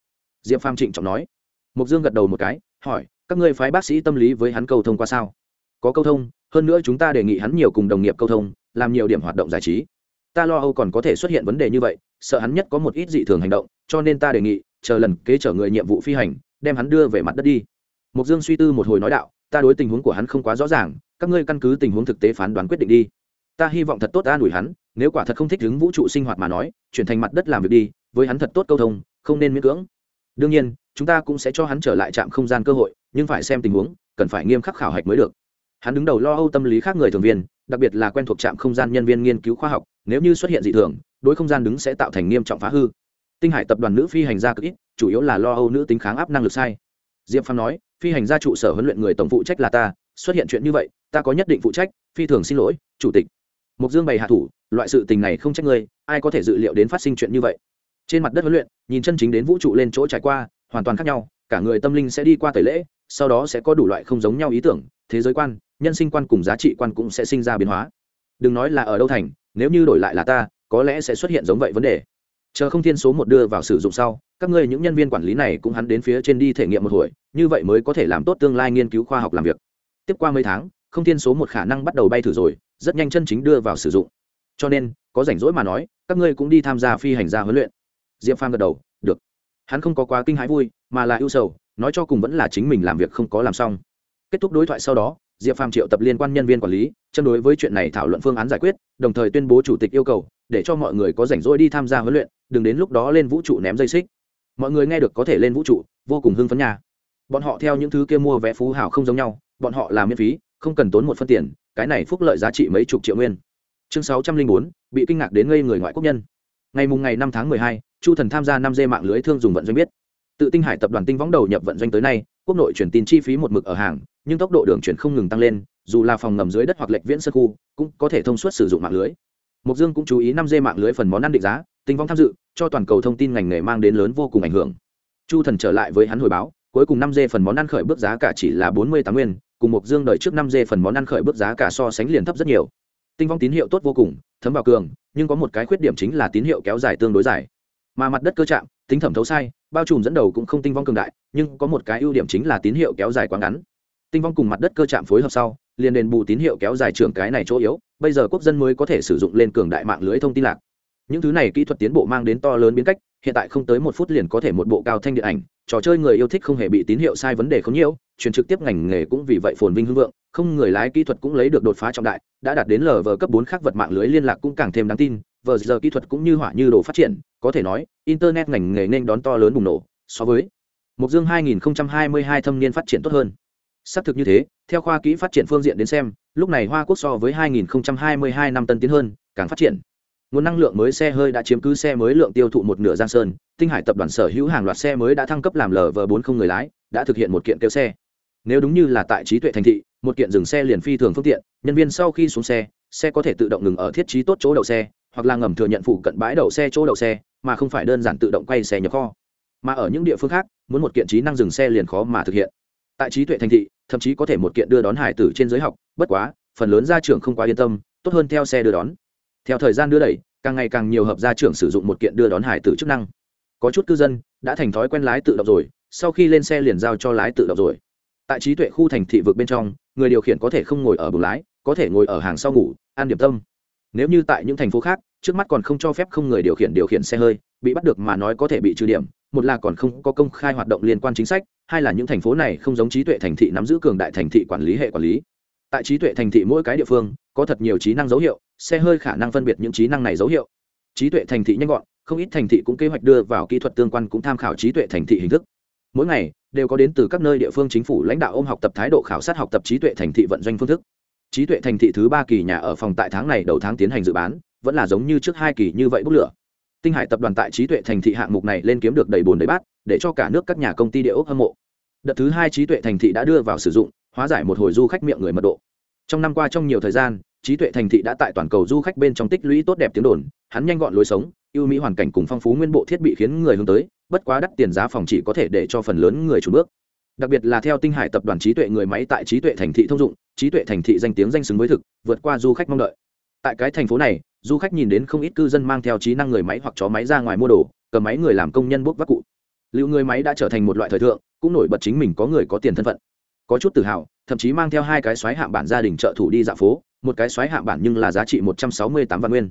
Diệp pham trịnh trọng nói. Mục dương gật đầu một cái, hỏi, các ngươi phái bác sĩ tâm lý với hắn câu thông qua sao? Có câu thông, hơn nữa chúng ta đề nghị hắn nhiều cùng đồng nghiệp câu thông, làm nhiều điểm hoạt động giải trí ta lo âu còn có thể xuất hiện vấn đề như vậy, sợ hắn nhất có một ít dị thường hành động, cho nên ta đề nghị, chờ lần kế chở người nhiệm vụ phi hành, đem hắn đưa về mặt đất đi. Mục dương suy tư một hồi nói đạo, ta đối tình huống của hắn không quá rõ ràng, các ngươi căn cứ tình huống thực tế phán đoán quyết định đi. Ta hy vọng thật tốt an ủi hắn, nếu quả thật không thích ứng vũ trụ sinh hoạt mà nói, chuyển thành mặt đất làm việc đi, với hắn thật tốt câu thông, không nên miễn cưỡng. Đương nhiên, chúng ta cũng sẽ cho hắn trở lại trạm không gian cơ hội, nhưng phải xem tình huống, cần phải nghiêm khắc khảo hạch mới được. Hắn đứng đầu lo âu tâm lý khác người thường viên, đặc biệt là quen thuộc trạm không gian nhân viên nghiên cứu khoa học nếu như xuất hiện dị thường, đối không gian đứng sẽ tạo thành nghiêm trọng phá hư. Tinh hải tập đoàn nữ phi hành gia cực ít, chủ yếu là lo âu nữ tính kháng áp năng lực sai. Diệp phàm nói, phi hành gia trụ sở huấn luyện người tổng phụ trách là ta, xuất hiện chuyện như vậy, ta có nhất định phụ trách, phi thường xin lỗi, chủ tịch. Mục dương bày hạ thủ, loại sự tình này không trách ngươi, ai có thể dự liệu đến phát sinh chuyện như vậy? Trên mặt đất huấn luyện, nhìn chân chính đến vũ trụ lên chỗ trải qua, hoàn toàn khác nhau, cả người tâm linh sẽ đi qua tẩy lễ, sau đó sẽ có đủ loại không giống nhau ý tưởng, thế giới quan, nhân sinh quan cùng giá trị quan cũng sẽ sinh ra biến hóa. Đừng nói là ở đâu thành nếu như đổi lại là ta, có lẽ sẽ xuất hiện giống vậy vấn đề. Chờ không thiên số một đưa vào sử dụng sau, các ngươi những nhân viên quản lý này cũng hắn đến phía trên đi thể nghiệm một hồi, như vậy mới có thể làm tốt tương lai nghiên cứu khoa học làm việc. Tiếp qua mấy tháng, không thiên số một khả năng bắt đầu bay thử rồi, rất nhanh chân chính đưa vào sử dụng. Cho nên, có rảnh rỗi mà nói, các ngươi cũng đi tham gia phi hành gia huấn luyện. Diệp phàm gật đầu, được. Hắn không có quá kinh hãi vui, mà là ưu sầu, nói cho cùng vẫn là chính mình làm việc không có làm xong. Kết thúc đối thoại sau đó, diệp phàm triệu tập liên quan nhân viên quản lý châm đối với chuyện này thảo luận phương án giải quyết đồng thời tuyên bố chủ tịch yêu cầu, để cho mọi người có rảnh rỗi đi tham gia huấn luyện, đừng đến lúc đó lên vũ trụ ném dây xích. Mọi người nghe được có thể lên vũ trụ, vô cùng hưng phấn nhà bọn họ theo những thứ kia mua vé phú hào không giống nhau, bọn họ làm miễn phí, không cần tốn một phân tiền, cái này phúc lợi giá trị mấy chục triệu nguyên. Chương sáu trăm linh bốn, bị kinh ngạc đến ngây người ngoại quốc nhân. Ngày mùng ngày năm tháng mười hai, chu thần tham gia năm dê mạng lưới thương dùng vận doanh biết. Tự tinh hải tập đoàn tinh võng đầu nhập vận doanh tới nay, quốc nội chuyển tin chi phí một mực ở hàng, nhưng tốc độ đường chuyển không ngừng tăng lên dù là phòng ngầm dưới đất hoặc lệch viễn sơ khu, cũng có thể thông suốt sử dụng mạng lưới. Mục dương cũng chú ý năm dê mạng lưới phần món ăn định giá, tinh vong tham dự, cho toàn cầu thông tin ngành nghề mang đến lớn vô cùng ảnh hưởng. Chu thần trở lại với hắn hồi báo, cuối cùng năm dê phần món ăn khởi bước giá cả chỉ là bốn mươi tám nguyên, cùng một dương đời trước năm dê phần món ăn khởi bước giá cả so sánh liền thấp rất nhiều. Tinh vong tín hiệu tốt vô cùng, thấm vào cường, nhưng có một cái khuyết điểm chính là tín hiệu kéo dài tương đối dài. Mà mặt đất cơ chạm, tính thẩm thấu sai, bao trùm dẫn đầu cũng không tinh vong cường đại, nhưng có một cái ưu điểm chính là tín hiệu kéo dài quá ngắn. Tinh vong cùng mặt đất cơ chạm phối hợp sau liền đền bù tín hiệu kéo dài trường cái này chỗ yếu, bây giờ quốc dân mới có thể sử dụng lên cường đại mạng lưới thông tin lạc. Những thứ này kỹ thuật tiến bộ mang đến to lớn biến cách, hiện tại không tới một phút liền có thể một bộ cao thanh điện ảnh, trò chơi người yêu thích không hề bị tín hiệu sai vấn đề không nhiễu, truyền trực tiếp ngành nghề cũng vì vậy phồn vinh hưng vượng, không người lái kỹ thuật cũng lấy được đột phá trọng đại, đã đạt đến lờ vờ cấp bốn khác vật mạng lưới liên lạc cũng càng thêm đáng tin vờ giờ kỹ thuật cũng như hỏa như đồ phát triển, có thể nói, internet ngành nghề nên đón to lớn bùng nổ, so với mục dương 2022 thâm niên phát triển tốt hơn. Xác thực như thế theo khoa kỹ phát triển phương diện đến xem, lúc này hoa quốc so với 2022 năm tân tiến hơn, càng phát triển. Nguồn năng lượng mới xe hơi đã chiếm cứ xe mới lượng tiêu thụ một nửa giang sơn, tinh hải tập đoàn sở hữu hàng loạt xe mới đã thăng cấp làm lv bốn không người lái, đã thực hiện một kiện kêu xe. Nếu đúng như là tại trí tuệ thành thị, một kiện dừng xe liền phi thường phương tiện, nhân viên sau khi xuống xe xe có thể tự động ngừng ở thiết trí tốt chỗ đậu xe, hoặc là ngầm thừa nhận phụ cận bãi đậu xe chỗ đậu xe, mà không phải đơn giản tự động quay xe nhập kho. Mà ở những địa phương khác, muốn một kiện trí năng dừng xe liền khó mà thực hiện tại trí tuệ thành thị, thậm chí có thể một kiện đưa đón hải tử trên giới học, bất quá, phần lớn gia trưởng không quá yên tâm, tốt hơn theo xe đưa đón. Theo thời gian đưa đẩy, càng ngày càng nhiều hợp gia trưởng sử dụng một kiện đưa đón hải tử chức năng. Có chút cư dân đã thành thói quen lái tự động rồi, sau khi lên xe liền giao cho lái tự động rồi. Tại trí tuệ khu thành thị vực bên trong, người điều khiển có thể không ngồi ở buồng lái, có thể ngồi ở hàng sau ngủ, ăn điểm tâm. Nếu như tại những thành phố khác, trước mắt còn không cho phép không người điều khiển điều khiển xe hơi, bị bắt được mà nói có thể bị trừ điểm, một là còn không có công khai hoạt động liên quan chính sách hai là những thành phố này không giống trí tuệ thành thị nắm giữ cường đại thành thị quản lý hệ quản lý. Tại trí tuệ thành thị mỗi cái địa phương, có thật nhiều trí năng dấu hiệu, xe hơi khả năng phân biệt những trí năng này dấu hiệu. Trí tuệ thành thị nhanh gọn, không ít thành thị cũng kế hoạch đưa vào kỹ thuật tương quan cũng tham khảo trí tuệ thành thị hình thức. Mỗi ngày, đều có đến từ các nơi địa phương chính phủ lãnh đạo ôm học tập thái độ khảo sát học tập trí tuệ thành thị vận doanh phương thức. Trí tuệ thành thị thứ ba kỳ nhà ở phòng tại tháng này đầu tháng tiến hành dự bán, vẫn là giống như trước hai kỳ như vậy bốc lửa tinh hải tập đoàn tại trí tuệ thành thị hạng mục này lên kiếm được đầy bồn đầy bát, để cho cả nước các nhà công ty địa ốc hâm mộ. Đợt thứ hai trí tuệ thành thị đã đưa vào sử dụng, hóa giải một hồi du khách miệng người mật độ. Trong năm qua trong nhiều thời gian, trí tuệ thành thị đã tại toàn cầu du khách bên trong tích lũy tốt đẹp tiếng đồn, hắn nhanh gọn lối sống, ưu mỹ hoàn cảnh cùng phong phú nguyên bộ thiết bị khiến người hướng tới, bất quá đắt tiền giá phòng chỉ có thể để cho phần lớn người chủ bước. Đặc biệt là theo tinh hải tập đoàn trí tuệ người máy tại trí tuệ thành thị thông dụng, trí tuệ thành thị danh tiếng danh xứng với thực, vượt qua du khách mong đợi. Tại cái thành phố này du khách nhìn đến không ít cư dân mang theo trí năng người máy hoặc chó máy ra ngoài mua đồ, cầm máy người làm công nhân bốc vác cụ. Liệu người máy đã trở thành một loại thời thượng, cũng nổi bật chính mình có người có tiền thân phận. Có chút tự hào, thậm chí mang theo hai cái xoáy hạng bản gia đình trợ thủ đi dạo phố, một cái xoáy hạng bản nhưng là giá trị một trăm sáu mươi tám vạn nguyên.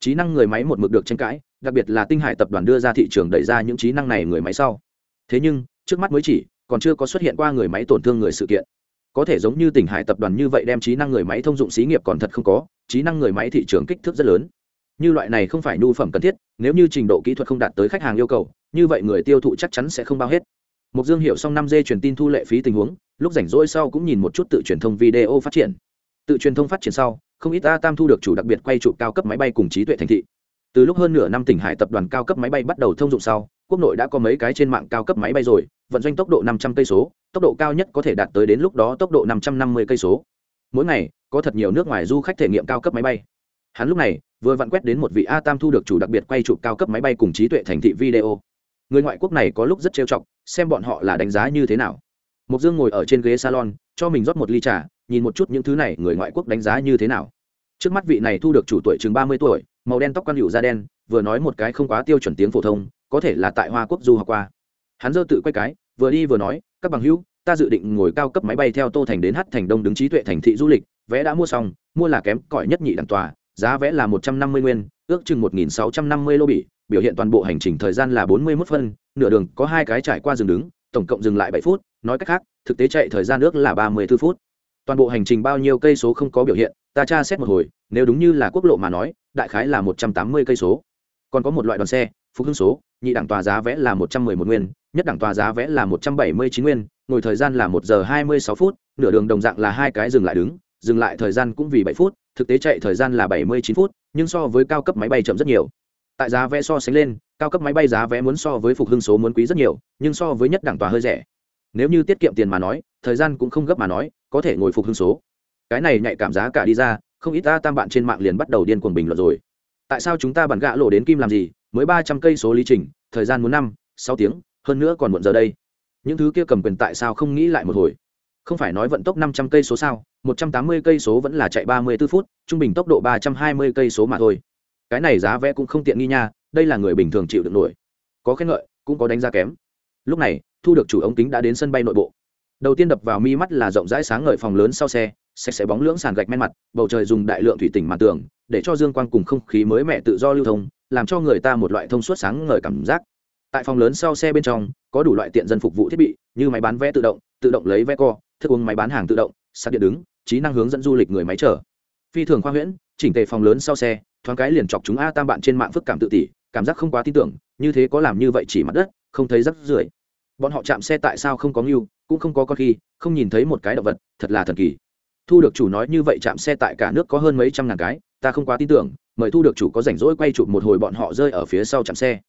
Trí năng người máy một mực được tranh cãi, đặc biệt là tinh hải tập đoàn đưa ra thị trường đẩy ra những trí năng này người máy sau. Thế nhưng, trước mắt mới chỉ, còn chưa có xuất hiện qua người máy tổn thương người sự kiện có thể giống như tỉnh hải tập đoàn như vậy đem trí năng người máy thông dụng xí nghiệp còn thật không có trí năng người máy thị trường kích thước rất lớn như loại này không phải nhu phẩm cần thiết nếu như trình độ kỹ thuật không đạt tới khách hàng yêu cầu như vậy người tiêu thụ chắc chắn sẽ không bao hết Mục Dương hiểu xong năm d truyền tin thu lệ phí tình huống, lúc rảnh rỗi sau cũng nhìn một chút tự truyền thông video phát triển. Tự truyền thông phát triển sau, không ít A Tam thu được chủ đặc biệt quay trụ cao cấp máy bay cùng trí tuệ thành thị. Từ lúc hơn nửa năm tỉnh Hải tập đoàn cao cấp máy bay bắt đầu thông dụng sau, quốc nội đã có mấy cái trên mạng cao cấp máy bay rồi, vận doanh tốc độ 500 cây số, tốc độ cao nhất có thể đạt tới đến lúc đó tốc độ 550 cây số. Mỗi ngày, có thật nhiều nước ngoài du khách thể nghiệm cao cấp máy bay. Hắn lúc này, vừa vặn quét đến một vị A Tam thu được chủ đặc biệt quay chụp cao cấp máy bay cùng trí tuệ thành thị video người ngoại quốc này có lúc rất trêu chọc xem bọn họ là đánh giá như thế nào mục dương ngồi ở trên ghế salon cho mình rót một ly trà nhìn một chút những thứ này người ngoại quốc đánh giá như thế nào trước mắt vị này thu được chủ tuổi chừng ba mươi tuổi màu đen tóc quan hữu da đen vừa nói một cái không quá tiêu chuẩn tiếng phổ thông có thể là tại hoa quốc du học qua hắn giơ tự quay cái vừa đi vừa nói các bằng hữu ta dự định ngồi cao cấp máy bay theo tô thành đến hát thành đông đứng trí tuệ thành thị du lịch vé đã mua xong mua là kém cỏi nhất nhị đàn tòa giá vé là một trăm năm mươi nguyên ước chừng một nghìn sáu trăm năm mươi lô bỉ biểu hiện toàn bộ hành trình thời gian là bốn mươi mốt phân, nửa đường có hai cái trải qua dừng đứng, tổng cộng dừng lại bảy phút, nói cách khác, thực tế chạy thời gian nước là ba mươi 34 phút. Toàn bộ hành trình bao nhiêu cây số không có biểu hiện, ta tra xét một hồi, nếu đúng như là quốc lộ mà nói, đại khái là một trăm tám mươi cây số. Còn có một loại đoàn xe, phục hưng số, nhị đẳng tòa giá vẽ là một trăm mười một nguyên, nhất đẳng tòa giá vẽ là một trăm bảy mươi chín nguyên, ngồi thời gian là một giờ hai mươi sáu phút, nửa đường đồng dạng là hai cái dừng lại đứng, dừng lại thời gian cũng vì bảy phút, thực tế chạy thời gian là bảy mươi chín phút, nhưng so với cao cấp máy bay chậm rất nhiều. Tại giá vé so sánh lên cao cấp máy bay giá vé muốn so với phục hưng số muốn quý rất nhiều nhưng so với nhất đẳng tòa hơi rẻ. Nếu như tiết kiệm tiền mà nói thời gian cũng không gấp mà nói có thể ngồi phục hưng số. Cái này nhạy cảm giá cả đi ra không ít ta tam bạn trên mạng liền bắt đầu điên cuồng bình luận rồi tại sao chúng ta bản gạ lộ đến kim làm gì, mới ba trăm cây số lý trình, thời gian muốn năm, sáu tiếng, hơn nữa còn muộn giờ đây. Những thứ kia cầm quyền tại sao không nghĩ lại một hồi? Không phải nói vận tốc năm trăm cây số sao, một trăm tám mươi cây số vẫn là chạy ba mươi 34 phút, trung bình tốc độ ba trăm hai mươi cây số mà thôi. Cái này giá vé cũng không tiện nghi nha, đây là người bình thường chịu được nổi. Có khen ngợi, cũng có đánh giá kém. Lúc này, thu được chủ ống kính đã đến sân bay nội bộ. Đầu tiên đập vào mi mắt là rộng rãi sáng ngời phòng lớn sau xe sạch sẽ bóng lưỡng sàn gạch men mặt, bầu trời dùng đại lượng thủy tỉnh mặt tường để cho dương quang cùng không khí mới mẻ tự do lưu thông, làm cho người ta một loại thông suốt sáng ngời cảm giác. Tại phòng lớn sau xe bên trong, có đủ loại tiện dân phục vụ thiết bị, như máy bán vé tự động tự động lấy vé co, thức uống máy bán hàng tự động, sạc điện đứng, trí năng hướng dẫn du lịch người máy chở. Phi thường khoa huyễn, chỉnh tề phòng lớn sau xe, thoáng cái liền chọc chúng a tam bạn trên mạng phức cảm tự tỷ, cảm giác không quá tin tưởng, như thế có làm như vậy chỉ mặt đất, không thấy rắc rưởi. Bọn họ chạm xe tại sao không có ngưu, cũng không có con khi, không nhìn thấy một cái động vật, thật là thần kỳ. Thu được chủ nói như vậy chạm xe tại cả nước có hơn mấy trăm ngàn cái ta không quá tin tưởng, mời thu được chủ có rảnh rỗi quay chụp một hồi bọn họ rơi ở phía sau chạm xe.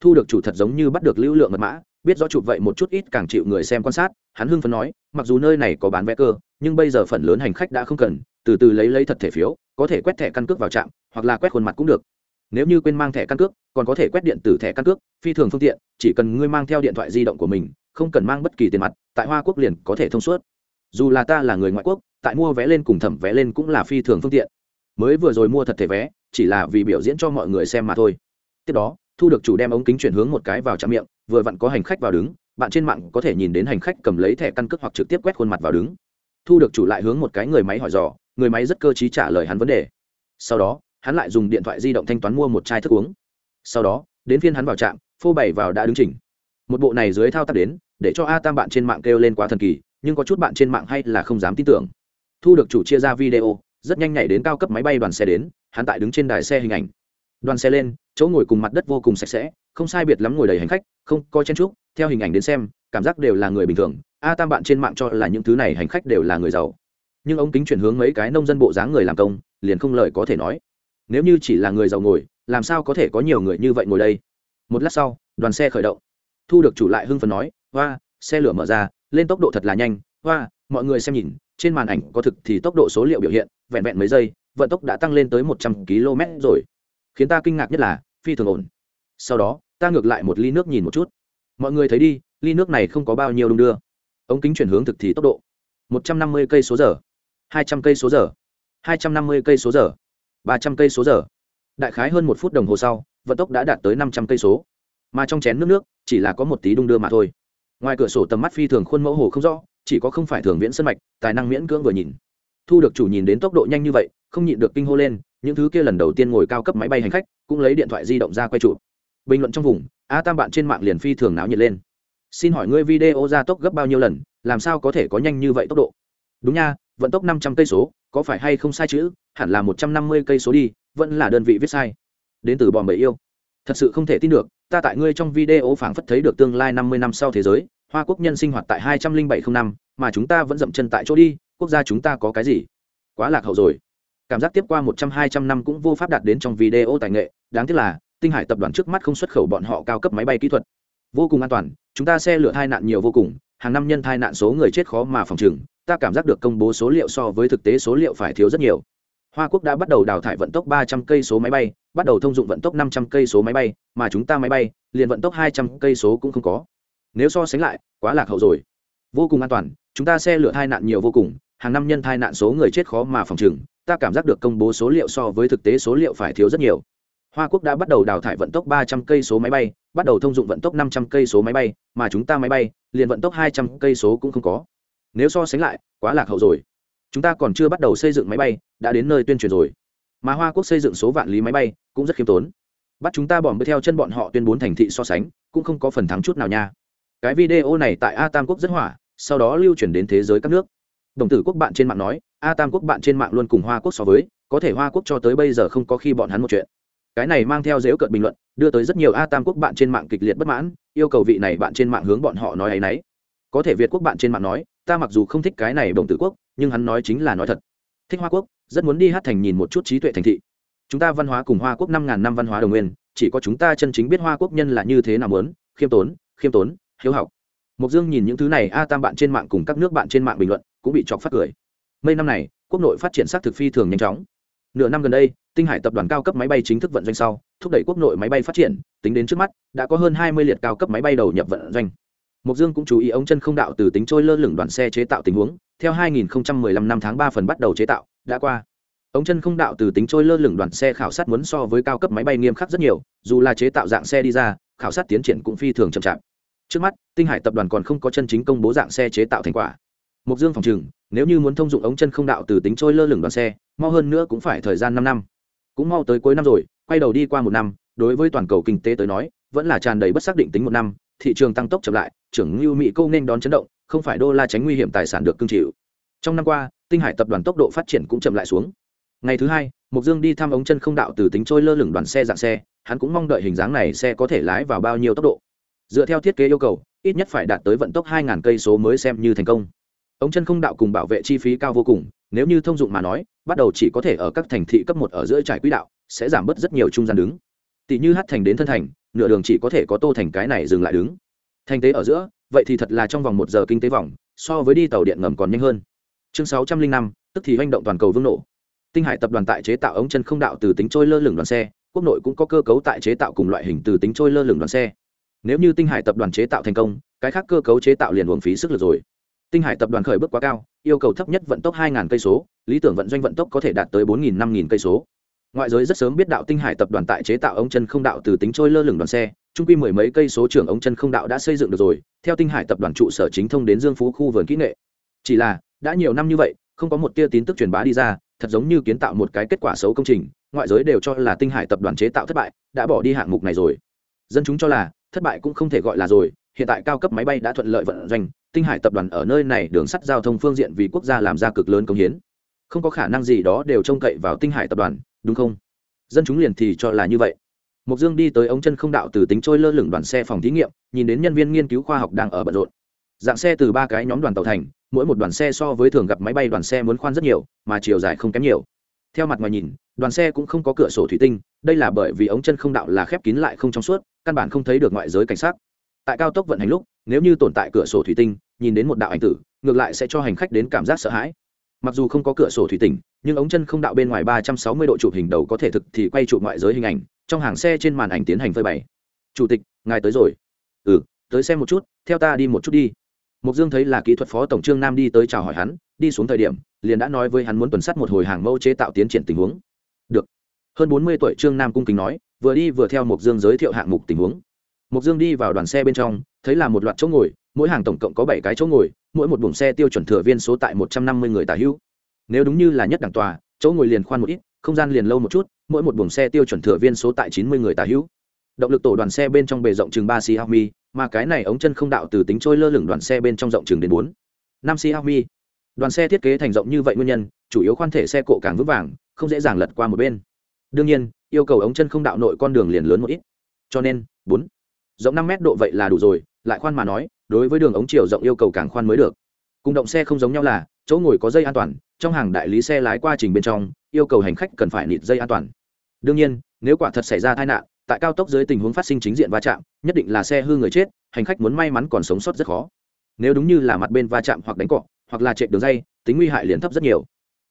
Thu được chủ thật giống như bắt được lưu lượng mật mã, biết rõ chụp vậy một chút ít càng chịu người xem quan sát, hắn hưng phấn nói, mặc dù nơi này có bán vé cơ, nhưng bây giờ phần lớn hành khách đã không cần, từ từ lấy lấy thật thẻ phiếu, có thể quét thẻ căn cước vào trạm, hoặc là quét khuôn mặt cũng được. Nếu như quên mang thẻ căn cước, còn có thể quét điện tử thẻ căn cước, phi thường phương tiện, chỉ cần ngươi mang theo điện thoại di động của mình, không cần mang bất kỳ tiền mặt, tại hoa quốc liền có thể thông suốt. Dù là ta là người ngoại quốc, tại mua vé lên cùng thẩm vé lên cũng là phi thường phương tiện mới vừa rồi mua thật thẻ vé, chỉ là vì biểu diễn cho mọi người xem mà thôi. Tiếp đó, thu được chủ đem ống kính chuyển hướng một cái vào trạm miệng, vừa vặn có hành khách vào đứng, bạn trên mạng có thể nhìn đến hành khách cầm lấy thẻ căn cước hoặc trực tiếp quét khuôn mặt vào đứng. Thu được chủ lại hướng một cái người máy hỏi dò, người máy rất cơ t trả lời hắn vấn đề. Sau đó, hắn lại dùng điện thoại di động thanh toán mua một chai thức uống. Sau đó, đến phiên hắn vào trạm, phô bày vào đã đứng chỉnh. Một bộ này dưới thao tác đến, để cho a tam bạn trên mạng kêu lên quá thần kỳ, nhưng có chút bạn trên mạng hay là không dám tin tưởng. Thu được chủ chia ra video rất nhanh nhảy đến cao cấp máy bay đoàn xe đến, hắn tại đứng trên đài xe hình ảnh. Đoàn xe lên, chỗ ngồi cùng mặt đất vô cùng sạch sẽ, không sai biệt lắm ngồi đầy hành khách, không có chen trúc theo hình ảnh đến xem, cảm giác đều là người bình thường, a tam bạn trên mạng cho là những thứ này hành khách đều là người giàu. Nhưng ống kính chuyển hướng mấy cái nông dân bộ dáng người làm công, liền không lời có thể nói. Nếu như chỉ là người giàu ngồi, làm sao có thể có nhiều người như vậy ngồi đây? Một lát sau, đoàn xe khởi động. Thu được chủ lại hưng phấn nói hoa xe lửa mở ra, lên tốc độ thật là nhanh hoa mọi người xem nhìn, trên màn ảnh có thực thì tốc độ số liệu biểu hiện, vẹn vẹn mấy giây, vận tốc đã tăng lên tới một trăm km rồi. Khiến ta kinh ngạc nhất là, phi thường ổn. Sau đó, ta ngược lại một ly nước nhìn một chút. Mọi người thấy đi, ly nước này không có bao nhiêu đung đưa. Ống kính chuyển hướng thực thì tốc độ. Một trăm năm mươi cây số giờ. Hai trăm cây số giờ. Hai trăm năm mươi cây số giờ. Ba trăm cây số giờ. Đại khái hơn một phút đồng hồ sau, vận tốc đã đạt tới năm trăm cây số. Mà trong chén nước nước, chỉ là có một tí đung đưa mà thôi. Ngoài cửa sổ tầm mắt phi thường khuôn mẫu hồ không rõ chỉ có không phải thường viễn sân mạch, tài năng miễn cưỡng vừa nhìn. Thu được chủ nhìn đến tốc độ nhanh như vậy, không nhịn được kinh hô lên, những thứ kia lần đầu tiên ngồi cao cấp máy bay hành khách, cũng lấy điện thoại di động ra quay chụp. Bình luận trong vùng, a tam bạn trên mạng liền phi thường náo nhiệt lên. Xin hỏi ngươi video ra tốc gấp bao nhiêu lần, làm sao có thể có nhanh như vậy tốc độ? Đúng nha, vận tốc năm trăm cây số, có phải hay không sai chữ, hẳn là một trăm năm mươi cây số đi, vẫn là đơn vị viết sai. Đến từ bòm bầy yêu. Thật sự không thể tin được, ta tại ngươi trong video phảng phất thấy được tương lai năm mươi năm sau thế giới hoa quốc nhân sinh hoạt tại hai trăm linh bảy không năm, mà chúng ta vẫn dậm chân tại chỗ đi, quốc gia chúng ta có cái gì? Quá lạc hậu rồi. Cảm giác tiếp qua một trăm, hai trăm năm cũng vô pháp đạt đến trong video tài nghệ. Đáng tiếc là, tinh hải tập đoàn trước mắt không xuất khẩu bọn họ cao cấp máy bay kỹ thuật. Vô cùng an toàn, chúng ta xe lửa tai nạn nhiều vô cùng, hàng năm nhân tai nạn số người chết khó mà phòng trừng, ta cảm giác được công bố số liệu so với thực tế số liệu phải thiếu rất nhiều. Hoa quốc đã bắt đầu đào thải vận tốc ba trăm cây số máy bay, bắt đầu thông dụng vận tốc năm trăm cây số máy bay, mà chúng ta máy bay, liền vận tốc hai trăm cây số cũng không có nếu so sánh lại, quá lạc hậu rồi. Vô cùng an toàn, chúng ta xe lửa tai nạn nhiều vô cùng, hàng năm nhân tai nạn số người chết khó mà phòng trừng, ta cảm giác được công bố số liệu so với thực tế số liệu phải thiếu rất nhiều. Hoa quốc đã bắt đầu đào thải vận tốc ba trăm cây số máy bay, bắt đầu thông dụng vận tốc năm trăm cây số máy bay, mà chúng ta máy bay, liền vận tốc hai trăm cây số cũng không có. Nếu so sánh lại, quá lạc hậu rồi. Chúng ta còn chưa bắt đầu xây dựng máy bay, đã đến nơi tuyên truyền rồi. Mà hoa quốc xây dựng số vạn lý máy bay cũng rất khiêm tốn. Bắt chúng ta bỏm bơi theo chân bọn họ tuyên bố thành thị so sánh, cũng không có phần thắng chút nào nha cái video này tại a tam quốc rất hỏa, sau đó lưu truyền đến thế giới các nước. Đồng tử quốc bạn trên mạng nói, a tam quốc bạn trên mạng luôn cùng hoa quốc so với, có thể hoa quốc cho tới bây giờ không có khi bọn hắn một chuyện. Cái này mang theo dếu cợt bình luận, đưa tới rất nhiều a tam quốc bạn trên mạng kịch liệt bất mãn, yêu cầu vị này bạn trên mạng hướng bọn họ nói ấ y n ấ y có thể việt quốc bạn trên mạng nói, ta mặc dù không thích cái này đồng tử quốc, nhưng hắn nói chính là nói thật. Thích hoa quốc, rất muốn đi hát thành nhìn một chút trí tuệ thành thị. Chúng ta văn hóa cùng hoa quốc năm ngàn năm văn hóa đồng nguyên, chỉ có chúng ta chân chính biết hoa quốc nhân là như thế nào muốn, khiêm tốn khiêm tốn hiếu học. Mục dương nhìn những thứ này, a tam bạn trên mạng cùng các nước bạn trên mạng bình luận, cũng bị chọc phát cười. Mấy năm này, quốc nội phát triển sát thực phi thường nhanh chóng. Nửa năm gần đây, tinh hải tập đoàn cao cấp máy bay chính thức vận doanh sau, thúc đẩy quốc nội máy bay phát triển, tính đến trước mắt, đã có hơn hai mươi liệt cao cấp máy bay đầu nhập vận doanh. Mục dương cũng chú ý ống chân không đạo từ tính trôi lơ lửng đoàn xe chế tạo tình huống, theo 2015 năm tháng 3 phần bắt đầu chế tạo, đã qua. Ống chân không đạo từ tính trôi lơ lửng đoàn xe khảo sát muốn so với cao cấp máy bay nghiêm khắc rất nhiều, dù là chế tạo dạng xe đi ra, khảo sát tiến triển cũng phi thường chậm chạp trước mắt, tinh hải tập đoàn còn không có chân chính công bố dạng xe chế tạo thành quả. Mục dương phòng trừng nếu như muốn thông dụng ống chân không đạo từ tính trôi lơ lửng đoàn xe, mau hơn nữa cũng phải thời gian năm năm. Cũng mau tới cuối năm rồi, quay đầu đi qua một năm, đối với toàn cầu kinh tế tới nói, vẫn là tràn đầy bất xác định tính một năm, thị trường tăng tốc chậm lại, trưởng lưu mỹ câu nên đón chấn động, không phải đô la tránh nguy hiểm tài sản được cương chịu. Trong năm qua, tinh hải tập đoàn tốc độ phát triển cũng chậm lại xuống. Ngày thứ hai mục dương đi thăm ống chân không đạo từ tính trôi lơ lửng đoàn xe dạng xe, hắn cũng mong đợi hình dáng này xe có thể lái vào bao nhiêu tốc độ dựa theo thiết kế yêu cầu, ít nhất phải đạt tới vận tốc 2.000 cây số mới xem như thành công. Ống chân không đạo cùng bảo vệ chi phí cao vô cùng, nếu như thông dụng mà nói, bắt đầu chỉ có thể ở các thành thị cấp một ở giữa trải quỹ đạo, sẽ giảm bớt rất nhiều trung gian đứng. Tỷ như hát thành đến thân thành, nửa đường chỉ có thể có tô thành cái này dừng lại đứng. Thành tế ở giữa, vậy thì thật là trong vòng một giờ kinh tế vòng, so với đi tàu điện ngầm còn nhanh hơn. Chương sáu trăm linh năm, tức thì hành động toàn cầu vương nổ. Tinh hải tập đoàn tại chế tạo ống chân không đạo từ tính trôi lơ lửng đoàn xe, quốc nội cũng có cơ cấu tại chế tạo cùng loại hình từ tính trôi lơ lửng đoàn xe nếu như tinh hải tập đoàn chế tạo thành công, cái khác cơ cấu chế tạo liền uống phí sức lực rồi. Tinh hải tập đoàn khởi bước quá cao, yêu cầu thấp nhất vận tốc 2.000 cây số, lý tưởng vận doanh vận tốc có thể đạt tới 4.000 5.000 cây số. Ngoại giới rất sớm biết đạo tinh hải tập đoàn tại chế tạo ống chân không đạo từ tính trôi lơ lửng đoàn xe, trung quy mười mấy cây số trưởng ống chân không đạo đã xây dựng được rồi, theo tinh hải tập đoàn trụ sở chính thông đến dương phú khu vườn kỹ nghệ. Chỉ là, đã nhiều năm như vậy, không có một tia tin tức truyền bá đi ra, thật giống như kiến tạo một cái kết quả xấu công trình, ngoại giới đều cho là tinh hải tập đoàn chế tạo thất bại, đã bỏ đi hạng mục này rồi. Dân chúng cho là thất bại cũng không thể gọi là rồi, hiện tại cao cấp máy bay đã thuận lợi vận doanh, tinh hải tập đoàn ở nơi này đường sắt giao thông phương diện vì quốc gia làm ra cực lớn công hiến. Không có khả năng gì đó đều trông cậy vào tinh hải tập đoàn, đúng không? Dân chúng liền thì cho là như vậy. Mục dương đi tới ống chân không đạo từ tính trôi lơ lửng đoàn xe phòng thí nghiệm, nhìn đến nhân viên nghiên cứu khoa học đang ở bận rộn. Dạng xe từ ba cái nhóm đoàn tàu thành, mỗi một đoàn xe so với thường gặp máy bay đoàn xe muốn khoan rất nhiều, mà chiều dài không kém nhiều theo mặt ngoài nhìn, đoàn xe cũng không có cửa sổ thủy tinh, đây là bởi vì ống chân không đạo là khép kín lại không trong suốt, căn bản không thấy được ngoại giới cảnh sát tại cao tốc vận hành lúc, nếu như tồn tại cửa sổ thủy tinh, nhìn đến một đạo ảnh tử, ngược lại sẽ cho hành khách đến cảm giác sợ hãi. Mặc dù không có cửa sổ thủy tinh, nhưng ống chân không đạo bên ngoài ba trăm sáu mươi độ chụp hình đầu có thể thực thì quay chụp ngoại giới hình ảnh, trong hàng xe trên màn ảnh tiến hành phơi bày. Chủ tịch, ngài tới rồi. Ừ tới xem một chút, theo ta đi một chút đi. Mục dương thấy là kỹ thuật phó tổng trương nam đi tới chào hỏi hắn, đi xuống thời điểm liền đã nói với hắn muốn tuần sát một hồi hàng mẫu chế tạo tiến triển tình huống. Được. Hơn bốn mươi tuổi trương nam cung kính nói, vừa đi vừa theo mục dương giới thiệu hạng mục tình huống. Mục dương đi vào đoàn xe bên trong, thấy là một loạt chỗ ngồi, mỗi hàng tổng cộng có bảy cái chỗ ngồi, mỗi một buồng xe tiêu chuẩn thừa viên số tại một trăm năm mươi người tả hữu. Nếu đúng như là nhất đẳng tòa, chỗ ngồi liền khoan một ít, không gian liền lâu một chút, mỗi một buồng xe tiêu chuẩn thừa viên số tại chín mươi người tả hữu. Động lực tổ đoàn xe bên trong bề rộng chừng ba xiaomi, mà cái này ống chân không đạo từ tính trôi lơ lửng đoàn xe bên trong rộng chừng đến bốn. Năm xiaomi đoàn xe thiết kế thành rộng như vậy nguyên nhân, chủ yếu khoan thể xe cộ càng vững vàng, không dễ dàng lật qua một bên. Đương nhiên, yêu cầu ống chân không đạo nội con đường liền lớn một ít. Cho nên, bốn, rộng năm mét độ vậy là đủ rồi, lại khoan mà nói, đối với đường ống chiều rộng yêu cầu càng khoan mới được. Cùng động xe không giống nhau là, chỗ ngồi có dây an toàn, trong hàng đại lý xe lái qua trình bên trong, yêu cầu hành khách cần phải nịt dây an toàn. Đương nhiên, nếu quả thật xảy ra tai nạn, tại cao tốc dưới tình huống phát sinh chính diện va chạm, nhất định là xe hư người chết, hành khách muốn may mắn còn sống sót rất khó. Nếu đúng như là mặt bên va chạm hoặc đánh cọ hoặc là chạy đường dây, tính nguy hại liền thấp rất nhiều.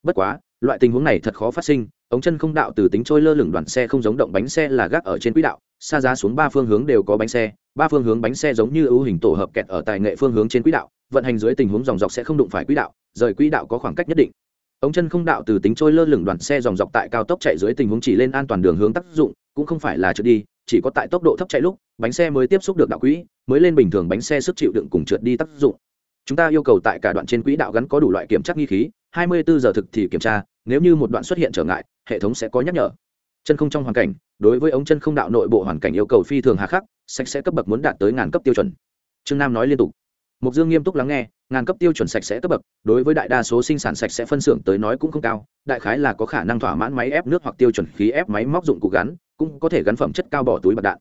Bất quá, loại tình huống này thật khó phát sinh, ống chân không đạo từ tính trôi lơ lửng đoàn xe không giống động bánh xe là gác ở trên quỹ đạo, xa giá xuống ba phương hướng đều có bánh xe, ba phương hướng bánh xe giống như ưu hình tổ hợp kẹt ở tài nghệ phương hướng trên quỹ đạo, vận hành dưới tình huống dòng dọc sẽ không đụng phải quỹ đạo, rời quỹ đạo có khoảng cách nhất định. Ống chân không đạo từ tính trôi lơ lửng đoàn xe dòng dọc tại cao tốc chạy dưới tình huống chỉ lên an toàn đường hướng tác dụng, cũng không phải là trượt đi, chỉ có tại tốc độ thấp chạy lúc, bánh xe mới tiếp xúc được đạo quỹ, mới lên bình thường bánh xe sức chịu đựng cùng trượt đi tác dụng chúng ta yêu cầu tại cả đoạn trên quỹ đạo gắn có đủ loại kiểm tra nghi khí 24 giờ thực thì kiểm tra, nếu như một đoạn xuất hiện trở ngại, hệ thống sẽ có nhắc nhở. Chân không trong hoàn cảnh, đối với ống chân không đạo nội bộ hoàn cảnh yêu cầu phi thường hà khắc, sạch sẽ cấp bậc muốn đạt tới ngàn cấp tiêu chuẩn. Trương nam nói liên tục. Mục dương nghiêm túc lắng nghe, ngàn cấp tiêu chuẩn sạch sẽ cấp bậc, đối với đại đa số sinh sản sạch sẽ phân xưởng tới nói cũng không cao, đại khái là có khả năng thỏa mãn máy ép nước hoặc tiêu chuẩn khí ép máy móc dụng cụ gắn, cũng có thể gắn phẩm chất cao bỏ túi bạc đạn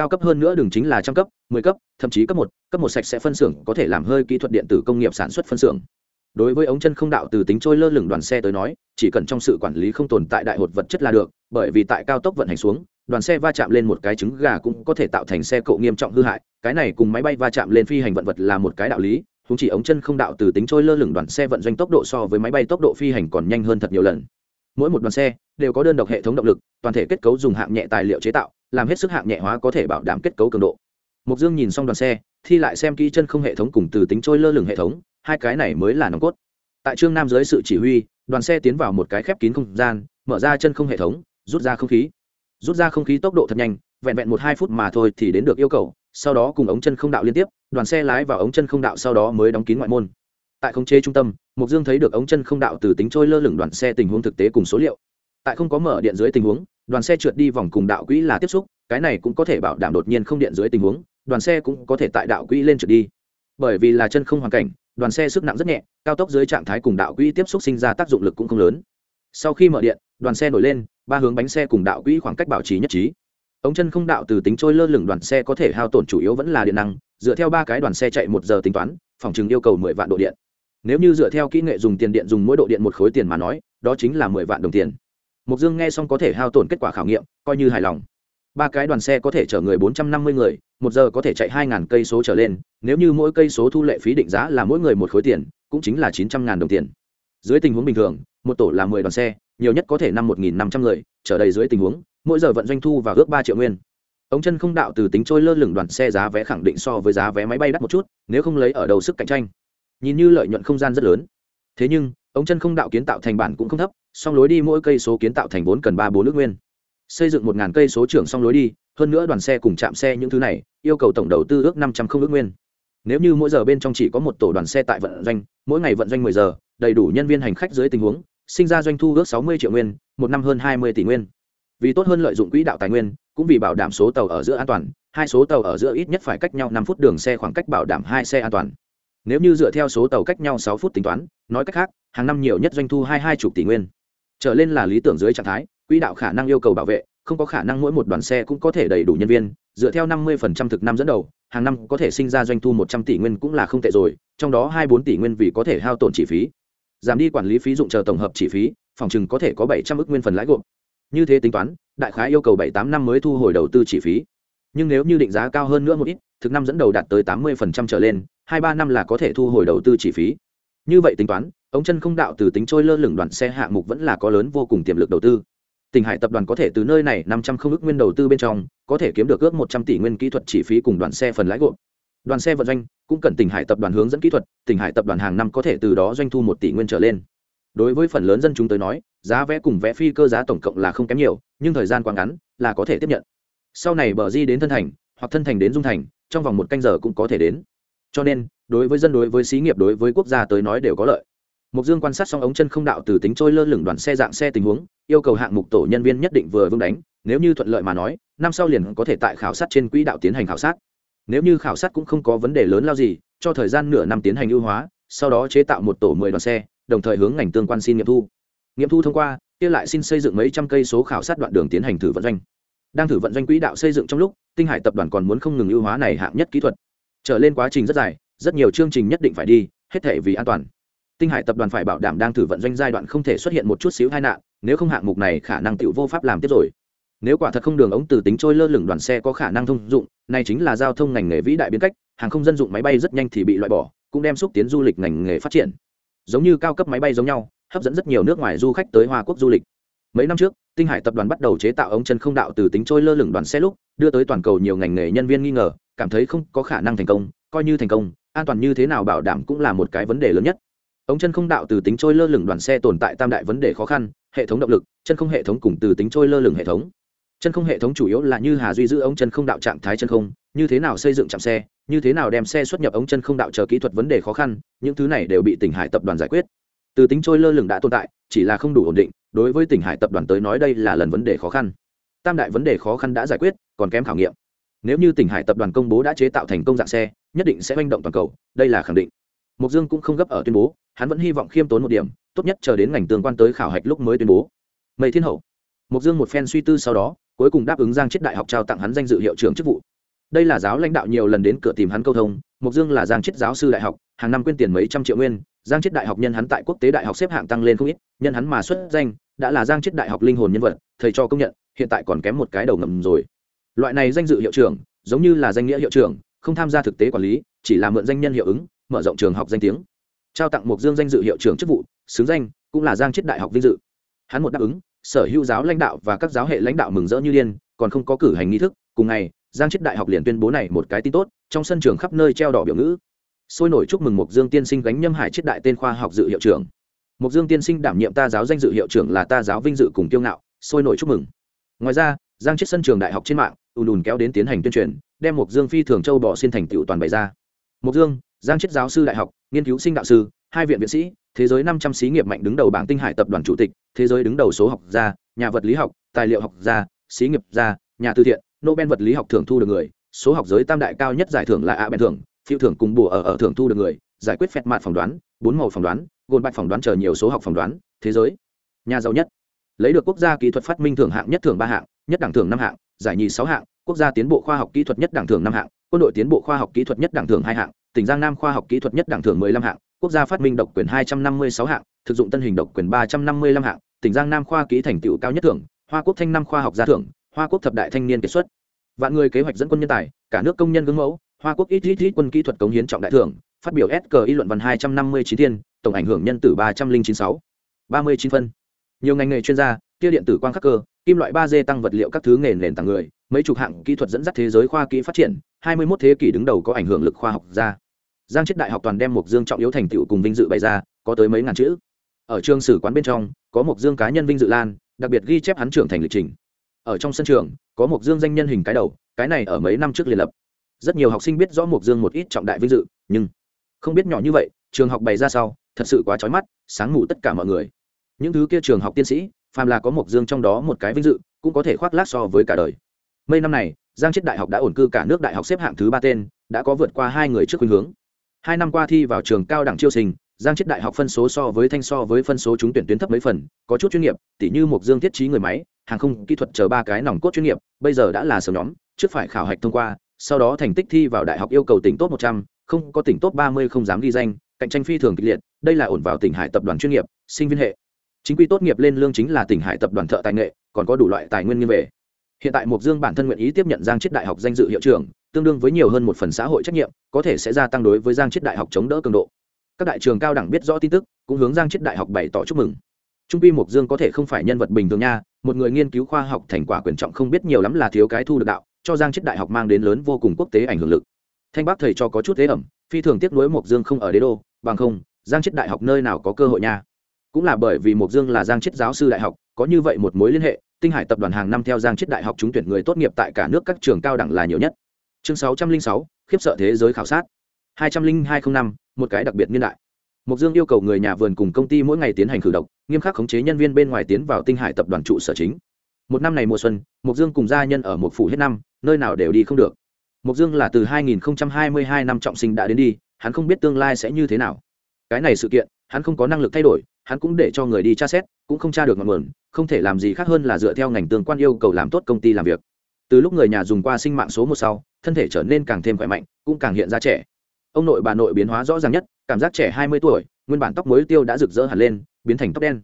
cao cấp hơn nữa đừng chính là trăm cấp, mười cấp, thậm chí cấp một cấp một sạch sẽ phân xưởng có thể làm hơi kỹ thuật điện tử công nghiệp sản xuất phân xưởng. Đối với ống chân không đạo từ tính trôi lơ lửng đoàn xe tới nói, chỉ cần trong sự quản lý không tồn tại đại hột vật chất là được, bởi vì tại cao tốc vận hành xuống, đoàn xe va chạm lên một cái trứng gà cũng có thể tạo thành xe cộ nghiêm trọng hư hại, cái này cùng máy bay va chạm lên phi hành vận vật là một cái đạo lý chúng chỉ ống chân không đạo từ tính trôi lơ lửng đoàn xe vận doanh tốc độ so với máy bay tốc độ phi hành còn nhanh hơn thật nhiều lần. Mỗi một đoàn xe đều có đơn độc hệ thống động lực, toàn thể kết cấu dùng hạng nhẹ tài liệu chế tạo làm hết sức hạng nhẹ hóa có thể bảo đảm kết cấu cường độ. Mục dương nhìn xong đoàn xe, thi lại xem kỹ chân không hệ thống cùng từ tính trôi lơ lửng hệ thống, hai cái này mới là nòng cốt. Tại trương nam dưới sự chỉ huy, đoàn xe tiến vào một cái khép kín không gian, mở ra chân không hệ thống, rút ra không khí. Rút ra không khí tốc độ thật nhanh, vẹn vẹn một hai phút mà thôi thì đến được yêu cầu, sau đó cùng ống chân không đạo liên tiếp, đoàn xe lái vào ống chân không đạo sau đó mới đóng kín ngoại môn. Tại không chế trung tâm mục dương thấy được ống chân không đạo từ tính trôi lơ lửng đoàn xe tình huống thực tế cùng số liệu. Tại không có mở điện dưới tình huống đoàn xe trượt đi vòng cùng đạo quỹ là tiếp xúc, cái này cũng có thể bảo đảm đột nhiên không điện dưới tình huống, đoàn xe cũng có thể tại đạo quỹ lên trượt đi. Bởi vì là chân không hoàn cảnh, đoàn xe sức nặng rất nhẹ, cao tốc dưới trạng thái cùng đạo quỹ tiếp xúc sinh ra tác dụng lực cũng không lớn. Sau khi mở điện, đoàn xe nổi lên, ba hướng bánh xe cùng đạo quỹ khoảng cách bảo trì nhất trí. Ống chân không đạo từ tính trôi lơ lửng đoàn xe có thể hao tổn chủ yếu vẫn là điện năng, dựa theo ba cái đoàn xe chạy một giờ tính toán, phòng chừng yêu cầu mười vạn độ điện. Nếu như dựa theo kỹ nghệ dùng tiền điện dùng mỗi độ điện một khối tiền mà nói, đó chính là mười vạn đồng tiền mục dương nghe xong có thể hao tổn kết quả khảo nghiệm, coi như hài lòng. Ba cái đoàn xe có thể chở người bốn trăm năm mươi người, một giờ có thể chạy hai ngàn cây số trở lên, nếu như mỗi cây số thu lệ phí định giá là mỗi người một khối tiền, cũng chính là chín trăm ngàn đồng tiền. Dưới tình huống bình thường, một tổ là mười đoàn xe, nhiều nhất có thể năm một nghìn năm trăm người, trở đầy dưới tình huống, mỗi giờ vận doanh thu và ước ba triệu nguyên. Ống chân không đạo từ tính trôi lơ lửng đoàn xe giá vé khẳng định so với giá vé máy bay đắt một chút, nếu không lấy ở đầu sức cạnh tranh. Nhìn như lợi nhuận không gian rất lớn. Thế nhưng, ống chân không đạo kiến tạo thành bản cũng không thấp song lối đi mỗi cây số kiến tạo thành vốn cần ba bốn nước nguyên. Xây dựng một ngàn cây số trưởng song lối đi, hơn nữa đoàn xe cùng chạm xe những thứ này, yêu cầu tổng đầu tư ước năm trăm không ước nguyên. Nếu như mỗi giờ bên trong chỉ có một tổ đoàn xe tại vận doanh, mỗi ngày vận doanh mười giờ, đầy đủ nhân viên hành khách dưới tình huống, sinh ra doanh thu ước sáu mươi triệu nguyên, một năm hơn hai mươi tỷ nguyên. Vì tốt hơn lợi dụng quỹ đạo tài nguyên, cũng vì bảo đảm số tàu ở giữa an toàn, hai số tàu ở giữa ít nhất phải cách nhau năm phút đường xe khoảng cách bảo đảm hai xe an toàn. Nếu như dựa theo số tàu cách nhau sáu phút tính toán, nói cách khác, hàng năm nhiều nhất doanh thu hai hai chục tỷ nguyên trở lên là lý tưởng dưới trạng thái, quỹ đạo khả năng yêu cầu bảo vệ, không có khả năng mỗi một đoàn xe cũng có thể đầy đủ nhân viên, dựa theo năm mươi thực năm dẫn đầu, hàng năm có thể sinh ra doanh thu một trăm tỷ nguyên cũng là không tệ rồi, trong đó hai bốn tỷ nguyên vì có thể hao tổn chi phí. Giảm đi quản lý phí dụng chờ tổng hợp chi phí, phòng chừng có thể có bảy trăm ước nguyên phần lãi gộp. Như thế tính toán, đại khái yêu cầu bảy tám năm mới thu hồi đầu tư chi phí. Nhưng nếu như định giá cao hơn nữa một ít, thực năm dẫn đầu đạt tới tám mươi trở lên, hai ba năm là có thể thu hồi đầu tư chi phí. Như vậy tính toán ống chân không đạo từ tính trôi lơ lửng đoàn xe hạng mục vẫn là có lớn vô cùng tiềm lực đầu tư. Tỉnh hải tập đoàn có thể từ nơi này năm trăm không ước nguyên đầu tư bên trong, có thể kiếm được ước một trăm tỷ nguyên kỹ thuật chi phí cùng đoàn xe phần lãi gộp. Đoàn xe vận doanh cũng cần tỉnh hải tập đoàn hướng dẫn kỹ thuật tỉnh hải tập đoàn hàng năm có thể từ đó doanh thu một tỷ nguyên trở lên. Đối với phần lớn dân chúng tới nói, giá vé cùng vé phi cơ giá tổng cộng là không kém nhiều, nhưng thời gian quá ngắn là có thể tiếp nhận. Sau này bờ di đến thân thành, hoặc thân thành đến dung thành, trong vòng một canh giờ cũng có thể đến. Cho nên, đối với dân đối với xí nghiệp đối với quốc gia tới nói đều có lợi mục dương quan sát xong ống chân không đạo từ tính trôi lơ lửng đoàn xe dạng xe tình huống, yêu cầu hạng mục tổ nhân viên nhất định vừa vững đánh, nếu như thuận lợi mà nói, năm sau liền có thể tại khảo sát trên quỹ đạo tiến hành khảo sát. Nếu như khảo sát cũng không có vấn đề lớn lao gì, cho thời gian nửa năm tiến hành ưu hóa, sau đó chế tạo một tổ mười đoàn xe, đồng thời hướng ngành tương quan xin nghiệm thu. Nghiệm thu thông qua, kia lại xin xây dựng mấy trăm cây số khảo sát đoạn đường tiến hành thử vận doanh. Đang thử vận doanh quỹ đạo xây dựng trong lúc, tinh hải tập đoàn còn muốn không ngừng ưu hóa này hạng nhất kỹ thuật. Trở lên quá trình rất dài, rất nhiều chương trình nhất định phải đi, hết thảy vì an toàn tinh hải tập đoàn phải bảo đảm đang thử vận doanh giai đoạn không thể xuất hiện một chút xíu tai nạn, nếu không hạng mục này khả năng tự vô pháp làm tiếp rồi. Nếu quả thật không đường ống từ tính trôi lơ lửng đoàn xe có khả năng thông dụng, này chính là giao thông ngành nghề vĩ đại biến cách, hàng không dân dụng máy bay rất nhanh thì bị loại bỏ, cũng đem xúc tiến du lịch ngành nghề phát triển. Giống như cao cấp máy bay giống nhau, hấp dẫn rất nhiều nước ngoài du khách tới hoa quốc du lịch. Mấy năm trước, tinh hải tập đoàn bắt đầu chế tạo ống chân không đạo từ tính trôi lơ lửng đoàn xe lúc, đưa tới toàn cầu nhiều ngành nghề nhân viên nghi ngờ, cảm thấy không có khả năng thành công, coi như thành công, an toàn như thế nào bảo đảm cũng là một cái vấn đề lớn nhất ống chân không đạo từ tính trôi lơ lửng đoàn xe tồn tại tam đại vấn đề khó khăn, hệ thống động lực, chân không hệ thống cùng từ tính trôi lơ lửng hệ thống. Chân không hệ thống chủ yếu là như hà duy giữ ống chân không đạo trạng thái chân không, như thế nào xây dựng trạm xe, như thế nào đem xe xuất nhập ống chân không đạo chờ kỹ thuật vấn đề khó khăn, những thứ này đều bị tỉnh hải tập đoàn giải quyết. Từ tính trôi lơ lửng đã tồn tại, chỉ là không đủ ổn định, đối với tỉnh hải tập đoàn tới nói đây là lần vấn đề khó khăn. Tam đại vấn đề khó khăn đã giải quyết, còn kém khảo nghiệm. Nếu như tỉnh hải tập đoàn công bố đã chế tạo thành công dạng xe, nhất định sẽ manh động toàn cầu, đây là khẳng định mục dương cũng không gấp ở tuyên bố, hắn vẫn hy vọng khiêm tốn một điểm, tốt nhất chờ đến ngành tương quan tới khảo hạch lúc mới tuyên bố. Mây thiên hậu. Mục dương một phen suy tư sau đó, cuối cùng đáp ứng giang chết đại học trao tặng hắn danh dự hiệu trưởng chức vụ. Đây là giáo lãnh đạo nhiều lần đến cửa tìm hắn câu thông mục dương là giang chết giáo sư đại học, hàng năm quyên tiền mấy trăm triệu nguyên, giang chết đại học nhân hắn tại quốc tế đại học xếp hạng tăng lên không ít, nhân hắn mà xuất danh, đã là giang chết đại học linh hồn nhân vật, thầy cho công nhận, hiện tại còn kém một cái đầu ngầm rồi. Loại này danh dự hiệu trưởng, giống như là danh nghĩa hiệu trưởng, không tham gia thực tế quản lý, chỉ là mượn danh nhân hiệu ứng mở rộng trường học danh tiếng. Trao tặng một dương danh dự hiệu trưởng chức vụ, xứng danh, cũng là giang chết đại học vinh dự. Hắn một đáp ứng, sở hữu giáo lãnh đạo và các giáo hệ lãnh đạo mừng rỡ như điên, còn không có cử hành nghi thức. Cùng ngày, giang chết đại học liền tuyên bố này một cái tin tốt, trong sân trường khắp nơi treo đỏ biểu ngữ. Sôi nổi chúc mừng mục dương tiên sinh gánh nhâm hải chết đại tên khoa học dự hiệu trưởng. Mục dương tiên sinh đảm nhiệm ta giáo danh dự hiệu trưởng là ta giáo vinh dự cùng kiêu ngạo, sôi nổi chúc mừng. Ngoài ra, giang chết sân trường đại học trên mạng, ùn ùn kéo đến tiến hành tuyên truyền, đem mục dương phi thường châu bỏ xin thành tựu toàn bày ra. Mục dương giang chết giáo sư đại học, nghiên cứu sinh đạo sư, hai viện viện sĩ, thế giới năm trăm xí nghiệp mạnh đứng đầu bảng tinh hải tập đoàn chủ tịch, thế giới đứng đầu số học gia, nhà vật lý học, tài liệu học gia, xí nghiệp gia, nhà từ thiện, nobel vật lý học thưởng thu được người, số học giới tam đại cao nhất giải thưởng là ạ bèn thưởng, phiêu thưởng cùng bùa ở ở thưởng thu được người, giải quyết phẹt mạt phỏng đoán, bốn màu phỏng đoán, gồn bạch phỏng đoán chờ nhiều số học phỏng đoán, thế giới, nhà giàu nhất. Lấy được quốc gia kỹ thuật phát minh thưởng hạng nhất thưởng ba hạng, nhất đẳng thưởng năm hạng, giải nhì sáu hạng, quốc gia tiến bộ khoa học kỹ thuật nhất đẳng thưởng năm hạng, quân đội tiến bộ khoa học kỹ thuật nhất đẳng thưởng hai hạng tỉnh giang nam khoa học kỹ thuật nhất đẳng thưởng mười lăm hạng, quốc gia phát minh độc quyền hai trăm năm mươi sáu hạng, thực dụng tân hình độc quyền ba trăm năm mươi lăm hạng, tỉnh giang nam khoa kỹ thành tựu cao nhất thưởng, hoa quốc thanh năm khoa học gia thưởng, hoa quốc thập đại thanh niên kiệt xuất. Vạn người kế hoạch dẫn quân nhân tài, cả nước công nhân gương mẫu, hoa quốc ít ít ít quân kỹ thuật cống hiến trọng đại thưởng, phát biểu SKI luận văn hai trăm năm mươi chín thiên, tổng ảnh hưởng nhân tử ba trăm linh chín sáu. Ba mươi chín phân. Nhiều ngành nghề chuyên gia kia điện tử quang khắc cơ, kim loại ba d tăng vật liệu các thứ nghề nền tảng người mấy chục hạng kỹ thuật dẫn dắt thế giới khoa kỹ phát triển, hai mươi 21 thế kỷ đứng đầu có ảnh hưởng lực khoa học ra. Giang chết đại học toàn đem một dương trọng yếu thành tựu cùng vinh dự bày ra, có tới mấy ngàn chữ. Ở trường sử quán bên trong, có một dương cá nhân vinh dự lan, đặc biệt ghi chép hắn trưởng thành lịch trình. Ở trong sân trường, có một dương danh nhân hình cái đầu, cái này ở mấy năm trước liền lập. Rất nhiều học sinh biết rõ một dương một ít trọng đại vinh dự, nhưng không biết nhỏ như vậy, trường học bày ra sau, thật sự quá trói mắt, sáng ngủ tất cả mọi người. Những thứ kia trường học tiến sĩ, phàm là có một dương trong đó một cái vinh dự, cũng có thể khoác lác so với cả đời mấy năm này, giang chết đại học đã ổn cư cả nước đại học xếp hạng thứ ba tên, đã có vượt qua hai người trước khuynh hướng. Hai năm qua thi vào trường cao đẳng chiêu sinh, giang chết đại học phân số so với thanh so với phân số trúng tuyển tuyến thấp mấy phần, có chút chuyên nghiệp, tỉ như một dương thiết trí người máy, hàng không kỹ thuật chờ ba cái nòng cốt chuyên nghiệp, bây giờ đã là sớm nhóm, trước phải khảo hạch thông qua, sau đó thành tích thi vào đại học yêu cầu tỉnh tốt một trăm, không có tỉnh tốt ba mươi không dám ghi danh, cạnh tranh phi thường kịch liệt, đây là ổn vào tỉnh hải tập đoàn chuyên nghiệp, sinh viên hệ. Chính quy tốt nghiệp lên lương chính là tỉnh hải tập đoàn thợ tài nghệ, còn có đủ loại tài nguyên như về hiện tại mục dương bản thân nguyện ý tiếp nhận giang chết đại học danh dự hiệu trưởng, tương đương với nhiều hơn một phần xã hội trách nhiệm, có thể sẽ gia tăng đối với giang chết đại học chống đỡ cường độ. Các đại trường cao đẳng biết rõ tin tức, cũng hướng giang chết đại học bày tỏ chúc mừng. Trung quy mục dương có thể không phải nhân vật bình thường nha, một người nghiên cứu khoa học thành quả quyền trọng không biết nhiều lắm là thiếu cái thu được đạo, cho giang chết đại học mang đến lớn vô cùng quốc tế ảnh hưởng lực. Thanh bác thầy cho có chút thế ẩm, phi thường tiếp nối mộc dương không ở đế đô, bằng không, giang chết đại học nơi nào có cơ hội nha. Cũng là bởi vì mộc dương là giang chết giáo sư đại học, có như vậy một mối liên hệ tinh hải tập đoàn hàng năm theo giang Chiết đại học trúng tuyển người tốt nghiệp tại cả nước các trường cao đẳng là nhiều nhất. Chương sáu trăm linh sáu, khiếp sợ thế giới khảo sát. hai trăm linh hai t r ă n h năm, một cái đặc biệt niên đại. Mộc dương yêu cầu người nhà vườn cùng công ty mỗi ngày tiến hành khử độc, nghiêm khắc khống chế nhân viên bên ngoài tiến vào tinh hải tập đoàn trụ sở chính. Một năm này mùa xuân, mộc dương cùng gia nhân ở một phủ hết năm, nơi nào đều đi không được. Mộc dương là từ 2022 năm trọng sinh đã đến đi, hắn không biết tương lai sẽ như thế nào. Cái này sự kiện, hắn không có năng lực thay đổi hắn cũng để cho người đi tra xét, cũng không tra được ngọn nguồn, không thể làm gì khác hơn là dựa theo ngành tương quan yêu cầu làm tốt công ty làm việc. Từ lúc người nhà dùng qua sinh mạng số một sau, thân thể trở nên càng thêm khỏe mạnh, cũng càng hiện ra trẻ. Ông nội bà nội biến hóa rõ ràng nhất, cảm giác trẻ hai mươi tuổi, nguyên bản tóc mới tiêu đã rực rỡ hẳn lên, biến thành tóc đen.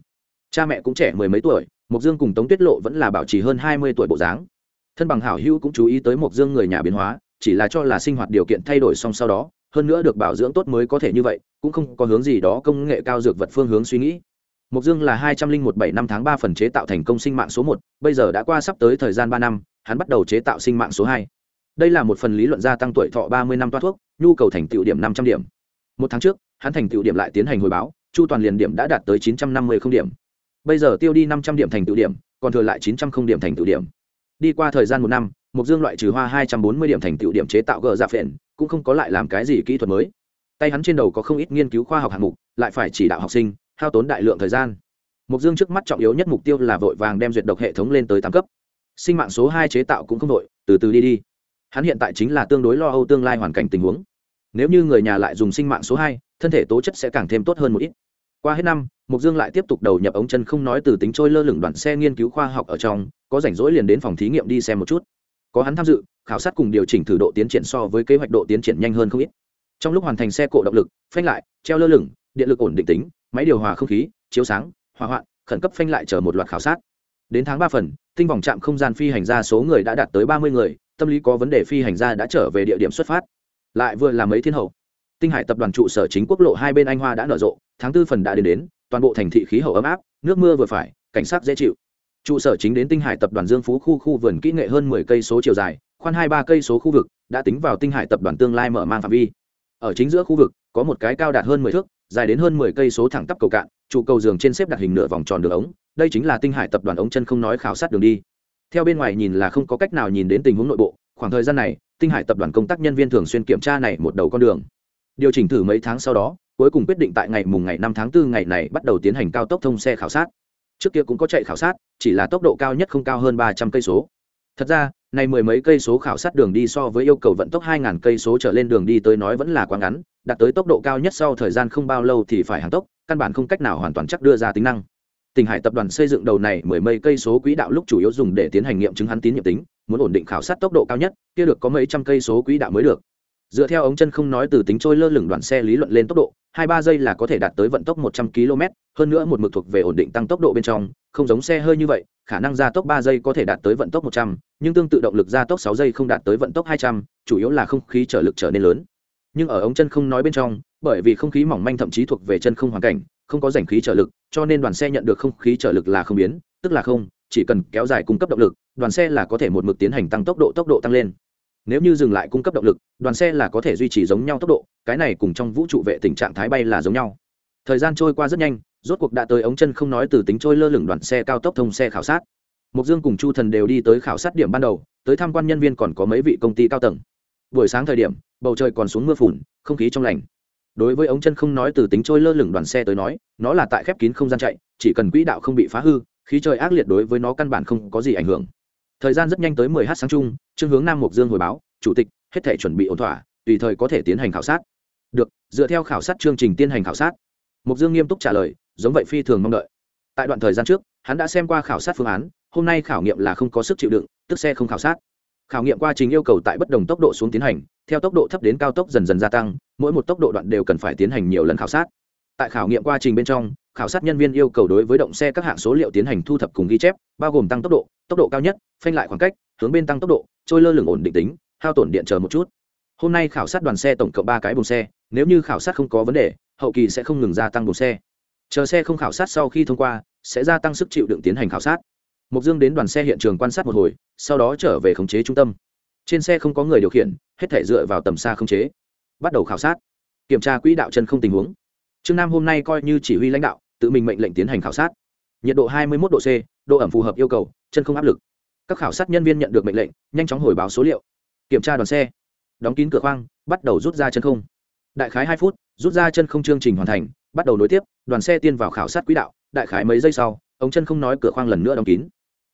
Cha mẹ cũng trẻ mười mấy tuổi, mộc dương cùng tống tuyết lộ vẫn là bảo trì hơn hai mươi tuổi bộ dáng. Thân bằng hảo hữu cũng chú ý tới mộc dương người nhà biến hóa, chỉ là cho là sinh hoạt điều kiện thay đổi xong sau đó hơn nữa được bảo dưỡng tốt mới có thể như vậy, cũng không có hướng gì đó công nghệ cao dược vật phương hướng suy nghĩ. Mục dương là hai trăm linh một bảy năm tháng ba phần chế tạo thành công sinh mạng số một, bây giờ đã qua sắp tới thời gian ba năm, hắn bắt đầu chế tạo sinh mạng số hai. Đây là một phần lý luận gia tăng tuổi thọ ba mươi năm toa thuốc, nhu cầu thành tựu điểm năm trăm điểm. Một tháng trước, hắn thành tựu điểm lại tiến hành hồi báo, chu toàn liền điểm đã đạt tới chín trăm năm mươi không điểm. Bây giờ tiêu đi năm trăm điểm thành tựu điểm, còn thừa lại chín trăm không điểm thành tựu điểm. Đi qua thời gian một năm mục dương loại trừ hoa hai trăm bốn mươi điểm thành tựu điểm chế tạo gờ dạ phện, cũng không có lại làm cái gì kỹ thuật mới. Tay hắn trên đầu có không ít nghiên cứu khoa học hạng mục, lại phải chỉ đạo học sinh, hao tốn đại lượng thời gian. Mục dương trước mắt trọng yếu nhất mục tiêu là vội vàng đem duyệt độc hệ thống lên tới tám cấp. Sinh mạng số hai chế tạo cũng không đội từ từ đi đi. Hắn hiện tại chính là tương đối lo âu tương lai hoàn cảnh tình huống. Nếu như người nhà lại dùng sinh mạng số hai, thân thể tố chất sẽ càng thêm tốt hơn một ít. Qua hết năm mục dương lại tiếp tục đầu nhập ống chân không nói từ tính trôi lơ lửng đoàn xe nghiên cứu khoa học ở trong, có rảnh rỗi liền đến phòng thí nghiệm đi xem một chút có hắn tham dự, khảo sát cùng điều chỉnh thử độ tiến triển so với kế hoạch độ tiến triển nhanh hơn không ít. Trong lúc hoàn thành xe cộ động lực, phanh lại, treo lơ lửng, điện lực ổn định tính, máy điều hòa không khí, chiếu sáng, hỏa hoạn, khẩn cấp phanh lại chờ một loạt khảo sát. Đến tháng ba phần, tinh vòng trạm không gian phi hành gia số người đã đạt tới ba mươi người, tâm lý có vấn đề phi hành gia đã trở về địa điểm xuất phát. Lại vừa là mấy thiên hậu, tinh hải tập đoàn trụ sở chính quốc lộ hai bên anh hoa đã nở rộ, tháng tư phần đã đến đến, toàn bộ thành thị khí hậu ấm áp, nước mưa vừa phải, cảnh sát dễ chịu trụ sở chính đến tinh hải tập đoàn dương phú khu khu vườn kỹ nghệ hơn mười cây số chiều dài, khoan hai ba cây số khu vực, đã tính vào tinh hải tập đoàn tương lai mở mang phạm vi. Ở chính giữa khu vực, có một cái cao đạt hơn mười thước, dài đến hơn mười cây số thẳng tắp cầu cạn, trụ cầu giường trên xếp đặt hình nửa vòng tròn đường ống, đây chính là tinh hải tập đoàn ống chân không nói khảo sát đường đi. Theo bên ngoài nhìn là không có cách nào nhìn đến tình huống nội bộ, khoảng thời gian này, tinh hải tập đoàn công tác nhân viên thường xuyên kiểm tra này một đầu con đường. Điều chỉnh thử mấy tháng sau đó, cuối cùng quyết định tại ngày mùng ngày năm tháng 4 ngày này bắt đầu tiến hành cao tốc thông xe khảo sát trước kia cũng có chạy khảo sát chỉ là tốc độ cao nhất không cao hơn ba trăm cây số thật ra này mười mấy cây số khảo sát đường đi so với yêu cầu vận tốc hai ngàn cây số trở lên đường đi tới nói vẫn là quá ngắn đạt tới tốc độ cao nhất sau thời gian không bao lâu thì phải hàng tốc căn bản không cách nào hoàn toàn chắc đưa ra tính năng Tỉnh Hải tập đoàn xây dựng đầu này mười mấy cây số quỹ đạo lúc chủ yếu dùng để tiến hành nghiệm chứng hắn tín nhiệm tính, muốn ổn định khảo sát tốc độ cao nhất, kia được có mấy trăm cây số quỹ đạo mới được. Dựa theo ống chân không nói từ tính trôi lơ lửng đoàn xe lý luận lên tốc độ, hai ba giây là có thể đạt tới vận tốc một trăm km, hơn nữa một mực thuộc về ổn định tăng tốc độ bên trong, không giống xe hơi như vậy, khả năng gia tốc ba giây có thể đạt tới vận tốc một trăm, nhưng tương tự động lực gia tốc sáu giây không đạt tới vận tốc hai trăm, chủ yếu là không khí trở lực trở nên lớn. Nhưng ở ống chân không nói bên trong, bởi vì không khí mỏng manh thậm chí thuộc về chân không hoàn cảnh, không có rảnh khí trở lực cho nên đoàn xe nhận được không khí trở lực là không biến tức là không chỉ cần kéo dài cung cấp động lực đoàn xe là có thể một mực tiến hành tăng tốc độ tốc độ tăng lên nếu như dừng lại cung cấp động lực, đoàn xe là có thể duy trì giống nhau tốc độ, cái này cùng trong vũ trụ vệ tình trạng thái bay là giống nhau. Thời gian trôi qua rất nhanh, rốt cuộc đã tới ống chân không nói từ tính trôi lơ lửng đoàn xe cao tốc thông xe khảo sát. Mục dương cùng chu thần đều đi tới khảo sát điểm ban đầu, tới tham quan nhân viên còn có mấy vị công ty cao tầng. Buổi sáng thời điểm, bầu trời còn xuống mưa phùn, không khí trong lành. Đối với ống chân không nói từ tính trôi lơ lửng đoàn xe tới nói, nó là tại khép kín không gian chạy, chỉ cần quỹ đạo không bị phá hư, khí trời ác liệt đối với nó căn bản không có gì ảnh hưởng. Thời gian rất nhanh tới 10 h sáng chung trương hướng nam mục dương hồi báo, chủ tịch, hết thể chuẩn bị ổn thỏa, tùy thời có thể tiến hành khảo sát. Được, dựa theo khảo sát chương trình tiến hành khảo sát. Mục dương nghiêm túc trả lời, giống vậy phi thường mong đợi. Tại đoạn thời gian trước, hắn đã xem qua khảo sát phương án, hôm nay khảo nghiệm là không có sức chịu đựng, tức xe không khảo sát. Khảo nghiệm quá trình yêu cầu tại bất đồng tốc độ xuống tiến hành, theo tốc độ thấp đến cao tốc dần dần gia tăng, mỗi một tốc độ đoạn đều cần phải tiến hành nhiều lần khảo sát. Tại khảo nghiệm quá trình bên trong, khảo sát nhân viên yêu cầu đối với động xe các hạng số liệu tiến hành thu thập cùng ghi chép, bao gồm tăng tốc độ tốc độ cao nhất, phanh lại khoảng cách, hướng bên tăng tốc độ trôi lơ lửng ổn định tính, hao tổn điện chờ một chút. Hôm nay khảo sát đoàn xe tổng cộng ba cái buồng xe, nếu như khảo sát không có vấn đề, hậu kỳ sẽ không ngừng gia tăng buồng xe. Chờ xe không khảo sát sau khi thông qua, sẽ gia tăng sức chịu đựng tiến hành khảo sát. Mục dương đến đoàn xe hiện trường quan sát một hồi, sau đó trở về khống chế trung tâm. Trên xe không có người điều khiển, hết thể dựa vào tầm xa khống chế. Bắt đầu khảo sát. Kiểm tra quỹ đạo chân không tình huống. Trương nam hôm nay coi như chỉ huy lãnh đạo, tự mình mệnh lệnh tiến hành khảo sát. Nhiệt độ 21 độ c, độ ẩm phù hợp yêu cầu, chân không áp lực các khảo sát nhân viên nhận được mệnh lệnh, nhanh chóng hồi báo số liệu. Kiểm tra đoàn xe. Đóng kín cửa khoang, bắt đầu rút ra chân không. Đại khái hai phút, rút ra chân không chương trình hoàn thành, bắt đầu nối tiếp, đoàn xe tiên vào khảo sát quỹ đạo, đại khái mấy giây sau, ống chân không nói cửa khoang lần nữa đóng kín.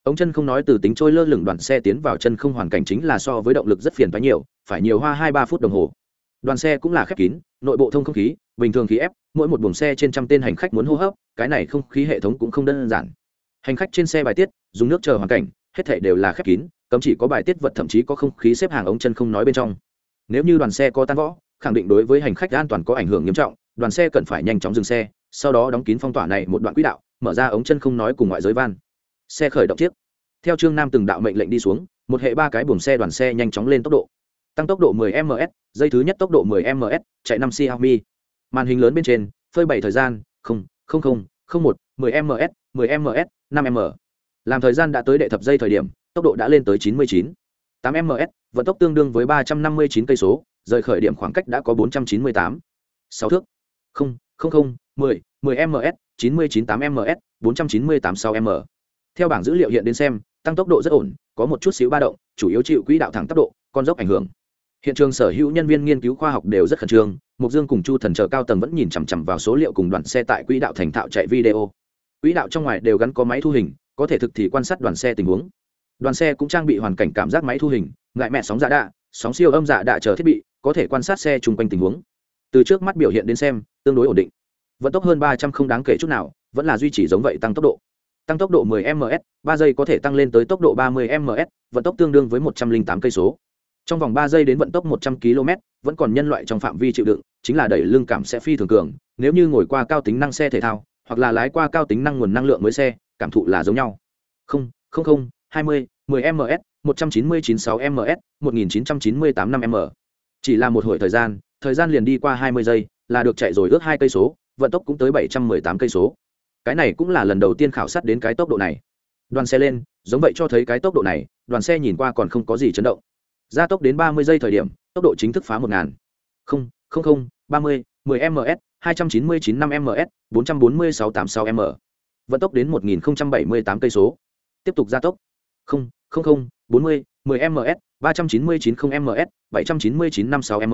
Ống chân không nói từ tính trôi lơ lửng đoàn xe tiến vào chân không hoàn cảnh chính là so với động lực rất phiền toái nhiều, phải nhiều hoa hai ba phút đồng hồ. Đoàn xe cũng là khép kín, nội bộ thông không khí, bình thường khí ép, mỗi một buồng xe trên trăm tên hành khách muốn hô hấp, cái này không khí hệ thống cũng không đơn giản. Hành khách trên xe bài tiết, dùng nước chờ hoàn cảnh hết thảy đều là khép kín cấm chỉ có bài tiết vật thậm chí có không khí xếp hàng ống chân không nói bên trong. Nếu như đoàn xe có tan võ khẳng định đối với hành khách an toàn có ảnh hưởng nghiêm trọng đoàn xe cần phải nhanh chóng dừng xe sau đó đóng kín phong tỏa này một đoạn quỹ đạo mở ra ống chân không nói cùng ngoại giới van. Xe khởi động chiếc. Theo trương nam từng đạo mệnh lệnh đi xuống một hệ ba cái buồng xe đoàn xe nhanh chóng lên tốc độ. Tăng tốc độ 10 ms dây thứ nhất tốc độ 10 ms chạy 5 xiaomi. Màn hình lớn bên trên phơi bảy thời gian 0, 00, 01, 10 ms 10 ms 5 m làm thời gian đã tới đệ thập dây thời điểm tốc độ đã lên tới 99. 8 ms vận tốc tương đương với 359 cây số rời khởi điểm khoảng cách đã có 498. 6 thước 0, 00, 10, 10 ms 99 8 ms 498 6 m theo bảng dữ liệu hiện đến xem tăng tốc độ rất ổn có một chút xíu ba động chủ yếu chịu quỹ đạo thẳng tốc độ con dốc ảnh hưởng hiện trường sở hữu nhân viên nghiên cứu khoa học đều rất khẩn trương mục dương cùng chu thần chờ cao tầng vẫn nhìn chằm chằm vào số liệu cùng đoàn xe tại quỹ đạo thành thạo chạy video quỹ đạo trong ngoài đều gắn có máy thu hình có thể thực thì quan sát đoàn xe tình huống. Đoàn xe cũng trang bị hoàn cảnh cảm giác máy thu hình, ngại mẹ sóng dạ đạ, sóng siêu âm dạ đạ chờ thiết bị, có thể quan sát xe chung quanh tình huống. Từ trước mắt biểu hiện đến xem, tương đối ổn định. Vận tốc hơn ba trăm không đáng kể chút nào, vẫn là duy trì giống vậy tăng tốc độ. Tăng tốc độ 10 ms 3 giây có thể tăng lên tới tốc độ 30 ms vận tốc tương đương với 108 cây số. Trong vòng 3 giây đến vận tốc 100 km vẫn còn nhân loại trong phạm vi chịu đựng, chính là đẩy lưng cảm sẽ phi thường cường, nếu như ngồi qua cao tính năng xe thể thao, hoặc là lái qua cao tính năng nguồn năng lượng mới xe cảm thụ là giống nhau. Không không không 20 10 ms 199 6 ms 1998 5 m chỉ là một hồi thời gian thời gian liền đi qua 20 giây, là được chạy rồi ước hai cây số, vận tốc cũng tới 718 cây số. Cái này cũng là lần đầu tiên khảo sát đến cái tốc độ này. Đoàn xe lên, giống vậy cho thấy cái tốc độ này, đoàn xe nhìn qua còn không có gì chấn động. Gia tốc đến ba mươi giây thời điểm, tốc độ chính thức phá một ngàn. Không không không, ba mươi, mười ms hai trăm chín mươi chín năm ms bốn trăm bốn mươi sáu tám sáu m vận tốc đến một nghìn bảy mươi tám cây số. Tiếp tục gia tốc. Không không không, bốn mươi, mười ms ba trăm chín mươi chín không ms bảy trăm chín mươi chín năm sáu m.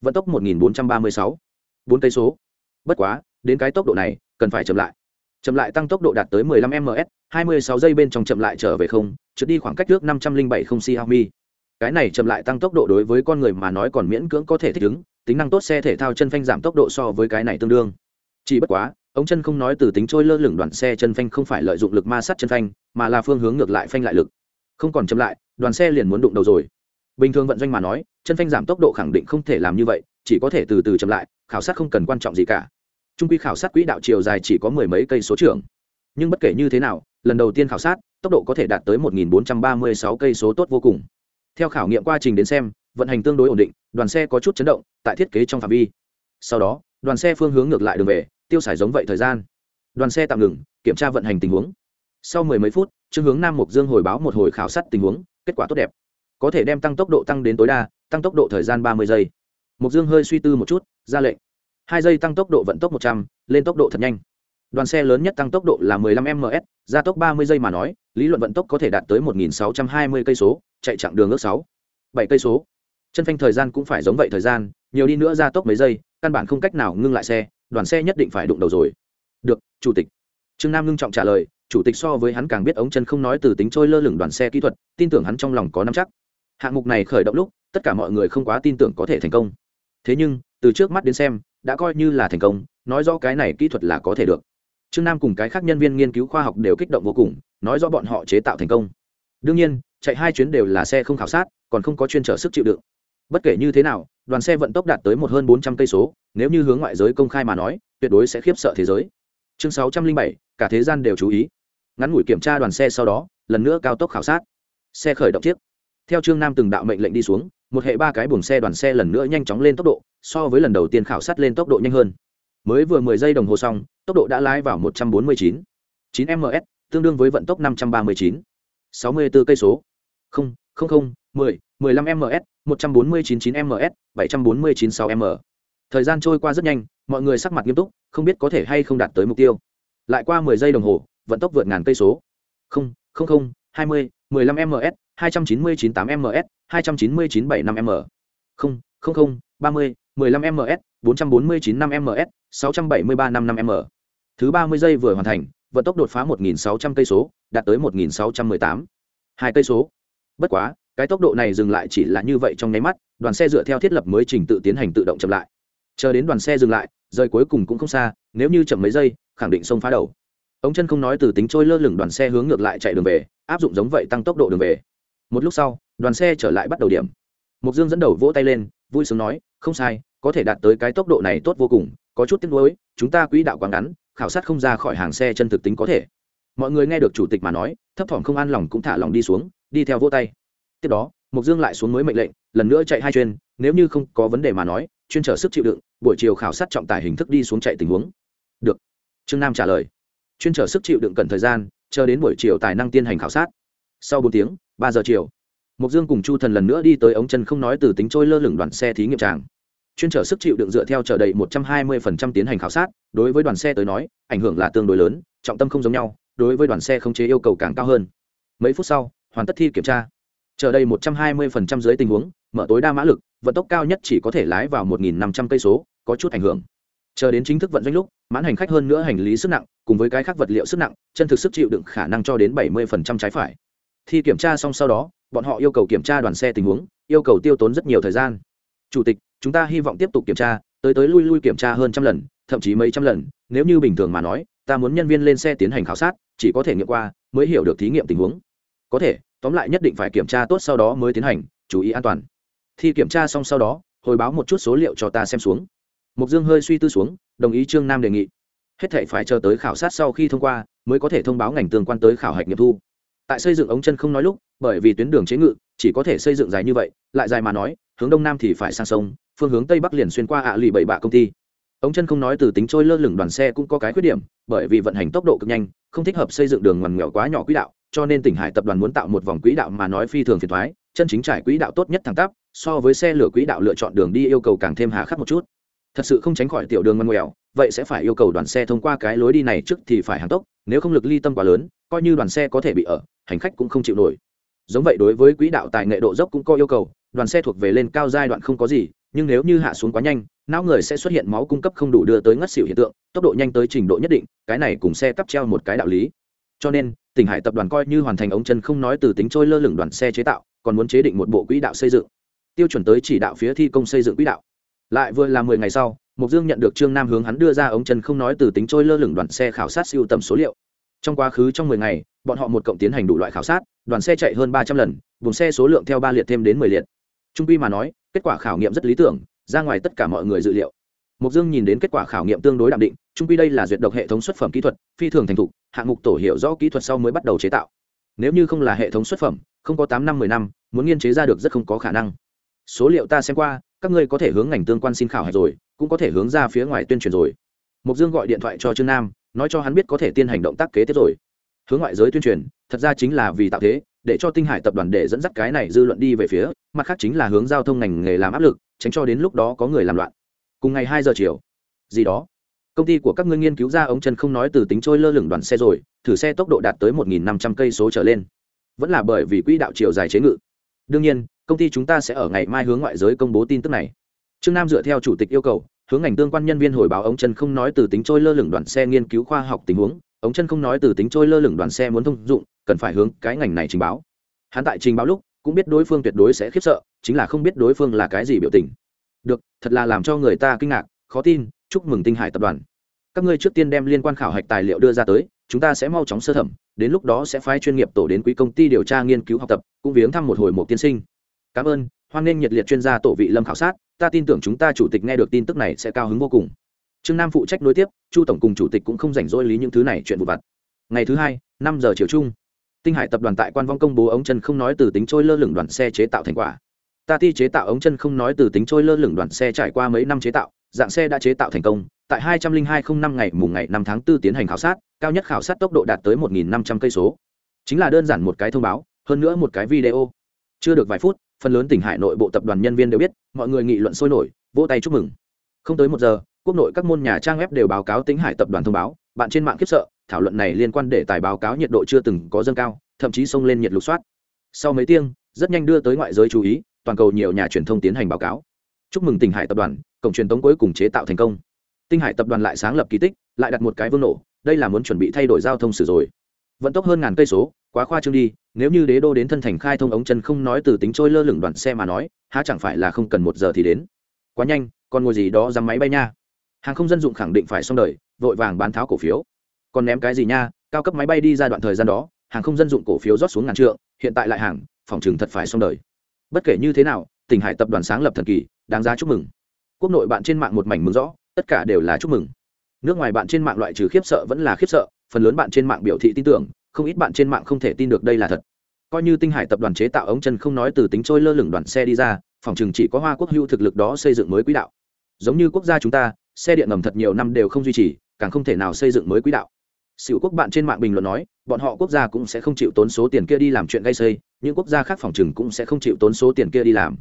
Vận tốc một nghìn bốn trăm ba mươi sáu. Bốn cây số. Bất quá, đến cái tốc độ này, cần phải chậm lại. Chậm lại tăng tốc độ đạt tới 15 ms 26 giây bên trong chậm lại trở về không, trượt đi khoảng cách trước 507 không xiaomi. Cái này chậm lại tăng tốc độ đối với con người mà nói còn miễn cưỡng có thể thích ứng, tính năng tốt, xe thể thao chân phanh giảm tốc độ so với cái này tương đương. Chỉ bất quá ống chân không nói từ tính trôi lơ lửng đoàn xe chân phanh không phải lợi dụng lực ma sát chân phanh, mà là phương hướng ngược lại phanh lại lực. Không còn chậm lại, đoàn xe liền muốn đụng đầu rồi. Bình thường vận doanh mà nói, chân phanh giảm tốc độ khẳng định không thể làm như vậy, chỉ có thể từ từ chậm lại, khảo sát không cần quan trọng gì cả. Trung quy khảo sát quỹ đạo chiều dài chỉ có mười mấy cây số trường nhưng bất kể như thế nào, lần đầu tiên khảo sát, tốc độ có thể đạt tới 1.436 cây số tốt vô cùng. Theo khảo nghiệm quá trình đến xem, vận hành tương đối ổn định, đoàn xe có chút chấn động, tại thiết kế trong phạm vi. Sau đó, đoàn xe phương hướng ngược lại đường về tiêu xài giống vậy thời gian. Đoàn xe tạm ngừng, kiểm tra vận hành tình huống. Sau mười mấy phút, trương hướng nam mục dương hồi báo một hồi khảo sát tình huống, kết quả tốt đẹp. Có thể đem tăng tốc độ tăng đến tối đa, tăng tốc độ thời gian ba mươi giây. Mục dương hơi suy tư một chút, ra lệnh. Hai giây tăng tốc độ vận tốc một trăm l ê n tốc độ thật nhanh. Đoàn xe lớn nhất tăng tốc độ là 15 ms gia tốc 30 giây mà nói, lý luận vận tốc có thể đạt tới 1.620 cây số, chạy chặng đường ước sáu, bảy cây số. Chân phanh thời gian cũng phải giống vậy thời gian, nhiều đi nữa gia tốc mấy giây, căn bản không cách nào ngưng lại xe đoàn xe nhất định phải đụng đầu rồi. Được, chủ tịch. Trương nam ngưng trọng trả lời, chủ tịch so với hắn càng biết ống chân không nói từ tính trôi lơ lửng đoàn xe kỹ thuật, tin tưởng hắn trong lòng có nắm chắc. Hạng mục này khởi động lúc, tất cả mọi người không quá tin tưởng có thể thành công. Thế nhưng, từ trước mắt đến xem, đã coi như là thành công, nói rõ cái này kỹ thuật là có thể được. Trương nam cùng cái khác nhân viên nghiên cứu khoa học đều kích động vô cùng, nói rõ bọn họ chế tạo thành công. Đương nhiên, chạy hai chuyến đều là xe không khảo sát, còn không có chuyên trở sức chịu đựng. Bất kể như thế nào, đoàn xe vận tốc đạt tới một hơn bốn trăm cây số nếu như hướng ngoại giới công khai mà nói, tuyệt đối sẽ khiếp sợ thế giới. Chương sáu trăm linh bảy, cả thế gian đều chú ý. Ngắn ngủi kiểm tra đoàn xe sau đó, lần nữa cao tốc khảo sát. Xe khởi động chiếc. Theo trương nam từng đạo mệnh lệnh đi xuống, một hệ ba cái buồng xe đoàn xe lần nữa nhanh chóng lên tốc độ, so với lần đầu tiên khảo sát lên tốc độ nhanh hơn. Mới vừa mười giây đồng hồ xong, tốc độ đã lái vào một trăm bốn mươi chín. chín ms tương đương với vận tốc năm trăm ba mươi chín. sáu mươi bốn cây số. không không không, mười mười lăm ms một trăm bốn mươi chín chín ms bảy trăm bốn mươi chín sáu m thời gian trôi qua rất nhanh, mọi người sắc mặt nghiêm túc, không biết có thể hay không đạt tới mục tiêu. Lại qua mười giây đồng hồ, vận tốc vượt ngàn cây số. Không không không, hai mươi, mười lăm ms hai trăm chín mươi chín tám ms hai trăm chín mươi chín bảy năm m. Không không không, ba mươi, mười lăm ms bốn trăm bốn mươi chín năm ms sáu trăm bảy mươi ba năm năm m. Thứ ba mươi giây vừa hoàn thành, vận tốc đột phá một nghìn sáu trăm cây số, đạt tới một nghìn sáu trăm mười tám. Hai cây số. Bất quá, cái tốc độ này dừng lại chỉ là như vậy trong nháy mắt, đoàn xe dựa theo thiết lập mới trình tự tiến hành tự động chậm lại chờ đến đoàn xe dừng lại, rời cuối cùng cũng không xa, nếu như chậm mấy giây, khẳng định xông phá đầu. Ông chân không nói từ tính trôi lơ lửng đoàn xe hướng ngược lại chạy đường về, áp dụng giống vậy tăng tốc độ đường về. Một lúc sau, đoàn xe trở lại bắt đầu điểm. Mục dương dẫn đầu vỗ tay lên, vui sướng nói, không sai, có thể đạt tới cái tốc độ này tốt vô cùng, có chút tiếc nuối, chúng ta quỹ đạo quá ngắn, khảo sát không ra khỏi hàng xe chân thực tính có thể. Mọi người nghe được chủ tịch mà nói, thấp thỏm không an lòng cũng thả lòng đi xuống, đi theo vỗ tay. Tiếp đó, mục dương lại xuống mới mệnh lệnh, lần nữa chạy hai chuyên nếu như không có vấn đề mà nói chuyên trở sức chịu đựng, buổi chiều khảo sát trọng tải hình thức đi xuống chạy tình huống. Được. Trương nam trả lời. Chuyên trở sức chịu đựng cần thời gian, chờ đến buổi chiều tài năng tiến hành khảo sát. Sau bốn tiếng, ba giờ chiều mục dương cùng chu thần lần nữa đi tới ống chân không nói từ tính trôi lơ lửng đoàn xe thí nghiệm tràng. Chuyên trở sức chịu đựng dựa theo chờ đầy một trăm hai mươi phần trăm tiến hành khảo sát, đối với đoàn xe tới nói, ảnh hưởng là tương đối lớn, trọng tâm không giống nhau, đối với đoàn xe không chế yêu cầu càng cao hơn. Mấy phút sau, hoàn tất thi kiểm tra. Chờ đầy một trăm hai mươi phần trăm dưới tình huống mở tối đa mã lực, vận tốc cao nhất chỉ có thể lái vào một nghìn năm trăm cây số, có chút ảnh hưởng. Chờ đến chính thức vận doanh lúc, mãn hành khách hơn nữa hành lý sức nặng, cùng với cái khác vật liệu sức nặng, chân thực sức chịu đựng khả năng cho đến bảy mươi phần trăm trái phải. Thi kiểm tra xong sau đó, bọn họ yêu cầu kiểm tra đoàn xe tình huống, yêu cầu tiêu tốn rất nhiều thời gian. Chủ tịch, chúng ta hy vọng tiếp tục kiểm tra, tới tới lui lui kiểm tra hơn trăm lần, thậm chí mấy trăm lần, nếu như bình thường mà nói, ta muốn nhân viên lên xe tiến hành khảo sát, chỉ có thể nghiệm qua, mới hiểu được thí nghiệm tình huống. Có thể, tóm lại nhất định phải kiểm tra tốt sau đó mới tiến hành, chú ý an toàn thi kiểm tra xong sau đó, hồi báo một chút số liệu cho ta xem xuống. Mục dương hơi suy tư xuống, đồng ý trương nam đề nghị. Hết thể phải chờ tới khảo sát sau khi thông qua, mới có thể thông báo ngành tương quan tới khảo hạch nghiệm thu. Tại xây dựng ống chân không nói lúc, bởi vì tuyến đường chế ngự, chỉ có thể xây dựng dài như vậy, lại dài mà nói, hướng đông nam thì phải sang sông, phương hướng tây bắc liền xuyên qua ạ à lì bảy bạ công ty. Ống chân không nói từ tính trôi lơ lửng đoàn xe cũng có cái khuyết điểm, bởi vì vận hành tốc độ cực nhanh, không thích hợp xây dựng đường ngoằn nghèo quá nhỏ quỹ đạo, cho nên tỉnh hải tập đoàn muốn tạo một vòng quỹ đạo mà nói phi thường phiền thoái chân chính trải quỹ đạo tốt nhất thẳng tắp so với xe lửa quỹ đạo lựa chọn đường đi yêu cầu càng thêm hà khắc một chút. Thật sự không tránh khỏi tiểu đường ngoằn ngoèo, vậy sẽ phải yêu cầu đoàn xe thông qua cái lối đi này trước thì phải hàng tốc, nếu không lực ly tâm quá lớn, coi như đoàn xe có thể bị ở, hành khách cũng không chịu nổi. Giống vậy đối với quỹ đạo tài nghệ độ dốc cũng có yêu cầu, đoàn xe thuộc về lên cao giai đoạn không có gì, nhưng nếu như hạ xuống quá nhanh, não người sẽ xuất hiện máu cung cấp không đủ đưa tới ngất xỉu hiện tượng, tốc độ nhanh tới trình độ nhất định, cái này cùng xe cắp treo một cái đạo lý. Cho nên, tỉnh hải tập đoàn coi như hoàn thành ống chân không nói từ tính trôi lơ lửng đoàn xe chế tạo, còn muốn chế định một bộ quỹ đạo xây dựng tiêu chuẩn tới chỉ đạo phía thi công xây dựng quỹ đạo. Lại vừa là mười ngày sau mục dương nhận được trương nam hướng hắn đưa ra ống chân không nói từ tính trôi lơ lửng đoàn xe khảo sát siêu tầm số liệu. Trong quá khứ trong mười ngày, bọn họ một cộng tiến hành đủ loại khảo sát, đoàn xe chạy hơn ba trăm lần, vùng xe số lượng theo ba liệt thêm đến mười liệt. Trung quy mà nói, kết quả khảo nghiệm rất lý tưởng, ra ngoài tất cả mọi người dự liệu. Mục dương nhìn đến kết quả khảo nghiệm tương đối đạm định, trung quy đây là duyệt độc hệ thống xuất phẩm kỹ thuật, phi thường thành thục, hạng mục tổ hiệu rõ kỹ thuật sau mới bắt đầu chế tạo. Nếu như không là hệ thống xuất phẩm, không có tám năm mười năm, muốn nghiên chế ra được rất không có khả năng số liệu ta xem qua, các ngươi có thể hướng ngành tương quan xin khảo hạch rồi, cũng có thể hướng ra phía ngoài tuyên truyền rồi. Mục dương gọi điện thoại cho trương nam, nói cho hắn biết có thể tiến hành động tác kế tiếp rồi. Hướng ngoại giới tuyên truyền, thật ra chính là vì tạo thế, để cho tinh hải tập đoàn để dẫn dắt cái này dư luận đi về phía, mặt khác chính là hướng giao thông ngành nghề làm áp lực, tránh cho đến lúc đó có người làm loạn. Cùng ngày hai giờ chiều, gì đó, công ty của các ngươi nghiên cứu ra ống chân không nói từ tính trôi lơ lửng đoàn xe rồi, thử xe tốc độ đạt tới một nghìn năm trăm cây số trở lên. Vẫn là bởi vì quỹ đạo chiều dài chế ngự đương nhiên, công ty chúng ta sẽ ở ngày mai hướng ngoại giới công bố tin tức này. Trương nam dựa theo chủ tịch yêu cầu, hướng ngành tương quan nhân viên hồi báo ống chân không nói từ tính trôi lơ lửng đoàn xe nghiên cứu khoa học tình huống, ống chân không nói từ tính trôi lơ lửng đoàn xe muốn thông dụng, cần phải hướng cái ngành này trình báo. Hắn tại trình báo lúc, cũng biết đối phương tuyệt đối sẽ khiếp sợ, chính là không biết đối phương là cái gì biểu tình. Được, thật là làm cho người ta kinh ngạc, khó tin, chúc mừng tinh hải tập đoàn. Các ngươi trước tiên đem liên quan khảo hạch tài liệu đưa ra tới chúng ta sẽ mau chóng sơ thẩm, đến lúc đó sẽ phái chuyên nghiệp tổ đến quý công ty điều tra nghiên cứu học tập, cũng viếng thăm một hồi một tiên sinh. Cảm ơn, hoan nghênh nhiệt liệt chuyên gia tổ vị lâm khảo sát, ta tin tưởng chúng ta chủ tịch nghe được tin tức này sẽ cao hứng vô cùng. Trương nam phụ trách nối tiếp, chu tổng cùng chủ tịch cũng không rảnh rỗi lý những thứ này chuyện vụ vặt. Ngày thứ hai, năm giờ chiều chung, tinh hải tập đoàn tại quan vong công bố ống chân không nói từ tính trôi lơ lửng đoàn xe chế tạo thành quả. Ta ti chế tạo ống chân không nói từ tính trôi lơ lửng đoàn xe trải qua mấy năm chế tạo, dạng xe đã chế tạo thành công, tại hai trăm linh hai không năm ngày mùng ngày năm tháng 4 tiến hành khảo sát cao nhất khảo sát tốc độ đạt tới một nghìn năm trăm cây số. Chính là đơn giản một cái thông báo, hơn nữa một cái video. Chưa được vài phút, phần lớn tỉnh hải nội bộ tập đoàn nhân viên đều biết, mọi người nghị luận sôi nổi, vỗ tay chúc mừng. Không tới một giờ, quốc nội các môn nhà trang web đều báo cáo tính hải tập đoàn thông báo, bạn trên mạng khiếp sợ, thảo luận này liên quan để tài báo cáo nhiệt độ chưa từng có dâng cao, thậm chí xông lên nhiệt lục soát. Sau mấy tiếng, rất nhanh đưa tới ngoại giới chú ý, toàn cầu nhiều nhà truyền thông tiến hành báo cáo. Chúc mừng tỉnh hải tập đoàn, cổng truyền tống cuối cùng chế tạo thành công. Tinh hải tập đoàn lại sáng lập kỳ tích, lại đặt một cái vương nổ đây là muốn chuẩn bị thay đổi giao thông sử rồi. Vận tốc hơn ngàn cây số, quá khoa trương đi, nếu như đế đô đến thân thành khai thông ống chân không nói từ tính trôi lơ lửng đoàn xe mà nói, há chẳng phải là không cần một giờ thì đến. Quá nhanh, còn ngồi gì đó dám máy bay nha. Hàng không dân dụng khẳng định phải xong đời, vội vàng bán tháo cổ phiếu. Còn ném cái gì nha, cao cấp máy bay đi ra đoạn thời gian đó, hàng không dân dụng cổ phiếu rót xuống ngàn trượng, hiện tại lại hàng, phòng trường thật phải xong đời. Bất kể như thế nào, tỉnh hải tập đoàn sáng lập thần kỳ, đáng giá chúc mừng. Quốc nội bạn trên mạng một mảnh mừng rõ, tất cả đều là chúc mừng nước ngoài bạn trên mạng loại trừ khiếp sợ vẫn là khiếp sợ phần lớn bạn trên mạng biểu thị tin tưởng không ít bạn trên mạng không thể tin được đây là thật coi như tinh hải tập đoàn chế tạo ống chân không nói từ tính trôi lơ lửng đoàn xe đi ra phòng chừng chỉ có hoa quốc hữu thực lực đó xây dựng mới quỹ đạo giống như quốc gia chúng ta xe điện ngầm thật nhiều năm đều không duy trì càng không thể nào xây dựng mới quỹ đạo Sửu quốc bạn trên mạng bình luận nói, bọn họ quốc gia cũng sẽ không chịu tốn số tiền kia đi làm chuyện gây xây, những quốc gia khác phòng trừng cũng sẽ không chịu tốn số tiền kia đi làm.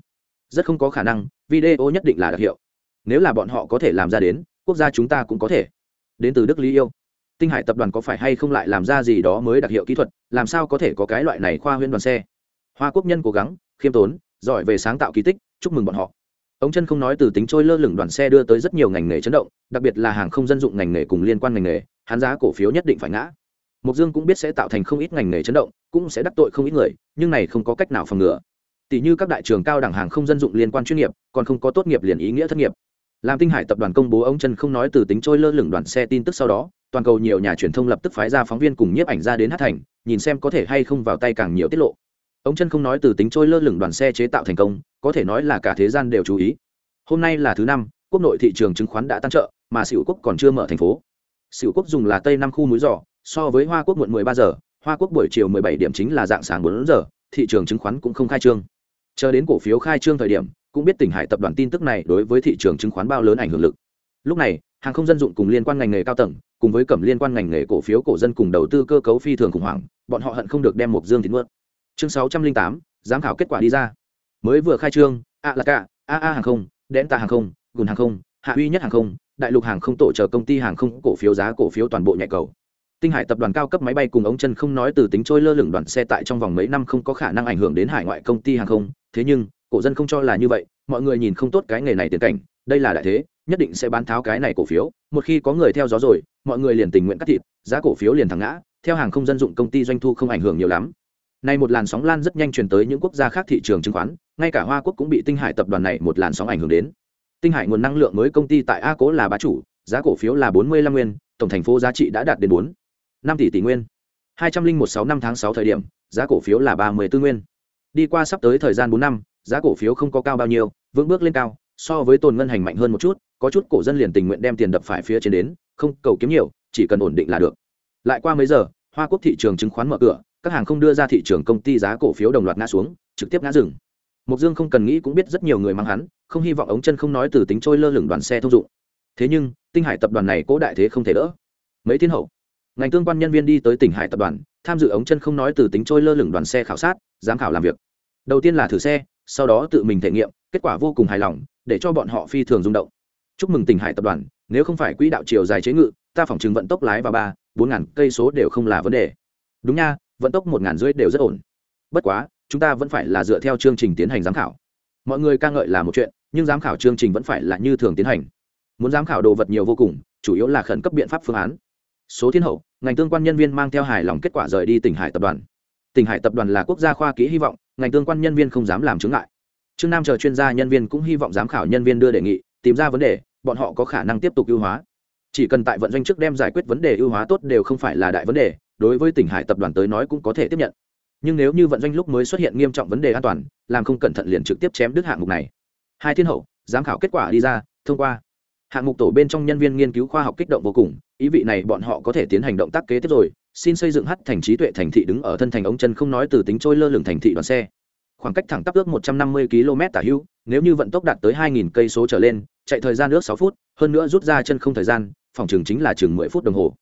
Rất không có khả năng, video nhất định là đặc hiệu. Nếu là bọn họ có thể làm ra đến, quốc gia chúng ta cũng có thể. Đến từ Đức Lý yêu, Tinh Hải tập đoàn có phải hay không lại làm ra gì đó mới đặc hiệu kỹ thuật, làm sao có thể có cái loại này khoa huyễn đoàn xe. Hoa quốc nhân cố gắng, khiêm tốn, giỏi về sáng tạo kỳ tích, chúc mừng bọn họ. Ông chân không nói từ tính trôi lơ lửng đoàn xe đưa tới rất nhiều ngành nghề chấn động, đặc biệt là hàng không dân dụng ngành nghề cùng liên quan ngành nghề, hắn giá cổ phiếu nhất định phải ngã mục dương cũng biết sẽ tạo thành không ít ngành nghề chấn động cũng sẽ đắc tội không ít người nhưng này không có cách nào phòng ngừa tỷ như các đại trường cao đẳng hàng không dân dụng liên quan chuyên nghiệp còn không có tốt nghiệp liền ý nghĩa thất nghiệp làm tinh hải tập đoàn công bố ông chân không nói từ tính trôi lơ lửng đoàn xe tin tức sau đó toàn cầu nhiều nhà truyền thông lập tức phái ra phóng viên cùng nhiếp ảnh ra đến hát thành nhìn xem có thể hay không vào tay càng nhiều tiết lộ. Ông chân không nói từ tính trôi lơ lửng đoàn xe chế tạo thành công có thể nói là cả thế gian đều chú ý. Hôm nay là thứ năm quốc nội thị trường chứng khoán đã tăng trợ mà xỉu quốc còn chưa mở thành phố. Sửu quốc dùng là tây năm khu núi giỏ, so với Hoa quốc muộn 13 giờ, Hoa quốc buổi chiều 17 điểm chính là dạng sáng 4 giờ, thị trường chứng khoán cũng không khai trương. Chờ đến cổ phiếu khai trương thời điểm, cũng biết tỉnh Hải tập đoàn tin tức này đối với thị trường chứng khoán bao lớn ảnh hưởng lực. Lúc này, hàng không dân dụng cùng liên quan ngành nghề cao tầng, cùng với cẩm liên quan ngành nghề cổ phiếu cổ dân cùng đầu tư cơ cấu phi thường khủng hoảng, bọn họ hận không được đem mộc dương thịt nuốt. Chương sáu trăm linh tám giám khảo kết quả đi ra. Mới vừa khai trương a là cả a a hàng không đen ta hàng không gùn hàng không hạ uy nhất hàng không đại lục hàng không tổ trợ công ty hàng không cổ phiếu giá cổ phiếu toàn bộ nhạy cầu. Tinh hải tập đoàn cao cấp máy bay cùng ống chân không nói từ tính trôi lơ lửng đoàn xe tại trong vòng mấy năm không có khả năng ảnh hưởng đến hải ngoại công ty hàng không thế nhưng cổ dân không cho là như vậy, mọi người nhìn không tốt cái nghề này tiền cảnh, đây là đại thế, nhất định sẽ bán tháo cái này cổ phiếu, một khi có người theo gió rồi, mọi người liền tình nguyện cắt thịt, giá cổ phiếu liền thẳng ngã, theo hàng không dân dụng công ty doanh thu không ảnh hưởng nhiều lắm. Nay một làn sóng lan rất nhanh truyền tới những quốc gia khác thị trường chứng khoán, ngay cả hoa quốc cũng bị tinh hải tập đoàn này một làn sóng ảnh hưởng đến. Tinh hải nguồn năng lượng mới công ty tại a cố là bá chủ, giá cổ phiếu là bốn mươi lăm nguyên, tổng thành phố giá trị đã đạt đến bốn, năm tỷ tỷ nguyên. Hai trăm linh một sáu năm tháng sáu thời điểm, giá cổ phiếu là ba mươi tư nguyên. Đi qua sắp tới thời gian bốn năm giá cổ phiếu không có cao bao nhiêu, vững bước lên cao, so với tồn ngân hành mạnh hơn một chút, có chút cổ dân liền tình nguyện đem tiền đập phải phía trên đến, không cầu kiếm nhiều, chỉ cần ổn định là được. Lại qua mấy giờ, hoa quốc thị trường chứng khoán mở cửa, các hàng không đưa ra thị trường công ty giá cổ phiếu đồng loạt ngã xuống, trực tiếp ngã rừng mục dương không cần nghĩ cũng biết rất nhiều người mang hắn, không hy vọng ống chân không nói từ tính trôi lơ lửng đoàn xe thông dụng. Thế nhưng, tinh hải tập đoàn này cố đại thế không thể đỡ. Mấy thiên hậu, ngành tương quan nhân viên đi tới tỉnh hải tập đoàn, tham dự ống chân không nói từ tính trôi lơ lửng đoàn xe khảo sát, giám khảo làm việc. Đầu tiên là thử xe sau đó tự mình thể nghiệm, kết quả vô cùng hài lòng, để cho bọn họ phi thường rung động. Chúc mừng tỉnh hải tập đoàn, nếu không phải quỹ đạo chiều dài chế ngự, ta phỏng chừng vận tốc lái vào ba, bốn ngàn cây số đều không là vấn đề. Đúng nha, vận tốc một ngàn rưỡi đều rất ổn. Bất quá, chúng ta vẫn phải là dựa theo chương trình tiến hành giám khảo. Mọi người ca ngợi là một chuyện, nhưng giám khảo chương trình vẫn phải là như thường tiến hành. Muốn giám khảo đồ vật nhiều vô cùng, chủ yếu là khẩn cấp biện pháp phương án. Số thiên hậu, ngành tương quan nhân viên mang theo hài lòng kết quả rời đi tỉnh hải tập đoàn. Tỉnh hải tập đoàn là quốc gia khoa kỹ hy vọng ngành tương quan nhân viên không dám làm chứng ngại. Trương nam chờ chuyên gia nhân viên cũng hy vọng giám khảo nhân viên đưa đề nghị, tìm ra vấn đề, bọn họ có khả năng tiếp tục ưu hóa. Chỉ cần tại vận doanh trước đem giải quyết vấn đề ưu hóa tốt đều không phải là đại vấn đề, đối với tỉnh hải tập đoàn tới nói cũng có thể tiếp nhận. Nhưng nếu như vận doanh lúc mới xuất hiện nghiêm trọng vấn đề an toàn, làm không cẩn thận liền trực tiếp chém đứt hạng mục này. Hai thiên hậu, giám khảo kết quả đi ra, thông qua. Hạng mục tổ bên trong nhân viên nghiên cứu khoa học kích động vô cùng, ý vị này bọn họ có thể tiến hành động tác kế tiếp rồi xin xây dựng hắt thành trí tuệ thành thị đứng ở thân thành ống chân không nói từ tính trôi lơ lửng thành thị đoàn xe. Khoảng cách thẳng tắp ước một trăm năm mươi km tả hữu, nếu như vận tốc đạt tới hai nghìn cây số trở lên, chạy thời gian ước sáu phút, hơn nữa rút ra chân không thời gian, phòng trường chính là chừng mười phút đồng hồ.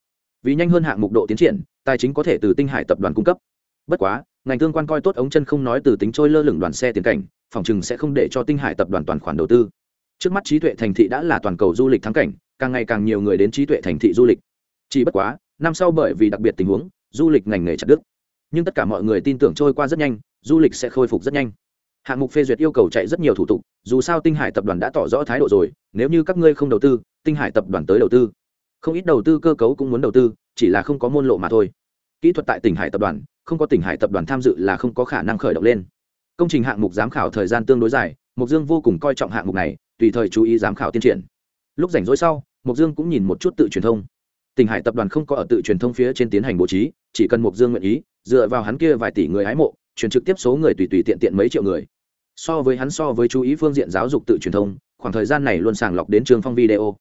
Vì nhanh hơn hạng mục độ tiến triển, tài chính có thể từ tinh hải tập đoàn cung cấp. Bất quá, ngành tương quan coi tốt ống chân không nói từ tính trôi lơ lửng đoàn xe tiền cảnh, phòng trường sẽ không để cho tinh hải tập đoàn toàn khoản đầu tư. Trước mắt trí tuệ thành thị đã là toàn cầu du lịch thắng cảnh, càng ngày càng nhiều người đến trí tuệ thành thị du lịch. Chỉ bất quá năm sau bởi vì đặc biệt tình huống, du lịch ngành nghề chặt đức nhưng tất cả mọi người tin tưởng trôi qua rất nhanh, du lịch sẽ khôi phục rất nhanh. Hạng mục phê duyệt yêu cầu chạy rất nhiều thủ tục, dù sao tinh hải tập đoàn đã tỏ rõ thái độ rồi, nếu như các ngươi không đầu tư, tinh hải tập đoàn tới đầu tư. Không ít đầu tư cơ cấu cũng muốn đầu tư, chỉ là không có môn lộ mà thôi. Kỹ thuật tại tỉnh hải tập đoàn, không có tỉnh hải tập đoàn tham dự là không có khả năng khởi động lên. Công trình hạng mục giám khảo thời gian tương đối dài mục dương vô cùng coi trọng hạng mục này, tùy thời chú ý giám khảo tiên triển. Lúc rảnh rỗi sau mục dương cũng nhìn một chút tự truyền thông tỉnh hải tập đoàn không có ở tự truyền thông phía trên tiến hành bố trí, chỉ cần mục dương nguyện ý, dựa vào hắn kia vài tỷ người hái mộ, truyền trực tiếp số người tùy tùy tiện tiện mấy triệu người. So với hắn so với chú ý phương diện giáo dục tự truyền thông, khoảng thời gian này luôn sàng lọc đến trường phong video.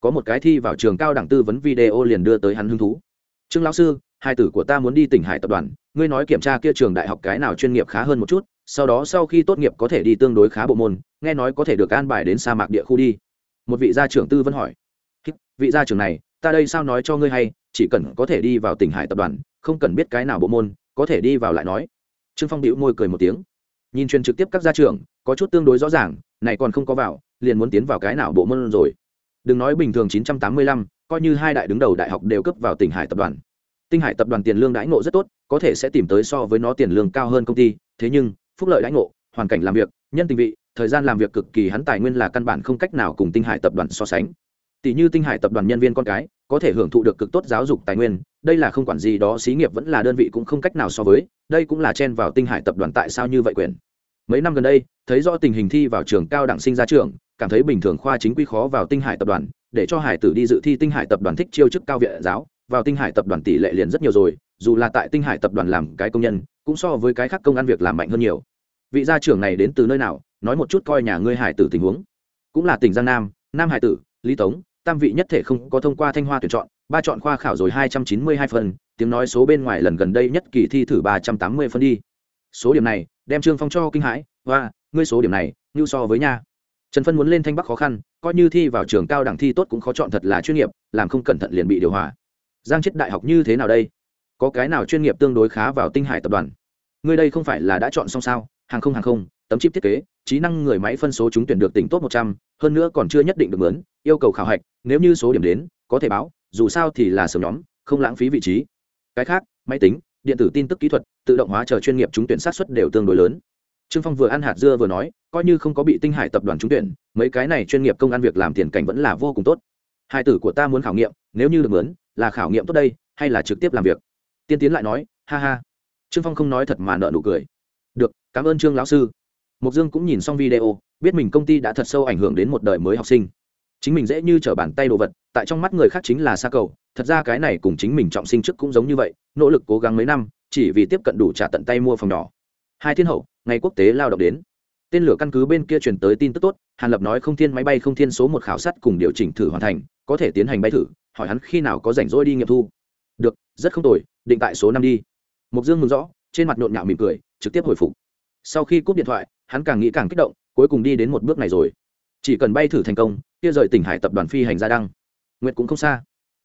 Có một cái thi vào trường cao đẳng tư vấn video liền đưa tới hắn hứng thú. Trương lão sư, hai tử của ta muốn đi tỉnh hải tập đoàn, ngươi nói kiểm tra kia trường đại học cái nào chuyên nghiệp khá hơn một chút, sau đó sau khi tốt nghiệp có thể đi tương đối khá bộ môn, nghe nói có thể được an bài đến sa mạc địa khu đi. Một vị gia trưởng tư vấn hỏi. Vị gia trưởng này ta đây sao nói cho ngươi hay chỉ cần có thể đi vào tỉnh hải tập đoàn không cần biết cái nào bộ môn có thể đi vào lại nói. Trương phong bĩu môi cười một tiếng. Nhìn truyền trực tiếp các gia trưởng có chút tương đối rõ ràng này còn không có vào liền muốn tiến vào cái nào bộ môn rồi? Đừng nói bình thường 985, coi như hai đại đứng đầu đại học đều cấp vào tỉnh hải tập đoàn. Tinh hải tập đoàn tiền lương đãi ngộ rất tốt có thể sẽ tìm tới so với nó tiền lương cao hơn công ty thế nhưng phúc lợi đãi ngộ hoàn cảnh làm việc nhân tình vị thời gian làm việc cực kỳ hắn tài nguyên là căn bản không cách nào cùng tinh hải tập đoàn so sánh tỷ như tinh hải tập đoàn nhân viên con cái, có thể hưởng thụ được cực tốt giáo dục tài nguyên, đây là không quản gì đó, xí nghiệp vẫn là đơn vị cũng không cách nào so với, đây cũng là chen vào tinh hải tập đoàn tại sao như vậy quyền. Mấy năm gần đây, thấy rõ tình hình thi vào trường cao đẳng sinh ra trường cảm thấy bình thường khoa chính quy khó vào tinh hải tập đoàn, để cho hải tử đi dự thi tinh hải tập đoàn thích chiêu chức cao viện giáo, vào tinh hải tập đoàn tỷ lệ liền rất nhiều rồi, dù là tại tinh hải tập đoàn làm cái công nhân, cũng so với cái khác công ăn việc làm mạnh hơn nhiều. Vị gia trưởng này đến từ nơi nào, nói một chút coi nhà ngươi hải tử tình huống. Cũng là tỉnh giang nam nam hải tử, lý tống tam vị nhất thể không có thông qua thanh hoa tuyển chọn, ba chọn khoa khảo rồi hai trăm chín mươi hai phần, tiếng nói số bên ngoài lần gần đây nhất kỳ thi thử ba trăm tám mươi phân đi. Số điểm này, đem trương phong cho kinh hãi và ngươi số điểm này, như so với nha. Trần phân muốn lên thanh bắc khó khăn, coi như thi vào trường cao đẳng thi tốt cũng khó chọn thật là chuyên nghiệp, làm không cẩn thận liền bị điều hòa. Giang chết đại học như thế nào đây? Có cái nào chuyên nghiệp tương đối khá vào tinh hải tập đoàn? Ngươi đây không phải là đã chọn xong sao? Hàng không hàng không, tấm chip thiết kế trí năng người máy phân số chúng tuyển được tỉnh tốt một trăm, hơn nữa còn chưa nhất định được mướn, yêu cầu khảo hạch, nếu như số điểm đến, có thể báo, dù sao thì là sớm nhóm, không lãng phí vị trí. Cái khác, máy tính, điện tử tin tức kỹ thuật, tự động hóa chờ chuyên nghiệp trúng tuyển sát xuất đều tương đối lớn. Trương phong vừa ăn hạt dưa vừa nói, coi như không có bị tinh hải tập đoàn trúng tuyển, mấy cái này chuyên nghiệp công ăn việc làm tiền cảnh vẫn là vô cùng tốt. Hai tử của ta muốn khảo nghiệm, nếu như được mướn, là khảo nghiệm tốt đây, hay là trực tiếp làm việc? Tiên tiến lại nói, ha ha. Trương phong không nói thật mà nợ nụ cười. Được, cảm ơn trương lão sư mục dương cũng nhìn xong video, biết mình công ty đã thật sâu ảnh hưởng đến một đời mới học sinh. Chính mình dễ như trở bàn tay đồ vật, tại trong mắt người khác chính là xa cầu, thật ra cái này cùng chính mình trọng sinh trước cũng giống như vậy, nỗ lực cố gắng mấy năm, chỉ vì tiếp cận đủ trả tận tay mua phòng nhỏ. Hai thiên hậu, ngày quốc tế lao động đến. Tên lửa căn cứ bên kia truyền tới tin tức tốt, hàn lập nói không thiên máy bay, không thiên số một khảo sát cùng điều chỉnh thử hoàn thành, có thể tiến hành bay thử, hỏi hắn khi nào có rảnh rỗi đi nghiệm thu. Được, rất không tồi, định tại số năm đi. Mục dương mừng rõ, trên mặt nhộn nhạo mỉm cười, trực tiếp hồi phục. Sau khi cúp điện thoại hắn càng nghĩ càng kích động, cuối cùng đi đến một bước này rồi. Chỉ cần bay thử thành công, kia rời tỉnh hải tập đoàn phi hành gia đăng. Nguyệt cũng không xa.